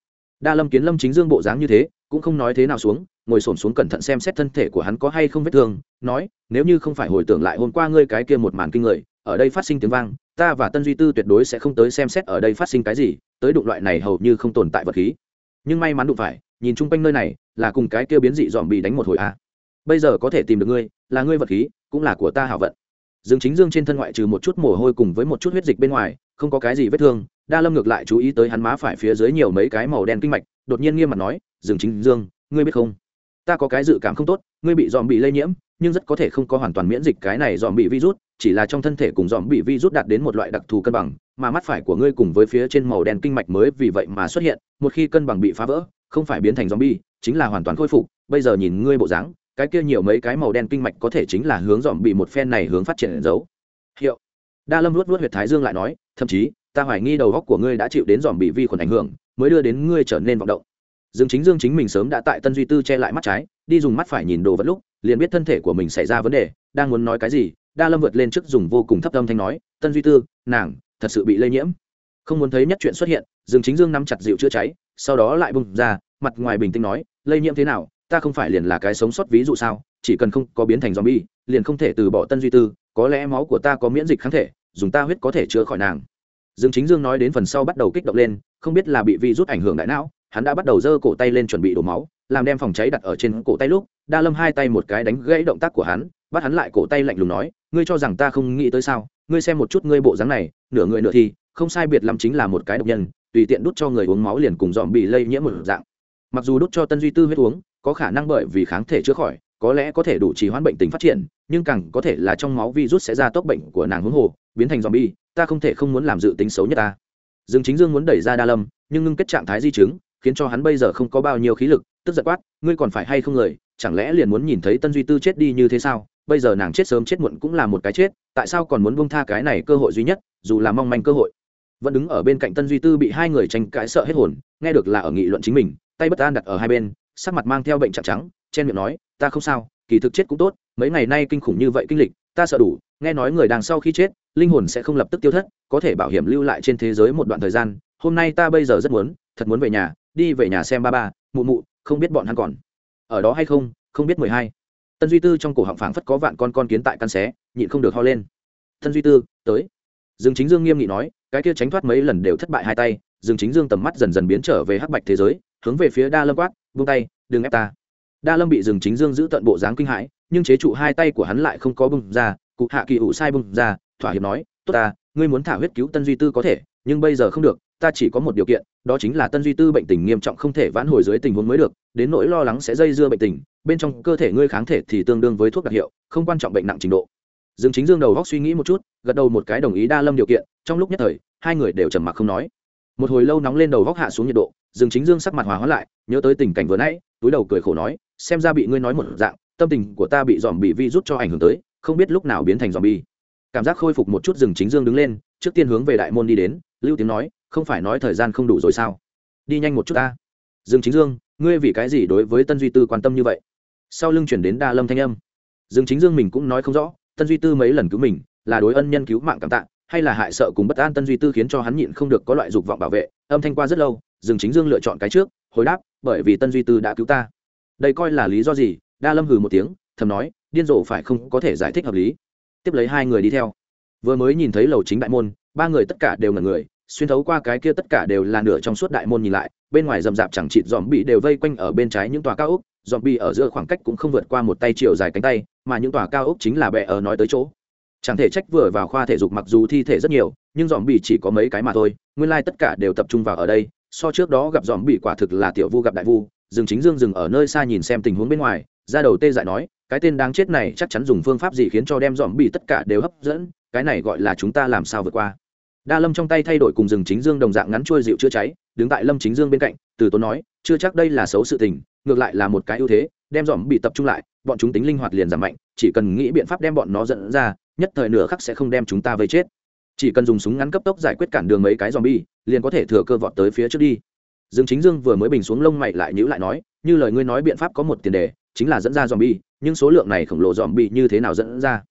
Đa lâm kiến lâm chính dương bộ dáng như thế, cũng không nói thế nào xuống, ngồi xổm xuống cẩn thận xem xét thân thể của hắn có hay không vết thương, nói, nếu như không phải hồi tưởng lại hôm qua ngươi cái kia một màn kinh người, ở đây phát sinh tiếng vang ta và tân duy tư tuyệt đối sẽ không tới xem xét ở đây phát sinh cái gì, tới đụng loại này hầu như không tồn tại vật khí. Nhưng may mắn đụng phải, nhìn chung quanh nơi này, là cùng cái kia biến dị dòm bị đánh một hồi a à. bây giờ có thể tìm được ngươi, là ngươi vật khí, cũng là của ta hảo vận. Dương chính dương trên thân ngoại trừ một chút mồ hôi cùng với một chút huyết dịch bên ngoài, không có cái gì vết thương, đa lâm ngược lại chú ý tới hắn má phải phía dưới nhiều mấy cái màu đen kinh mạch, đột nhiên nghiêm mặt nói, dương chính dương, ngươi biết không? Ta có cái dự cảm không tốt, ngươi bị dòm bị lây nhiễm nhưng rất có thể không có hoàn toàn miễn dịch cái này dòm bị virus, chỉ là trong thân thể cùng dòm bị virus đạt đến một loại đặc thù cân bằng, mà mắt phải của ngươi cùng với phía trên màu đen kinh mạch mới vì vậy mà xuất hiện, một khi cân bằng bị phá vỡ, không phải biến thành dòm bi chính là hoàn toàn khôi phục. Bây giờ nhìn ngươi bộ dáng, cái kia nhiều mấy cái màu đen kinh mạch có thể chính là hướng dòm bị một phen này hướng phát triển dấu hiệu. Đa lâm luốt luốt huyệt thái dương lại nói, thậm chí, ta hoài nghi đầu góc của ngươi đã chịu đến dòm bị vi khuẩn ảnh hưởng, mới đưa đến ngươi trở nên vọng động. Dương chính dương chính mình sớm đã tại tân duy tư che lại mắt trái, đi dùng mắt phải nhìn đồ vật lúc liền biết thân thể của mình xảy ra vấn đề, đang muốn nói cái gì, đa lâm vượt lên trước dùng vô cùng thấp âm thanh nói, tân duy tư, nàng thật sự bị lây nhiễm. Không muốn thấy nhất chuyện xuất hiện, dương chính dương nắm chặt dịu chữa cháy, sau đó lại bung ra, mặt ngoài bình tĩnh nói, lây nhiễm thế nào? Ta không phải liền là cái sống sót ví dụ sao? Chỉ cần không có biến thành zombie, liền không thể từ bỏ tân duy tư, có lẽ máu của ta có miễn dịch kháng thể, dùng ta huyết có thể chữa khỏi nàng. Dương chính dương nói đến phần sau bắt đầu kích động lên, không biết là bị vi rút ảnh hưởng đại não, hắn đã bắt đầu giơ cổ tay lên chuẩn bị đổ máu làm đem phòng cháy đặt ở trên cổ tay lúc, đa lâm hai tay một cái đánh gãy động tác của hắn, bắt hắn lại cổ tay lạnh lùng nói, ngươi cho rằng ta không nghĩ tới sao? Ngươi xem một chút ngươi bộ dáng này, nửa người nửa thì, không sai biệt lắm chính là một cái độc nhân, tùy tiện đút cho người uống máu liền cùng dòm bị lây nhiễm một dạng. Mặc dù đút cho tân duy tư huyết uống, có khả năng bởi vì kháng thể chữa khỏi, có lẽ có thể đủ trì hoãn bệnh tình phát triển, nhưng càng có thể là trong máu virus sẽ ra tốc bệnh của nàng huống hồ, biến thành zombie, ta không thể không muốn làm dự tính xấu nhất ta. Dương chính dương muốn đẩy ra đa lâm, nhưng ngưng kết trạng thái di chứng, khiến cho hắn bây giờ không có bao nhiêu khí lực tức giật quát, ngươi còn phải hay không người, chẳng lẽ liền muốn nhìn thấy tân duy tư chết đi như thế sao? Bây giờ nàng chết sớm chết muộn cũng là một cái chết, tại sao còn muốn buông tha cái này cơ hội duy nhất, dù là mong manh cơ hội? Vẫn đứng ở bên cạnh tân duy tư bị hai người tranh cãi sợ hết hồn, nghe được là ở nghị luận chính mình, tay bất an đặt ở hai bên, sắc mặt mang theo bệnh trạng trắng, chen miệng nói, ta không sao, kỳ thực chết cũng tốt, mấy ngày nay kinh khủng như vậy kinh lịch, ta sợ đủ, nghe nói người đằng sau khi chết, linh hồn sẽ không lập tức tiêu thất, có thể bảo hiểm lưu lại trên thế giới một đoạn thời gian, hôm nay ta bây giờ rất muốn, thật muốn về nhà, đi về nhà xem ba ba, mụ mụ không biết bọn hắn còn ở đó hay không không biết mười hai. Tân duy tư trong cổ họng phảng phất có vạn con con kiến tại căn xé, nhịn không được ho lên. Tân duy tư, tới. Dương chính dương nghiêm nghị nói, cái kia tránh thoát mấy lần đều thất bại hai tay, dương chính dương tầm mắt dần dần biến trở về hắc bạch thế giới, hướng về phía đa lâm quát, buông tay, đừng ép ta. Đa lâm bị dương chính dương giữ tận bộ dáng kinh hãi, nhưng chế trụ hai tay của hắn lại không có bung ra, cụ hạ kỳ ủ sai bung ra, thỏa hiệp nói, tốt ta, ngươi muốn thả huyết cứu tân duy tư có thể, nhưng bây giờ không được ta chỉ có một điều kiện, đó chính là tân duy tư bệnh tình nghiêm trọng không thể vãn hồi dưới tình huống mới được, đến nỗi lo lắng sẽ dây dưa bệnh tình, bên trong cơ thể ngươi kháng thể thì tương đương với thuốc đặc hiệu, không quan trọng bệnh nặng trình độ. Dương chính dương đầu góc suy nghĩ một chút, gật đầu một cái đồng ý đa lâm điều kiện, trong lúc nhất thời, hai người đều trầm mặc không nói. Một hồi lâu nóng lên đầu góc hạ xuống nhiệt độ, dương chính dương sắc mặt hòa hóa lại, nhớ tới tình cảnh vừa nãy, túi đầu cười khổ nói, xem ra bị ngươi nói một dạng, tâm tình của ta bị dòm bị vi rút cho ảnh hưởng tới, không biết lúc nào biến thành dòm bi cảm giác khôi phục một chút rừng chính dương đứng lên, trước tiên hướng về đại môn đi đến, lưu tiếng nói, không phải nói thời gian không đủ rồi sao? Đi nhanh một chút ta. Rừng chính dương, ngươi vì cái gì đối với tân duy tư quan tâm như vậy? Sau lưng chuyển đến đa lâm thanh âm. Rừng chính dương mình cũng nói không rõ, tân duy tư mấy lần cứu mình, là đối ân nhân cứu mạng cảm tạ, hay là hại sợ cùng bất an tân duy tư khiến cho hắn nhịn không được có loại dục vọng bảo vệ, âm thanh qua rất lâu, rừng chính dương lựa chọn cái trước, hồi đáp, bởi vì tân duy tư đã cứu ta. Đây coi là lý do gì? Đa lâm hừ một tiếng, thầm nói, điên rồ phải không có thể giải thích hợp lý tiếp lấy hai người đi theo. Vừa mới nhìn thấy lầu chính đại môn, ba người tất cả đều ngẩn người, xuyên thấu qua cái kia tất cả đều là nửa trong suốt đại môn nhìn lại, bên ngoài rậm rạp chẳng chịt dòm bị đều vây quanh ở bên trái những tòa cao ốc dòm bị ở giữa khoảng cách cũng không vượt qua một tay chiều dài cánh tay, mà những tòa cao ốc chính là bẹ ở nói tới chỗ. Chẳng thể trách vừa vào khoa thể dục mặc dù thi thể rất nhiều, nhưng dòm bị chỉ có mấy cái mà thôi, nguyên lai tất cả đều tập trung vào ở đây, so trước đó gặp dòm bị quả thực là tiểu vu gặp đại vu dừng chính dương dừng ở nơi xa nhìn xem tình huống bên ngoài ra đầu tê dại nói, cái tên đáng chết này chắc chắn dùng phương pháp gì khiến cho đem dòm bị tất cả đều hấp dẫn? Cái này gọi là chúng ta làm sao vượt qua? Đa lâm trong tay thay đổi cùng rừng chính dương đồng dạng ngắn trôi dịu chữa cháy, đứng tại lâm chính dương bên cạnh, từ tốn nói, chưa chắc đây là xấu sự tình, ngược lại là một cái ưu thế, đem dòm bị tập trung lại, bọn chúng tính linh hoạt liền giảm mạnh, chỉ cần nghĩ biện pháp đem bọn nó dẫn ra, nhất thời nửa khắc sẽ không đem chúng ta vây chết. Chỉ cần dùng súng ngắn cấp tốc giải quyết cản đường mấy cái dòm bi liền có thể thừa cơ vọt tới phía trước đi. Dương chính dương vừa mới bình xuống lông mày lại nhữ lại nói, như lời ngươi nói biện pháp có một tiền đề chính là dẫn ra dòm bi nhưng số lượng này khổng lồ dòm bi như thế nào dẫn ra?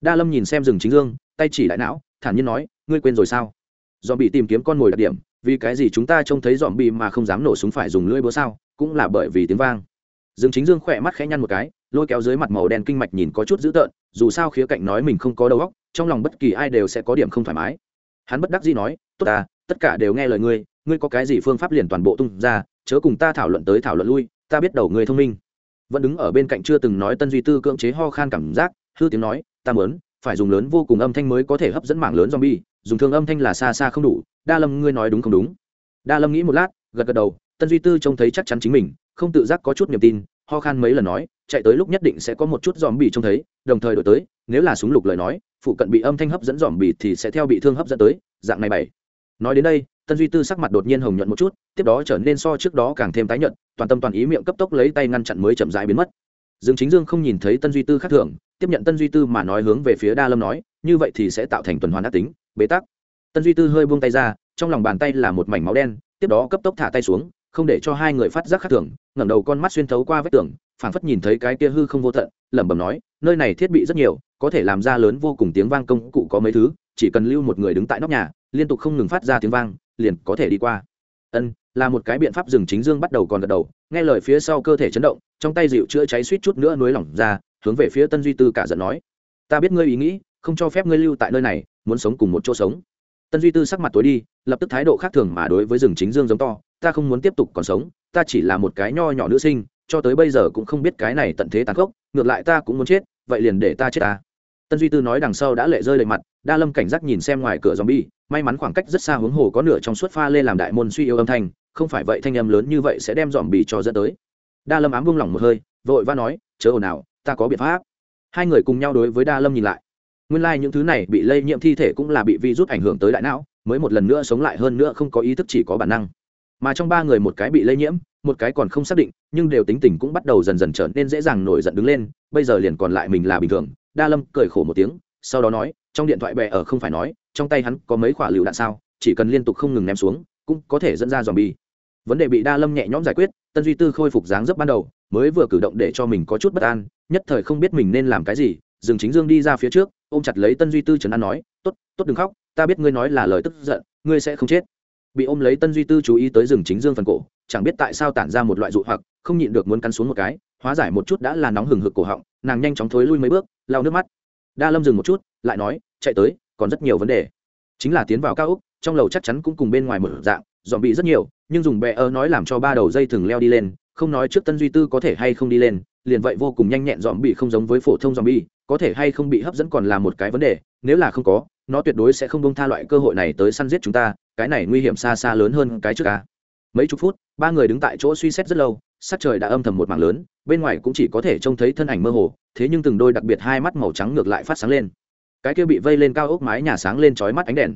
Đa lâm nhìn xem rừng chính dương, tay chỉ đại não, thản nhiên nói, ngươi quên rồi sao? Dòm bị tìm kiếm con mồi đặc điểm, vì cái gì chúng ta trông thấy dòm bị mà không dám nổ súng phải dùng lưỡi búa sao? Cũng là bởi vì tiếng vang. Rừng chính dương khỏe mắt khẽ nhăn một cái, lôi kéo dưới mặt màu đen kinh mạch nhìn có chút dữ tợn, dù sao khía cạnh nói mình không có đầu óc, trong lòng bất kỳ ai đều sẽ có điểm không thoải mái. Hắn bất đắc dĩ nói, tốt ta, tất cả đều nghe lời ngươi ngươi có cái gì phương pháp liền toàn bộ tung ra, chớ cùng ta thảo luận tới thảo luận lui, ta biết đầu ngươi thông minh vẫn đứng ở bên cạnh chưa từng nói tân duy tư cưỡng chế ho khan cảm giác hư tiếng nói ta mớn phải dùng lớn vô cùng âm thanh mới có thể hấp dẫn mảng lớn zombie, dùng thương âm thanh là xa xa không đủ, Đa Lâm ngươi nói đúng không đúng? Đa Lâm nghĩ một lát, gật gật đầu, Tân Duy Tư trông thấy chắc chắn chính mình, không tự giác có chút niềm tin, ho khan mấy lần nói, chạy tới lúc nhất định sẽ có một chút zombie trông thấy, đồng thời đổi tới, nếu là súng lục lời nói, phụ cận bị âm thanh hấp dẫn zombie thì sẽ theo bị thương hấp dẫn tới, dạng này bảy. Nói đến đây, Tân Duy Tư sắc mặt đột nhiên hồng nhuận một chút, tiếp đó trở nên so trước đó càng thêm tái nhuận, toàn tâm toàn ý miệng cấp tốc lấy tay ngăn chặn mới chậm rãi biến mất. Dương Chính Dương không nhìn thấy Tân Duy Tư khác thường, tiếp nhận Tân Duy Tư mà nói hướng về phía Đa Lâm nói, như vậy thì sẽ tạo thành tuần hoàn ác tính, bế tắc. Tân Duy Tư hơi buông tay ra, trong lòng bàn tay là một mảnh máu đen, tiếp đó cấp tốc thả tay xuống, không để cho hai người phát giác khác thường, ngẩng đầu con mắt xuyên thấu qua vách tường, phảng phất nhìn thấy cái kia hư không vô tận, lẩm bẩm nói, nơi này thiết bị rất nhiều, có thể làm ra lớn vô cùng tiếng vang công cụ có mấy thứ, chỉ cần lưu một người đứng tại nóc nhà, liên tục không ngừng phát ra tiếng vang, liền có thể đi qua. Ân, là một cái biện pháp dừng chính dương bắt đầu còn gật đầu, nghe lời phía sau cơ thể chấn động, trong tay dịu chữa cháy suýt chút nữa nuối lỏng ra hướng về phía tân duy tư cả giận nói ta biết ngươi ý nghĩ không cho phép ngươi lưu tại nơi này muốn sống cùng một chỗ sống tân duy tư sắc mặt tối đi lập tức thái độ khác thường mà đối với rừng chính dương giống to ta không muốn tiếp tục còn sống ta chỉ là một cái nho nhỏ nữ sinh cho tới bây giờ cũng không biết cái này tận thế tàn khốc ngược lại ta cũng muốn chết vậy liền để ta chết ta tân duy tư nói đằng sau đã lệ rơi lệ mặt đa lâm cảnh giác nhìn xem ngoài cửa dòm bi may mắn khoảng cách rất xa hướng hồ có nửa trong suốt pha lê làm đại môn suy yếu âm thanh, không phải vậy thanh âm lớn như vậy sẽ đem dòm bì cho dẫn tới. Đa lâm ám buông lỏng một hơi, vội vã nói, chớ ồn nào ta có biện pháp. Hai người cùng nhau đối với đa lâm nhìn lại. Nguyên lai、like、những thứ này bị lây nhiễm thi thể cũng là bị virus ảnh hưởng tới đại não, mới một lần nữa sống lại hơn nữa không có ý thức chỉ có bản năng. Mà trong ba người một cái bị lây nhiễm, một cái còn không xác định, nhưng đều tính tình cũng bắt đầu dần dần trở nên dễ dàng nổi giận đứng lên, bây giờ liền còn lại mình là bình thường. Đa lâm cười khổ một tiếng, sau đó nói, trong điện thoại bè ở không phải nói trong tay hắn có mấy quả lựu đạn sao, chỉ cần liên tục không ngừng ném xuống, cũng có thể dẫn ra dòm bi vấn đề bị đa lâm nhẹ nhõm giải quyết, tân duy tư khôi phục dáng dấp ban đầu, mới vừa cử động để cho mình có chút bất an, nhất thời không biết mình nên làm cái gì dừng chính dương đi ra phía trước, ôm chặt lấy tân duy tư trấn an nói t ố t t ố t đừng khóc, ta biết ngươi nói là lời tức giận, ngươi sẽ không chết. Bị ôm lấy tân duy tư chú ý tới rừng chính dương phần cổ, chẳng biết tại sao tản ra một loại dụ hoặc, không nhịn được muốn cắn xuống một cái, hóa giải một chút đã là nóng hừng hực cổ họng, nàng nhanh chóng thối lui mấy bước, lau nước mắt. Đa lâm dừng một chút, lại nói, chạy tới còn rất nhiều vấn đề. Chính là tiến vào cao úc trong lầu chắc chắn cũng cùng bên ngoài một dạng dòm bị rất nhiều, nhưng dùng bẹ ơ nói làm cho ba đầu dây thừng leo đi lên, không nói trước tân duy tư có thể hay không đi lên, liền vậy vô cùng nhanh nhẹn dòm bị không giống với phổ thông dòm bi có thể hay không bị hấp dẫn còn là một cái vấn đề, nếu là không có, nó tuyệt đối sẽ không bông tha loại cơ hội này tới săn giết chúng ta, cái này nguy hiểm xa xa lớn hơn cái trước ca mấy chục phút, ba người đứng tại chỗ suy xét rất lâu, sắc trời đã âm thầm một mảng lớn, bên ngoài cũng chỉ có thể trông thấy thân ảnh mơ hồ, thế nhưng từng đôi đặc biệt hai mắt màu trắng ngược lại phát sáng lên cái kia bị vây lên cao ốc mái nhà sáng lên chói mắt ánh đèn.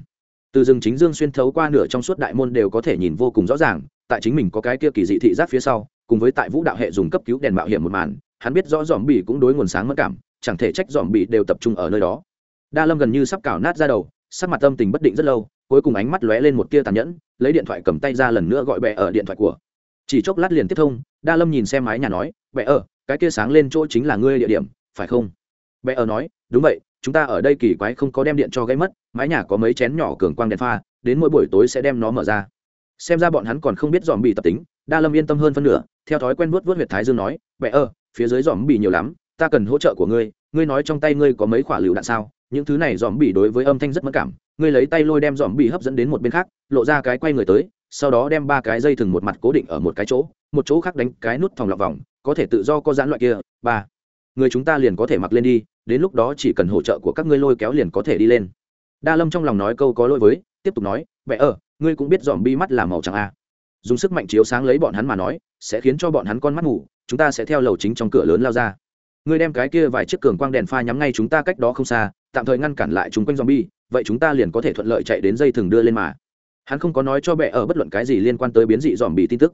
Từ rừng chính dương xuyên thấu qua nửa trong suốt đại môn đều có thể nhìn vô cùng rõ ràng, tại chính mình có cái kia kỳ dị thị giác phía sau, cùng với tại vũ đạo hệ dùng cấp cứu đèn mạo hiểm một màn, hắn biết rõ dòm bỉ cũng đối nguồn sáng mất cảm, chẳng thể trách dòm bỉ đều tập trung ở nơi đó. Đa lâm gần như sắp cào nát ra đầu, sắc mặt tâm tình bất định rất lâu, cuối cùng ánh mắt lóe lên một tia tàn nhẫn, lấy điện thoại cầm tay ra lần nữa gọi bẹ ở điện thoại của. Chỉ chốc lát liền tiếp thông, đa lâm nhìn xem mái nhà nói bẹ ở, cái kia sáng lên chỗ chính là ngươi địa điểm, phải không? Bẹ ở nói, đúng vậy chúng ta ở đây kỳ quái không có đem điện cho gây mất, mái nhà có mấy chén nhỏ cường quang đèn pha, đến mỗi buổi tối sẽ đem nó mở ra. Xem ra bọn hắn còn không biết dòm bị tập tính, đa lâm yên tâm hơn phân nửa, theo thói quen vuốt vuốt huyệt thái dương nói vẻ ơ phía dưới dòm bị nhiều lắm, ta cần hỗ trợ của ngươi ngươi nói trong tay ngươi có mấy quả lựu đạn sao? Những thứ này dòm bị đối với âm thanh rất mất cảm, ngươi lấy tay lôi đem dòm bị hấp dẫn đến một bên khác, lộ ra cái quay người tới, sau đó đem ba cái dây thừng một mặt cố định ở một cái chỗ, một chỗ khác đánh cái nút thòng lọc vòng, có thể tự do có giãn loại kia, ba người chúng ta liền có thể mặc lên đi, đến lúc đó chỉ cần hỗ trợ của các ngươi lôi kéo liền có thể đi lên. Đa lâm trong lòng nói câu có lỗi với, tiếp tục nói vẽ ờ ngươi cũng biết dòm bi mắt là màu trắng à? dùng sức mạnh chiếu sáng lấy bọn hắn mà nói, sẽ khiến cho bọn hắn con mắt ngủ chúng ta sẽ theo lầu chính trong cửa lớn lao ra. Ngươi đem cái kia vài chiếc cường quang đèn pha nhắm ngay chúng ta cách đó không xa, tạm thời ngăn cản lại chúng quanh zombie vậy chúng ta liền có thể thuận lợi chạy đến dây thừng đưa lên mà. Hắn không có nói cho bệ ở bất luận cái gì liên quan tới biến dị dòm bị tin tức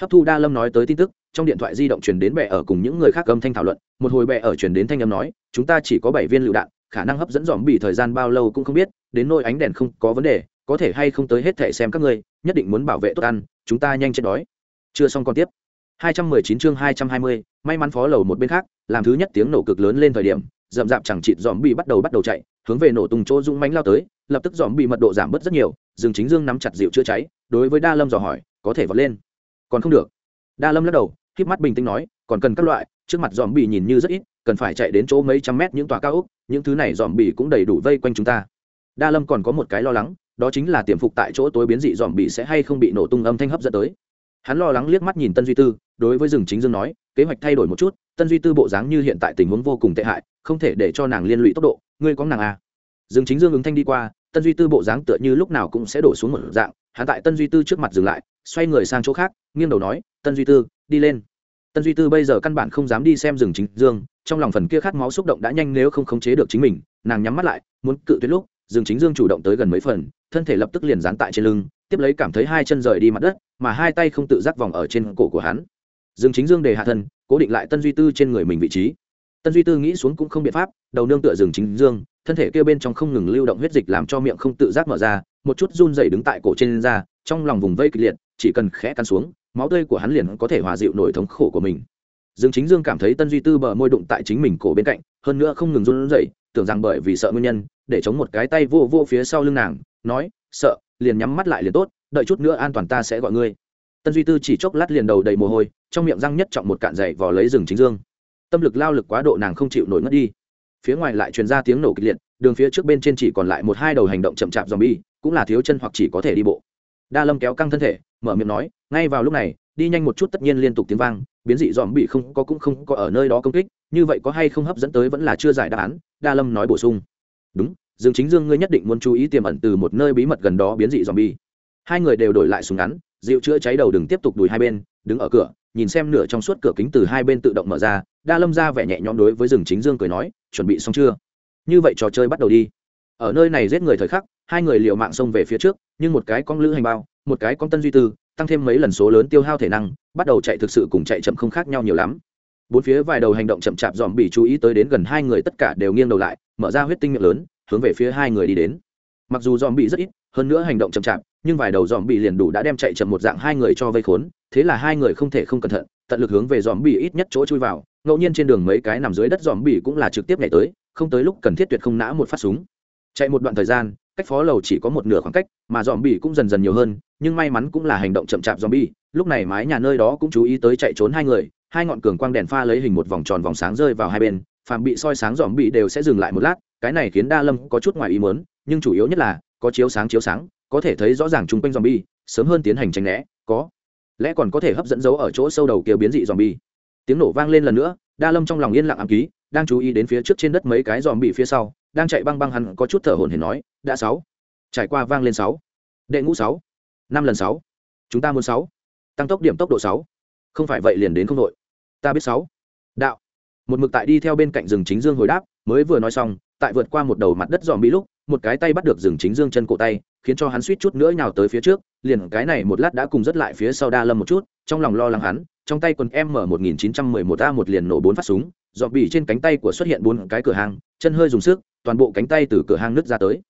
hấp thu đa lâm nói tới tin tức trong điện thoại di động truyền đến bệ ở cùng những người khác âm thanh thảo luận một hồi bệ ở truyền đến thanh âm nói chúng ta chỉ có bảy viên lựu đạn khả năng hấp dẫn dòm bị thời gian bao lâu cũng không biết đến nôi ánh đèn không có vấn đề có thể hay không tới hết thể xem các ngươi nhất định muốn bảo vệ tốt ăn chúng ta nhanh chết đói. Chưa xong còn tiếp. 219 chương 220, may mắn phó lầu một bên khác làm thứ nhất tiếng nổ cực lớn lên thời điểm rậm rạp chẳng chịt dòm bị bắt đầu bắt đầu chạy hướng về nổ tung chỗ dũng mánh lao tới lập tức dòm bị mật độ giảm bớt rất nhiều dương chính dương nắm chặt dịu chữa cháy đối với đa lâm dò hỏi có thể vọt lên? Còn không được. Đa lâm lắc đầu k mắt bình tĩnh nói, còn cần các loại, trước mặt dòm bị nhìn như rất ít, cần phải chạy đến chỗ mấy trăm mét những tòa cao ốc, những thứ này dòm bị cũng đầy đủ vây quanh chúng ta. Đa lâm còn có một cái lo lắng, đó chính là tiềm phục tại chỗ tối biến dị dòm bị sẽ hay không bị nổ tung âm thanh hấp dẫn tới. Hắn lo lắng liếc mắt nhìn tân duy tư, đối với rừng chính dương nói, kế hoạch thay đổi một chút, tân duy tư bộ dáng như hiện tại tình huống vô cùng tệ hại, không thể để cho nàng liên lụy tốc độ, ngươi có nàng à. rừng chính dương ứng thanh đi qua, tân duy tư bộ dáng tựa như lúc nào cũng sẽ đổ xuống một dạng, hắn tại tân duy tư trước mặt dừng lại xoay người sang chỗ khác, nghiêng đầu nói, tân duy tư, đi lên. Tân duy tư bây giờ căn bản không dám đi xem rừng chính dương, trong lòng phần kia khát máu xúc động đã nhanh nếu không khống chế được chính mình, nàng nhắm mắt lại, muốn cự tuyệt lúc, rừng chính dương chủ động tới gần mấy phần, thân thể lập tức liền dán tại trên lưng, tiếp lấy cảm thấy hai chân rời đi mặt đất, mà hai tay không tự giác vòng ở trên cổ của hắn. Dương chính dương đề hạ thân, cố định lại tân duy tư trên người mình vị trí. Tân duy tư nghĩ xuống cũng không biện pháp, đầu nương tựa rừng chính dương thân thể kia bên trong không ngừng lưu động huyết dịch làm cho miệng không tự giác mở ra, một chút run dày đứng tại cổ trên da, trong lòng vùng vây kịch liệt, chỉ cần khẽ cắn xuống, máu tươi của hắn liền có thể hòa dịu nổi thống khổ của mình. Dương chính dương cảm thấy tân duy tư bờ môi đụng tại chính mình cổ bên cạnh, hơn nữa không ngừng run rẩy, tưởng rằng bởi vì sợ nguyên nhân, để chống một cái tay vô vô phía sau lưng nàng, nói, sợ, liền nhắm mắt lại liền tốt, đợi chút nữa an toàn ta sẽ gọi ngươi. Tân duy tư chỉ chốc lát liền đầu đầy mồ hôi, trong miệng răng nhất trọng một cạn dày vò lấy rừng chính dương. Tâm lực lao lực quá độ nàng không chịu nổi mất đi phía ngoài lại truyền ra tiếng nổ kịch liệt, đường phía trước bên trên chỉ còn lại một hai đầu hành động chậm chạp dòm bi cũng là thiếu chân hoặc chỉ có thể đi bộ. Đa lâm kéo căng thân thể, mở miệng nói, ngay vào lúc này, đi nhanh một chút tất nhiên liên tục tiếng vang, biến dị dòm bị không có cũng không có ở nơi đó công kích, như vậy có hay không hấp dẫn tới vẫn là chưa giải đáp án, đa lâm nói bổ sung. Đúng, dương chính dương ngươi nhất định muốn chú ý tiềm ẩn từ một nơi bí mật gần đó biến dị dòm bi hai người đều đổi lại súng ngắn, dịu chữa cháy đầu đừng tiếp tục đùi hai bên đứng ở cửa, nhìn xem nửa trong suốt cửa kính từ hai bên tự động mở ra, đa lâm ra vẻ nhẹ nhõm đối với rừng chính dương cười nói, chuẩn bị xong chưa? Như vậy trò chơi bắt đầu đi. Ở nơi này giết người thời khắc, hai người liệu mạng xông về phía trước, nhưng một cái con lữ hành bao, một cái con tân duy tư, tăng thêm mấy lần số lớn tiêu hao thể năng, bắt đầu chạy thực sự cùng chạy chậm không khác nhau nhiều lắm. Bốn phía vài đầu hành động chậm chạp dòm bị chú ý tới đến gần hai người tất cả đều nghiêng đầu lại, mở ra huyết tinh miệng lớn, hướng về phía hai người đi đến. Mặc dù dòm bị rất ít hơn nữa hành động chậm chạp, nhưng vài đầu dòm bị liền đủ đã đem chạy chậm một dạng hai người cho vây khốn, thế là hai người không thể không cẩn thận, tận lực hướng về dòm bị ít nhất chỗ chui vào, ngẫu nhiên trên đường mấy cái nằm dưới đất dòm bị cũng là trực tiếp nhảy tới, không tới lúc cần thiết tuyệt không nã một phát súng. Chạy một đoạn thời gian, cách phó lầu chỉ có một nửa khoảng cách, mà dòm bị cũng dần dần nhiều hơn, nhưng may mắn cũng là hành động chậm chạp dòm bị lúc này mái nhà nơi đó cũng chú ý tới chạy trốn hai người, hai ngọn cường quang đèn pha lấy hình một vòng tròn vòng sáng rơi vào hai bên, phàm bị soi sáng dòm bị đều sẽ dừng lại một lát, cái này khiến đa lâm có chút ngoài ý mớn nhưng chủ yếu nhất là có chiếu sáng chiếu sáng, có thể thấy rõ ràng chung quanh zombie bi sớm hơn tiến hành tránh né, có lẽ còn có thể hấp dẫn dấu ở chỗ sâu đầu kia biến dị zombie. Bi tiếng nổ vang lên lần nữa, đa lâm trong lòng yên lặng ám ký, đang chú ý đến phía trước trên đất mấy cái zombie phía sau, đang chạy băng băng hắn có chút thở hổn hển nói, đã sáu, trải qua vang lên sáu, đệ ngũ sáu, năm lần sáu, chúng ta muốn sáu, tăng tốc điểm tốc độ sáu, không phải vậy liền đến không đội, ta biết sáu. Đạo, một mực tại đi theo bên cạnh rừng chính dương hồi đáp, mới vừa nói xong tại vượt qua một đầu mặt đất dòm bị lúc, một cái tay bắt được rừng chính dương chân cổ tay, khiến cho hắn suýt chút nữa nhào tới phía trước, liền cái này một lát đã cùng rất lại phía sau đa lâm một chút, trong lòng lo lắng hắn, trong tay quần m một nghìn chín trăm mười một a một liền nổ bốn phát súng dọn bị trên cánh tay của xuất hiện bốn cái cửa hàng, chân hơi dùng sức, toàn bộ cánh tay từ cửa hàng nứt ra tới.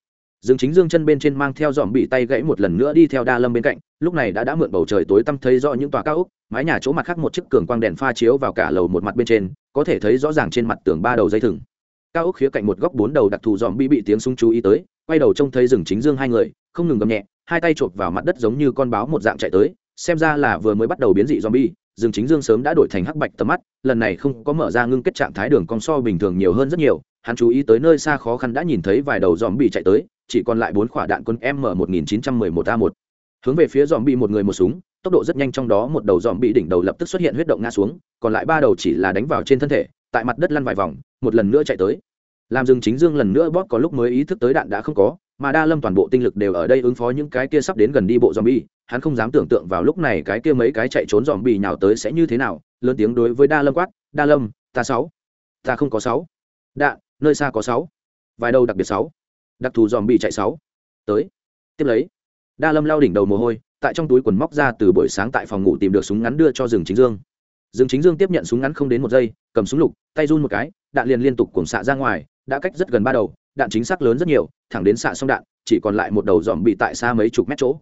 Dương chính dương chân bên trên mang theo dòm bị tay gãy một lần nữa đi theo đa lâm bên cạnh, lúc này đã đã mượn bầu trời tối tăm thấy rõ những tòa cao ốc mái nhà chỗ mặt khác một chiếc cường quang đèn pha chiếu vào cả lầu một mặt bên trên, có thể thấy rõ ràng trên mặt tường ba đầu dây thừng cao ốc khía cạnh một góc bốn đầu đặc thù dòm bị bị tiếng súng chú ý tới, quay đầu trông thấy rừng chính dương hai người, không ngừng gầm nhẹ, hai tay chộp vào mặt đất giống như con báo một dạng chạy tới, xem ra là vừa mới bắt đầu biến dị dòm bi, rừng chính dương sớm đã đổi thành hắc bạch tầm mắt, lần này không có mở ra ngưng kết trạng thái đường cong so bình thường nhiều hơn rất nhiều, hắn chú ý tới nơi xa khó khăn đã nhìn thấy vài đầu dòm bị chạy tới, chỉ còn lại bốn quả đạn quân m một nghìn chín trăm mười một a một. Hướng về phía dòm bị một người một súng, tốc độ rất nhanh trong đó một đầu dòm bị đỉnh đầu lập tức xuất hiện huyết động ngã xuống, còn lại ba đầu chỉ là đánh vào trên thân thể tại mặt đất lăn vài vòng, một lần nữa chạy tới. Làm rừng chính dương lần nữa bóp có lúc mới ý thức tới đạn đã không có, mà đa lâm toàn bộ tinh lực đều ở đây ứng phó những cái kia sắp đến gần đi bộ dòm bi hắn không dám tưởng tượng vào lúc này cái kia mấy cái chạy trốn dòm bi nào tới sẽ như thế nào, lớn tiếng đối với đa lâm quát, đa lâm, ta sáu, ta không có sáu, đạn, nơi xa có sáu, vài đầu đặc biệt sáu, đặc thù dòm bi chạy sáu, tới, tiếp lấy. Đa lâm lao đỉnh đầu mồ hôi, tại trong túi quần móc ra từ buổi sáng tại phòng ngủ tìm được súng ngắn đưa cho rừng chính dương. Dương chính dương tiếp nhận súng ngắn không đến một giây, cầm súng lục, tay run một cái, đạn liền liên tục cuồng xạ ra ngoài, đã cách rất gần ba đầu, đạn chính xác lớn rất nhiều, thẳng đến xạ xong đạn, chỉ còn lại một đầu dòm bị tại xa mấy chục mét chỗ.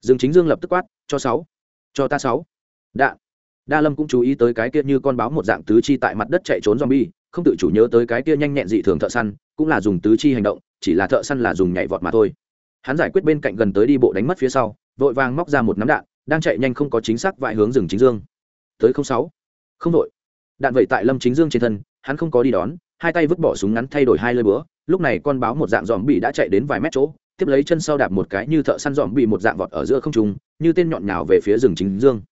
Dương chính dương lập tức quát, cho sáu, cho ta sáu. Đạn. Đa lâm cũng chú ý tới cái kia như con báo một dạng tứ chi tại mặt đất chạy trốn dòm bi không tự chủ nhớ tới cái kia nhanh nhẹn dị thường thợ săn, cũng là dùng tứ chi hành động, chỉ là thợ săn là dùng nhảy vọt mà thôi. Hắn giải quyết bên cạnh gần tới đi bộ đánh mất phía sau, vội vàng móc ra một nắm đạn, đang chạy nhanh không có chính xác vại hướng rừng chính dương tới không sáu. Không đội. Đạn vậy tại lâm chính dương trên thân, hắn không có đi đón, hai tay vứt bỏ súng ngắn thay đổi hai lơi búa, lúc này con báo một dạng dòm bị đã chạy đến vài mét chỗ, tiếp lấy chân sau đạp một cái như thợ săn dòm bị một dạng vọt ở giữa không trung, như tên nhọn nhào về phía rừng chính dương.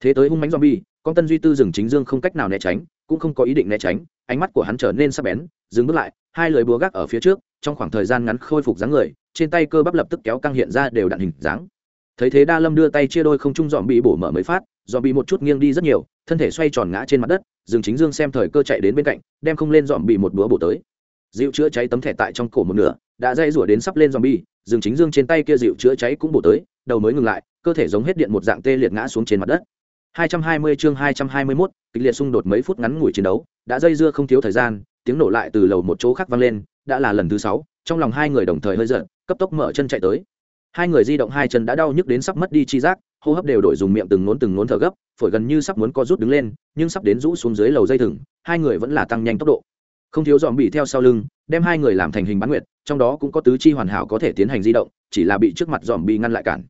Thế tới hung mánh dòm bị con tân duy tư rừng chính dương không cách nào né tránh, cũng không có ý định né tránh, ánh mắt của hắn trở nên sắc bén, dừng bước lại, hai lưỡi búa gác ở phía trước, trong khoảng thời gian ngắn khôi phục dáng người, trên tay cơ bắp lập tức kéo căng hiện ra đều đặn hình dáng. Thấy thế đa lâm đưa tay chia đôi không trung dòm bị bổ mở mới phát dòm bị một chút nghiêng đi rất nhiều thân thể xoay tròn ngã trên mặt đất Dương chính dương xem thời cơ chạy đến bên cạnh đem không lên dòm bị một búa bổ tới. Dịu chữa cháy tấm thẻ tại trong cổ một nửa đã dây rủa đến sắp lên dòm bi dương chính dương trên tay kia dịu chữa cháy cũng bổ tới đầu mới ngừng lại cơ thể giống hết điện một dạng tê liệt ngã xuống trên mặt đất. 220 chương 221, kịch liệt xung đột mấy phút ngắn ngủi chiến đấu đã dây dưa không thiếu thời gian tiếng nổ lại từ lầu một chỗ khác vang lên đã là lần thứ sáu trong lòng hai người đồng thời hơi giận cấp tốc mở chân chạy tới. Hai người di động hai chân đã đau nhức đến sắp mất đi chi giác hô hấp đều đổi dùng miệng từng nốn từng nốn thở gấp, phổi gần như sắp muốn co rút đứng lên, nhưng sắp đến rũ xuống dưới lầu dây thừng, hai người vẫn là tăng nhanh tốc độ. Không thiếu dòm bị theo sau lưng, đem hai người làm thành hình bán nguyệt, trong đó cũng có tứ chi hoàn hảo có thể tiến hành di động, chỉ là bị trước mặt dòm bị ngăn lại cản.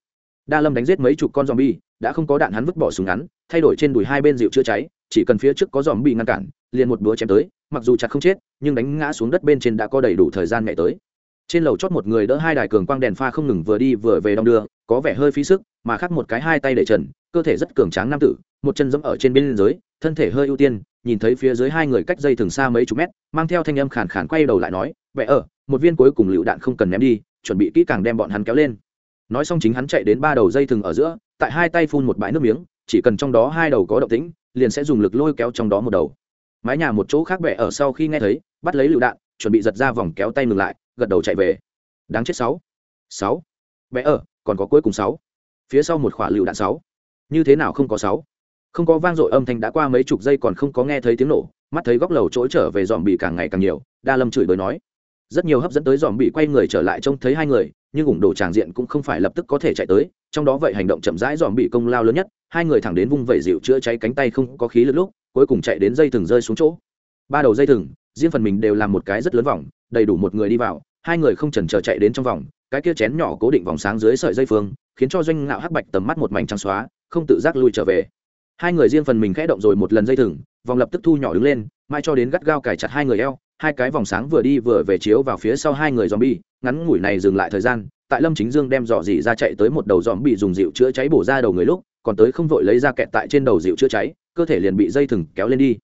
Đa lâm đánh giết mấy chục con dòm bi đã không có đạn hắn vứt bỏ súng ngắn, thay đổi trên đùi hai bên dịu chữa cháy, chỉ cần phía trước có dòm bị ngăn cản, liền một búa chém tới, mặc dù chặt không chết, nhưng đánh ngã xuống đất bên trên đã có đầy đủ thời gian mẹ tới trên lầu chót một người đỡ hai đài cường quang đèn pha không ngừng vừa đi vừa về đong đưa, có vẻ hơi phí sức, mà khác một cái hai tay để trần, cơ thể rất cường tráng nam tử, một chân dẫm ở trên bên dưới, thân thể hơi ưu tiên, nhìn thấy phía dưới hai người cách dây thường xa mấy chục mét, mang theo thanh âm khàn khàn quay đầu lại nói vẽ ở, một viên cuối cùng lựu đạn không cần ném đi, chuẩn bị kỹ càng đem bọn hắn kéo lên. Nói xong chính hắn chạy đến ba đầu dây thừng ở giữa, tại hai tay phun một bãi nước miếng, chỉ cần trong đó hai đầu có động tĩnh, liền sẽ dùng lực lôi kéo trong đó một đầu. Mái nhà một chỗ khác bẹ ở sau khi nghe thấy, bắt lấy lựu đạn chuẩn bị giật ra vòng kéo tay ngừng lại, gật đầu chạy về. Đáng chết sáu. Sáu. Vẽ ở, còn có cuối cùng sáu. Phía sau một khỏa lựu đạn sáu. Như thế nào không có sáu? Không có vang dội âm thanh đã qua mấy chục giây còn không có nghe thấy tiếng nổ, mắt thấy góc lầu trỗi trở về dòm bị càng ngày càng nhiều, đa lâm chửi bới nói. Rất nhiều hấp dẫn tới dòm bị quay người trở lại trông thấy hai người, nhưng ủng đổ tràng diện cũng không phải lập tức có thể chạy tới, trong đó vậy hành động chậm rãi dòm bị công lao lớn nhất, hai người thẳng đến vung vẩy dịu chữa cháy cánh tay không có khí lực lúc, cuối cùng chạy đến dây thừng rơi xuống chỗ. Ba đầu dây thừng riêng phần mình đều làm một cái rất lớn vòng, đầy đủ một người đi vào, hai người không chần chờ chạy đến trong vòng, cái kia chén nhỏ cố định vòng sáng dưới sợi dây phương, khiến cho doanh ngạo hắc bạch tầm mắt một mảnh trắng xóa, không tự giác lui trở về. Hai người riêng phần mình khẽ động rồi một lần dây thừng, vòng lập tức thu nhỏ đứng lên, mai cho đến gắt gao cài chặt hai người eo, hai cái vòng sáng vừa đi vừa về chiếu vào phía sau hai người dòm bi ngắn ngủi này dừng lại thời gian, tại lâm chính dương đem dò dỉ ra chạy tới một đầu dòm bị dùng dịu chữa cháy bổ ra đầu người lúc, còn tới không vội lấy ra kẹt tại trên đầu dịu chữa cháy, cơ thể liền bị dây thừng kéo lên đi.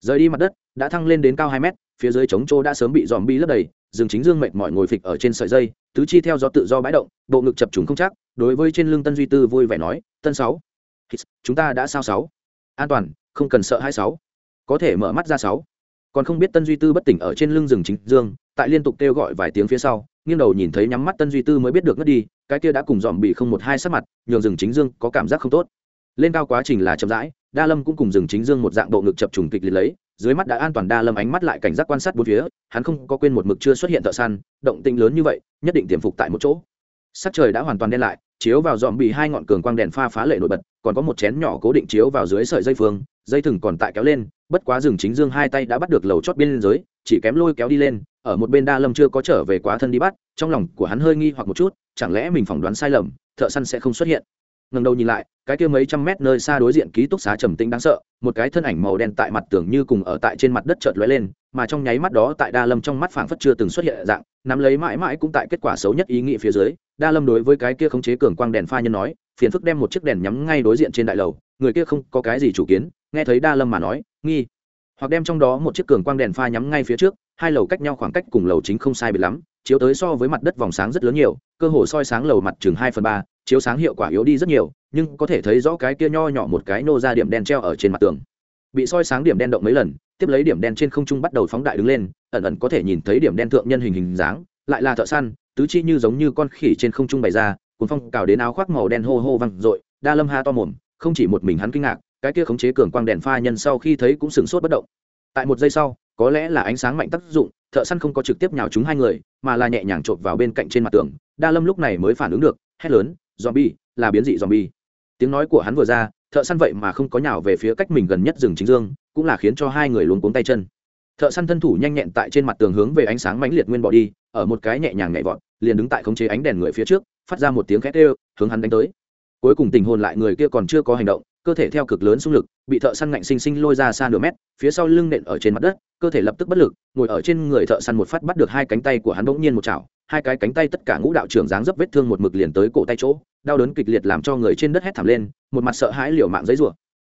Rời đi mặt đất đã thăng lên đến cao hai mét, phía dưới chống chỗ đã sớm bị dòm bi lấp đầy, rừng chính dương mệt mỏi ngồi phịch ở trên sợi dây, tứ chi theo gió tự do bãi động, bộ ngực chập trùng không chắc, đối với trên lưng tân duy tư vui vẻ nói, tân sáu chúng ta đã sao sáu? An toàn, không cần sợ hai sáu. Có thể mở mắt ra sáu. Còn không biết tân duy tư bất tỉnh ở trên lưng rừng chính dương, tại liên tục kêu gọi vài tiếng phía sau, nghiêng đầu nhìn thấy nhắm mắt tân duy tư mới biết được ngất đi, cái kia đã cùng dòm bị không một hai sắc mặt, nhường rừng chính dương có cảm giác không tốt. Lên cao quá trình là chậm rãi, đa lâm cũng cùng rừng chính dương một dạng bộ ngực chập trùng kịch liệt lấy dưới mắt đã an toàn đa lâm ánh mắt lại cảnh giác quan sát bốn phía, hắn không có quên một mực chưa xuất hiện thợ săn, động tĩnh lớn như vậy, nhất định tiềm phục tại một chỗ. Sắc trời đã hoàn toàn đen lại, chiếu vào dòm bị hai ngọn cường quang đèn pha phá lệ nổi bật, còn có một chén nhỏ cố định chiếu vào dưới sợi dây phương, dây thừng còn tại kéo lên, bất quá rừng chính dương hai tay đã bắt được lầu chót bên dưới chỉ kém lôi kéo đi lên, ở một bên đa lâm chưa có trở về quá thân đi bắt, trong lòng của hắn hơi nghi hoặc một chút, chẳng lẽ mình phỏng đoán sai lầm, thợ săn sẽ không xuất hiện ngẩng đầu nhìn lại, cái kia mấy trăm mét nơi xa đối diện ký túc xá trầm tĩnh đáng sợ, một cái thân ảnh màu đen tại mặt tường như cùng ở tại trên mặt đất chợt lóe lên, mà trong nháy mắt đó tại đa lâm trong mắt phảng phất chưa từng xuất hiện dạng, nắm lấy mãi mãi cũng tại kết quả xấu nhất ý nghĩ phía dưới, đa lâm đối với cái kia khống chế cường quang đèn pha nhân nói, phiền phức đem một chiếc đèn nhắm ngay đối diện trên đại lầu, người kia không có cái gì chủ kiến, nghe thấy đa lâm mà nói, nghi. Hoặc đem trong đó một chiếc cường quang đèn pha nhắm ngay phía trước, hai lầu cách nhau khoảng cách cùng lầu chính không sai biệt lắm, chiếu tới so với mặt đất vòng sáng rất lớn nhiều, cơ hồ soi sáng lầu mặt chừng hai phần ba chiếu sáng hiệu quả yếu đi rất nhiều, nhưng có thể thấy rõ cái kia nho nhỏ một cái nô ra điểm đen treo ở trên mặt tường. Bị soi sáng điểm đen động mấy lần, tiếp lấy điểm đen trên không trung bắt đầu phóng đại đứng lên, ẩn ẩn có thể nhìn thấy điểm đen thượng nhân hình hình dáng, lại là thợ săn, tứ chi như giống như con khỉ trên không trung bày ra, cuốn phong cào đến áo khoác màu đen hô hô văng r đa lâm ha to mồm, không chỉ một mình hắn kinh ngạc, cái kia khống chế cường quang đèn pha nhân sau khi thấy cũng sửng sốt bất động. Tại một giây sau, có lẽ là ánh sáng mạnh tác dụng, thợ săn không có trực tiếp nhào chúng hai người, mà là nhẹ nhàng chộp vào bên cạnh trên mặt tường, đa lâm lúc này mới phản ứng được, hét lớn zombie là biến dị zombie. Tiếng nói của hắn vừa ra thợ săn vậy mà không có nhào về phía cách mình gần nhất rừng chính dương cũng là khiến cho hai người luống cuống tay chân. Thợ săn thân thủ nhanh nhẹn tại trên mặt tường hướng về ánh sáng mãnh liệt nguyên bỏ đi ở một cái nhẹ nhàng nhảy vọt liền đứng tại khống chế ánh đèn người phía trước phát ra một tiếng khét kêu, hướng hắn đánh tới. Cuối cùng tình hồn lại người kia còn chưa có hành động cơ thể theo cực lớn xung lực bị thợ săn ngạnh sinh sinh lôi ra xa nửa mét phía sau lưng nện ở trên mặt đất cơ thể lập tức bất lực ngồi ở trên người thợ săn một phát bắt được hai cánh tay của hắn bỗng nhiên một chảo hai cái cánh tay tất cả ngũ đạo trưởng dáng dấp vết thương một mực liền tới cổ tay chỗ, đau đớn kịch liệt làm cho người trên đất hét thảm lên, một mặt sợ hãi liều mạng giấy rủa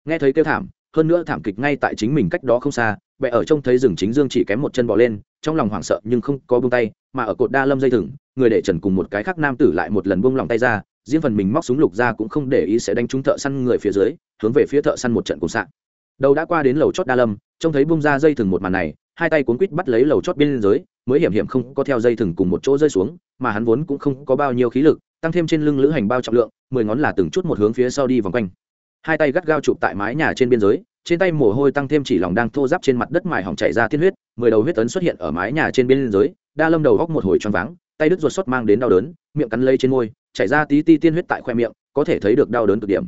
nghe thấy kêu thảm, hơn nữa thảm kịch ngay tại chính mình cách đó không xa bẹ ở trông thấy rừng chính dương chỉ kém một chân bỏ lên, trong lòng hoảng sợ nhưng không có buông tay, mà ở cột đa lâm dây thừng, người để trần cùng một cái khác nam tử lại một lần buông lòng tay ra, riêng phần mình móc súng lục ra cũng không để ý sẽ đánh trúng thợ săn người phía dưới, hướng về phía thợ săn một trận cùng sạn đầu đã qua đến lầu chót đa lâm, trông thấy buông ra dây thừng một màn này hai tay cuốn quít bắt lấy lầu chót biên giới, mới hiểm hiểm không có theo dây thừng cùng một chỗ rơi xuống, mà hắn vốn cũng không có bao nhiêu khí lực, tăng thêm trên lưng lữ hành bao trọng lượng, mười ngón là từng chút một hướng phía sau đi vòng quanh. Hai tay gắt gao chụp tại mái nhà trên biên giới, trên tay mồ hôi tăng thêm chỉ lòng đang thô giáp trên mặt đất mài hỏng chảy ra tiên huyết, mười đầu huyết tấn xuất hiện ở mái nhà trên biên giới, đa lâm đầu góc một hồi choáng váng, tay đứt ruột xuất mang đến đau đớn, miệng cắn lây trên môi, chảy ra tí ti tiên huyết tại khoe miệng, có thể thấy được đau đớn cực điểm.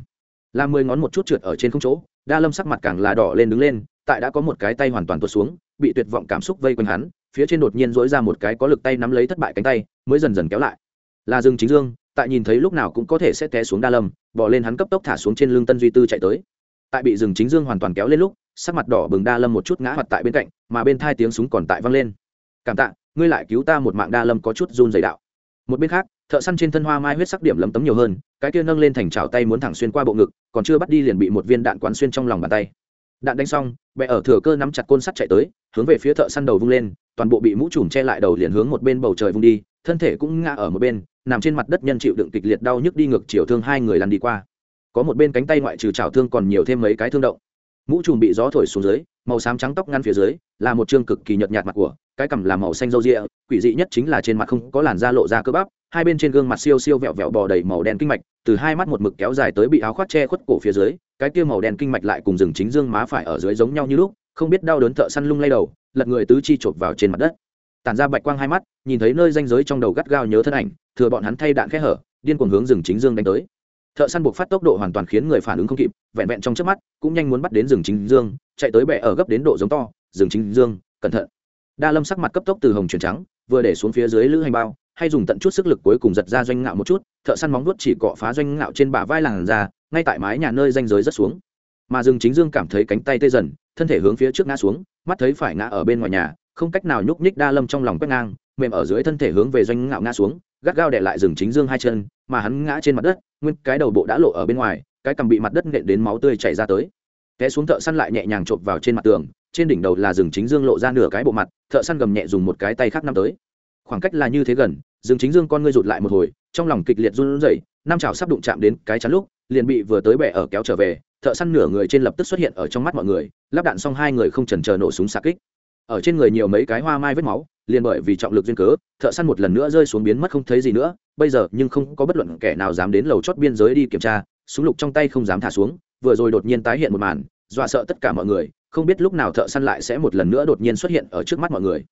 Làm mười ngón một chút trượt ở trên không chỗ, đa lâm sắc mặt càng là đỏ lên đứng lên tại đã có một cái tay hoàn toàn tuột xuống, bị tuyệt vọng cảm xúc vây quanh hắn, phía trên đột nhiên dỗi ra một cái có lực tay nắm lấy thất bại cánh tay, mới dần dần kéo lại. Là dương chính dương, tại nhìn thấy lúc nào cũng có thể sẽ té xuống đa lâm bỏ lên hắn cấp tốc thả xuống trên lưng tân duy tư chạy tới. Tại bị rừng chính dương hoàn toàn kéo lên lúc, sắc mặt đỏ bừng đa lâm một chút ngã mặt tại bên cạnh, mà bên thai tiếng súng còn tại văng lên. Cảm tạ, ngươi lại cứu ta một mạng. Đa lâm có chút run dày đạo. Một bên khác, thợ săn trên thân hoa mai huyết sắc điểm lấm tấm nhiều hơn, cái kia nâng lên thành trào tay muốn thẳng xuyên qua bộ ngực, còn chưa bắt đi liền bị một viên đạn quán xuyên trong lòng bàn tay đạn đánh xong bẹ ở thừa cơ nắm chặt côn sắt chạy tới, hướng về phía thợ săn đầu vung lên, toàn bộ bị mũ trùm che lại đầu liền hướng một bên bầu trời vung đi, thân thể cũng ngã ở một bên, nằm trên mặt đất nhân chịu đựng kịch liệt đau nhức đi ngược chiều thương hai người lăn đi qua. Có một bên cánh tay ngoại trừ trào thương còn nhiều thêm mấy cái thương động. Mũ trùm bị gió thổi xuống dưới, màu xám trắng tóc ngăn phía dưới, là một chương cực kỳ nhợt nhạt mặt của, cái cằm là màu xanh râu rịa, quỷ dị nhất chính là trên mặt không có làn da lộ ra cơ bắp, hai bên trên gương mặt siêu siêu vẹo vẹo bò đầy màu đen kinh mạch, từ hai mắt một mực kéo dài tới bị áo khoác che khuất cổ phía dưới cái kia màu đen kinh mạch lại cùng rừng chính dương má phải ở dưới giống nhau như lúc, không biết đau đớn thợ săn lung lay đầu, lật người tứ chi chộp vào trên mặt đất. Tản ra bạch quang hai mắt, nhìn thấy nơi danh giới trong đầu gắt gao nhớ thân ảnh, thừa bọn hắn thay đạn khẽ hở, điên cuồng hướng rừng chính dương đánh tới. Thợ săn buộc phát tốc độ hoàn toàn khiến người phản ứng không kịp, vẹn vẹn trong trước mắt, cũng nhanh muốn bắt đến rừng chính dương, chạy tới bẹ ở gấp đến độ giống to, rừng chính dương, cẩn thận. Đa lâm sắc mặt cấp tốc từ hồng chuyển trắng, vừa để xuống phía dưới lữ hành bao, hay dùng tận chút sức lực cuối cùng giật ra doanh ngạo một chút, thợ săn móng vuốt chỉ cọ phá doanh ngạo trên bả vai làng ra ngay tại mái nhà nơi danh giới rất xuống. Mà rừng chính dương cảm thấy cánh tay tê dần, thân thể hướng phía trước ngã xuống, mắt thấy phải ngã ở bên ngoài nhà, không cách nào nhúc nhích đa lâm trong lòng quét ngang, mềm ở dưới thân thể hướng về doanh ngạo ngã xuống, gắt gao để lại rừng chính dương hai chân, mà hắn ngã trên mặt đất, nguyên cái đầu bộ đã lộ ở bên ngoài, cái cằm bị mặt đất nện đến máu tươi chảy ra tới. Té xuống thợ săn lại nhẹ nhàng chộp vào trên mặt tường, trên đỉnh đầu là rừng chính dương lộ ra nửa cái bộ mặt, thợ săn gầm nhẹ dùng một cái tay khác năm tới. Khoảng cách là như thế gần rừng chính dương con ngươi rụt lại một hồi, trong lòng kịch liệt run rẩy, năm chảo sắp đụng chạm đến cái chắn lúc liền bị vừa tới bẻ ở kéo trở về, thợ săn nửa người trên lập tức xuất hiện ở trong mắt mọi người, lắp đạn xong hai người không chần chờ nổ súng xa kích. Ở trên người nhiều mấy cái hoa mai vết máu, liền bởi vì trọng lực duyên cớ, thợ săn một lần nữa rơi xuống biến mất không thấy gì nữa, bây giờ nhưng không có bất luận kẻ nào dám đến lầu chót biên giới đi kiểm tra, súng lục trong tay không dám thả xuống, vừa rồi đột nhiên tái hiện một màn, dọa sợ tất cả mọi người, không biết lúc nào thợ săn lại sẽ một lần nữa đột nhiên xuất hiện ở trước mắt mọi người.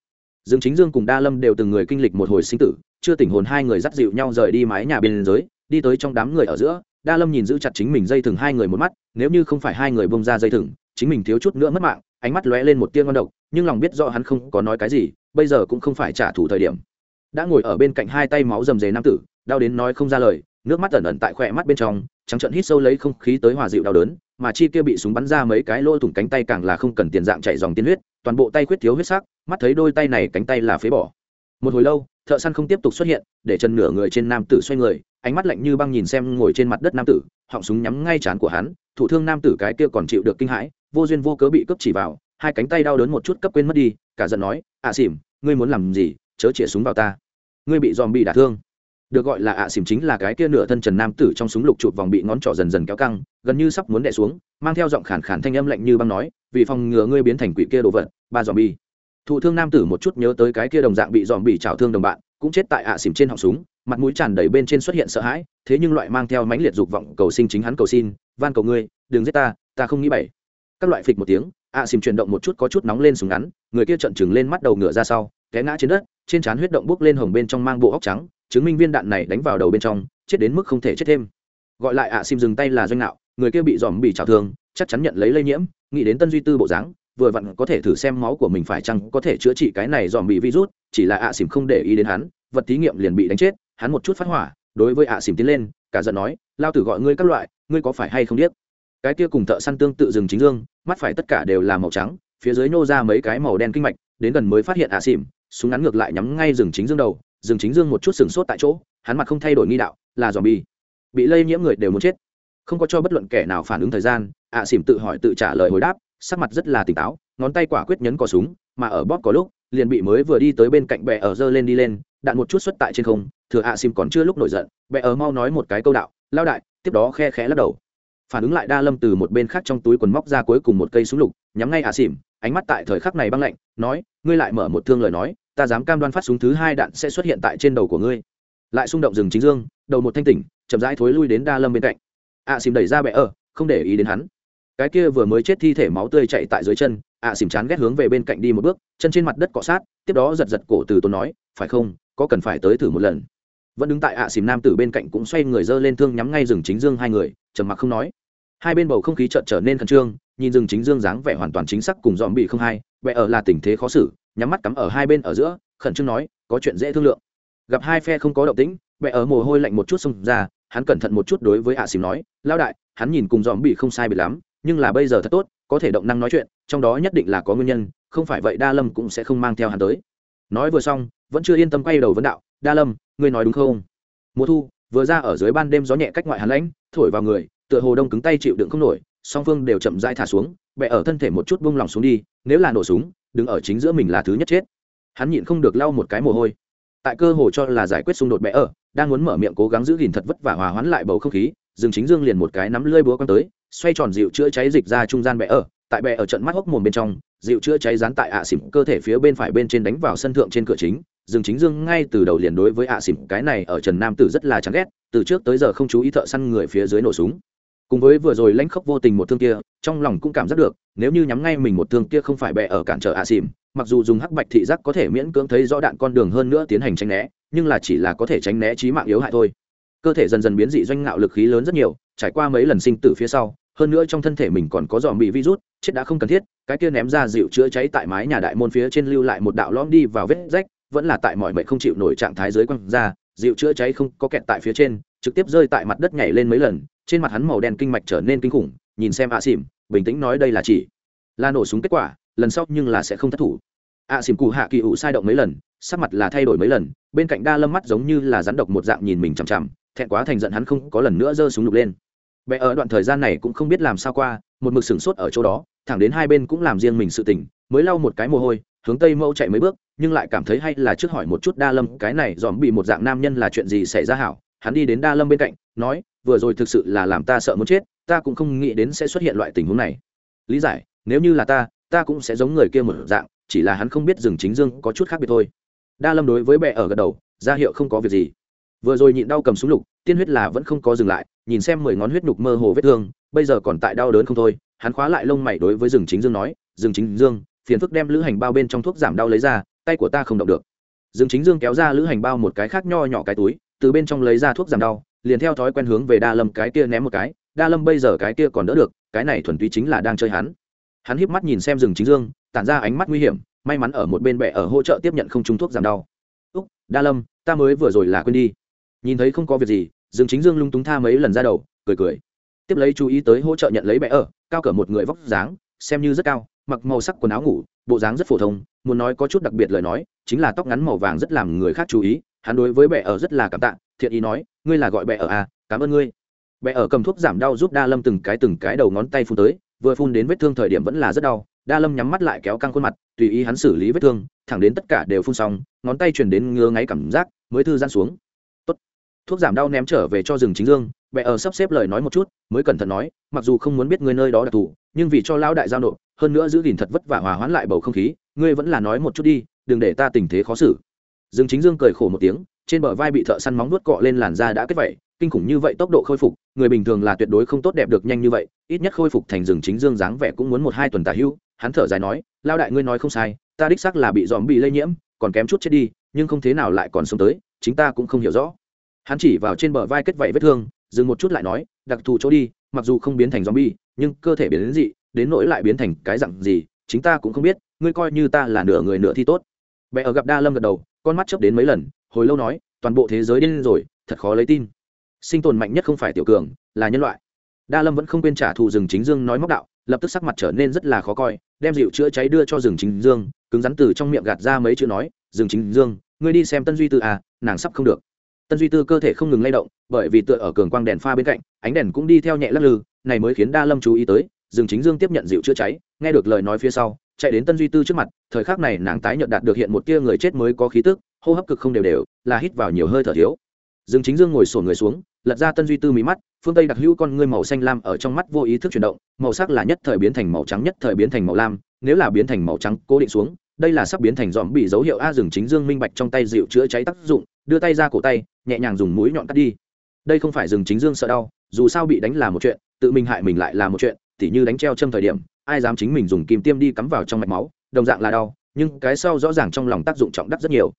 Dương chính dương cùng đa lâm đều từng người kinh lịch một hồi sinh tử, chưa tỉnh hồn hai người dắt dịu nhau rời đi mái nhà biên giới, đi tới trong đám người ở giữa đa lâm nhìn giữ chặt chính mình dây thừng hai người một mắt, nếu như không phải hai người bông ra dây thừng, chính mình thiếu chút nữa mất mạng, ánh mắt lóe lên một tia ngon độc, nhưng lòng biết rõ hắn không có nói cái gì, bây giờ cũng không phải trả thù thời điểm. Đã ngồi ở bên cạnh hai tay máu rầm rề nam tử, đau đến nói không ra lời, nước mắt ẩn ẩn tại khỏe mắt bên trong, trắng trận hít sâu lấy không khí tới hòa dịu đau đớn, mà chi kia bị súng bắn ra mấy cái lỗ thủng cánh tay càng là không cần tiền dạng chạy dòng tiên huyết, toàn bộ tay khuyết thiếu huyết sắc, mắt thấy đôi tay này cánh tay là phế bỏ. Một hồi lâu, thợ săn không tiếp tục xuất hiện, để chân nửa người trên nam tử xoay người ánh mắt lạnh như băng nhìn xem ngồi trên mặt đất nam tử, họng súng nhắm ngay trán của hắn, thủ thương nam tử cái kia còn chịu được kinh hãi, vô duyên vô cớ bị cướp chỉ vào, hai cánh tay đau đớn một chút cấp quên mất đi, cả giận nói ạ à xỉm ngươi muốn làm gì? Chớ chĩa súng vào ta. Ngươi bị dòm bị đả thương. Được gọi là ạ à xỉm chính là cái kia nửa thân trần nam tử trong súng lục chụp vòng bị ngón trỏ dần dần kéo căng, gần như sắp muốn đẻ xuống, mang theo giọng khản khản thanh âm lạnh như băng nói, vì phòng ngừa ngươi biến thành quỷ kia đồ vật, ba dòm bi thụ thương nam tử một chút nhớ tới cái kia đồng dạng bị dòm bị trào thương đồng bạn, cũng chết tại ạ à xỉm trên họng súng mặt mũi tràn đầy bên trên xuất hiện sợ hãi, thế nhưng loại mang theo mãnh liệt dục vọng cầu sinh chính hắn cầu xin, van cầu ngươi, đừng giết ta ta không nghĩ bảy các loại phịch một tiếng ạ sim chuyển động một chút có chút nóng lên súng ngắn, người kia trận chừng lên mắt đầu ngựa ra sau, té ngã trên đất, trên trán huyết động bốc lên hồng bên trong mang bộ óc trắng, chứng minh viên đạn này đánh vào đầu bên trong, chết đến mức không thể chết thêm. Gọi lại ạ sim dừng tay là doanh nạo, người kia bị dòm bị trào thương, chắc chắn nhận lấy lây nhiễm, nghĩ đến tân duy tư bộ dáng, vừa vặn có thể thử xem máu của mình phải chăng có thể chữa trị cái này dòm bị virus, chỉ là ạ sim không để ý đến hắn, vật thí nghiệm liền bị đánh chết hắn một chút phát hỏa, đối với ạ xỉm tiến lên, cả giận nói, lao tử gọi ngươi các loại, ngươi có phải hay không biết cái kia cùng thợ săn tương tự rừng chính dương, mắt phải tất cả đều là màu trắng, phía dưới nô ra mấy cái màu đen kinh mạch, đến gần mới phát hiện ạ xỉm, súng ngắn ngược lại nhắm ngay rừng chính dương đầu, rừng chính dương một chút sừng sốt tại chỗ, hắn mặt không thay đổi nghi đạo, là dòm bi bị lây nhiễm người đều muốn chết. Không có cho bất luận kẻ nào phản ứng thời gian, ạ xỉm tự hỏi tự trả lời hồi đáp, sắc mặt rất là tỉnh táo, ngón tay quả quyết nhấn cò súng, mà ở bóp có lúc, liền bị mới vừa đi tới bên cạnh bè ở dơ lên đi lên, đạn một chút xuất tại trên không thừa ạ xìm còn chưa lúc nổi giận bé ở mau nói một cái câu đạo lao đại, tiếp đó khe khẽ lắc đầu. Phản ứng lại đa lâm từ một bên khác trong túi quần móc ra cuối cùng một cây súng lục, nhắm ngay ạ xìm ánh mắt tại thời khắc này băng lạnh, nói, ngươi lại mở một thương lời nói, ta dám cam đoan phát súng thứ hai đạn sẽ xuất hiện tại trên đầu của ngươi. Lại xung động rừng chính dương, đầu một thanh tỉnh, chậm rãi thối lui đến đa lâm bên cạnh. Ạ xìm đẩy ra bẹ ở không để ý đến hắn. Cái kia vừa mới chết thi thể máu tươi chạy tại dưới chân ạ xìm chán ghét hướng về bên cạnh đi một bước, chân trên mặt đất cọ sát, tiếp đó giật giật cổ từ tốn nói, phải không, có cần phải tới thử một lần? Vẫn đứng tại ạ xỉm nam tử bên cạnh cũng xoay người dơ lên thương nhắm ngay rừng chính dương hai người, trầm mặc không nói. Hai bên bầu không khí chợt trở nên khẩn trương, nhìn rừng chính dương dáng vẻ hoàn toàn chính xác cùng dòm bị không hai vẻ ở là tình thế khó xử, nhắm mắt cắm ở hai bên ở giữa, khẩn trương nói, có chuyện dễ thương lượng. Gặp hai phe không có động tĩnh, vẻ ở mồ hôi lạnh một chút xông ra, hắn cẩn thận một chút đối với ạ xỉm nói lao đại, hắn nhìn cùng dòm bị không sai bị lắm, nhưng là bây giờ thật tốt, có thể động năng nói chuyện, trong đó nhất định là có nguyên nhân, không phải vậy đa lâm cũng sẽ không mang theo hắn tới. Nói vừa xong, vẫn chưa yên tâm quay đầu vấn đạo đa lâm, ngươi nói đúng không? Mùa thu, vừa ra ở dưới ban đêm gió nhẹ cách ngoại hàn lãnh, thổi vào người, tựa hồ đông cứng tay chịu đựng không nổi, song phương đều chậm rãi thả xuống bẹ ở thân thể một chút buông lòng xuống đi, nếu là nổ súng, đứng ở chính giữa mình là thứ nhất chết. Hắn nhịn không được lau một cái mồ hôi. Tại cơ hồ cho là giải quyết xung đột bẹ ở, đang muốn mở miệng cố gắng giữ gìn thật vất vả hòa hoãn lại bầu không khí dừng chính dương liền một cái nắm lưỡi búa con tới, xoay tròn dịu chữa cháy dịch ra trung gian bẹ ở, tại bẹ ở trận mắt hốc mồm bên trong, dịu chữa cháy dán tại ạ xỉm cơ thể phía bên phải bên trên đánh vào sân thượng trên cửa chính. Dương chính dương ngay từ đầu liền đối với ạ xỉm cái này ở trần nam tử rất là chán ghét, từ trước tới giờ không chú ý thợ săn người phía dưới nổ súng. Cùng với vừa rồi lãnh khốc vô tình một thương kia, trong lòng cũng cảm giác được, nếu như nhắm ngay mình một thương kia không phải bẻ ở cản trở ạ xỉm mặc dù dùng hắc bạch thị giác có thể miễn cưỡng thấy rõ đạn con đường hơn nữa tiến hành tránh né, nhưng là chỉ là có thể tránh né chí mạng yếu hại thôi. Cơ thể dần dần biến dị doanh ngạo lực khí lớn rất nhiều, trải qua mấy lần sinh tử phía sau, hơn nữa trong thân thể mình còn có dòm bị virus, chết đã không cần thiết, cái kia ném ra dịu chữa cháy tại mái nhà đại môn phía trên lưu lại một đạo lõm đi vào vết rách vẫn là tại mọi mệnh không chịu nổi trạng thái dưới quăng ra, dịu chữa cháy không có kẹt tại phía trên, trực tiếp rơi tại mặt đất nhảy lên mấy lần, trên mặt hắn màu đen kinh mạch trở nên kinh khủng, nhìn xem a xỉm bình tĩnh nói đây là chỉ là nổ súng kết quả, lần sau nhưng là sẽ không thất thủ. A xỉm cụ hạ kỳ ủ sai động mấy lần, sắc mặt là thay đổi mấy lần, bên cạnh đa lâm mắt giống như là rắn độc một dạng nhìn mình chằm chằm, thẹn quá thành giận hắn không có lần nữa giơ súng lục lên. Bé ở đoạn thời gian này cũng không biết làm sao qua, một mực sửng sốt ở chỗ đó, thẳng đến hai bên cũng làm riêng mình sự tỉnh mới lau một cái mồ hôi hướng tây mẫu chạy mấy bước, nhưng lại cảm thấy hay là trước hỏi một chút đa lâm, cái này dòm bị một dạng nam nhân là chuyện gì xảy ra hảo? Hắn đi đến đa lâm bên cạnh, nói, vừa rồi thực sự là làm ta sợ muốn chết, ta cũng không nghĩ đến sẽ xuất hiện loại tình huống này. Lý giải, nếu như là ta ta cũng sẽ giống người kia một dạng, chỉ là hắn không biết rừng chính dương có chút khác biệt thôi. Đa lâm đối với bệ ở gật đầu, ra hiệu không có việc gì. Vừa rồi nhịn đau cầm súng lục, tiên huyết là vẫn không có dừng lại, nhìn xem mười ngón huyết nhục mơ hồ vết thương, bây giờ còn tại đau đớn không thôi. Hắn khóa lại lông mày đối với rừng chính dương nói, rừng chính dương phiền phức đem lữ hành bao bên trong thuốc giảm đau lấy ra, tay của ta không động được. Dương chính dương kéo ra lữ hành bao một cái khác nho nhỏ cái túi, từ bên trong lấy ra thuốc giảm đau, liền theo thói quen hướng về đa lâm cái kia ném một cái, đa lâm bây giờ cái kia còn đỡ được, cái này thuần túy chính là đang chơi hắn. Hắn híp mắt nhìn xem rừng chính dương, tản ra ánh mắt nguy hiểm, may mắn ở một bên bệ ở hỗ trợ tiếp nhận không trung thuốc giảm đau. Úc, đa lâm, ta mới vừa rồi là quên đi. Nhìn thấy không có việc gì, dương chính dương lung túng tha mấy lần ra đầu, cười cười. Tiếp lấy chú ý tới hỗ trợ nhận lấy bệ ở, cao cỡ một người vóc dáng, xem như rất cao mặc màu sắc quần áo ngủ, bộ dáng rất phổ thông, muốn nói có chút đặc biệt lời nói, chính là tóc ngắn màu vàng rất làm người khác chú ý, hắn đối với bệ ở rất là cảm tạ, thiện ý nói, ngươi là gọi bệ ở à cảm ơn ngươi bệ ở cầm thuốc giảm đau giúp đa lâm từng cái từng cái đầu ngón tay phun tới, vừa phun đến vết thương thời điểm vẫn là rất đau, đa lâm nhắm mắt lại kéo căng khuôn mặt, tùy ý hắn xử lý vết thương, thẳng đến tất cả đều phun xong, ngón tay chuyển đến ngứa ngáy cảm giác, mới thư gian xuống Tốt. thuốc giảm đau ném trở về cho rừng chính dương bệ ở sắp xếp lời nói một chút, mới cẩn thận nói, mặc dù không muốn biết ngươi nơi đó đặc thù nhưng vì cho lão đại giao nộp, hơn nữa giữ gìn thật vất vả hòa hoãn lại bầu không khí, ngươi vẫn là nói một chút đi, đừng để ta tình thế khó xử. Dương chính dương cười khổ một tiếng, trên bờ vai bị thợ săn móng nuốt cọ lên làn da đã kết vậy, kinh khủng như vậy tốc độ khôi phục, người bình thường là tuyệt đối không tốt đẹp được nhanh như vậy, ít nhất khôi phục thành rừng chính dương dáng vẻ cũng muốn một hai tuần tả hưu, hắn thở dài nói lao đại ngươi nói không sai, ta đích xác là bị dòm bị lây nhiễm, còn kém chút chết đi, nhưng không thế nào lại còn sống tới, chính ta cũng không hiểu rõ. Hắn chỉ vào trên bờ vai kết vảy vết thương dừng một chút lại nói, đặc thù chỗ đi, mặc dù không biến thành zombie, nhưng cơ thể biến đến dị, đến nỗi lại biến thành cái dặn gì, chính ta cũng không biết, ngươi coi như ta là nửa người nửa thi tốt. Bé ở gặp đa lâm gật đầu, con mắt chớp đến mấy lần, hồi lâu nói, toàn bộ thế giới điên rồi, thật khó lấy tin. Sinh tồn mạnh nhất không phải tiểu cường, là nhân loại. Đa lâm vẫn không quên trả thù rừng chính dương nói móc đạo, lập tức sắc mặt trở nên rất là khó coi, đem dịu chữa cháy đưa cho rừng chính dương, cứng rắn từ trong miệng gạt ra mấy chữ nói, rừng chính dương, ngươi đi xem tân duy tử à nàng sắp không được tân duy tư cơ thể không ngừng lay động, bởi vì tựa ở cường quang đèn pha bên cạnh, ánh đèn cũng đi theo nhẹ lắc lư, này mới khiến đa lâm chú ý tới rừng chính dương tiếp nhận dịu chữa cháy, nghe được lời nói phía sau, chạy đến tân duy tư trước mặt, thời khắc này nàng tái nhận đạt được hiện một tia người chết mới có khí tức, hô hấp cực không đều đều, là hít vào nhiều hơi thở thiếu. Rừng chính dương ngồi sổ người xuống, lật ra tân duy tư mí mắt, phương tây đặc hữu con ngươi màu xanh lam ở trong mắt vô ý thức chuyển động, màu sắc là nhất thời biến thành màu trắng, nhất thời biến thành màu lam, nếu là biến thành màu trắng cố định xuống, đây là sắp biến thành dòm bị dấu hiệu a rừng chính dương minh bạch trong tay dịu chữa cháy tác dụng đưa tay ra cổ tay, nhẹ nhàng dùng mũi nhọn cắt đi. Đây không phải rừng chính dương sợ đau, dù sao bị đánh là một chuyện, tự mình hại mình lại là một chuyện, tỉ như đánh treo châm thời điểm, ai dám chính mình dùng kim tiêm đi cắm vào trong mạch máu, đồng dạng là đau, nhưng cái sau rõ ràng trong lòng tác dụng trọng đắc rất nhiều.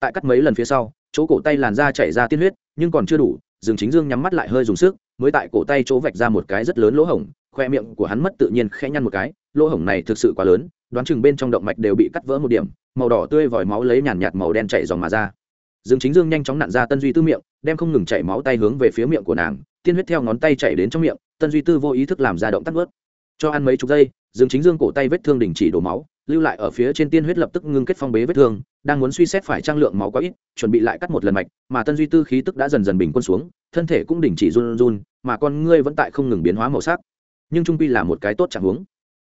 Tại cắt mấy lần phía sau, chỗ cổ tay làn da chảy ra tiên huyết, nhưng còn chưa đủ, rừng chính dương nhắm mắt lại hơi dùng sức, mới tại cổ tay chỗ vạch ra một cái rất lớn lỗ hổng, khoe miệng của hắn mất tự nhiên khẽ nhăn một cái, lỗ hổng này thực sự quá lớn, đoán chừng bên trong động mạch đều bị cắt vỡ một điểm, màu đỏ tươi vòi máu lấy nhàn nhạt màu đen chảy dòng mà ra dương chính dương nhanh chóng nặn ra tân duy tư miệng, đem không ngừng chảy máu tay hướng về phía miệng của nàng, tiên huyết theo ngón tay chảy đến trong miệng, tân duy tư vô ý thức làm ra động tắt vớt cho ăn mấy chục giây, dương chính dương cổ tay vết thương đình chỉ đổ máu, lưu lại ở phía trên tiên huyết lập tức ngưng kết phong bế vết thương, đang muốn suy xét phải trang lượng máu quá ít, chuẩn bị lại cắt một lần mạch, mà tân duy tư khí tức đã dần dần bình quân xuống, thân thể cũng đình chỉ run run, mà con ngươi vẫn tại không ngừng biến hóa màu sắc. Nhưng trung quy là một cái tốt chẳng huống.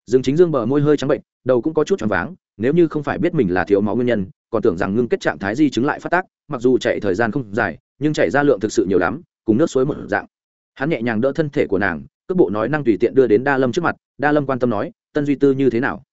Dương chính dương bờ môi hơi trắng bệnh, đầu cũng có chút choáng váng, nếu như không phải biết mình là thiếu máu nguyên nhân, còn tưởng rằng ngưng kết trạng thái di chứng lại phát tác mặc dù chạy thời gian không dài, nhưng chạy ra lượng thực sự nhiều lắm, cùng nước suối một dạng. Hắn nhẹ nhàng đỡ thân thể của nàng, cước bộ nói năng tùy tiện đưa đến đa lâm trước mặt, đa lâm quan tâm nói, tân duy tư như thế nào?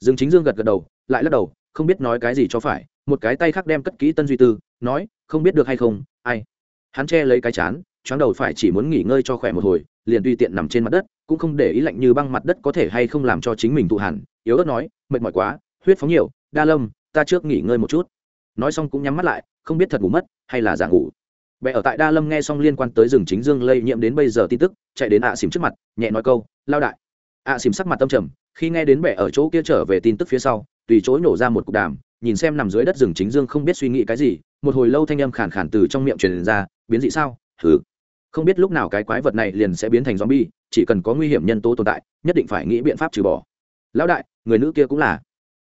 Dương chính dương gật gật đầu, lại lắc đầu, không biết nói cái gì cho phải. Một cái tay khác đem cất kỹ tân duy tư, nói, không biết được hay không, ai? Hắn che lấy cái chán, choáng đầu phải chỉ muốn nghỉ ngơi cho khỏe một hồi, liền tùy tiện nằm trên mặt đất, cũng không để ý lạnh như băng mặt đất có thể hay không làm cho chính mình tụ hẳn, yếu ớt nói, mệt mỏi quá, huyết phóng nhiều, đa lâm, ta trước nghỉ ngơi một chút nói xong cũng nhắm mắt lại, không biết thật ngủ mất hay là giả ngủ. Bệ ở tại đa lâm nghe xong liên quan tới rừng chính dương lây nhiễm đến bây giờ tin tức, chạy đến ạ xìm trước mặt, nhẹ nói câu, lao đại. ạ xìm sắc mặt tâm trầm, khi nghe đến bệ ở chỗ kia trở về tin tức phía sau, tùy chối nổ ra một cục đàm, nhìn xem nằm dưới đất rừng chính dương không biết suy nghĩ cái gì, một hồi lâu thanh âm khàn khàn từ trong miệng truyền ra, biến dị sao? Thử không biết lúc nào cái quái vật này liền sẽ biến thành zombie, chỉ cần có nguy hiểm nhân tố tồn tại, nhất định phải nghĩ biện pháp trừ bỏ. Lão đại, người nữ kia cũng là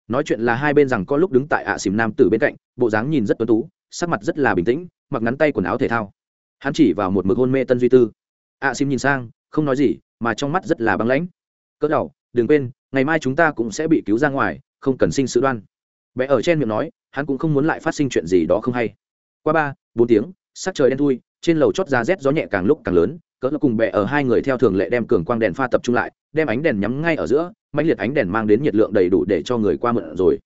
nói chuyện là hai bên rằng có lúc đứng tại ạ xìm nam tử bên cạnh, bộ dáng nhìn rất tuấn tú, sắc mặt rất là bình tĩnh, mặc ngắn tay quần áo thể thao. Hắn chỉ vào một mực hôn mê tân duy tư. Ạ xìm nhìn sang, không nói gì, mà trong mắt rất là băng lãnh. Cỡ đầu, đừng quên, ngày mai chúng ta cũng sẽ bị cứu ra ngoài, không cần sinh sự đoan. Bé ở trên miệng nói, hắn cũng không muốn lại phát sinh chuyện gì đó không hay. Qua ba, bốn tiếng, sắc trời đen thui, trên lầu chót ra rét gió nhẹ càng lúc càng lớn, cỡ cùng bẹ ở hai người theo thường lệ đem cường quang đèn pha tập trung lại đem ánh đèn nhắm ngay ở giữa, mãnh liệt ánh đèn mang đến nhiệt lượng đầy đủ để cho người qua mượn rồi.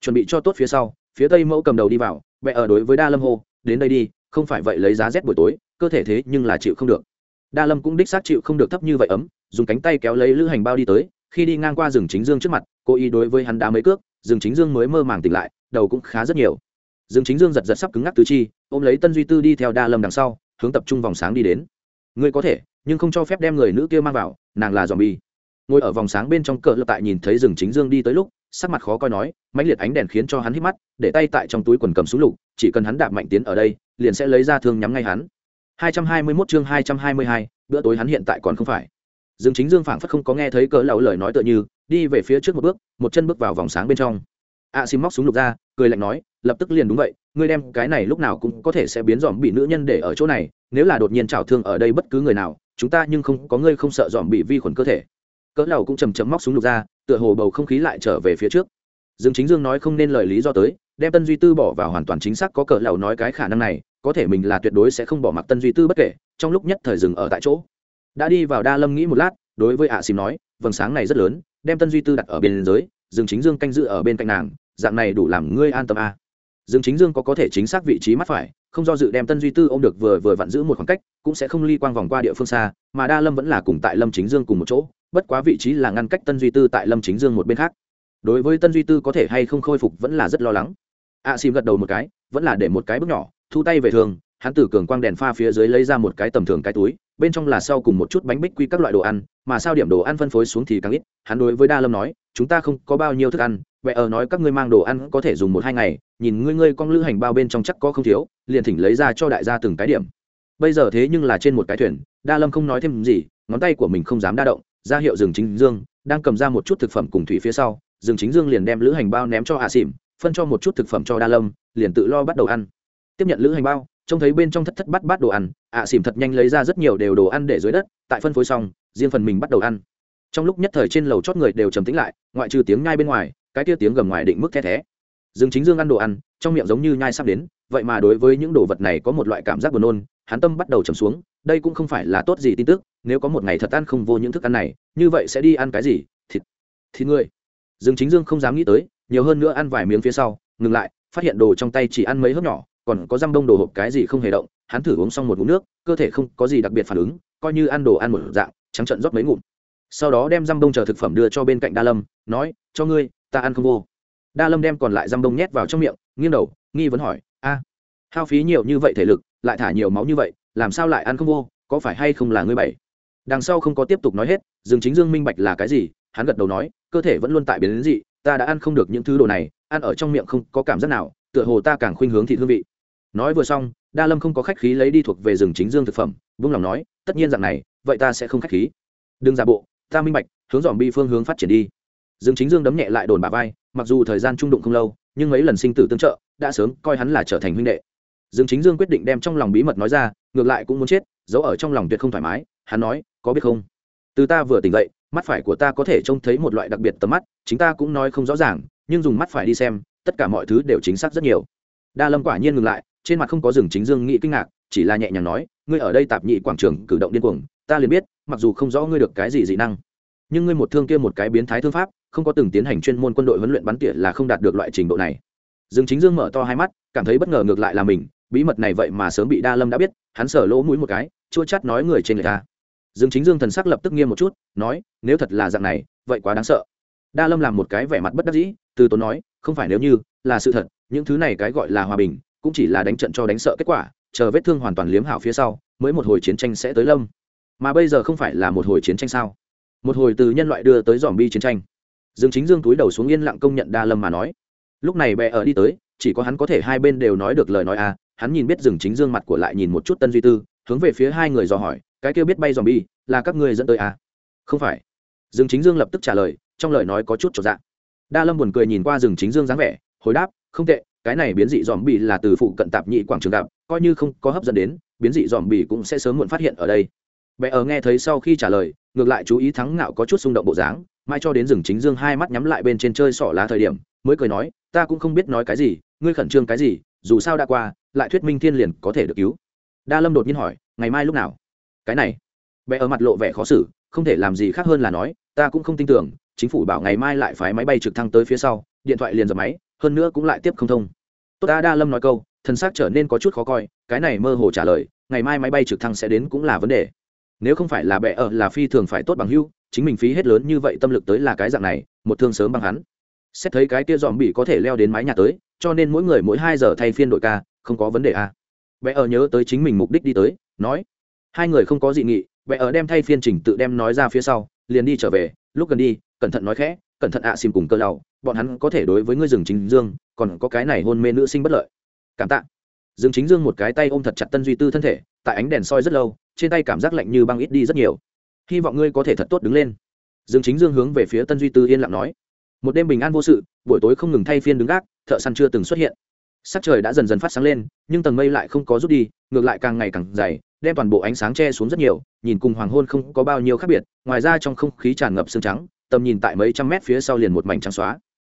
Chuẩn bị cho tốt phía sau, phía tây mẫu cầm đầu đi vào bẹ ở đối với đa lâm hô, đến đây đi, không phải vậy lấy giá rét buổi tối, cơ thể thế nhưng là chịu không được. Đa lâm cũng đích xác chịu không được thấp như vậy ấm, dùng cánh tay kéo lấy lữ hành bao đi tới, khi đi ngang qua rừng chính dương trước mặt, cô ý đối với hắn đá mấy cước, rừng chính dương mới mơ màng tỉnh lại, đầu cũng khá rất nhiều. Rừng chính dương giật giật sắp cứng ngắc tứ chi, ôm lấy tân duy tư đi theo đa lâm đằng sau, hướng tập trung vòng sáng đi đến. Ngươi có thể, nhưng không cho phép đem người nữ kia mang vào, nàng là dòm bi ngồi ở vòng sáng bên trong cờ lập tại nhìn thấy rừng chính dương đi tới lúc sắc mặt khó coi nói mãnh liệt ánh đèn khiến cho hắn hít mắt để tay tại trong túi quần cầm súng lục chỉ cần hắn đạp mạnh tiến ở đây liền sẽ lấy ra thương nhắm ngay hắn 221 chương 222, bữa tối hắn hiện tại còn không phải. Dương Chính Dương phảng phất không có nghe thấy cỡ lão lời nói tựa như, đi về phía trước một bước, một chân bước vào vòng sáng bên trong. A xin móc súng lục ra, cười lạnh nói, lập tức liền đúng vậy, ngươi đem cái này lúc nào cũng có thể sẽ biến dòm bị nữ nhân để ở chỗ này, nếu là đột nhiên trào thương ở đây bất cứ người nào, chúng ta nhưng không có ngươi không sợ dòm bị vi khuẩn cơ thể. Cỡ lầu cũng chầm chậm móc súng lục ra, tựa hồ bầu không khí lại trở về phía trước. Dương Chính Dương nói không nên lời lý do tới, đem Tân Duy Tư bỏ vào hoàn toàn chính xác có cỡ lầu nói cái khả năng này, có thể mình là tuyệt đối sẽ không bỏ mặc Tân Duy Tư bất kể, trong lúc nhất thời dừng ở tại chỗ. Đã đi vào Đa Lâm nghĩ một lát, đối với ạ xìm nói vầng sáng này rất lớn đem tân duy tư đặt ở bên dưới dương chính dương canh giữ ở bên cạnh nàng dạng này đủ làm ngươi an tâm a à. dương chính dương có có thể chính xác vị trí mắt phải không do dự đem tân duy tư ô m được vừa vừa vặn giữ một khoảng cách cũng sẽ không ly quang vòng qua địa phương xa mà đa lâm vẫn là cùng tại lâm chính dương cùng một chỗ bất quá vị trí là ngăn cách tân duy tư tại lâm chính dương một bên khác. Đối với tân duy tư có thể hay không khôi phục vẫn là rất lo lắng. A xìm gật đầu một cái, vẫn là để một cái bước nhỏ, thu tay về thường, hắn từ cường quang đèn pha phía dưới lấy ra một cái tầm thường cái túi, bên trong là sau cùng một chút bánh bích quy các loại đồ ăn, mà sao điểm đồ ăn phân phối xuống thì càng ít, hắn đối với đa lâm nói, chúng ta không có bao nhiêu thức ăn vậy ở nói các ngươi mang đồ ăn có thể dùng một hai ngày, nhìn ngươi ngươi con lữ hành bao bên trong chắc có không thiếu, liền thỉnh lấy ra cho đại gia từng cái điểm. Bây giờ thế nhưng là trên một cái thuyền, đa lâm không nói thêm gì, ngón tay của mình không dám đa động ra hiệu rừng chính dương đang cầm ra một chút thực phẩm cùng thủy phía sau rừng chính dương liền đem lữ hành bao ném cho hạ xỉm phân cho một chút thực phẩm cho đa lâm liền tự lo bắt đầu ăn. Tiếp nhận lữ hành bao trông thấy bên trong thất thất bát bát đồ ăn ạ à, xỉm thật nhanh lấy ra rất nhiều đều đồ ăn để dưới đất tại phân phối xong riêng phần mình bắt đầu ăn. Trong lúc nhất thời trên lầu chót người đều trầm tĩnh lại ngoại trừ tiếng nhai bên ngoài cái tia tiếng gầm ngoài định mức the thé. Dương chính dương ăn đồ ăn trong miệng giống như nhai sắp đến vậy mà đối với những đồ vật này có một loại cảm giác buồn nôn hắn tâm bắt đầu trầm xuống đây cũng không phải là tốt gì tin tức nếu có một ngày thật ăn không vô những thức ăn này, như vậy sẽ đi ăn cái gì? Thịt. Thịt người dương chính dương không dám nghĩ tới, nhiều hơn nữa ăn vài miếng phía sau, ngừng lại, phát hiện đồ trong tay chỉ ăn mấy hớp nhỏ, còn có răm bông đồ hộp cái gì không hề động, hắn thử uống xong một ngụm nước, cơ thể không có gì đặc biệt phản ứng, coi như ăn đồ ăn một dạng, trắng trận rót mấy ngụm. Sau đó đem răm bông chờ thực phẩm đưa cho bên cạnh đa lâm, nói, cho ngươi, ta ăn không vô. Đa lâm đem còn lại răm bông nhét vào trong miệng, nghiêng đầu, nghi vấn hỏi, a, hao phí nhiều như vậy thể lực, lại thả nhiều máu như vậy, làm sao lại ăn không vô? Có phải hay không là ngươi bảy đằng sau không có tiếp tục nói hết, dương chính dương minh bạch là cái gì, hắn gật đầu nói, cơ thể vẫn luôn tại biến đến dị, ta đã ăn không được những thứ đồ này, ăn ở trong miệng không có cảm giác nào, tựa hồ ta càng khuynh hướng thị hương vị. Nói vừa xong, đa lâm không có khách khí lấy đi thuộc về rừng chính dương thực phẩm, vung lòng nói, tất nhiên rằng này, vậy ta sẽ không khách khí. Đừng giả bộ, ta minh bạch, hướng dòm bi phương hướng phát triển đi. Rừng chính dương đấm nhẹ lại đồn bà vai, mặc dù thời gian trung đụng không lâu, nhưng mấy lần sinh tử tương trợ, đã sớm coi hắn là trở thành huynh đệ. Dương chính dương quyết định đem trong lòng bí mật nói ra, ngược lại cũng muốn chết, giấu ở trong lòng tuyệt không thoải mái hắn nói, có biết không? Từ ta vừa tỉnh dậy, mắt phải của ta có thể trông thấy một loại đặc biệt tầm mắt, chính ta cũng nói không rõ ràng, nhưng dùng mắt phải đi xem, tất cả mọi thứ đều chính xác rất nhiều. Đa lâm quả nhiên ngừng lại, trên mặt không có rừng chính dương nghĩ kinh ngạc, chỉ là nhẹ nhàng nói, ngươi ở đây tạp nhị quảng trường cử động điên cuồng, ta liền biết, mặc dù không rõ ngươi được cái gì dị năng, nhưng ngươi một thương kia một cái biến thái thương pháp, không có từng tiến hành chuyên môn quân đội huấn luyện bắn tỉa là không đạt được loại trình độ này. Rừng chính dương mở to hai mắt, cảm thấy bất ngờ ngược lại là mình, bí mật này vậy mà sớm bị đa lâm đã biết, hắn sở lỗ mũi một cái, chua chát nói người trên người ta. Dương chính dương thần sắc lập tức nghiêm một chút, nói, nếu thật là dạng này, vậy quá đáng sợ. Đa lâm làm một cái vẻ mặt bất đắc dĩ, từ tốn nói, không phải nếu như, là sự thật, những thứ này cái gọi là hòa bình, cũng chỉ là đánh trận cho đánh sợ kết quả, chờ vết thương hoàn toàn liếm hảo phía sau, mới một hồi chiến tranh sẽ tới lâm. Mà bây giờ không phải là một hồi chiến tranh sao? Một hồi từ nhân loại đưa tới dòm bi chiến tranh. Dương chính dương túi đầu xuống yên lặng công nhận đa lâm mà nói. Lúc này bè ở đi tới, chỉ có hắn có thể hai bên đều nói được lời nói à hắn nhìn biết Dương chính dương mặt của lại nhìn một chút tân duy tư, hướng về phía hai người dò hỏi cái kia biết bay dòm bi là các ngươi dẫn tới à? Không phải. Rừng chính dương lập tức trả lời, trong lời nói có chút trọn dạng đa lâm buồn cười nhìn qua rừng chính dương dáng vẻ, hồi đáp, không tệ, cái này biến dị dòm bì là từ phụ cận tạp nhị quảng trường gặp, coi như không có hấp dẫn đến, biến dị dòm bì cũng sẽ sớm muộn phát hiện ở đây. Bé ở nghe thấy sau khi trả lời, ngược lại chú ý thắng ngạo có chút xung động bộ dáng, mai cho đến rừng chính dương hai mắt nhắm lại bên trên chơi sỏ lá thời điểm, mới cười nói, ta cũng không biết nói cái gì, ngươi khẩn trương cái gì, dù sao đã qua, lại thuyết minh thiên liền có thể được cứu. Đa lâm đột nhiên hỏi, ngày mai lúc nào? Cái này. Bé ở mặt lộ vẻ khó xử, không thể làm gì khác hơn là nói, ta cũng không tin tưởng, chính phủ bảo ngày mai lại phái máy bay trực thăng tới phía sau, điện thoại liền dập máy, hơn nữa cũng lại tiếp không thông. Tốt ta đa lâm nói câu thân xác trở nên có chút khó coi, cái này mơ hồ trả lời, ngày mai máy bay trực thăng sẽ đến cũng là vấn đề. Nếu không phải là bệ ở là phi thường phải tốt bằng hưu, chính mình phí hết lớn như vậy tâm lực tới là cái dạng này, một thương sớm bằng hắn. Xét thấy cái kia dòm bị có thể leo đến mái nhà tới, cho nên mỗi người mỗi hai giờ thay phiên đội ca, không có vấn đề à. bệ ở nhớ tới chính mình mục đích đi tới, nói hai người không có dị nghị vẽ ở đem thay phiên trình tự đem nói ra phía sau, liền đi trở về. Lúc gần đi, cẩn thận nói khẽ, cẩn thận ạ à xìm cùng cơ lầu bọn hắn có thể đối với ngươi rừng chính dương, còn có cái này hôn mê nữ sinh bất lợi. Cảm tạ. Rừng chính dương một cái tay ôm thật chặt tân duy tư thân thể, tại ánh đèn soi rất lâu, trên tay cảm giác lạnh như băng ít đi rất nhiều. Hy vọng ngươi có thể thật tốt đứng lên. Rừng chính dương hướng về phía tân duy tư yên lặng nói. Một đêm bình an vô sự, buổi tối không ngừng thay phiên đứng gác, thợ săn chưa từng xuất hiện. Sắc trời đã dần dần phát sáng lên, nhưng tầng mây lại không có rút đi, ngược lại càng ngày càng dày đem toàn bộ ánh sáng che xuống rất nhiều, nhìn cùng hoàng hôn không có bao nhiêu khác biệt, ngoài ra trong không khí tràn ngập sương trắng, tầm nhìn tại mấy trăm mét phía sau liền một mảnh trắng xóa.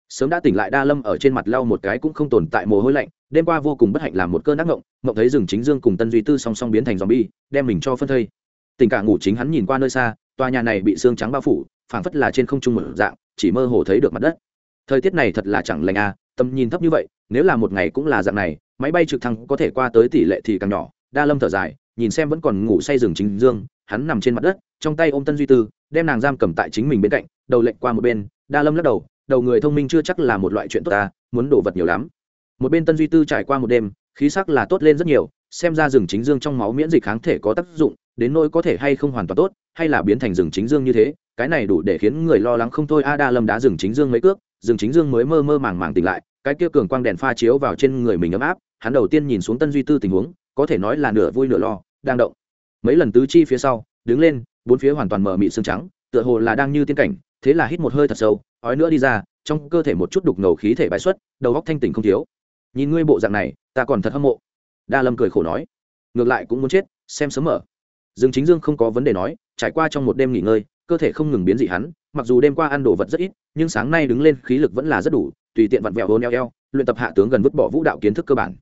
Sớm đã tỉnh lại đa lâm ở trên mặt lau một cái cũng không tồn tại mồ hôi lạnh, đêm qua vô cùng bất hạnh làm một cơn ác ngộng ngộng thấy rừng chính dương cùng tân duy tư song song biến thành zombie, đem mình cho phân thây. Tình cả ngủ chính hắn nhìn qua nơi xa, tòa nhà này bị xương trắng bao phủ, phảng phất là trên không trung một dạng, chỉ mơ hồ thấy được mặt đất. Thời tiết này thật là chẳng lành à tầm nhìn thấp như vậy, nếu là một ngày cũng là dạng này, máy bay trực thăng có thể qua tới tỷ lệ thì càng nhỏ. Đa lâm thở dài nhìn xem vẫn còn ngủ say rừng chính dương, hắn nằm trên mặt đất, trong tay ôm tân duy tư, đem nàng giam cầm tại chính mình bên cạnh, đầu lệnh qua một bên, đa lâm lắc đầu đầu người thông minh chưa chắc là một loại chuyện tốt ta, muốn đổ vật nhiều lắm. Một bên tân duy tư trải qua một đêm, khí sắc là tốt lên rất nhiều, xem ra rừng chính dương trong máu miễn dịch kháng thể có tác dụng, đến nỗi có thể hay không hoàn toàn tốt, hay là biến thành rừng chính dương như thế, cái này đủ để khiến người lo lắng không thôi. A, đa lâm đá rừng chính dương mấy cước, rừng chính dương mới mơ mơ màng màng tỉnh lại, cái kia cường quang đèn pha chiếu vào trên người mình ấm áp, hắn đầu tiên nhìn xuống tân duy tư tình huống, có thể nói là nửa vui nửa lo đang động. Mấy lần tứ chi phía sau, đứng lên, bốn phía hoàn toàn mở mị xương trắng, tựa hồ là đang như tiên cảnh, thế là hít một hơi thật sâu, ói nữa đi ra, trong cơ thể một chút đục ngầu khí thể bãi xuất, đầu góc thanh tỉnh không thiếu. Nhìn ngươi bộ dạng này, ta còn thật hâm mộ. Đa lâm cười khổ nói. Ngược lại cũng muốn chết, xem sớm mở. Dương chính dương không có vấn đề nói, trải qua trong một đêm nghỉ ngơi, cơ thể không ngừng biến dị hắn, mặc dù đêm qua ăn đồ vật rất ít, nhưng sáng nay đứng lên khí lực vẫn là rất đủ, tùy tiện vặn vẹo hôn eo eo, luyện tập hạ tướng gần vứt bỏ vũ đạo kiến thức cơ bản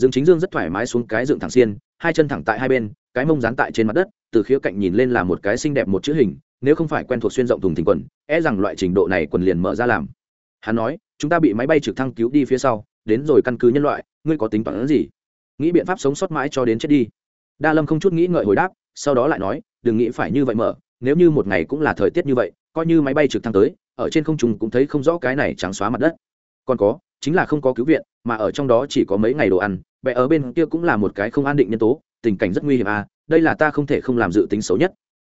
dương chính dương rất thoải mái xuống cái dựng thẳng xiên, hai chân thẳng tại hai bên, cái mông dán tại trên mặt đất, từ khía cạnh nhìn lên là một cái xinh đẹp một chữ hình, nếu không phải quen thuộc xuyên rộng thùng thình quần e rằng loại trình độ này quần liền mở ra làm. Hắn nói, chúng ta bị máy bay trực thăng cứu đi phía sau, đến rồi căn cứ nhân loại, ngươi có tính toán gì? Nghĩ biện pháp sống sót mãi cho đến chết đi. Đa lâm không chút nghĩ ngợi hồi đáp, sau đó lại nói, đừng nghĩ phải như vậy mở, nếu như một ngày cũng là thời tiết như vậy, coi như máy bay trực thăng tới, ở trên không trung cũng thấy không rõ cái này trắng xóa mặt đất. Còn có chính là không có cứu viện, mà ở trong đó chỉ có mấy ngày đồ ăn, bè ở bên kia cũng là một cái không an định nhân tố, tình cảnh rất nguy hiểm à đây là ta không thể không làm dự tính xấu nhất.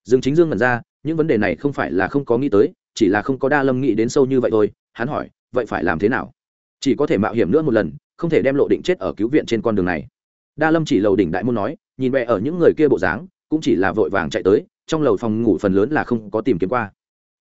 Dương chính dương ngẩn ra, những vấn đề này không phải là không có nghĩ tới, chỉ là không có đa lâm nghĩ đến sâu như vậy thôi, hắn hỏi, vậy phải làm thế nào? Chỉ có thể mạo hiểm nữa một lần, không thể đem lộ định chết ở cứu viện trên con đường này. Đa lâm chỉ lầu đỉnh đại môn nói, nhìn bè ở những người kia bộ dáng, cũng chỉ là vội vàng chạy tới, trong lầu phòng ngủ phần lớn là không có tìm kiếm qua.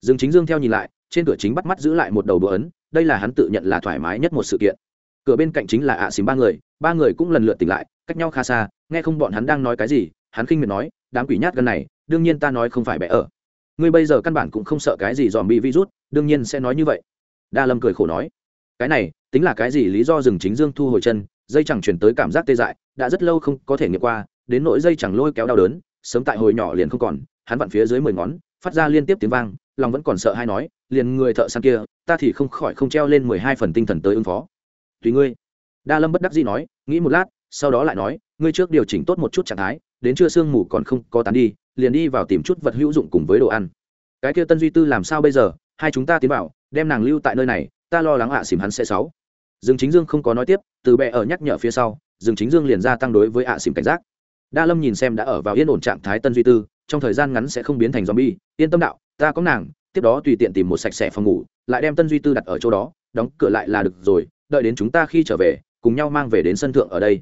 Dương chính dương theo nhìn lại, trên cửa chính bắt mắt giữ lại một đầu đồ ấn đây là hắn tự nhận là thoải mái nhất một sự kiện. Cửa bên cạnh chính là ạ à xìm ba người ba người cũng lần lượt tỉnh lại, cách nhau khá xa, nghe không bọn hắn đang nói cái gì, hắn khinh miệt nói, đám quỷ nhát gần này, đương nhiên ta nói không phải bẻ ở. Ngươi bây giờ căn bản cũng không sợ cái gì dòm bị virus, đương nhiên sẽ nói như vậy. Đa lâm cười khổ nói, cái này, tính là cái gì lý do rừng chính dương thu hồi chân, dây chẳng chuyển tới cảm giác tê dại, đã rất lâu không có thể nghiệm qua, đến nỗi dây chẳng lôi kéo đau đớn, sớm tại hồi nhỏ liền không còn, hắn vặn phía dưới mười ngón, phát ra liên tiếp tiếng vang lòng vẫn còn sợ hay nói, liền người thợ săn kia, ta thì không khỏi không treo lên mười hai phần tinh thần tới ứng phó. Tùy ngươi. Đa lâm bất đắc dĩ nói, nghĩ một lát, sau đó lại nói, ngươi trước điều chỉnh tốt một chút trạng thái, đến trưa sương mù còn không có tán đi, liền đi vào tìm chút vật hữu dụng cùng với đồ ăn. Cái kia tân duy tư làm sao bây giờ? Hai chúng ta tiến vào, đem nàng lưu tại nơi này, ta lo lắng ạ à xỉm hắn sẽ sáu dương chính dương không có nói tiếp, từ bệ ở nhắc nhở phía sau, dương chính dương liền ra tăng đối với ạ à xỉm cảnh giác. Đa lâm nhìn xem đã ở vào yên ổn trạng thái tân duy tư, trong thời gian ngắn sẽ không biến thành zombie, yên tâm đạo ta có nàng, tiếp đó tùy tiện tìm một sạch sẽ phòng ngủ, lại đem tân duy tư đặt ở chỗ đó, đóng cửa lại là được rồi, đợi đến chúng ta khi trở về, cùng nhau mang về đến sân thượng ở đây.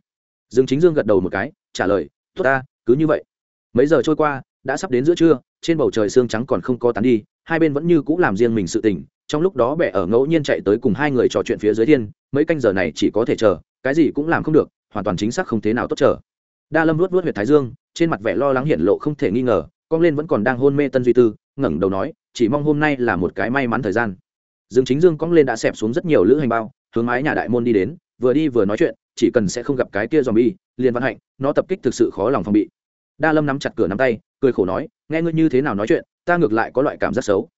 Dương chính dương gật đầu một cái, trả lời, tốt ta, cứ như vậy. Mấy giờ trôi qua, đã sắp đến giữa trưa, trên bầu trời sương trắng còn không có tán đi, hai bên vẫn như cũ làm riêng mình sự tình, trong lúc đó bệ ở ngẫu nhiên chạy tới cùng hai người trò chuyện phía dưới thiên, mấy canh giờ này chỉ có thể chờ, cái gì cũng làm không được, hoàn toàn chính xác không thế nào tốt chờ. Đa lâm luốt luốt huyệt thái dương, trên mặt vẻ lo lắng hiện lộ không thể nghi ngờ con lên vẫn còn đang hôn mê tân duy tư ngẩng đầu nói, chỉ mong hôm nay là một cái may mắn thời gian. Dương chính dương cong lên đã xẹp xuống rất nhiều lữ hành bao, hướng mái nhà đại môn đi đến, vừa đi vừa nói chuyện, chỉ cần sẽ không gặp cái kia dòm bi liền văn hạnh, nó tập kích thực sự khó lòng phòng bị. Đa lâm nắm chặt cửa nắm tay, cười khổ nói, nghe ngươi như thế nào nói chuyện, ta ngược lại có loại cảm giác xấu.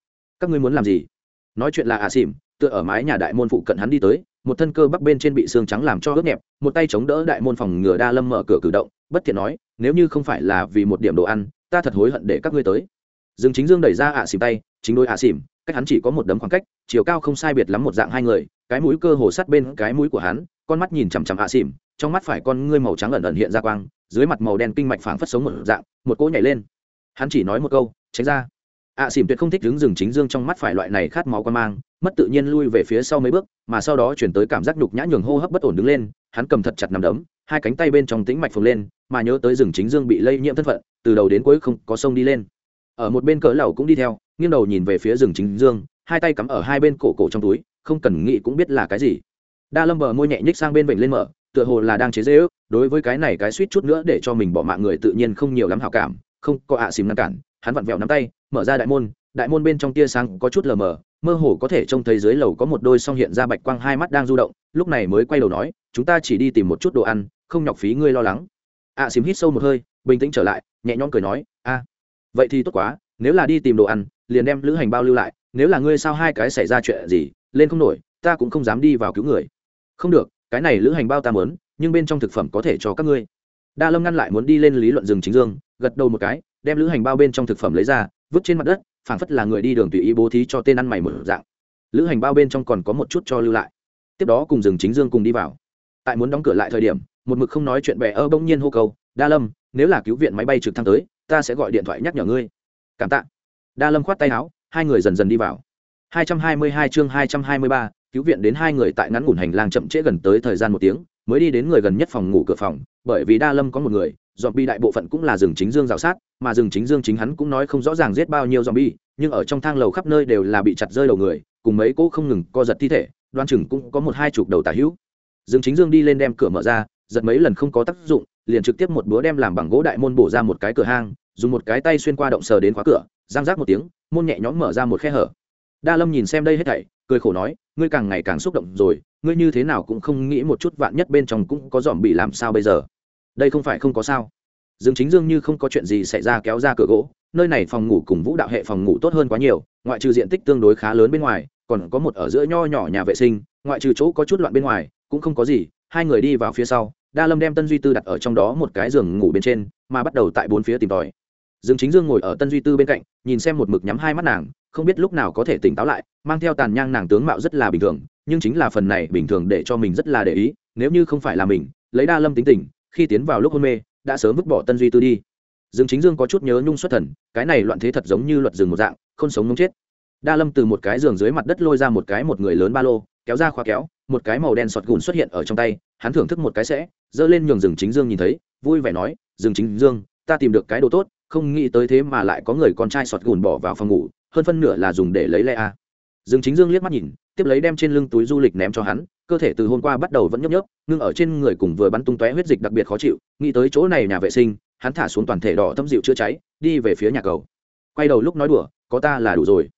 Các ngươi muốn làm gì? Nói chuyện là à xỉm, tựa ở mái nhà đại môn phụ cận hắn đi tới, một thân cơ bắc bên trên bị xương trắng làm cho ướt nhẹp, một tay chống đỡ đại môn phòng ngừa đa lâm mở cửa cử động, bất thiện nói, nếu như không phải là vì một điểm đồ ăn, ta thật hối hận để các ngươi tới dương chính dương đẩy ra ạ xỉm tay, chính đôi ạ xỉm, cách hắn chỉ có một đấm khoảng cách, chiều cao không sai biệt lắm một dạng hai người, cái mũi cơ hồ sát bên cái mũi của hắn, con mắt nhìn chằm chằm ạ xỉm, trong mắt phải con ngươi màu trắng ẩn ẩn hiện ra quang, dưới mặt màu đen kinh mạch phảng phất sống một dạng, một cỗ nhảy lên. Hắn chỉ nói một câu, tránh ra. Ạ xỉm tuyệt không thích đứng rừng chính dương trong mắt phải loại này khát máu quan mang, mất tự nhiên lui về phía sau mấy bước, mà sau đó chuyển tới cảm giác nhục nhã nhường hô hấp bất ổn đứng lên, hắn cầm thật chặt nằm đấm, hai cánh tay bên trong tĩnh mạch phồng lên, mà nhớ tới rừng chính dương bị lây nhiễm thân phận, từ đầu đến cuối không có sông đi lên ở một bên cỡ lầu cũng đi theo nghiêng đầu nhìn về phía rừng chính dương hai tay cắm ở hai bên cổ cổ trong túi không cần nghĩ cũng biết là cái gì. Đa lâm bờ môi nhẹ nhích sang bên vịnh lên mở tựa hồ là đang chế dễ ước đối với cái này cái suýt chút nữa để cho mình bỏ mạng người tự nhiên không nhiều lắm hảo cảm không có ạ à xìm ngăn cản hắn vặn vẹo nắm tay mở ra đại môn đại môn bên trong tia sáng có chút lờ mờ mơ hồ có thể trông thấy dưới lầu có một đôi song hiện ra bạch quang hai mắt đang du động lúc này mới quay đầu nói chúng ta chỉ đi tìm một chút đồ ăn không nhọc phí ngươi lo lắng. ạ à, xìm hít sâu một hơi bình tĩnh trở lại nhẹ nhõm cười nói a vậy thì tốt quá, nếu là đi tìm đồ ăn, liền đem lữ hành bao lưu lại, nếu là ngươi sao hai cái xảy ra chuyện gì, lên không nổi, ta cũng không dám đi vào cứu người. Không được, cái này lữ hành bao ta mớn nhưng bên trong thực phẩm có thể cho các ngươi. Đa lâm ngăn lại muốn đi lên lý luận rừng chính dương, gật đầu một cái, đem lữ hành bao bên trong thực phẩm lấy ra, vứt trên mặt đất, phảng phất là người đi đường tùy ý bố thí cho tên ăn mày một dạng. Lữ hành bao bên trong còn có một chút cho lưu lại. Tiếp đó cùng rừng chính dương cùng đi vào. Tại muốn đóng cửa lại thời điểm, một mực không nói chuyện bè ơ bỗng nhiên hô cầu đa lâm, nếu là cứu viện máy bay trực thăng tới ta sẽ gọi điện thoại nhắc nhở ngươi. Cảm tạ. Đa lâm khoát tay áo hai người dần dần đi vào. 222 chương 223, cứu viện đến hai người tại ngắn ngủn hành lang chậm trễ gần tới thời gian một tiếng mới đi đến người gần nhất phòng ngủ cửa phòng bởi vì đa lâm có một người dòm bi đại bộ phận cũng là rừng chính dương rào sát mà rừng chính dương chính hắn cũng nói không rõ ràng giết bao nhiêu dòm bi nhưng ở trong thang lầu khắp nơi đều là bị chặt rơi đầu người cùng mấy cỗ không ngừng co giật thi thể đoan chừng cũng có một hai chục đầu tà hữu. Rừng chính dương đi lên đem cửa mở ra giật mấy lần không có tác dụng liền trực tiếp một búa đem làm bằng gỗ đại môn bổ ra một cái cửa hang, dùng một cái tay xuyên qua động sờ đến khóa cửa giang rác một tiếng, môn nhẹ nhõm mở ra một khe hở. Đa lâm nhìn xem đây hết thảy, cười khổ nói, ngươi càng ngày càng xúc động rồi, ngươi như thế nào cũng không nghĩ một chút vạn nhất bên trong cũng có dòm bị làm sao bây giờ? Đây không phải không có sao. Dương chính dương như không có chuyện gì xảy ra kéo ra cửa gỗ, nơi này phòng ngủ cùng vũ đạo hệ phòng ngủ tốt hơn quá nhiều, ngoại trừ diện tích tương đối khá lớn bên ngoài, còn có một ở giữa nho nhỏ nhà vệ sinh, ngoại trừ chỗ có chút loạn bên ngoài, cũng không có gì, hai người đi vào phía sau đa lâm đem tân duy tư đặt ở trong đó một cái giường ngủ bên trên, mà bắt đầu tại bốn phía tìm tòi. Dương chính dương ngồi ở tân duy tư bên cạnh, nhìn xem một mực nhắm hai mắt nàng, không biết lúc nào có thể tỉnh táo lại, mang theo tàn nhang nàng tướng mạo rất là bình thường, nhưng chính là phần này bình thường để cho mình rất là để ý, nếu như không phải là mình, lấy đa lâm tính tình, khi tiến vào lúc hôn mê, đã sớm vứt bỏ tân duy tư đi. Dương chính dương có chút nhớ nhung xuất thần, cái này loạn thế thật giống như luật rừng một dạng không sống ngống chết. Đa lâm từ một cái giường dưới mặt đất lôi ra một cái một người lớn ba lô kéo ra khóa kéo, một cái màu đen sọt gùn xuất hiện ở trong tay, hắn thưởng thức một cái sẽ, giơ lên nhường rừng chính dương nhìn thấy, vui vẻ nói, rừng chính dương, ta tìm được cái đồ tốt, không nghĩ tới thế mà lại có người con trai sọt gùn bỏ vào phòng ngủ, hơn phân nửa là dùng để lấy lẽ a. Rừng chính dương liếc mắt nhìn, tiếp lấy đem trên lưng túi du lịch ném cho hắn, cơ thể từ hôm qua bắt đầu vẫn nhấp nhấp, ngưng ở trên người cùng vừa bắn tung tóe huyết dịch đặc biệt khó chịu, nghĩ tới chỗ này nhà vệ sinh, hắn thả xuống toàn thể đỏ thâm dịu chữa cháy, đi về phía nhà cầu. Quay đầu lúc nói đùa, có ta là đủ rồi.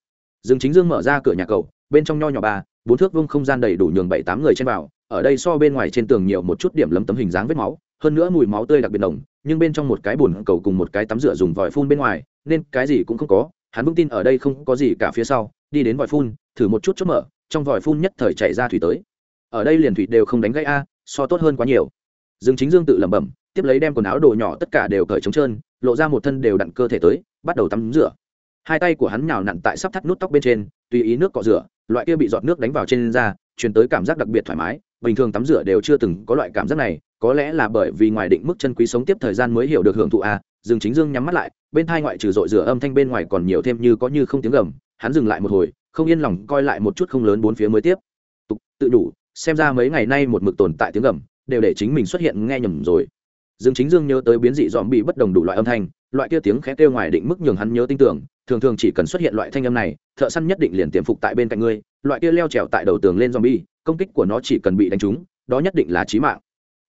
Rừng chính dương mở ra cửa nhà cầu, bên trong nho nhỏ ba bốn thước vông không gian đầy đủ nhường bảy tám người trên vào, ở đây so bên ngoài trên tường nhiều một chút điểm lấm tấm hình dáng vết máu, hơn nữa mùi máu tươi đặc biệt nồng, nhưng bên trong một cái bồn cầu cùng một cái tắm rửa dùng vòi phun bên ngoài, nên cái gì cũng không có, hắn vững tin ở đây không có gì cả phía sau, đi đến vòi phun, thử một chút chốt mở, trong vòi phun nhất thời chảy ra thủy tới. Ở đây liền thủy đều không đánh gãy a, so tốt hơn quá nhiều. Dương chính dương tự lẩm bẩm, tiếp lấy đem quần áo đồ nhỏ tất cả đều cởi trống trơn, lộ ra một thân đều đặn cơ thể tới, bắt đầu tắm rửa. Hai tay của hắn nhào nặn tại sắp thắt nút tóc bên trên, tùy ý nước cọ rửa loại kia bị giọt nước đánh vào trên da, truyền tới cảm giác đặc biệt thoải mái. Bình thường tắm rửa đều chưa từng có loại cảm giác này, có lẽ là bởi vì ngoài định mức chân quý sống tiếp thời gian mới hiểu được hưởng thụ à? dương chính dương nhắm mắt lại, bên thai ngoại trừ rội rửa âm thanh bên ngoài còn nhiều thêm như có như không tiếng gầm. Hắn dừng lại một hồi, không yên lòng coi lại một chút không lớn bốn phía mới tiếp. Tục, tự đủ, xem ra mấy ngày nay một mực tồn tại tiếng gầm, đều để chính mình xuất hiện nghe nhầm rồi. Dương chính dương nhớ tới biến dị dòm bị bất đồng đủ loại âm thanh, loại kia tiếng khẽ kêu ngoài định mức nhường hắn nhớ tin tưởng, thường thường chỉ cần xuất hiện loại thanh âm này thợ săn nhất định liền tiềm phục tại bên cạnh ngươi, loại kia leo trèo tại đầu tường lên zombie, công kích của nó chỉ cần bị đánh trúng, đó nhất định là chí mạng.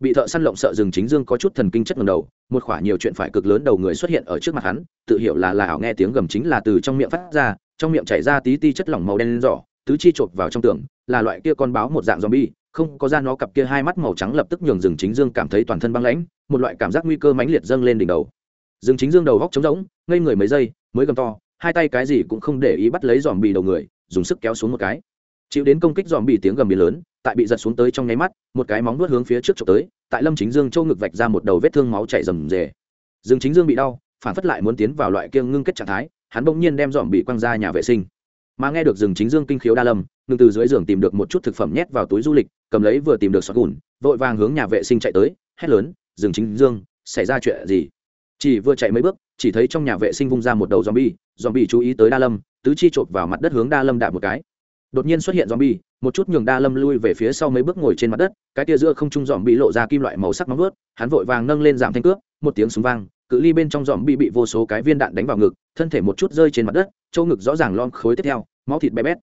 Bị thợ săn lộng sợ rừng chính dương có chút thần kinh chất ngầm đầu, một khoả nhiều chuyện phải cực lớn đầu người xuất hiện ở trước mặt hắn, tự hiểu là là ảo nghe tiếng gầm chính là từ trong miệng phát ra, trong miệng chảy ra tí ti chất lỏng màu đen lên giỏ, tứ chi chộp vào trong tường, là loại kia con báo một dạng zombie, không có ra nó cặp kia hai mắt màu trắng lập tức nhường rừng chính dương cảm thấy toàn thân băng lãnh, một loại cảm giác nguy cơ mãnh liệt dâng lên đỉnh đầu. Rừng chính dương đầu góc trống rỗng, ngây người mấy giây, mới gầm to hai tay cái gì cũng không để ý bắt lấy dòm bì đầu người, dùng sức kéo xuống một cái. Chịu đến công kích dòm bì tiếng gầm bì lớn, tại bị giật xuống tới trong nháy mắt, một cái móng nuốt hướng phía trước trộm tới, tại lâm chính dương châu ngực vạch ra một đầu vết thương máu chảy rầm rề. Dương chính dương bị đau, phản phất lại muốn tiến vào loại kiêng ngưng kết trạng thái, hắn bỗng nhiên đem dòm bị quăng ra nhà vệ sinh. Mà nghe được rừng chính dương kinh khiếu đa lâm, ngừng từ dưới giường tìm được một chút thực phẩm nhét vào túi du lịch, cầm lấy vừa tìm được sọt gùn, vội vàng hướng nhà vệ sinh chạy tới, hét lớn rừng chính dương, xảy ra chuyện gì? Chỉ vừa chạy mấy bước chỉ thấy trong nhà vệ sinh vung ra một đầu zombie zombie chú ý tới đa lâm tứ chi chộp vào mặt đất hướng đa lâm đạp một cái. Đột nhiên xuất hiện zombie một chút nhường đa lâm lui về phía sau mấy bước ngồi trên mặt đất cái tia giữa không trung zombie lộ ra kim loại màu sắc nóng vớt hắn vội vàng nâng lên giảm thanh cước, một tiếng súng vang cự ly bên trong zombie bị vô số cái viên đạn đánh vào ngực thân thể một chút rơi trên mặt đất châu ngực rõ ràng lon khối tiếp theo máu thịt bé bét.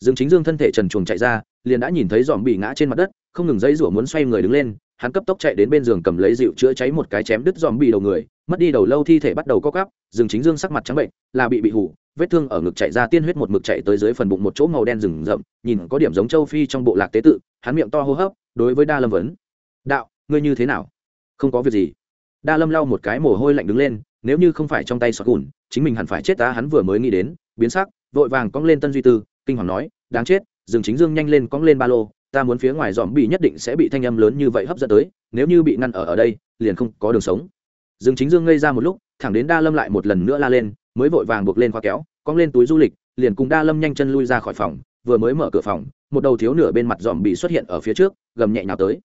Dương chính dương thân thể trần truồng chạy ra liền đã nhìn thấy zombie ngã trên mặt đất không ngừng dây rủa muốn xoay người đứng lên hắn cấp tốc chạy đến bên giường cầm lấy rượu chữa cháy một cái chém đứt dòm bị đầu người mất đi đầu lâu thi thể bắt đầu co cắp dương chính dương sắc mặt trắng bệnh, là bị bị hủ, vết thương ở ngực chạy ra tiên huyết một mực chạy tới dưới phần bụng một chỗ màu đen rừng rậm, nhìn có điểm giống châu phi trong bộ lạc tế tự, hắn miệng to hô hấp, đối với đa lâm vấn, đạo, ngươi như thế nào? Không có việc gì. Đa lâm lau một cái mồ hôi lạnh đứng lên, nếu như không phải trong tay sọt gùn, chính mình hẳn phải chết ta hắn vừa mới nghĩ đến, biến sắc, vội vàng cong lên tân duy tư, kinh hoàng nói, đáng chết, rừng chính dương nhanh lên cong lên ba lô, ta muốn phía ngoài dòm bị nhất định sẽ bị thanh âm lớn như vậy hấp dẫn tới, nếu như bị ngăn ở ở đây, liền không có đường sống. Dương chính dương ngây ra một lúc, thẳng đến đa lâm lại một lần nữa la lên, mới vội vàng buộc lên khóa kéo, cong lên túi du lịch, liền cùng đa lâm nhanh chân lui ra khỏi phòng, vừa mới mở cửa phòng, một đầu thiếu nửa bên mặt dòm bị xuất hiện ở phía trước, gầm nhẹ nhào tới.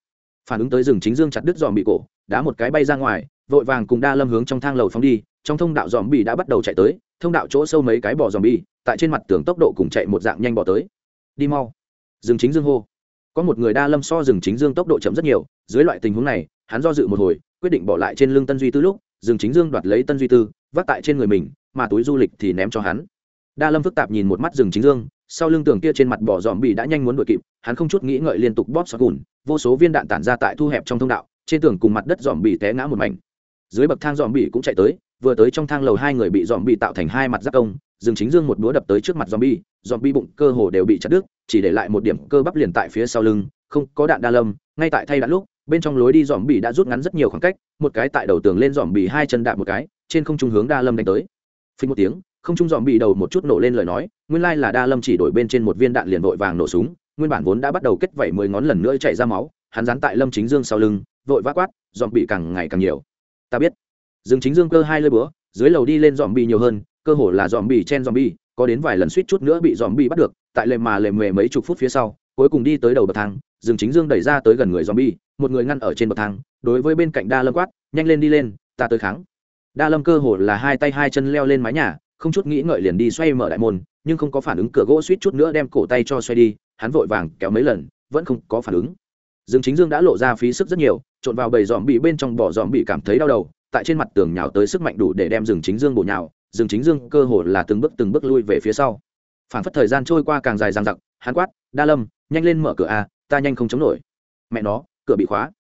Phản ứng tới rừng chính dương chặt đứt dòm bị cổ, đá một cái bay ra ngoài, vội vàng cùng đa lâm hướng trong thang lầu phóng đi, trong thông đạo dòm bị đã bắt đầu chạy tới, thông đạo chỗ sâu mấy cái bỏ dòm bị, tại trên mặt tường tốc độ cùng chạy một dạng nhanh bỏ tới. Đi mau. Rừng chính dương hô. Có một người đa lâm so rừng chính dương tốc độ chậm rất nhiều, dưới loại tình huống này hắn do dự một hồi, quyết định bỏ lại trên lưng tân duy tư lúc, Dương chính dương đoạt lấy tân duy tư, vác tại trên người mình, mà túi du lịch thì ném cho hắn. Đa lâm phức tạp nhìn một mắt rừng chính dương, sau lưng tường kia trên mặt bỏ dòm bị đã nhanh muốn đuổi kịp, hắn không chút nghĩ ngợi liên tục bóp sọt gùn, vô số viên đạn tản ra tại thu hẹp trong thông đạo, trên tường cùng mặt đất dòm bị té ngã một mảnh. Dưới bậc thang dòm bị cũng chạy tới, vừa tới trong thang lầu hai người bị dòm bị tạo thành hai mặt giáp công rừng chính dương một búa đập tới trước mặt dòm bi dòm bi bụng cơ hồ đều bị chặt đứt, chỉ để lại một điểm cơ bắp liền tại phía sau lưng, không có đạn đa lâm, ngay tại thay đạn lúc bên trong lối đi dòm bị đã rút ngắn rất nhiều khoảng cách, một cái tại đầu tường lên dòm bị hai chân đạn một cái, trên không trung hướng đa lâm đánh tới. Phình một tiếng, không trung dòm bị đầu một chút nổ lên lời nói, nguyên lai là đa lâm chỉ đổi bên trên một viên đạn liền vội vàng nổ súng, nguyên bản vốn đã bắt đầu kết vảy mười ngón lần nữa chạy ra máu, hắn dán tại lâm chính dương sau lưng, vội vã quát dòm bị càng ngày càng nhiều. Ta biết. Dương chính dương cơ hai lơi búa, dưới lầu đi lên dòm bị nhiều hơn, cơ hồ là dòm bị chen dòm bị có đến vài lần suýt chút nữa bị dòm bị bắt được, tại lề mà lề mề mấy chục phút phía sau cuối cùng đi tới đầu bậc thang dương chính dương đẩy ra tới gần người zombie, một người ngăn ở trên bậc thang đối với bên cạnh đa lâm quát nhanh lên đi lên ta tới kháng. Đa lâm cơ hồ là hai tay hai chân leo lên mái nhà không chút nghĩ ngợi liền đi xoay mở đại môn nhưng không có phản ứng cửa gỗ suýt chút nữa đem cổ tay cho xoay đi hắn vội vàng kéo mấy lần vẫn không có phản ứng. Dương chính dương đã lộ ra phí sức rất nhiều trộn vào bầy dòm bị bên trong bỏ dòm bị cảm thấy đau đầu tại trên mặt tường nhào tới sức mạnh đủ để đem rừng chính dương bổ nhào rừng chính dương cơ hồ là từng bước từng bước lui về phía sau. Phản phất thời gian trôi qua càng dài dằng dặc hắn quát đa lâm nhanh lên mở cửa a, ta nhanh không chống nổi. Mẹ nó, cửa bị khóa.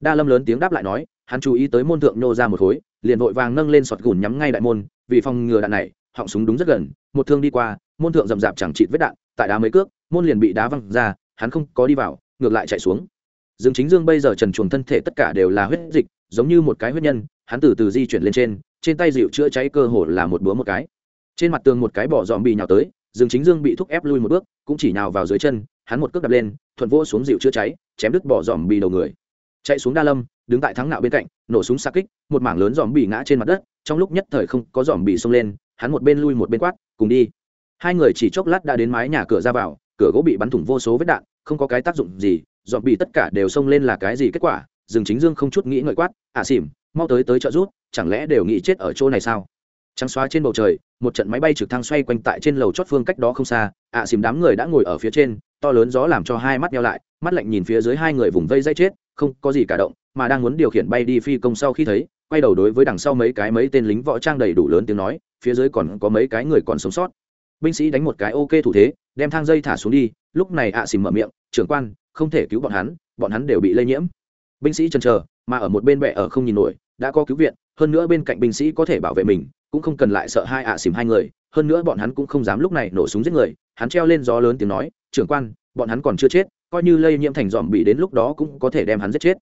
Đa lâm lớn tiếng đáp lại nói, hắn chú ý tới môn thượng nhô ra một khối, liền vội vàng nâng lên sọt gùn nhắm ngay đại môn, vì phòng ngừa đạn này, họng súng đúng rất gần, một thương đi qua, môn thượng rậm rạp chẳng chịt vết đạn, tại đá mấy cước, môn liền bị đá văng ra, hắn không có đi vào, ngược lại chạy xuống. Dương chính dương bây giờ trần chuồng thân thể tất cả đều là huyết dịch, giống như một cái huyết nhân, hắn từ từ di chuyển lên trên trên tay dịu chữa cháy cơ hồ là một búa một cái. Trên mặt tường một cái bỏ dòm bị nhào tới, dương chính dương bị thúc ép lui một bước cũng chỉ nào vào dưới chân hắn một cước đập lên thuận vỗ xuống dịu chữa cháy chém đứt bỏ dòm bì đầu người. Chạy xuống đa lâm đứng tại thắng nạo bên cạnh nổ súng xa kích một mảng lớn dòm bì ngã trên mặt đất trong lúc nhất thời không có dòm bì xông lên hắn một bên lui một bên quát cùng đi. Hai người chỉ chốc lát đã đến mái nhà cửa ra vào cửa gỗ bị bắn thủng vô số vết đạn không có cái tác dụng gì dòm bì tất cả đều xông lên là cái gì kết quả rừng chính dương không chút nghĩ ngợi quát ạ à, xỉm mau tới tới trợ rút chẳng lẽ đều nghĩ chết ở chỗ này sao? Trắng xóa trên bầu trời một trận máy bay trực thăng xoay quanh tại trên lầu chót phương cách đó không xa ạ à, xỉm đám người đã ngồi ở phía trên to lớn gió làm cho hai mắt nhau lại mắt lạnh nhìn phía dưới hai người vùng vây dây chết không có gì cả động mà đang muốn điều khiển bay đi phi công sau khi thấy quay đầu đối với đằng sau mấy cái mấy tên lính võ trang đầy đủ lớn tiếng nói phía dưới còn có mấy cái người còn sống sót. Binh sĩ đánh một cái ok thủ thế đem thang dây thả xuống đi lúc này ạ à xìm mở miệng trưởng quan không thể cứu bọn hắn bọn hắn đều bị lây nhiễm. Binh sĩ chần chờ mà ở một bên bệ ở không nhìn nổi đã có cứu viện hơn nữa bên cạnh binh sĩ có thể bảo vệ mình cũng không cần lại sợ hai ạ à xìm hai người hơn nữa bọn hắn cũng không dám lúc này nổ súng giết người hắn treo lên gió lớn tiếng nói trưởng quan bọn hắn còn chưa chết coi như lây nhiễm thành dòm bị đến lúc đó cũng có thể đem hắn giết chết.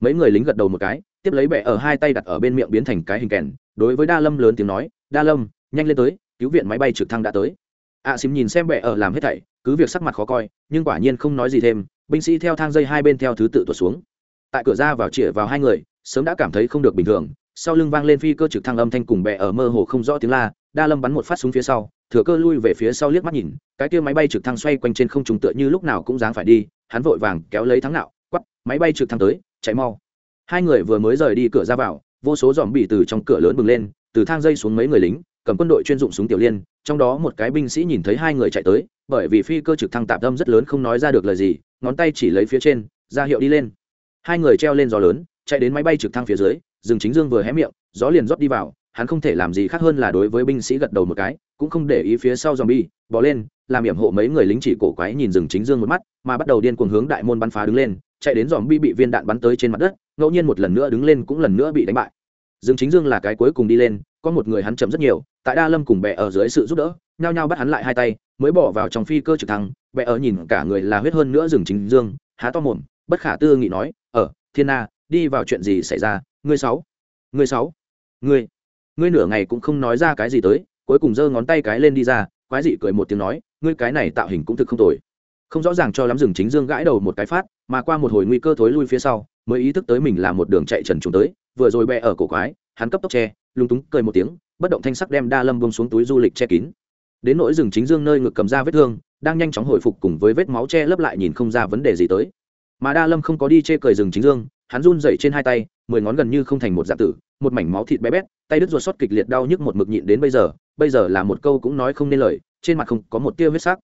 Mấy người lính gật đầu một cái tiếp lấy bệ ở hai tay đặt ở bên miệng biến thành cái hình kèn đối với đa lâm lớn tiếng nói đa lâm nhanh lên tới cứu viện máy bay trực thăng đã tới. ạ à, xìm nhìn xem bệ ở làm hết thảy cứ việc sắc mặt khó coi nhưng quả nhiên không nói gì thêm binh sĩ theo thang dây hai bên theo thứ tự tuột xuống. Tại cửa ra vào chĩa vào hai người sớm đã cảm thấy không được bình thường sau lưng vang lên phi cơ trực thăng âm thanh cùng bẹ ở mơ hồ không rõ tiếng la, đa lâm bắn một phát súng phía sau, thừa cơ lui về phía sau liếc mắt nhìn, cái kia máy bay trực thăng xoay quanh trên không trùng tựa như lúc nào cũng dáng phải đi, hắn vội vàng kéo lấy thắng nạo, quắp, máy bay trực thăng tới, chạy mau. Hai người vừa mới rời đi cửa ra vào, vô số dòm bị từ trong cửa lớn bừng lên, từ thang dây xuống mấy người lính, cầm quân đội chuyên dụng súng tiểu liên, trong đó một cái binh sĩ nhìn thấy hai người chạy tới, bởi vì phi cơ trực thăng tạm tâm rất lớn không nói ra được lời gì, ngón tay chỉ lấy phía trên, ra hiệu đi lên. Hai người treo lên gió lớn, chạy đến máy bay trực thăng phía dưới rừng chính dương vừa hé miệng, gió liền rót đi vào, hắn không thể làm gì khác hơn là đối với binh sĩ gật đầu một cái, cũng không để ý phía sau dòm bi bỏ lên, làm hiểm hộ mấy người lính chỉ cổ quái nhìn rừng chính dương một mắt, mà bắt đầu điên cuồng hướng đại môn bắn phá đứng lên, chạy đến dòm bi bị viên đạn bắn tới trên mặt đất, ngẫu nhiên một lần nữa đứng lên cũng lần nữa bị đánh bại. Rừng chính dương là cái cuối cùng đi lên, có một người hắn chậm rất nhiều, tại đa lâm cùng bè ở dưới sự giúp đỡ, nhao nhao bắt hắn lại hai tay, mới bỏ vào trong phi cơ trực thăng, bè ở nhìn cả người là huyết hơn nữa rừng chính dương, há to mồm, bất khả tư nghị nói ở thiên na, đi vào chuyện gì xảy ra? Ngươi sáu. Ngươi sáu. Ngươi. Ngươi nửa ngày cũng không nói ra cái gì tới, cuối cùng giơ ngón tay cái lên đi ra, quái dị cười một tiếng nói, ngươi cái này tạo hình cũng thực không tồi. Không rõ ràng cho lắm rừng chính dương gãi đầu một cái phát, mà qua một hồi nguy cơ thối lui phía sau, mới ý thức tới mình là một đường chạy trần trùng tới, vừa rồi bẹ ở cổ quái, hắn cấp tốc che, lúng túng cười một tiếng, bất động thanh sắc đem đa lâm bông xuống túi du lịch che kín. Đến nỗi rừng chính dương nơi ngực cầm ra vết thương, đang nhanh chóng hồi phục cùng với vết máu che lấp lại nhìn không ra vấn đề gì tới. Mà đa lâm không có đi chê cười rừng chính dương hắn run rẩy trên hai tay, mười ngón gần như không thành một dạng tử, một mảnh máu thịt bé bét, tay đứt ruột sót kịch liệt đau nhức một mực nhịn đến bây giờ bây giờ là một câu cũng nói không nên lời, trên mặt không có một tia huyết sắc.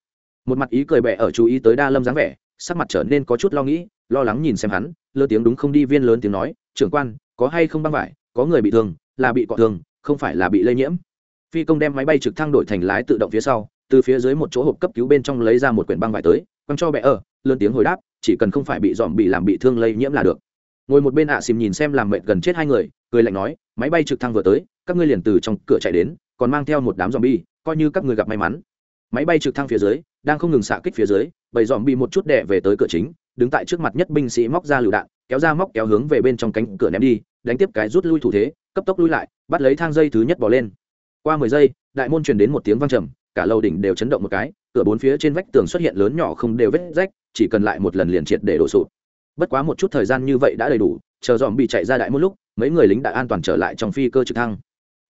Một mặt ý cười bẹ ở chú ý tới đa lâm dáng vẻ, sắc mặt trở nên có chút lo nghĩ, lo lắng nhìn xem hắn, lơ tiếng đúng không đi viên lớn tiếng nói, trưởng quan, có hay không băng vải? Có người bị thương, là bị cọ thương không phải là bị lây nhiễm. Phi công đem máy bay trực thăng đổi thành lái tự động phía sau, từ phía dưới một chỗ hộp cấp cứu bên trong lấy ra một quyển băng vải tới, quăng cho bẹ ở, lớn tiếng hồi đáp, chỉ cần không phải bị dòm bị làm bị thương lây nhiễm là được ngồi một bên ạ xìm nhìn xem làm mệt gần chết hai người, cười lạnh nói, máy bay trực thăng vừa tới, các ngươi liền từ trong cửa chạy đến, còn mang theo một đám dòm bi coi như các người gặp may mắn. Máy bay trực thăng phía dưới, đang không ngừng xạ kích phía dưới bầy dòm bi một chút đè về tới cửa chính, đứng tại trước mặt nhất binh sĩ móc ra lựu đạn, kéo ra móc kéo hướng về bên trong cánh cửa ném đi, đánh tiếp cái rút lui thủ thế, cấp tốc lui lại, bắt lấy thang dây thứ nhất bỏ lên. Qua mười giây, đại môn truyền đến một tiếng vang trầm, cả lầu đỉnh đều chấn động một cái, cửa bốn phía trên vách tường xuất hiện lớn nhỏ không đều vết rách, chỉ cần lại một lần liền triệt để đổ sụt bất quá một chút thời gian như vậy đã đầy đủ, chờ dòm bị chạy ra đại một lúc, mấy người lính đã an toàn trở lại trong phi cơ trực thăng.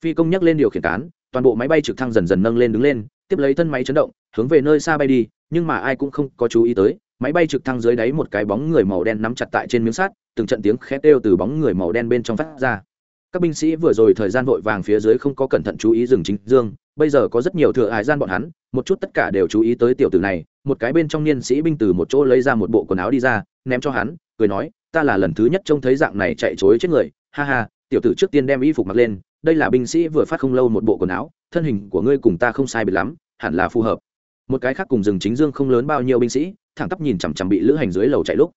Phi công nhắc lên điều khiển cán, toàn bộ máy bay trực thăng dần dần nâng lên đứng lên, tiếp lấy thân máy chấn động, hướng về nơi xa bay đi, nhưng mà ai cũng không có chú ý tới, máy bay trực thăng dưới đáy một cái bóng người màu đen nắm chặt tại trên miếng sắt, từng trận tiếng khét kêu từ bóng người màu đen bên trong phát ra. Các binh sĩ vừa rồi thời gian vội vàng phía dưới không có cẩn thận chú ý rừng chính dương, bây giờ có rất nhiều thừa hải gian bọn hắn, một chút tất cả đều chú ý tới tiểu tử này, một cái bên trong niên sĩ binh từ một chỗ lấy ra một bộ quần áo đi ra ném cho hắn, cười nói, ta là lần thứ nhất trông thấy dạng này chạy chối chết người. Ha ha, tiểu tử trước tiên đem y phục mặc lên, đây là binh sĩ vừa phát không lâu một bộ quần áo, thân hình của ngươi cùng ta không sai biệt lắm, hẳn là phù hợp. Một cái khác cùng rừng chính dương không lớn bao nhiêu binh sĩ, thẳng tắp nhìn chằm chằm bị lữ hành dưới lầu chạy lúc.